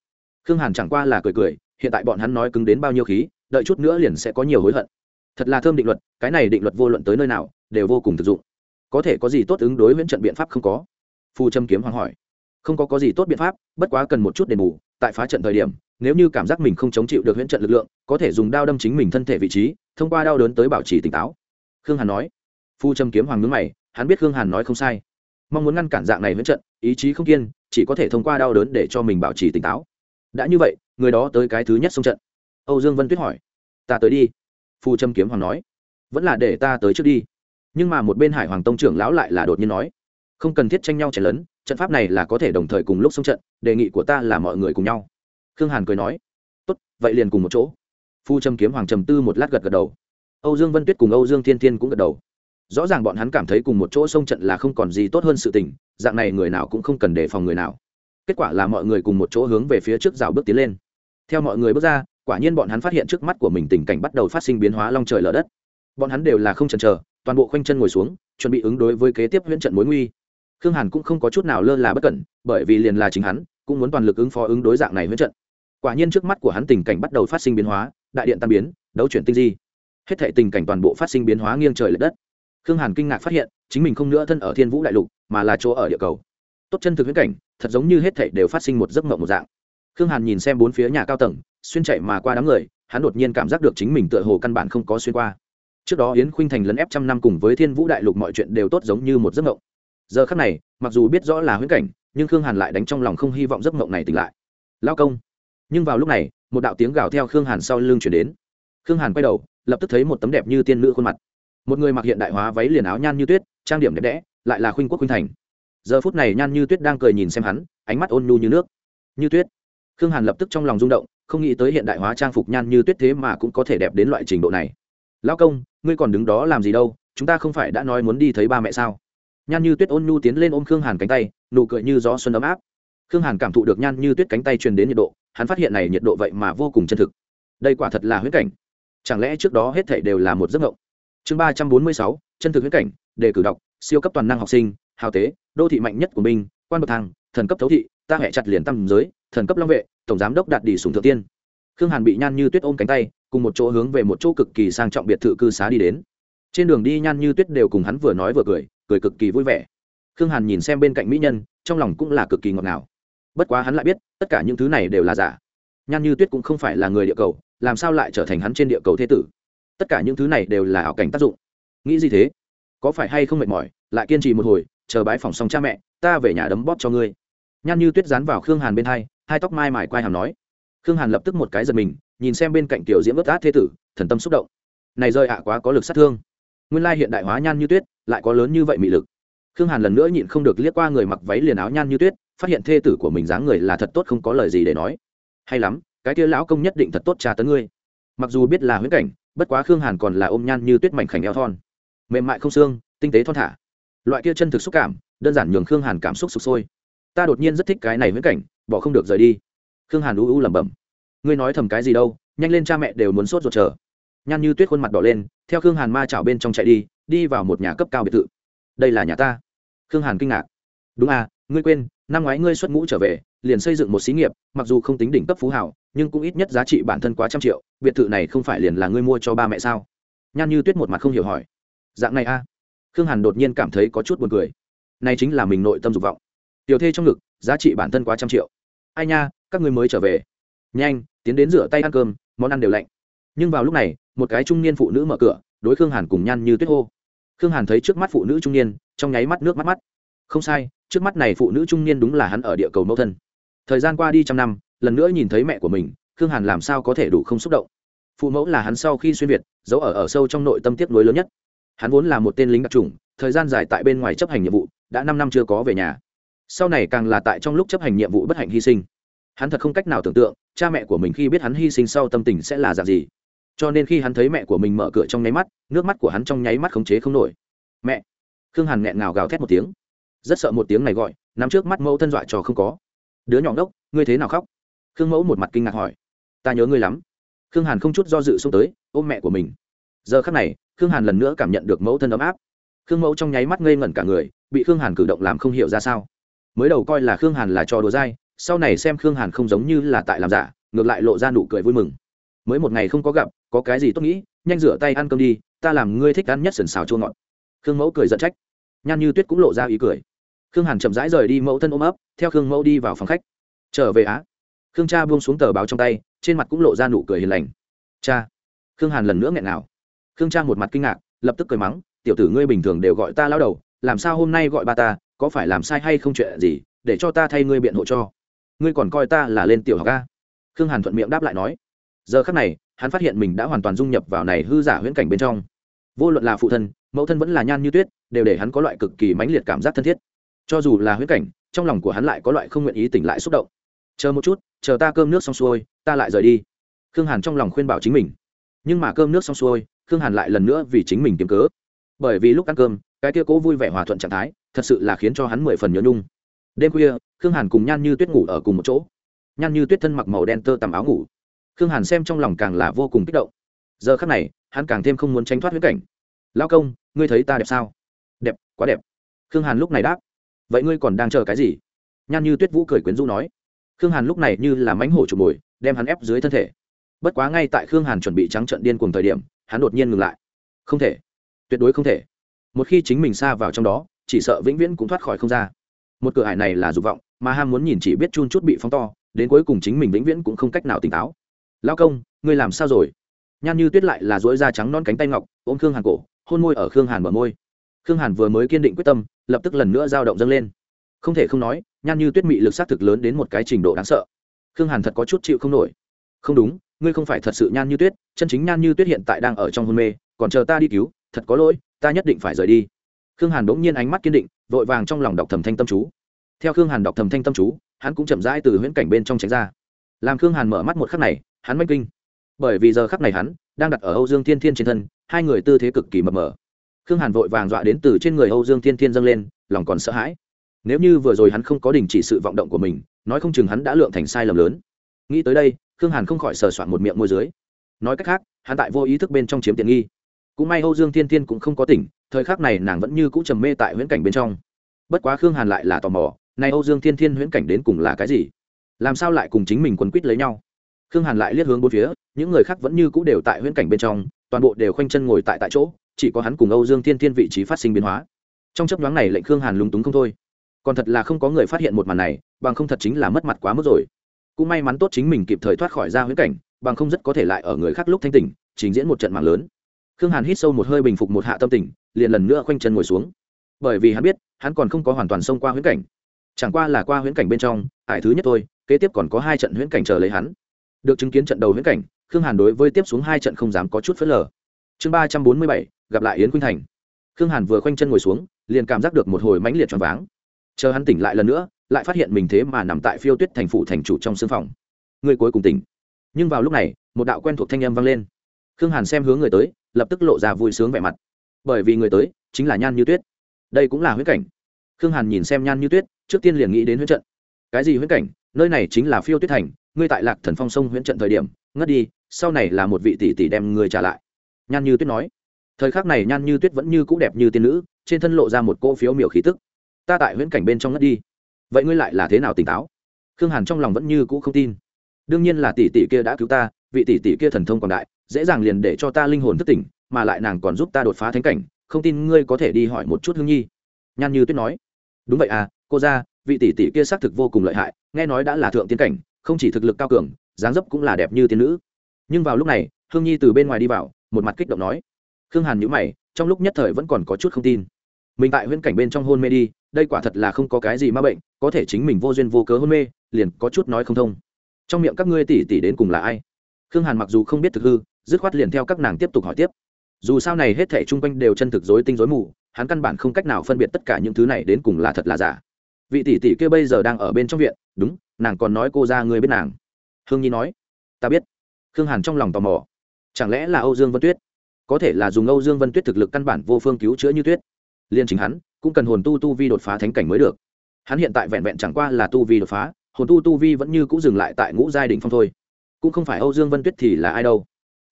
Khương hàn chẳng qua là cười cười, hiện tại bọn hắn nói cứng đến bao nhiêu khí, đợi chút nữa liền sẽ có nhiều hối hận thật là thơm định luật, cái này định luật vô luận tới nơi nào, đều vô cùng thực dụng. Có thể có gì tốt ứng đối huyễn trận biện pháp không có? Phù trầm kiếm hoàng hỏi. Không có có gì tốt biện pháp, bất quá cần một chút đền bù, tại phá trận thời điểm, nếu như cảm giác mình không chống chịu được huyễn trận lực lượng, có thể dùng đao đâm chính mình thân thể vị trí, thông qua đau đớn tới bảo trì tỉnh táo. Khương hàn nói. Phu trầm kiếm hoàng ngưng mày, hắn biết khương hàn nói không sai. Mong muốn ngăn cản dạng này huyễn trận, ý chí không kiên, chỉ có thể thông qua đau đớn để cho mình bảo trì tỉnh táo. Đã như vậy, người đó tới cái thứ nhất xông trận. Âu dương vân tuyết hỏi. Ta tới đi phu Trâm kiếm hoàng nói, vẫn là để ta tới trước đi. Nhưng mà một bên hải hoàng tông trưởng lão lại là đột nhiên nói, không cần thiết tranh nhau chảy lớn trận pháp này là có thể đồng thời cùng lúc xông trận, đề nghị của ta là mọi người cùng nhau. Khương hàn cười nói, tốt, vậy liền cùng một chỗ. Phu Trâm kiếm hoàng trầm tư một lát gật gật đầu. Âu dương vân tuyết cùng âu dương thiên thiên cũng gật đầu. Rõ ràng bọn hắn cảm thấy cùng một chỗ xông trận là không còn gì tốt hơn sự tình, dạng này người nào cũng không cần đề phòng người nào. Kết quả là mọi người cùng một chỗ hướng về phía trước rào bước tiến lên. Theo mọi người bước ra quả nhiên bọn hắn phát hiện trước mắt của mình tình cảnh bắt đầu phát sinh biến hóa long trời lở đất. Bọn hắn đều là không chần chờ, toàn bộ khoanh chân ngồi xuống, chuẩn bị ứng đối với kế tiếp huyễn trận mối nguy. Khương hàn cũng không có chút nào lơ là bất cẩn, bởi vì liền là chính hắn, cũng muốn toàn lực ứng phó ứng đối dạng này huyễn trận. Quả nhiên trước mắt của hắn tình cảnh bắt đầu phát sinh biến hóa, đại điện tan biến, đấu chuyển tinh di. Hết thể tình cảnh toàn bộ phát sinh biến hóa nghiêng trời l ệ đất. Khương hàn kinh ngạc phát hiện, chính mình không nữa thân ở thiên vũ đại lục, mà là chỗ ở địa cầu. Tốt chân thực huyễn cảnh, thật giống như hết thể đều phát sinh một giấc mộng một dạng. Khương hàn nhìn xem bốn phía nhà cao tầng xuyên chạy mà qua đám người, hắn đột nhiên cảm giác được chính mình tựa hồ căn bản không có xuyên qua. Trước đó yến khuynh thành lấn ép trăm năm cùng với thiên vũ đại lục mọi chuyện đều tốt giống như một giấc mộng. Giờ khắc này, mặc dù biết rõ là huyễn cảnh, nhưng khương hàn lại đánh trong lòng không hy vọng giấc mộng này tỉnh lại. Lao công. Nhưng vào lúc này, một đạo tiếng gào theo khương hàn sau lưng chuyển đến. Khương hàn quay đầu, lập tức thấy một tấm đẹp như tiên nữ khuôn mặt. Một người mặc hiện đại hóa váy liền áo nhan như tuyết, trang điểm đẹp đẽ, lại là khuynh quốc khuynh thành. Giờ phút này nhan như tuyết đang cười nhìn xem hắn, ánh mắt ôn nhu như nước. Như tuyết. Khương hàn lập tức trong lòng rung động không nghĩ tới hiện đại hóa trang phục nhan như tuyết thế mà cũng có thể đẹp đến loại trình độ này. Lão công, ngươi còn đứng đó làm gì đâu, chúng ta không phải đã nói muốn đi thấy ba mẹ sao? Nhan như tuyết ôn nhu tiến lên ôm khương hàn cánh tay, nụ cười như gió xuân ấm áp. Khương hàn cảm thụ được nhan như tuyết cánh tay truyền đến nhiệt độ, hắn phát hiện này nhiệt độ vậy mà vô cùng chân thực. Đây quả thật là huyết cảnh. Chẳng lẽ trước đó hết thảy đều là một giấc mộng? Chương ba trăm bốn mươi sáu, chân thực huyết cảnh, đề cử đọc, siêu cấp toàn năng học sinh, hào tế, đô thị mạnh nhất của mình, quan bậc thang, thần cấp thấu thị ta hẹ chặt liền tâm giới, thần cấp long vệ, tổng giám đốc đạt đi sùng thượng tiên. Khương hàn bị nhan như tuyết ôm cánh tay, cùng một chỗ hướng về một chỗ cực kỳ sang trọng biệt thự cư xá đi đến. Trên đường đi nhan như tuyết đều cùng hắn vừa nói vừa cười cười cực kỳ vui vẻ. Khương hàn nhìn xem bên cạnh mỹ nhân, trong lòng cũng là cực kỳ ngọt ngào. Bất quá hắn lại biết, tất cả những thứ này đều là giả. Nhan như tuyết cũng không phải là người địa cầu, làm sao lại trở thành hắn trên địa cầu thế tử? Tất cả những thứ này đều là ảo cảnh tác dụng. Nghĩ gì thế? Có phải hay không mệt mỏi? Lại kiên trì một hồi, chờ bãi phòng xong cha mẹ, ta về nhà đấm bóp cho ngươi nhan như tuyết dán vào khương hàn bên hai hai tóc mai mải quai hàm nói. Khương hàn lập tức một cái giật mình, nhìn xem bên cạnh tiểu diễm ướt át thế tử, thần tâm xúc động. Này rơi ạ, quá có lực sát thương. Nguyên lai hiện đại hóa nhan như tuyết, lại có lớn như vậy mị lực. Khương hàn lần nữa nhịn không được liếc qua người mặc váy liền áo nhan như tuyết, phát hiện thê tử của mình dáng người là thật tốt không có lời gì để nói. Hay lắm, cái kia lão công nhất định thật tốt trà tấn ngươi. Mặc dù biết là huyễn cảnh, bất quá khương hàn còn là ôm nhan như tuyết mảnh khảnh eo thon. Mềm mại không xương, tinh tế thon thả. Loại kia chân thực xúc cảm, đơn giản nhường khương hàn cảm xúc sụp sôi ta đột nhiên rất thích cái này với cảnh, bỏ không được rời đi. Khương hàn u u lẩm bẩm. Ngươi nói thầm cái gì đâu, nhanh lên cha mẹ đều muốn sốt ruột chờ. Nhan như tuyết khuôn mặt đỏ lên, theo khương hàn ma chảo bên trong chạy đi đi vào một nhà cấp cao biệt thự. Đây là nhà ta. Khương hàn kinh ngạc. Đúng à ngươi quên, năm ngoái ngươi xuất ngũ trở về, liền xây dựng một xí nghiệp, mặc dù không tính đỉnh cấp phú hảo, nhưng cũng ít nhất giá trị bản thân quá trăm triệu, biệt thự này không phải liền là ngươi mua cho ba mẹ sao? Nhan như tuyết một mặt không hiểu hỏi. Dạng này a à? khương hàn đột nhiên cảm thấy có chút buồn cười. Này chính là mình nội tâm dục vọng tiểu thê trong ngực, giá trị bản thân quá trăm triệu. Ai nha, các ngươi mới trở về. Nhanh, tiến đến rửa tay ăn cơm, món ăn đều lạnh. Nhưng vào lúc này, một cái trung niên phụ nữ mở cửa, đối khương hàn cùng nhan như tuyết hô. Khương hàn thấy trước mắt phụ nữ trung niên, trong nháy mắt nước mắt mắt. Không sai, trước mắt này phụ nữ trung niên đúng là hắn ở địa cầu mẫu thân. Thời gian qua đi trăm năm, lần nữa nhìn thấy mẹ của mình, khương hàn làm sao có thể đủ không xúc động? Phụ mẫu là hắn sau khi xuyên việt, giấu ở ở sâu trong nội tâm tiếp nối lớn nhất. Hắn vốn là một tên lính đặc trùng thời gian dài tại bên ngoài chấp hành nhiệm vụ, đã năm năm chưa có về nhà sau này càng là tại trong lúc chấp hành nhiệm vụ bất hạnh hy sinh. Hắn thật không cách nào tưởng tượng, cha mẹ của mình khi biết hắn hy sinh sau tâm tình sẽ là dạng gì. Cho nên khi hắn thấy mẹ của mình mở cửa trong nháy mắt, nước mắt của hắn trong nháy mắt khống chế không nổi. Mẹ! Khương hàn nghẹn ngào gào thét một tiếng. Rất sợ một tiếng này gọi, nắm trước mắt mẫu thân dọa trò không có. Đứa nhỏ ngốc, ngươi thế nào khóc? Khương mẫu một mặt kinh ngạc hỏi. Ta nhớ ngươi lắm. Khương hàn không chút do dự xông tới, ôm mẹ của mình. Giờ khắc này, khương hàn lần nữa cảm nhận được mẫu thân ấm áp. Khương mẫu trong nháy mắt ngây ngẩn cả người, bị khương hàn cử động làm không hiểu ra sao mới đầu coi là khương hàn là trò đùa dai, sau này xem khương hàn không giống như là tại làm giả, ngược lại lộ ra nụ cười vui mừng. Mới một ngày không có gặp, có cái gì tốt nghĩ, nhanh rửa tay ăn cơm đi, ta làm ngươi thích ăn nhất sần xào chua ngọt. Khương mẫu cười giận trách. Nhan như tuyết cũng lộ ra ý cười. Khương hàn chậm rãi rời đi, mẫu thân ôm ấp, theo khương mẫu đi vào phòng khách. Trở về á. Khương cha buông xuống tờ báo trong tay, trên mặt cũng lộ ra nụ cười hiền lành. Cha. Khương hàn lần nữa nghẹn nào khương cha một mặt kinh ngạc, lập tức cười mắng, tiểu tử ngươi bình thường đều gọi ta lao đầu, làm sao hôm nay gọi ba ta có phải làm sai hay không chuyện gì, để cho ta thay ngươi biện hộ cho. Ngươi còn coi ta là lên tiểu học ca khương hàn thuận miệng đáp lại nói. Giờ khắc này, hắn phát hiện mình đã hoàn toàn dung nhập vào này hư giả huyễn cảnh bên trong. Vô luận là phụ thân, mẫu thân vẫn là nhan như tuyết, đều để hắn có loại cực kỳ mãnh liệt cảm giác thân thiết. Cho dù là huyễn cảnh, trong lòng của hắn lại có loại không nguyện ý tỉnh lại xúc động. Chờ một chút, chờ ta cơm nước xong xuôi, ta lại rời đi. Khương hàn trong lòng khuyên bảo chính mình. Nhưng mà cơm nước xong xuôi, khương hàn lại lần nữa vì chính mình kiếm cớ. Bởi vì lúc ăn cơm, cái kia cố vui vẻ hòa thuận trạng thái thật sự là khiến cho hắn mười phần nhớ nhung. Đêm khuya, khương hàn cùng nhan như tuyết ngủ ở cùng một chỗ. Nhan như tuyết thân mặc màu đen tơ tằm áo ngủ. Khương hàn xem trong lòng càng là vô cùng kích động. Giờ khắc này, hắn càng thêm không muốn tránh thoát huyết cảnh. Lao công, ngươi thấy ta đẹp sao? Đẹp, quá đẹp. Khương hàn lúc này đáp. Vậy ngươi còn đang chờ cái gì? Nhan như tuyết vũ cười quyến rũ nói. Khương hàn lúc này như là mánh hổ chụp mồi đem hắn ép dưới thân thể. Bất quá ngay tại khương hàn chuẩn bị trắng trận điên cùng thời điểm, hắn đột nhiên ngừng lại. Không thể. Tuyệt đối không thể. Một khi chính mình xa vào trong đó chỉ sợ vĩnh viễn cũng thoát khỏi không ra. Một cửa hải này là dục vọng, mà ham muốn nhìn chỉ biết chun chút bị phóng to, đến cuối cùng chính mình vĩnh viễn cũng không cách nào tỉnh táo. Lao công, ngươi làm sao rồi? Nhan như tuyết lại là dỗi da trắng non cánh tay ngọc, ôm khương hàn cổ, hôn môi ở khương hàn bờ môi. Khương hàn vừa mới kiên định quyết tâm, lập tức lần nữa dao động dâng lên. Không thể không nói, nhan như tuyết mị lực s á t thực lớn đến một cái trình độ đáng sợ. Khương hàn thật có chút chịu không nổi. Không đúng, ngươi không phải thật sự nhan như tuyết, chân chính nhan như tuyết hiện tại đang ở trong hôn mê, còn chờ ta đi cứu, thật có lỗi, ta nhất định phải rời đi khương hàn bỗng nhiên ánh mắt kiên định, vội vàng trong lòng đọc thầm thanh tâm chú. Theo khương hàn đọc thầm thanh tâm chú, hắn cũng chậm rãi từ huyễn cảnh bên trong tránh ra. Làm khương hàn mở mắt một khắc này, hắn manh kinh. Bởi vì giờ khắc này hắn đang đặt ở âu dương thiên thiên trên thân, hai người tư thế cực kỳ mập mờ. Khương hàn vội vàng dọa đến từ trên người âu dương thiên thiên dâng lên, lòng còn sợ hãi. Nếu như vừa rồi hắn không có đình chỉ sự vọng động của mình, nói không chừng hắn đã lượng thành sai lầm lớn. Nghĩ tới đây, khương hàn không khỏi sờ soạn một miệng môi dưới. Nói cách khác, hắn tại vô ý thức bên trong chiếm tiện nghi cũng may âu dương thiên thiên cũng không có tỉnh, thời khắc này nàng vẫn như cũ trầm mê tại huyễn cảnh bên trong. Bất quá khương hàn lại là tò mò nay âu dương thiên thiên huyễn cảnh đến cùng là cái gì? Làm sao lại cùng chính mình quấn quýt lấy nhau? Khương hàn lại liếc hướng bốn phía, những người khác vẫn như c ũ đều tại huyễn cảnh bên trong, toàn bộ đều khoanh chân ngồi tại tại chỗ, chỉ có hắn cùng âu dương thiên thiên vị trí phát sinh biến hóa. Trong chấp nhoáng này lệnh khương hàn lúng túng không thôi. Còn thật là không có người phát hiện một màn này, bằng không thật chính là mất mặt quá mức rồi. Cũng may mắn tốt chính mình kịp thời thoát khỏi ra huyễn cảnh, bằng không rất có thể lại ở người khác lúc thanh tỉnh, trình diễn một trận mạng lớn khương hàn hít sâu một hơi bình phục một hạ tâm tình, liền lần nữa khoanh chân ngồi xuống. Bởi vì hắn biết, hắn còn không có hoàn toàn xông qua huyễn cảnh. Chẳng qua là qua huyễn cảnh bên trong, ải thứ nhất thôi, kế tiếp còn có hai trận huyễn cảnh chờ lấy hắn. Được chứng kiến trận đầu huyễn cảnh, khương hàn đối với tiếp xuống hai trận không dám có chút phớt lờ. Chương ba trăm bốn mươi bảy, gặp lại yến khuynh thành. Khương hàn vừa khoanh chân ngồi xuống, liền cảm giác được một hồi mãnh liệt choáng váng. Chờ hắn tỉnh lại lần nữa, lại phát hiện mình thế mà nằm tại phiêu tuyết thành phủ thành chủ trong sương phòng. Người cuối cùng tỉnh. Nhưng vào lúc này, một đạo quen thuộc thanh âm vang lên. Khương hàn xem hướng người tới lập tức lộ ra vui sướng vẻ mặt. Bởi vì người tới chính là nhan như tuyết. Đây cũng là huyết cảnh. Khương hàn nhìn xem nhan như tuyết, trước tiên liền nghĩ đến huyết trận. Cái gì huyết cảnh? Nơi này chính là phiêu tuyết thành, ngươi tại lạc thần phong sông huyễn trận thời điểm, ngất đi, sau này là một vị tỷ tỷ đem người trả lại. Nhan như tuyết nói. Thời khắc này nhan như tuyết vẫn như cũ đẹp như tiên nữ, trên thân lộ ra một cỗ phiếu miểu khí tức. Ta tại huyễn cảnh bên trong ngất đi. Vậy ngươi lại là thế nào tỉnh táo? Khương hàn trong lòng vẫn như cũ không tin. Đương nhiên là tỷ tỷ kia đã cứu ta, vị tỷ tỷ kia thần thông quảng đại dễ dàng liền để cho ta linh hồn thức tỉnh, mà lại nàng còn giúp ta đột phá thánh cảnh, không tin ngươi có thể đi hỏi một chút hương nhi. Nhan như tuyết nói. Đúng vậy à cô ra vị tỷ tỷ kia xác thực vô cùng lợi hại, nghe nói đã là thượng tiến cảnh, không chỉ thực lực cao cường, dáng dấp cũng là đẹp như tiên nữ. Nhưng vào lúc này, hương nhi từ bên ngoài đi vào, một mặt kích động nói. Khương hàn nhữ mày, trong lúc nhất thời vẫn còn có chút không tin. Mình tại huyễn cảnh bên trong hôn mê đi, đây quả thật là không có cái gì ma bệnh, có thể chính mình vô duyên vô cớ hôn mê, liền có chút nói không thông. Trong miệng các ngươi tỷ tỷ đến cùng là ai? Khương hàn mặc dù không biết thực hư dứt khoát liền theo các nàng tiếp tục hỏi tiếp. Dù sao này hết thảy chung quanh đều chân thực dối tinh dối mù, hắn căn bản không cách nào phân biệt tất cả những thứ này đến cùng là thật là giả. Vị tỷ tỷ kia bây giờ đang ở bên trong viện, đúng, nàng còn nói cô ra người biết nàng. Hương nhi nói, ta biết. Khương hàn trong lòng tò mò. Chẳng lẽ là âu dương vân tuyết? Có thể là dùng âu dương vân tuyết thực lực căn bản vô phương cứu chữa như tuyết. Liên chính hắn, cũng cần hồn tu tu vi đột phá thánh cảnh mới được. Hắn hiện tại vẹn vẹn chẳng qua là tu vi đột phá, hồn tu tu vi vẫn như cũng dừng lại tại ngũ giai đ ỉ n h phong thôi. Cũng không phải âu dương vân tuyết thì là ai đâu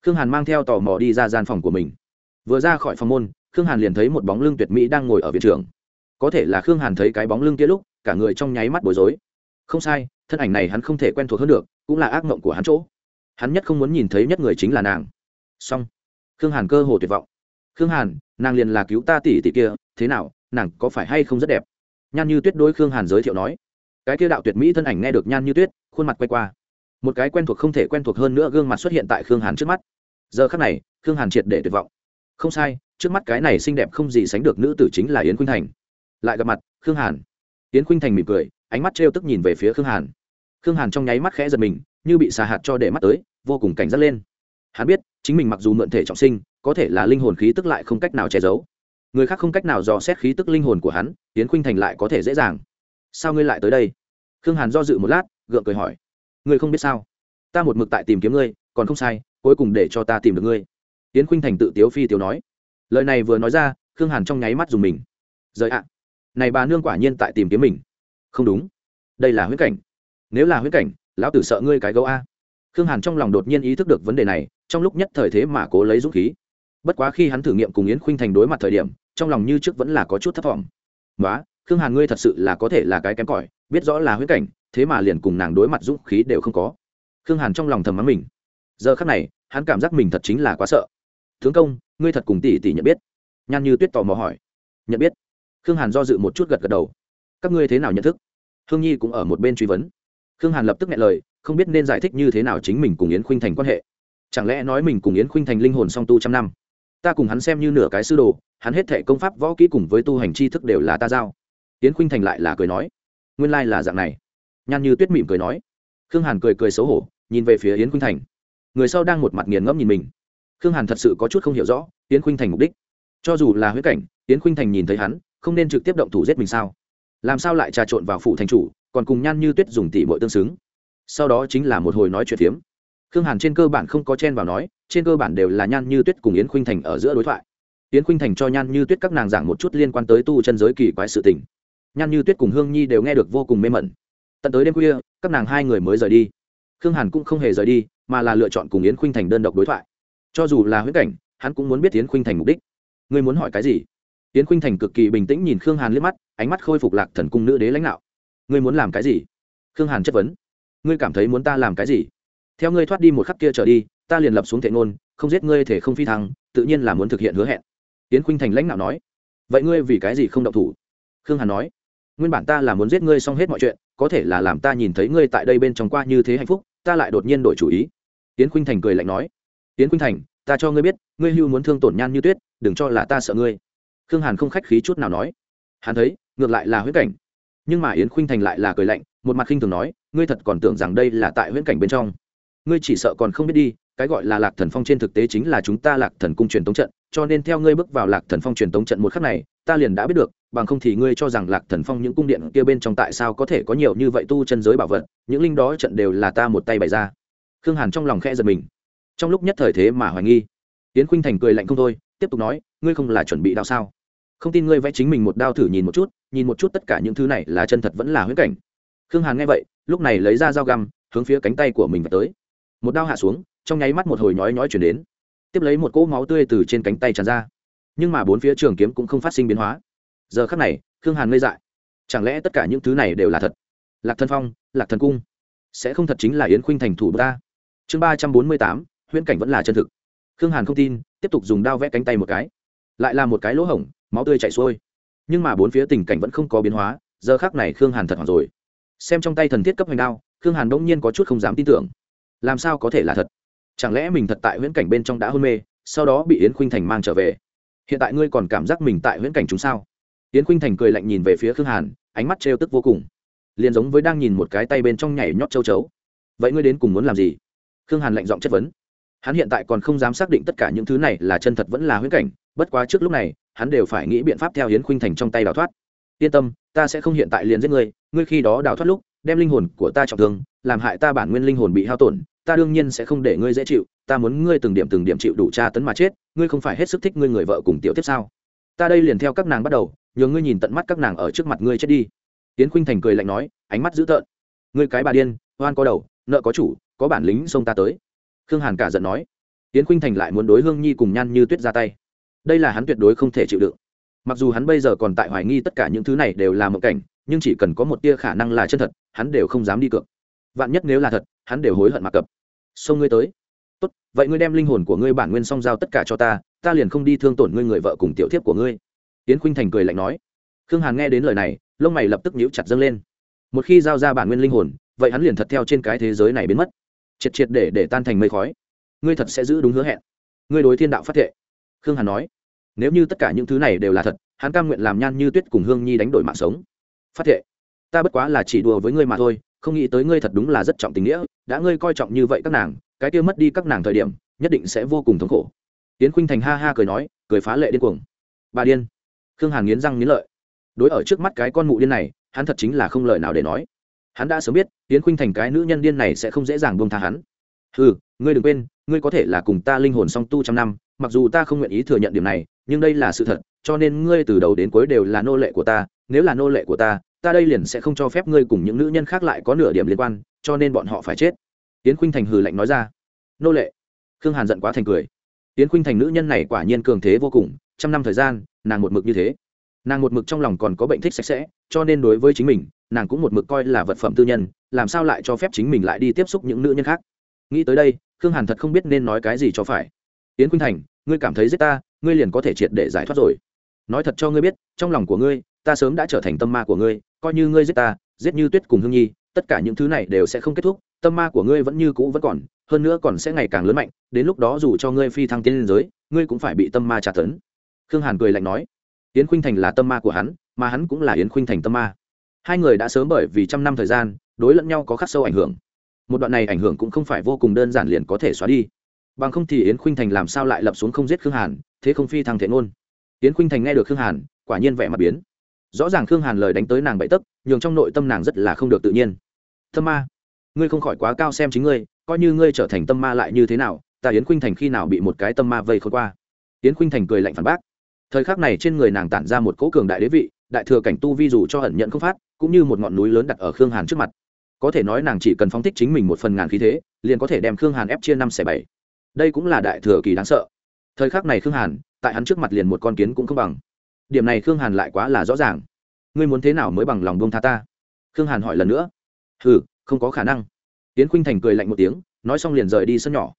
khương hàn mang theo tò mò đi ra gian phòng của mình. Vừa ra khỏi phòng môn, khương hàn liền thấy một bóng lưng tuyệt mỹ đang ngồi ở viện trường có thể là khương hàn thấy cái bóng lưng kia lúc, cả người trong nháy mắt bối rối. Không sai, thân ảnh này hắn không thể quen thuộc hơn được, cũng là ác mộng của hắn chỗ. Hắn nhất không muốn nhìn thấy nhất người chính là nàng. Song khương hàn cơ hồ tuyệt vọng. Khương hàn, nàng liền là cứu ta tỷ tỷ kia, thế nào, nàng có phải hay không rất đẹp? Nhan như tuyết đối khương hàn giới thiệu nói. Cái kia đạo tuyệt mỹ thân ảnh nghe được nhan như tuyết, khuôn mặt quay qua một cái quen thuộc không thể quen thuộc hơn nữa gương mặt xuất hiện tại khương hàn trước mắt. Giờ khắc này, khương hàn triệt để tuyệt vọng. Không sai, trước mắt cái này xinh đẹp không gì sánh được nữ tử chính là yến khuynh thành. Lại gặp mặt, khương hàn. Yến khuynh thành mỉm cười, ánh mắt trêu tức nhìn về phía khương hàn. Khương hàn trong nháy mắt khẽ giật mình, như bị xà hạt cho để mắt tới, vô cùng cảnh giác lên. Hắn biết, chính mình mặc dù mượn thể trọng sinh, có thể là linh hồn khí tức lại không cách nào che giấu. Người khác không cách nào dò xét khí tức linh hồn của hắn, yến khuynh thành lại có thể dễ dàng. Sao ngươi lại tới đây? Khương hàn do dự một lát, gượng cười hỏi ngươi không biết sao? Ta một mực tại tìm kiếm ngươi, còn không sai, cuối cùng để cho ta tìm được ngươi. Tiến khuynh thành tự tiếu phi tiếu nói. Lời này vừa nói ra, khương hàn trong nháy mắt dùng mình. Rời ạ. Này bà nương quả nhiên tại tìm kiếm mình. Không đúng. Đây là huyết cảnh. Nếu là huyết cảnh, lão tử sợ ngươi cái gấu a. Khương hàn trong lòng đột nhiên ý thức được vấn đề này, trong lúc nhất thời thế mà cố lấy dũng khí. Bất quá khi hắn thử nghiệm cùng yến khuynh thành đối mặt thời điểm, trong lòng như trước vẫn là có chút thất vọng nói khương hàn ngươi thật sự là có thể là cái kém cỏi, biết rõ là huyết cảnh thế mà liền cùng nàng đối mặt dũng khí đều không có. Khương hàn trong lòng thầm mắng mình. Giờ khắc này, hắn cảm giác mình thật chính là quá sợ. Tướng công, ngươi thật cùng tỷ tỷ nhận biết? Nhan như tuyết tò mò hỏi. Nhận biết. Khương hàn do dự một chút gật gật đầu. Các ngươi thế nào nhận thức? Hương nhi cũng ở một bên truy vấn. Khương hàn lập tức nghe lời, không biết nên giải thích như thế nào chính mình cùng yến khuynh thành quan hệ. Chẳng lẽ nói mình cùng yến khuynh thành linh hồn song tu trăm năm? Ta cùng hắn xem như nửa cái sư đồ, hắn hết thệ công pháp võ kỹ cùng với tu hành tri thức đều là ta giao. Yến khuynh thành lại là cười nói. Nguyên lai là dạng này nhan như tuyết mỉm cười nói. Khương hàn cười cười xấu hổ, nhìn về phía yến khuynh thành. Người sau đang một mặt nghiền ngẫm nhìn mình. Khương hàn thật sự có chút không hiểu rõ yến khuynh thành mục đích. Cho dù là huyết cảnh, yến khuynh thành nhìn thấy hắn, không nên trực tiếp động thủ giết mình sao? Làm sao lại trà trộn vào phủ thành chủ, còn cùng nhan như tuyết dùng tỷ bội tương xứng? Sau đó chính là một hồi nói chuyện phiếm. Khương hàn trên cơ bản không có chen vào nói, trên cơ bản đều là nhan như tuyết cùng yến khuynh thành ở giữa đối thoại. Yến khuynh thành cho nhan như tuyết các nàng giảng một chút liên quan tới tu chân giới kỳ quái sự tình. Nhan như tuyết cùng hương nhi đều nghe được vô cùng mê mẩn tận tới đêm khuya, các nàng hai người mới rời đi. Khương hàn cũng không hề rời đi, mà là lựa chọn cùng yến khuynh thành đơn độc đối thoại. Cho dù là huyễn cảnh, hắn cũng muốn biết yến khuynh thành mục đích. Ngươi muốn hỏi cái gì? Yến khuynh thành cực kỳ bình tĩnh nhìn khương hàn liếc mắt, ánh mắt khôi phục lạc thần cung nữ đế lãnh đạo. Ngươi muốn làm cái gì? Khương hàn chất vấn. Ngươi cảm thấy muốn ta làm cái gì? Theo ngươi thoát đi một khắc kia trở đi, ta liền lập xuống thệ ngôn, không giết ngươi thể không phi thăng, tự nhiên là muốn thực hiện hứa hẹn. Yến khuynh thành lãnh đạo nói. Vậy ngươi vì cái gì không động thủ? Khương hàn nói. Nguyên bản ta là muốn giết ngươi xong hết mọi chuyện có thể là làm ta nhìn thấy ngươi tại đây bên trong qua như thế hạnh phúc, ta lại đột nhiên đổi chủ ý. Tiến khuynh thành cười lạnh nói. Tiến khuynh thành, ta cho ngươi biết, ngươi hưu muốn thương tổn nhan như tuyết, đừng cho là ta sợ ngươi. Khương hàn không khách khí chút nào nói. Hắn thấy, ngược lại là huyễn cảnh. Nhưng mà yến khuynh thành lại là cười lạnh, một mặt khinh thường nói, ngươi thật còn tưởng rằng đây là tại huyễn cảnh bên trong. Ngươi chỉ sợ còn không biết đi, cái gọi là lạc thần phong trên thực tế chính là chúng ta lạc thần cung truyền tống trận, cho nên theo ngươi bước vào lạc thần phong truyền tống trận một khắc này, ta liền đã biết được bằng không thì ngươi cho rằng lạc thần phong những cung điện kia bên trong tại sao có thể có nhiều như vậy tu chân giới bảo vật, những linh đó trận đều là ta một tay bày ra. Khương hàn trong lòng khẽ giật mình. Trong lúc nhất thời thế mà hoài nghi tiến khuynh thành cười lạnh không thôi, tiếp tục nói, ngươi không là chuẩn bị đao sao? Không tin ngươi vẽ chính mình một đao thử nhìn một chút, nhìn một chút tất cả những thứ này là chân thật vẫn là huyễn cảnh. Khương hàn nghe vậy, lúc này lấy ra dao găm, hướng phía cánh tay của mình và tới. Một đao hạ xuống, trong nháy mắt một hồi nhói nhói chuyển đến. Tiếp lấy một cỗ máu tươi từ trên cánh tay tràn ra. Nhưng mà bốn phía trường kiếm cũng không phát sinh biến hóa giờ khắc này, khương hàn ngây dại. Chẳng lẽ tất cả những thứ này đều là thật? Lạc thân phong, lạc thần cung, sẽ không thật chính là yến khuynh thành thủ ta chương ba trăm bốn mươi tám, huyễn cảnh vẫn là chân thực. Khương hàn không tin, tiếp tục dùng đao vẽ cánh tay một cái. Lại là một cái lỗ hổng, máu tươi chảy xuôi. Nhưng mà bốn phía tình cảnh vẫn không có biến hóa, giờ khác này khương hàn thật hoảng rồi. Xem trong tay thần thiết cấp hoành đao, khương hàn đông nhiên có chút không dám tin tưởng. Làm sao có thể là thật? Chẳng lẽ mình thật tại huyễn cảnh bên trong đã hôn mê, sau đó bị yến khuynh thành mang trở về? Hiện tại ngươi còn cảm giác mình tại huyễn cảnh chúng sao? Yến khuynh thành cười lạnh nhìn về phía khương hàn, ánh mắt trêu tức vô cùng. Liền giống với đang nhìn một cái tay bên trong nhảy nhót châu chấu. Vậy ngươi đến cùng muốn làm gì? Khương hàn lạnh giọng chất vấn. Hắn hiện tại còn không dám xác định tất cả những thứ này là chân thật vẫn là huyễn cảnh, bất quá trước lúc này, hắn đều phải nghĩ biện pháp theo hiến khuynh thành trong tay đào thoát. Yên tâm, ta sẽ không hiện tại liền giết ngươi ngươi khi đó đào thoát lúc, đem linh hồn của ta trọng thương, làm hại ta bản nguyên linh hồn bị hao tổn, ta đương nhiên sẽ không để ngươi dễ chịu, ta muốn ngươi từng điểm từng điểm chịu đủ tra tấn mà chết, ngươi không phải hết sức thích ngươi người vợ cùng tiểu tiếp sao? Ta đây liền theo các nàng bắt đầu nhờ ngươi nhìn tận mắt các nàng ở trước mặt ngươi chết đi. Tiến khuynh thành cười lạnh nói, ánh mắt dữ tợn. Ngươi cái bà điên, oan có đầu, nợ có chủ, có bản lính xông ta tới. Khương hàn cả giận nói. Tiến khuynh thành lại muốn đối hương nhi cùng nhan như tuyết ra tay. Đây là hắn tuyệt đối không thể chịu đựng. Mặc dù hắn bây giờ còn tại hoài nghi tất cả những thứ này đều là mộng cảnh, nhưng chỉ cần có một tia khả năng là chân thật, hắn đều không dám đi cược. Vạn nhất nếu là thật, hắn đều hối hận mặc cập. Xông ngươi tới. Tốt, vậy ngươi đem linh hồn của ngươi bản nguyên song giao tất cả cho ta ta liền không đi thương tổn ngươi người vợ cùng tiểu thiếp của ngươi tiến khuynh thành cười lạnh nói, khương hàn nghe đến lời này, lông mày lập tức nhíu chặt dâng lên. Một khi giao ra bản nguyên linh hồn, vậy hắn liền thật theo trên cái thế giới này biến mất. Triệt triệt để để tan thành mây khói. Ngươi thật sẽ giữ đúng hứa hẹn. Ngươi đối thiên đạo phát thệ. Khương hàn nói, nếu như tất cả những thứ này đều là thật, hắn cam nguyện làm nhan như tuyết cùng hương nhi đánh đổi mạng sống. Phát thệ? Ta bất quá là chỉ đùa với ngươi mà thôi, không nghĩ tới ngươi thật đúng là rất trọng tình nghĩa. Đã ngươi coi trọng như vậy các nàng, cái kia mất đi các nàng thời điểm, nhất định sẽ vô cùng thống khổ. Tiến khuynh thành ha ha cười nói, cười phá lệ điên cuồng. Bà điên khương hàn nghiến răng nghiến lợi. Đối ở trước mắt cái con mụ điên này, hắn thật chính là không lời nào để nói. Hắn đã sớm biết, yến khuynh thành cái nữ nhân điên này sẽ không dễ dàng buông tha hắn. Ừ ngươi đừng quên, ngươi có thể là cùng ta linh hồn song tu trăm năm, mặc dù ta không nguyện ý thừa nhận điểm này, nhưng đây là sự thật, cho nên ngươi từ đầu đến cuối đều là nô lệ của ta, nếu là nô lệ của ta ta đây liền sẽ không cho phép ngươi cùng những nữ nhân khác lại có nửa điểm liên quan, cho nên bọn họ phải chết. Tiến khuynh thành hừ lạnh nói ra. Nô lệ. Khương hàn giận quá thành cười. Tiến khuynh thành nữ nhân này quả nhiên cường thế vô cùng trăm năm thời gian, nàng một mực như thế. Nàng một mực trong lòng còn có bệnh thích sạch sẽ, cho nên đối với chính mình, nàng cũng một mực coi là vật phẩm tư nhân, làm sao lại cho phép chính mình lại đi tiếp xúc những nữ nhân khác? Nghĩ tới đây, khương hàn thật không biết nên nói cái gì cho phải. Yến khuynh thành, ngươi cảm thấy giết ta, ngươi liền có thể triệt để giải thoát rồi. Nói thật cho ngươi biết, trong lòng của ngươi, ta sớm đã trở thành tâm ma của ngươi, coi như ngươi giết ta, giết như tuyết cùng hương nhi, tất cả những thứ này đều sẽ không kết thúc, tâm ma của ngươi vẫn như cũ vẫn còn, hơn nữa còn sẽ ngày càng lớn mạnh, đến lúc đó dù cho ngươi phi thăng tiên liên giới, ngươi cũng phải bị tâm ma trả tấn khương hàn cười lạnh nói, yến khuynh thành là tâm ma của hắn, mà hắn cũng là yến khuynh thành tâm ma. Hai người đã sớm bởi vì trăm năm thời gian, đối lẫn nhau có khắc sâu ảnh hưởng. Một đoạn này ảnh hưởng cũng không phải vô cùng đơn giản liền có thể xóa đi. Bằng không thì yến khuynh thành làm sao lại lập xuống không giết khương hàn, thế không phi thăng thể ngôn. Yến khuynh thành nghe được khương hàn, quả nhiên vẻ mặt biến. Rõ ràng khương hàn lời đánh tới nàng bậy tấc, nhường trong nội tâm nàng rất là không được tự nhiên. Tâm ma, ngươi không khỏi quá cao xem chính ngươi, coi như ngươi trở thành tâm ma lại như thế nào, ta yến khuynh thành khi nào bị một cái tâm ma vây khôn qua? Yến khuynh thành cười lạnh phản bác thời khắc này trên người nàng tản ra một cỗ cường đại đế vị, đại thừa cảnh tu vi dù cho ẩn nhận không phát, cũng như một ngọn núi lớn đặt ở khương hàn trước mặt. Có thể nói nàng chỉ cần phóng thích chính mình một phần ngàn khí thế, liền có thể đem khương hàn ép chia năm xẻ bảy. Đây cũng là đại thừa kỳ đáng sợ. Thời khắc này khương hàn, tại hắn trước mặt liền một con kiến cũng không bằng. Điểm này khương hàn lại quá là rõ ràng. Ngươi muốn thế nào mới bằng lòng buông tha ta? Khương hàn hỏi lần nữa. Hừ, không có khả năng. Tiến khuynh thành cười lạnh một tiếng, nói xong liền rời đi sân nhỏ.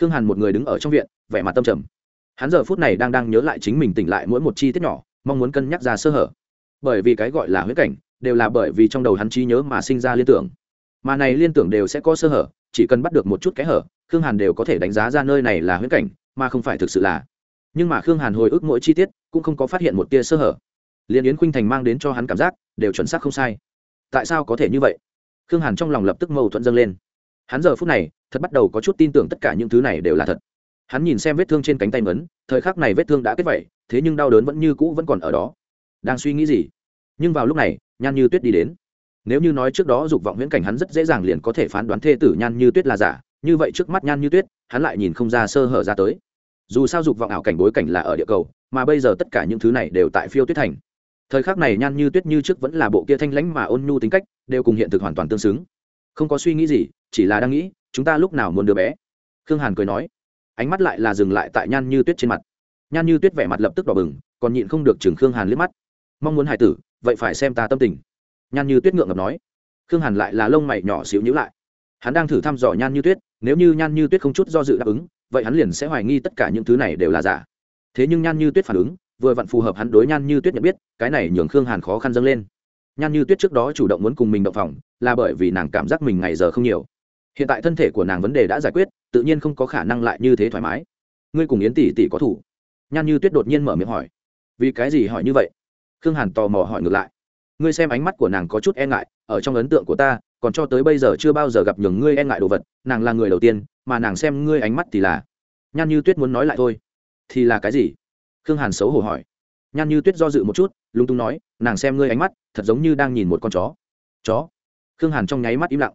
Khương hàn một người đứng ở trong viện, vẻ mặt tâm trầm hắn giờ phút này đang đang nhớ lại chính mình tỉnh lại mỗi một chi tiết nhỏ, mong muốn cân nhắc ra sơ hở. Bởi vì cái gọi là huyết cảnh, đều là bởi vì trong đầu hắn trí nhớ mà sinh ra liên tưởng. Mà này liên tưởng đều sẽ có sơ hở, chỉ cần bắt được một chút cái hở, khương hàn đều có thể đánh giá ra nơi này là huyết cảnh, mà không phải thực sự là. Nhưng mà khương hàn hồi ức mỗi chi tiết, cũng không có phát hiện một tia sơ hở. Liên yến khuynh thành mang đến cho hắn cảm giác, đều chuẩn xác không sai. Tại sao có thể như vậy? Khương hàn trong lòng lập tức mâu thuẫn dâng lên. Hắn giờ phút này, thật bắt đầu có chút tin tưởng tất cả những thứ này đều là thật hắn nhìn xem vết thương trên cánh tay mấn thời khắc này vết thương đã kết vẩy thế nhưng đau đớn vẫn như cũ vẫn còn ở đó. Đang suy nghĩ gì? Nhưng vào lúc này, nhan như tuyết đi đến. Nếu như nói trước đó dục vọng viễn cảnh hắn rất dễ dàng liền có thể phán đoán thê tử nhan như tuyết là giả, như vậy trước mắt nhan như tuyết, hắn lại nhìn không ra sơ hở ra tới. Dù sao dục vọng ảo cảnh bối cảnh là ở địa cầu, mà bây giờ tất cả những thứ này đều tại phiêu tuyết thành. Thời khắc này nhan như tuyết như trước vẫn là bộ kia thanh lãnh mà ôn nhu tính cách, đều cùng hiện thực hoàn toàn tương xứng. Không có suy nghĩ gì, chỉ là đang nghĩ, chúng ta lúc nào muốn đứa bé? Khương hàn cười nói ánh mắt lại là dừng lại tại nhan như tuyết trên mặt. Nhan như tuyết vẻ mặt lập tức đỏ bừng, còn nhịn không được chừng khương hàn liếc mắt. Mong muốn hải tử, vậy phải xem ta tâm tình. Nhan như tuyết ngượng ngập nói. Khương hàn lại là lông mày nhỏ xíu nhữ lại. Hắn đang thử thăm dò nhan như tuyết, nếu như nhan như tuyết không chút do dự đáp ứng, vậy hắn liền sẽ hoài nghi tất cả những thứ này đều là giả. Thế nhưng nhan như tuyết phản ứng, vừa vặn phù hợp hắn đối nhan như tuyết nhận biết, cái này nhường khương hàn khó khăn dâng lên. Nhan như tuyết trước đó chủ động muốn cùng mình động phòng, là bởi vì nàng cảm giác mình ngày giờ không nhiều hiện tại thân thể của nàng vấn đề đã giải quyết, tự nhiên không có khả năng lại như thế thoải mái. Ngươi cùng yến tỷ tỷ có thủ? Nhan như tuyết đột nhiên mở miệng hỏi. Vì cái gì hỏi như vậy? Khương hàn tò mò hỏi ngược lại. Ngươi xem ánh mắt của nàng có chút e ngại, ở trong ấn tượng của ta, còn cho tới bây giờ chưa bao giờ gặp nhường ngươi e ngại đồ vật, nàng là người đầu tiên, mà nàng xem ngươi ánh mắt thì là. Nhan như tuyết muốn nói lại thôi. Thì là cái gì? Khương hàn xấu hổ hỏi. Nhan như tuyết do dự một chút, lúng túng nói, nàng xem ngươi ánh mắt, thật giống như đang nhìn một con chó. Chó? Khương hàn trong nháy mắt im lặng.